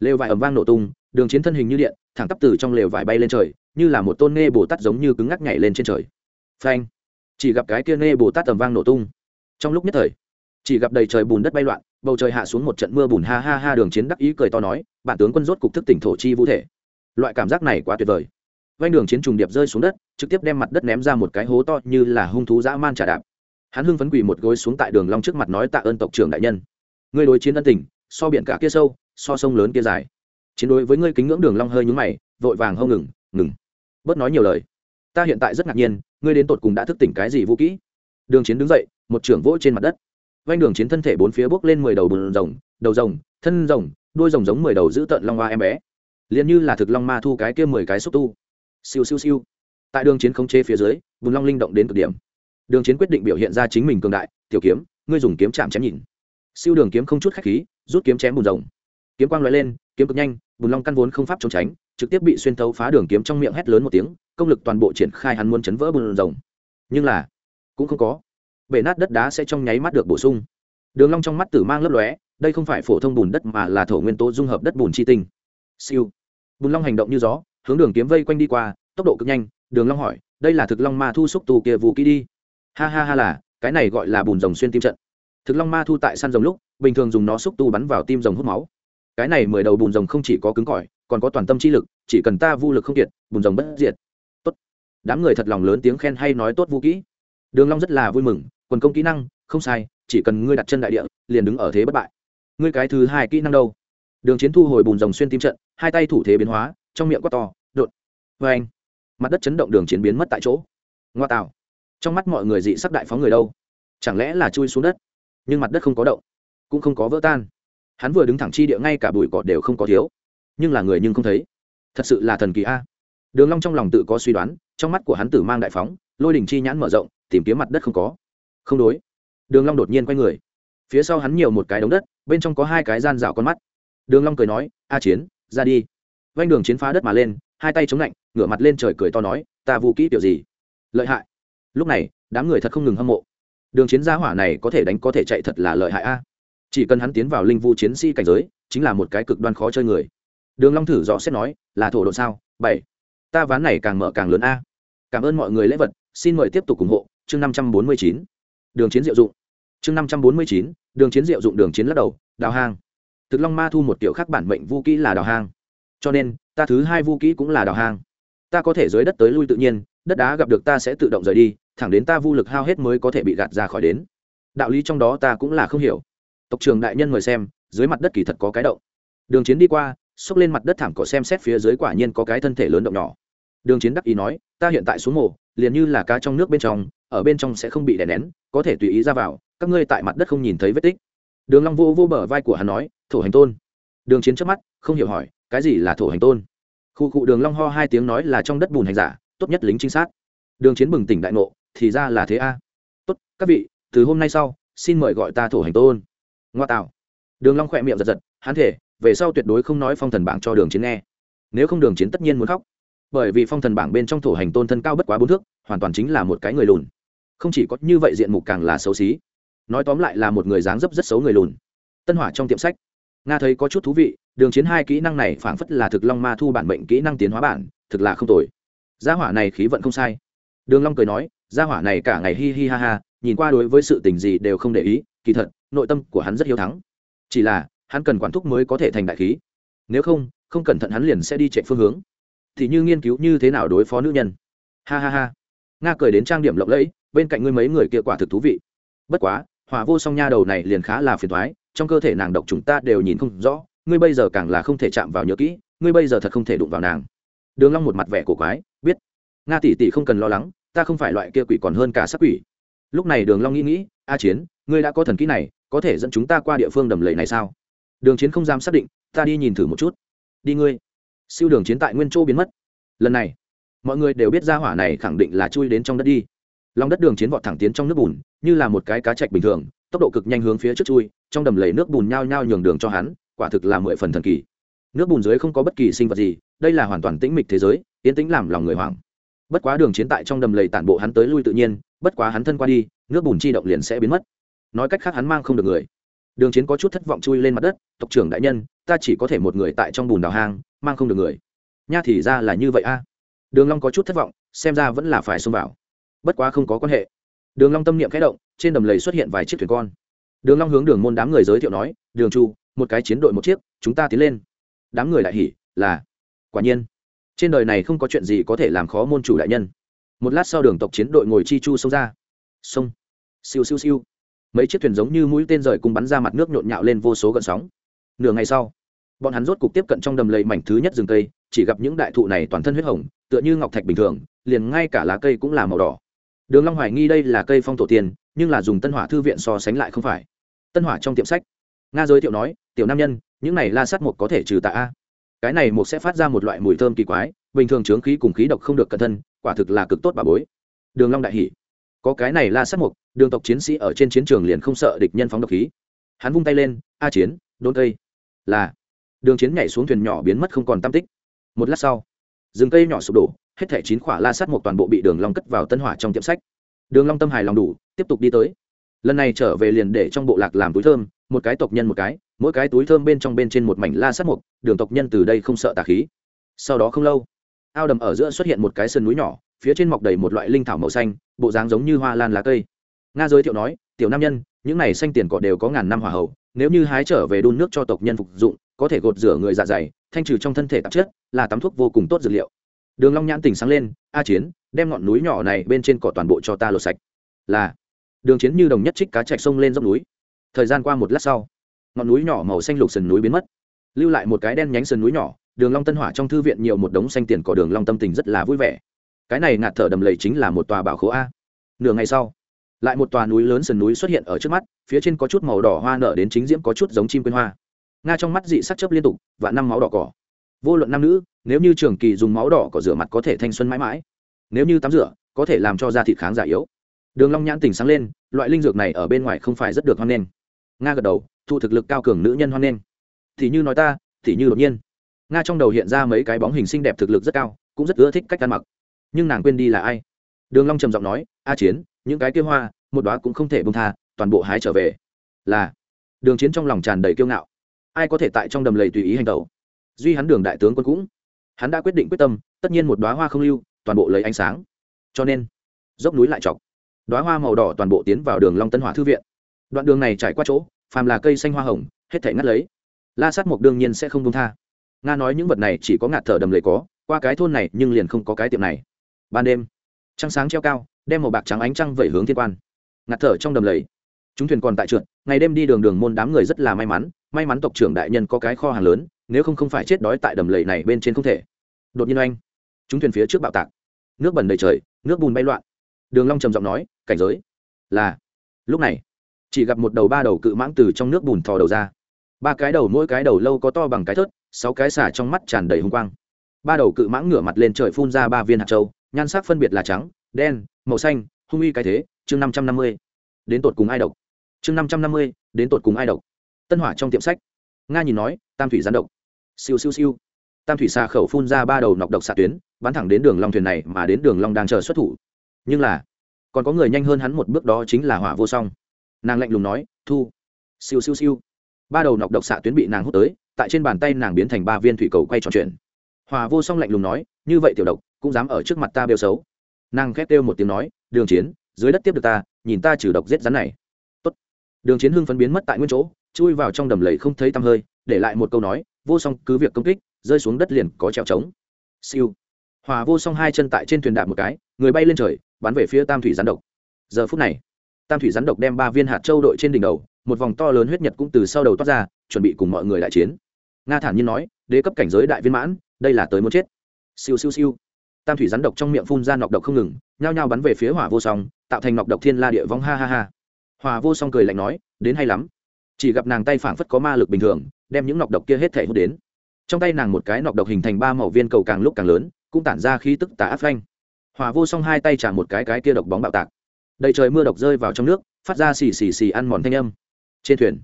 lều vải ầm vang nổ tung, đường chiến thân hình như điện, thẳng tắp từ trong lều vải bay lên trời, như là một tôn nê bồ tát giống như cứng ngắc nhảy lên trên trời. Phanh, chỉ gặp cái kia nê bồ tát ầm vang nổ tung. Trong lúc nhất thời, chỉ gặp đầy trời bùn đất bay loạn bầu trời hạ xuống một trận mưa bùn ha ha ha đường chiến đắc ý cười to nói, bản tướng quân rốt cục thức tỉnh thổ chi vũ thể. Loại cảm giác này quá tuyệt vời. Vanh đường chiến trùng điệp rơi xuống đất, trực tiếp đem mặt đất ném ra một cái hố to như là hung thú dã man trả đạp. Hắn hưng phấn quỳ một gối xuống tại đường long trước mặt nói tạ ơn tộc trưởng đại nhân. Ngươi đối chiến ân tình, so biển cả kia sâu, so sông lớn kia dài. Chiến đối với ngươi kính ngưỡng đường long hơi nhướng mày, vội vàng hông ngừng ngừng. Bớt nói nhiều lời. Ta hiện tại rất ngạc nhiên, ngươi đến tột cùng đã thức tỉnh cái gì vũ kỹ? Đường chiến đứng dậy, một trưởng vỗ trên mặt đất vanh đường chiến thân thể bốn phía bước lên mười đầu bùn rồng, đầu rồng, thân rồng, đuôi rồng giống mười đầu giữ tận long hoa em bé. Liền như là thực long ma thu cái kia mười cái xúc tu. Siêu siêu siêu. Tại đường chiến khống chế phía dưới, bùn long linh động đến cực điểm. Đường chiến quyết định biểu hiện ra chính mình cường đại, tiểu kiếm, ngươi dùng kiếm chạm chém nhìn. Siêu đường kiếm không chút khách khí, rút kiếm chém bùn rồng. Kiếm quang lóe lên, kiếm cực nhanh, bùn long căn vốn không pháp trốn tránh, trực tiếp bị xuyên thấu phá đường kiếm trong miệng hét lớn một tiếng, công lực toàn bộ triển khai hắn muốn chấn vỡ bùn rồng. Nhưng là, cũng không có bể nát đất đá sẽ trong nháy mắt được bổ sung. Đường long trong mắt tử mang lấp lóe, đây không phải phổ thông bùn đất mà là thổ nguyên tố dung hợp đất bùn chi tinh. Siêu. Bùn long hành động như gió, hướng đường kiếm vây quanh đi qua, tốc độ cực nhanh, đường long hỏi, đây là thực long ma thu xúc tù kia vụ kỹ đi. Ha ha ha là, cái này gọi là bùn rồng xuyên tim trận. Thực long ma thu tại săn rồng lúc, bình thường dùng nó xúc tu bắn vào tim rồng hút máu. Cái này mười đầu bùn rồng không chỉ có cứng cỏi, còn có toàn tâm chi lực, chỉ cần ta vu lực không kiệt, bùn rồng bất diệt. Tốt. Đám người thật lòng lớn tiếng khen hay nói tốt vũ kỹ. Đường long rất là vui mừng quần công kỹ năng, không sai, chỉ cần ngươi đặt chân đại địa, liền đứng ở thế bất bại. Ngươi cái thứ hai kỹ năng đâu? Đường chiến thu hồi bùn rồng xuyên tim trận, hai tay thủ thế biến hóa, trong miệng quát to, đột. Vê anh, mặt đất chấn động đường chiến biến mất tại chỗ. Ngoa tạo trong mắt mọi người dị sắc đại phóng người đâu? Chẳng lẽ là chui xuống đất? Nhưng mặt đất không có động, cũng không có vỡ tan. Hắn vừa đứng thẳng chi địa, ngay cả bụi cỏ đều không có thiếu. Nhưng là người nhưng không thấy. Thật sự là thần kỳ a. Đường long trong lòng tự có suy đoán, trong mắt của hắn tử mang đại phóng, lôi đỉnh chi nhãn mở rộng, tìm kiếm mặt đất không có không đối. Đường long đột nhiên quay người. Phía sau hắn nhiều một cái đống đất, bên trong có hai cái gian rào con mắt. Đường long cười nói, a chiến, ra đi. Vanh đường chiến phá đất mà lên, hai tay chống lạnh, ngửa mặt lên trời cười to nói, ta vũ kỹ tiểu gì? Lợi hại. Lúc này, đám người thật không ngừng hâm mộ. Đường chiến gia hỏa này có thể đánh có thể chạy thật là lợi hại a. Chỉ cần hắn tiến vào linh vu chiến sĩ cảnh giới, chính là một cái cực đoan khó chơi người. Đường long thử dò xét nói, là thổ độ sao? Bảy. Ta ván này càng mở càng lớn a. Cảm ơn mọi người lễ vật, xin mời tiếp tục ủng hộ. Chương năm trăm bốn mươi chín đường chiến diệu dụng. Chương năm trăm bốn mươi chín, đường chiến diệu dụng, đường chiến lắc đầu, đào hang. Thực long ma thu một kiểu khác bản mệnh vũ kỹ là đào hang. Cho nên, ta thứ hai vũ kỹ cũng là đào hang. Ta có thể dưới đất tới lui tự nhiên, đất đá gặp được ta sẽ tự động rời đi, thẳng đến ta vu lực hao hết mới có thể bị gạt ra khỏi đến. Đạo lý trong đó ta cũng là không hiểu. Tộc trường đại nhân mời xem, dưới mặt đất kỳ thật có cái động. Đường chiến đi qua, xốc lên mặt đất thảm cỏ xem xét phía dưới quả nhiên có cái thân thể lớn động nhỏ. Đường chiến đắc ý nói, ta hiện tại xuống mổ liền như là cá trong nước bên trong ở bên trong sẽ không bị đè nén, có thể tùy ý ra vào, các ngươi tại mặt đất không nhìn thấy vết tích. Đường long vô vô bờ vai của hắn nói, thổ hành tôn. Đường chiến trước mắt, không hiểu hỏi, cái gì là thổ hành tôn? Khu cụ đường long ho hai tiếng nói là trong đất bùn hành giả, tốt nhất lính trinh sát. Đường chiến bừng tỉnh đại ngộ, thì ra là thế a. Tốt, các vị, từ hôm nay sau, xin mời gọi ta thổ hành tôn. Ngoa tạo. Đường long khoẹt miệng giật giật, hắn thể, về sau tuyệt đối không nói phong thần bảng cho đường chiến nghe. Nếu không đường chiến tất nhiên muốn khóc. Bởi vì phong thần bảng bên trong thổ hành tôn thân cao bất quá bốn thước, hoàn toàn chính là một cái người lùn không chỉ có như vậy diện mục càng là xấu xí. Nói tóm lại là một người dáng dấp rất xấu người lùn. Tân hỏa trong tiệm sách. Nga thấy có chút thú vị, đường chiến hai kỹ năng này phảng phất là thực long ma thu bản mệnh kỹ năng tiến hóa bản, thực là không tồi. Gia hỏa này khí vận không sai. Đường long cười nói, gia hỏa này cả ngày hi hi ha ha, nhìn qua đối với sự tình gì đều không để ý, kỳ thật, nội tâm của hắn rất hiếu thắng. Chỉ là, hắn cần quản thúc mới có thể thành đại khí. Nếu không không cẩn thận hắn liền sẽ đi chạy phương hướng. Thì như nghiên cứu như thế nào đối phó nữ nhân. Ha ha ha. Nga cười đến trang điểm lộng lẫy bên cạnh ngươi mấy người kia quả thực thú vị. Bất quá hỏa vô song nha đầu này liền khá là phiền thoái, trong cơ thể nàng độc chúng ta đều nhìn không rõ, ngươi bây giờ càng là không thể chạm vào nhớ kỹ, ngươi bây giờ thật không thể đụng vào nàng. Đường long một mặt vẻ cổ quái, biết. Nga tỷ tỷ không cần lo lắng, ta không phải loại kia quỷ còn hơn cả sắc quỷ. Lúc này đường long nghĩ nghĩ, a chiến, ngươi đã có thần kỹ này, có thể dẫn chúng ta qua địa phương đầm lầy này sao? Đường chiến không dám xác định, ta đi nhìn thử một chút. Đi ngươi. Siêu đường chiến tại nguyên châu biến mất. Lần này, mọi người đều biết ra hỏa này khẳng định là chui đến trong đất đi lòng đất đường chiến vọt thẳng tiến trong nước bùn, như là một cái cá chạch bình thường, tốc độ cực nhanh hướng phía trước chui, trong đầm lầy nước bùn nhao nhao nhường đường cho hắn, quả thực là mười phần thần kỳ. Nước bùn dưới không có bất kỳ sinh vật gì, đây là hoàn toàn tĩnh mịch thế giới, yên tĩnh làm lòng người hoảng. Bất quá đường chiến tại trong đầm lầy tản bộ hắn tới lui tự nhiên, bất quá hắn thân qua đi, nước bùn chi động liền sẽ biến mất. Nói cách khác hắn mang không được người. Đường chiến có chút thất vọng chui lên mặt đất, tộc trưởng đại nhân, ta chỉ có thể một người tại trong bùn đào hang, mang không được người. Nha thì ra là như vậy a. Đường long có chút thất vọng, xem ra vẫn là phải xông vào bất quá không có quan hệ. Đường long tâm niệm khẽ động, trên đầm lầy xuất hiện vài chiếc thuyền con. Đường long hướng đường môn đám người giới thiệu nói, đường chu, một cái chiến đội một chiếc, chúng ta tiến lên. Đám người lại hỉ, là. Quả nhiên, trên đời này không có chuyện gì có thể làm khó môn chủ đại nhân. Một lát sau đường tộc chiến đội ngồi chi chu xông ra. Sông siêu siêu siêu. Mấy chiếc thuyền giống như mũi tên rời cùng bắn ra mặt nước nhộn nhạo lên vô số gợn sóng. Nửa ngày sau, bọn hắn rốt cục tiếp cận trong đầm lầy mảnh thứ nhất rừng cây, chỉ gặp những đại thụ này toàn thân huyết hồng, tựa như ngọc thạch bình thường, liền ngay cả lá cây cũng là màu đỏ đường long hoài nghi đây là cây phong tổ tiên nhưng là dùng tân hỏa thư viện so sánh lại không phải. Tân hỏa trong tiệm sách. Nga giới thiệu nói, tiểu nam nhân, những này la sát một có thể trừ tà a. Cái này một sẽ phát ra một loại mùi thơm kỳ quái, bình thường chướng khí cùng khí độc không được cẩn thân quả thực là cực tốt bà bối. Đường long đại hỉ. Có cái này la sát mục đường tộc chiến sĩ ở trên chiến trường liền không sợ địch nhân phóng độc khí. Hắn vung tay lên, a chiến, đốn cây. Là. Đường chiến nhảy xuống thuyền nhỏ biến mất không còn tam tích. Một lát sau, rừng cây nhỏ sụp đổ hết thẻ chín khỏa la sát mục toàn bộ bị đường long cất vào tân hỏa trong tiệm sách. Đường long tâm hài lòng đủ, tiếp tục đi tới. Lần này trở về liền để trong bộ lạc làm túi thơm, một cái tộc nhân một cái, mỗi cái túi thơm bên trong bên trên một mảnh la sát mục đường tộc nhân từ đây không sợ tà khí. Sau đó không lâu, ao đầm ở giữa xuất hiện một cái sườn núi nhỏ, phía trên mọc đầy một loại linh thảo màu xanh, bộ dáng giống như hoa lan lá cây. Nga giới thiệu nói, tiểu nam nhân, những này xanh tiền cỏ đều có ngàn năm hỏa hậu, nếu như hái trở về đun nước cho tộc nhân phục dụng, có thể gột rửa người dạ dày, thanh trừ trong thân thể tạp chất, là tắm thuốc vô cùng tốt dược liệu đường long nhãn tỉnh sáng lên, a chiến, đem ngọn núi nhỏ này bên trên cỏ toàn bộ cho ta lột sạch. Là. Đường chiến như đồng nhất trích cá chạch sông lên dốc núi. Thời gian qua một lát sau, ngọn núi nhỏ màu xanh lục sườn núi biến mất. Lưu lại một cái đen nhánh sườn núi nhỏ, đường long tân hỏa trong thư viện nhiều một đống xanh tiền cỏ đường long tâm tình rất là vui vẻ. Cái này ngạt thở đầm lầy chính là một tòa bảo khố a. Nửa ngày sau, lại một tòa núi lớn sườn núi xuất hiện ở trước mắt, phía trên có chút màu đỏ hoa nở đến chính diễm có chút giống chim quyên hoa. Nga trong mắt dị sắc chấp liên tục và năm máu đỏ cỏ vô luận nam nữ, nếu như trường kỳ dùng máu đỏ cỏ rửa mặt có thể thanh xuân mãi mãi. Nếu như tắm rửa, có thể làm cho da thịt kháng giả yếu. Đường long nhãn tỉnh sáng lên, loại linh dược này ở bên ngoài không phải rất được hoan nghênh. Nga gật đầu, thu thực lực cao cường nữ nhân hoan nghênh. Thì như nói ta, thì như đột nhiên. Nga trong đầu hiện ra mấy cái bóng hình xinh đẹp thực lực rất cao, cũng rất ưa thích cách ăn mặc. Nhưng nàng quên đi là ai? Đường long trầm giọng nói, a chiến, những cái kia hoa, một đóa cũng không thể buông tha, toàn bộ hái trở về. Là, đường chiến trong lòng tràn đầy kiêu ngạo. Ai có thể tại trong đầm lầy tùy ý hành động duy hắn đường đại tướng quân cũng. Hắn đã quyết định quyết tâm, tất nhiên một đóa hoa không lưu, toàn bộ lấy ánh sáng. Cho nên, dốc núi lại chọc. Đóa hoa màu đỏ toàn bộ tiến vào đường long tân hỏa thư viện. Đoạn đường này trải qua chỗ, phàm là cây xanh hoa hồng, hết thảy ngắt lấy. La sát mục đương nhiên sẽ không buông tha. Nga nói những vật này chỉ có ngạt thở đầm lầy có, qua cái thôn này nhưng liền không có cái tiệm này. Ban đêm, trăng sáng treo cao, đem màu bạc trắng ánh trăng vẩy hướng thiên quan. Ngạt thở trong đầm lầy. Chúng thuyền còn tại trượt, ngày đêm đi đường đường môn đám người rất là may mắn may mắn tộc trưởng đại nhân có cái kho hàng lớn nếu không không phải chết đói tại đầm lầy này bên trên không thể. Đột nhiên anh, chúng thuyền phía trước bạo tạc. Nước bẩn đầy trời, nước bùn bay loạn. Đường long trầm giọng nói, cảnh giới là lúc này, chỉ gặp một đầu ba đầu cự mãng từ trong nước bùn thò đầu ra. Ba cái đầu mỗi cái đầu lâu có to bằng cái thớt, sáu cái xả trong mắt tràn đầy hung quang. Ba đầu cự mãng ngửa mặt lên trời phun ra ba viên hạt châu, nhan sắc phân biệt là trắng, đen, màu xanh, hung uy cái thế, chương năm trăm năm mươi. Đến tột cùng ai độc? Chương năm trăm năm mươi, đến tột cùng ai độc? Tân hỏa trong tiệm sách. Nga nhìn nói, tam thủy gián độc siêu siêu siêu. Tam thủy xà khẩu phun ra ba đầu nọc độc xạ tuyến, bắn thẳng đến đường long thuyền này mà đến đường long đang chờ xuất thủ. Nhưng là, còn có người nhanh hơn hắn một bước đó chính là hỏa vô song. Nàng lạnh lùng nói, thu, siêu siêu siêu. Ba đầu nọc độc xạ tuyến bị nàng hút tới, tại trên bàn tay nàng biến thành ba viên thủy cầu quay tròn chuyển. Hòa vô song lạnh lùng nói, như vậy tiểu độc, cũng dám ở trước mặt ta bêu xấu. Nàng khét kêu một tiếng nói, đường chiến, dưới đất tiếp được ta, nhìn ta trừ độc giết rắn này. Tốt. đường chiến hưng phấn biến mất tại nguyên chỗ, chui vào trong đầm lầy không thấy tăm hơi, để lại một câu nói vô song cứ việc công kích, rơi xuống đất liền có trèo trống. Siêu. Hòa vô song hai chân tại trên thuyền đạp một cái, người bay lên trời, bắn về phía tam thủy rắn độc. Giờ phút này, tam thủy rắn độc đem ba viên hạt châu đội trên đỉnh đầu, một vòng to lớn huyết nhật cũng từ sau đầu toát ra, chuẩn bị cùng mọi người đại chiến. Nga thản nhiên nói, đế cấp cảnh giới đại viên mãn, đây là tới muốn chết. Siêu siêu siêu. Tam thủy rắn độc trong miệng phun ra nọc độc không ngừng, nhao nhao bắn về phía hỏa vô song, tạo thành nọc độc thiên la địa vong, ha ha ha. Hỏa vô song cười lạnh nói, đến hay lắm. Chỉ gặp nàng tay phảng phất có ma lực bình thường đem những nọc độc kia hết thể hút đến. Trong tay nàng một cái nọc độc hình thành ba màu viên cầu càng lúc càng lớn, cũng tản ra khí tức tà áp phanh. Hỏa vô song hai tay trả một cái cái kia độc bóng bạo tạc. Đầy trời mưa độc rơi vào trong nước, phát ra xì xì xì ăn mòn thanh âm. Trên thuyền,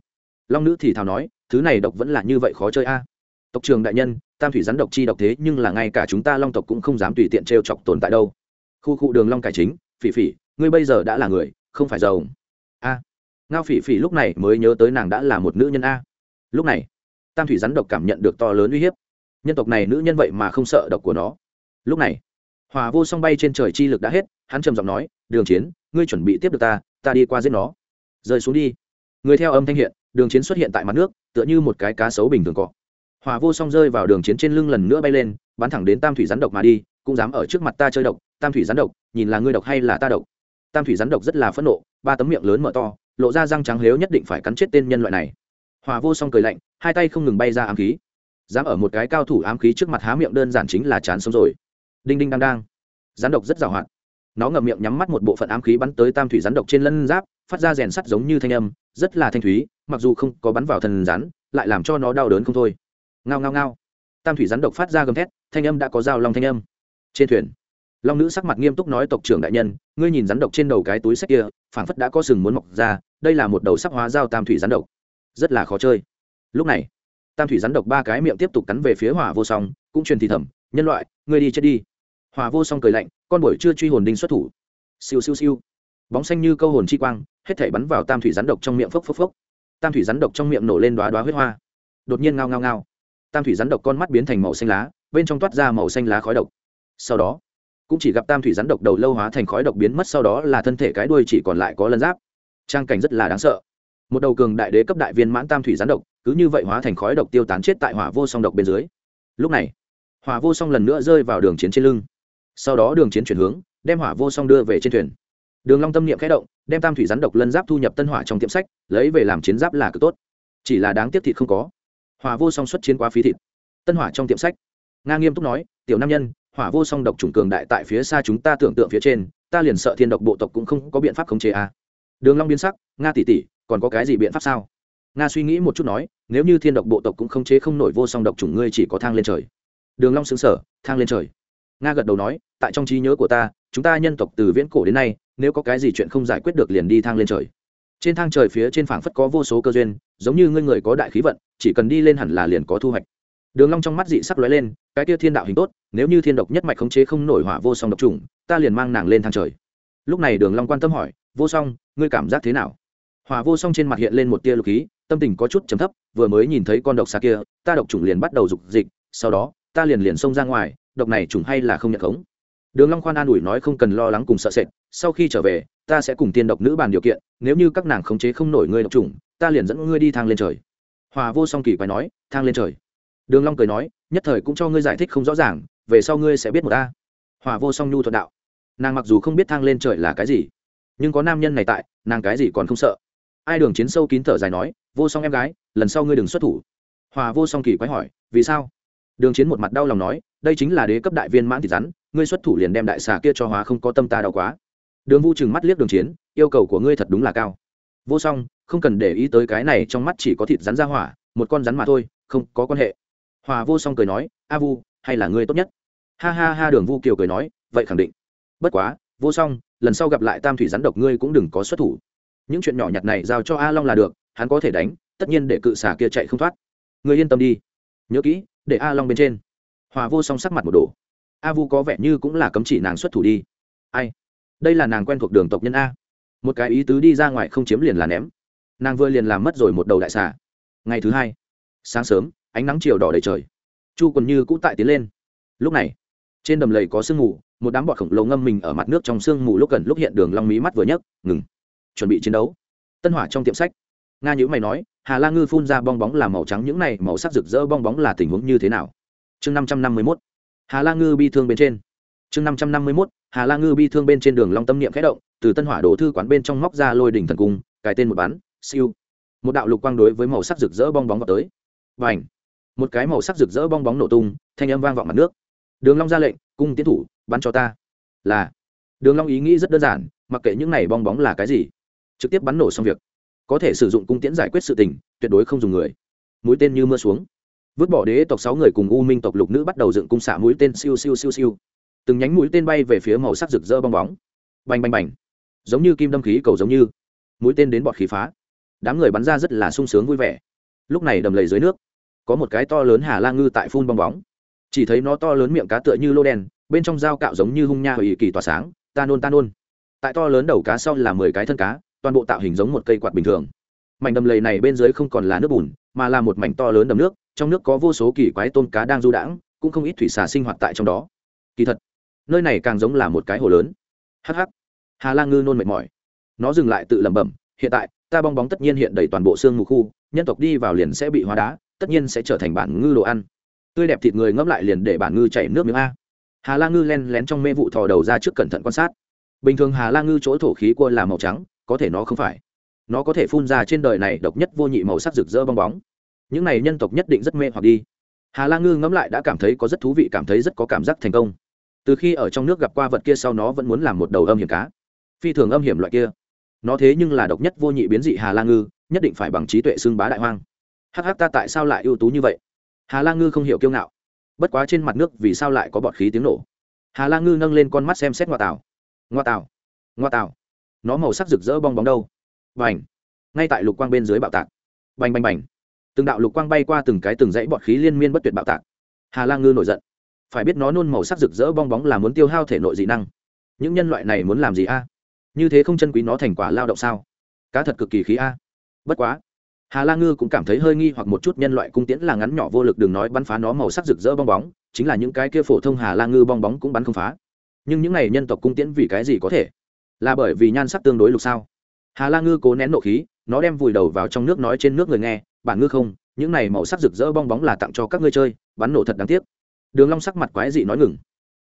long nữ thì thào nói, thứ này độc vẫn là như vậy khó chơi a. Tộc trường đại nhân, tam thủy rắn độc chi độc thế, nhưng là ngay cả chúng ta long tộc cũng không dám tùy tiện t r e o chọc tồn tại đâu. Khu khu đường long cải chính, phỉ phỉ, ngươi bây giờ đã là người, không phải giàu. A. Ngao phỉ phỉ lúc này mới nhớ tới nàng đã là một nữ nhân a. Lúc này tam thủy rắn độc cảm nhận được to lớn uy hiếp. Nhân tộc này nữ nhân vậy mà không sợ độc của nó. Lúc này, hòa vô song bay trên trời chi lực đã hết, hắn trầm giọng nói, đường chiến, ngươi chuẩn bị tiếp được ta ta đi qua giết nó. Rơi xuống đi. Người theo âm thanh hiện, đường chiến xuất hiện tại mặt nước, tựa như một cái cá sấu bình thường cọ. Hòa vô song rơi vào đường chiến trên lưng lần nữa bay lên, bắn thẳng đến tam thủy rắn độc mà đi, cũng dám ở trước mặt ta chơi độc. Tam thủy rắn độc, nhìn là ngươi độc hay là ta độc? Tam thủy rắn độc rất là phẫn nộ, ba tấm miệng lớn mở to, lộ ra răng trắng lếu nhất định phải cắn chết tên nhân loại này hòa vô song cười lạnh, hai tay không ngừng bay ra ám khí. Dám ở một cái cao thủ ám khí trước mặt há miệng đơn giản chính là chán sống rồi. Đinh đinh đang đang. Rắn độc rất giàu hoạt. Nó ngậm miệng nhắm mắt một bộ phận ám khí bắn tới tam thủy rắn độc trên lân giáp, phát ra rèn sắt giống như thanh âm, rất là thanh thúy, mặc dù không có bắn vào thần rắn, lại làm cho nó đau đớn không thôi. Ngao ngao ngao. Tam thủy rắn độc phát ra gầm thét, thanh âm đã có dao long thanh âm. Trên thuyền, long nữ sắc mặt nghiêm túc nói tộc trưởng đại nhân, ngươi nhìn rắn độc trên đầu cái túi sách kia, phảng phất đã có sừng muốn mọc ra, đây là một đầu sắc hóa dao tam thủy rắn độc rất là khó chơi. Lúc này, tam thủy rắn độc ba cái miệng tiếp tục cắn về phía hỏa vô song, cũng truyền thì thầm, nhân loại, ngươi đi chết đi. Hỏa vô song cười lạnh, con buổi chưa truy hồn đinh xuất thủ. Siêu siêu siêu. Bóng xanh như câu hồn chi quang, hết thể bắn vào tam thủy rắn độc trong miệng phốc phốc phốc. Tam thủy rắn độc trong miệng nổ lên đoá đoá huyết hoa. Đột nhiên ngao ngao ngao. Tam thủy rắn độc con mắt biến thành màu xanh lá, bên trong toát ra màu xanh lá khói độc. Sau đó, cũng chỉ gặp tam thủy rắn độc đầu lâu hóa thành khói độc biến mất, sau đó là thân thể cái đuôi chỉ còn lại có lân giáp. Trang cảnh rất là đáng sợ một đầu cường đại đế cấp đại viên mãn tam thủy gián độc, cứ như vậy hóa thành khói độc tiêu tán chết tại hỏa vô song độc bên dưới. Lúc này, hỏa vô song lần nữa rơi vào đường chiến trên lưng. Sau đó đường chiến chuyển hướng, đem hỏa vô song đưa về trên thuyền. Đường long tâm niệm khẽ động, đem tam thủy rắn độc lân giáp thu nhập tân hỏa trong tiệm sách, lấy về làm chiến giáp là cực tốt. Chỉ là đáng tiếc thịt không có. Hỏa vô song xuất chiến quá phí thịt. Tân hỏa trong tiệm sách. Nga nghiêm túc nói, tiểu nam nhân, hỏa vô song độc chủng cường đại tại phía xa chúng ta tưởng tượng phía trên, ta liền sợ thiên độc bộ tộc cũng không có biện pháp khống chế a. À. đường long biến sắc, nga tỷ tỷ còn có cái gì biện pháp sao? Nga suy nghĩ một chút nói, nếu như thiên độc bộ tộc cũng không chế không nổi vô song độc chủng, ngươi chỉ có thang lên trời. Đường long sững sờ, thang lên trời. Nga gật đầu nói, tại trong trí nhớ của ta, chúng ta nhân tộc từ viễn cổ đến nay, nếu có cái gì chuyện không giải quyết được liền đi thang lên trời. Trên thang trời phía trên phảng phất có vô số cơ duyên, giống như ngươi người có đại khí vận, chỉ cần đi lên hẳn là liền có thu hoạch. Đường long trong mắt dị sắc lóe lên, cái kia thiên đạo hình tốt, nếu như thiên độc nhất mạch khống chế không nổi hỏa vô song độc trùng ta liền mang nàng lên thang trời. Lúc này đường long quan tâm hỏi, vô song, ngươi cảm giác thế nào? Hỏa vô song trên mặt hiện lên một tia lục khí tâm tình có chút trầm thấp, vừa mới nhìn thấy con độc xà kia, ta độc trùng liền bắt đầu dục dịch, sau đó, ta liền liền xông ra ngoài, độc này trùng hay là không nhận khống. Đường long khoan an ủi nói không cần lo lắng cùng sợ sệt, sau khi trở về, ta sẽ cùng tiên độc nữ bàn điều kiện, nếu như các nàng khống chế không nổi ngươi độc trùng ta liền dẫn ngươi đi thang lên trời. Hòa vô song kỳ quái nói, thang lên trời. Đường long cười nói, nhất thời cũng cho ngươi giải thích không rõ ràng, về sau ngươi sẽ biết một ta. Hòa vô song nhu thuận đạo. Nàng mặc dù không biết thang lên trời là cái gì, nhưng có nam nhân này tại, nàng cái gì còn không sợ ai đường chiến sâu kín thở dài nói, vô song em gái, lần sau ngươi đừng xuất thủ. Hòa vô song kỳ quái hỏi, vì sao? Đường chiến một mặt đau lòng nói, đây chính là đế cấp đại viên mãn thịt rắn, ngươi xuất thủ liền đem đại xà kia cho hóa không có tâm ta đau quá. Đường vu chừng mắt liếc đường chiến, yêu cầu của ngươi thật đúng là cao. Vô song, không cần để ý tới cái này trong mắt chỉ có thịt rắn ra hỏa, một con rắn mà thôi, không có quan hệ. Hòa vô song cười nói, a vu, hay là ngươi tốt nhất? Ha ha ha, đường vu kiều cười nói, vậy khẳng định. Bất quá, vô song, lần sau gặp lại tam thủy rắn độc ngươi cũng đừng có xuất thủ những chuyện nhỏ nhặt này giao cho a long là được, hắn có thể đánh, tất nhiên để cự xà kia chạy không thoát. Người yên tâm đi. Nhớ kỹ, để a long bên trên. Hòa vô song sắc mặt một đồ a vu có vẻ như cũng là cấm chỉ nàng xuất thủ đi. Ai? Đây là nàng quen thuộc đường tộc nhân a. Một cái ý tứ đi ra ngoài không chiếm liền là ném. Nàng vừa liền làm mất rồi một đầu đại xà. Ngày thứ hai, sáng sớm, ánh nắng chiều đỏ đầy trời. Chu còn như cũ tại tiến lên. Lúc này, trên đầm lầy có sương mù, một đám bọt khổng lồ ngâm mình ở mặt nước trong sương mù lúc gần lúc hiện đường long mí mắt vừa nhấc, ngừng chuẩn bị chiến đấu. Tân hỏa trong tiệm sách, nga nhữ mày nói, hà la ngư phun ra bong bóng là màu trắng, những này màu sắc rực rỡ bong bóng là tình huống như thế nào? Chương năm trăm năm mươi mốt, hà la ngư bi thương bên trên. Chương năm trăm năm mươi mốt, hà la ngư bi thương bên trên đường long tâm niệm khẽ động, từ tân hỏa đổ thư quán bên trong móc ra lôi đỉnh thần cung, cài tên một bắn, siêu. Một đạo lục quang đối với màu sắc rực rỡ bong bóng vào tới. Và ảnh một cái màu sắc rực rỡ bong bóng nổ tung, thanh âm vang vọng mặt nước. Đường long ra lệnh, cung tiến thủ, bắn cho ta. Là, đường long ý nghĩ rất đơn giản, mặc kệ những này bong bóng là cái gì trực tiếp bắn nổ xong việc. Có thể sử dụng cung tiễn giải quyết sự tình, tuyệt đối không dùng người. Mũi tên như mưa xuống. Vứt bỏ đế tộc sáu người cùng u minh tộc lục nữ bắt đầu dựng cung xạ mũi tên siêu siêu siêu siêu. Từng nhánh mũi tên bay về phía màu sắc rực rỡ bong bóng. Bành bành bành. Giống như kim đâm khí cầu giống như. Mũi tên đến bọt khí phá. Đám người bắn ra rất là sung sướng vui vẻ. Lúc này đầm lầy dưới nước. Có một cái to lớn hà la ngư tại phun bong bóng. Chỉ thấy nó to lớn miệng cá tựa như lô đen, bên trong dao cạo giống như hung nha hủy kỳ tỏa sáng, ta nôn ta nôn. Tại to lớn đầu cá sau là mười cái thân cá toàn bộ tạo hình giống một cây quạt bình thường. Mảnh đầm lầy này bên dưới không còn là nước bùn, mà là một mảnh to lớn đầm nước, trong nước có vô số kỳ quái tôm cá đang du đãng, cũng không ít thủy xà sinh hoạt tại trong đó. Kỳ thật, nơi này càng giống là một cái hồ lớn. Hh hà lan ngư nôn mệt mỏi. Nó dừng lại tự lẩm bẩm, hiện tại, ta bong bóng tất nhiên hiện đầy toàn bộ xương mù khu, nhân tộc đi vào liền sẽ bị hóa đá, tất nhiên sẽ trở thành bản ngư đồ ăn. Tươi đẹp thịt người ngẫm lại liền để bản ngư chảy nước miếng a. Hà lan ngư len lén trong mê vụ thò đầu ra trước cẩn thận quan sát. Bình thường hà lan ngư chỗ thổ khí cua là màu trắng có thể nó không phải. Nó có thể phun ra trên đời này độc nhất vô nhị màu sắc rực rỡ bong bóng. Những này nhân tộc nhất định rất mê hoặc đi. Hà la ngư ngẫm lại đã cảm thấy có rất thú vị, cảm thấy rất có cảm giác thành công. Từ khi ở trong nước gặp qua vật kia sau nó vẫn muốn làm một đầu âm hiểm cá. Phi thường âm hiểm loại kia. Nó thế nhưng là độc nhất vô nhị biến dị hà la ngư, nhất định phải bằng trí tuệ xưng bá đại hoang. Hh ta tại sao lại ưu tú như vậy? Hà la ngư không hiểu kiêu ngạo. Bất quá trên mặt nước vì sao lại có bọt khí tiếng nổ? Hà la ngư nâng lên con mắt xem xét ngoa tảo ngoa tảo ngoa tảo nó màu sắc rực rỡ bong bóng đâu. Bành. Ngay tại lục quang bên dưới bạo tạc. Bành bành bành. Từng đạo lục quang bay qua từng cái từng dãy bọt khí liên miên bất tuyệt bạo tạc. Hà lan ngư nổi giận. Phải biết nó nôn màu sắc rực rỡ bong bóng là muốn tiêu hao thể nội dị năng. Những nhân loại này muốn làm gì a? Như thế không chân quý nó thành quả lao động sao? Cá thật cực kỳ khí a. Bất quá, hà lan ngư cũng cảm thấy hơi nghi hoặc một chút nhân loại cung tiễn là ngắn nhỏ vô lực đừng nói bắn phá nó màu sắc rực rỡ bong bóng, chính là những cái kia phổ thông hà lan ngư bong bóng cũng bắn không phá. Nhưng những này nhân tộc cung tiễn vì cái gì có thể? Là bởi vì nhan sắc tương đối lục sao? Hà la ngư cố nén nộ khí, nó đem vùi đầu vào trong nước nói trên nước người nghe bản ngư không, những này màu sắc rực rỡ bong bóng là tặng cho các ngươi chơi, bắn nổ thật đáng tiếc. Đường long sắc mặt quái dị nói ngừng.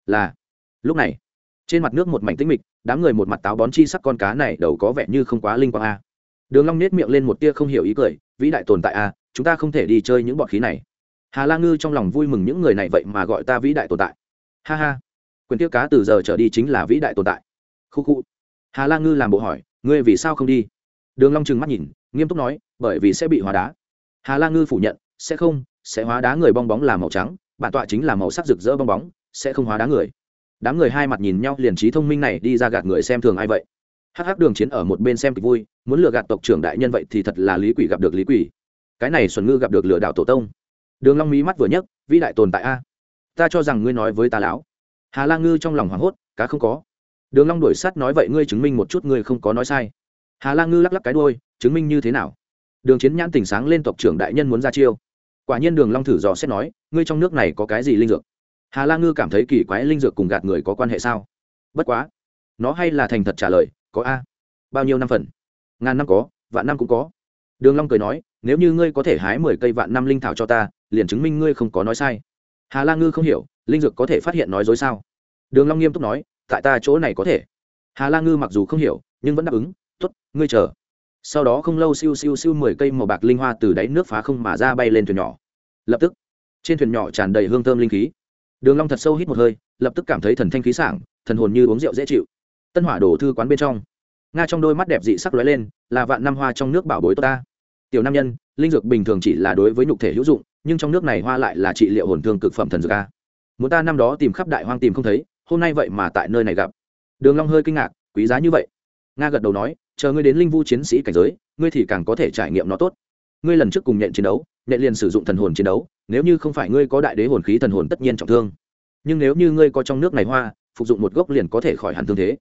Là. Lúc này, trên mặt nước một mảnh tĩnh mịch, đám người một mặt táo bón chi sắc con cá này đầu có vẻ như không quá linh quang a. Đường long nét miệng lên một tia không hiểu ý cười, vĩ đại tồn tại a, chúng ta không thể đi chơi những bọn khí này. Hà la ngư trong lòng vui mừng những người này vậy mà gọi ta vĩ đại tồn tại. Ha ha. Quyền tiêu cá từ giờ trở đi chính là vĩ đại tồn tại. Khu khu hà la ngư làm bộ hỏi ngươi vì sao không đi đường long trừng mắt nhìn nghiêm túc nói bởi vì sẽ bị hóa đá hà la ngư phủ nhận sẽ không sẽ hóa đá người bong bóng là màu trắng bản tọa chính là màu sắc rực rỡ bong bóng sẽ không hóa đá người đám người hai mặt nhìn nhau liền trí thông minh này đi ra gạt người xem thường ai vậy hắc hắc đường chiến ở một bên xem kịch vui muốn lừa gạt tộc trưởng đại nhân vậy thì thật là lý quỷ gặp được lý quỷ cái này xuân ngư gặp được lừa đảo tổ tông đường long mí mắt vừa nhấc vĩ đại tồn tại a ta cho rằng ngươi nói với ta lão hà la ngư trong lòng hoảng hốt cá không có đường long đuổi sát nói vậy ngươi chứng minh một chút ngươi không có nói sai. Hà Lang ngư lắc lắc cái đuôi, chứng minh như thế nào? Đường chiến nhãn tỉnh sáng lên tộc trưởng đại nhân muốn ra chiêu. Quả nhiên đường long thử dò xét nói, ngươi trong nước này có cái gì linh dược? Hà Lang ngư cảm thấy kỳ quái linh dược cùng gạt người có quan hệ sao? Bất quá, nó hay là thành thật trả lời, có a. Bao nhiêu năm phần? Ngàn năm có, vạn năm cũng có. Đường long cười nói, nếu như ngươi có thể hái mười cây vạn năm linh thảo cho ta, liền chứng minh ngươi không có nói sai. Hà Lang ngư không hiểu, linh dược có thể phát hiện nói dối sao? Đường long nghiêm túc nói tại ta chỗ này có thể. Hà la ngư mặc dù không hiểu, nhưng vẫn đáp ứng, tốt, ngươi chờ. Sau đó không lâu siêu siêu siêu mười cây màu bạc linh hoa từ đáy nước phá không mà ra bay lên thuyền nhỏ. Lập tức, trên thuyền nhỏ tràn đầy hương thơm linh khí. Đường long thật sâu hít một hơi, lập tức cảm thấy thần thanh khí sảng, thần hồn như uống rượu dễ chịu. Tân hỏa đổ thư quán bên trong, nga trong đôi mắt đẹp dị sắc lóe lên, là vạn năm hoa trong nước bảo bối tốt ta. Tiểu nam nhân, linh dược bình thường chỉ là đối với nhục thể hữu dụng, nhưng trong nước này hoa lại là trị liệu hồn thương cực phẩm thần dược a. Muốn ta năm đó tìm khắp đại hoang tìm không thấy hôm nay vậy mà tại nơi này gặp. Đường long hơi kinh ngạc, quý giá như vậy. Nga gật đầu nói, chờ ngươi đến linh vu chiến sĩ cảnh giới, ngươi thì càng có thể trải nghiệm nó tốt. Ngươi lần trước cùng nhện chiến đấu, nhện liền sử dụng thần hồn chiến đấu, nếu như không phải ngươi có đại đế hồn khí thần hồn tất nhiên trọng thương. Nhưng nếu như ngươi có trong nước này hoa, phục dụng một gốc liền có thể khỏi hẳn thương thế.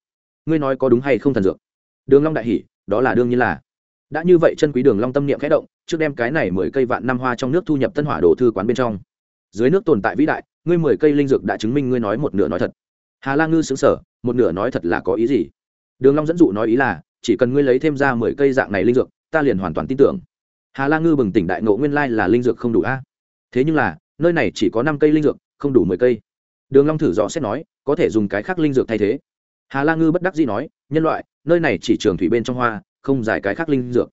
Ngươi nói có đúng hay không thần dược? Đường long đại hỉ, đó là đương nhiên là. Đã như vậy chân quý đường long tâm niệm khẽ động, trước đem cái này mười cây vạn năm hoa trong nước thu nhập tân hỏa đồ thư quán bên trong. Dưới nước tồn tại vĩ đại, ngươi mười cây linh dược đã chứng minh ngươi nói một nửa nói thật hà la ngư xứng sở một nửa nói thật là có ý gì? Đường long dẫn dụ nói ý là, chỉ cần ngươi lấy thêm ra mười cây dạng này linh dược, ta liền hoàn toàn tin tưởng. Hà la ngư bừng tỉnh đại ngộ nguyên lai là linh dược không đủ a. Thế nhưng là, nơi này chỉ có năm cây linh dược, không đủ mười cây. Đường long thử dò xét nói, có thể dùng cái khác linh dược thay thế. Hà la ngư bất đắc dĩ nói, nhân loại, nơi này chỉ trường thủy bên trong hoa, không giải cái khác linh dược.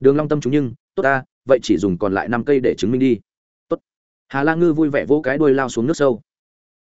Đường long tâm chúng nhưng, tốt ta, vậy chỉ dùng còn lại năm cây để chứng minh đi. Tốt. Hà la ngư vui vẻ vỗ cái đuôi lao xuống nước sâu.